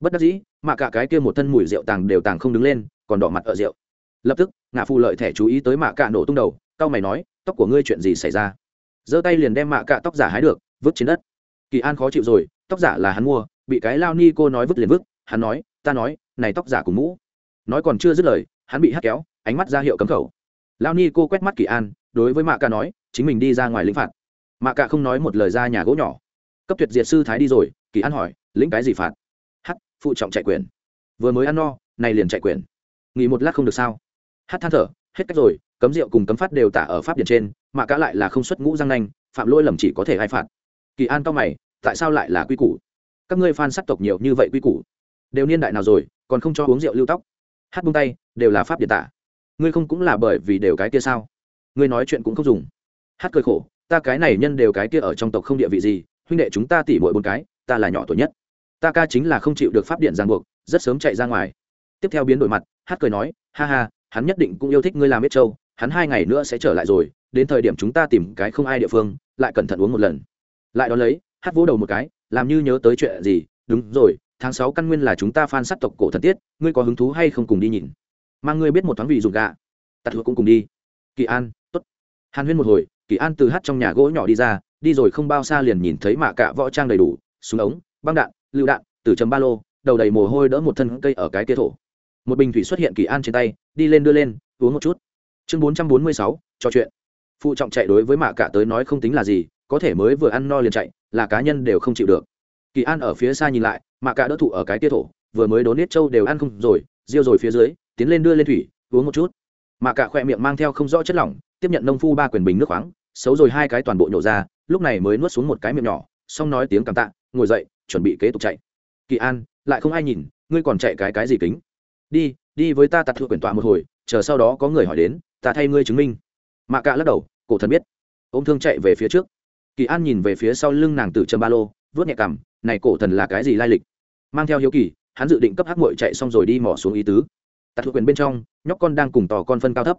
Bất đắc dĩ, mạ cả cái kia một thân mùi rượu tàng đều tàng không đứng lên, còn đỏ mặt ở rượu. Lập tức, ngạ phụ lợi thẻ chú ý tới mạ cả nổ tung đầu cau mày nói tóc của ngươi chuyện gì xảy ra? Giơ tay liền đem mạ cạ tóc giả hái được, vứt trên đất. Kỳ an khó chịu rồi, tóc giả là hắn mua, bị cái lao ni cô nói vứt liền vứt, hắn nói, ta nói, này tóc giả cùng mũ. Nói còn chưa dứt lời, hắn bị hắt kéo, ánh mắt ra hiệu cấm khẩu. Lao ni cô quét mắt kỳ an, đối với mạ cạ nói, chính mình đi ra ngoài lĩnh phạt. Mạ cạ không nói một lời ra nhà gỗ nhỏ. Cấp tuyệt diệt sư thái đi rồi, kỳ an hỏi, lĩnh cái gì phạt? Hắt, phụ trọng chạy quyền. Vừa mới ăn no, này liền chạy quyền. Nghỉ một lát không được sao? Hát than thở hết cách rồi, cấm rượu cùng cấm phát đều tả ở pháp điện trên, mà cá lại là không xuất ngũ răng nanh, phạm lỗi lầm chỉ có thể hai phạt. Kỳ an cao mày, tại sao lại là quy củ? Các ngươi phan sắc tộc nhiều như vậy quy củ? Đều niên đại nào rồi, còn không cho uống rượu lưu tóc? Hát bung tay, đều là pháp điện tả. Ngươi không cũng là bởi vì đều cái kia sao? Ngươi nói chuyện cũng không dùng. Hát cười khổ, ta cái này nhân đều cái kia ở trong tộc không địa vị gì, huynh đệ chúng ta tỉ mỗi bốn cái, ta là nhỏ tuổi nhất. Ta ca chính là không chịu được pháp điện ràng buộc, rất sớm chạy ra ngoài. Tiếp theo biến đổi mặt, hát cười nói, ha ha hắn nhất định cũng yêu thích ngươi làm biết châu hắn hai ngày nữa sẽ trở lại rồi, đến thời điểm chúng ta tìm cái không ai địa phương, lại cẩn thận uống một lần. Lại đón lấy, hát vỗ đầu một cái, làm như nhớ tới chuyện gì, đúng rồi, tháng sáu căn nguyên là chúng ta phan sát tộc cổ thần tiết, ngươi có hứng thú hay không cùng đi nhìn. Mang ngươi biết một thoáng vị dùng gà tạt thua cũng cùng đi. Kỳ an t ố t hàn huyên một hồi, kỳ an từ hát trong nhà gỗ nhỏ đi ra, đi rồi không bao xa liền nhìn thấy mạ cạ võ trang đầy đủ, súng ống, băng đạn, lựu đạn từ chấm ba lô, đầu đầy mồ hôi đỡ một thân cây ở cái kia thổ một bình thủy xuất hiện kỳ an trên tay, đi lên đưa lên, uống một chút. Chương bốn trăm bốn mươi sáu, trò chuyện. Phụ trọng chạy đối với mạ cạ tới nói không tính là gì, có thể mới vừa ăn no liền chạy, là cá nhân đều không chịu được. Kỳ an ở phía xa nhìn lại, mạ cạ đỡ thụ ở cái tia thổ, vừa mới đốn nết trâu đều ăn không rồi, riêu rồi phía dưới, tiến lên đưa lên thủy, uống một chút. Mạ cạ khỏe miệng mang theo không rõ chất lỏng, tiếp nhận nông phu ba quyền bình nước khoáng, xấu rồi hai cái toàn bộ nhổ ra, lúc này mới nuốt xuống một cái miệng nhỏ, xong nói tiếng cảm tạ, ngồi dậy, chuẩn bị kế tục chạy. Kỳ an, lại không ai nhìn, ngươi còn chạy cái cái gì kính? Đi đi với ta tặt thua quyển tọa một hồi, chờ sau đó có người hỏi đến, ta thay ngươi chứng minh. Mạ cạ lắc đầu, cổ thần biết. Ô m thương chạy về phía trước. Kỳ an nhìn về phía sau lưng nàng tử trầm ba lô vớt nhẹ cằm, này cổ thần là cái gì lai lịch? Mang theo hiếu kỳ, hắn dự định cấp hắc mội chạy xong rồi đi mỏ xuống ý tứ. Tạt thuộc quyền bên trong, nhóc con đang cùng tò con phân cao thấp.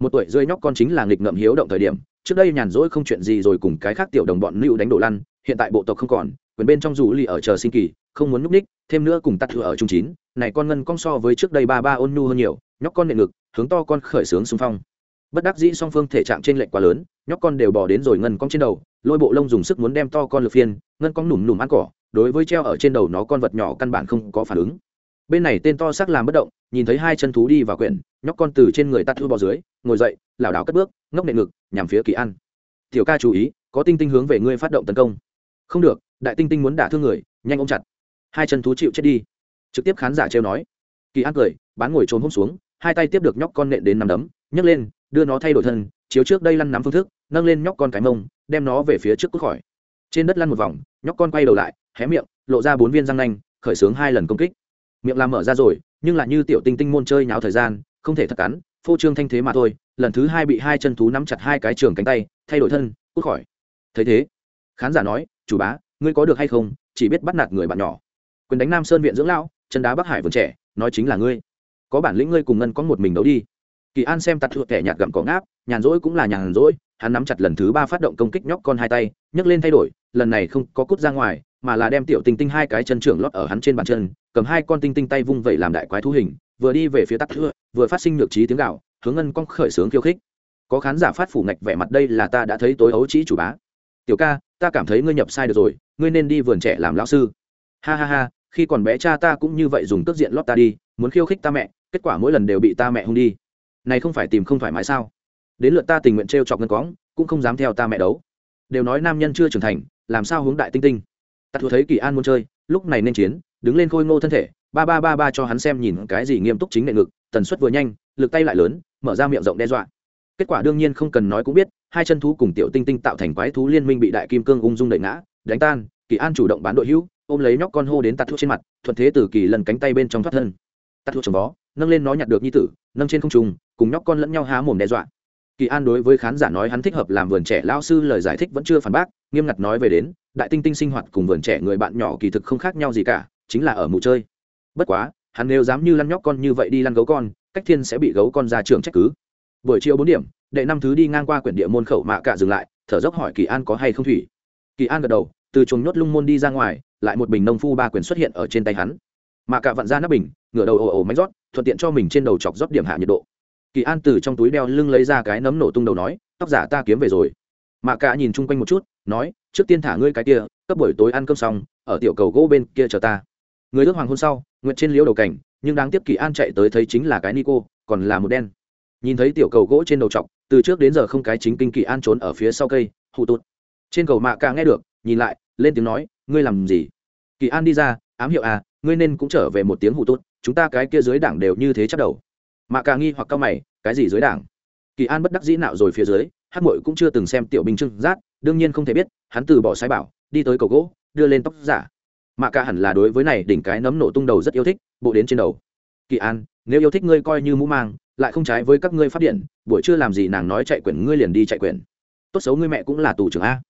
Một tuổi rơi nhóc con chính là nghịch ngợm hiếu động thời điểm. Trước đây nhàn rỗi không chuyện gì rồi cùng cái khác tiểu đồng bọn lưu đánh đổ lăn, hiện tại bộ tộc không còn quyền bên trong dù lì ở chờ sinh kỳ không muốn núp ních thêm nữa cùng tắt thừa ở trung chín, này con ngân con so với trước đây ba ba ôn nhu hơn nhiều, nhóc con nệ ngực, hướng to con khởi sướng xung phong. Bất đắc dĩ song phương thể trạng trên lệnh quá lớn, nhóc con đều bỏ đến rồi ngân con trên đầu, lôi bộ lông dùng sức muốn đem to con lượt phiên, ngân con nùm nùm ăn cỏ, đối với treo ở trên đầu nó con vật nhỏ căn bản không có phản ứng. Bên này tên to xác làm bất động, nhìn thấy hai chân thú đi vào quyển, nhóc con từ trên người tắt thua bò dưới, ngồi dậy, lảo đảo cất bước, ngốc nệ ngực, nhằm phía kỳ ăn tiểu ca chú ý, có tinh tinh hướng về ngươi phát động tấn công. Không được, đại tinh tinh muốn đả thương người, nhanh ôm chặt hai chân thú chịu chết đi. Trực tiếp khán giả trêu nói. Kỳ an cười, bán ngồi trốn hôm xuống, hai tay tiếp được nhóc con nện đến nằm đấm, nhấc lên, đưa nó thay đổi thân, chiếu trước đây lăn nắm phương thức, nâng lên nhóc con cái mông, đem nó về phía trước cút khỏi. Trên đất lăn một vòng, nhóc con quay đầu lại, hé miệng, lộ ra bốn viên răng nanh, khởi xướng hai lần công kích. Miệng làm mở ra rồi, nhưng lại như tiểu tinh tinh môn chơi nháo thời gian, không thể thật cắn, phô trương thanh thế mà thôi, lần thứ hai bị hai chân thú nắm chặt hai cái trường cánh tay, thay đổi thân, cút khỏi. Thấy thế, khán giả nói, chủ bá, ngươi có được hay không? Chỉ biết bắt nạt người bạn nhỏ quyền đánh nam sơn viện dưỡng lão, chân đá bắc hải vườn trẻ, nói chính là ngươi. Có bản lĩnh ngươi cùng ngân có một mình đấu đi. Kỳ an xem tạt thụt kẻ nhạt gặm có ngáp, nhàn rỗi cũng là nhàn rỗi, hắn nắm chặt lần thứ ba phát động công kích nhóc con hai tay, nhấc lên thay đổi, lần này không có cút ra ngoài, mà là đem tiểu tinh tinh hai cái chân trưởng lót ở hắn trên bàn chân, cầm hai con tinh tinh tay vung vẩy làm đại quái thú hình, vừa đi về phía tắt thưa vừa phát sinh nhược trí tiếng gạo hướng ngân con khởi sướng khiêu khích. Có khán giả phát phủ ngạch vẻ mặt đây là ta đã thấy tối ấu trí chủ bá. Tiểu ca, ta cảm thấy ngươi nhập sai được rồi, ngươi nên đi vườn trẻ làm lão sư. Ha ha ha khi còn bé cha ta cũng như vậy dùng tước diện lót ta đi, muốn khiêu khích ta mẹ, kết quả mỗi lần đều bị ta mẹ hung đi. Này không phải tìm không thoải mái sao? Đến lượt ta tình nguyện t r e o chọc ngân cóng cũng không dám theo ta mẹ đấu. Đều nói nam nhân chưa trưởng thành, làm sao hướng đại tinh tinh? Ta thua thấy kỳ an muốn chơi, lúc này nên chiến, đứng lên khôi ngô thân thể, ba ba ba ba cho hắn xem nhìn cái gì nghiêm túc chính nệ ngực, tần suất vừa nhanh, lực tay lại lớn, mở ra miệng rộng đe dọa. Kết quả đương nhiên không cần nói cũng biết, hai chân thú cùng tiểu tinh tinh tạo thành quái thú liên minh bị đại kim cương ung dung đẩy ngã, đánh tan, kỳ an chủ động bán đội hữu ôm lấy nhóc con hô đến tạt thuốc trên mặt, thuận thế từ kỳ lần cánh tay bên trong thoát thân. Tạt thuốc trồng vó nâng lên nó nhặt được nhi tử, nâng trên không trùng cùng nhóc con lẫn nhau há mồm đe dọa. Kỳ an đối với khán giả nói hắn thích hợp làm vườn trẻ lao sư, lời giải thích vẫn chưa phản bác, nghiêm ngặt nói về đến, đại tinh tinh sinh hoạt cùng vườn trẻ người bạn nhỏ kỳ thực không khác nhau gì cả, chính là ở mù chơi. Bất quá, hắn nếu dám như lăn nhóc con như vậy đi lăn gấu con, cách thiên sẽ bị gấu con ra trường trách cứ. Buổi chiều bốn điểm, đệ năm thứ đi ngang qua quyển địa môn khẩu mạ cả dừng lại, thở dốc hỏi kỳ an có hay không thủy. Kỳ an gật đầu, từ chuồng nhốt lung môn đi ra ngoài lại một bình nông phu ba quyền xuất hiện ở trên tay hắn. Mà cả vặn ra nắp bình, ngửa đầu ồ ồ máy rót, thuận tiện cho mình trên đầu chọc rót điểm hạ nhiệt độ. Kỳ an từ trong túi đeo lưng lấy ra cái nấm nổ tung đầu nói, tóc giả ta kiếm về rồi. Mạ cả nhìn chung quanh một chút, nói, trước tiên thả ngươi cái kia, cấp buổi tối ăn cơm xong, ở tiểu cầu gỗ bên kia chờ ta. Người ước hoàng hôn sau, nguyện trên liễu đầu cảnh, nhưng đáng tiếc kỳ an chạy tới thấy chính là cái nico, còn là một đen. Nhìn thấy tiểu cầu gỗ trên đầu trọc từ trước đến giờ không cái chính kinh kỳ an trốn ở phía sau cây hụ tụt. Trên cầu mạ cả nghe được, nhìn lại, lên tiếng nói ngươi làm gì? Kỳ an đi ra, ám hiệu à ngươi nên cũng trở về một tiếng hụ tốt chúng ta cái kia dưới đảng đều như thế chắc đầu. Mạ cả nghi hoặc cao mày, cái gì dưới đảng? Kỳ an bất đắc dĩ nạo rồi phía dưới, hát mội cũng chưa từng xem tiểu binh trưng giác đương nhiên không thể biết, hắn từ bỏ sai bảo, đi tới cầu gỗ, đưa lên tóc giả. Mạ cả hẳn là đối với này đỉnh cái nấm nổ tung đầu rất yêu thích, bộ đến trên đầu. Kỳ an, nếu yêu thích ngươi coi như mũ mang, lại không trái với các ngươi phát điện, buổi chưa làm gì nàng nói chạy quyển, ngươi liền đi chạy quyển. Tốt xấu ngươi mẹ cũng là tù trưởng a.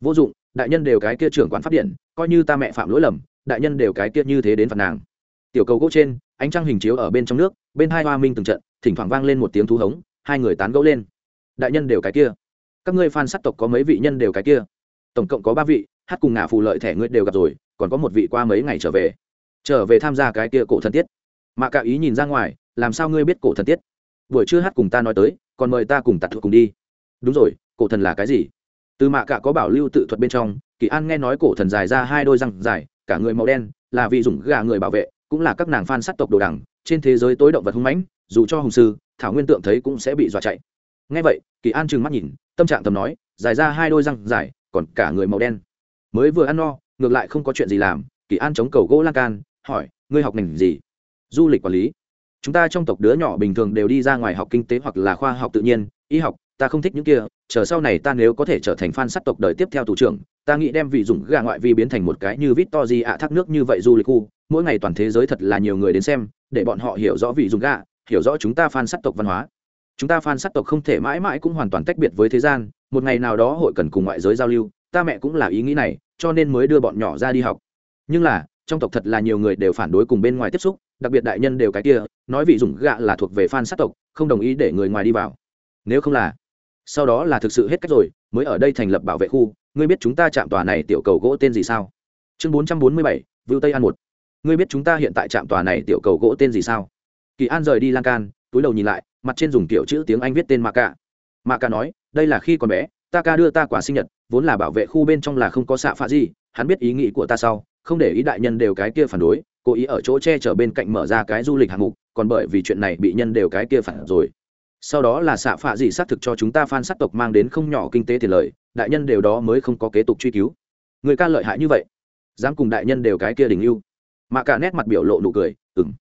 Vô dụng đại nhân đều cái kia trưởng quán pháp điện, coi như ta mẹ phạm lỗi lầm, đại nhân đều cái kia như thế đến phạt nàng. Tiểu cầu gỗ trên, ánh trăng hình chiếu ở bên trong nước, bên hai hoa minh từng trận, thỉnh thoảng vang lên một tiếng thú hống, hai người tán gẫu lên. Đại nhân đều cái kia. Các ngươi phan sắc tộc có mấy vị nhân đều cái kia? Tổng cộng có ba vị, hát cùng ngả phù lợi thẻ ngươi đều gặp rồi, còn có một vị qua mấy ngày trở về. Trở về tham gia cái kia cổ thần tiết. Mạ cả ý nhìn ra ngoài, làm sao ngươi biết cổ thần tiết? Buổi trưa hát cùng ta nói tới, còn mời ta cùng tạt thuộc cùng đi. Đúng rồi, cổ thần là cái gì? Từ mạ cả có bảo lưu tự thuật bên trong, kỳ an nghe nói cổ thần dài ra hai đôi răng dài, cả người màu đen, là vì dùng gà người bảo vệ, cũng là các nàng phan sắc tộc đồ đẳng trên thế giới tối động vật hung mãnh, dù cho hùng sư, thảo nguyên tượng thấy cũng sẽ bị dọa chạy. Ngay vậy, kỳ an trừng mắt nhìn, tâm trạng tầm nói, dài ra hai đôi răng dài, còn cả người màu đen. Mới vừa ăn no, ngược lại không có chuyện gì làm, kỳ an chống cầu gỗ lan can, hỏi, ngươi học ngành gì? Du lịch quản lý. Chúng ta trong tộc đứa nhỏ bình thường đều đi ra ngoài học kinh tế hoặc là khoa học tự nhiên, y học ta không thích những kia, chờ sau này ta nếu có thể trở thành fan sắt tộc đời tiếp theo thủ trưởng, ta nghĩ đem vị dụng gà ngoại vi biến thành một cái như vít to gì ạ thác nước như vậy du lịch khu, mỗi ngày toàn thế giới thật là nhiều người đến xem, để bọn họ hiểu rõ vị dụng gà, hiểu rõ chúng ta fan sắt tộc văn hóa. Chúng ta fan sắt tộc không thể mãi mãi cũng hoàn toàn tách biệt với thế gian, một ngày nào đó hội cần cùng ngoại giới giao lưu, ta mẹ cũng là ý nghĩ này, cho nên mới đưa bọn nhỏ ra đi học. Nhưng là, trong tộc thật là nhiều người đều phản đối cùng bên ngoài tiếp xúc, đặc biệt đại nhân đều cái kia, nói vị dùng gạ là thuộc về fan sát tộc, không đồng ý để người ngoài đi vào. Nếu không là sau đó là thực sự hết cách rồi, mới ở đây thành lập bảo vệ khu. Ngươi biết chúng ta chạm tòa này tiểu cầu gỗ tên gì sao? Chương bốn trăm bốn mươi bảy, vưu tây an một. Ngươi biết chúng ta hiện tại chạm tòa này tiểu cầu gỗ tên gì sao? Kỳ an rời đi lan can, túi đầu nhìn lại, mặt trên dùng tiểu chữ tiếng anh viết tên mạ ca mạ ca nói, đây là khi còn bé, ta ca đưa ta quả sinh nhật, vốn là bảo vệ khu bên trong là không có xạ phá gì, hắn biết ý nghĩ của ta sau, không để ý đại nhân đều cái kia phản đối, cố ý ở chỗ che chở bên cạnh mở ra cái du lịch hạng mục, còn bởi vì chuyện này bị nhân đều cái kia phản rồi sau đó là xạ phạ gì xác thực cho chúng ta phan sắc tộc mang đến không nhỏ kinh tế tiền lợi đại nhân đều đó mới không có kế tục truy cứu. Người ca lợi hại như vậy, dám cùng đại nhân đều cái kia đình yêu mà cả nét mặt biểu lộ nụ cười ừng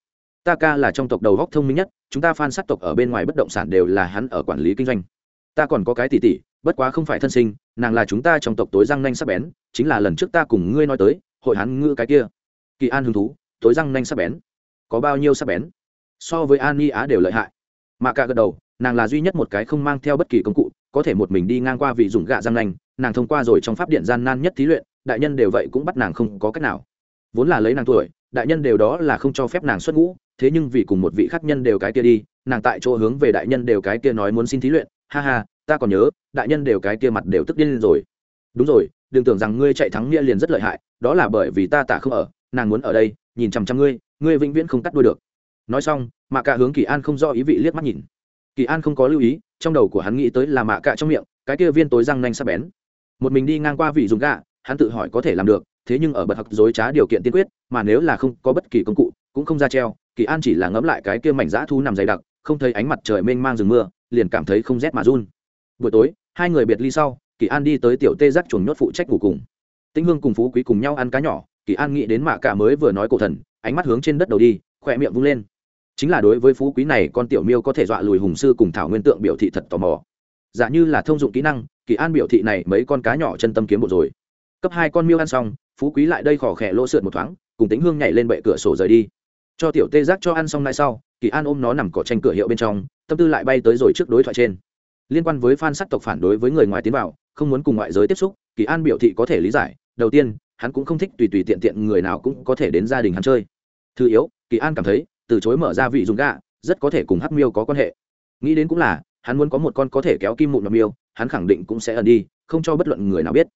ta ca là trong tộc đầu góc thông minh nhất, chúng ta phan sắc tộc ở bên ngoài bất động sản đều là hắn ở quản lý kinh doanh. Ta còn có cái tỷ tỷ, bất quá không phải thân sinh, nàng là chúng ta trong tộc tối răng nanh sắc bén, chính là lần trước ta cùng ngươi nói tới, hội hắn ngư cái kia. Kỳ an hứng thú, tối răng nanh sắc bén, có bao nhiêu sắc bén? So với an ni á đều lợi hại. Mà cả gật đầu nàng là duy nhất một cái không mang theo bất kỳ công cụ, có thể một mình đi ngang qua vị dùng gạ răng nanh, nàng thông qua rồi trong pháp điện gian nan nhất thí luyện, đại nhân đều vậy cũng bắt nàng không có cách nào. Vốn là lấy nàng tuổi, đại nhân đều đó là không cho phép nàng xuất ngũ, thế nhưng vì cùng một vị khác nhân đều cái kia đi, nàng tại chỗ hướng về đại nhân đều cái kia nói muốn xin thí luyện, ha ha, ta còn nhớ, đại nhân đều cái kia mặt đều tức điên lên rồi. Đúng rồi, đừng tưởng rằng ngươi chạy thắng nghĩa liền rất lợi hại, đó là bởi vì ta tả không ở, nàng muốn ở đây, nhìn chằm chằm ngươi ngươi vĩnh viễn không cắt đuôi được. Nói xong, mạ cả hướng kỳ an không do ý vị liếc mắt nhìn kỳ an không có lưu ý, trong đầu của hắn nghĩ tới là mạ cạ trong miệng, cái kia viên tối răng nanh sắp bén. Một mình đi ngang qua vị dùng gạ, hắn tự hỏi có thể làm được, thế nhưng ở bậc học dối trá điều kiện tiên quyết, mà nếu là không có bất kỳ công cụ, cũng không ra treo, kỳ an chỉ là ngẫm lại cái kia mảnh dã thu nằm dày đặc, không thấy ánh mặt trời mênh mang rừng mưa, liền cảm thấy không rét mà run. Buổi tối, hai người biệt ly sau, kỳ an đi tới tiểu tê giác chuồng nhốt phụ trách ngủ cùng. Tĩnh hương cùng phú quý cùng nhau ăn cá nhỏ, kỳ an nghĩ đến mạ cả mới vừa nói cổ thần, ánh mắt hướng trên đất đầu đi, khỏe miệng vung lên chính là đối với phú quý này, con tiểu miêu có thể dọa lùi hùng sư cùng thảo nguyên tượng biểu thị thật tò mò. Giả như là thông dụng kỹ năng, kỳ an biểu thị này mấy con cá nhỏ chân tâm kiếm một rồi. Cấp hai con miêu ăn xong, phú quý lại đây khỏ khẽ lỗ sượt một thoáng, cùng tính hương nhảy lên bệ cửa sổ rời đi. Cho tiểu tê giác cho ăn xong nay sau, kỳ an ôm nó nằm cỏ tranh cửa hiệu bên trong, tâm tư lại bay tới rồi trước đối thoại trên. Liên quan với fan sắc tộc phản đối với người ngoài tiến vào, không muốn cùng ngoại giới tiếp xúc, kỳ an biểu thị có thể lý giải. Đầu tiên, hắn cũng không thích tùy tùy tiện tiện người nào cũng có thể đến gia đình hắn chơi. Thứ yếu, kỳ an cảm thấy từ chối mở ra vị dùng gạ rất có thể cùng hắc miêu có quan hệ. Nghĩ đến cũng là, hắn muốn có một con có thể kéo kim mụn ngọc miêu, hắn khẳng định cũng sẽ ẩn đi, không cho bất luận người nào biết.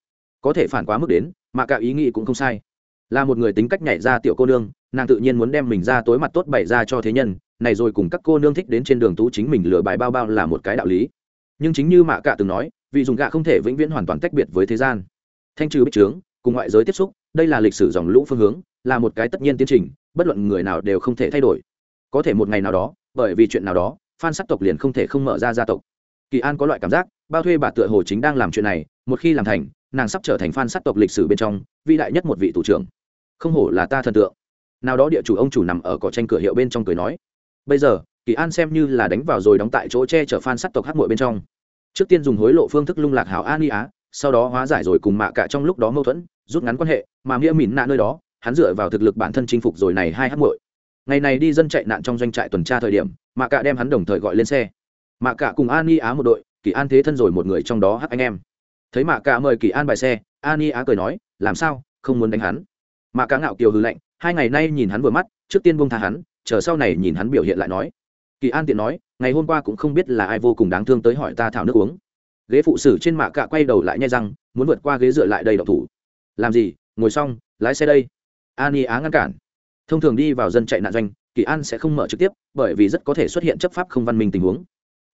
Có thể phản quá mức đến, mà cả ý nghĩ cũng không sai. Là một người tính cách nhảy ra tiểu cô nương, nàng tự nhiên muốn đem mình ra tối mặt tốt bày ra cho thế nhân, này rồi cùng các cô nương thích đến trên đường tú chính mình lừa bài bao bao là một cái đạo lý. Nhưng chính như mạ cả từng nói, vị dùng gạ không thể vĩnh viễn hoàn toàn tách biệt với thế gian. Thanh trừ bích trướng cùng ngoại giới tiếp xúc, đây là lịch sử dòng lũ phương hướng, là một cái tất nhiên tiến trình, bất luận người nào đều không thể thay đổi. Có thể một ngày nào đó, bởi vì chuyện nào đó phan sắc tộc liền không thể không mở ra gia tộc. Kỳ an có loại cảm giác, bao thuê bà tựa hồ chính đang làm chuyện này, một khi làm thành, nàng sắp trở thành phan sắc tộc lịch sử bên trong, vĩ đại nhất một vị thủ trưởng. Không hổ là ta thần tượng. Nào đó địa chủ ông chủ nằm ở cỏ tranh cửa hiệu bên trong cười nói. Bây giờ, kỳ an xem như là đánh vào rồi đóng tại chỗ che chở phan sắc tộc hát mội bên trong. Trước tiên dùng hối lộ phương thức lung lạc hảo an y á sau đó hóa giải rồi cùng mạ cả trong lúc đó mâu thuẫn, rút ngắn quan hệ, mà nghĩa mìn nạ nơi đó, hắn dựa vào thực lực bản thân chinh phục rồi này hai hát muội. Ngày này đi dân chạy nạn trong doanh trại tuần tra thời điểm, mạ cả đem hắn đồng thời gọi lên xe. Mạ cả cùng an y á một đội, kỳ an thế thân rồi một người trong đó hắc anh em. Thấy mạ cả mời kỳ an bài xe an y á cười nói, làm sao, không muốn đánh hắn? Mạ cả ngạo kiều hư lạnh, hai ngày nay nhìn hắn vừa mắt, trước tiên buông tha hắn, chờ sau này nhìn hắn biểu hiện lại nói. Kỳ an tiện nói, ngày hôm qua cũng không biết là ai vô cùng đáng thương tới hỏi ta thảo nước uống ghế phụ sử trên mạ cạ quay đầu lại nhai răng, muốn vượt qua ghế dựa lại đầy độc thủ. Làm gì? Ngồi xong, lái xe đây. An y á ngăn cản. Thông thường đi vào dân chạy nạn doanh, kỳ an sẽ không mở trực tiếp, bởi vì rất có thể xuất hiện chấp pháp không văn minh tình huống.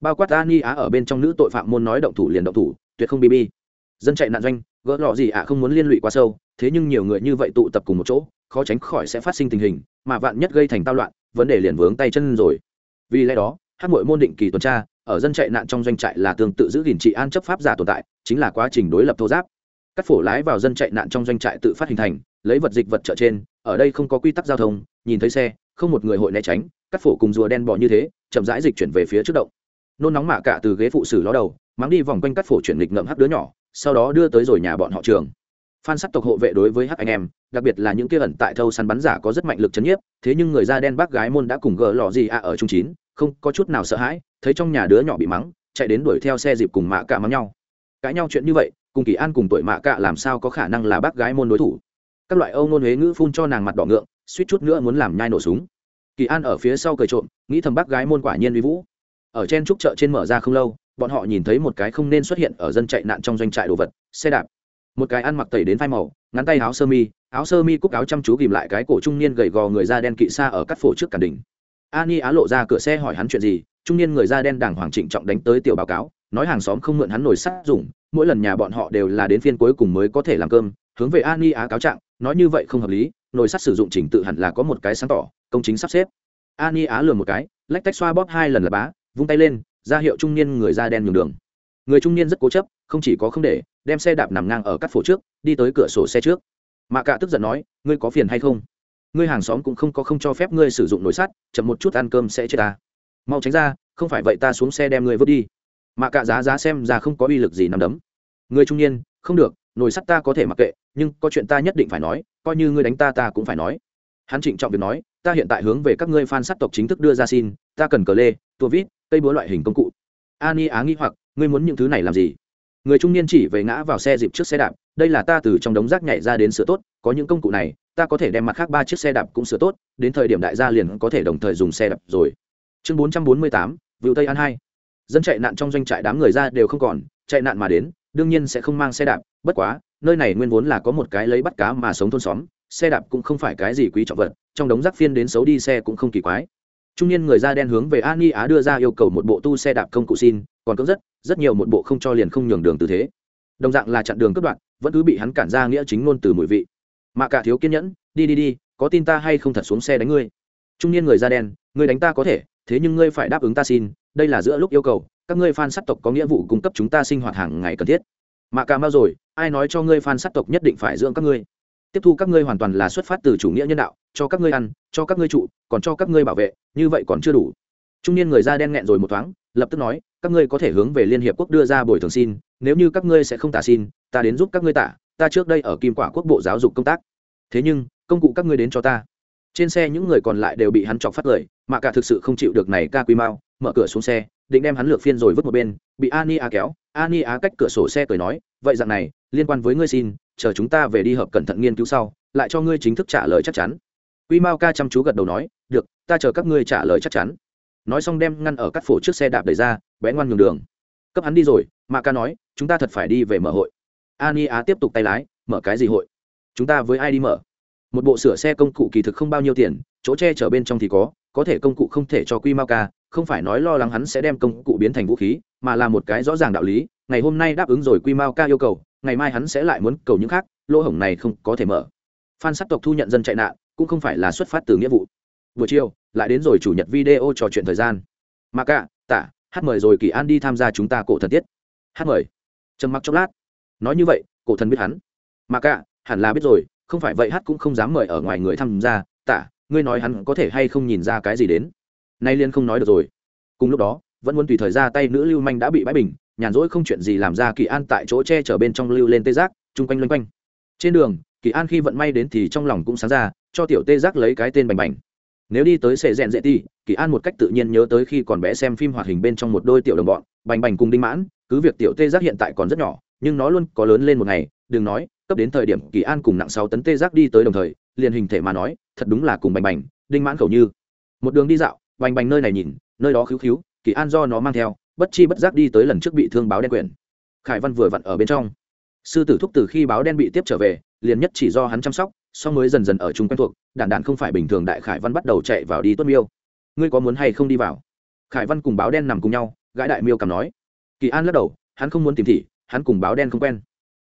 Bao quát an y á ở bên trong nữ tội phạm môn nói động thủ liền động thủ, tuyệt không bb dân chạy nạn doanh, gỡ lọ gì ạ, không muốn liên lụy quá sâu, thế nhưng nhiều người như vậy tụ tập cùng một chỗ, khó tránh khỏi sẽ phát sinh tình hình, mà vạn nhất gây thành tao loạn, vấn đề liền vướng tay chân rồi. Vì lẽ đó, hát mội môn định kỳ tuần tra ở dân chạy nạn trong doanh trại là tương tự giữ gìn trị an chấp pháp giả tồn tại, chính là quá trình đối lập thô giáp. Cắt phổ lái vào dân chạy nạn trong doanh trại tự phát hình thành, lấy vật dịch vật chợ trên, ở đây không có quy tắc giao thông, nhìn thấy xe, không một người hội né tránh cắt phổ cùng rùa đen bỏ như thế, chậm rãi dịch chuyển về phía trước động. Nôn nóng mạ cả từ ghế phụ sử ló đầu, mắng đi vòng quanh cắt phổ chuyển lịch ngậm hắc đứa nhỏ, sau đó đưa tới rồi nhà bọn họ trường phan sát tộc hộ vệ đối với hắc anh em, đặc biệt là những kia ẩn tại thâu săn bắn giả có rất mạnh lực chấn nhiếp, thế nhưng người da đen bác gái môn đã cùng gỡ lò gì ạ ở trung chín, không có chút nào sợ hãi, thấy trong nhà đứa nhỏ bị mắng, chạy đến đuổi theo xe dịp cùng mạ cạ mắng nhau. Cãi nhau chuyện như vậy, cùng kỳ an cùng tuổi mạ cạ làm sao có khả năng là bác gái môn đối thủ? Các loại âu nôn huế ngữ phun cho nàng mặt đỏ ngượng, suýt chút nữa muốn làm nhai nổ súng. Kỳ an ở phía sau cười trộm, nghĩ thầm bác gái môn quả nhiên uy vũ. Ở trên trúc chợ trên mở ra không lâu, bọn họ nhìn thấy một cái không nên xuất hiện ở dân chạy nạn trong doanh trại đồ vật, xe đạp một cái ăn mặc tẩy đến phai màu, ngắn tay áo sơ mi, áo sơ mi cúc áo chăm chú ghìm lại cái cổ trung niên gầy gò người da đen kỵ xa ở cắt phổ trước cản đỉnh. Ani á lộ ra cửa xe hỏi hắn chuyện gì, trung niên người da đen đàng hoàng trịnh trọng đánh tới tiểu báo cáo, nói hàng xóm không mượn hắn nổi sắt dùng, mỗi lần nhà bọn họ đều là đến phiên cuối cùng mới có thể làm cơm, hướng về ani á cáo trạng, nói như vậy không hợp lý, nồi sắt sử dụng trình tự hẳn là có một cái sáng tỏ, công chính sắp xếp. Ani á lừa một cái, lách tách xoa bóp hai lần là bá, vung tay lên, ra hiệu trung niên người da đen nhường đường. Người trung niên rất cố chấp, không chỉ có không để đem xe đạp nằm ngang ở cắt phổ trước, đi tới cửa sổ xe trước. Mạ cạ tức giận nói, ngươi có phiền hay không? Ngươi hàng xóm cũng không có không cho phép ngươi sử dụng nồi sắt, chậm một chút ăn cơm sẽ chết ta. Mau tránh ra, không phải vậy ta xuống xe đem ngươi vứt đi. Mạ cạ giá giá xem ra không có uy lực gì nằm đấm. Người trung niên, không được, nồi sắt ta có thể mặc kệ, nhưng có chuyện ta nhất định phải nói, coi như ngươi đánh ta ta cũng phải nói. Hắn trịnh trọng việc nói, ta hiện tại hướng về các ngươi fan sắt tộc chính thức đưa ra xin, ta cần cờ lê, tua vít, cây búa loại hình công cụ. Ani á nghĩ hoặc, ngươi muốn những thứ này làm gì? Người trung niên chỉ về ngã vào xe dịp trước xe đạp, đây là ta từ trong đống rác nhảy ra đến sửa tốt, có những công cụ này, ta có thể đem mặt khác ba chiếc xe đạp cũng sửa tốt, đến thời điểm đại gia liền có thể đồng thời dùng xe đạp rồi. Chương bốn trăm bốn mươi tám vựu tây an hai. Dân chạy nạn trong doanh trại đám người ra đều không còn, chạy nạn mà đến, đương nhiên sẽ không mang xe đạp, bất quá, nơi này nguyên vốn là có một cái lấy bắt cá mà sống thôn xóm, xe đạp cũng không phải cái gì quý trọng vật, trong đống rác phiên đến xấu đi xe cũng không kỳ quái trung niên người da đen hướng về an i á đưa ra yêu cầu một bộ tu xe đạp công cụ xin, còn cấm rất rất nhiều một bộ không cho liền không nhường đường từ thế. Đồng dạng là chặn đường cướp đoạn vẫn cứ bị hắn cản ra nghĩa chính ngôn từ mùi vị. Mà cả thiếu kiên nhẫn, đi đi đi, có tin ta hay không thật xuống xe đánh ngươi. Trung niên người da đen, ngươi đánh ta có thể, thế nhưng ngươi phải đáp ứng ta xin, đây là giữa lúc yêu cầu, các ngươi fan sát tộc có nghĩa vụ cung cấp chúng ta sinh hoạt hàng ngày cần thiết. Mà cả bao rồi, ai nói cho ngươi fan sát tộc nhất định phải dưỡng các ngươi? Tiếp thu các ngươi hoàn toàn là xuất phát từ chủ nghĩa nhân đạo, cho các ngươi ăn, cho các ngươi trụ, còn cho các ngươi bảo vệ, như vậy còn chưa đủ. Trung niên người da đen nghẹn rồi một thoáng, lập tức nói, các ngươi có thể hướng về liên hiệp quốc đưa ra bồi thường xin, nếu như các ngươi sẽ không tả xin, ta đến giúp các ngươi tả, ta trước đây ở kim quả quốc bộ giáo dục công tác. Thế nhưng, công cụ các ngươi đến cho ta. Trên xe những người còn lại đều bị hắn chọc phát lời, mà cả thực sự không chịu được này ca quy mau mở cửa xuống xe, định đem hắn lược phiên rồi vứt một bên, bị ani a kéo. Ani a cách cửa sổ xe cười nói, vậy dạng này, liên quan với ngươi xin chờ chúng ta về đi hợp cẩn thận nghiên cứu sau, lại cho ngươi chính thức trả lời chắc chắn. Quy mao ca chăm chú gật đầu nói, được, ta chờ các ngươi trả lời chắc chắn. Nói xong đem ngăn ở cắt phổ trước xe đạp đẩy ra, bé ngoan nhường đường. Cấp hắn đi rồi mà ca nói, chúng ta thật phải đi về mở hội. Ani á tiếp tục tay lái, mở cái gì hội? Chúng ta với ai đi mở? Một bộ sửa xe công cụ kỳ thực không bao nhiêu tiền, chỗ che chở bên trong thì có có thể công cụ không thể cho quy mao ca, không phải nói lo lắng hắn sẽ đem công cụ biến thành vũ khí, mà là một cái rõ ràng đạo lý, ngày hôm nay đáp ứng rồi quy mao ca yêu cầu ngày mai hắn sẽ lại muốn cầu những khác, lỗ hổng này không có thể mở. Phan sắc tộc thu nhận dân chạy nạn, cũng không phải là xuất phát từ nghĩa vụ. Buổi chiều, lại đến rồi chủ nhật video trò chuyện thời gian. Mà cả tạ, hát mời rồi kỳ an đi tham gia chúng ta cổ thần tiết. Hát mời. Trầm mặc chốc lát. Nói như vậy, cổ thần biết hắn. Mà cả hẳn là biết rồi, không phải vậy hát cũng không dám mời ở ngoài người tham gia. Tạ, ngươi nói hắn có thể hay không nhìn ra cái gì đến? Nay liên không nói được rồi. Cùng lúc đó, vẫn muốn tùy thời ra tay nữ lưu manh đã bị bãi bình nhàn rỗi không chuyện gì làm ra kỳ an tại chỗ che chở bên trong lưu lên tê giác, chung quanh loanh quanh. Trên đường, kỳ an khi vận may đến thì trong lòng cũng sáng ra, cho tiểu tê giác lấy cái tên bành bành. Nếu đi tới sệ rèn dễ ti kỳ an một cách tự nhiên nhớ tới khi còn bé xem phim hoạt hình bên trong một đôi tiểu đồng bọn, bành bành cùng đinh mãn, cứ việc tiểu tê giác hiện tại còn rất nhỏ, nhưng nó luôn có lớn lên một ngày, đừng nói, cấp đến thời điểm kỳ an cùng nặng sáu tấn tê giác đi tới đồng thời, liền hình thể mà nói, thật đúng là cùng bành bành, đinh mãn khẩu như. Một đường đi dạo, bành bành nơi này nhìn, nơi đó khíu khíu, kỳ an do nó mang theo bất chi bất giác đi tới lần trước bị thương báo đen quyền. Khải văn vừa vặn ở bên trong. Sư tử thúc từ khi báo đen bị tiếp trở về, liền nhất chỉ do hắn chăm sóc, sau mới dần dần ở chung quen thuộc, đản đản không phải bình thường đại khải văn bắt đầu chạy vào đi tuất miêu. Ngươi có muốn hay không đi vào? Khải văn cùng báo đen nằm cùng nhau, gãi đại miêu cầm nói. Kỳ an lắc đầu, hắn không muốn tìm thị, hắn cùng báo đen không quen.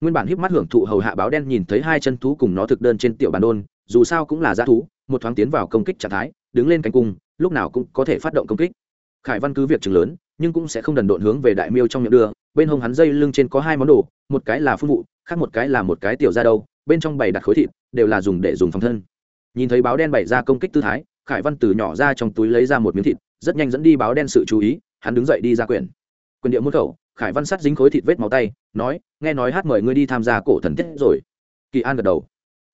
Nguyên bản híp mắt hưởng thụ hầu hạ báo đen nhìn thấy hai chân thú cùng nó thực đơn trên tiểu bàn đôn, dù sao cũng là g thú, một thoáng tiến vào công kích trạng thái, đứng lên cánh cung, lúc nào cũng có thể phát động công kích khải văn cứ việc chừng lớn, nhưng cũng sẽ không đần độn hướng về đại miêu trong miệng đưa. Bên hông hắn dây lưng trên có hai món đồ, một cái là phun vụ, khác một cái là một cái tiểu ra đâu bên trong bày đặt khối thịt, đều là dùng để dùng phòng thân. Nhìn thấy báo đen bày ra công kích tư thái, khải văn từ nhỏ ra trong túi lấy ra một miếng thịt, rất nhanh dẫn đi báo đen sự chú ý, hắn đứng dậy đi ra quyển. Quyền địa môn khẩu, khải văn sắt dính khối thịt vết máu tay, nói, nghe nói hát mời ngươi đi tham gia cổ thần tiết rồi. Kỳ an gật đầu.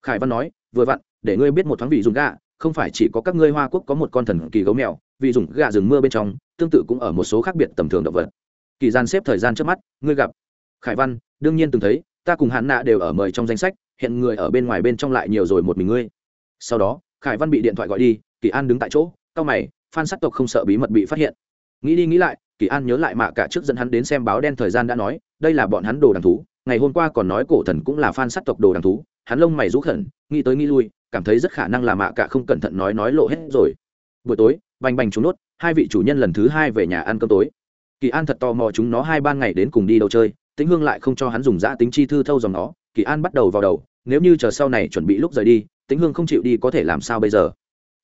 Khải văn nói, vừa vặn, để ngươi biết một thoáng vị dùng gà không phải chỉ có các ngươi hoa quốc có một con thần kỳ gấu mèo, vì dùng gà rừng mưa bên trong, tương tự cũng ở một số khác biệt tầm thường động vật. Kỳ gian xếp thời gian trước mắt, ngươi gặp. Khải văn, đương nhiên từng thấy, ta cùng hạn nạ đều ở mời trong danh sách, hiện người ở bên ngoài bên trong lại nhiều rồi một mình ngươi. Sau đó, khải văn bị điện thoại gọi đi, kỳ an đứng tại chỗ cao mày, phan sắc tộc không sợ bí mật bị phát hiện. Nghĩ đi nghĩ lại, kỳ an nhớ lại mạ cả trước dẫn hắn đến xem báo đen thời gian đã nói, đây là bọn hắn đồ đằng thú, ngày hôm qua còn nói cổ thần cũng là phan sắc tộc đồ đằng thú, hắn lông mày rũ khẩn, nghĩ tới nghĩ lui cảm thấy rất khả năng là mạ cả không cẩn thận nói nói lộ hết rồi. Buổi tối, bành bành chúng nốt, hai vị chủ nhân lần thứ hai về nhà ăn cơm tối. Kỳ an thật tò mò chúng nó hai ban ngày đến cùng đi đâu chơi, tĩnh hương lại không cho hắn dùng giã tính chi thư thâu dòng nó. Kỳ an bắt đầu vào đầu, nếu như chờ sau này chuẩn bị lúc rời đi, tĩnh hương không chịu đi có thể làm sao bây giờ?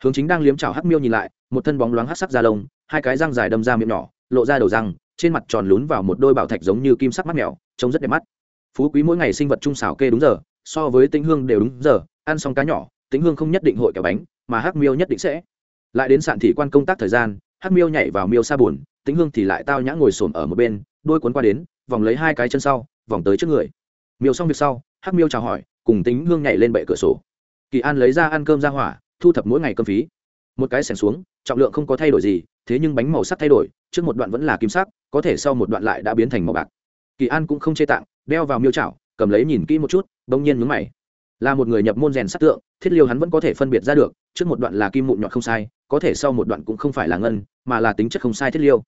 Hướng chính đang liếm chảo hắc miêu nhìn lại, một thân bóng loáng hắc sắc da lông, hai cái răng dài đâm ra miệng nhỏ, lộ ra đầu răng, trên mặt tròn lún vào một đôi bảo thạch giống như kim sắc mắt mèo, trông rất đẹp mắt. Phú quý mỗi ngày sinh vật trung xảo kê đúng giờ, so với tĩnh hương đều đúng giờ, ăn xong cá nhỏ tĩnh hương không nhất định hội kẹo bánh, mà hắc miêu nhất định sẽ. Lại đến sạn thị quan công tác thời gian, hắc miêu nhảy vào miêu xa buồn tĩnh hương thì lại tao nhã ngồi xổm ở một bên, đôi cuốn qua đến, vòng lấy hai cái chân sau, vòng tới trước người. Miêu xong việc sau, hắc miêu chào hỏi, cùng tính hương nhảy lên bệ cửa sổ. Kỳ an lấy ra ăn cơm ra hỏa, thu thập mỗi ngày cơm phí. Một cái sẻng xuống, trọng lượng không có thay đổi gì, thế nhưng bánh màu sắc thay đổi, trước một đoạn vẫn là kim sắc, có thể sau một đoạn lại đã biến thành màu bạc. Kỳ an cũng không chê tạng, đeo vào miêu chảo, cầm lấy nhìn kỹ một chút, bỗng nhiên mướn mày là một người nhập môn rèn sát tượng, thiết liêu hắn vẫn có thể phân biệt ra được, trước một đoạn là kim mụn nhọn không sai, có thể sau một đoạn cũng không phải là ngân, mà là tính chất không sai thiết liêu.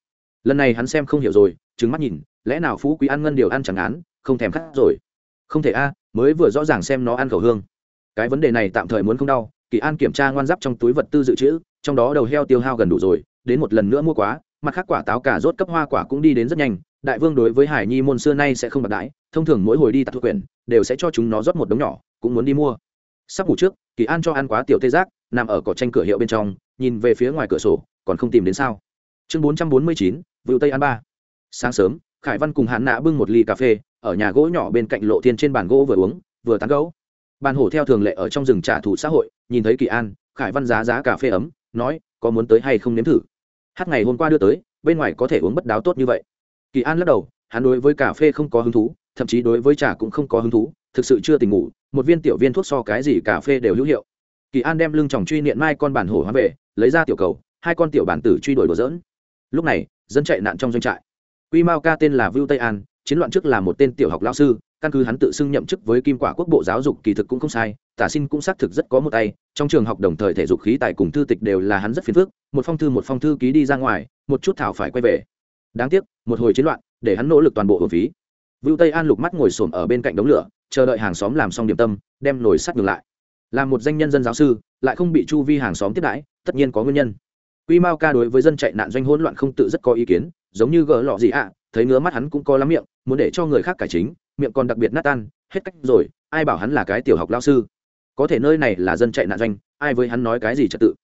Lần này hắn xem không hiểu rồi trứng mắt nhìn, lẽ nào phú quý ăn ngân điều ăn chẳng án, không thèm khát rồi. Không thể a, mới vừa rõ ràng xem nó ăn khẩu hương. Cái vấn đề này tạm thời muốn không đau, kỳ an kiểm tra ngoan giáp trong túi vật tư dự trữ, trong đó đầu heo tiêu hao gần đủ rồi, đến một lần nữa mua quá, mặt khác quả táo cả rốt cấp hoa quả cũng đi đến rất nhanh, đại vương đối với hải nhi môn xưa nay sẽ không bạc đãi, thông thường mỗi hồi đi tặng thuộc quyền đều sẽ cho chúng nó rót một đống nhỏ cũng muốn đi mua. Sắp ngủ trước, kỳ an cho ăn quá tiểu tê giác, nằm ở cỏ tranh cửa hiệu bên trong, nhìn về phía ngoài cửa sổ, còn không tìm đến sao. Chương bốn trăm bốn mươi chín vựu tây an ba. Sáng sớm, khải văn cùng hạn nạ bưng một ly cà phê, ở nhà gỗ nhỏ bên cạnh lộ thiên trên bàn gỗ vừa uống, vừa tán gấu bàn hổ theo thường lệ ở trong rừng trả thù xã hội, nhìn thấy kỳ an, khải văn giá giá cà phê ấm, nói, có muốn tới hay không nếm thử? Hát ngày hôm qua đưa tới, bên ngoài có thể uống bất đáo tốt như vậy. Kỳ an lắc đầu, hắn đối với cà phê không có hứng thú thậm chí đối với trà cũng không có hứng thú, thực sự chưa tỉnh ngủ, một viên tiểu viên thuốc so cái gì cà phê đều hữu hiệu. Kỳ an đem lưng chòng truy niệm mai con bản hổ hóa về, lấy ra tiểu cầu, hai con tiểu bản tử truy đuổi đùa dỡn lúc này, dân chạy nạn trong doanh trại. Quy mao ca tên là vưu tây an, chiến loạn trước là một tên tiểu học lao sư, căn cứ hắn tự xưng nhậm chức với kim quả quốc bộ giáo dục kỳ thực cũng không sai, tả xin cũng xác thực rất có một tay, trong trường học đồng thời thể dục khí tài cùng thư tịch đều là hắn rất phiền phức, một phong thư một phong thư ký đi ra ngoài, một chút thảo phải quay về. Đáng tiếc, một hồi chiến loạn, để hắn nỗ lực toàn bộ hồn phí vưu tây an lục mắt ngồi xổm ở bên cạnh đống lửa, chờ đợi hàng xóm làm xong điểm tâm, đem nồi sắt ngược lại. Làm một danh nhân dân giáo sư, lại không bị chu vi hàng xóm tiếp đãi, tất nhiên có nguyên nhân. Quy mao ca đối với dân chạy nạn doanh hỗn loạn không tự rất có ý kiến, giống như gỡ lọ gì ạ, thấy ngứa mắt hắn cũng có lắm miệng, muốn để cho người khác cải chính, miệng còn đặc biệt nát tan, hết cách rồi, ai bảo hắn là cái tiểu học lao sư. Có thể nơi này là dân chạy nạn doanh, ai với hắn nói cái gì trật tự?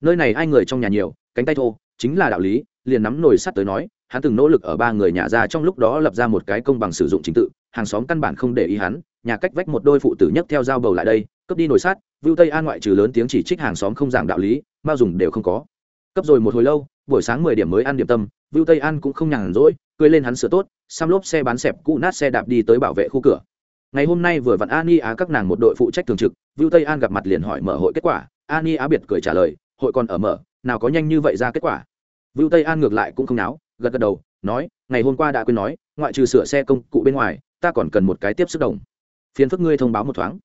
Nơi này ai người trong nhà nhiều, cánh tay thô, chính là đạo lý, liền nắm nồi sắt tới nói hắn từng nỗ lực ở ba người nhà ra trong lúc đó lập ra một cái công bằng sử dụng trình tự, hàng xóm căn bản không để ý hắn, nhà cách vách một đôi phụ tử nhất theo dao bầu lại đây cấp đi nồi sát. vưu tây an ngoại trừ lớn tiếng chỉ trích hàng xóm không giảng đạo lý, bao dùng đều không có. Cấp rồi một hồi lâu, buổi sáng mười điểm mới ăn điểm tâm vưu tây an cũng không nhàn rỗi cưới lên hắn sửa tốt, xăm lốp xe bán xẹp, cũ nát xe đạp đi tới bảo vệ khu cửa. Ngày hôm nay vừa vặn ani á các nàng một đội phụ trách thường trực vưu tây an gặp mặt liền hỏi mở hội kết quả, ani á biệt cười trả lời, hội còn ở mở, nào có nhanh như vậy ra kết quả? Vưu tây an ngược lại cũng không náo gật gật đầu, nói, ngày hôm qua đã quên nói, ngoại trừ sửa xe công cụ bên ngoài, ta còn cần một cái tiếp sức đồng. Phiền phức ngươi thông báo một thoáng.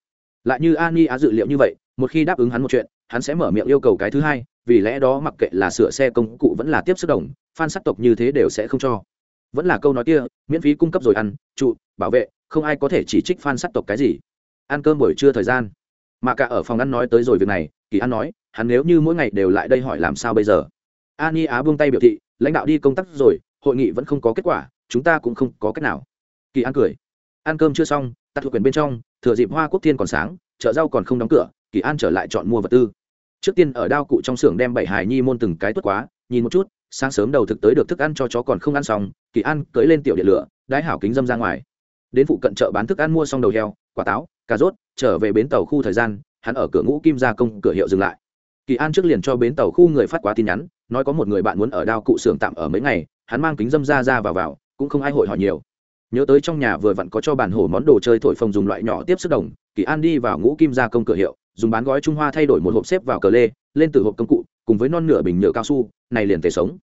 Lại như an i á dự liệu như vậy, một khi đáp ứng hắn một chuyện, hắn sẽ mở miệng yêu cầu cái thứ hai, vì lẽ đó mặc kệ là sửa xe công cụ vẫn là tiếp sức đồng, phan sắc tộc như thế đều sẽ không cho. Vẫn là câu nói kia, miễn phí cung cấp rồi ăn, trụ, bảo vệ, không ai có thể chỉ trích phan sắc tộc cái gì. Ăn cơm buổi trưa thời gian. Mà cả ở phòng ăn nói tới rồi việc này, kỳ an nói, hắn nếu như mỗi ngày đều lại đây hỏi làm sao bây giờ? An i á buông tay biểu thị lãnh đạo đi công tác rồi, hội nghị vẫn không có kết quả, chúng ta cũng không có cách nào. Kỳ an cười. Ăn cơm chưa xong tắt thuộc quyền bên trong, thừa dịp hoa quốc thiên còn sáng, chợ rau còn không đóng cửa, kỳ an trở lại chọn mua vật tư. Trước tiên ở đao cụ trong xưởng đem bảy hải nhi môn từng cái tuốt quá, nhìn một chút, sáng sớm đầu thực tới được thức ăn cho chó còn không ăn xong, kỳ an cưới lên tiểu điện lửa, đái hảo kính dâm ra ngoài. Đến phụ cận chợ bán thức ăn mua xong đầu heo, quả táo, cà rốt, trở về bến tàu khu thời gian, hắn ở cửa ngũ kim gia công cửa hiệu dừng lại kỳ an trước liền cho bến tàu khu người phát quá tin nhắn nói có một người bạn muốn ở đao cụ xưởng tạm ở mấy ngày hắn mang kính dâm ra ra vào vào cũng không ai hội hỏi nhiều nhớ tới trong nhà vừa vặn có cho bản hổ món đồ chơi thổi phồng dùng loại nhỏ tiếp sức đồng kỳ an đi vào ngũ kim gia công cửa hiệu dùng bán gói trung hoa thay đổi một hộp xếp vào cờ lê lên từ hộp công cụ cùng với non nửa bình nhựa cao su này liền tề sống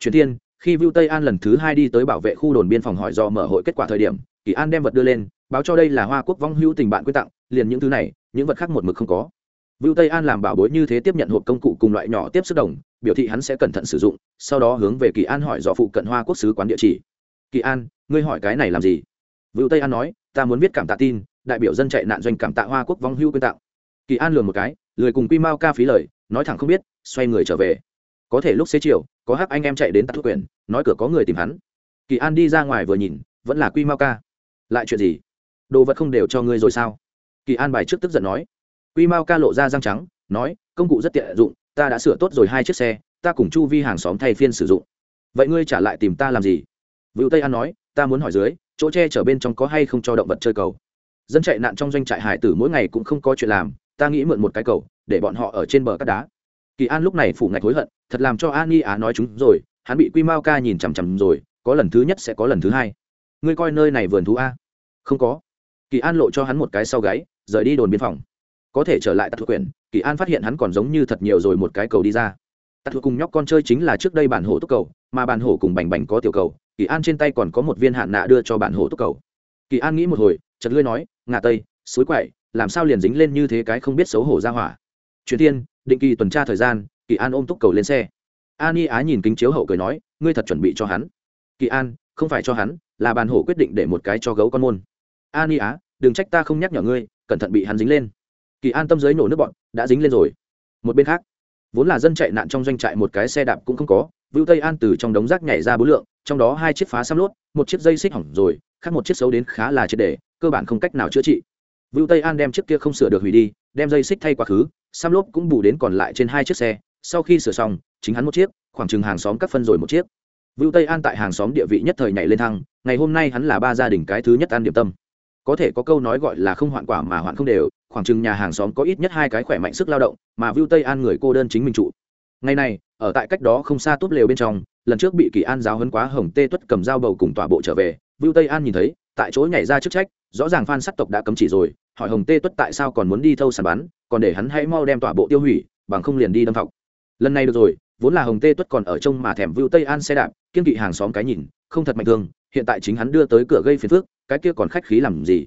chuyển thiên khi Vưu Tây An lần thứ hai đi tới bảo vệ khu đồn biên phòng hỏi do mở hội kết quả thời điểm, Kỳ An đem vật đưa lên, báo cho đây là Hoa Quốc vong hữu tình bạn quy tặng, liền những thứ này, những vật khác một mực không có. Vưu Tây An làm bảo bối như thế tiếp nhận hộp công cụ cùng loại nhỏ tiếp sức đồng, biểu thị hắn sẽ cẩn thận sử dụng, sau đó hướng về Kỳ An hỏi rõ phụ cận Hoa Quốc sứ quán địa chỉ. Kỳ An, ngươi hỏi cái này làm gì? Vưu Tây An nói, ta muốn viết cảm tạ tin, đại biểu dân chạy nạn doanh cảm tạ Hoa Quốc vong hưu quyên tặng. Kỳ An lườm một cái, lười cùng Quy Mao ca phí lời, nói thẳng không biết, xoay người trở về. Có thể lúc xế chiều, có hắc anh em chạy đến tận thuốc quyển nói cửa có người tìm hắn kỳ an đi ra ngoài vừa nhìn vẫn là quy mao ca lại chuyện gì đồ vật không đều cho ngươi rồi sao kỳ an bài trước tức giận nói quy mao ca lộ ra răng trắng, nói, công cụ rất tiện dụng, ta đã sửa tốt rồi hai chiếc xe, ta cùng chu vi hàng xóm thay phiên sử dụng. Vậy ngươi trả lại tìm ta làm gì? Vũ tây an nói, ta muốn hỏi dưới, chỗ tre chở bên trong có hay không cho động vật chơi cầu? Dân chạy nạn trong doanh trại hải tử mỗi ngày cũng không có chuyện làm, ta nghĩ mượn một cái cầu, để bọn họ ở trên bờ cát đá. Kỳ an lúc này phủ ngạch hối hận, thật làm cho an Nhi á nói chúng rồi, hắn bị quy mao ca nhìn chằm chằm rồi, có lần thứ nhất sẽ có lần thứ hai. Ngươi coi nơi này vườn thú a? Không có. Kỳ an lộ cho hắn một cái sau gáy, rời đi đồn biên phòng có thể trở lại tạc thuộc quyền kỳ an phát hiện hắn còn giống như thật nhiều rồi một cái cầu đi ra. Tạc thuộc cùng nhóc con chơi chính là trước đây bản hổ túc cầu, mà bản hổ cùng bành bành có tiểu cầu, kỳ an trên tay còn có một viên hạn nạ đưa cho bản hổ túc cầu. Kỳ an nghĩ một hồi chật lưới nói, ngà tây, suối quậy, làm sao liền dính lên như thế cái không biết xấu hổ ra hỏa? Truyền thiên, định kỳ tuần tra thời gian, kỳ an ôm túc cầu lên xe. An y á nhìn kính chiếu hậu cười nói, ngươi thật chuẩn bị cho hắn. Kỳ an, không phải cho hắn, là bàn hổ quyết định để một cái cho gấu con môn. Y á, đừng trách ta không nhắc nhở ngươi, cẩn thận bị hắn dính lên kỳ an tâm giới nổ nước bọn, đã dính lên rồi. Một bên khác, vốn là dân chạy nạn trong doanh trại một cái xe đạp cũng không có, vưu tây an từ trong đống rác nhảy ra bốn lượng, trong đó hai chiếc phá xăm lốt, một chiếc dây xích hỏng rồi, khác một chiếc xấu đến khá là triệt đề cơ bản không cách nào chữa trị. Vưu tây an đem chiếc kia không sửa được hủy đi, đem dây xích thay quá khứ, xăm lốp cũng bù đến còn lại trên hai chiếc xe, sau khi sửa xong, chính hắn một chiếc, khoảng chừng hàng xóm cắt phân rồi một chiếc. Vưu tây an tại hàng xóm địa vị nhất thời nhảy lên thăng, ngày hôm nay hắn là ba gia đình cái thứ nhất ăn điểm tâm. Có thể có câu nói gọi là không hoạn quả mà hoạn không đều khoảng chừng nhà hàng xóm có ít nhất hai cái khỏe mạnh sức lao động, mà Vu tây an người cô đơn chính mình trụ. Ngày này, ở tại cách đó không xa tốt lều bên trong, lần trước bị kỳ an giáo hấn quá hồng tê tuất cầm dao bầu cùng tỏa bộ trở về Vu tây an nhìn thấy, tại chỗ nhảy ra chức trách, rõ ràng phan sắc tộc đã cấm chỉ rồi, hỏi hồng tê tuất tại sao còn muốn đi thâu sàn bắn, còn để hắn hãy mau đem tỏa bộ tiêu hủy, bằng không liền đi đâm thọc. Lần này được rồi, vốn là hồng tê tuất còn ở trong mà thèm vưu tây an xe đạp, kiên kỵ hàng xóm cái nhìn, không thật mạnh thương hiện tại chính hắn đưa tới cửa gây phiền phước cái kia còn khách khí làm gì?